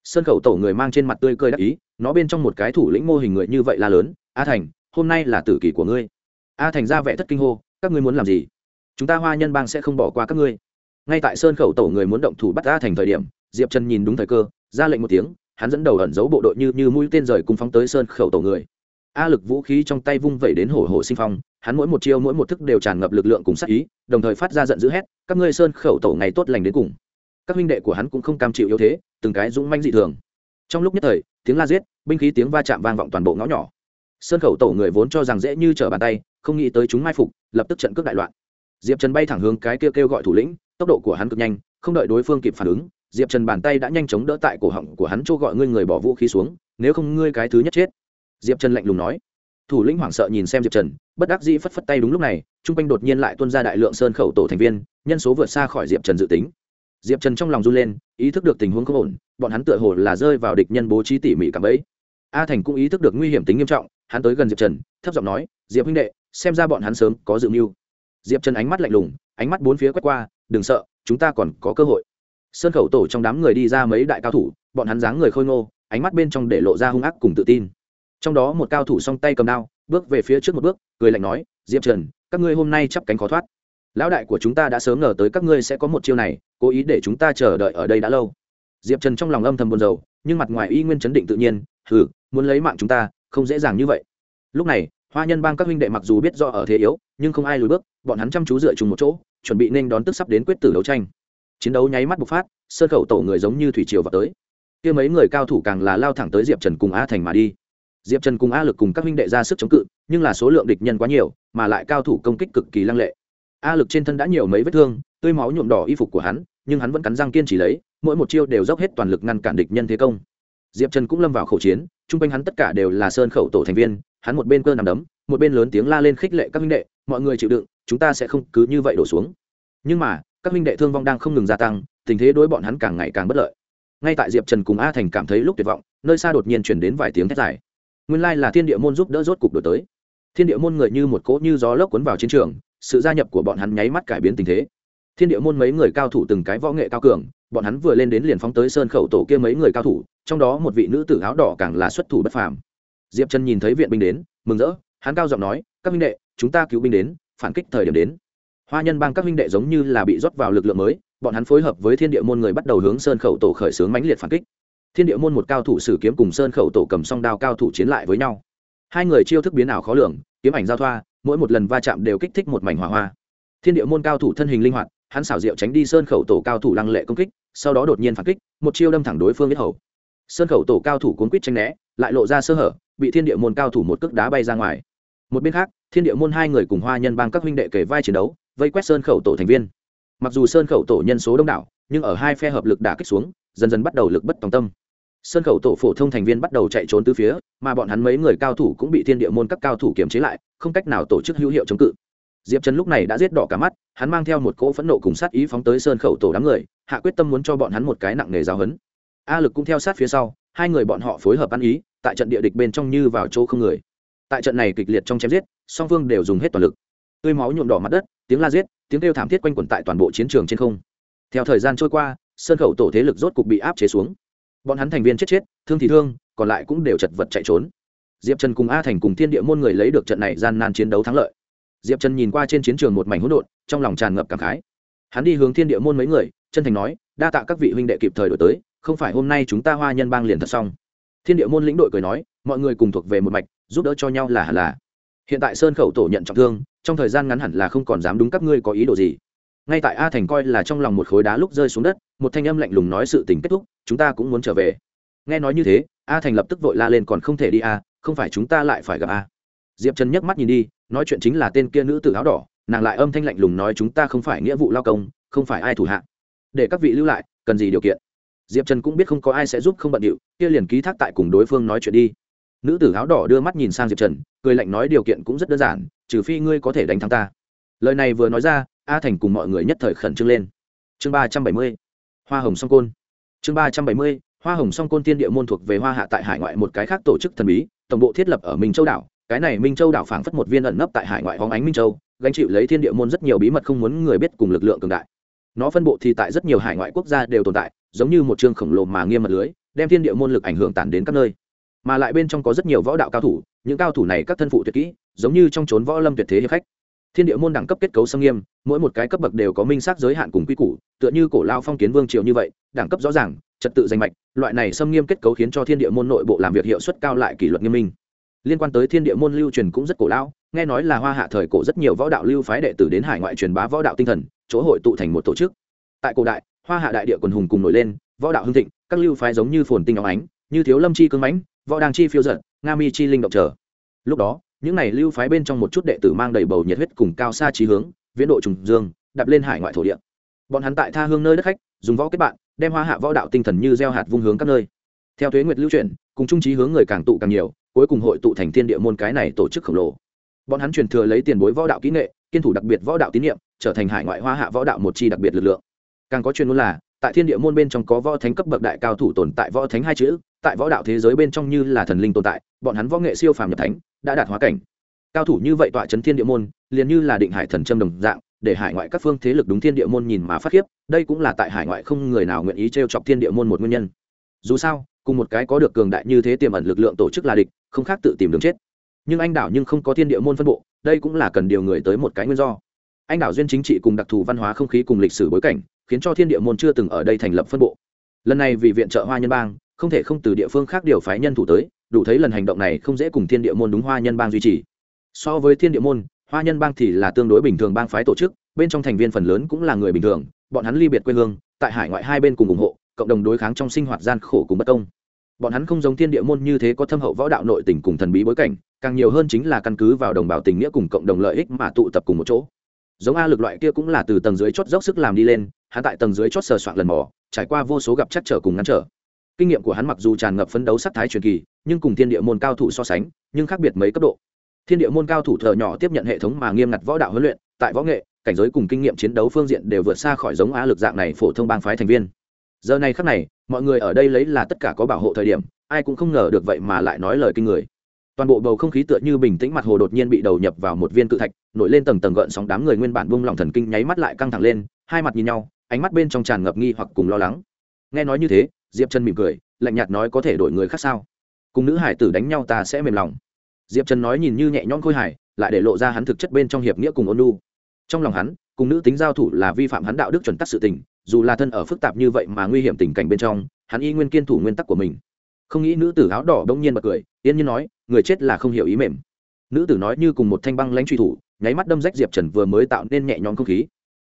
S1: Sơn khẩu tổ người mang trên mặt tươi cười đắc ý, nó bên trong một cái thủ lĩnh mô hình người như vậy là lớn, a thành, hôm nay là tử kỳ của ngươi. A thành ra vẻ thất kinh hô, các ngươi muốn làm gì? Chúng ta hoa nhân bang sẽ không bỏ qua các ngươi. Ngay tại sơn khẩu tổ người muốn động thủ bắt a thành thời điểm, diệp trần nhìn đúng thời cơ, ra lệnh một tiếng, hắn dẫn đầu ẩn giấu bộ đội như như mũi tên rời cùng phóng tới sơn khẩu tổ người a lực vũ khí trong tay vung vẩy đến hổ hổ sinh phong, hắn mỗi một chiêu mỗi một thức đều tràn ngập lực lượng cùng sắc ý, đồng thời phát ra giận dữ hét, các ngươi sơn khẩu tổ ngày tốt lành đến cùng. Các huynh đệ của hắn cũng không cam chịu yếu thế, từng cái dũng manh dị thường. Trong lúc nhất thời, tiếng la giết, binh khí tiếng va chạm vang vọng toàn bộ ngõ nhỏ. Sơn khẩu tổ người vốn cho rằng dễ như trở bàn tay, không nghĩ tới chúng mai phục, lập tức trận cướp đại loạn. Diệp trần bay thẳng hướng cái kêu kêu gọi thủ lĩnh, tốc độ của hắn cực nhanh, không đợi đối phương kịp phản ứng, diệp trần bàn tay đã nhanh chóng đỡ tại cổ họng của hắn chỗ gọi ngươi người bỏ vũ khí xuống, nếu không ngươi cái thứ nhất chết diệp trần lạnh lùng nói. Thủ lĩnh hoảng sợ nhìn xem diệp trần, bất đắc dĩ phất phất tay đúng lúc này, Trung quanh đột nhiên lại tuân ra đại lượng sơn khẩu tổ thành viên, nhân số vượt xa khỏi diệp trần dự tính. Diệp trần trong lòng run lên, ý thức được tình huống không ổn, bọn hắn tựa hồ là rơi vào địch nhân bố trí tỉ mỉ cảm ấy. A thành cũng ý thức được nguy hiểm tính nghiêm trọng, hắn tới gần diệp trần, thấp giọng nói, diệp huynh đệ, xem ra bọn hắn sớm có dự mưu. Diệp trần ánh mắt lạnh lùng, ánh mắt bốn phía quét qua, đừng sợ, chúng ta còn có cơ hội. Sơn khẩu tổ trong đám người đi ra mấy đại cao thủ, bọn hắn dáng người khôi ngô, ánh mắt bên trong để lộ ra hung ác cùng tự tin trong đó một cao thủ song tay cầm đao, bước về phía trước một bước, cười lạnh nói, diệp trần, các ngươi hôm nay chắp cánh khó thoát. Lão đại của chúng ta đã sớm ngờ tới các ngươi sẽ có một chiêu này, cố ý để chúng ta chờ đợi ở đây đã lâu. Diệp trần trong lòng âm thầm buồn rầu, nhưng mặt ngoài y nguyên chấn định tự nhiên, hừ, muốn lấy mạng chúng ta, không dễ dàng như vậy. Lúc này, hoa nhân bang các huynh đệ mặc dù biết do ở thế yếu, nhưng không ai lùi bước, bọn hắn chăm chú dựa chung một chỗ, chuẩn bị nên đón tức sắp đến quyết tử đấu tranh. Chiến đấu nháy mắt bộc phát sơn khẩu tổ người giống như thủy triều vào tới. Kia mấy người cao thủ càng là lao thẳng tới diệp trần cùng a thành mà đi diệp trần cùng a lực cùng các huynh đệ ra sức chống cự, nhưng là số lượng địch nhân quá nhiều, mà lại cao thủ công kích cực kỳ lăng lệ. A lực trên thân đã nhiều mấy vết thương, tươi máu nhuộm đỏ y phục của hắn, nhưng hắn vẫn cắn răng kiên trì lấy, mỗi một chiêu đều dốc hết toàn lực ngăn cản địch nhân thế công. Diệp trần cũng lâm vào khẩu chiến, chung quanh hắn tất cả đều là sơn khẩu tổ thành viên, hắn một bên cơ nằm đấm, một bên lớn tiếng la lên khích lệ các huynh đệ, mọi người chịu đựng, chúng ta sẽ không cứ như vậy đổ xuống. Nhưng mà, các huynh đệ thương vong đang không ngừng gia tăng, tình thế đối bọn hắn càng ngày càng bất lợi. Ngay tại diệp trần cùng a thành cảm thấy lúc tuyệt vọng, nơi xa đột nhiên chuyển đến vài tiếng thét dài nguyên lai là thiên địa môn giúp đỡ rốt cục đổi tới. Thiên địa môn người như một cỗ như gió lốc cuốn vào chiến trường, sự gia nhập của bọn hắn nháy mắt cải biến tình thế. Thiên địa môn mấy người cao thủ từng cái võ nghệ cao cường, bọn hắn vừa lên đến liền phóng tới sơn khẩu tổ kia mấy người cao thủ, trong đó một vị nữ tử áo đỏ càng là xuất thủ bất phàm. Diệp trần nhìn thấy viện binh đến, mừng rỡ, hắn cao giọng nói, các minh đệ, chúng ta cứu binh đến, phản kích thời điểm đến. Hoa nhân bang các minh đệ giống như là bị rót vào lực lượng mới, bọn hắn phối hợp với thiên địa môn người bắt đầu hướng sơn khẩu tổ khởi xướng mãnh liệt phản kích thiên địa môn một cao thủ sử kiếm cùng sơn khẩu tổ cầm song đao cao thủ chiến lại với nhau. Hai người chiêu thức biến ảo khó lường, kiếm ảnh giao thoa, mỗi một lần va chạm đều kích thích một mảnh hỏa hoa. Thiên địa môn cao thủ thân hình linh hoạt, hắn xảo diệu tránh đi sơn khẩu tổ cao thủ lăng lệ công kích, sau đó đột nhiên phản kích, một chiêu đâm thẳng đối phương biết hầu. Sơn khẩu tổ cao thủ cuốn quýt tranh né, lại lộ ra sơ hở, bị thiên địa môn cao thủ một cước đá bay ra ngoài. Một bên khác, thiên địa môn hai người cùng hoa nhân bang các huynh đệ kể vai chiến đấu, vây quét sơn khẩu tổ thành viên. Mặc dù sơn khẩu tổ nhân số đông đảo, nhưng ở hai phe hợp lực đả kích xuống, dần dần bắt đầu lực bất tòng tâm sơn khẩu tổ phổ thông thành viên bắt đầu chạy trốn từ phía, mà bọn hắn mấy người cao thủ cũng bị thiên địa môn các cao thủ kiềm chế lại, không cách nào tổ chức hữu hiệu chống cự. Diệp trần lúc này đã giết đỏ cả mắt, hắn mang theo một cỗ phẫn nộ cùng sát ý phóng tới sơn khẩu tổ đám người, hạ quyết tâm muốn cho bọn hắn một cái nặng nề giáo hấn a lực cũng theo sát phía sau, hai người bọn họ phối hợp ăn ý, tại trận địa địch bên trong như vào chỗ không người. Tại trận này kịch liệt trong chém giết, song phương đều dùng hết toàn lực. Tươi máu nhuộm đỏ mặt đất, tiếng la giết, tiếng kêu thảm thiết quanh quẩn tại toàn bộ chiến trường trên không. Theo thời gian trôi qua sơn khẩu tổ thế lực rốt cục bị áp chế xuống bọn hắn thành viên chết chết, thương thì thương, còn lại cũng đều chật vật chạy trốn. Diệp trần cùng a thành cùng thiên địa môn người lấy được trận này gian nan chiến đấu thắng lợi. Diệp trần nhìn qua trên chiến trường một mảnh hỗn độn, trong lòng tràn ngập cảm khái. Hắn đi hướng thiên địa môn mấy người, chân thành nói, đa tạ các vị huynh đệ kịp thời đổi tới, không phải hôm nay chúng ta hoa nhân bang liền thật xong. Thiên địa môn lĩnh đội cười nói, mọi người cùng thuộc về một mạch, giúp đỡ cho nhau là hẳn là. Hiện tại sơn khẩu tổ nhận trọng thương, trong thời gian ngắn hẳn là không còn dám đúng các ngươi có ý đồ gì ngay tại a thành coi là trong lòng một khối đá lúc rơi xuống đất, một thanh âm lạnh lùng nói sự tình kết thúc, chúng ta cũng muốn trở về. Nghe nói như thế, a thành lập tức vội la lên, còn không thể đi a không phải chúng ta lại phải gặp a. Diệp trần nhấc mắt nhìn đi, nói chuyện chính là tên kia nữ tử áo đỏ, nàng lại âm thanh lạnh lùng nói, chúng ta không phải nghĩa vụ lao công, không phải ai thủ hạ. Để các vị lưu lại, cần gì điều kiện? Diệp trần cũng biết không có ai sẽ giúp không bận điệu, kia liền ký thác tại cùng đối phương nói chuyện đi. Nữ tử áo đỏ đưa mắt nhìn sang diệp trần, cười lạnh nói, điều kiện cũng rất đơn giản, trừ phi ngươi có thể đánh thắng ta. Lời này vừa nói ra a thành cùng mọi người nhất thời khẩn trương lên. Chương ba trăm bảy mươi, hoa hồng song côn. Chương ba trăm bảy mươi, hoa hồng song côn tiên địa môn thuộc về hoa hạ tại hải ngoại một cái khác tổ chức thần bí, tổng bộ thiết lập ở minh châu đảo. Cái này minh châu đảo phảng phất một viên ẩn nấp tại hải ngoại hóng ánh minh châu, gánh chịu lấy thiên địa môn rất nhiều bí mật không muốn người biết cùng lực lượng cường đại. Nó phân bộ thì tại rất nhiều hải ngoại quốc gia đều tồn tại, giống như một chương khổng lồ mà nghiêm mật lưới, đem thiên địa môn lực ảnh hưởng tản đến các nơi. Mà lại bên trong có rất nhiều võ đạo cao thủ, những cao thủ này các thân phụ tuyệt kỹ, giống như trong trốn võ lâm tuyệt thế hiệp khách thiên địa môn đẳng cấp kết cấu xâm nghiêm mỗi một cái cấp bậc đều có minh xác giới hạn cùng quy củ tựa như cổ lao phong kiến vương triều như vậy đẳng cấp rõ ràng trật tự danh mạch loại này xâm nghiêm kết cấu khiến cho thiên địa môn nội bộ làm việc hiệu suất cao lại kỷ luật nghiêm minh. Liên quan tới thiên địa môn lưu truyền cũng rất cổ lao, nghe nói là hoa hạ thời cổ rất nhiều võ đạo lưu phái đệ tử đến hải ngoại truyền bá võ đạo tinh thần chỗ hội tụ thành một tổ chức. Tại cổ đại hoa hạ đại địa quần hùng cùng nổi lên võ đạo hưng thịnh các lưu phái giống như phồn tinh óng ánh như thiếu lâm chi cương mãnh võ đàng chi phiêu giận nga mi chi linh động trở lúc đó những này lưu phái bên trong một chút đệ tử mang đầy bầu nhiệt huyết cùng cao xa trí hướng, viễn độ trùng dương, đạp lên hải ngoại thổ địa. Bọn hắn tại tha hương nơi đất khách, dùng võ kết bạn, đem hoa hạ võ đạo tinh thần như gieo hạt vung hướng các nơi. Theo thuế nguyệt lưu truyền cùng trung trí hướng người càng tụ càng nhiều, cuối cùng hội tụ thành thiên địa môn cái này tổ chức khổng lồ. Bọn hắn truyền thừa lấy tiền bối võ đạo kỹ nghệ, kiên thủ đặc biệt võ đạo tín nhiệm, trở thành hải ngoại hoa hạ võ đạo một chi đặc biệt lực lượng. Càng có chuyên môn là, tại thiên địa môn bên trong có võ thánh cấp bậc đại cao thủ tồn tại võ thánh hai chữ tại võ đạo thế giới bên trong như là thần linh tồn tại, bọn hắn võ nghệ siêu phàm nhập thánh, đã đạt hóa cảnh. Cao thủ như vậy tọa chấn thiên địa môn, liền như là định hải thần châm đồng dạng, để hải ngoại các phương thế lực đúng thiên địa môn nhìn mà phát khiếp, đây cũng là tại hải ngoại không người nào nguyện ý t r e o chọc thiên địa môn một nguyên nhân. Dù sao, cùng một cái có được cường đại như thế tiềm ẩn lực lượng tổ chức là địch, không khác tự tìm đường chết. Nhưng anh đảo nhưng không có thiên địa môn phân bộ, đây cũng là cần điều người tới một cái nguyên do. Anh đảo duyên chính trị cùng đặc thù văn hóa không khí cùng lịch sử bối cảnh, khiến cho thiên địa môn chưa từng ở đây thành lập phân bộ. Lần này vì viện trợ hoa nhân bang không thể không từ địa phương khác điều phái nhân thủ tới, đủ thấy lần hành động này không dễ cùng thiên địa môn đúng hoa nhân bang duy trì. So với thiên địa môn, hoa nhân bang thì là tương đối bình thường bang phái tổ chức, bên trong thành viên phần lớn cũng là người bình thường, bọn hắn ly biệt quê hương, tại hải ngoại hai bên cùng ủng hộ, cộng đồng đối kháng trong sinh hoạt gian khổ cùng bất công. Bọn hắn không giống thiên địa môn như thế có thâm hậu võ đạo nội tình cùng thần bí bối cảnh, càng nhiều hơn chính là căn cứ vào đồng bào tình nghĩa cùng cộng đồng lợi ích mà tụ tập cùng một chỗ. Giống a lực loại kia cũng là từ tầng dưới chót dốc sức làm đi lên, hắn tại tầng dưới chót sờ soạn lần mò, trải qua vô số gặp chắc trở cùng ngăn trở kinh nghiệm của hắn mặc dù tràn ngập phấn đấu sắc thái truyền kỳ, nhưng cùng thiên địa môn cao thủ so sánh, nhưng khác biệt mấy cấp độ. Thiên địa môn cao thủ thợ nhỏ tiếp nhận hệ thống mà nghiêm ngặt võ đạo huấn luyện, tại võ nghệ, cảnh giới cùng kinh nghiệm chiến đấu phương diện đều vượt xa khỏi giống á lực dạng này phổ thông bang phái thành viên. Giờ này khắc này, mọi người ở đây lấy là tất cả có bảo hộ thời điểm, ai cũng không ngờ được vậy mà lại nói lời kinh người. Toàn bộ bầu không khí tựa như bình tĩnh mặt hồ đột nhiên bị đầu nhập vào một viên cự thạch, nổi lên tầng tầng gợn sóng đám người nguyên bản buông lỏng thần kinh nháy mắt lại căng thẳng lên, hai mặt nhìn nhau, ánh mắt bên trong tràn ngập nghi hoặc cùng lo lắng. Nghe nói như thế diệp Trần mỉm cười, lạnh nhạt nói có thể đổi người khác sao? Cùng nữ hải tử đánh nhau ta sẽ mềm lòng. Diệp trần nói nhìn như nhẹ nhõm khôi hài, lại để lộ ra hắn thực chất bên trong hiệp nghĩa cùng ôn lu trong lòng hắn, cùng nữ tính giao thủ là vi phạm hắn đạo đức chuẩn tắc sự tình, dù là thân ở phức tạp như vậy mà nguy hiểm tình cảnh bên trong, hắn y nguyên kiên thủ nguyên tắc của mình. Không nghĩ nữ tử áo đỏ đông nhiên bật cười, yên nhiên nói, người chết là không hiểu ý mềm. Nữ tử nói như cùng một thanh băng lãnh truy thủ, nháy mắt đâm rách diệp trần vừa mới tạo nên nhẹ nhõm không khí.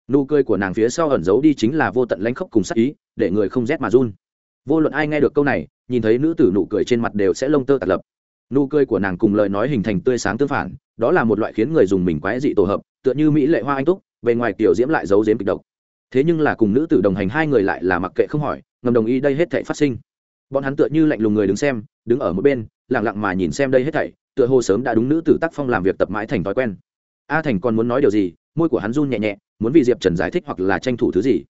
S1: Nụ cười của nàng phía sau ẩn giấu đi chính là vô tận lãnh khốc cùng sắc ý, để người không rét mà run vô luận ai nghe được câu này, nhìn thấy nữ tử nụ cười trên mặt đều sẽ lông tơ tạt lập. Nụ cười của nàng cùng lời nói hình thành tươi sáng tương phản, đó là một loại khiến người dùng mình quái dị tổ hợp, tựa như mỹ lệ hoa anh túc Về ngoài tiểu diễm lại giấu diếm kịch độc. Thế nhưng là cùng nữ tử đồng hành hai người lại là mặc kệ không hỏi, ngầm đồng ý đây hết thảy phát sinh. Bọn hắn tựa như lạnh lùng người đứng xem, đứng ở một bên, lặng lặng mà nhìn xem đây hết thảy, tựa hồ sớm đã đúng nữ tử tác phong làm việc tập mãi thành thói quen. A thành còn muốn nói điều gì, môi của hắn run nhẹ nhẹ, muốn vì diệp trần giải thích hoặc là tranh thủ thứ gì.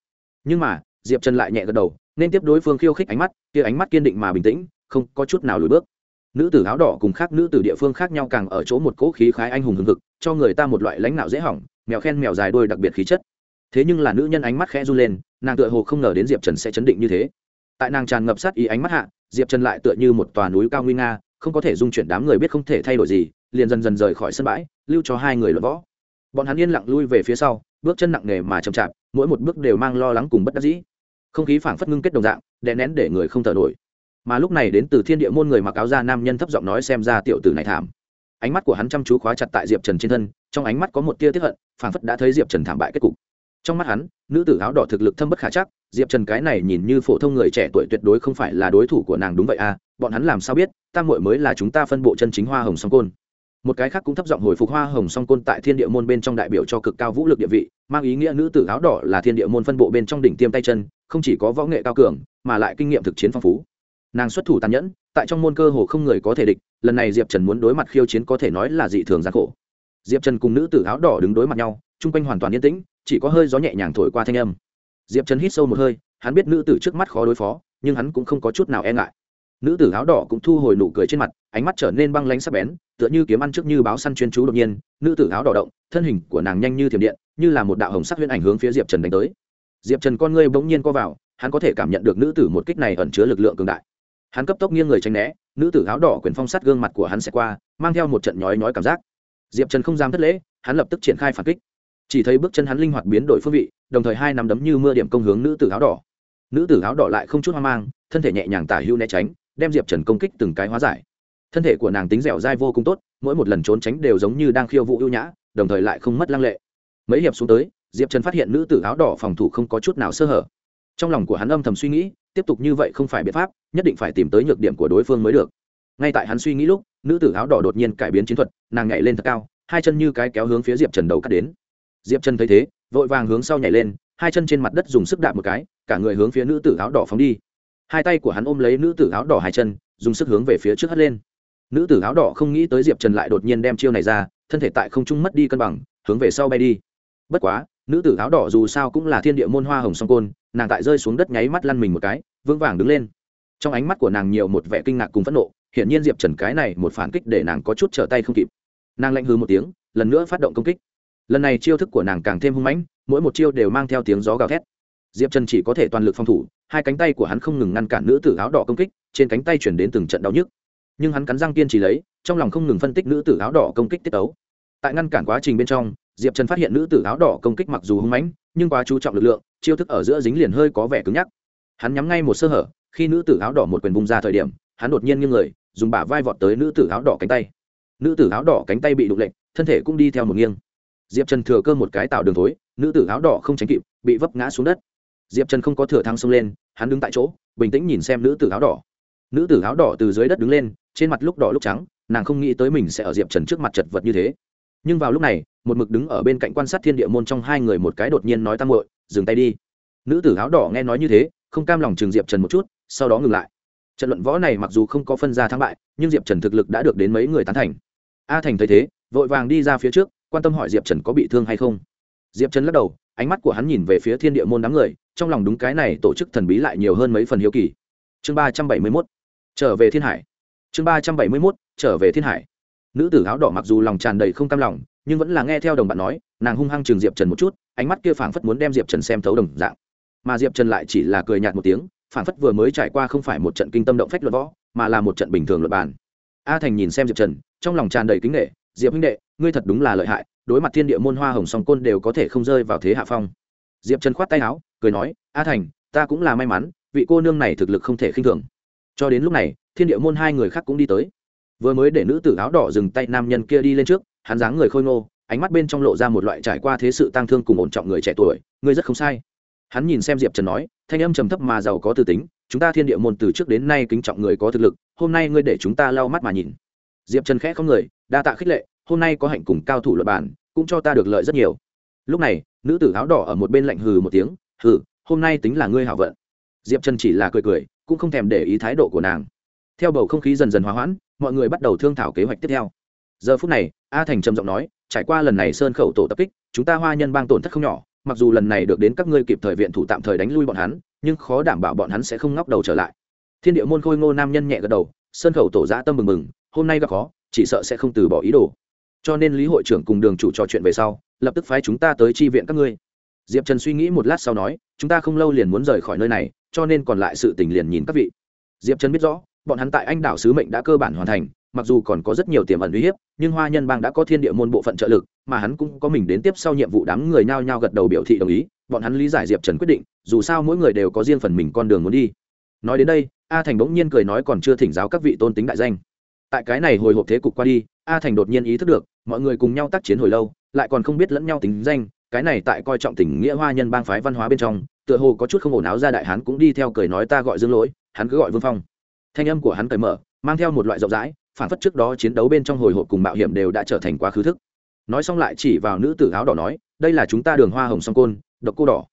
S1: Nhưng mà, diệp trần lại nhẹ gật đầu nên tiếp đối phương khiêu khích ánh mắt, kia ánh mắt kiên định mà bình tĩnh, không có chút nào lùi bước. Nữ tử áo đỏ cùng khác nữ tử địa phương khác nhau càng ở chỗ một cỗ khí khái anh hùng hừng hực, cho người ta một loại lãnh đạo dễ hỏng, mèo khen mèo dài đôi đặc biệt khí chất. Thế nhưng là nữ nhân ánh mắt khẽ run lên, nàng tựa hồ không ngờ đến diệp trần sẽ chấn định như thế. Tại nàng tràn ngập sát ý ánh mắt hạ, diệp trần lại tựa như một tòa núi cao nguy nga, không có thể dung chuyển đám người biết không thể thay đổi gì, liền dần dần rời khỏi sân bãi, lưu cho hai người luận võ. Bọn hắn yên lặng lui về phía sau, bước chân nặng nề mà chậm chạp, mỗi một bước đều mang lo lắng cùng bất đắc dĩ không khí phảng phất ngưng kết đồng dạng, đè nén để người không thở nổi. Mà lúc này đến từ thiên địa môn người mặc áo da nam nhân thấp giọng nói xem ra tiểu tử này thảm. Ánh mắt của hắn chăm chú khóa chặt tại diệp trần trên thân, trong ánh mắt có một tia tiếp hận, phảng phất đã thấy diệp trần thảm bại kết cục. Trong mắt hắn, nữ tử áo đỏ thực lực thâm bất khả chắc, diệp trần cái này nhìn như phổ thông người trẻ tuổi tuyệt đối không phải là đối thủ của nàng đúng vậy à bọn hắn làm sao biết, tam muội mới là chúng ta phân bộ chân chính hoa hồng song côn một cái khác cũng thấp giọng hồi phục hoa hồng song côn tại thiên địa môn bên trong đại biểu cho cực cao vũ lực địa vị, mang ý nghĩa nữ tử áo đỏ là thiên địa môn phân bộ bên trong đỉnh tiêm tay chân, không chỉ có võ nghệ cao cường, mà lại kinh nghiệm thực chiến phong phú. Nàng xuất thủ tàn nhẫn, tại trong môn cơ hồ không người có thể địch, lần này diệp trần muốn đối mặt khiêu chiến có thể nói là dị thường gian khổ. Diệp trần cùng nữ tử áo đỏ đứng đối mặt nhau, chung quanh hoàn toàn yên tĩnh, chỉ có hơi gió nhẹ nhàng thổi qua thanh âm. Diệp trần hít sâu một hơi, hắn biết nữ tử trước mắt khó đối phó, nhưng hắn cũng không có chút nào e ngại. Nữ tử áo đỏ cũng thu hồi nụ cười trên mặt ánh mắt trở nên băng lánh sắc bén, tựa như kiếm ăn trước như báo săn chuyên chú đột nhiên, nữ tử áo đỏ động, thân hình của nàng nhanh như thiểm điện, như là một đạo hồng sắc huyễn ảnh hướng phía diệp trần đánh tới. Diệp trần con ngươi bỗng nhiên co vào, hắn có thể cảm nhận được nữ tử một kích này ẩn chứa lực lượng cường đại. Hắn cấp tốc nghiêng người tránh né, nữ tử áo đỏ quyền phong sát gương mặt của hắn sẽ qua, mang theo một trận nhói nhói cảm giác. Diệp trần không dám thất lễ, hắn lập tức triển khai phản kích. Chỉ thấy bước chân hắn linh hoạt biến đổi phương vị, đồng thời hai nắm đấm như mưa điểm công hướng nữ tử áo đỏ. Nữ tử áo đỏ lại không chút hoang mang, thân thể nhẹ nhàng tả hữu né tránh, đem diệp trần công kích từng cái hóa giải thân thể của nàng tính dẻo dai vô cùng tốt, mỗi một lần trốn tránh đều giống như đang khiêu vũ ưu nhã, đồng thời lại không mất lăng lệ. Mấy hiệp xuống tới, diệp trần phát hiện nữ tử áo đỏ phòng thủ không có chút nào sơ hở. Trong lòng của hắn âm thầm suy nghĩ, tiếp tục như vậy không phải biện pháp, nhất định phải tìm tới nhược điểm của đối phương mới được. Ngay tại hắn suy nghĩ lúc, nữ tử áo đỏ đột nhiên cải biến chiến thuật, nàng nhảy lên thật cao, hai chân như cái kéo hướng phía diệp trần đầu cắt đến. Diệp trần thấy thế, vội vàng hướng sau nhảy lên, hai chân trên mặt đất dùng sức đạp một cái, cả người hướng phía nữ tử áo đỏ phóng đi. Hai tay của hắn ôm lấy nữ tử áo đỏ hai chân, dùng sức hướng về phía trước hất lên nữ tử áo đỏ không nghĩ tới diệp trần lại đột nhiên đem chiêu này ra, thân thể tại không trung mất đi cân bằng, hướng về sau bay đi. Bất quá, nữ tử áo đỏ dù sao cũng là thiên địa môn hoa hồng song côn, nàng tại rơi xuống đất nháy mắt lăn mình một cái, vững vàng đứng lên. Trong ánh mắt của nàng nhiều một vẻ kinh ngạc cùng phẫn nộ, hiển nhiên diệp trần cái này một phản kích để nàng có chút trở tay không kịp. Nàng lạnh hư một tiếng, lần nữa phát động công kích. Lần này chiêu thức của nàng càng thêm hung mãnh, mỗi một chiêu đều mang theo tiếng gió gào thét. Diệp trần chỉ có thể toàn lực phòng thủ, hai cánh tay của hắn không ngừng ngăn cản nữ tử áo đỏ công kích, trên cánh tay chuyển đến từng trận đau nhức nhưng hắn cắn răng kiên trì lấy, trong lòng không ngừng phân tích nữ tử áo đỏ công kích tiết ấu tại ngăn cản quá trình bên trong, diệp trần phát hiện nữ tử áo đỏ công kích mặc dù hung mãnh, nhưng quá chú trọng lực lượng, chiêu thức ở giữa dính liền hơi có vẻ cứng nhắc. Hắn nhắm ngay một sơ hở, khi nữ tử áo đỏ một quyền bung ra thời điểm, hắn đột nhiên như người, dùng bả vai vọt tới nữ tử áo đỏ cánh tay. Nữ tử áo đỏ cánh tay bị đụng lệnh thân thể cũng đi theo một nghiêng. Diệp trần thừa cơ một cái tạo đường thối, nữ tử áo đỏ không tránh kịp, bị vấp ngã xuống đất. Diệp trần không có thừa thắng xông lên, hắn đứng tại chỗ, bình tĩnh nhìn xem nữ tử áo đỏ. Nữ tử áo đỏ từ dưới đất đứng lên trên mặt lúc đỏ lúc trắng, nàng không nghĩ tới mình sẽ ở diệp trần trước mặt chật vật như thế. Nhưng vào lúc này, một mực đứng ở bên cạnh quan sát thiên địa môn trong hai người một cái đột nhiên nói tăng vội dừng tay đi. Nữ tử áo đỏ nghe nói như thế, không cam lòng trường diệp trần một chút, sau đó ngừng lại. Trận luận võ này mặc dù không có phân ra thắng bại, nhưng diệp trần thực lực đã được đến mấy người tán thành. A thành thấy thế, vội vàng đi ra phía trước, quan tâm hỏi diệp trần có bị thương hay không. Diệp trần lắc đầu, ánh mắt của hắn nhìn về phía thiên địa môn đám người, trong lòng đúng cái này tổ chức thần bí lại nhiều hơn mấy phần hiếu kỳ. Chương ba trăm bảy mươi mốt, trở về thiên hải chương ba trăm bảy mươi mốt, trở về thiên hải. Nữ tử áo đỏ mặc dù lòng tràn đầy không cam lòng, nhưng vẫn là nghe theo đồng bạn nói, nàng hung hăng chừng diệp trần một chút, ánh mắt kia phảng phất muốn đem diệp trần xem thấu đồng dạng. Mà diệp trần lại chỉ là cười nhạt một tiếng, phảng phất vừa mới trải qua không phải một trận kinh tâm động phách luật võ, mà là một trận bình thường luật bàn. A thành nhìn xem diệp trần, trong lòng tràn đầy kính nghệ diệp huynh đệ, ngươi thật đúng là lợi hại, đối mặt thiên địa môn hoa hồng song côn đều có thể không rơi vào thế hạ phong. Diệp trần khoát tay áo, cười nói, a thành, ta cũng là may mắn, vị cô nương này thực lực không thể khinh thường cho đến lúc này, thiên địa môn hai người khác cũng đi tới. Vừa mới để nữ tử áo đỏ dừng tay nam nhân kia đi lên trước, hắn dáng người khôi ngô, ánh mắt bên trong lộ ra một loại trải qua thế sự tang thương cùng ổn trọng người trẻ tuổi, ngươi rất không sai. Hắn nhìn xem diệp trần nói, thanh âm trầm thấp mà giàu có tư tính, chúng ta thiên địa môn từ trước đến nay kính trọng người có thực lực, hôm nay ngươi để chúng ta lau mắt mà nhìn. Diệp trần khẽ không người, đa tạ khích lệ, hôm nay có hạnh cùng cao thủ luật bản cũng cho ta được lợi rất nhiều. Lúc này, nữ tử áo đỏ ở một bên lạnh hừ một tiếng, hừ, hôm nay tính là ngươi hảo vận. Diệp trần chỉ là cười cười cũng không thèm để ý thái độ của nàng. Theo bầu không khí dần dần hòa hoãn, mọi người bắt đầu thương thảo kế hoạch tiếp theo. Giờ phút này, a thành trầm giọng nói, trải qua lần này sơn khẩu tổ tập kích, chúng ta hoa nhân bang tổn thất không nhỏ, mặc dù lần này được đến các ngươi kịp thời viện thủ tạm thời đánh lui bọn hắn, nhưng khó đảm bảo bọn hắn sẽ không ngóc đầu trở lại. Thiên địa môn khôi ngô nam nhân nhẹ gật đầu, sơn khẩu tổ giã tâm mừng mừng hôm nay gặp khó, chỉ sợ sẽ không từ bỏ ý đồ. Cho nên lý hội trưởng cùng đường chủ trò chuyện về sau, lập tức phái chúng ta tới tri viện các ngươi diệp trần suy nghĩ một lát sau nói, chúng ta không lâu liền muốn rời khỏi nơi này, cho nên còn lại sự tình liền nhìn các vị. Diệp trần biết rõ, bọn hắn tại anh đảo sứ mệnh đã cơ bản hoàn thành, mặc dù còn có rất nhiều tiềm ẩn uy hiếp, nhưng hoa nhân bang đã có thiên địa môn bộ phận trợ lực, mà hắn cũng có mình đến tiếp sau nhiệm vụ đám người nhao nhao gật đầu biểu thị đồng ý, bọn hắn lý giải diệp trần quyết định, dù sao mỗi người đều có riêng phần mình con đường muốn đi. Nói đến đây, a thành bỗng nhiên cười nói còn chưa thỉnh giáo các vị tôn tính đại danh. Tại cái này hồi hộp thế cục qua đi, a thành đột nhiên ý thức được, mọi người cùng nhau tác chiến hồi lâu, lại còn không biết lẫn nhau tính danh cái này tại coi trọng tình nghĩa hoa nhân bang phái văn hóa bên trong, tựa hồ có chút không ổn áo ra đại hán cũng đi theo cười nói ta gọi dương lỗi, hắn cứ gọi vương phong. Thanh âm của hắn cởi mở, mang theo một loại rộng rãi, phản phất trước đó chiến đấu bên trong hồi hộp cùng mạo hiểm đều đã trở thành quá khứ thức. Nói xong lại chỉ vào nữ tử áo đỏ nói, đây là chúng ta đường hoa hồng song côn, độc cô đỏ.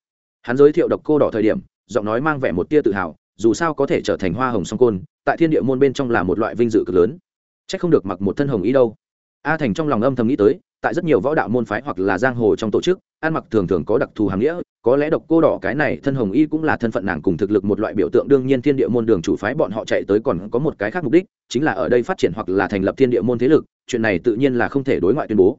S1: Hắn giới thiệu độc cô đỏ thời điểm, giọng nói mang vẻ một tia tự hào, dù sao có thể trở thành hoa hồng song côn, tại thiên địa môn bên trong là một loại vinh dự cực lớn. C h ắ c không được mặc một thân hồng ý đâu. A thành trong lòng âm thầm nghĩ tới tại rất nhiều võ đạo môn phái hoặc là giang hồ trong tổ chức, ăn mặc thường thường có đặc thù hàm nghĩa, có lẽ độc cô đỏ cái này thân hồng y cũng là thân phận nàng cùng thực lực một loại biểu tượng đương nhiên thiên địa môn đường chủ phái bọn họ chạy tới còn có một cái khác mục đích, chính là ở đây phát triển hoặc là thành lập thiên địa môn thế lực, chuyện này tự nhiên là không thể đối ngoại tuyên bố.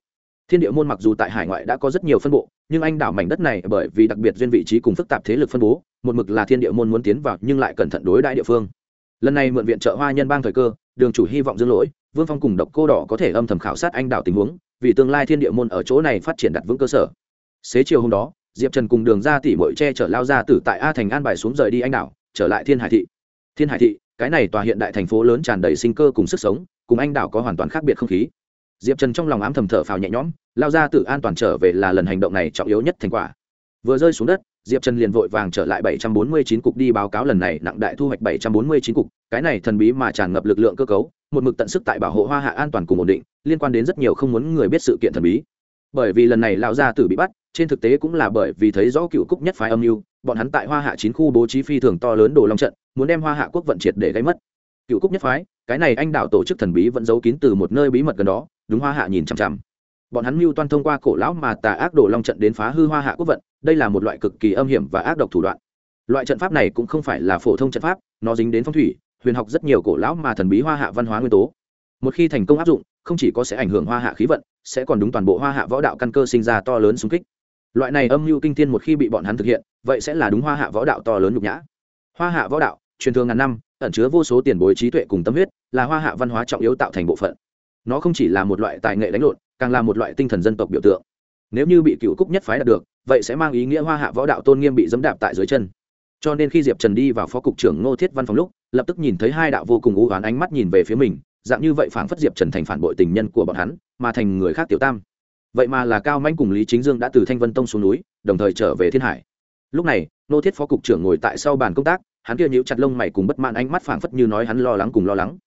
S1: Thiên địa môn mặc dù tại hải ngoại đã có rất nhiều phân bộ, nhưng anh đảo mảnh đất này bởi vì đặc biệt duyên vị trí cùng phức tạp thế lực phân bố, một mực là thiên địa môn muốn tiến vào nhưng lại cẩn thận đối đại địa phương. Lần này mượn viện trợ hoa nhân bang thời cơ, đường chủ hy vọng dương lỗi, vương phong cùng độc cô đỏ có thể âm thầm khảo sát anh đảo tình huống vì tương lai thiên địa môn ở chỗ này phát triển đặt vững cơ sở. Xế chiều hôm đó, diệp trần cùng đường ra tỉ mội che chở lao ra từ tại a thành an bài xuống rời đi anh đảo, trở lại thiên hải thị. Thiên hải thị, cái này tòa hiện đại thành phố lớn tràn đầy sinh cơ cùng sức sống, cùng anh đảo có hoàn toàn khác biệt không khí. Diệp trần trong lòng ám thầm thở phào nhẹ nhõm, lao ra tự an toàn trở về là lần hành động này trọng yếu nhất thành quả. Vừa rơi xuống đất, diệp trần liền vội vàng trở lại bảy trăm bốn mươi chín cục đi báo cáo lần này nặng đại thu hoạch bảy trăm bốn mươi chín cục, cái này thần bí mà tràn ngập lực lượng cơ cấu một mực tận sức tại bảo hộ hoa hạ an toàn cùng ổn định, liên quan đến rất nhiều không muốn người biết sự kiện thần bí. Bởi vì lần này lão gia tử bị bắt, trên thực tế cũng là bởi vì thấy rõ cựu cúc nhất phái âm mưu, bọn hắn tại hoa hạ chín khu bố trí phi thường to lớn đồ long trận, muốn đem hoa hạ quốc vận triệt để gây mất. Cựu cúc nhất phái, cái này anh đạo tổ chức thần bí vẫn giấu kín từ một nơi bí mật gần đó, đúng hoa hạ nhìn chằm chằm. Bọn hắn mưu toan thông qua cổ lão mà tà ác đồ long trận đến phá hư hoa hạ quốc vận, đây là một loại cực kỳ âm hiểm và ác độc thủ đoạn. Loại trận pháp này cũng không phải là phổ thông trận pháp, nó dính đến phong thủy huyền học rất nhiều cổ lão mà thần bí hoa hạ văn hóa nguyên tố. Một khi thành công áp dụng, không chỉ có sẽ ảnh hưởng hoa hạ khí vận, sẽ còn đúng toàn bộ hoa hạ võ đạo căn cơ sinh ra to lớn xung kích. Loại này âm mưu kinh thiên một khi bị bọn hắn thực hiện, vậy sẽ là đúng hoa hạ võ đạo to lớn nhục nhã. Hoa hạ võ đạo, truyền thường ngàn năm, ẩn chứa vô số tiền bối trí tuệ cùng tâm huyết, là hoa hạ văn hóa trọng yếu tạo thành bộ phận. Nó không chỉ là một loại tài nghệ đánh lộn, càng là một loại tinh thần dân tộc biểu tượng. Nếu như bị cựu cúc nhất phái đạt được, vậy sẽ mang ý nghĩa hoa hạ võ đạo tôn nghiêm bị dẫm đạp tại dưới chân. Cho nên khi diệp trần đi vào phó cục trưởng ngô thiết văn phòng lúc lập tức nhìn thấy hai đạo vô cùng u oán ánh mắt nhìn về phía mình, dạng như vậy phảng phất diệp trần thành phản bội tình nhân của bọn hắn, mà thành người khác tiểu tam. Vậy mà là cao manh cùng lý chính dương đã từ thanh vân tông xuống núi, đồng thời trở về thiên hải. Lúc này, nô thiết phó cục trưởng ngồi tại sau bàn công tác, hắn kia nhíu chặt lông mày cùng bất mãn ánh mắt phảng phất như nói hắn lo lắng cùng lo lắng.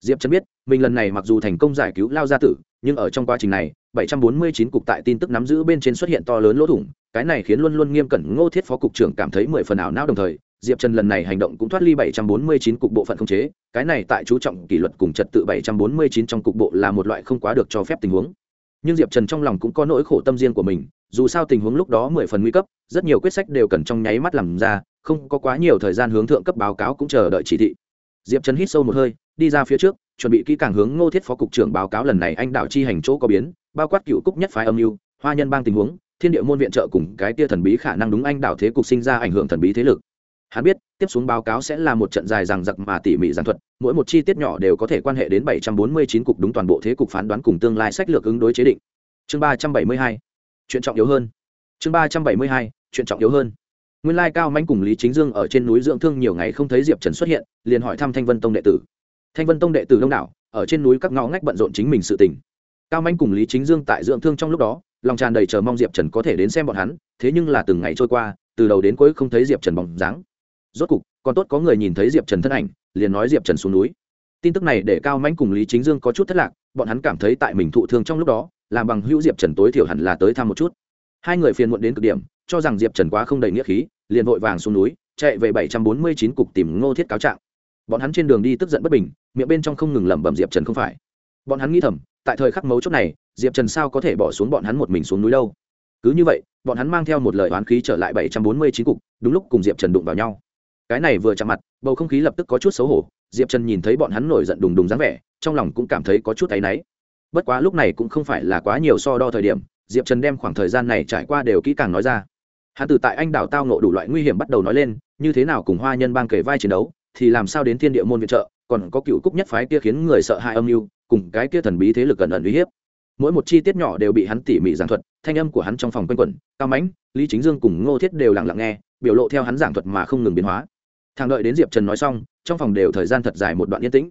S1: Diệp trần biết, mình lần này mặc dù thành công giải cứu lao gia tử, nhưng ở trong quá trình này 749 cục tại tin tức nắm giữ bên trên xuất hiện to lớn lỗ thủng, cái này khiến luôn luôn nghiêm cẩn ngô thiết phó cục trưởng cảm thấy mười phần ảo não đồng thời diệp trần lần này hành động cũng thoát ly 749 cục bộ phận không chế, cái này tại chú trọng kỷ luật cùng trật tự 749 trong cục bộ là một loại không quá được cho phép tình huống. Nhưng diệp trần trong lòng cũng có nỗi khổ tâm riêng của mình, dù sao tình huống lúc đó mười phần nguy cấp, rất nhiều quyết sách đều cần trong nháy mắt làm ra, không có quá nhiều thời gian hướng thượng cấp báo cáo cũng chờ đợi chỉ thị. Diệp trần hít sâu một hơi, đi ra phía trước, chuẩn bị kỹ càng hướng ngô thiết phó cục trưởng báo cáo lần này anh đạo chi hành chỗ có biến, bao quát cựu cúc nhất phái âm mưu, hoa nhân bang tình huống, thiên địa môn viện trợ cùng cái tia thần bí khả năng đúng anh đạo thế cục sinh ra ảnh hưởng thần bí thế lực hắn biết, tiếp xuống báo cáo sẽ là một trận dài rằng giặc mà tỉ mỉ giảng thuật, mỗi một chi tiết nhỏ đều có thể quan hệ đến 749 cục đúng toàn bộ thế cục phán đoán cùng tương lai sách lược ứng đối chế định. Chương 372 chuyện trọng yếu hơn. Chương 372 chuyện trọng yếu hơn. Nguyên lai cao manh cùng lý chính dương ở trên núi dưỡng thương nhiều ngày không thấy diệp trần xuất hiện, liền hỏi thăm thanh vân tông đệ tử. Thanh vân tông đệ tử đông đảo, ở trên núi các ngõ ngách bận rộn chính mình sự tình. Cao manh cùng lý chính dương tại dưỡng thương trong lúc đó, lòng tràn đầy chờ mong diệp trần có thể đến xem bọn hắn, thế nhưng là từng ngày trôi qua, từ đầu đến cuối không thấy diệp trần bóng dáng rốt cục, còn tốt có người nhìn thấy diệp trần thân ảnh, liền nói diệp trần xuống núi. Tin tức này để cao mãnh cùng lý chính dương có chút thất lạc, bọn hắn cảm thấy tại mình thụ thương trong lúc đó, làm bằng hữu diệp trần tối thiểu hẳn là tới thăm một chút. Hai người phiền muộn đến cực điểm, cho rằng diệp trần quá không đầy nghĩa khí, liền vội vàng xuống núi, chạy về bảy trăm bốn mươi chín cục tìm ngô thiết cáo trạng. Bọn hắn trên đường đi tức giận bất bình, miệng bên trong không ngừng lẩm bẩm diệp trần không phải. Bọn hắn nghĩ thầm, tại thời khắc mấu chốt này, diệp trần sao có thể bỏ xuống bọn hắn một mình xuống núi đâu? Cứ như vậy, bọn hắn mang theo một lời oán khí trở lại bảy trăm bốn mươi chín cục, đúng lúc cùng diệp trần đụng vào nhau cái này vừa chạm mặt, bầu không khí lập tức có chút xấu hổ, diệp trần nhìn thấy bọn hắn nổi giận đùng đùng dáng vẻ, trong lòng cũng cảm thấy có chút áy náy. Bất quá lúc này cũng không phải là quá nhiều so đo thời điểm, diệp trần đem khoảng thời gian này trải qua đều kỹ càng nói ra. Hắn từ tại anh đảo tao nộ đủ loại nguy hiểm bắt đầu nói lên, như thế nào cùng hoa nhân bang kể vai chiến đấu, thì làm sao đến thiên địa môn viện trợ, còn có cựu cúc nhất phái kia khiến người sợ hãi âm mưu, cùng cái kia thần bí thế lực gần ẩn uy hiếp. Mỗi một chi tiết nhỏ đều bị hắn tỉ mỉ giảng thuật, thanh âm của hắn trong phòng quanh quẩn, cao mãnh, lý chính dương cùng ngô thiết đều lặng lặng nghe, biểu lộ theo hắn giảng thuật mà không ngừng biến hóa thằng đợi đến diệp trần nói xong, trong phòng đều thời gian thật dài một đoạn yên tĩnh.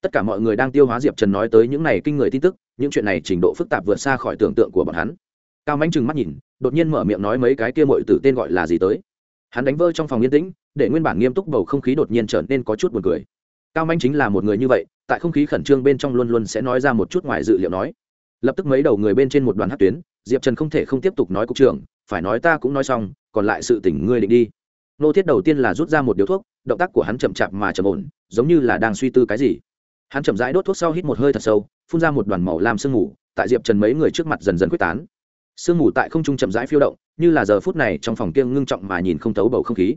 S1: Tất cả mọi người đang tiêu hóa diệp trần nói tới những này kinh người tin tức, những chuyện này trình độ phức tạp vượt xa khỏi tưởng tượng của bọn hắn. Cao mánh chừng mắt nhìn, đột nhiên mở miệng nói mấy cái kia mội từ tên gọi là gì tới. Hắn đánh vơ trong phòng yên tĩnh, để nguyên bản nghiêm túc bầu không khí đột nhiên trở nên có chút b u ồ n cười. Cao manh chính là một người như vậy, tại không khí khẩn trương bên trong luôn luôn sẽ nói ra một chút ngoài dự liệu nói. Lập tức mấy đầu người bên trên một đoàn hát tuyến, diệp trần không thể không tiếp tục nói cục trưởng, phải nói ta cũng nói xong, còn lại sự tỉnh ngươi định đi nô thiết đầu tiên là rút ra một điếu thuốc, động tác của hắn chậm chạp mà chậm ổn, giống như là đang suy tư cái gì. Hắn chậm rãi đốt thuốc sau hít một hơi thật sâu, phun ra một đoàn màu lam sương mù, tại diệp trần mấy người trước mặt dần dần quyết tán. Sương mù tại không trung chậm rãi phiêu động, như là giờ phút này trong phòng kiêng ngưng trọng mà nhìn không thấu bầu không khí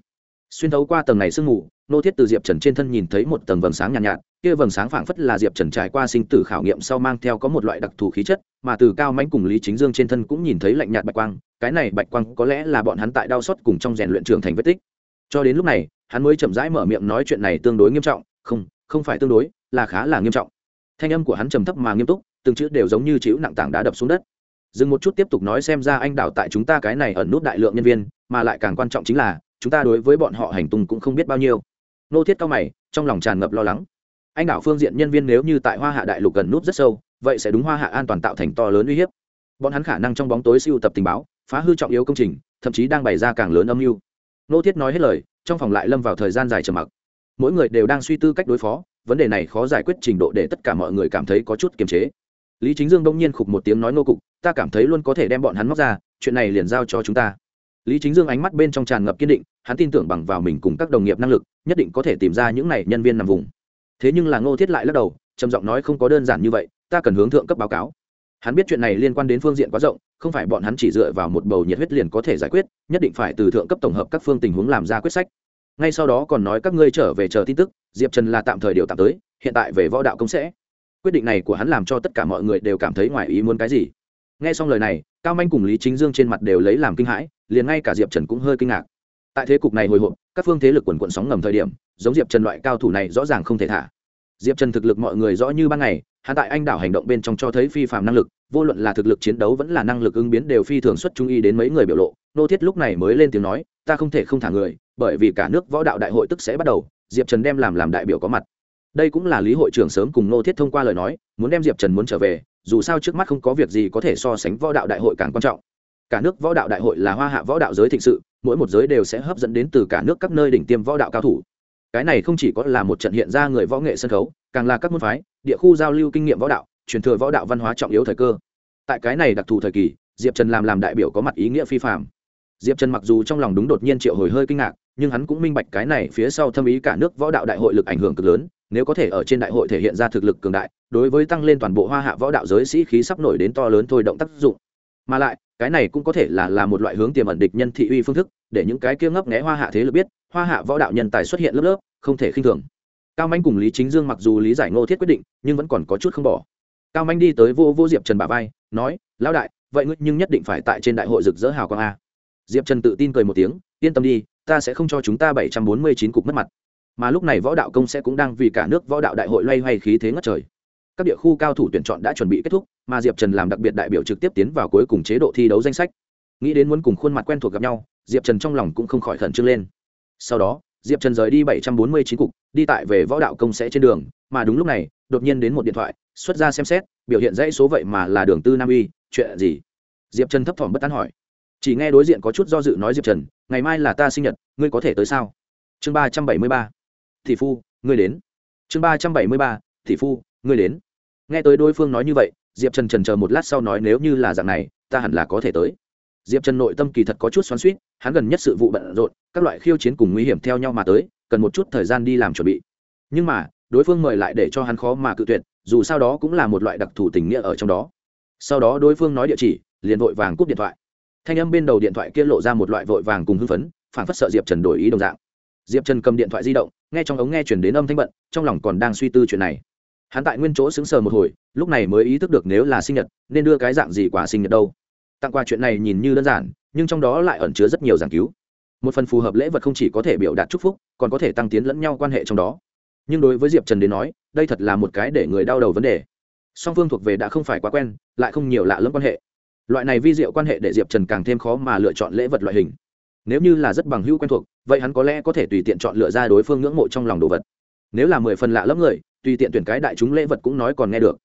S1: xuyên thấu qua tầng này sương mù nô thiết từ diệp trần trên thân nhìn thấy một tầng vầng sáng nhàn nhạt, nhạt kia vầng sáng phảng phất là diệp trần trải qua sinh tử khảo nghiệm sau mang theo có một loại đặc thù khí chất mà từ cao mãnh cùng lý chính dương trên thân cũng nhìn thấy lạnh nhạt bạch quang cái này bạch quang có lẽ là bọn hắn tại đau xót cùng trong rèn luyện trưởng thành vết tích. Cho đến lúc này hắn mới chậm rãi mở miệng nói chuyện này tương đối nghiêm trọng không không phải tương đối là khá là nghiêm trọng. Thanh âm của hắn trầm thấp mà nghiêm túc từng chữ đều giống như chịu nặng tảng đá đập xuống đất. Dừng một chút tiếp tục nói xem ra anh đào tại chúng ta cái này ẩn nút đại lượng nhân viên mà lại càng quan trọng chính là chúng ta đối với bọn họ hành tung cũng không biết bao nhiêu. Nô thiết cao mày, trong lòng tràn ngập lo lắng. Anh đảo phương diện nhân viên nếu như tại hoa hạ đại lục gần nút rất sâu, vậy sẽ đúng hoa hạ an toàn tạo thành to lớn uy hiếp. Bọn hắn khả năng trong bóng tối siêu tập tình báo, phá hư trọng yếu công trình, thậm chí đang bày ra càng lớn âm mưu. Nô thiết nói hết lời, trong phòng lại lâm vào thời gian dài trầm mặc. Mỗi người đều đang suy tư cách đối phó, vấn đề này khó giải quyết trình độ để tất cả mọi người cảm thấy có chút kiềm chế. Lý chính dương đông nhiên khục một tiếng nói nô cục, ta cảm thấy luôn có thể đem bọn hắn móc ra, chuyện này liền giao cho chúng ta lý chính dương ánh mắt bên trong tràn ngập kiên định, hắn tin tưởng bằng vào mình cùng các đồng nghiệp năng lực, nhất định có thể tìm ra những này nhân viên nằm vùng. Thế nhưng là ngô thiết lại lắc đầu, trầm giọng nói không có đơn giản như vậy, ta cần hướng thượng cấp báo cáo. Hắn biết chuyện này liên quan đến phương diện quá rộng, không phải bọn hắn chỉ dựa vào một bầu nhiệt huyết liền có thể giải quyết, nhất định phải từ thượng cấp tổng hợp các phương tình huống làm ra quyết sách. Ngay sau đó còn nói các ngươi trở về chờ tin tức, diệp trần là tạm thời điều tạm tới, hiện tại về võ đạo công sẽ. Quyết định này của hắn làm cho tất cả mọi người đều cảm thấy ngoài ý muốn cái gì nghe xong lời này, cao manh cùng lý chính dương trên mặt đều lấy làm kinh hãi, liền ngay cả diệp trần cũng hơi kinh ngạc. Tại thế cục này hồi hộp, các phương thế lực quần quận sóng ngầm thời điểm, giống diệp trần loại cao thủ này rõ ràng không thể thả. Diệp trần thực lực mọi người rõ như ban ngày hạ tại anh đảo hành động bên trong cho thấy phi phạm năng lực, vô luận là thực lực chiến đấu vẫn là năng lực ứng biến đều phi thường xuất trung y đến mấy người biểu lộ. Nô thiết lúc này mới lên tiếng nói, ta không thể không thả người, bởi vì cả nước võ đạo đại hội tức sẽ bắt đầu. Diệp trần đem làm làm đại biểu có mặt. Đây cũng là lý hội trưởng sớm cùng nô thiết thông qua lời nói, muốn đem diệp trần muốn trở về dù sao trước mắt không có việc gì có thể so sánh võ đạo đại hội càng quan trọng. Cả nước võ đạo đại hội là hoa hạ võ đạo giới thịnh sự, mỗi một giới đều sẽ hấp dẫn đến từ cả nước các nơi đỉnh tiêm võ đạo cao thủ. Cái này không chỉ có là một trận hiện ra người võ nghệ sân khấu, càng là các môn phái, địa khu giao lưu kinh nghiệm võ đạo, truyền thừa võ đạo văn hóa trọng yếu thời cơ. Tại cái này đặc thù thời kỳ, diệp trần làm làm đại biểu có mặt ý nghĩa phi phạm diệp trần mặc dù trong lòng đúng đột nhiên triệu hồi hơi kinh ngạc, nhưng hắn cũng minh bạch cái này phía sau thâm ý cả nước võ đạo đại hội lực ảnh hưởng cực lớn nếu có thể ở trên đại hội thể hiện ra thực lực cường đại, đối với tăng lên toàn bộ hoa hạ võ đạo giới sĩ khí sắp nổi đến to lớn thôi động tác dụng. Mà lại, cái này cũng có thể là là một loại hướng tiềm ẩn địch nhân thị uy phương thức, để những cái kia ngấp nghé hoa hạ thế lực biết, hoa hạ võ đạo nhân tài xuất hiện lớp lớp, không thể khinh thường. Cao manh cùng lý chính dương mặc dù lý giải ngô thiết quyết định, nhưng vẫn còn có chút không bỏ. Cao manh đi tới vô vô diệp trần bà vai, nói, lão đại, vậy ngươi nhưng nhất định phải tại trên đại hội rực rỡ hào quang a. Diệp trần tự tin cười một tiếng, yên tâm đi, ta sẽ không cho chúng ta bảy trăm bốn mươi chín cục mất mặt mà lúc này võ đạo công sẽ cũng đang vì cả nước võ đạo đại hội loay hoay khí thế ngất trời. Các địa khu cao thủ tuyển chọn đã chuẩn bị kết thúc, mà diệp trần làm đặc biệt đại biểu trực tiếp tiến vào cuối cùng chế độ thi đấu danh sách. Nghĩ đến muốn cùng khuôn mặt quen thuộc gặp nhau, diệp trần trong lòng cũng không khỏi khẩn trương lên. Sau đó, diệp trần rời đi bảy trăm bốn mươi chín cục, đi tại về võ đạo công sẽ trên đường, mà đúng lúc này, đột nhiên đến một điện thoại, xuất ra xem xét, biểu hiện dãy số vậy mà là đường tư nam uy, chuyện gì? Diệp trần thấp thỏm bất tán hỏi. Chỉ nghe đối diện có chút do dự nói diệp trần, ngày mai là ta sinh nhật, ngươi có thể tới sao? Chương ba trăm bảy mươi ba thị phu, ngươi đến. Chương ba trăm bảy mươi ba thị phu, ngươi đến. Nghe tới đối phương nói như vậy, diệp trần trần chờ một lát sau nói nếu như là dạng này, ta hẳn là có thể tới. Diệp trần nội tâm kỳ thật có chút xoắn suýt hắn gần nhất sự vụ bận rộn, các loại khiêu chiến cùng nguy hiểm theo nhau mà tới, cần một chút thời gian đi làm chuẩn bị. Nhưng mà, đối phương mời lại để cho hắn khó mà cự tuyệt, dù sao đó cũng là một loại đặc thù tình nghĩa ở trong đó. Sau đó đối phương nói địa chỉ, liền vội vàng cúp điện thoại. Thanh âm bên đầu điện thoại kia lộ ra một loại vội vàng cùng hưng phấn phản phất sợ diệp trần đổi ý đồng dạng diệp trần cầm điện thoại di động, nghe trong ống nghe chuyển đến âm thanh bận, trong lòng còn đang suy tư chuyện này. Hắn tại nguyên chỗ xứng sờ một hồi, lúc này mới ý thức được nếu là sinh nhật, nên đưa cái dạng gì quả sinh nhật đâu. Tặng quà chuyện này nhìn như đơn giản, nhưng trong đó lại ẩn chứa rất nhiều giảng cứu. Một phần phù hợp lễ vật không chỉ có thể biểu đạt chúc phúc, còn có thể tăng tiến lẫn nhau quan hệ trong đó. Nhưng đối với diệp trần đến nói, đây thật là một cái để người đau đầu vấn đề. Song phương thuộc về đã không phải quá quen, lại không nhiều lạ lẫm quan hệ. Loại này vi diệu quan hệ để diệp trần càng thêm khó mà lựa chọn lễ vật loại hình nếu như là rất bằng hữu quen thuộc, vậy hắn có lẽ có thể tùy tiện chọn lựa ra đối phương ngưỡng mộ trong lòng đồ vật. Nếu là mười phần lạ lẫm người, tùy tiện tuyển cái đại chúng lễ vật cũng nói còn nghe được.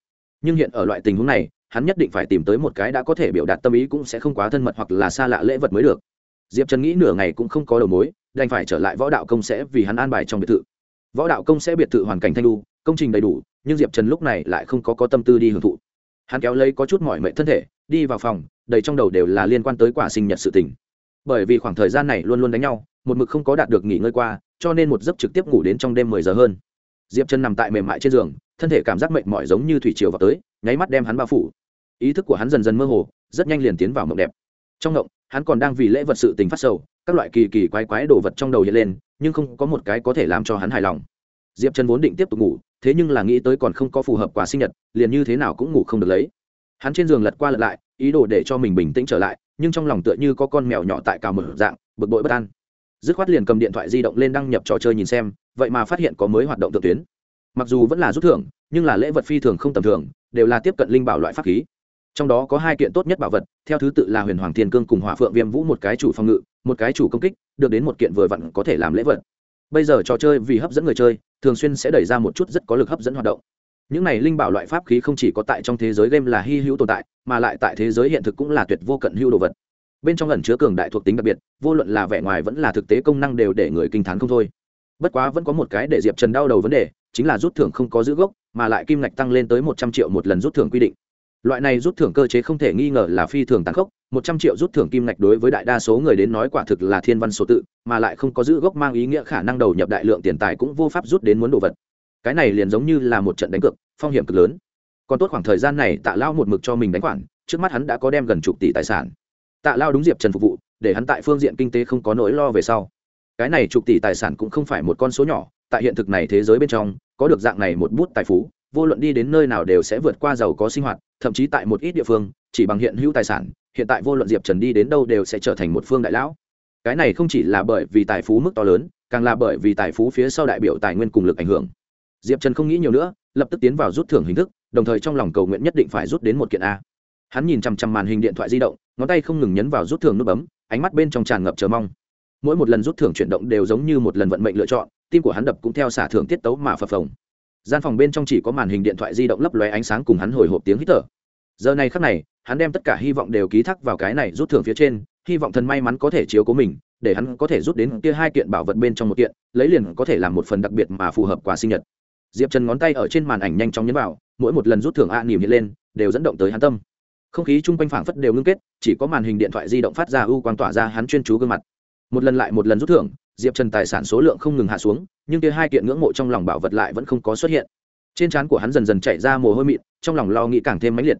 S1: Nhưng hiện ở loại tình huống này, hắn nhất định phải tìm tới một cái đã có thể biểu đạt tâm ý cũng sẽ không quá thân mật hoặc là xa lạ lễ vật mới được. Diệp trần nghĩ nửa ngày cũng không có đầu mối, đành phải trở lại võ đạo công sẽ vì hắn an bài trong biệt thự. Võ đạo công sẽ biệt thự hoàn cảnh thanh lu công trình đầy đủ, nhưng diệp trần lúc này lại không có có tâm tư đi hưởng thụ. Hắn kéo lấy có chút mỏi mệt thân thể, đi vào phòng, đầy trong đầu đều là liên quan tới quả sinh nhật sự tình bởi vì khoảng thời gian này luôn luôn đánh nhau, một mực không có đạt được nghỉ ngơi qua, cho nên một giấc trực tiếp ngủ đến trong đêm mười giờ hơn. Diệp chân nằm tại mềm mại trên giường, thân thể cảm giác mệt mỏi giống như thủy triều vào tới, nháy mắt đem hắn bao phủ. Ý thức của hắn dần dần mơ hồ, rất nhanh liền tiến vào mộng đẹp. Trong mộng, hắn còn đang vì lễ vật sự tình phát sầu, các loại kỳ kỳ quái quái đồ vật trong đầu hiện lên, nhưng không có một cái có thể làm cho hắn hài lòng. Diệp chân vốn định tiếp tục ngủ, thế nhưng là nghĩ tới còn không có phù hợp quà sinh nhật, liền như thế nào cũng ngủ không được lấy. Hắn trên giường lật qua lật lại, ý đồ để cho mình bình tĩnh trở lại nhưng trong lòng tựa như có con mèo nhỏ tại cào mở dạng, bực bội bất an. Dứt khoát liền cầm điện thoại di động lên đăng nhập trò chơi nhìn xem, vậy mà phát hiện có mới hoạt động tự tuyến. Mặc dù vẫn là rút thưởng, nhưng là lễ vật phi thường không tầm thường, đều là tiếp cận linh bảo loại pháp khí. Trong đó có hai kiện tốt nhất bảo vật, theo thứ tự là huyền hoàng thiên cương cùng hỏa phượng viêm vũ một cái chủ phòng ngự, một cái chủ công kích, được đến một kiện vừa vặn có thể làm lễ vật. Bây giờ trò chơi vì hấp dẫn người chơi, thường xuyên sẽ đẩy ra một chút rất có lực hấp dẫn hoạt động những này linh bảo loại pháp khí không chỉ có tại trong thế giới game là hy hữu tồn tại, mà lại tại thế giới hiện thực cũng là tuyệt vô cận hữu đồ vật. Bên trong ẩn chứa cường đại thuộc tính đặc biệt, vô luận là vẻ ngoài vẫn là thực tế công năng đều để người kinh t h á n không thôi. Bất quá vẫn có một cái để diệp trần đau đầu vấn đề, chính là rút thưởng không có giữ gốc, mà lại kim ngạch tăng lên tới một trăm triệu một lần rút thưởng quy định. Loại này rút thưởng cơ chế không thể nghi ngờ là phi thường tàn khốc, một trăm triệu rút thưởng kim ngạch đối với đại đa số người đến nói quả thực là thiên văn số tự, mà lại không có giữ gốc mang ý nghĩa khả năng đầu nhập đại lượng tiền tài cũng vô pháp rút đến muốn đồ vật. Cái này liền giống như là một trận đánh cược phong hiểm cực lớn. Còn tốt khoảng thời gian này tạ lao một mực cho mình đánh khoản, trước mắt hắn đã có đem gần chục tỷ tài sản. Tạ lao đúng diệp trần phục vụ, để hắn tại phương diện kinh tế không có nỗi lo về sau. Cái này chục tỷ tài sản cũng không phải một con số nhỏ, tại hiện thực này thế giới bên trong, có được dạng này một bút tài phú, vô luận đi đến nơi nào đều sẽ vượt qua giàu có sinh hoạt, thậm chí tại một ít địa phương, chỉ bằng hiện hữu tài sản, hiện tại vô luận diệp trần đi đến đâu đều sẽ trở thành một phương đại lão. Cái này không chỉ là bởi vì tài phú mức to lớn, càng là bởi vì tài phú phía sau đại biểu tài nguyên cùng lực ảnh hưởng. Diệp trần không nghĩ nhiều nữa lập tức tiến vào rút thưởng hình thức, đồng thời trong lòng cầu nguyện nhất định phải rút đến một kiện a. Hắn nhìn chằm chằm màn hình điện thoại di động, ngón tay không ngừng nhấn vào rút thưởng nút bấm, ánh mắt bên trong tràn ngập chờ mong. Mỗi một lần rút thưởng chuyển động đều giống như một lần vận mệnh lựa chọn, tim của hắn đập cũng theo xả thưởng tiết tấu mà phập phồng. Gian phòng bên trong chỉ có màn hình điện thoại di động lấp lóe ánh sáng cùng hắn hồi hộp tiếng hít thở. Giờ này khắc này, hắn đem tất cả hy vọng đều ký thác vào cái này rút thưởng phía trên, hy vọng thần may mắn có thể chiếu cố mình, để hắn có thể rút đến kia hai kiện bảo vật bên trong một kiện, lấy liền có thể làm một phần đặc biệt mà phù hợp quà sinh nhật diệp trần ngón tay ở trên màn ảnh nhanh chóng nhấn vào, mỗi một lần rút thưởng a nỉm hiện lên, đều dẫn động tới hắn tâm. Không khí chung quanh phảng phất đều ngưng kết, chỉ có màn hình điện thoại di động phát ra ưu quang tỏa ra hắn chuyên chú gương mặt. Một lần lại một lần rút thưởng, diệp trần tài sản số lượng không ngừng hạ xuống, nhưng kia hai kiện ngưỡng mộ trong lòng bảo vật lại vẫn không có xuất hiện. Trên trán của hắn dần dần chạy ra mồ hôi mịn, trong lòng lo nghĩ càng thêm mãnh liệt.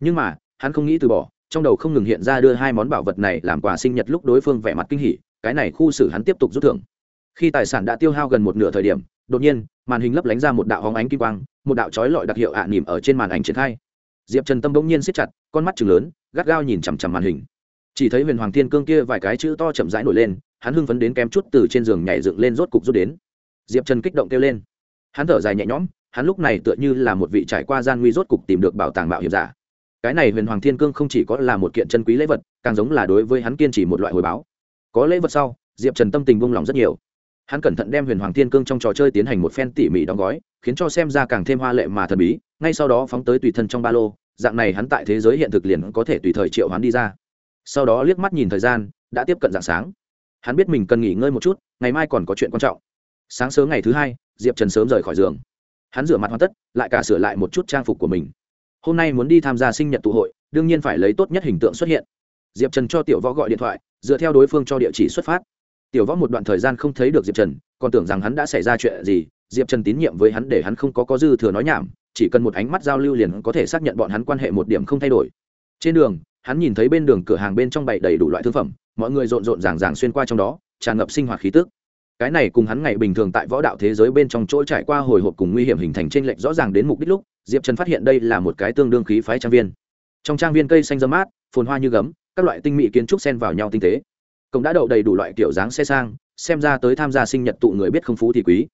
S1: Nhưng mà, hắn không nghĩ từ bỏ, trong đầu không ngừng hiện ra đưa hai món bảo vật này làm quà sinh nhật lúc đối phương vẻ mặt kinh hỉ, cái này khu xử hắn tiếp tục rút thưởng. Khi tài sản đã tiêu hao gần một nửa thời điểm đột nhiên, màn hình lấp lánh ra một đạo hóng ánh kim quang, một đạo trói lọi đặc hiệu ạ à nỉm ở trên màn ảnh triển khai. Diệp trần tâm bỗng nhiên siết chặt, con mắt chừng lớn, gắt gao nhìn chằm chằm màn hình. Chỉ thấy huyền hoàng thiên cương kia vài cái chữ to chậm rãi nổi lên, hắn hưng phấn đến kém chút từ trên giường nhảy dựng lên rốt cục rút đến. Diệp trần kích động kêu lên. Hắn thở dài nhẹ nhõm, hắn lúc này tựa như là một vị trải qua gian nguy rốt cục tìm được bảo tàng mạo hiểm giả. Cái này huyền hoàng thiên cương không chỉ có là một kiện chân quý lễ vật, càng giống là đối với hắn kiên trì một loại hồi báo. Có lễ vật sau, diệp trần tâm tình buông lòng rất nhiều hắn cẩn thận đem huyền hoàng thiên cương trong trò chơi tiến hành một phen tỉ mỉ đóng gói, khiến cho xem ra càng thêm hoa lệ mà thần bí, ngay sau đó phóng tới tùy thân trong ba lô, dạng này hắn tại thế giới hiện thực liền có thể tùy thời triệu hắn đi ra. Sau đó liếc mắt nhìn thời gian, đã tiếp cận dạng sáng. Hắn biết mình cần nghỉ ngơi một chút, ngày mai còn có chuyện quan trọng. Sáng sớm ngày thứ hai, diệp trần sớm rời khỏi giường. Hắn rửa mặt hoàn tất, lại cả sửa lại một chút trang phục của mình. Hôm nay muốn đi tham gia sinh nhật tụ hội, đương nhiên phải lấy tốt nhất hình tượng xuất hiện. Diệp trần cho tiểu võ gọi điện thoại, dựa theo đối phương cho địa chỉ xuất phát tiểu võ một đoạn thời gian không thấy được diệp trần, còn tưởng rằng hắn đã xảy ra chuyện gì, diệp trần tín nhiệm với hắn để hắn không có có dư thừa nói nhảm, chỉ cần một ánh mắt giao lưu liền có thể xác nhận bọn hắn quan hệ một điểm không thay đổi. Trên đường, hắn nhìn thấy bên đường cửa hàng bên trong bày đầy đủ loại thương phẩm, mọi người rộn rộn ràng ràng xuyên qua trong đó, tràn ngập sinh hoạt khí tức. Cái này cùng hắn ngày bình thường tại võ đạo thế giới bên trong chỗ trải qua hồi hộp cùng nguy hiểm hình thành t r ê n lệch rõ ràng đến mục đích lúc, diệp trần phát hiện đây là một cái tương đương khí phái trang viên. Trong trang viên cây xanh dơ mát, phồn hoa như gấm, các loại tinh mỹ kiến trúc xen vào nhau tinh tế cổng đã đậu đầy đủ loại kiểu dáng xe sang, xem ra tới tham gia sinh nhật tụ người biết không phú thì quý.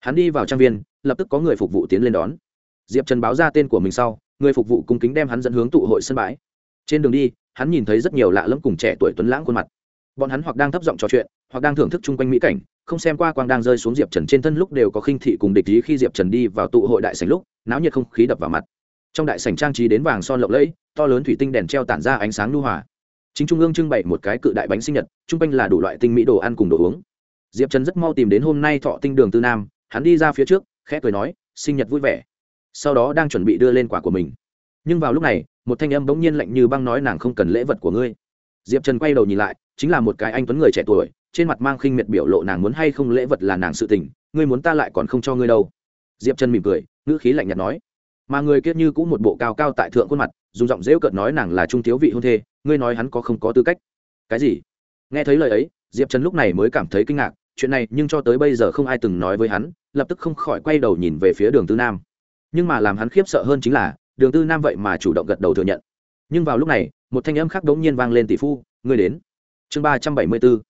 S1: Hắn đi vào trang viên, lập tức có người phục vụ tiến lên đón. Diệp trần báo ra tên của mình sau, người phục vụ cung kính đem hắn dẫn hướng tụ hội sân bãi. Trên đường đi, hắn nhìn thấy rất nhiều lạ lẫm cùng trẻ tuổi tuấn lãng khuôn mặt. Bọn hắn hoặc đang thấp giọng trò chuyện, hoặc đang thưởng thức chung quanh mỹ cảnh, không xem qua quang đang rơi xuống diệp trần trên thân lúc đều có khinh thị cùng địch ý khi diệp trần đi vào tụ hội đại sảnh lúc, náo nhiệt không khí đập vào mặt. Trong đại sảnh trang trí đến vàng son lộng lẫy, to lớn thủy tinh đèn treo tản ra ánh sáng lưu hòa chính trung ương trưng bày một cái cự đại bánh sinh nhật, chung quanh là đủ loại tinh mỹ đồ ăn cùng đồ uống. Diệp trần rất mau tìm đến hôm nay thọ tinh đường tư nam, hắn đi ra phía trước, khẽ cười nói, sinh nhật vui vẻ. Sau đó đang chuẩn bị đưa lên quả của mình. Nhưng vào lúc này, một thanh âm bỗng nhiên lạnh như băng nói, nàng không cần lễ vật của ngươi. Diệp trần quay đầu nhìn lại, chính là một cái anh tuấn người trẻ tuổi, trên mặt mang khinh miệt biểu lộ nàng muốn hay không lễ vật là nàng sự tình, ngươi muốn ta lại còn không cho ngươi đâu. Diệp trần mỉm cười, ngữ khí lạnh nhạt nói, mà người kiết như cũng một bộ cao cao tại thượng khuôn mặt, dùng giọng dễu cợt nói nàng là trung thiếu vị hôn thê ngươi nói hắn có không có tư cách. Cái gì? Nghe thấy lời ấy, diệp trần lúc này mới cảm thấy kinh ngạc, chuyện này nhưng cho tới bây giờ không ai từng nói với hắn, lập tức không khỏi quay đầu nhìn về phía đường tư nam. Nhưng mà làm hắn khiếp sợ hơn chính là, đường tư nam vậy mà chủ động gật đầu thừa nhận. Nhưng vào lúc này, một thanh âm khác đống nhiên vang lên tỷ phu, ngươi đến. Chương ba trăm bảy mươi bốn.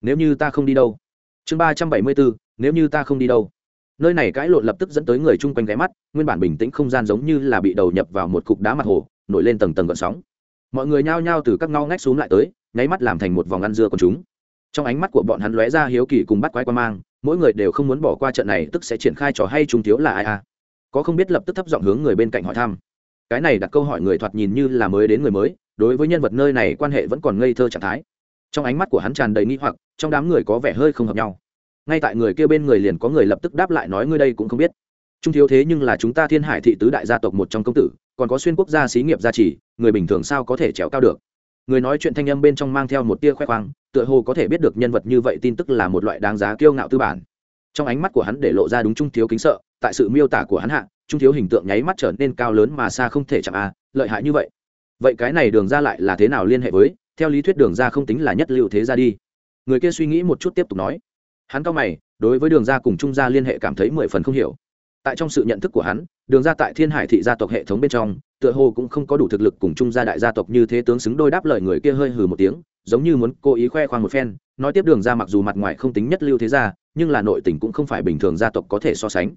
S1: Nếu như ta không đi đâu. Chương ba trăm bảy mươi bốn. Nếu như ta không đi đâu. Nơi này cãi lộn lập tức dẫn tới người chung quanh ghé mắt, nguyên bản bình tĩnh không gian giống như là bị đầu nhập vào một cục đá mặt hồ, nổi lên tầng tầng gợn sóng mọi người nhao nhao từ các ngao ngách xuống lại tới, nháy mắt làm thành một vòng ăn dưa con chúng. Trong ánh mắt của bọn hắn lóe ra hiếu kỳ cùng bắt quái quan mang, mỗi người đều không muốn bỏ qua trận này, tức sẽ triển khai trò hay trung thiếu là ai à? Có không biết lập tức thấp giọng hướng người bên cạnh hỏi thăm. Cái này đặt câu hỏi người thoạt nhìn như là mới đến người mới, đối với nhân vật nơi này quan hệ vẫn còn ngây thơ trạng thái. Trong ánh mắt của hắn tràn đầy nghi hoặc, trong đám người có vẻ hơi không hợp nhau. Ngay tại người kia bên người liền có người lập tức đáp lại nói ngươi đây cũng không biết. Trung thiếu thế nhưng là chúng ta thiên hải thị tứ đại gia tộc một trong công tử còn có xuyên quốc gia xí nghiệp gia trì, người bình thường sao có thể trèo cao được? Người nói chuyện thanh âm bên trong mang theo một tia khoe khoang, tựa hồ có thể biết được nhân vật như vậy tin tức là một loại đáng giá kiêu ngạo tư bản. Trong ánh mắt của hắn để lộ ra đúng trung thiếu kính sợ, tại sự miêu tả của hắn hạ, trung thiếu hình tượng nháy mắt trở nên cao lớn mà xa không thể chạm a lợi hại như vậy. Vậy cái này đường ra lại là thế nào liên hệ với? Theo lý thuyết đường ra không tính là nhất liệu thế ra đi. Người kia suy nghĩ một chút tiếp tục nói. Hắn cao mày, đối với đường ra cùng trung gia liên hệ cảm thấy mười phần không hiểu tại trong sự nhận thức của hắn, đường ra tại thiên hải thị gia tộc hệ thống bên trong, tựa hồ cũng không có đủ thực lực cùng Chung gia đại gia tộc như thế tướng xứng đôi đáp lời người kia hơi hừ một tiếng, giống như muốn cố ý khoe khoang một phen, nói tiếp đường ra mặc dù mặt ngoài không tính nhất lưu thế gia, nhưng là nội tình cũng không phải bình thường gia tộc có thể so sánh.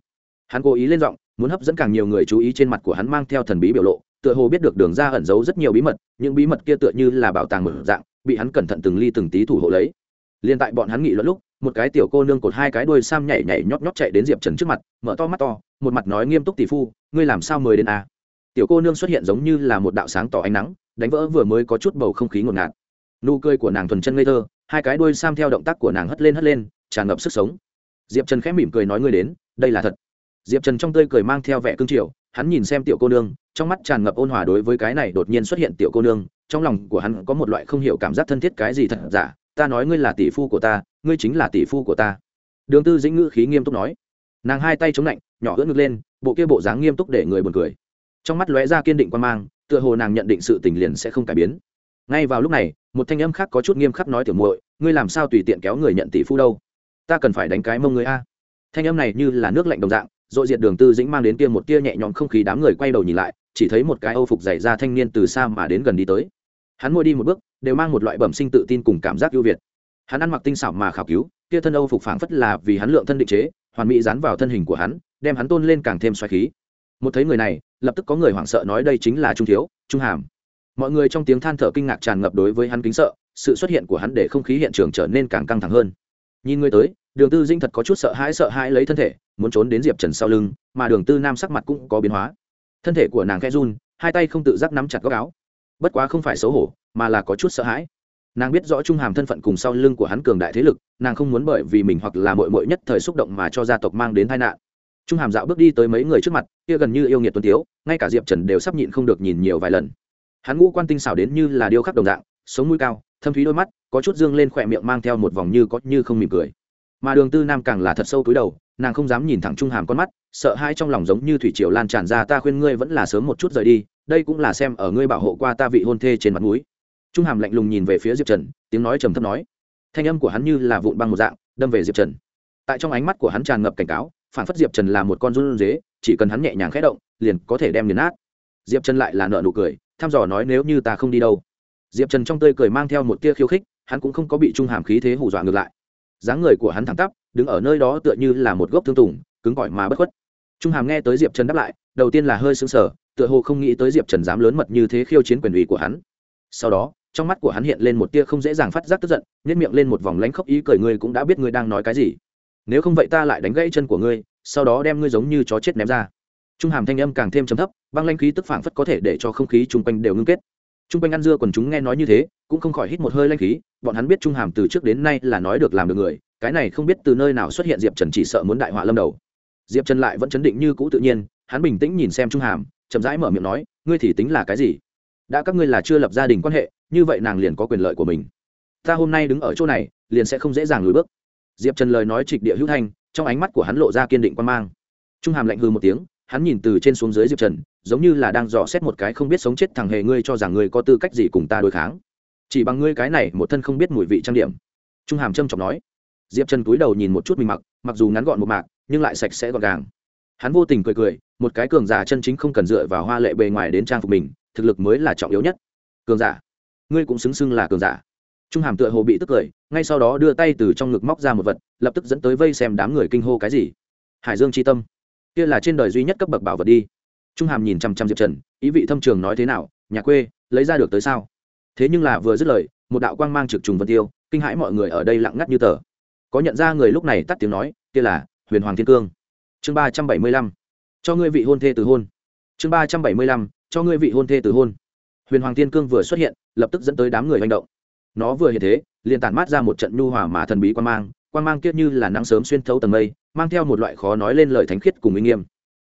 S1: Hắn cố ý lên giọng, muốn hấp dẫn càng nhiều người chú ý trên mặt của hắn mang theo thần bí biểu lộ, tựa hồ biết được đường ra ẩn giấu rất nhiều bí mật, những bí mật kia tựa như là bảo tàng mở dạng, bị hắn cẩn thận từng ly từng tí thủ hộ lấy. Liên tại bọn hắn nghị luận lúc một cái tiểu cô nương cột hai cái đuôi sam nhảy nhảy nhót nhót chạy đến diệp trần trước mặt, mở to mắt to, một mặt nói nghiêm túc tỷ phu, ngươi làm sao mời đến a à? tiểu cô nương xuất hiện giống như là một đạo sáng tỏ ánh nắng, đánh vỡ vừa mới có chút bầu không khí ngột ngạt. Nụ cười của nàng thuần chân ngây thơ, hai cái đuôi sam theo động tác của nàng hất lên hất lên, tràn ngập sức sống. Diệp trần khẽ mỉm cười nói ngươi đến, đây là thật. Diệp trần trong tươi cười mang theo vẻ cương triều, hắn nhìn xem tiểu cô nương, trong mắt tràn ngập ôn hòa đối với cái này đột nhiên xuất hiện tiểu cô nương, trong lòng của hắn có một loại không hiểu cảm giác thân thiết cái gì thật giả ta nói ngươi là tỷ phu của ta, ngươi chính là tỷ phu của ta. Đường tư dĩnh ngữ khí nghiêm túc nói. Nàng hai tay chống lạnh, nhỏ ưỡn ngực lên, bộ kia bộ dáng nghiêm túc để người buồn cười. Trong mắt lóe ra kiên định quan mang, tựa hồ nàng nhận định sự tình liền sẽ không cải biến. Ngay vào lúc này, một thanh âm khác có chút nghiêm khắc nói tiểu muội, ngươi làm sao tùy tiện kéo người nhận tỷ phu đâu? Ta cần phải đánh cái mông người a. Thanh âm này như là nước lạnh đồng dạng, dội diệt đường tư dĩnh mang đến kia một tia nhẹ nhõm không khí đám người quay đầu nhìn lại, chỉ thấy một cái âu phục dày ra thanh niên từ xa mà đến gần đi tới. Hắn môi đi một bước đều mang một loại bẩm sinh tự tin cùng cảm giác ưu việt. Hắn ăn mặc tinh xảo mà khảo cứu, kia thân âu phục phảng phất là vì hắn lượng thân định chế, hoàn mỹ dán vào thân hình của hắn, đem hắn tôn lên càng thêm xoáy khí. Một thấy người này, lập tức có người hoảng sợ nói đây chính là trung thiếu, trung hàm. Mọi người trong tiếng than thở kinh ngạc tràn ngập đối với hắn kính sợ, sự xuất hiện của hắn để không khí hiện trường trở nên càng căng thẳng hơn. Nhìn người tới, đường tư dinh thật có chút sợ hãi sợ hãi lấy thân thể, muốn trốn đến diệp trần sau lưng, mà đường tư nam sắc mặt cũng có biến hóa. Thân thể của nàng khẽ run, hai tay không tự giác nắm chặt góc áo bất quá không phải xấu hổ, mà là có chút sợ hãi. Nàng biết rõ trung hàm thân phận cùng sau lưng của hắn cường đại thế lực, nàng không muốn bởi vì mình hoặc là mội mội nhất thời xúc động mà cho gia tộc mang đến tai nạn. Trung hàm dạo bước đi tới mấy người trước mặt, kia gần như yêu nghiệt tuân tiếu, ngay cả diệp trần đều sắp nhịn không được nhìn nhiều vài lần. Hắn ngũ quan tinh xảo đến như là điêu khắc đồng dạng, sống mũi cao, thâm thúy đôi mắt, có chút dương lên khỏe miệng mang theo một vòng như có như không mỉm cười. Mà đường tư nam càng là thật sâu túi đầu, nàng không dám nhìn thẳng trung hàm con mắt, sợ hai trong lòng giống như thủy triều lan tràn ra, ta khuyên ngươi vẫn là sớm một chút rời đi đây cũng là xem ở ngươi bảo hộ qua ta vị hôn thê trên mặt núi trung hàm lạnh lùng nhìn về phía diệp trần, tiếng nói trầm thấp nói. Thanh âm của hắn như là vụn băng một dạng, đâm về diệp trần. Tại trong ánh mắt của hắn tràn ngập cảnh cáo, phản phất diệp trần là một con run dế, chỉ cần hắn nhẹ nhàng khẽ động, liền có thể đem nghiền nát. Diệp trần lại là nợ nụ cười, thăm dò nói nếu như ta không đi đâu. Diệp trần trong tươi cười mang theo một tia khiêu khích, hắn cũng không có bị trung hàm khí thế hù dọa ngược lại. Dáng người của hắn thẳng tắp, đứng ở nơi đó tựa như là một gốc thương tùng, cứng cỏi mà bất khuất. Trung hàm nghe tới diệp trần đáp lại, đầu tiên là hơi sững sờ tựa hồ không nghĩ tới diệp trần dám lớn mật như thế khiêu chiến quyền ủy của hắn. Sau đó, trong mắt của hắn hiện lên một tia không dễ dàng phát giác tức giận nhét miệng lên một vòng lánh khóc ý cười, ngươi cũng đã biết ngươi đang nói cái gì. Nếu không vậy ta lại đánh gãy chân của ngươi, sau đó đem ngươi giống như chó chết ném ra. Trung hàm thanh âm càng thêm chấm thấp, băng lanh khí tức phảng phất có thể để cho không khí chung quanh đều ngưng kết. Chung quanh ăn dưa còn chúng nghe nói như thế, cũng không khỏi hít một hơi lanh khí, bọn hắn biết trung hàm từ trước đến nay là nói được làm được người, cái này không biết từ nơi nào xuất hiện diệp trần chỉ sợ muốn đại họa lâm đầu. Diệp trần lại vẫn chấn định như cũ tự nhiên, hắn bình tĩnh nhìn xem trung hàm chậm rãi mở miệng nói, ngươi thì tính là cái gì? Đã các ngươi là chưa lập gia đình quan hệ, như vậy nàng liền có quyền lợi của mình. Ta hôm nay đứng ở chỗ này, liền sẽ không dễ dàng lùi bước. Diệp trần lời nói trịch địa hữu thanh, trong ánh mắt của hắn lộ ra kiên định quan mang. Trung hàm lạnh hư một tiếng, hắn nhìn từ trên xuống dưới diệp trần, giống như là đang dò xét một cái không biết sống chết thằng hề ngươi cho rằng ngươi có tư cách gì cùng ta đối kháng. Chỉ bằng ngươi cái này một thân không biết mùi vị trang điểm. Trung hàm trâm trọng nói. Diệp trần cúi đầu nhìn một chút mình mặc mặc dù ngắn gọn một mạc, nhưng lại sạch sẽ gọn gàng hắn vô tình cười cười, một cái cường giả chân chính không cần dựa vào hoa lệ bề ngoài đến trang phục mình, thực lực mới là trọng yếu nhất. Cường giả? Ngươi cũng xứng xưng là cường giả. Trung hàm tựa hồ bị tức cười, ngay sau đó đưa tay từ trong ngực móc ra một vật, lập tức dẫn tới vây xem đám người kinh hô cái gì. Hải dương tri tâm. Kia là trên đời duy nhất cấp bậc bảo vật đi. Trung hàm nhìn chăm chăm diệp trần, ý vị thâm trường nói thế nào, nhà quê, lấy ra được tới sao? Thế nhưng là vừa dứt lời, một đạo quang mang trực trùng vân tiêu, kinh hãi mọi người ở đây lặng ngắt như tờ. Có nhận ra người lúc này tắt tiếng nói, kia là huyền hoàng thiên cương chương ba trăm bảy mươi lăm. Cho ngươi vị hôn thê từ hôn. Chương ba trăm bảy mươi lăm, cho ngươi vị hôn thê từ hôn. Huyền hoàng thiên cương vừa xuất hiện, lập tức dẫn tới đám người manh động. Nó vừa hiện thế, liền tản mát ra một trận nhu hòa mà thần bí quan mang quan mang kiết như là nắng sớm xuyên thấu tầng mây, mang theo một loại khó nói lên lời thánh khiết cùng uy nghiêm.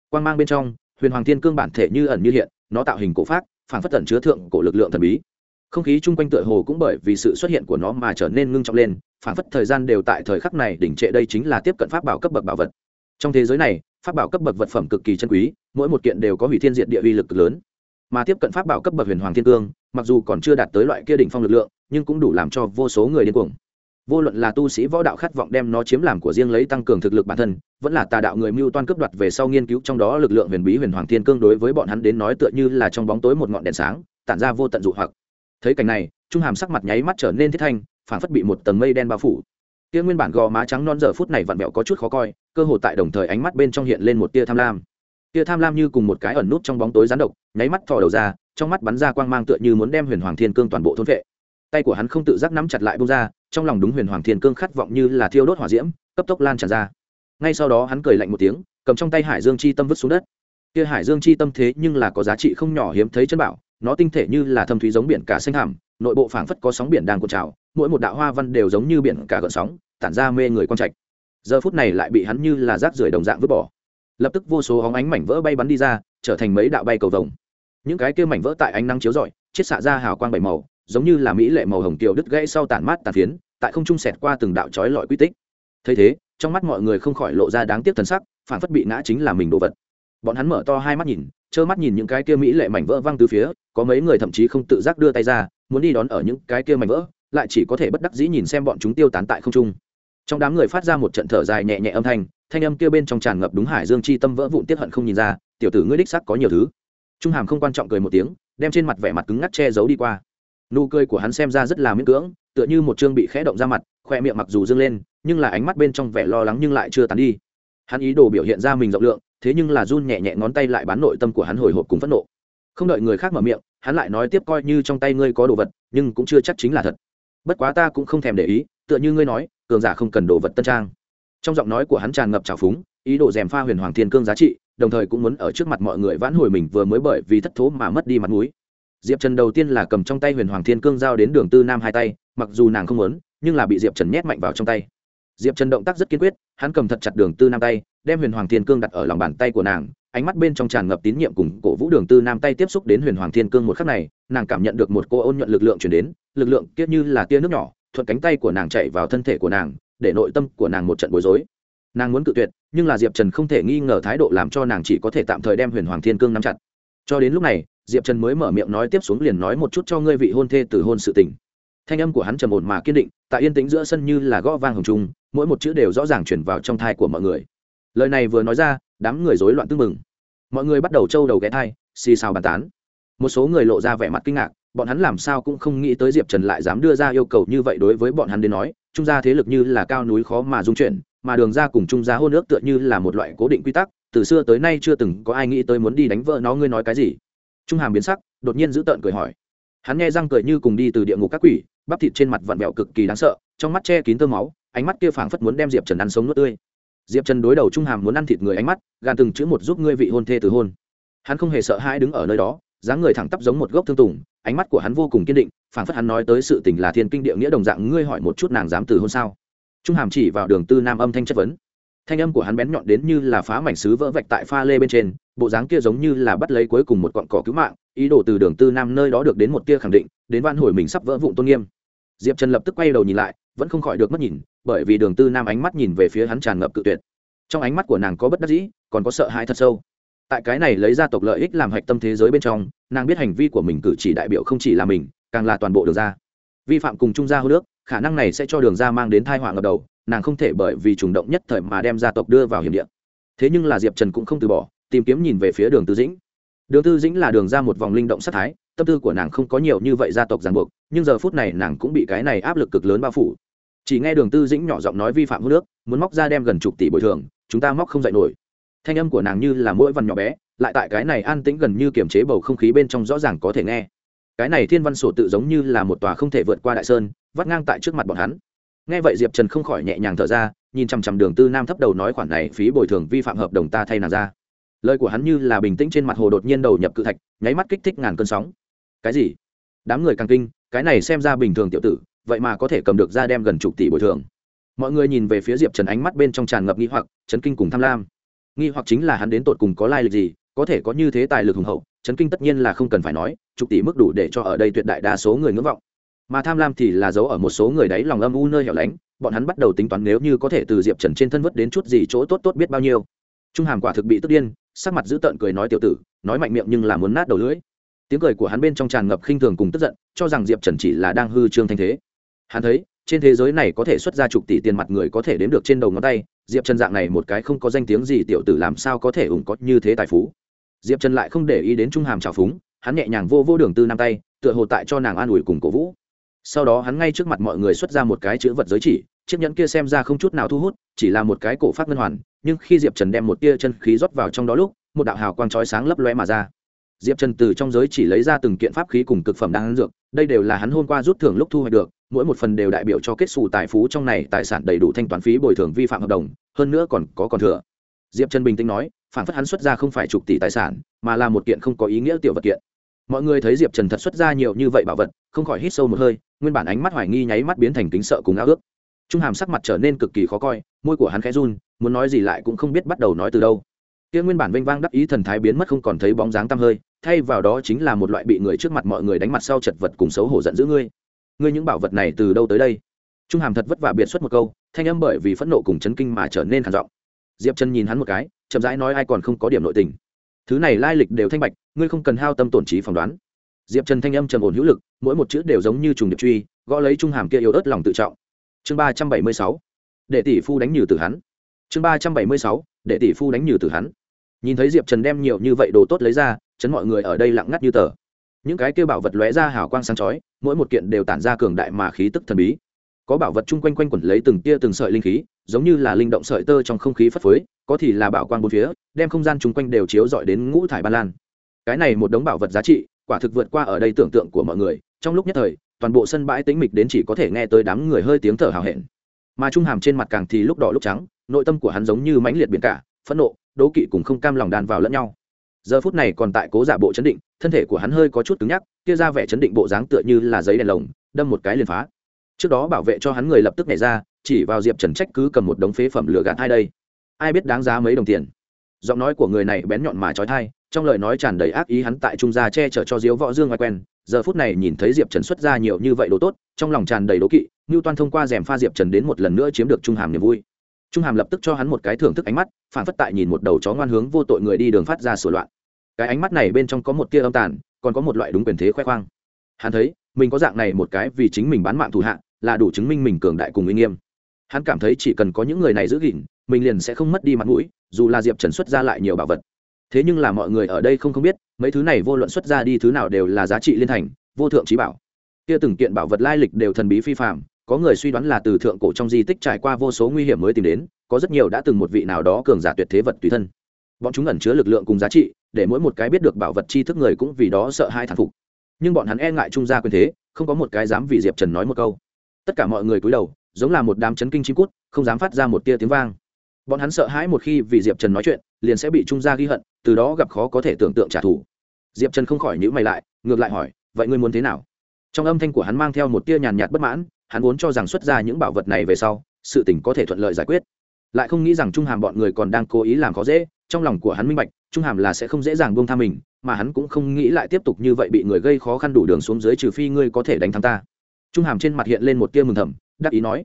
S1: Quan mang bên trong, huyền hoàng thiên cương bản thể như ẩn như hiện, nó tạo hình cổ pháp phản phất tẩn chứa thượng cổ lực lượng thần bí. Không khí chung quanh tựa hồ cũng bởi vì sự xuất hiện của nó mà trở nên ngưng trọng lên, phản phất thời gian đều tại thời khắc này đỉnh trệ đây chính là tiếp cận pháp bảo cấp bậc bảo vật trong thế giới này, pháp bảo cấp bậc vật phẩm cực kỳ chân quý, mỗi một kiện đều có hủy thiên diện địa uy lực cực lớn. Mà tiếp cận pháp bảo cấp bậc huyền hoàng thiên cương, mặc dù còn chưa đạt tới loại kia đỉnh phong lực lượng, nhưng cũng đủ làm cho vô số người điên cuồng. Vô luận là tu sĩ võ đạo khát vọng đem nó chiếm làm của riêng lấy tăng cường thực lực bản thân, vẫn là tà đạo người mưu toan cướp đoạt về sau nghiên cứu trong đó lực lượng huyền bí huyền hoàng thiên cương đối với bọn hắn đến nói tựa như là trong bóng tối một ngọn đèn sáng, tản ra vô tận dụ hoặc. Thấy cảnh này, trung hàm sắc mặt nháy mắt trở nên thiết thanh phản phất bị một tầng mây đen bao phủ kia nguyên bản gò má trắng non giờ phút này vặn vẹo có chút khó coi, cơ hồ tại đồng thời ánh mắt bên trong hiện lên một tia tham lam. Tia tham lam như cùng một cái ẩn nút trong bóng tối rán độc, nháy mắt thò đầu ra, trong mắt bắn ra quang mang tựa như muốn đem huyền hoàng thiên cương toàn bộ thôn vệ. Tay của hắn không tự giác nắm chặt lại bông ra, trong lòng đúng huyền hoàng thiên cương khát vọng như là thiêu đốt hỏa diễm, cấp tốc lan tràn ra. Ngay sau đó hắn cười lạnh một tiếng, cầm trong tay hải dương chi tâm vứt xuống đất. Kia hải dương chi tâm thế nhưng là có giá trị không nhỏ hiếm thấy chân bảo, nó tinh thể như là thâm thúy giống biển cả xanh hàm nội bộ phảng phất có sóng biển đang cuộn trào mỗi một đạo hoa văn đều giống như biển cả gợn sóng, tản ra mê người quang trạch. Giờ phút này lại bị hắn như là rác rưởi đồng dạng vứt bỏ. Lập tức vô số hóng ánh mảnh vỡ bay bắn đi ra, trở thành mấy đạo bay cầu vồng. Những cái kia mảnh vỡ tại ánh nắng chiếu rọi, chiết xạ ra hào quang bảy màu, giống như là mỹ lệ màu hồng kiều đứt gãy sau tản mát tàn phiến, tại không trung sẹt qua từng đạo chói lọi quy tích. Thấy thế, trong mắt mọi người không khỏi lộ ra đáng tiếc thần sắc, phản phất bị ngã chính là mình đồ vật. Bọn hắn mở to hai mắt nhìn, trơ mắt nhìn những cái kia mỹ lệ mảnh vỡ văng từ phía, có mấy người thậm chí không tự giác đưa tay ra, muốn đi đón ở những cái kia mảnh vỡ lại chỉ có thể bất đắc dĩ nhìn xem bọn chúng tiêu tán tại không trung. Trong đám người phát ra một trận thở dài nhẹ nhẹ âm thanh thanh âm kia bên trong tràn ngập đúng hải dương chi tâm vỡ vụn tiếp hận không nhìn ra, tiểu tử ngươi đích sắc có nhiều thứ. Trung hàm không quan trọng cười một tiếng, đem trên mặt vẻ mặt cứng ngắc che giấu đi qua. Nụ cười của hắn xem ra rất là miễn cưỡng, tựa như một chương bị khẽ động ra mặt, khoe miệng mặc dù dâng lên, nhưng là ánh mắt bên trong vẻ lo lắng nhưng lại chưa tán đi. Hắn ý đồ biểu hiện ra mình rộng lượng, thế nhưng là run nhẹ nhẹ ngón tay lại bán nội tâm của hắn hồi hộp cùng phẫn nộ. Không đợi người khác mở miệng, hắn lại nói tiếp coi như trong tay ngươi có đồ vật, nhưng cũng chưa chắc chính là thật bất quá ta cũng không thèm để ý, tựa như ngươi nói, cường giả không cần đồ vật tân trang. Trong giọng nói của hắn tràn ngập trào phúng, ý đồ dèm pha huyền hoàng thiên cương giá trị, đồng thời cũng muốn ở trước mặt mọi người vãn hồi mình vừa mới bởi vì thất thố mà mất đi mặt mũi. Diệp trần đầu tiên là cầm trong tay huyền hoàng thiên cương giao đến đường tư nam hai tay, mặc dù nàng không muốn, nhưng là bị diệp trần nhét mạnh vào trong tay. Diệp trần động tác rất kiên quyết, hắn cầm thật chặt đường tư nam tay đem huyền hoàng thiên cương đặt ở lòng bàn tay của nàng, ánh mắt bên trong tràn ngập tín nhiệm cùng cổ vũ đường tư nam tay tiếp xúc đến huyền hoàng thiên cương một khắc này, nàng cảm nhận được một cô ôn nhuận lực lượng chuyển đến, lực lượng kiết như là tia nước nhỏ, thuận cánh tay của nàng chạy vào thân thể của nàng, để nội tâm của nàng một trận bối rối. Nàng muốn cự tuyệt, nhưng là diệp trần không thể nghi ngờ thái độ làm cho nàng chỉ có thể tạm thời đem huyền hoàng thiên cương nắm chặt. Cho đến lúc này, diệp trần mới mở miệng nói tiếp xuống liền nói một chút cho ngươi vị hôn thê từ hôn sự tình. Thanh âm của hắn trầm ổn mà kiên định, tại yên tĩnh giữa sân như là gõ vang hồng trung, mỗi một chữ đều rõ ràng chuyển vào trong thai của mọi người lời này vừa nói ra, đám người rối loạn tưng mừng mọi người bắt đầu trâu đầu ghé thai, xì xào bàn tán. Một số người lộ ra vẻ mặt kinh ngạc, bọn hắn làm sao cũng không nghĩ tới diệp trần lại dám đưa ra yêu cầu như vậy đối với bọn hắn đến nói, trung gia thế lực như là cao núi khó mà dung chuyển, mà đường ra cùng trung gia hôn ước tựa như là một loại cố định quy tắc, từ xưa tới nay chưa từng có ai nghĩ tới muốn đi đánh vợ nó, ngươi nói cái gì? Trung hàm biến sắc, đột nhiên giữ tợn cười hỏi. Hắn nghe răng cười như cùng đi từ địa ngục các quỷ, bắp thịt trên mặt vặn vẹo cực kỳ đáng sợ, trong mắt che kín tơ máu, ánh mắt kia phảng phất muốn đem diệp trần ăn sống nuốt tươi diệp trần đối đầu trung hàm muốn ăn thịt người ánh mắt gan từng chữ một giúp ngươi vị hôn thê từ hôn. Hắn không hề sợ hãi đứng ở nơi đó, dáng người thẳng tắp giống một gốc thương tùng, ánh mắt của hắn vô cùng kiên định, phảng phất hắn nói tới sự tình là thiên kinh địa nghĩa đồng dạng, ngươi hỏi một chút nàng dám từ hôn sao? Trung hàm chỉ vào đường tư nam âm thanh chất vấn. Thanh âm của hắn bén nhọn đến như là phá mảnh sứ vỡ vạch tại pha lê bên trên, bộ dáng kia giống như là bắt lấy cuối cùng một cọn cỏ cứu mạng, ý đồ từ đường tư nam nơi đó được đến một tia khẳng định, đến van hồi mình sắp vỡ vụn tôn nghiêm. Diệp trần lập tức quay đầu nhìn lại vẫn không khỏi được mất nhìn, bởi vì đường tư nam ánh mắt nhìn về phía hắn tràn ngập cự tuyệt. Trong ánh mắt của nàng có bất đắc dĩ, còn có sợ hãi thật sâu. Tại cái này lấy gia tộc lợi ích làm hạch tâm thế giới bên trong, nàng biết hành vi của mình cử chỉ đại biểu không chỉ là mình, càng là toàn bộ đường ra vi phạm cùng trung gia hô nước, khả năng này sẽ cho đường ra mang đến thai họa ngập đầu, nàng không thể bởi vì trùng động nhất thời mà đem gia tộc đưa vào hiểm địa. Thế nhưng là diệp trần cũng không từ bỏ, tìm kiếm nhìn về phía đường tư dĩnh. Đường tư dĩnh là đường ra một vòng linh động sát thái, tâm tư của nàng không có nhiều như vậy gia tộc ràng buộc, nhưng giờ phút này nàng cũng bị cái này áp lực cực lớn bao phủ chỉ nghe đường tư dĩnh nhỏ giọng nói vi phạm hô nước muốn móc ra đem gần chục tỷ bồi thường, chúng ta móc không dạy nổi. Thanh âm của nàng như là mỗi văn nhỏ bé, lại tại cái này an tĩnh gần như kiềm chế bầu không khí bên trong rõ ràng có thể nghe. Cái này thiên văn sổ tự giống như là một tòa không thể vượt qua đại sơn, vắt ngang tại trước mặt bọn hắn. Nghe vậy diệp trần không khỏi nhẹ nhàng thở ra, nhìn chằm chằm đường tư nam thấp đầu nói khoản này phí bồi thường vi phạm hợp đồng ta thay nàng ra. Lời của hắn như là bình tĩnh trên mặt hồ đột nhiên đầu nhập cự thạch, nháy mắt kích thích ngàn cơn sóng. Cái gì? Đám người càng kinh, cái này xem ra bình thường tiểu tử vậy mà có thể cầm được ra đem gần chục tỷ bồi thường. Mọi người nhìn về phía diệp trần ánh mắt bên trong tràn ngập nghi hoặc, chấn kinh cùng tham lam. Nghi hoặc chính là hắn đến tột cùng có lai lịch gì, có thể có như thế tài lực hùng hậu, chấn kinh tất nhiên là không cần phải nói, chục tỷ mức đủ để cho ở đây tuyệt đại đa số người ngưỡng vọng. Mà tham lam thì là giấu ở một số người đấy lòng âm u nơi hẻo lánh, bọn hắn bắt đầu tính toán nếu như có thể từ diệp trần trên thân vớt đến chút gì chỗ tốt tốt biết bao nhiêu. Trung hàm quả thực bị tức điên, sắc mặt giữ tợn cười nói tiểu tử, nói mạnh miệng nhưng là muốn nát đầu lưỡi. Tiếng cười của hắn bên trong tràn ngập khinh thường cùng tức giận, cho rằng diệp trần chỉ là đang hư trương thanh thế hắn thấy, trên thế giới này có thể xuất ra chục tỷ tiền mặt người có thể đếm được trên đầu ngón tay, diệp trần dạng này một cái không có danh tiếng gì tiểu tử làm sao có thể ủng có như thế tài phú. Diệp trần lại không để ý đến trung hàm trào phúng, hắn nhẹ nhàng vô vô đường tư năm tay, tựa hồ tại cho nàng an ủi cùng cổ vũ. Sau đó hắn ngay trước mặt mọi người xuất ra một cái chữ vật giới chỉ, chiếc nhẫn kia xem ra không chút nào thu hút, chỉ là một cái cổ phát ngân hoàn, nhưng khi diệp trần đem một tia chân khí rót vào trong đó lúc, một đạo hào quang chói sáng lấp lóe mà ra. Diệp trần từ trong giới chỉ lấy ra từng kiện pháp khí cùng cực phẩm đang dược, đây đều là hắn hôm qua rút thưởng lúc thu hoạch được mỗi một phần đều đại biểu cho kết xù tài phú trong này tài sản đầy đủ thanh toán phí bồi thường vi phạm hợp đồng, hơn nữa còn có còn thừa. Diệp trần bình tĩnh nói, phản phất hắn xuất ra không phải chục tỷ tài sản, mà là một kiện không có ý nghĩa tiểu vật kiện. Mọi người thấy diệp trần thật xuất ra nhiều như vậy bảo vật, không khỏi hít sâu một hơi, nguyên bản ánh mắt hoài nghi nháy mắt biến thành kính sợ cùng ao ước. Trung hàm sắc mặt trở nên cực kỳ khó coi, môi của hắn khẽ run, muốn nói gì lại cũng không biết bắt đầu nói từ đâu. Kia nguyên bản vênh vang đắc ý thần thái biến mất không còn thấy bóng dáng tăm hơi, thay vào đó chính là một loại bị người trước mặt mọi người đánh mặt sau chật vật cùng xấu hổ giận dữ ngươi ngươi những bảo vật này từ đâu tới đây? Trung hàm thật vất vả biệt xuất một câu, thanh âm bởi vì phẫn nộ cùng chấn kinh mà trở nên khản giọng. Diệp chân nhìn hắn một cái, chậm rãi nói ai còn không có điểm nội tình. Thứ này lai lịch đều thanh bạch, ngươi không cần hao tâm tổn trí phỏng đoán. Diệp trần thanh âm trầm ổn hữu lực, mỗi một chữ đều giống như trùng điệp truy, gõ lấy trung hàm kia yếu ớt lòng tự trọng. Chương ba trăm bảy mươi sáu, để tỷ phu đánh nhừ từ hắn. Chương ba trăm bảy mươi sáu, để tỷ phu đánh nhừ từ hắn. Nhìn thấy diệp trần đem nhiều như vậy đồ tốt lấy ra, chấn mọi người ở đây lặng ngắt như tờ những cái kêu bảo vật lóe ra hào quang sáng chói, mỗi một kiện đều tản ra cường đại mà khí tức thần bí. Có bảo vật chung quanh quanh quẩn lấy từng tia từng sợi linh khí, giống như là linh động sợi tơ trong không khí phất phới, có thì là bảo quang bốn phía, đem không gian chung quanh đều chiếu dọi đến ngũ thải ba lan. Cái này một đống bảo vật giá trị, quả thực vượt qua ở đây tưởng tượng của mọi người, trong lúc nhất thời, toàn bộ sân bãi tính mịch đến chỉ có thể nghe tới đám người hơi tiếng thở hào hẹn. Mà trung hàm trên mặt càng thì lúc đỏ lúc trắng, nội tâm của hắn giống như mãnh liệt biển cả, phẫn nộ, đố kỵ cùng không cam lòng đàn vào lẫn nhau giờ phút này còn tại cố giả bộ chấn định, thân thể của hắn hơi có chút cứng nhắc, kia ra vẻ chấn định bộ dáng tựa như là giấy đèn lồng, đâm một cái liền phá. Trước đó bảo vệ cho hắn người lập tức nhảy ra, chỉ vào diệp trần trách cứ cầm một đống phế phẩm lửa gạt hai đây. Ai biết đáng giá mấy đồng tiền? Giọng nói của người này bén nhọn mà trói thai trong lời nói tràn đầy ác ý hắn tại trung gia che chở cho diếu võ dương ngoài quen, giờ phút này nhìn thấy diệp trần xuất ra nhiều như vậy đồ tốt, trong lòng tràn đầy đố kỵ, ngưu toan thông qua rèm pha diệp trần đến một lần nữa chiếm được trung hàm niềm vui. Trung hàm lập tức cho hắn một cái thưởng thức ánh mắt phản phất tại nhìn một đầu chó ngoan hướng vô tội người đi đường phát ra sửa loạn cái ánh mắt này bên trong có một tia âm tàn, còn có một loại đúng quyền thế khoe khoang. Hắn thấy, mình có dạng này một cái vì chính mình bán mạng thủ hạ, là đủ chứng minh mình cường đại cùng uy nghiêm. Hắn cảm thấy chỉ cần có những người này giữ gìn, mình liền sẽ không mất đi mặt mũi, dù là diệp trần xuất ra lại nhiều bảo vật. Thế nhưng là mọi người ở đây không không biết, mấy thứ này vô luận xuất ra đi thứ nào đều là giá trị liên thành, vô thượng trí bảo. Kia từng kiện bảo vật lai lịch đều thần bí phi phạm có người suy đoán là từ thượng cổ trong di tích trải qua vô số nguy hiểm mới tìm đến, có rất nhiều đã từng một vị nào đó cường giả tuyệt thế vật tùy thân. Bọn chúng ẩn chứa lực lượng cùng giá trị để mỗi một cái biết được bảo vật chi thức người cũng vì đó sợ hai thản phục. Nhưng bọn hắn e ngại trung gia quyền thế, không có một cái dám vì diệp trần nói một câu. Tất cả mọi người cúi đầu, giống là một đám chấn kinh chim cút, không dám phát ra một tia tiếng vang. Bọn hắn sợ hãi một khi vì diệp trần nói chuyện, liền sẽ bị trung gia ghi hận, từ đó gặp khó có thể tưởng tượng trả thù. Diệp trần không khỏi nhữ mày lại, ngược lại hỏi, vậy ngươi muốn thế nào? Trong âm thanh của hắn mang theo một tia nhàn nhạt bất mãn, hắn vốn cho rằng xuất ra những bảo vật này về sau, sự tình có thể thuận lợi giải quyết. Lại không nghĩ rằng trung hàm bọn người còn đang cố ý làm khó dễ, trong lòng của hắn minh bạch trung hàm là sẽ không dễ dàng buông tha mình, mà hắn cũng không nghĩ lại tiếp tục như vậy bị người gây khó khăn đủ đường xuống dưới trừ phi ngươi có thể đánh thắng ta. Trung hàm trên mặt hiện lên một tia mừng thầm, đắc ý nói,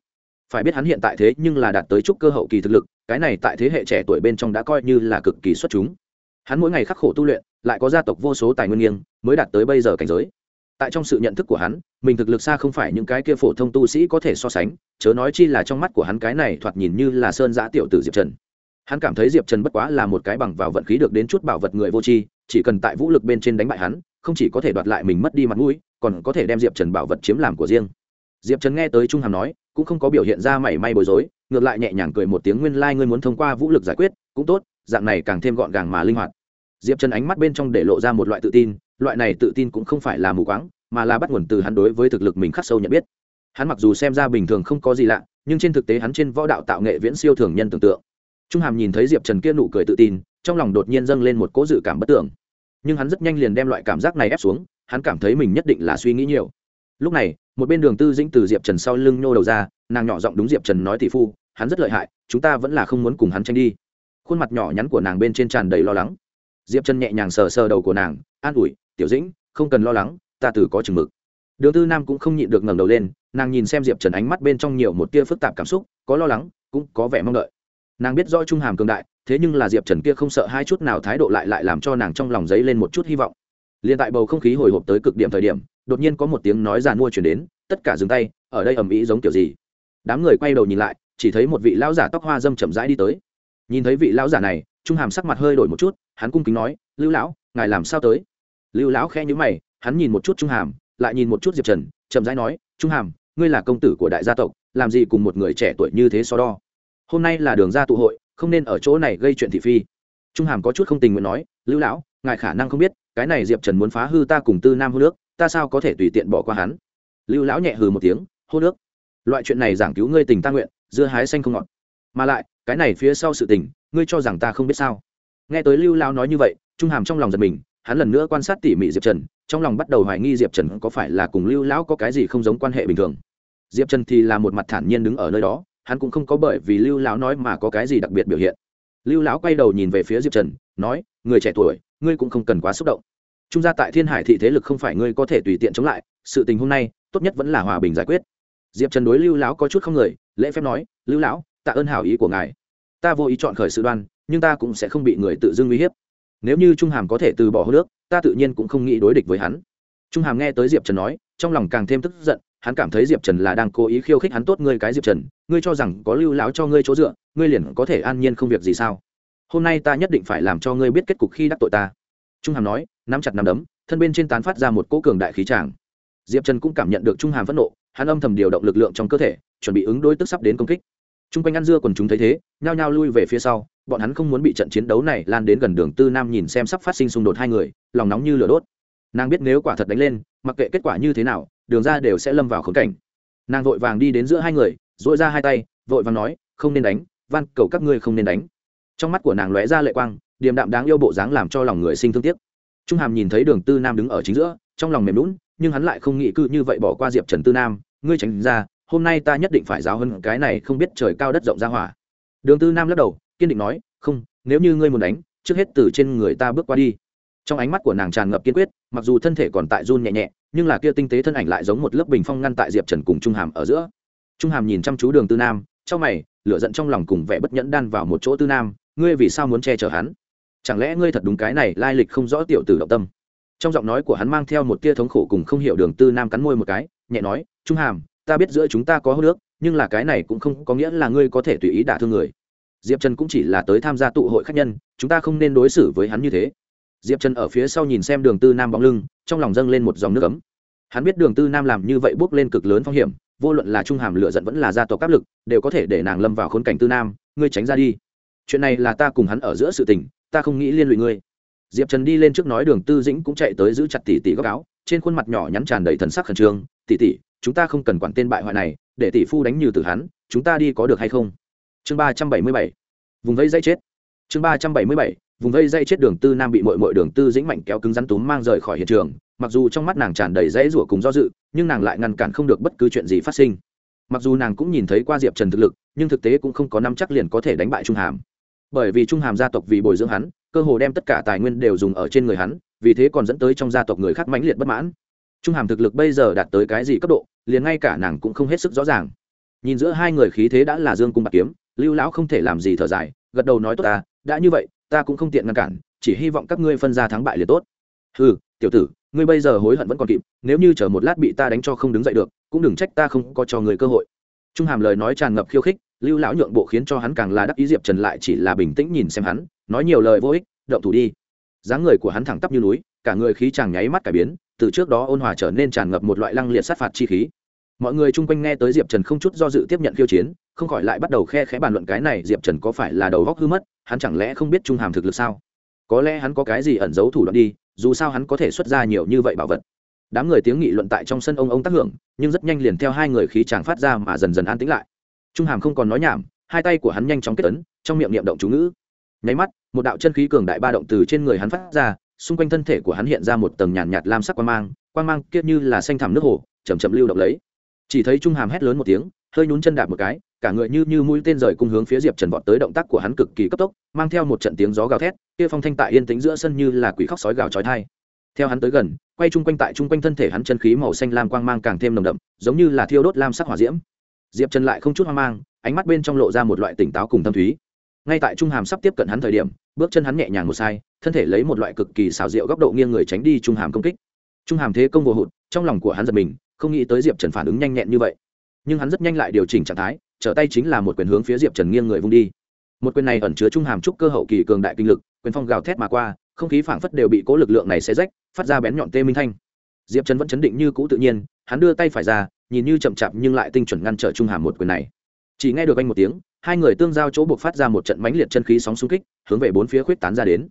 S1: phải biết hắn hiện tại thế nhưng là đạt tới chút cơ hậu kỳ thực lực, cái này tại thế hệ trẻ tuổi bên trong đã coi như là cực kỳ xuất chúng. Hắn mỗi ngày khắc khổ tu luyện, lại có gia tộc vô số tài nguyên nghiêng, mới đạt tới bây giờ cảnh giới. Tại trong sự nhận thức của hắn, mình thực lực xa không phải những cái kia phổ thông tu sĩ có thể so sánh, chớ nói chi là trong mắt của hắn cái này thoạt nhìn như là sơn giã tiểu tử diệp trần hắn cảm thấy diệp trần bất quá là một cái bằng vào vận khí được đến chút bảo vật người vô tri, chỉ cần tại vũ lực bên trên đánh bại hắn, không chỉ có thể đoạt lại mình mất đi mặt mũi, còn có thể đem diệp trần bảo vật chiếm làm của riêng. Diệp trần nghe tới trung hàm nói, cũng không có biểu hiện ra mảy may bối rối, ngược lại nhẹ nhàng cười một tiếng nguyên lai、like、ngươi muốn thông qua vũ lực giải quyết, cũng tốt, dạng này càng thêm gọn gàng mà linh hoạt. Diệp trần ánh mắt bên trong để lộ ra một loại tự tin, loại này tự tin cũng không phải là mù quáng, mà là bắt nguồn từ hắn đối với thực lực mình khắc sâu nhận biết. Hắn mặc dù xem ra bình thường không có gì lạ, nhưng trên thực tế hắn trên võ đạo tạo nghệ viễn siêu thường nhân tưởng tượng trung hàm nhìn thấy diệp trần kia nụ cười tự tin, trong lòng đột nhiên dâng lên một cỗ dự cảm bất tưởng. Nhưng hắn rất nhanh liền đem loại cảm giác này ép xuống, hắn cảm thấy mình nhất định là suy nghĩ nhiều. Lúc này, một bên đường tư dĩnh từ diệp trần sau lưng nhô đầu ra, nàng nhỏ giọng đúng diệp trần nói tỷ phu, hắn rất lợi hại, chúng ta vẫn là không muốn cùng hắn tranh đi. Khuôn mặt nhỏ nhắn của nàng bên trên tràn đầy lo lắng. Diệp trần nhẹ nhàng sờ sờ đầu của nàng, an ủi, tiểu dĩnh, không cần lo lắng, ta từ có chừng mực. Đường tư nam cũng không nhịn được ngẩng đầu lên, nàng nhìn xem diệp trần ánh mắt bên trong nhiều một tia phức tạp cảm xúc, có lo lắng, cũng có vẻ mong đợi nàng biết rõ trung hàm cường đại, thế nhưng là diệp trần kia không sợ hai chút nào thái độ lại lại làm cho nàng trong lòng dấy lên một chút hy vọng. Liền tại bầu không khí hồi hộp tới cực điểm thời điểm, đột nhiên có một tiếng nói giàn mua chuyển đến, tất cả dừng tay, ở đây ầm ĩ giống kiểu gì? Đám người quay đầu nhìn lại, chỉ thấy một vị lão giả tóc hoa dâm chậm rãi đi tới. Nhìn thấy vị lão giả này, trung hàm sắc mặt hơi đổi một chút, hắn cung kính nói, lưu lão, ngài làm sao tới? Lưu lão khe nhữ mày, hắn nhìn một chút trung hàm, lại nhìn một chút diệp trần, chậm rãi nói, trung hàm, ngươi là công tử của đại gia tộc, làm gì cùng một người trẻ tuổi như thế so đo? Hôm nay là đường ra tụ hội, không nên ở chỗ này gây chuyện thị phi. Trung hàm có chút không tình nguyện nói, lưu lão, ngài khả năng không biết, cái này diệp trần muốn phá hư ta cùng tư nam hô nước, ta sao có thể tùy tiện bỏ qua hắn? Lưu lão nhẹ hừ một tiếng, hô nước? Loại chuyện này giảng cứu ngươi tình ta nguyện, dưa hái xanh không ngọt. Mà lại, cái này phía sau sự tình, ngươi cho rằng ta không biết sao? Nghe tới lưu lão nói như vậy, trung hàm trong lòng giật mình, hắn lần nữa quan sát tỉ mỉ diệp trần, trong lòng bắt đầu hoài nghi diệp trần có phải là cùng lưu lão có cái gì không giống quan hệ bình thường. Diệp trần thì là một mặt thản nhiên đứng ở nơi đó hắn cũng không có bởi vì lưu lão nói mà có cái gì đặc biệt biểu hiện. Lưu lão quay đầu nhìn về phía diệp trần, nói, người trẻ tuổi, ngươi cũng không cần quá xúc động. Trung gia tại thiên hải thị thế lực không phải ngươi có thể tùy tiện chống lại, sự tình hôm nay, tốt nhất vẫn là hòa bình giải quyết. Diệp trần đối lưu lão có chút không người, lễ phép nói, lưu lão, tạ ơn hảo ý của ngài. Ta vô ý chọn khởi sự đoan, nhưng ta cũng sẽ không bị người tự dưng uy hiếp. Nếu như trung hàm có thể từ bỏ hô nước, ta tự nhiên cũng không nghĩ đối địch với hắn. Trung hàm nghe tới diệp trần nói, trong lòng càng thêm tức giận hắn cảm thấy diệp trần là đang cố ý khiêu khích hắn tốt ngươi cái diệp trần, ngươi cho rằng có lưu láo cho ngươi chỗ dựa, ngươi liền có thể an nhiên không việc gì sao? Hôm nay ta nhất định phải làm cho ngươi biết kết cục khi đắc tội ta. Trung hàm nói, nắm chặt nắm đấm, thân bên trên tán phát ra một cỗ cường đại khí tràng. Diệp trần cũng cảm nhận được trung hàm phẫn nộ, hắn âm thầm điều động lực lượng trong cơ thể, chuẩn bị ứng đối tức sắp đến công kích. T r u n g quanh ăn dưa còn chúng thấy thế, nhao nhao lui về phía sau, bọn hắn không muốn bị trận chiến đấu này lan đến gần đường tư nam nhìn xem sắp phát sinh xung đột hai người, lòng nóng như lửa đốt. Nàng biết nếu quả thật đánh lên, mặc kệ kết quả như thế nào đường ra đều sẽ lâm vào khốn cảnh. Nàng vội vàng đi đến giữa hai người dội ra hai tay, vội vàng nói, không nên đánh van cầu các ngươi không nên đánh. Trong mắt của nàng lóe ra lệ quang, điềm đạm đáng yêu bộ dáng làm cho lòng người sinh thương tiếc. Trung hàm nhìn thấy đường tư nam đứng ở chính giữa, trong lòng mềm lún nhưng hắn lại không nghĩ cư như vậy bỏ qua diệp trần tư nam, ngươi tránh ra, hôm nay ta nhất định phải giáo hơn cái này không biết trời cao đất rộng ra hỏa. Đường tư nam lắc đầu, kiên định nói, không, nếu như ngươi muốn đánh, trước hết từ trên người ta bước qua đi trong ánh mắt của nàng tràn ngập kiên quyết, mặc dù thân thể còn tại run nhẹ nhẹ, nhưng là kia tinh tế thân ảnh lại giống một lớp bình phong ngăn tại diệp trần cùng trung hàm ở giữa. Trung hàm nhìn chăm chú đường tư nam trong mày, lửa giận trong lòng cùng vẻ bất nhẫn đan vào một chỗ tư nam, ngươi vì sao muốn che chở hắn? Chẳng lẽ ngươi thật đúng cái này lai lịch không rõ tiểu tử động tâm? Trong giọng nói của hắn mang theo một tia thống khổ cùng không hiểu đường tư nam cắn môi một cái, nhẹ nói, trung hàm, ta biết giữa chúng ta có hô nước nhưng là cái này cũng không có nghĩa là ngươi có thể tùy ý đả thương người. Diệp trần cũng chỉ là tới tham gia tụ hội khách nhân, chúng ta không nên đối xử với hắn như thế diệp trần ở phía sau nhìn xem đường tư nam bóng lưng, trong lòng dâng lên một dòng nước ấm. Hắn biết đường tư nam làm như vậy bước lên cực lớn phong hiểm, vô luận là trung hàm lựa giận vẫn là gia tộc áp lực, đều có thể để nàng lâm vào khốn cảnh tư nam, ngươi tránh ra đi. Chuyện này là ta cùng hắn ở giữa sự tình, ta không nghĩ liên lụy ngươi. Diệp trần đi lên trước nói đường tư dĩnh cũng chạy tới giữ chặt tỷ tỷ góc áo, trên khuôn mặt nhỏ nhắn tràn đầy thần sắc khẩn trương, tỷ tỷ, chúng ta không cần quản tên bại hoại này, để tỷ phu đánh như từ hắn, chúng ta đi có được hay không? Chương ba trăm bảy mươi bảy. Vùng vây dây chết. Chương ba trăm bảy mươi bảy vùng vây dây chết đường tư nam bị mội mội đường tư dĩnh mạnh kéo cứng rắn túm mang rời khỏi hiện trường, mặc dù trong mắt nàng tràn đầy dãy rủa cùng do dự, nhưng nàng lại ngăn cản không được bất cứ chuyện gì phát sinh. Mặc dù nàng cũng nhìn thấy qua diệp trần thực lực, nhưng thực tế cũng không có năm chắc liền có thể đánh bại trung hàm. Bởi vì trung hàm gia tộc vì bồi dưỡng hắn, cơ hồ đem tất cả tài nguyên đều dùng ở trên người hắn, vì thế còn dẫn tới trong gia tộc người khác mãnh liệt bất mãn. Trung hàm thực lực bây giờ đạt tới cái gì cấp độ, liền ngay cả nàng cũng không hết sức rõ ràng. Nhìn giữa hai người khí thế đã là dương cung bạc kiếm, lưu lão không thể làm gì thở dài, gật đầu nói tốt ta, đã như vậy ta cũng không tiện ngăn cản, chỉ hy vọng các ngươi phân ra thắng bại liền tốt. Ừ tiểu tử, ngươi bây giờ hối hận vẫn còn kịp, nếu như chờ một lát bị ta đánh cho không đứng dậy được, cũng đừng trách ta không có cho người cơ hội. Trung hàm lời nói tràn ngập khiêu khích, lưu lão nhượng bộ khiến cho hắn càng là đắc ý diệp trần lại chỉ là bình tĩnh nhìn xem hắn, nói nhiều lời vô ích, động thủ đi. Dáng người của hắn thẳng tắp như núi, cả người khí chàng nháy mắt cải biến, từ trước đó ôn hòa trở nên tràn ngập một loại lăng liệt sát phạt chi khí. Mọi người chung quanh nghe tới diệp trần không chút do dự tiếp nhận khiêu chiến không khỏi lại bắt đầu khe khẽ bàn luận cái này diệp trần có phải là đầu góc hư mất hắn chẳng lẽ không biết trung hàm thực lực sao? Có lẽ hắn có cái gì ẩn giấu thủ đoạn đi dù sao hắn có thể xuất ra nhiều như vậy bảo vật. Đám người tiếng nghị luận tại trong sân ông ông tác hưởng nhưng rất nhanh liền theo hai người khí chàng phát ra mà dần dần an tĩnh lại. Trung hàm không còn nói nhảm hai tay của hắn nhanh chóng kết ấn trong miệng niệm động chú ngữ. Nháy mắt một đạo chân khí cường đại ba động từ trên người hắn phát ra xung quanh thân thể của hắn hiện ra một tầng nhàn nhạt, nhạt lam sắc quang mang quang mang kiết như là xanh thẳm nước hồ chầm chậm lưu động lấy. Chỉ thấy trung hàm hét lớn một tiếng hơi nhún chân đạp một cái cả người như như mũi tên rời cung hướng phía diệp trần vọt tới động tác của hắn cực kỳ cấp tốc, mang theo một trận tiếng gió gào thét, kia phong thanh tại yên tĩnh giữa sân như là quỷ khóc sói gào chói thai theo hắn tới gần, quay chung quanh tại chung quanh thân thể hắn chân khí màu xanh lam quang mang càng thêm nồng đậm, giống như là thiêu đốt lam sắc hỏa diễm. Diệp trần lại không chút hoang mang, ánh mắt bên trong lộ ra một loại tỉnh táo cùng tâm thúy. Ngay tại trung hàm sắp tiếp cận hắn thời điểm, bước chân hắn nhẹ nhàng một sai, thân thể lấy một loại cực kỳ xào rượu góc độ nghiêng người tránh đi trung hàm công kích. Trung hàm thế công vô hụt, trong lòng của hắn giật mình, không nghĩ tới diệp trần phản ứng nhanh nhẹn như vậy. Nhưng hắn rất nhanh lại điều chỉnh trạng thái trở tay chính là một quyền hướng phía diệp trần nghiêng người vung đi. Một quyền này ẩn chứa trung hàm trúc cơ hậu kỳ cường đại kinh lực, quyền phong gào thét mà qua, không khí phảng phất đều bị cố lực lượng này xé rách, phát ra bén nhọn tê minh thanh. Diệp trần vẫn chấn định như cũ tự nhiên, hắn đưa tay phải ra, nhìn như chậm chạp nhưng lại tinh chuẩn ngăn trở trung hàm một quyền này. Chỉ nghe được anh một tiếng, hai người tương giao chỗ buộc phát ra một trận mãnh liệt chân khí sóng xung kích, hướng về bốn phía khuyết tán ra đến.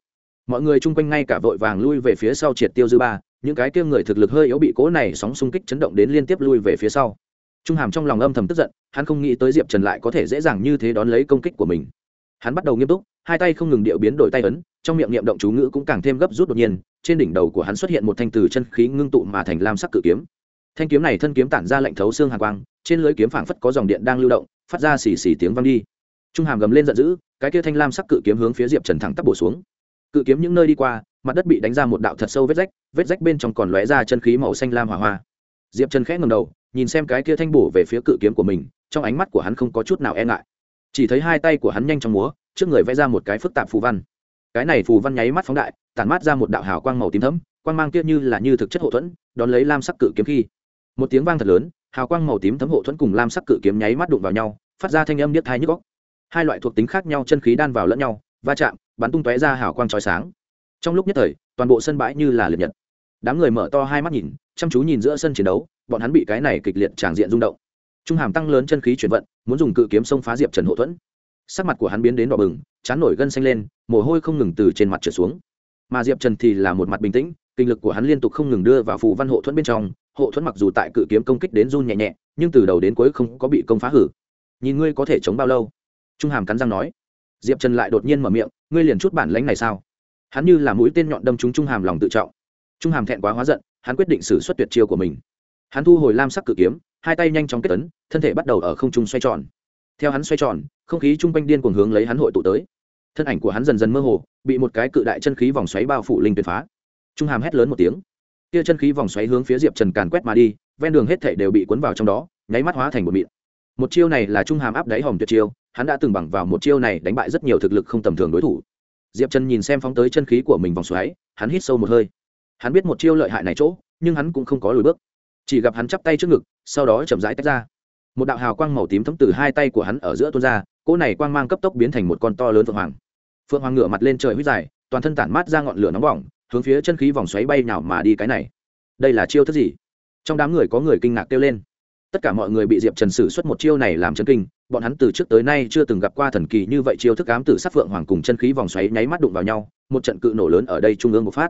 S1: Mọi người chung quanh ngay cả vội vàng lui về phía sau triệt tiêu dư ba, những cái kia người thực lực hơi yếu bị cố này sóng xung kích chấn động đến liên tiếp lui về phía sau trung hàm trong lòng âm thầm tức giận, hắn không nghĩ tới diệp trần lại có thể dễ dàng như thế đón lấy công kích của mình. Hắn bắt đầu nghiêm túc, hai tay không ngừng điệu biến đổi tay ấn, trong miệng niệm động chú ngữ cũng càng thêm gấp rút đột nhiên, trên đỉnh đầu của hắn xuất hiện một thanh từ chân khí ngưng tụ mà thành lam sắc cự kiếm. Thanh kiếm này thân kiếm tản ra lạnh thấu xương hàn quang, trên lưới kiếm phảng phất có dòng điện đang lưu động, phát ra xì xì tiếng vang đi. Trung hàm gầm lên giận dữ, cái kia thanh lam sắc cự kiếm hướng phía diệp trần thẳng tắp bổ xuống. Cự kiếm những nơi đi qua, mặt đất bị đánh ra một đạo thật sâu vết rách vết rách bên trong còn lóe ra chân khí màu xanh lam hỏa hoa. Diệp trần khẽ ngầm đầu nhìn xem cái kia thanh bổ về phía cự kiếm của mình, trong ánh mắt của hắn không có chút nào e ngại. Chỉ thấy hai tay của hắn nhanh trong múa, trước người vẽ ra một cái phức tạp phù văn. Cái này phù văn nháy mắt phóng đại, tản mát ra một đạo hào quang màu tím thấm quang mang kia như là như thực chất hậu thuẫn, đón lấy lam sắc cự kiếm khi. Một tiếng vang thật lớn, hào quang màu tím thấm hộ thuẫn cùng lam sắc cự kiếm nháy mắt đụng vào nhau, phát ra thanh âm niết thái nhức góc hai loại thuộc tính khác nhau chân khí đan vào lẫn nhau, va chạm, bắn tung tóe ra hào quang trói sáng. Trong lúc nhất thời, toàn bộ sân bãi như là liệt nhật. Đám người mở to hai mắt nhìn, chăm chú nhìn giữa sân chiến đấu bọn hắn bị cái này kịch liệt tràng diện rung động. Trung hàm tăng lớn chân khí chuyển vận, muốn dùng cự kiếm xông phá diệp trần hộ thuẫn. Sắc mặt của hắn biến đến đỏ bừng, chán nổi gân xanh lên, mồ hôi không ngừng từ trên mặt trở xuống. Mà diệp trần thì là một mặt bình tĩnh, kinh lực của hắn liên tục không ngừng đưa vào phù văn hộ thuẫn bên trong. Hộ thuẫn mặc dù tại cự kiếm công kích đến run nhẹ nhẹ, nhưng từ đầu đến cuối không có bị công phá hử. Nhìn ngươi có thể chống bao lâu? Trung hàm cắn răng nói. Diệp trần lại đột nhiên mở miệng, ngươi liền chút bản lãnh này sao? Hắn như là mũi tên nhọn đâm trúng trung hàm lòng tự trọng. Trung hàm thẹn quá hóa giận, hắn quyết định xử suất tuyệt chiêu của mình hắn thu hồi lam sắc cự kiếm, hai tay nhanh chóng kết tấn thân thể bắt đầu ở không trung xoay tròn. Theo hắn xoay tròn, không khí chung quanh điên cuồng hướng lấy hắn hội tụ tới. Thân ảnh của hắn dần dần mơ hồ, bị một cái cự đại chân khí vòng xoáy bao phủ linh tuyệt phá. Trung hàm hét lớn một tiếng. Kia chân khí vòng xoáy hướng phía diệp trần càn quét mà đi, ven đường hết thảy đều bị cuốn vào trong đó, nháy mắt hóa thành một mịn. Một chiêu này là trung hàm áp đáy hòm tuyệt chiêu, hắn đã từng bằng vào một chiêu này đánh bại rất nhiều thực lực không tầm thường đối thủ. Diệp trần nhìn xem phóng tới chân khí của mình vòng xoáy, hắn hít sâu một hơi. Hắn biết một chiêu lợi hại này chỗ, nhưng hắn cũng không có lùi bước chỉ gặp hắn chắp tay trước ngực, sau đó chậm rãi tách ra. Một đạo hào quang màu tím thấm từ hai tay của hắn ở giữa tuôn ra, cỗ này quang mang cấp tốc biến thành một con to lớn phượng hoàng. Phượng hoàng ngửa mặt lên trời huyết dài, toàn thân tản mát ra ngọn lửa nóng bỏng, hướng phía chân khí vòng xoáy bay nào mà đi cái này. Đây là chiêu thức gì? Trong đám người có người kinh ngạc kêu lên. Tất cả mọi người bị diệp trần sử xuất một chiêu này làm chân kinh, bọn hắn từ trước tới nay chưa từng gặp qua thần kỳ như vậy chiêu thức ám tử sát phượng hoàng cùng chân khí vòng xoáy nháy mắt đụng vào nhau, một trận cự nổ lớn ở đây trung ương một phát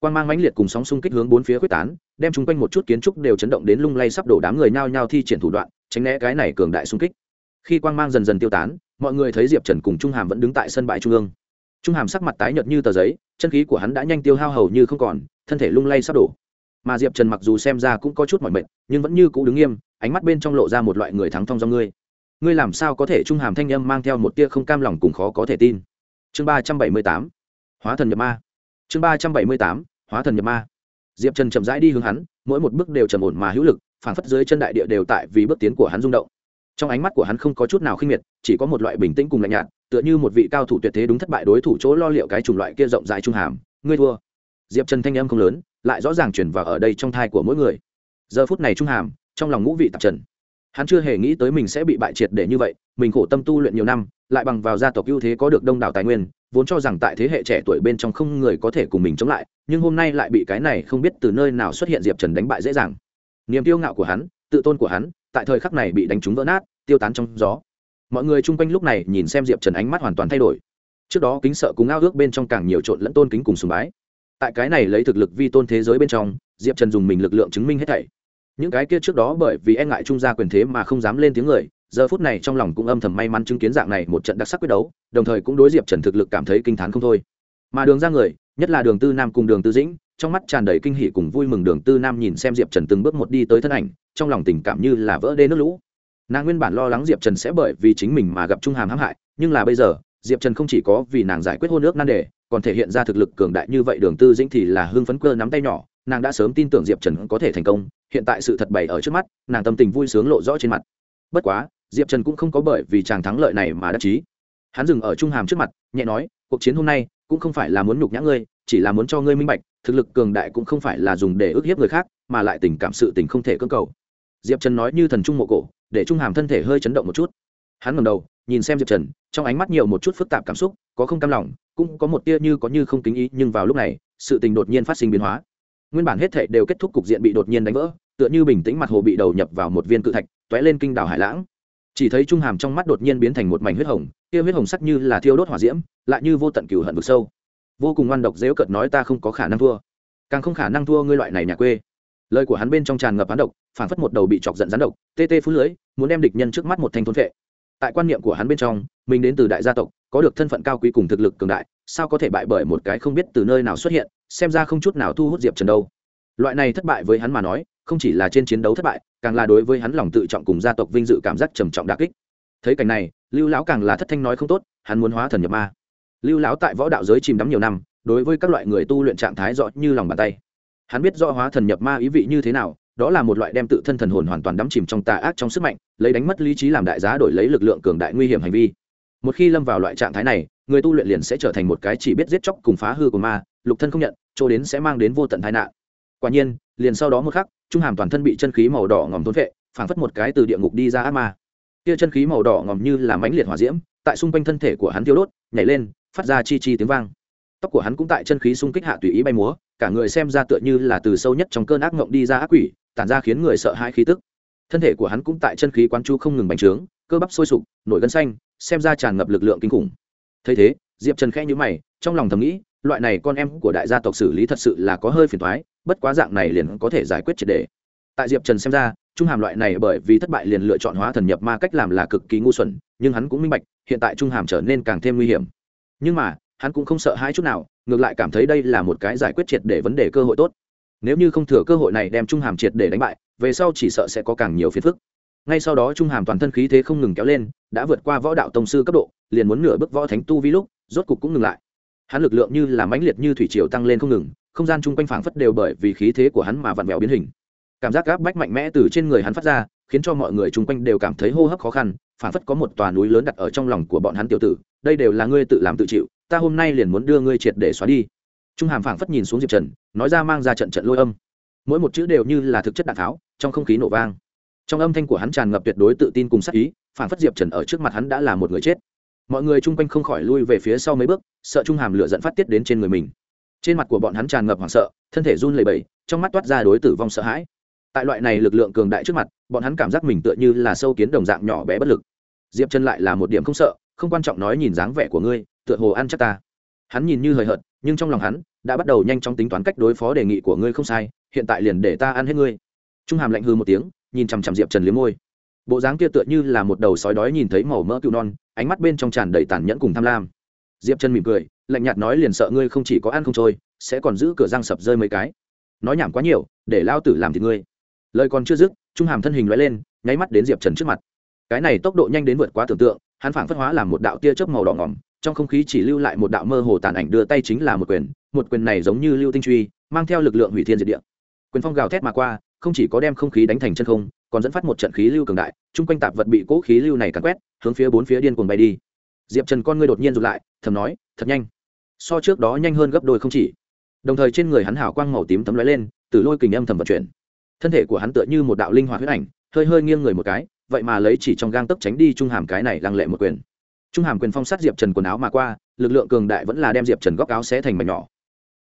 S1: quan g mang mãnh liệt cùng sóng xung kích hướng bốn phía quyết tán, đem chung quanh một chút kiến trúc đều chấn động đến lung lay sắp đổ đám người nhao nhao thi triển thủ đoạn, tránh né cái này cường đại xung kích. Khi quang mang dần dần tiêu tán, mọi người thấy diệp trần cùng trung hàm vẫn đứng tại sân bãi trung ương. Trung hàm sắc mặt tái nhợt như tờ giấy, chân khí của hắn đã nhanh tiêu hao hầu như không còn, thân thể lung lay sắp đổ. Mà diệp trần mặc dù xem ra cũng có chút mỏi mệt, nhưng vẫn như cũ đứng nghiêm, ánh mắt bên trong lộ ra một loại người thắng thong do ngươi. Ngươi làm sao có thể trung hàm thanh âm mang theo một tia không cam lòng cùng khó có thể tin? Chương ba trăm bảy mươi tám, hóa thần nhập ma chương ba trăm bảy mươi tám, hóa thần nhập ma. Diệp trần chậm rãi đi hướng hắn, mỗi một bước đều trầm ổn mà hữu lực, phảng phất dưới chân đại địa đều tại vì bước tiến của hắn rung động. Trong ánh mắt của hắn không có chút nào khinh miệt, chỉ có một loại bình tĩnh cùng lạnh nhạt, tựa như một vị cao thủ tuyệt thế đúng thất bại đối thủ chỗ lo liệu cái chủng loại kia rộng rãi trung hàm. Ngươi thua. Diệp trần thanh âm không lớn, lại rõ ràng chuyển vào ở đây trong thai của mỗi người. Giờ phút này trung hàm, trong lòng ngũ vị tạp trần. Hắn chưa hề nghĩ tới mình sẽ bị bại triệt để như vậy, mình khổ tâm tu luyện nhiều năm, lại bằng vào gia tộc ưu thế có được đông đảo tài nguyên vốn cho rằng tại thế hệ trẻ tuổi bên trong không người có thể cùng mình chống lại, nhưng hôm nay lại bị cái này không biết từ nơi nào xuất hiện diệp trần đánh bại dễ dàng. Niềm tiêu ngạo của hắn, tự tôn của hắn, tại thời khắc này bị đánh trúng vỡ nát, tiêu tán trong gió. Mọi người chung quanh lúc này nhìn xem diệp trần ánh mắt hoàn toàn thay đổi. Trước đó kính sợ cùng ao ước bên trong càng nhiều trộn lẫn tôn kính cùng sùng bái. Tại cái này lấy thực lực vi tôn thế giới bên trong, diệp trần dùng mình lực lượng chứng minh hết thảy. Những cái kia trước đó bởi vì e ngại trung gia quyền thế mà không dám lên tiếng người giờ phút này trong lòng cũng âm thầm may mắn chứng kiến dạng này một trận đặc sắc quyết đấu, đồng thời cũng đối diệp trần thực lực cảm thấy kinh t h á n không thôi. Mà đường ra người, nhất là đường tư nam cùng đường tư dĩnh, trong mắt tràn đầy kinh hỉ cùng vui mừng đường tư nam nhìn xem diệp trần từng bước một đi tới thân ảnh, trong lòng tình cảm như là vỡ đê nước lũ. Nàng nguyên bản lo lắng diệp trần sẽ bởi vì chính mình mà gặp trung hàm hãm hại, nhưng là bây giờ, diệp trần không chỉ có vì nàng giải quyết hôn ước nan đề, còn thể hiện ra thực lực cường đại như vậy đường tư dĩnh thì là hưng phấn cơ nắm tay nhỏ, nàng đã sớm tin tưởng diệp trần có thể thành công, hiện tại sự thật bày ở trước mắt, nàng tâm tình vui sướng lộ rõ trên mặt. Bất quá diệp trần cũng không có bởi vì chàng thắng lợi này mà đắc chí. Hắn dừng ở trung hàm trước mặt, nhẹ nói, cuộc chiến hôm nay cũng không phải là muốn nhục nhã ngươi, chỉ là muốn cho ngươi minh bạch, thực lực cường đại cũng không phải là dùng để ức hiếp người khác, mà lại tình cảm sự tình không thể cưỡng cầu. Diệp trần nói như thần trung mộ cổ, để trung hàm thân thể hơi chấn động một chút. Hắn ngầm đầu, nhìn xem diệp trần, trong ánh mắt nhiều một chút phức tạp cảm xúc, có không cam lòng, cũng có một tia như có như không kính ý, nhưng vào lúc này, sự tình đột nhiên phát sinh biến hóa. Nguyên bản hết thể đều kết thúc cục diện bị đột nhiên đánh vỡ, tựa như bình tĩnh mặt hồ bị đầu nhập vào một viên cự thạch t ó é lên kinh đảo hải lãng chỉ thấy trung hàm trong mắt đột nhiên biến thành một mảnh huyết hồng, kia huyết hồng sắc như là thiêu đốt hỏa diễm, lại như vô tận cừu hận vực sâu. Vô cùng ngoan độc dễu cợt nói ta không có khả năng thua. Càng không khả năng thua ngươi loại này nhà quê. Lời của hắn bên trong tràn ngập hắn độc phản phất một đầu bị chọc giận rắn độc, tê tê phú lưới, muốn đem địch nhân trước mắt một thanh thôn vệ. Tại quan niệm của hắn bên trong, mình đến từ đại gia tộc, có được thân phận cao quý cùng thực lực cường đại, sao có thể bại bởi một cái không biết từ nơi nào xuất hiện, xem ra không chút nào thu hút diệp trần đâu. Loại này thất bại với hắn mà nói, không chỉ là trên chiến đấu thất bại càng là đối với hắn lòng tự trọng cùng gia tộc vinh dự cảm giác trầm trọng đà kích. Thấy cảnh này, lưu lão càng là thất thanh nói không tốt, hắn muốn hóa thần nhập ma. Lưu lão tại võ đạo giới chìm đắm nhiều năm, đối với các loại người tu luyện trạng thái rõ như lòng bàn tay. Hắn biết rõ hóa thần nhập ma ý vị như thế nào, đó là một loại đem tự thân thần hồn hoàn toàn đắm chìm trong tà ác trong sức mạnh, lấy đánh mất lý trí làm đại giá đổi lấy lực lượng cường đại nguy hiểm hành vi. Một khi lâm vào loại trạng thái này, người tu luyện liền sẽ trở thành một cái chỉ biết giết chóc cùng phá hư của ma, lục thân không nhận, chỗ đến sẽ mang đến vô tận tai nạn. Quả nhiên, liền sau đó một khắc trung hàm toàn thân bị chân khí màu đỏ ngòm thôn vệ, phảng phất một cái từ địa ngục đi ra ác ma. Kia chân khí màu đỏ ngòm như là mãnh liệt hỏa diễm, tại xung quanh thân thể của hắn thiêu đốt, nhảy lên, phát ra chi chi tiếng vang. Tóc của hắn cũng tại chân khí xung kích hạ tùy ý bay múa, cả người xem ra tựa như là từ sâu nhất trong cơn ác ngộng đi ra ác quỷ, tản ra khiến người sợ hãi khí tức. Thân thể của hắn cũng tại chân khí quán chu không ngừng bành trướng, cơ bắp sôi sục nổi gân xanh, xem ra tràn ngập lực lượng kinh khủng. Thấy thế, diệp trần khẽ nhữ mày, trong lòng thầm nghĩ loại này con em của đại gia tộc xử lý thật sự là có hơi phiền thoái, bất quá dạng này liền có thể giải quyết triệt đề. Tại diệp trần xem ra, trung hàm loại này bởi vì thất bại liền lựa chọn hóa thần nhập ma cách làm là cực kỳ ngu xuẩn, nhưng hắn cũng minh bạch, hiện tại trung hàm trở nên càng thêm nguy hiểm. Nhưng mà, hắn cũng không sợ hãi chút nào, ngược lại cảm thấy đây là một cái giải quyết triệt để vấn đề cơ hội tốt. Nếu như không thừa cơ hội này đem trung hàm triệt để đánh bại, về sau chỉ sợ sẽ có càng nhiều phiền phức. Ngay sau đó trung hàm toàn thân khí thế không ngừng kéo lên, đã vượt qua võ đạo tông sư cấp độ, liền muốn nửa bước võ thánh tu vi lúc, rốt cục cũng ngừng lại hắn lực lượng như là mãnh liệt như thủy triều tăng lên không ngừng, không gian chung quanh phảng phất đều bởi vì khí thế của hắn mà vặn vẹo biến hình. Cảm giác gáp bách mạnh mẽ từ trên người hắn phát ra, khiến cho mọi người chung quanh đều cảm thấy hô hấp khó khăn, phảng phất có một tòa núi lớn đặt ở trong lòng của bọn hắn tiểu tử. Đây đều là ngươi tự làm tự chịu, ta hôm nay liền muốn đưa ngươi triệt để xóa đi. Trung hàm phảng phất nhìn xuống diệp trần, nói ra mang ra trận trận lôi âm. Mỗi một chữ đều như là thực chất đạn tháo, trong không khí nổ vang. Trong âm thanh của hắn tràn ngập tuyệt đối tự tin cùng sắc ý, phảng phất diệp trần ở trước mặt hắn đã là một người chết. Mọi người chung quanh không khỏi lui về phía sau mấy bước sợ trung hàm lửa dẫn phát tiết đến trên người mình. Trên mặt của bọn hắn tràn ngập hoảng sợ, thân thể run lẩy bẩy, trong mắt toát ra đối tử vong sợ hãi. Tại loại này lực lượng cường đại trước mặt, bọn hắn cảm giác mình tựa như là sâu kiến đồng dạng nhỏ bé bất lực. Diệp chân lại là một điểm không sợ, không quan trọng nói nhìn dáng vẻ của ngươi, tựa hồ ăn chắc ta. Hắn nhìn như hời hợt, nhưng trong lòng hắn đã bắt đầu nhanh chóng tính toán cách đối phó đề nghị của ngươi không sai, hiện tại liền để ta ăn hết ngươi. Trung hàm lạnh hư một tiếng, nhìn chằm chằm diệp trần liếm môi. Bộ dáng kia tựa như là một đầu sói đói nhìn thấy màu mỡ cựu non, ánh mắt bên trong tràn đầy tàn nhẫn cùng tham lam diệp trần mỉm cười, lạnh nhạt nói liền sợ ngươi không chỉ có ăn không trôi, sẽ còn giữ cửa răng sập rơi mấy cái. Nói nhảm quá nhiều, để lao tử làm thì ngươi. Lời còn chưa dứt, trung hàm thân hình loại lên, nháy mắt đến diệp trần trước mặt. Cái này tốc độ nhanh đến vượt quá tưởng tượng, hắn phảng phất hóa làm một đạo tia chớp màu đỏ ngỏm, trong không khí chỉ lưu lại một đạo mơ hồ tàn ảnh đưa tay chính là một quyền một quyền này giống như lưu tinh truy, mang theo lực lượng hủy thiên diệt địa. Quyền phong gào thét mà qua, không chỉ có đem không khí đánh thành chân không, còn dẫn phát một trận khí lưu cường đại, chung quanh tạp vật bị cỗ khí lưu này cắn quét, hướng phía bốn phía điên cuồng bay đi diệp trần con ngươi đột nhiên rụt lại, thầm nói, thật nhanh. So trước đó nhanh hơn gấp đôi không chỉ. Đồng thời trên người hắn hảo quang màu tím tấm lóe lên, từ lôi kình âm thầm vận chuyển. Thân thể của hắn tựa như một đạo linh hoạt huyết ảnh, hơi hơi nghiêng người một cái, vậy mà lấy chỉ trong gang tấp tránh đi trung hàm cái này lăng lệ một quyền. Trung hàm quyền phong sát diệp trần quần áo mà qua, lực lượng cường đại vẫn là đem diệp trần góc áo xé thành mảnh nhỏ.